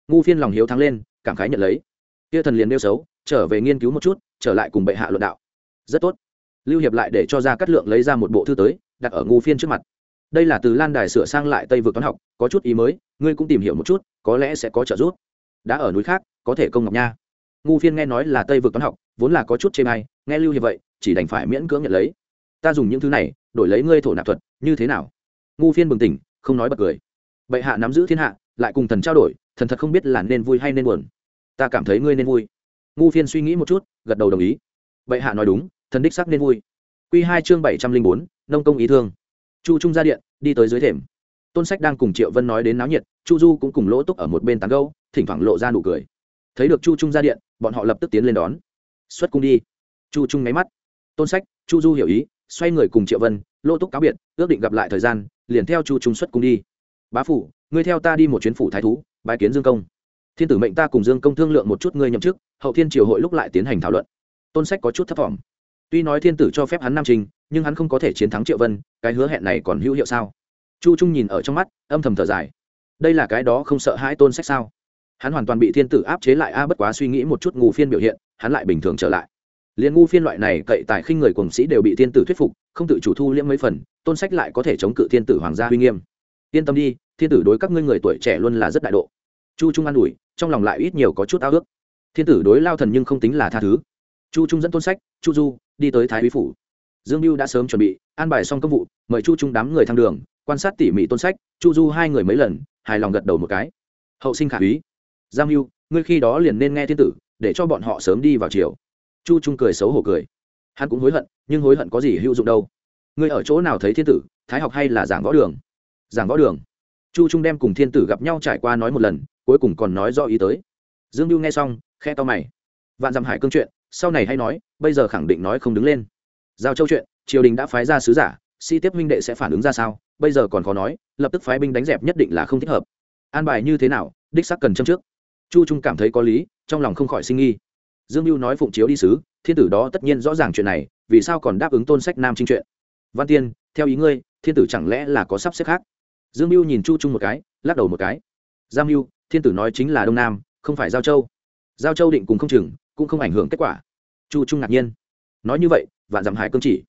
Ngu phiên lòng hiếu thắng lên, cảm khái nhận lấy. Kia thần liền nêu xấu, trở về nghiên cứu một chút, trở lại cùng bệ hạ luận đạo. Rất tốt. Lưu hiệp lại để cho ra cắt lượng lấy ra một bộ thư tới, đặt ở ngu phiên trước mặt. Đây là từ lan đài sửa sang lại tây vực toán học, có chút ý mới, ngươi cũng tìm hiểu một chút, có lẽ sẽ có trợ giúp. Đã ở núi khác, có thể công ngọc nha. Ngu phiên nghe nói là tây vực toán học, vốn là có chút chê may nghe lưu hiệp vậy, chỉ đành phải miễn cưỡng nhận lấy. Ta dùng những thứ này, đổi lấy ngươi thổ nạp thuật, như thế nào? Ngu phiên bừng tỉnh, không nói bật cười. Bệ hạ nắm giữ thiên hạ, lại cùng thần trao đổi, thần thật không biết là nên vui hay nên buồn. Ta cảm thấy ngươi nên vui. Ngu phiên suy nghĩ một chút, gật đầu đồng ý. Bệ hạ nói đúng, thần đích sắc nên vui. Q hai chương bảy trăm linh bốn, nông công ý thương. Chu trung ra điện, đi tới dưới thềm. Tôn sách đang cùng triệu vân nói đến náo nhiệt, chu du cũng cùng lỗ túc ở một bên tán gâu thỉnh thoảng lộ ra nụ cười. Thấy được chu trung ra điện, bọn họ lập tức tiến lên đón. Xuất cung đi chu trung máy mắt. Tôn sách, chu du hiểu ý, xoay người cùng triệu vân, lô túc cáo biệt, ước định gặp lại thời gian, liền theo chu trung xuất cung đi. Bá phủ, ngươi theo ta đi một chuyến phủ thái thú bài kiến dương công. Thiên tử mệnh ta cùng dương công thương lượng một chút ngươi nhậm chức, hậu thiên triều hội lúc lại tiến hành thảo luận. Tôn sách có chút thất vọng tuy nói thiên tử cho phép hắn nam trình, nhưng hắn không có thể chiến thắng triệu vân, cái hứa hẹn này còn hữu hiệu sao? Chu trung nhìn ở trong mắt, âm thầm thở dài. Đây là cái đó không sợ hãi tôn sách sao? Hắn hoàn toàn bị thiên tử áp chế lại, a, bất quá suy nghĩ một chút ngủ phiên biểu hiện, hắn lại bình thường trở lại liền ngu phiên loại này cậy tại khinh người cùng sĩ đều bị thiên tử thuyết phục, không tự chủ thu liễm mấy phần, tôn sách lại có thể chống cự thiên tử hoàng gia uy nghiêm. Yên tâm đi, thiên tử đối các ngươi người tuổi trẻ luôn là rất đại độ. Chu trung an ủi, trong lòng lại ít nhiều có chút ao ước. Thiên tử đối lao thần nhưng không tính là tha thứ. Chu trung dẫn tôn sách, chu du, đi tới thái úy phủ. Dương mưu đã sớm chuẩn bị, an bài xong công vụ, mời chu trung đám người thăng đường, quan sát tỉ mỉ tôn sách, chu du hai người mấy lần, hài lòng gật đầu một cái. Hậu sinh khả úy. Giang mưu ngươi khi đó liền nên nghe thiên tử, để cho bọn họ sớm đi vào chiều chu trung cười xấu hổ cười. Hắn cũng hối hận, nhưng hối hận có gì hữu dụng đâu. Ngươi ở chỗ nào thấy thiên tử, thái học hay là giảng võ đường? Giảng võ đường. Chu trung đem cùng thiên tử gặp nhau trải qua nói một lần, cuối cùng còn nói do ý tới. Dương mưu nghe xong, khe to mày. Vạn dặm hải cương chuyện, sau này hay nói, bây giờ khẳng định nói không đứng lên. Giao châu chuyện, triều đình đã phái ra sứ giả, si tiếp huynh đệ sẽ phản ứng ra sao? Bây giờ còn khó nói, lập tức phái binh đánh dẹp nhất định là không thích hợp. An bài như thế nào, đích sắc cần châm trước. Chu trung cảm thấy có lý, trong lòng không khỏi sinh nghi dương mưu nói phụng chiếu đi sứ, thiên tử đó tất nhiên rõ ràng chuyện này, vì sao còn đáp ứng tôn sách nam trinh chuyện? Văn tiên, theo ý ngươi, thiên tử chẳng lẽ là có sắp xếp khác? Dương mưu nhìn chu trung một cái, lắc đầu một cái. Giang mưu thiên tử nói chính là đông nam, không phải giao châu. Giao châu định cùng không chừng, cũng không ảnh hưởng kết quả. Chu trung ngạc nhiên. Nói như vậy, vạn dặm hải cương chỉ.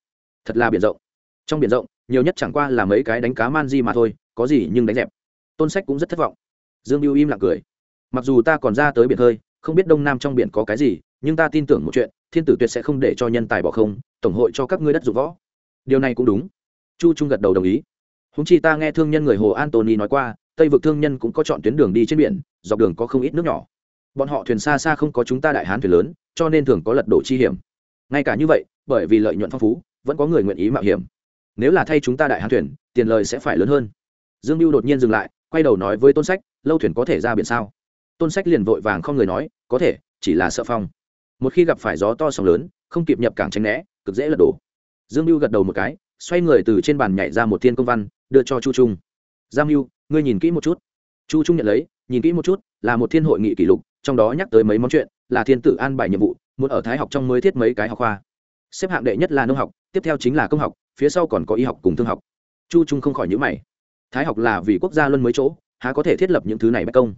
Thật là biển rộng. Trong biển rộng, nhiều nhất chẳng qua là mấy cái đánh cá man di mà thôi, có gì nhưng đánh dẹp. Tôn sách cũng rất thất vọng. Dương mưu im lặng cười. Mặc dù ta còn ra tới biển hơi không biết đông nam trong biển có cái gì nhưng ta tin tưởng một chuyện, thiên tử tuyệt sẽ không để cho nhân tài bỏ không, tổng hội cho các ngươi đất dụng võ. Điều này cũng đúng. Chu trung gật đầu đồng ý. Húng chi ta nghe thương nhân người hồ antony nói qua, tây vực thương nhân cũng có chọn tuyến đường đi trên biển, dọc đường có không ít nước nhỏ. Bọn họ thuyền xa xa không có chúng ta đại hán thuyền lớn, cho nên thường có lật đổ chi hiểm. Ngay cả như vậy, bởi vì lợi nhuận phong phú, vẫn có người nguyện ý mạo hiểm. Nếu là thay chúng ta đại hán thuyền, tiền lời sẽ phải lớn hơn. Dương mưu đột nhiên dừng lại, quay đầu nói với tôn sách, lâu thuyền có thể ra biển sao? Tôn sách liền vội vàng không người nói, có thể, chỉ là sợ phong một khi gặp phải gió to sóng lớn, không kịp nhập cảng tránh né, cực dễ lật đổ. Dương mưu gật đầu một cái, xoay người từ trên bàn nhảy ra một thiên công văn, đưa cho chu trung. Giang mưu, ngươi nhìn kỹ một chút. Chu trung nhận lấy, nhìn kỹ một chút, là một thiên hội nghị kỷ lục, trong đó nhắc tới mấy món chuyện, là thiên tử an bài nhiệm vụ, muốn ở thái học trong mới thiết mấy cái học khoa. Xếp hạng đệ nhất là nông học, tiếp theo chính là công học, phía sau còn có y học cùng thương học. Chu trung không khỏi nhữ mày. Thái học là vì quốc gia luân mới chỗ, há có thể thiết lập những thứ này bất công?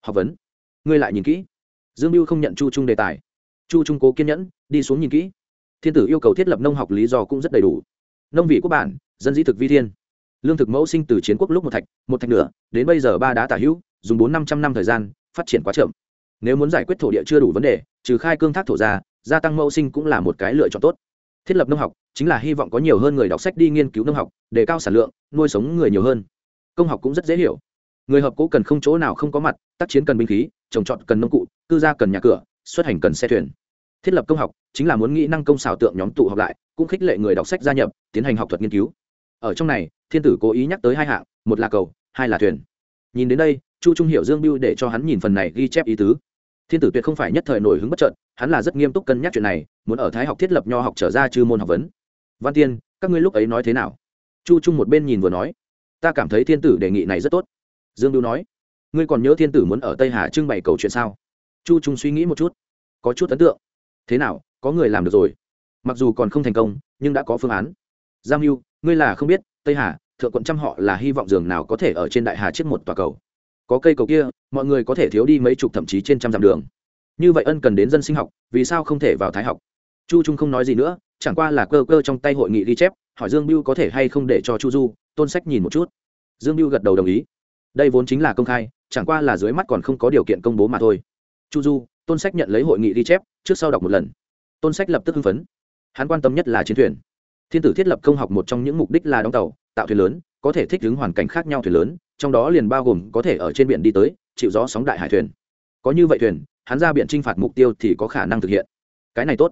Học vấn, ngươi lại nhìn kỹ. Dương mưu không nhận chu trung đề tài chu trung cố kiên nhẫn, đi xuống nhìn kỹ. Thiên tử yêu cầu thiết lập nông học lý do cũng rất đầy đủ. Nông vị quốc bản, dân dĩ thực vi thiên. Lương thực mẫu sinh từ chiến quốc lúc một thạch một thạch nửa, đến bây giờ ba đá tả hữu, dùng bốn năm trăm năm thời gian, phát triển quá chậm. Nếu muốn giải quyết thổ địa chưa đủ vấn đề, trừ khai cương thác thổ ra, gia tăng mẫu sinh cũng là một cái lựa chọn tốt. Thiết lập nông học, chính là hy vọng có nhiều hơn người đọc sách đi nghiên cứu nông học để cao sản lượng, nuôi sống người nhiều hơn. Công học cũng rất dễ hiểu. Người hợp cố cần không chỗ nào không có mặt, tác chiến cần binh khí, trồng trọt cần nông cụ, cư gia cần nhà cửa xuất hành cần xe thuyền. Thiết lập công học chính là muốn nghĩ năng công xào tượng nhóm tụ họp lại, cũng khích lệ người đọc sách gia nhập, tiến hành học thuật nghiên cứu. Ở trong này, thiên tử cố ý nhắc tới hai hạng, một là cầu, hai là thuyền. Nhìn đến đây, chu trung hiểu dương biêu để cho hắn nhìn phần này ghi chép ý tứ. Thiên tử tuyệt không phải nhất thời nổi hứng bất trợn hắn là rất nghiêm túc cân nhắc chuyện này, muốn ở thái học thiết lập nho học trở ra chư môn học vấn. Văn tiên, các ngươi lúc ấy nói thế nào? Chu trung một bên nhìn vừa nói. Ta cảm thấy thiên tử đề nghị này rất tốt. Dương biêu nói. Ngươi còn nhớ thiên tử muốn ở tây hà trưng bày cầu chuyện sao? Chu trung suy nghĩ một chút. Có chút ấn tượng. Thế nào, có người làm được rồi? Mặc dù còn không thành công, nhưng đã có phương án. Giang hưu ngươi là không biết, tây hà, thượng quận trăm họ là hy vọng giường nào có thể ở trên đại hà chiếc một tòa cầu. Có cây cầu kia, mọi người có thể thiếu đi mấy chục thậm chí trên trăm dặm đường. Như vậy ân cần đến dân sinh học, vì sao không thể vào thái học? Chu trung không nói gì nữa, chẳng qua là cơ cơ trong tay hội nghị ghi chép, hỏi dương biêu có thể hay không để cho chu du, tôn sách nhìn một chút. Dương biêu gật đầu đồng ý. Đây vốn chính là công khai, chẳng qua là dưới mắt còn không có điều kiện công bố mà thôi chu du, tôn sách nhận lấy hội nghị ghi chép, trước sau đọc một lần. Tôn sách lập tức hưng phấn. Hắn quan tâm nhất là chiến thuyền. Thiên tử thiết lập công học một trong những mục đích là đóng tàu, tạo thuyền lớn, có thể thích ứng hoàn cảnh khác nhau thuyền lớn, trong đó liền bao gồm có thể ở trên biển đi tới, chịu gió sóng đại hải thuyền. Có như vậy thuyền, hắn ra biển t r i n h phạt mục tiêu thì có khả năng thực hiện. Cái này tốt.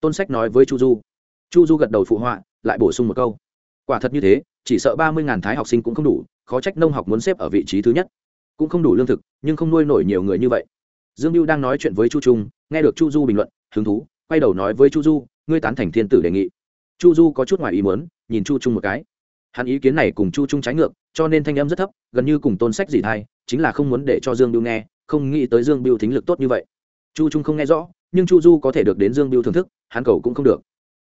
Tôn sách nói với chu du. Chu du gật đầu phụ họa, lại bổ sung một câu. Quả thật như thế, chỉ sợ ba mươi ngàn thái học sinh cũng không đủ, khó trách nông học muốn xếp ở vị trí thứ nhất. Cũng không đủ lương thực, nhưng không nuôi nổi nhiều người như vậy dương mưu đang nói chuyện với chu trung, nghe được chu du bình luận, hứng thú, quay đầu nói với chu du, ngươi tán thành thiên tử đề nghị. Chu du có chút ngoài ý muốn, nhìn chu trung một cái. Hắn ý kiến này cùng chu trung trái ngược, cho nên thanh âm rất thấp, gần như cùng tôn sách gì thay, chính là không muốn để cho dương biêu nghe, không nghĩ tới dương biêu thính lực tốt như vậy. Chu trung không nghe rõ, nhưng chu du có thể được đến dương biêu thưởng thức, hắn cầu cũng không được.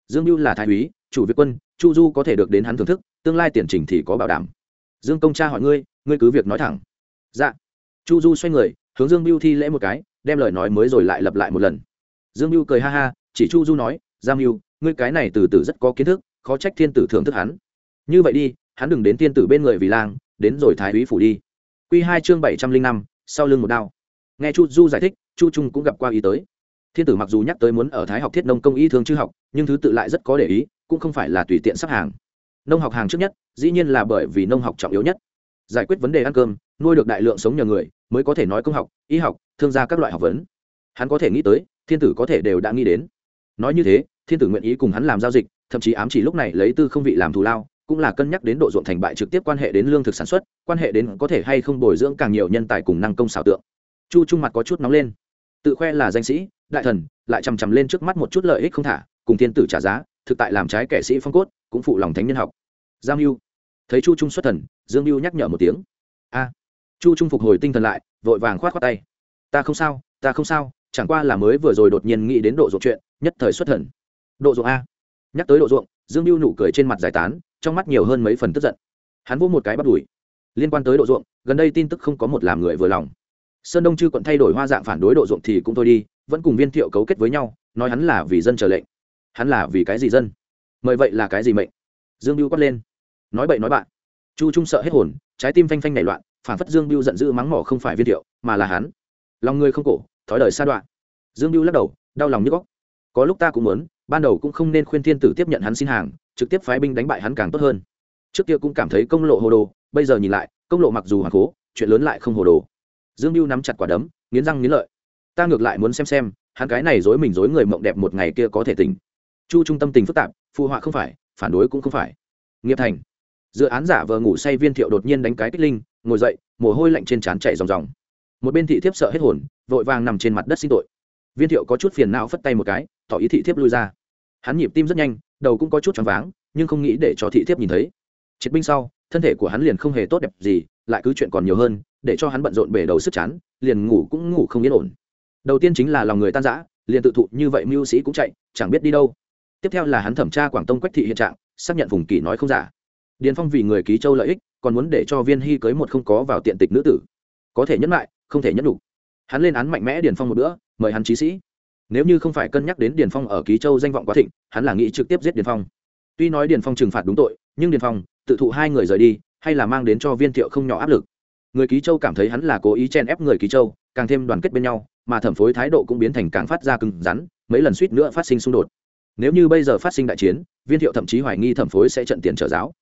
Dương biêu là thái úy, chủ việt quân, chu du có thể được đến hắn thưởng thức, tương lai tiền trình thì có bảo đảm. Dương công cha hỏi ngươi ngươi cứ việc nói thẳng. Dạ. Chu du xoay người hướng dương biêu thi lễ một cái, đem lời nói mới rồi lại lặp lại một lần. Dương biêu cười ha ha, chỉ chu du nói, giang biêu ngươi cái này từ từ rất có kiến thức, khó trách thiên tử thưởng thức hắn. Như vậy đi, hắn đừng đến Thiên tử bên người vì lang, đến rồi thái úy phủ đi. Q hai chương bảy trăm linh năm, sau lưng một đao. Nghe chu du giải thích, chu trung cũng gặp qua ý tới. Thiên tử mặc dù nhắc tới muốn ở thái học thiết nông công y thương chư học, nhưng thứ tự lại rất có để ý, cũng không phải là tùy tiện sắp hàng. Nông học hàng trước nhất, dĩ nhiên là bởi vì nông học trọng yếu nhất. Giải quyết vấn đề ăn cơm, nuôi được đại lượng sống nhờ người mới có thể nói công học, y học, thương gia các loại học vấn. Hắn có thể nghĩ tới, thiên tử có thể đều đã nghĩ đến. Nói như thế, thiên tử nguyện ý cùng hắn làm giao dịch, thậm chí ám chỉ lúc này lấy tư không vị làm thù lao, cũng là cân nhắc đến độ ruộng thành bại trực tiếp quan hệ đến lương thực sản xuất, quan hệ đến có thể hay không bồi dưỡng càng nhiều nhân tài cùng năng công xảo tượng. Chu trung mặt có chút nóng lên. Tự khoe là danh sĩ, đại thần, lại chằm chằm lên trước mắt một chút lợi ích không thả, cùng thiên tử trả giá, thực tại làm trái kẻ sĩ phong cốt, cũng phụ lòng thánh nhân học. Giang mưu thấy chu trung xuất thần, dương mưu nhắc nhở một tiếng. A chu trung phục hồi tinh thần lại, vội vàng khoát khoát tay. Ta không sao, ta không sao, chẳng qua là mới vừa rồi đột nhiên nghĩ đến độ ruộng chuyện, nhất thời xuất thần. Độ ruộng a. Nhắc tới độ ruộng, dương mưu nụ cười trên mặt giải tán, trong mắt nhiều hơn mấy phần tức giận. Hắn vỗ một cái bắt đùi liên quan tới độ ruộng, gần đây tin tức không có một làm người vừa lòng. Sơn đông chư quận thay đổi hoa dạng phản đối độ ruộng thì cũng thôi đi, vẫn cùng viên thiệu cấu kết với nhau, nói hắn là vì dân chờ lệnh. Hắn là vì cái gì dân? Mời vậy là cái gì mệnh? Dương mưu quát lên. Nói bậy nói bạn. Chu trung sợ hết hồn, trái tim phanh phanh nảy loạn phản phất dương biêu giận dữ mắng mỏ không phải viên thiệu, mà là hắn. Lòng người không cổ, thói đời xa đoạn. Dương biêu lắc đầu, đau lòng như góc. Có lúc ta cũng muốn, ban đầu cũng không nên khuyên thiên tử tiếp nhận hắn xin hàng, trực tiếp phái binh đánh bại hắn càng tốt hơn. Trước kia cũng cảm thấy công lộ hồ đồ, bây giờ nhìn lại, công lộ mặc dù hoàng cố, chuyện lớn lại không hồ đồ. Dương mưu nắm chặt quả đấm, nghiến răng nghiến lợi. Ta ngược lại muốn xem xem, hắn cái này dối mình dối người mộng đẹp một ngày kia có thể tỉnh. Chu trung tâm tình phức tạp phụ họa không phải, phản đối cũng không phải. Nghiệp thành. Dự án giả vờ ngủ say viên thiệu đột nhiên đánh cái kích linh ngồi dậy, mồ hôi lạnh trên trán chảy ròng ròng. Một bên thị thiếp sợ hết hồn, vội vàng nằm trên mặt đất xin tội. Viên thiệu có chút phiền não phất tay một cái, tỏ ý thị thiếp lui ra. Hắn nhịp tim rất nhanh, đầu cũng có chút choáng váng, nhưng không nghĩ để cho thị thiếp nhìn thấy. Triệt binh sau, thân thể của hắn liền không hề tốt đẹp gì, lại cứ chuyện còn nhiều hơn, để cho hắn bận rộn bể đầu sức chán, liền ngủ cũng ngủ không yên ổn. Đầu tiên chính là lòng người tan rã, liền tự thụ như vậy mưu sĩ cũng chạy, chẳng biết đi đâu. Tiếp theo là hắn thẩm tra quảng tông quách thị hiện trạng, xác nhận vùng kỳ nói không giả. Điền phong vì người ký châu lợi ích còn muốn để cho viên hy cưới một không có vào tiện tịch nữ tử. Có thể nhẫn lại, không thể nhẫn đủ. Hắn lên án mạnh mẽ điền phong một bữa, mời hắn trí sĩ. Nếu như không phải cân nhắc đến điền phong ở ký châu danh vọng quá thịnh, hắn là nghĩ trực tiếp giết điền phong. Tuy nói điền phong trừng phạt đúng tội, nhưng điền phong tự thụ hai người rời đi, hay là mang đến cho viên thiệu không nhỏ áp lực. Người ký châu cảm thấy hắn là cố ý chen ép người ký châu, càng thêm đoàn kết bên nhau, mà thẩm phối thái độ cũng biến thành càng phát ra cứng rắn, mấy lần suýt nữa phát sinh xung đột. Nếu như bây giờ phát sinh đại chiến, viên thiệu thậm chí hoài nghi thẩm phối sẽ trận tiền trở giáo.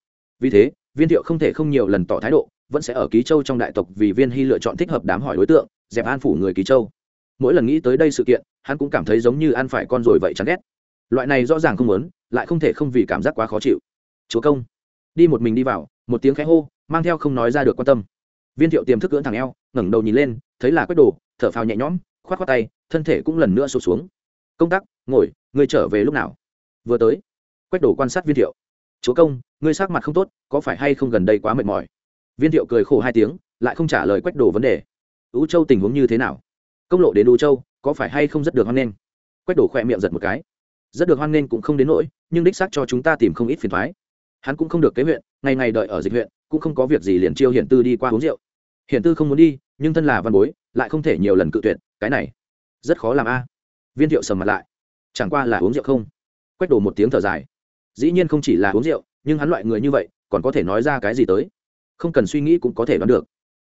Vì thế viên thiệu không thể không nhiều lần tỏ thái độ, vẫn sẽ ở ký châu trong đại tộc vì viên hy lựa chọn thích hợp đám hỏi đối tượng, dẹp an phủ người ký châu. Mỗi lần nghĩ tới đây sự kiện, hắn cũng cảm thấy giống như ăn phải con rồi vậy chán ghét. Loại này rõ ràng không muốn, lại không thể không vì cảm giác quá khó chịu. Chúa công, đi một mình đi vào, một tiếng khẽ hô, mang theo không nói ra được quan tâm. Viên thiệu tiềm thức cưỡn thằng eo, ngẩng đầu nhìn lên, thấy là quét đồ, thở phào nhẹ nhõm, khoát khoát tay, thân thể cũng lần nữa sụt xuống. Công tác, ngồi người trở về lúc nào? Vừa tới. Quét đồ quan sát viên thiệu chúa công, ngươi sắc mặt không tốt, có phải hay không gần đây quá mệt mỏi? Viên thiệu cười khổ hai tiếng, lại không trả lời quét đồ vấn đề. Ú châu tình huống như thế nào? Công lộ đến ú châu, có phải hay không rất được hoan nghênh? Quét đồ khỏe miệng giật một cái. Rất được hoan nghênh cũng không đến nỗi, nhưng đích xác cho chúng ta tìm không ít phiền thoái hắn cũng không được kế huyện, ngày ngày đợi ở dịch huyện, cũng không có việc gì liền chiêu hiển tư đi qua uống rượu. Hiển tư không muốn đi, nhưng thân là văn bối, lại không thể nhiều lần cự tuyệt, cái này rất khó làm a. Viên thiệu sầm mặt lại. Chẳng qua là uống rượu không? Quét đổ một tiếng thở dài dĩ nhiên không chỉ là uống rượu, nhưng hắn loại người như vậy, còn có thể nói ra cái gì tới? Không cần suy nghĩ cũng có thể đoán được.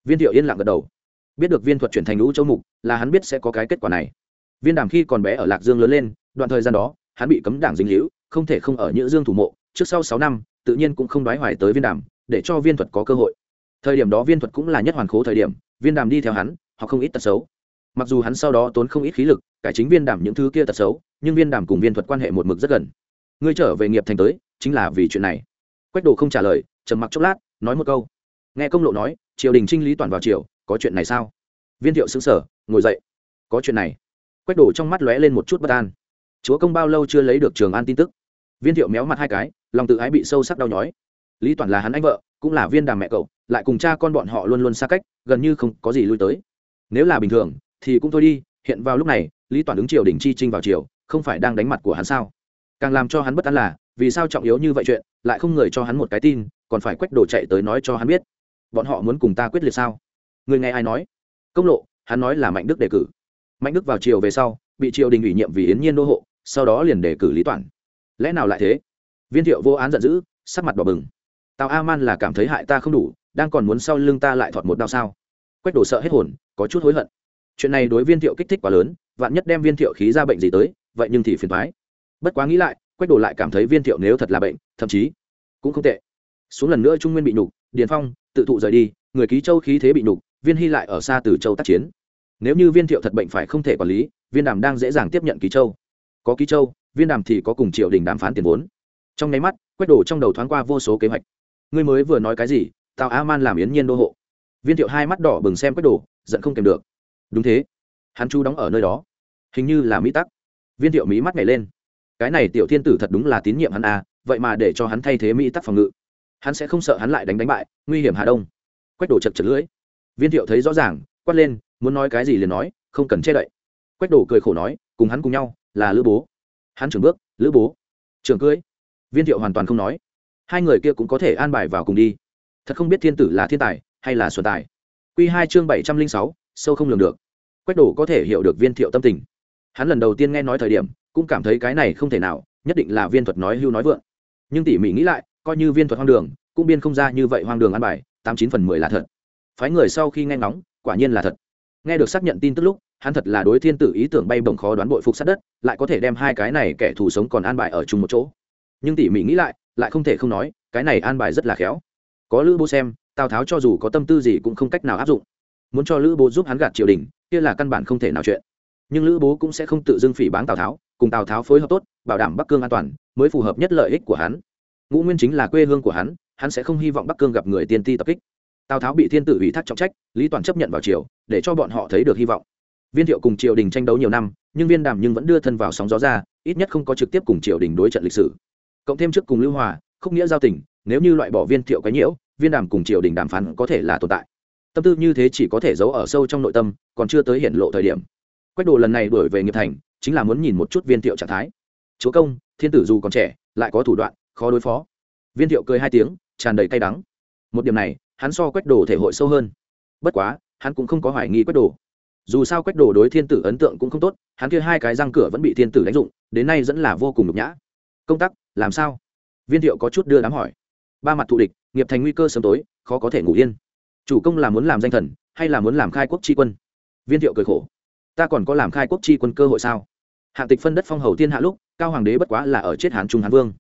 Viên thiệu yên lặng gật đầu. Biết được viên thuật chuyển thành lũ châu mục, là hắn biết sẽ có cái kết quả này. Viên đàm khi còn bé ở lạc dương lớn lên, đoạn thời gian đó, hắn bị cấm đảng dính hữu không thể không ở nhữ dương thủ mộ, trước sau sáu năm, tự nhiên cũng không đoái hoài tới viên đàm, để cho viên thuật có cơ hội. Thời điểm đó viên thuật cũng là nhất hoàn khố thời điểm, viên đàm đi theo hắn họ không ít tật xấu. Mặc dù hắn sau đó tốn không ít khí lực, cải chính viên đàm những thứ kia tật xấu, nhưng viên đàm cùng viên thuật quan hệ một mực rất gần ngươi trở về nghiệp thành tới, chính là vì chuyện này. Quách đồ không trả lời, trầm mặc chốc lát, nói một câu. Nghe công lộ nói, triều đình trinh lý toàn vào triều, có chuyện này sao? Viên thiệu xứng sở ngồi dậy. Có chuyện này. Quách đổ trong mắt lóe lên một chút bất an. Chúa công bao lâu chưa lấy được trường an tin tức? Viên thiệu méo mặt hai cái, lòng tự ái bị sâu sắc đau nhói. Lý toàn là hắn anh vợ, cũng là viên đàm mẹ cậu, lại cùng cha con bọn họ luôn luôn xa cách, gần như không có gì lui tới. Nếu là bình thường, thì cũng thôi đi, hiện vào lúc này, lý toàn ứng triều đình chi trinh vào triều, không phải đang đánh mặt của hắn sao? Càng làm cho hắn bất an là, vì sao trọng yếu như vậy chuyện, lại không người cho hắn một cái tin, còn phải quách đồ chạy tới nói cho hắn biết. Bọn họ muốn cùng ta quyết liệt sao? Người nghe ai nói? Công lộ, hắn nói là mạnh đức đề cử. Mạnh đức vào triều về sau, bị triều đình ủy nhiệm vì yến nhiên đô hộ, sau đó liền đề cử lý toàn lẽ nào lại thế? Viên thiệu vô án giận dữ, sắc mặt đỏ bừng. Tào a man là cảm thấy hại ta không đủ, đang còn muốn sau lưng ta lại thọt một đau sao? Quách đổ sợ hết hồn, có chút hối hận. Chuyện này đối viên thiệu kích thích quá lớn, vạn nhất đem viên thiệu khí ra bệnh gì tới, vậy nhưng thì phiền thoái bất quá nghĩ lại, quách đổ lại cảm thấy viên thiệu nếu thật là bệnh, thậm chí cũng không tệ. Xuống lần nữa trung nguyên bị nhục, điền phong, tự thụ rời đi, người ký châu khí thế bị nhục, viên hy lại ở xa từ châu tác chiến. Nếu như viên thiệu thật bệnh phải không thể quản lý, viên đàm đang dễ dàng tiếp nhận ký châu. Có ký châu, viên đàm thì có cùng triều đình đàm phán tiền vốn. Trong nháy mắt quét đổ trong đầu thoáng qua vô số kế hoạch. Ngươi mới vừa nói cái gì, tào a man làm yến nhiên đô hộ. Viên thiệu hai mắt đỏ bừng xem quét đổ giận không kèm được. Đúng thế. Hắn chu đóng ở nơi đó. Hình như là mỹ tắc. Viên thiệu mỹ mắt nhảy lên cái này tiểu thiên tử thật đúng là tín nhiệm hắn à vậy mà để cho hắn thay thế mỹ tắc phòng ngự. Hắn sẽ không sợ hắn lại đánh đánh bại, nguy hiểm hà đông. Quách đổ chật chật lưỡi. Viên thiệu thấy rõ ràng, quát lên, muốn nói cái gì liền nói, không cần che đậy. Quách đổ cười khổ nói, cùng hắn cùng nhau, là lữ bố. Hắn trưởng bước, lữ bố. Trưởng cưới. Viên thiệu hoàn toàn không nói. Hai người kia cũng có thể an bài vào cùng đi. Thật không biết thiên tử là thiên tài, hay là xuân tài. Q hai chương bảy trăm linh sáu, sâu không lường được. Quách đổ có thể hiểu được viên thiệu tâm tình hắn lần đầu tiên nghe nói thời điểm, cũng cảm thấy cái này không thể nào, nhất định là viên thuật nói hưu nói vượng. Nhưng tỉ mỉ nghĩ lại, coi như viên thuật hoang đường, cũng biên không ra như vậy hoang đường ăn bài, tám chín phần mười là thật. Phái người sau khi nghe ngóng, quả nhiên là thật. Nghe được xác nhận tin tức lúc, hắn thật là đối thiên tử ý tưởng bay bổng khó đoán bội phục sát đất, lại có thể đem hai cái này kẻ thù sống còn an bài ở chung một chỗ. Nhưng tỉ mỉ nghĩ lại lại không thể không nói, cái này an bài rất là khéo. Có lữ bố xem, tào tháo cho dù có tâm tư gì cũng không cách nào áp dụng. Muốn cho lữ bố giúp hắn gạt triều đình, kia là căn bản không thể nào chuyện nhưng lữ bố cũng sẽ không tự dưng phỉ báng tào tháo, cùng tào tháo phối hợp tốt, bảo đảm bắc cương an toàn, mới phù hợp nhất lợi ích của hắn. Ngũ nguyên chính là quê hương của hắn hắn sẽ không hy vọng bắc cương gặp người tiên ti tập kích. Tào tháo bị thiên tử ủy thác trọng trách, lý toàn chấp nhận vào triều, để cho bọn họ thấy được hy vọng. Viên thiệu cùng triều đình tranh đấu nhiều năm, nhưng viên đàm nhưng vẫn đưa thân vào sóng gió ra, ít nhất không có trực tiếp cùng triều đình đối trận lịch sử. Cộng thêm trước cùng lưu hòa không nghĩa giao tình, nếu như loại bỏ viên thiệu cái nhiễu, viên đàm cùng triều đình đàm phán có thể là tồn tại. Tâm tư như thế chỉ có thể giấu ở sâu trong nội tâm, còn chưa tới hiện lộ thời điểm quách đồ lần này đuổi về nghiệp thành, chính là muốn nhìn một chút viên thiệu trạng thái. Chúa công, thiên tử dù còn trẻ, lại có thủ đoạn, khó đối phó. Viên thiệu cười hai tiếng, tràn đầy cay đắng. Một điểm này, hắn so quách đồ thể hội sâu hơn. Bất quá, hắn cũng không có hoài nghi quách đồ. Dù sao quách đồ đối thiên tử ấn tượng cũng không tốt, hắn kia hai cái răng cửa vẫn bị thiên tử đánh dụng, đến nay vẫn là vô cùng nhục nhã. Công tác, làm sao? Viên thiệu có chút đưa đám hỏi. Ba mặt thù địch, nghiệp thành nguy cơ sớm tối, khó có thể ngủ yên. Chủ công là muốn làm danh thần, hay là muốn làm khai quốc tri quân? Viên thiệu cười khổ ta còn có làm khai quốc chi quân cơ hội sao? Hạng tịch phân đất phong hầu thiên hạ lúc, cao hoàng đế bất quá là ở chết hán trung hán vương.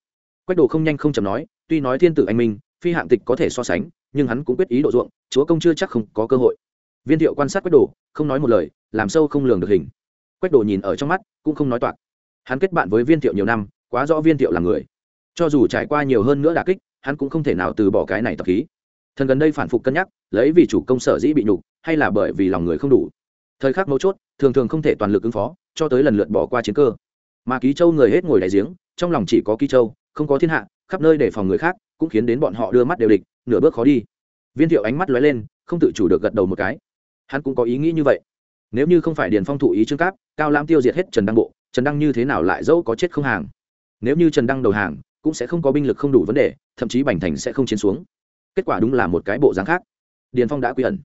Quách đồ không nhanh không chầm nói, tuy nói thiên tử anh minh, phi hạng tịch có thể so sánh, nhưng hắn cũng quyết ý độ ruộng, chúa công chưa chắc không có cơ hội. Viên thiệu quan sát quách đồ, không nói một lời, làm sâu không lường được hình. Quách đồ nhìn ở trong mắt, cũng không nói toạc. Hắn kết bạn với viên thiệu nhiều năm, quá rõ viên thiệu là người. Cho dù trải qua nhiều hơn nữa đà kích, hắn cũng không thể nào từ bỏ cái này tập khí. Thần gần đây phản phục cân nhắc, lấy vì chủ công sở dĩ bị nhục, hay là bởi vì lòng người không đủ. Thời khắc mấu chốt thường thường không thể toàn lực ứng phó, cho tới lần lượt bỏ qua chiến cơ. Mà ký châu người hết ngồi đại giếng, trong lòng chỉ có ký châu, không có thiên hạ, khắp nơi để phòng người khác, cũng khiến đến bọn họ đưa mắt đều địch, nửa bước khó đi. Viên thiệu ánh mắt lóe lên, không tự chủ được gật đầu một cái. Hắn cũng có ý nghĩ như vậy. Nếu như không phải điền phong thụ ý trương cáp, cao lam tiêu diệt hết trần đăng bộ, trần đăng như thế nào lại dẫu có chết không hàng? Nếu như trần đăng đầu hàng, cũng sẽ không có binh lực không đủ vấn đề, thậm chí bành thành sẽ không chiến xuống. Kết quả đúng là một cái bộ dáng khác. Điền phong đã quy ẩn.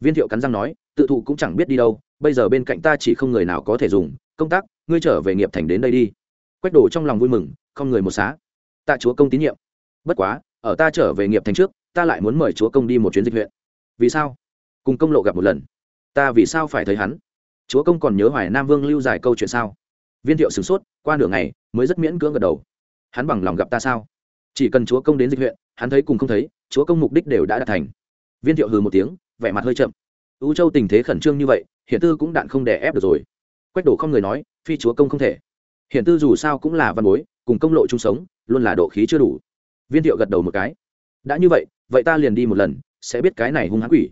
Viên thiệu cắn răng nói tự thụ cũng chẳng biết đi đâu, bây giờ bên cạnh ta chỉ không người nào có thể dùng, công tác, ngươi trở về nghiệp thành đến đây đi. Quách đổ trong lòng vui mừng, không người một xá. Tạ chúa công tín nhiệm. Bất quá, ở ta trở về nghiệp thành trước, ta lại muốn mời chúa công đi một chuyến dịch huyện. Vì sao? Cùng công lộ gặp một lần. Ta vì sao phải thấy hắn? Chúa công còn nhớ hoài nam vương lưu dài câu chuyện sao? Viên thiệu sửng sốt, qua nửa ngày, mới rất miễn cưỡng gật đầu. Hắn bằng lòng gặp ta sao? Chỉ cần chúa công đến dịch huyện, hắn thấy cùng không thấy, chúa công mục đích đều đã đạt thành. Viên thiệu hừ một tiếng, vẻ mặt hơi chậm u châu tình thế khẩn trương như vậy hiện tư cũng đạn không đè ép được rồi. Quách đổ không người nói, phi chúa công không thể. Hiện tư dù sao cũng là văn bối, cùng công lộ chung sống, luôn là độ khí chưa đủ. Viên thiệu gật đầu một cái. Đã như vậy vậy ta liền đi một lần, sẽ biết cái này hung hãn quỷ.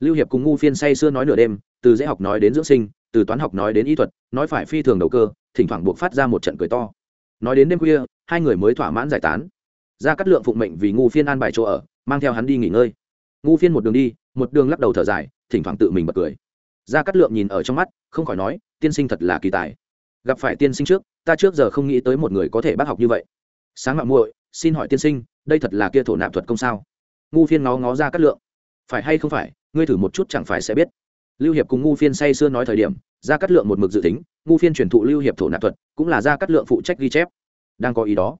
Lưu hiệp cùng ngu phiên say xưa nói nửa đêm, từ dễ học nói đến dưỡng sinh, từ toán học nói đến y thuật, nói phải phi thường đầu cơ, thỉnh thoảng buộc phát ra một trận cười to. Nói đến đêm khuya, hai người mới thỏa mãn giải tán. Ra cắt lượng phụng mệnh vì ngu phiên an bài chỗ ở, mang theo hắn đi nghỉ ngơi ngu phiên một đường đi, một đường lắc đầu thở dài, thỉnh thoảng tự mình bật cười. Ra cắt lượng nhìn ở trong mắt, không khỏi nói, tiên sinh thật là kỳ tài. Gặp phải tiên sinh trước, ta trước giờ không nghĩ tới một người có thể bác học như vậy. Sáng mạng muội, xin hỏi tiên sinh, đây thật là kia thổ nạp thuật công sao? Ngu phiên ngó ngó ra cắt lượng. Phải hay không phải, ngươi thử một chút chẳng phải sẽ biết. Lưu hiệp cùng ngu phiên say sưa nói thời điểm ra cắt lượng một mực dự tính, ngu phiên truyền thụ lưu hiệp thổ nạp thuật, cũng là ra cắt lượng phụ trách ghi chép. Đang có ý đó.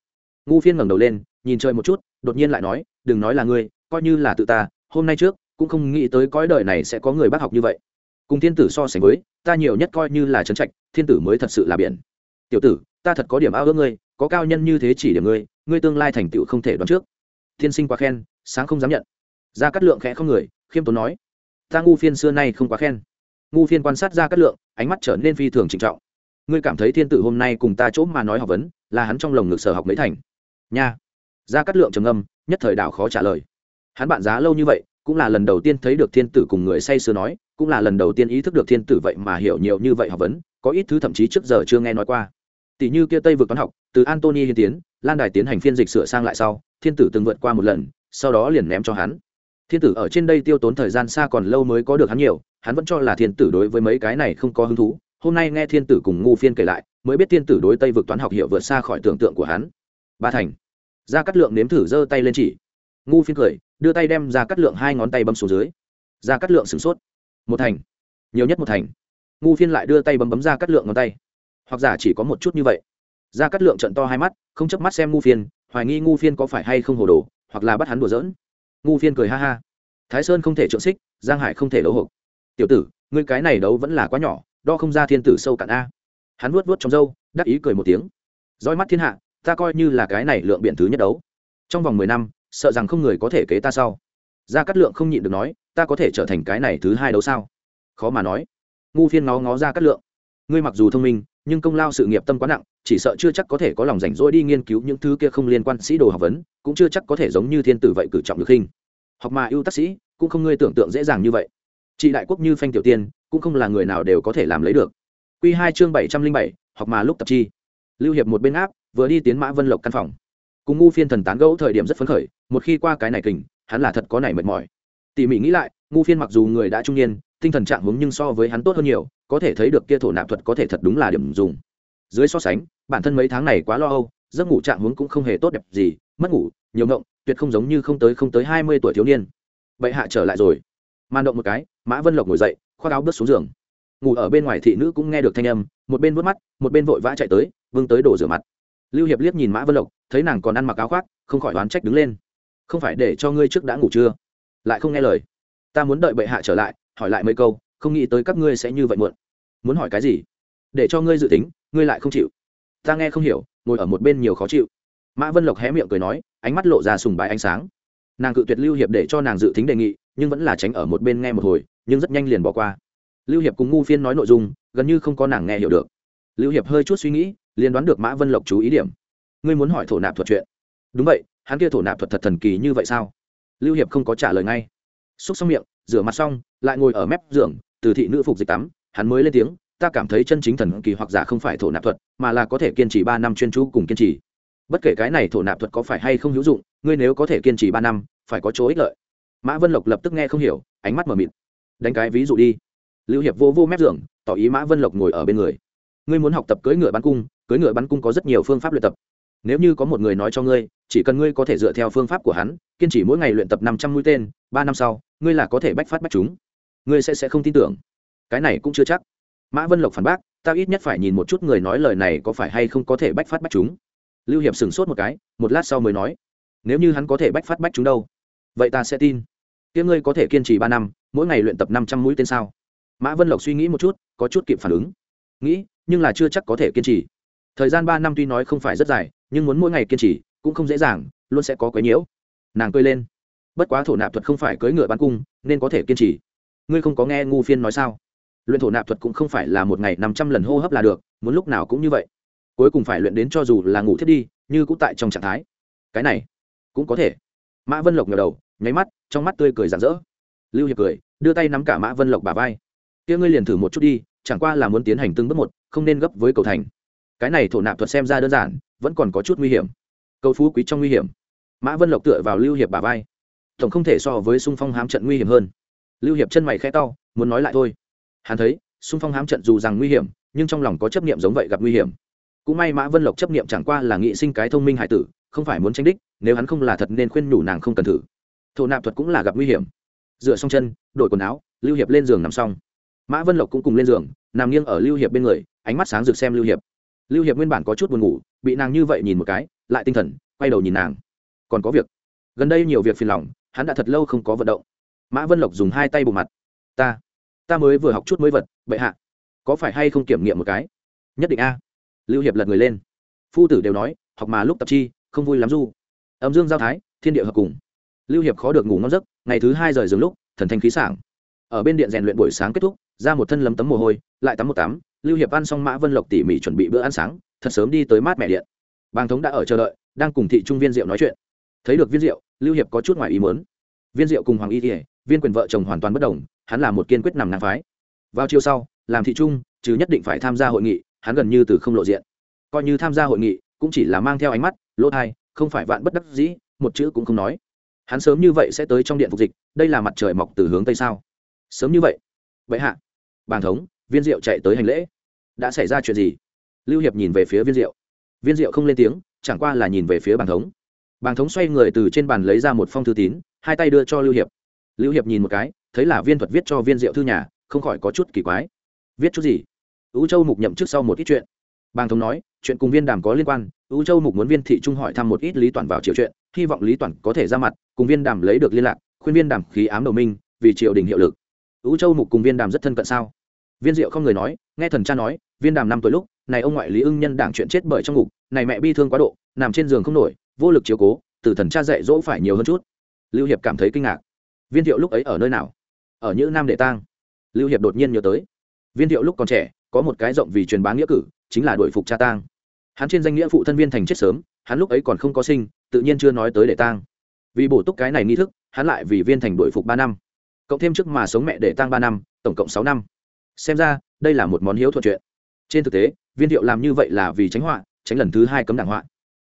Ngu phiên ngẩng đầu lên, nhìn chơi một chút, đột nhiên lại nói, đừng nói là ngươi, coi như là tự ta hôm nay trước, cũng không nghĩ tới cõi đời này sẽ có người bác học như vậy. Cùng thiên tử so sánh với, ta nhiều nhất coi như là trấn trạch, thiên tử mới thật sự là biển. Tiểu tử, ta thật có điểm ao ước ngươi, có cao nhân như thế chỉ điểm ngươi ngươi tương lai thành tựu không thể đoán trước. Thiên sinh quá khen, sáng không dám nhận. Ra cắt lượng khẽ không người, khiêm tốn nói. Ta ngu phiên xưa nay không quá khen. Ngu phiên quan sát ra cắt lượng, ánh mắt trở nên phi thường trịnh trọng. Ngươi cảm thấy thiên tử hôm nay cùng ta chỗ mà nói học vấn, là hắn trong lồng ngực sở học mấy thành. Nha. Ra cắt lượng trầm ngâm, nhất thời đạo khó trả lời hắn bạn giá lâu như vậy, cũng là lần đầu tiên thấy được thiên tử cùng người say sưa nói, cũng là lần đầu tiên ý thức được thiên tử vậy mà hiểu nhiều như vậy học vấn, có ít thứ thậm chí trước giờ chưa nghe nói qua. Tỷ như kia tây vượt toán học, từ antony hiên tiến, lan đài tiến hành phiên dịch sửa sang lại sau, thiên tử từng vượt qua một lần, sau đó liền ném cho hắn. Thiên tử ở trên đây tiêu tốn thời gian xa còn lâu mới có được hắn nhiều, hắn vẫn cho là thiên tử đối với mấy cái này không có hứng thú, hôm nay nghe thiên tử cùng ngu phiên kể lại, mới biết thiên tử đối tây vực toán học hiểu vượt xa khỏi tưởng tượng của hắn. Ba thành. Ra cắt lượng nếm thử giơ tay lên chỉ. Ngu phiên cười đưa tay đem ra cắt lượng hai ngón tay bấm xuống dưới. Ra cắt lượng sửng sốt. Một thành. Nhiều nhất một thành. Ngu phiên lại đưa tay bấm bấm ra cắt lượng ngón tay. Hoặc giả chỉ có một chút như vậy. Ra cắt lượng trận to hai mắt, không chớp mắt xem ngu phiên, hoài nghi ngu phiên có phải hay không hồ đồ, hoặc là bắt hắn đùa giỡn. Ngu phiên cười ha ha. Thái sơn không thể trượng xích, giang hải không thể đấu hộp. Tiểu tử, ngươi cái này đấu vẫn là quá nhỏ, đo không ra thiên tử sâu cạn a. Hắn vuốt vuốt trong râu, đắc ý cười một tiếng. Roi mắt thiên hạ, ta coi như là cái này lượng biện thứ nhất đấu. Trong vòng mười năm sợ rằng không người có thể kế ta sau. Gia cát lượng không nhịn được nói, ta có thể trở thành cái này thứ hai đấu sao? Khó mà nói. Ngu phiên ngó ngó ra cát lượng. Ngươi mặc dù thông minh, nhưng công lao sự nghiệp tâm quá nặng, chỉ sợ chưa chắc có thể có lòng rảnh rỗi đi nghiên cứu những thứ kia không liên quan sĩ đồ học vấn, cũng chưa chắc có thể giống như thiên tử vậy cử trọng được khinh học mà ưu tác sĩ, cũng không ngươi tưởng tượng dễ dàng như vậy. Chị đại quốc như phanh tiểu tiên, cũng không là người nào đều có thể làm lấy được. Q hai chương bảy trăm linh bảy, học mà lúc tập chi. Lưu hiệp một bên áp, vừa đi tiến mã vân lộc căn phòng. Cùng ngu phiên thần tán gẫu thời điểm rất phấn khởi một khi qua cái này kình, hắn là thật có này mệt mỏi. Tỉ mỉ nghĩ lại, ngu phiên mặc dù người đã trung niên, tinh thần trạng hướng nhưng so với hắn tốt hơn nhiều, có thể thấy được kia thổ nạp thuật có thể thật đúng là điểm dùng. Dưới so sánh, bản thân mấy tháng này quá lo âu, giấc ngủ trạng hướng cũng không hề tốt đẹp gì, mất ngủ, nhiều ngộng, tuyệt không giống như không tới không tới hai mươi tuổi thiếu niên. Bệ hạ trở lại rồi. Man động một cái, mã vân lộc ngồi dậy, khoác áo bước xuống giường. Ngủ ở bên ngoài thị nữ cũng nghe được thanh âm, một bên vuốt mắt, một bên vội vã chạy tới vương tới đổ rửa mặt. Lưu hiệp liếc nhìn mã vân lộc, thấy nàng còn ăn mặc áo khoác, không khỏi đoán trách đứng lên không phải để cho ngươi trước đã ngủ chưa? Lại không nghe lời. Ta muốn đợi bệ hạ trở lại, hỏi lại mấy câu, không nghĩ tới các ngươi sẽ như vậy muộn. Muốn hỏi cái gì? Để cho ngươi dự tính, ngươi lại không chịu. Ta nghe không hiểu, ngồi ở một bên nhiều khó chịu. Mã vân lộc hé miệng cười nói, ánh mắt lộ ra sùng bái ánh sáng. Nàng cự tuyệt lưu hiệp để cho nàng dự tính đề nghị, nhưng vẫn là tránh ở một bên nghe một hồi, nhưng rất nhanh liền bỏ qua. Lưu hiệp cùng ngu phiên nói nội dung, gần như không có nàng nghe hiểu được. Lưu hiệp hơi chút suy nghĩ, liền đoán được mã vân lộc chú ý điểm. Ngươi muốn hỏi thổ nạp thuật chuyện. Đúng vậy hắn kia thổ nạp thuật thật thần kỳ như vậy sao? Lưu hiệp không có trả lời ngay. Xúc xong miệng, rửa mặt xong, lại ngồi ở mép giường, từ thị nữ phục dịch tắm, hắn mới lên tiếng, ta cảm thấy chân chính thần kỳ hoặc giả không phải thổ nạp thuật, mà là có thể kiên trì ba năm chuyên chú cùng kiên trì. Bất kể cái này thổ nạp thuật có phải hay không hữu dụng, ngươi nếu có thể kiên trì ba năm, phải có chỗ ích lợi. Mã vân lộc lập tức nghe không hiểu, ánh mắt mờ mịt. Đánh cái ví dụ đi. Lưu hiệp vô vô mép giường, tỏ ý mã vân lộc ngồi ở bên người. Ngươi muốn học tập cưỡi ngựa bắn cung, cưỡi ngựa bắn cung có rất nhiều phương pháp luyện tập nếu như có một người nói cho ngươi, chỉ cần ngươi có thể dựa theo phương pháp của hắn, kiên trì mỗi ngày luyện tập năm trăm mũi tên, ba năm sau, ngươi là có thể bách phát bách chúng. Ngươi sẽ sẽ không tin tưởng. Cái này cũng chưa chắc. Mã vân lộc phản bác, ta ít nhất phải nhìn một chút người nói lời này có phải hay không có thể bách phát bách chúng. Lưu hiệp sửng sốt một cái, một lát sau mới nói, nếu như hắn có thể bách phát bách chúng đâu, vậy ta sẽ tin. Tiếng ngươi có thể kiên trì ba năm, mỗi ngày luyện tập năm trăm mũi tên sao? Mã vân lộc suy nghĩ một chút, có chút kịp phản ứng. Nghĩ, nhưng là chưa chắc có thể kiên trì thời gian ba năm tuy nói không phải rất dài, nhưng muốn mỗi ngày kiên trì, cũng không dễ dàng, luôn sẽ có quấy nhiễu. Nàng cười lên. Bất quá thổ nạp thuật không phải cưỡi ngựa bắn cung, nên có thể kiên trì. Ngươi không có nghe ngu phiên nói sao? Luyện thổ nạp thuật cũng không phải là một ngày năm trăm lần hô hấp là được, muốn lúc nào cũng như vậy. Cuối cùng phải luyện đến cho dù là ngủ thiết đi, như cũng tại trong trạng thái. Cái này, cũng có thể. Mã vân lộc ngờ đầu, nháy mắt, trong mắt tươi cười rạng rỡ. Lưu hiệp cười, đưa tay nắm cả mã vân lộc bà vai. Kia ngươi liền thử một chút đi, chẳng qua là muốn tiến hành từng bước một, không nên gấp với cầu thành cái này thổ nạp thuật xem ra đơn giản, vẫn còn có chút nguy hiểm. Cầu phú quý trong nguy hiểm. Mã vân lộc tựa vào lưu hiệp bà vai. Tổng không thể so với xung phong hám trận nguy hiểm hơn. Lưu hiệp chân mày khẽ to, muốn nói lại thôi. Hắn thấy, xung phong hám trận dù rằng nguy hiểm, nhưng trong lòng có chấp niệm giống vậy gặp nguy hiểm. Cũng may mã vân lộc chấp niệm chẳng qua là nghị sinh cái thông minh hải tử, không phải muốn tranh đích, nếu hắn không là thật nên khuyên nhủ nàng không cần thử. Thổ nạp thuật cũng là gặp nguy hiểm. Dựa xong chân, đổi quần áo, lưu hiệp lên giường nằm xong. Mã vân lộc cũng cùng lên giường, nằm nghiêng ở lưu hiệp bên người, ánh mắt sáng rực xem lưu hiệp lưu hiệp nguyên bản có chút buồn ngủ, bị nàng như vậy nhìn một cái, lại tinh thần, quay đầu nhìn nàng. Còn có việc. Gần đây nhiều việc phiền lòng, hắn đã thật lâu không có vận động. Mã vân lộc dùng hai tay bù mặt. Ta ta mới vừa học chút mới vật, bệ hạ. Có phải hay không kiểm nghiệm một cái? Nhất định a. Lưu hiệp lật người lên. Phu tử đều nói, học mà lúc tập chi, không vui lắm du. Âm dương giao thái, thiên địa hợp cùng. Lưu hiệp khó được ngủ ngon giấc, ngày thứ hai rời giường lúc, thần thanh khí sảng. Ở bên điện rèn luyện buổi sáng kết thúc, ra một thân lấm tấm mồ hôi, lại tắm một tắm lưu hiệp ăn xong mã vân lộc tỉ mỉ chuẩn bị bữa ăn sáng, thật sớm đi tới mát mẹ điện. Bàng thống đã ở chờ đợi, đang cùng thị trung viên diệu nói chuyện. Thấy được viên diệu lưu hiệp có chút ngoài ý muốn. Viên diệu cùng hoàng y kỉa viên quyền vợ chồng hoàn toàn bất đồng, hắn là một kiên quyết nằm ngang phái. Vào chiều sau, làm thị trung chứ nhất định phải tham gia hội nghị, hắn gần như từ không lộ diện. Coi như tham gia hội nghị, cũng chỉ là mang theo ánh mắt, lỗ thai không phải vạn bất đắc dĩ, một chữ cũng không nói. Hắn sớm như vậy sẽ tới trong điện phục dịch, đây là mặt trời mọc từ hướng tây sao? Sớm như vậy. Vậy hạ. Bàn thống viên diệu chạy tới hành lễ. Đã xảy ra chuyện gì? Lưu hiệp nhìn về phía viên diệu. Viên diệu không lên tiếng, chẳng qua là nhìn về phía bàn thống. Bàn thống xoay người từ trên bàn lấy ra một phong thư tín, hai tay đưa cho lưu hiệp. Lưu hiệp nhìn một cái, thấy là viên thuật viết cho viên diệu thư nhà, không khỏi có chút kỳ quái. Viết chút gì? Ứ châu mục nhậm trước sau một ít chuyện. Bàng thống nói, chuyện cùng viên đàm có liên quan ứ châu mục muốn viên thị trung hỏi thăm một ít lý toàn vào triều chuyện, hy vọng lý toàn có thể ra mặt, cùng viên đàm lấy được liên lạc, khuyên viên đàm khí ám đầu minh, vì triều đình hiệu lực. Ứ châu mục cùng viên đàm rất thân cận sao? Viên diệu không người nói, nghe thần cha nói, viên đàm năm tuổi lúc, này ông ngoại lý ưng nhân đảng chuyện chết bởi trong ngục, này mẹ bi thương quá độ, nằm trên giường không nổi, vô lực chiếu cố, từ thần cha dạy dỗ phải nhiều hơn chút. Lưu hiệp cảm thấy kinh ngạc. Viên thiệu lúc ấy ở nơi nào? Ở những nam đệ tang. Lưu hiệp đột nhiên nhớ tới. Viên thiệu lúc còn trẻ, có một cái rộng vì truyền bá nghĩa cử, chính là đổi phục cha tang. Hắn trên danh nghĩa phụ thân viên thành chết sớm, hắn lúc ấy còn không có sinh, tự nhiên chưa nói tới để tang. Vì bổ túc cái này nghi thức, hắn lại vì viên thành đổi phục ba năm. Cộng thêm trước mà sống mẹ để tang ba năm, tổng cộng sáu năm xem ra, đây là một món hiếu thuận chuyện. Trên thực tế, viên thiệu làm như vậy là vì tránh họa, tránh lần thứ hai cấm đảng họa.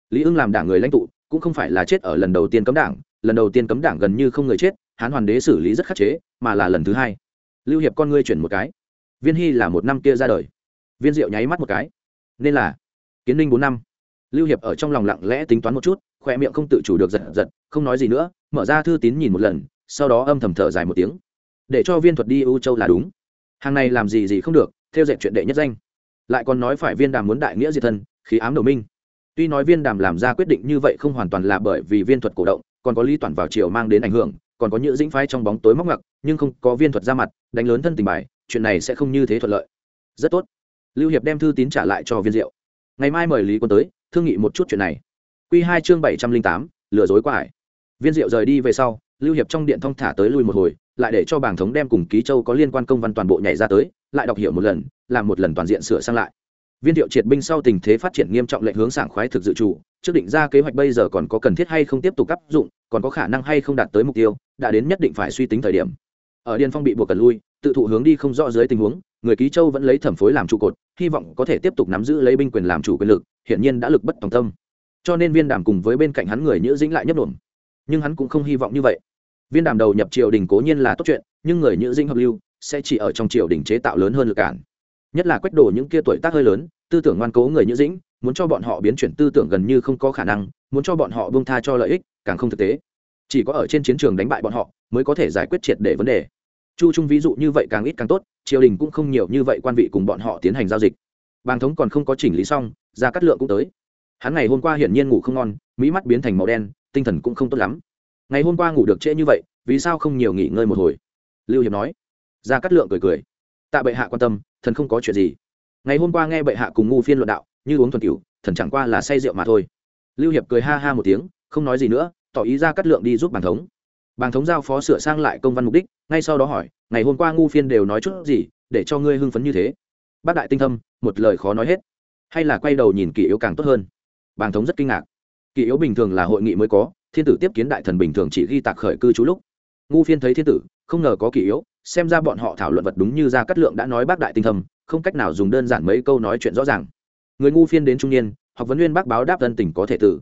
Lý ưng làm đảng người lãnh tụ, cũng không phải là chết ở lần đầu tiên cấm đảng, lần đầu tiên cấm đảng gần như không người chết, hán hoàn đế xử lý rất khắc chế, mà là lần thứ hai. Lưu hiệp con ngươi chuyển một cái. Viên hy là một năm kia ra đời. Viên diệu nháy mắt một cái. Nên là, kiến ninh bốn năm. Lưu hiệp ở trong lòng lặng lẽ tính toán một chút, khoe miệng không tự chủ được giật giật, không nói gì nữa, mở ra thư tín nhìn một lần, sau đó âm thầm thở dài một tiếng. Để cho viên thuật đi ưu châu là đúng hàng này làm gì gì không được, theo dệt chuyện đệ nhất danh. Lại còn nói phải viên đàm muốn đại nghĩa diệt thân, khí ám đầu minh. Tuy nói viên đàm làm ra quyết định như vậy không hoàn toàn là bởi vì viên thuật cổ động, còn có lý toàn vào triều mang đến ảnh hưởng, còn có những dĩnh phái trong bóng tối móc ngặc nhưng không có viên thuật ra mặt, đánh lớn thân tình bài, chuyện này sẽ không như thế thuận lợi. Rất tốt. Lưu hiệp đem thư tín trả lại cho viên diệu. Ngày mai mời lý quân tới, thương nghị một chút chuyện này. Q hai chương bảy trăm linh tám, lừa dối quải viên diệu rời đi về sau lưu hiệp trong điện thông thả tới lui một hồi, lại để cho bảng thống đem cùng ký châu có liên quan công văn toàn bộ nhảy ra tới, lại đọc hiểu một lần, làm một lần toàn diện sửa sang lại. Viên thiệu triệt binh sau tình thế phát triển nghiêm trọng lệnh hướng sảng khoái thực dự chủ trước định ra kế hoạch bây giờ còn có cần thiết hay không tiếp tục áp dụng, còn có khả năng hay không đạt tới mục tiêu, đã đến nhất định phải suy tính thời điểm. Ở điền phong bị buộc cần lui, tự thụ hướng đi không rõ dưới tình huống, người ký châu vẫn lấy thẩm phối làm trụ cột, hy vọng có thể tiếp tục nắm giữ lấy binh quyền làm chủ quyền lực, hiển nhiên đã lực bất tòng tâm. Cho nên viên đàm cùng với bên cạnh hắn người nhữ dĩnh lại nhấp đổm nhưng hắn cũng không hy vọng như vậy viên đàm đầu nhập triều đình cố nhiên là tốt chuyện, nhưng người nhữ dĩnh hợp lưu sẽ chỉ ở trong triều đình chế tạo lớn hơn lực cản. Nhất là quách đổ những kia tuổi tác hơi lớn, tư tưởng ngoan cố người nhữ dĩnh, muốn cho bọn họ biến chuyển tư tưởng gần như không có khả năng, muốn cho bọn họ buông tha cho lợi ích, càng không thực tế. Chỉ có ở trên chiến trường đánh bại bọn họ mới có thể giải quyết triệt để vấn đề. Chu trung ví dụ như vậy càng ít càng tốt, triều đình cũng không nhiều như vậy quan vị cùng bọn họ tiến hành giao dịch. Bàng thống còn không có chỉnh lý xong, ra cắt lượng cũng tới. Hắn ngày hôm qua hiển nhiên ngủ không ngon, mỹ mắt biến thành màu đen, tinh thần cũng không tốt lắm ngày hôm qua ngủ được trễ như vậy, vì sao không nhiều nghỉ ngơi một hồi? Lưu hiệp nói. Ra cắt lượng cười cười. Tạ bệ hạ quan tâm, thần không có chuyện gì. Ngày hôm qua nghe bệ hạ cùng ngu phiên luận đạo, như uống thuần cửu thần chẳng qua là say rượu mà thôi. Lưu hiệp cười ha ha một tiếng, không nói gì nữa, tỏ ý ra cắt lượng đi giúp bàn thống. Bàn thống giao phó sửa sang lại công văn mục đích, ngay sau đó hỏi, ngày hôm qua ngu phiên đều nói chút gì, để cho ngươi hưng phấn như thế? Bác đại tinh thâm, một lời khó nói hết. Hay là quay đầu nhìn kỷ yếu càng tốt hơn? Bàn thống rất kinh ngạc. Kỷ yếu bình thường là hội nghị mới có thiên tử tiếp kiến đại thần bình thường chỉ ghi tạc khởi cư trú lúc. Ngu phiên thấy thiên tử, không ngờ có kỷ yếu, xem ra bọn họ thảo luận vật đúng như ra cát lượng đã nói bác đại tinh thầm, không cách nào dùng đơn giản mấy câu nói chuyện rõ ràng. Người ngu phiên đến trung niên, học vấn nguyên bác báo đáp thân tình có thể tử.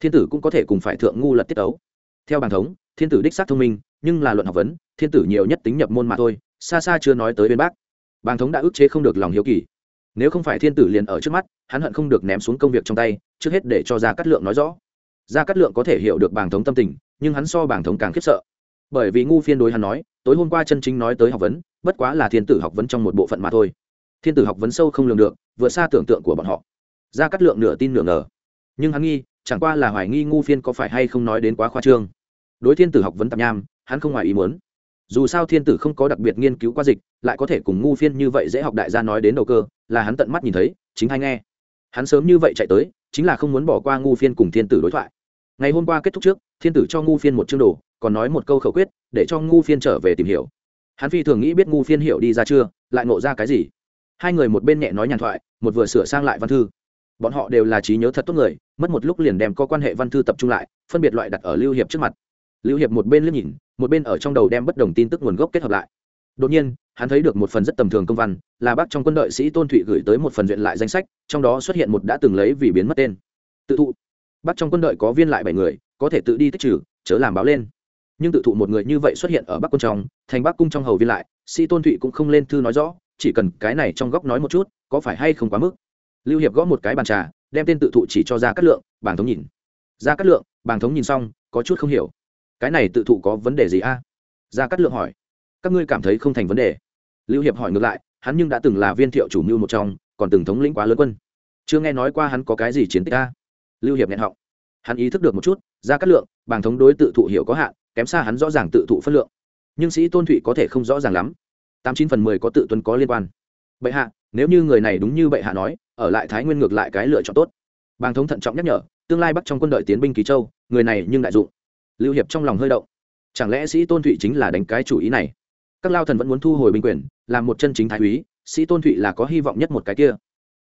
Thiên tử cũng có thể cùng phải thượng ngu lật tiết ấu theo bàn thống, thiên tử đích xác thông minh, nhưng là luận học vấn, thiên tử nhiều nhất tính nhập môn mà thôi, xa xa chưa nói tới bên bác. Bàn thống đã ức chế không được lòng hiếu kỳ. Nếu không phải thiên tử liền ở trước mắt, hắn hận không được ném xuống công việc trong tay, trước hết để cho ra cát lượng nói rõ gia cát lượng có thể hiểu được bảng thống tâm tình, nhưng hắn so bảng thống càng khiếp sợ. Bởi vì ngu phiên đối hắn nói, tối hôm qua chân chính nói tới học vấn, bất quá là thiên tử học vấn trong một bộ phận mà thôi. Thiên tử học vấn sâu không lường được, vượt xa tưởng tượng của bọn họ. Gia cát lượng nửa tin nửa ngờ. Nhưng hắn nghi, chẳng qua là hoài nghi ngu phiên có phải hay không nói đến quá khoa trương. Đối thiên tử học vấn tạp nham, hắn không ngoài ý muốn. Dù sao thiên tử không có đặc biệt nghiên cứu qua dịch, lại có thể cùng ngu phiên như vậy dễ học đại gia nói đến đầu cơ, là hắn tận mắt nhìn thấy, chính hay nghe. Hắn sớm như vậy chạy tới, chính là không muốn bỏ qua ngu phiên cùng thiên tử đối thoại ngày hôm qua kết thúc trước, thiên tử cho ngu phiên một chương đồ, còn nói một câu khẩu quyết, để cho ngu phiên trở về tìm hiểu. Hắn phi thường nghĩ biết ngu phiên hiểu đi ra chưa, lại ngộ ra cái gì. Hai người một bên nhẹ nói nhàn thoại, một vừa sửa sang lại văn thư. Bọn họ đều là trí nhớ thật tốt người, mất một lúc liền đem có quan hệ văn thư tập trung lại, phân biệt loại đặt ở lưu hiệp trước mặt. Lưu hiệp một bên liếc nhìn, một bên ở trong đầu đem bất đồng tin tức nguồn gốc kết hợp lại. Đột nhiên, hắn thấy được một phần rất tầm thường công văn, là bác trong quân đội sĩ tôn thụy gửi tới một phần duyệt lại danh sách, trong đó xuất hiện một đã từng lấy vì biến mất tên. Tự thụ bắt trong quân đội có viên lại bảy người, có thể tự đi tích trừ, chớ làm báo lên. Nhưng tự thụ một người như vậy xuất hiện ở bắc quân trong, thành bắc cung trong hầu viên lại, sĩ tôn thụy cũng không lên thư nói rõ, chỉ cần cái này trong góc nói một chút, có phải hay không quá mức? Lưu hiệp gõ một cái bàn trà, đem tên tự thụ chỉ cho ra cát lượng bàng thống nhìn. Ra cát lượng bàng thống nhìn xong, có chút không hiểu. Cái này tự thụ có vấn đề gì a? À? ra cát lượng hỏi. Các ngươi cảm thấy không thành vấn đề. Lưu hiệp hỏi ngược lại, hắn nhưng đã từng là viên thiệu chủ mưu một trong, còn từng thống lĩnh quá lớn quân. Chưa nghe nói qua hắn có cái gì chiến tích a lưu hiệp nghẹn họng. Hắn ý thức được một chút, ra cát lượng, bàng thống đối tự thụ hiểu có hạn, kém xa hắn rõ ràng tự thụ phân lượng. Nhưng sĩ tôn thụy có thể không rõ ràng lắm. Tám chín phần mười có tự tuân có liên quan. Bệ hạ, nếu như người này đúng như bệ hạ nói, ở lại thái nguyên ngược lại cái lựa chọn tốt. Bàng thống thận trọng nhắc nhở, tương lai bắt trong quân đội tiến binh kỳ châu, người này nhưng đại dụng. Lưu hiệp trong lòng hơi động. Chẳng lẽ sĩ tôn thụy chính là đánh cái chủ ý này? Các lao thần vẫn muốn thu hồi binh quyền, làm một chân chính thái úy, sĩ tôn thụy là có hy vọng nhất một cái kia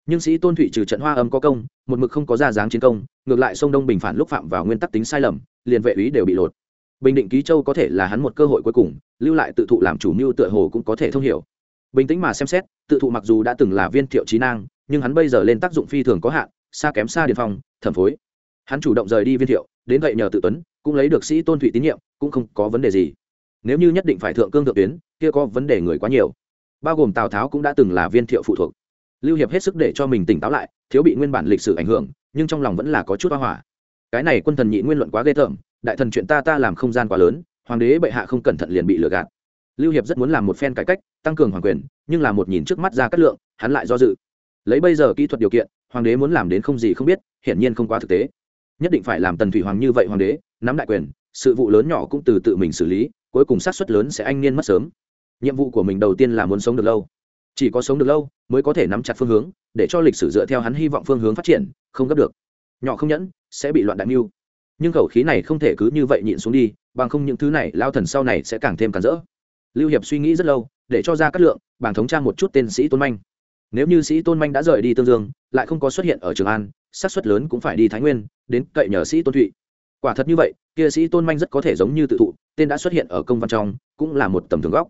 nhưng sĩ tôn thụy trừ trận hoa âm có công, một mực không có ra dáng chiến công, ngược lại sông đông bình phản lúc phạm vào nguyên tắc tính sai lầm, liền vệ úy đều bị lột. Bình định ký châu có thể là hắn một cơ hội cuối cùng, lưu lại tự thụ làm chủ mưu tựa hồ cũng có thể thông hiểu. Bình tĩnh mà xem xét, tự thụ mặc dù đã từng là viên thiệu trí nang nhưng hắn bây giờ lên tác dụng phi thường có hạn, xa kém xa điền phong, thẩm phối. Hắn chủ động rời đi viên thiệu, đến vậy nhờ tự tuấn, cũng lấy được sĩ tôn thụy tín nhiệm, cũng không có vấn đề gì. Nếu như nhất định phải thượng cương thượng tuyến, kia có vấn đề người quá nhiều. Bao gồm tào tháo cũng đã từng là viên thiệu phụ thuộc lưu hiệp hết sức để cho mình tỉnh táo lại, thiếu bị nguyên bản lịch sử ảnh hưởng, nhưng trong lòng vẫn là có chút hoa hỏa. Cái này quân thần nhị nguyên luận quá ghê tởm, đại thần chuyện ta ta làm không gian quá lớn, hoàng đế bệ hạ không cẩn thận liền bị lừa gạt. Lưu hiệp rất muốn làm một phen cải cách, tăng cường hoàng quyền, nhưng là một nhìn trước mắt ra cát lượng, hắn lại do dự. Lấy bây giờ kỹ thuật điều kiện, hoàng đế muốn làm đến không gì không biết, hiển nhiên không quá thực tế. Nhất định phải làm tần thủy hoàng như vậy hoàng đế, nắm đại quyền, sự vụ lớn nhỏ cũng từ tự mình xử lý, cuối cùng sát suất lớn sẽ anh niên mất sớm. Nhiệm vụ của mình đầu tiên là muốn sống được lâu chỉ có sống được lâu mới có thể nắm chặt phương hướng, để cho lịch sử dựa theo hắn hy vọng phương hướng phát triển, không gấp được. Nhỏ không nhẫn sẽ bị loạn đại mưu. Nhưng khẩu khí này không thể cứ như vậy nhịn xuống đi, bằng không những thứ này, lao thần sau này sẽ càng thêm cản rỡ. Lưu hiệp suy nghĩ rất lâu, để cho ra cát lượng, bảng thống tra một chút tên sĩ tôn manh. Nếu như sĩ tôn manh đã rời đi tương dương, lại không có xuất hiện ở trường an, xác suất lớn cũng phải đi thái nguyên, đến cậy nhờ sĩ tôn thụy. Quả thật như vậy, kia sĩ tôn manh rất có thể giống như tự thụ, tên đã xuất hiện ở công văn trong, cũng là một tầm thường góc.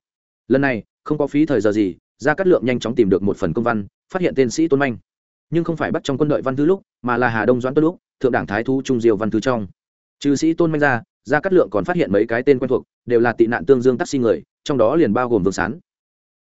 Lần này, không có phí thời giờ gì gia cát lượng nhanh chóng tìm được một phần công văn, phát hiện tên sĩ tôn manh. Nhưng không phải bắt trong quân đội văn thư lúc, mà là hà đông doãn tuấn lúc, thượng đảng thái thu trung diều văn thư trong. Trừ sĩ tôn manh ra, gia cát lượng còn phát hiện mấy cái tên quen thuộc, đều là tị nạn tương dương taxi người, trong đó liền bao gồm vương sán.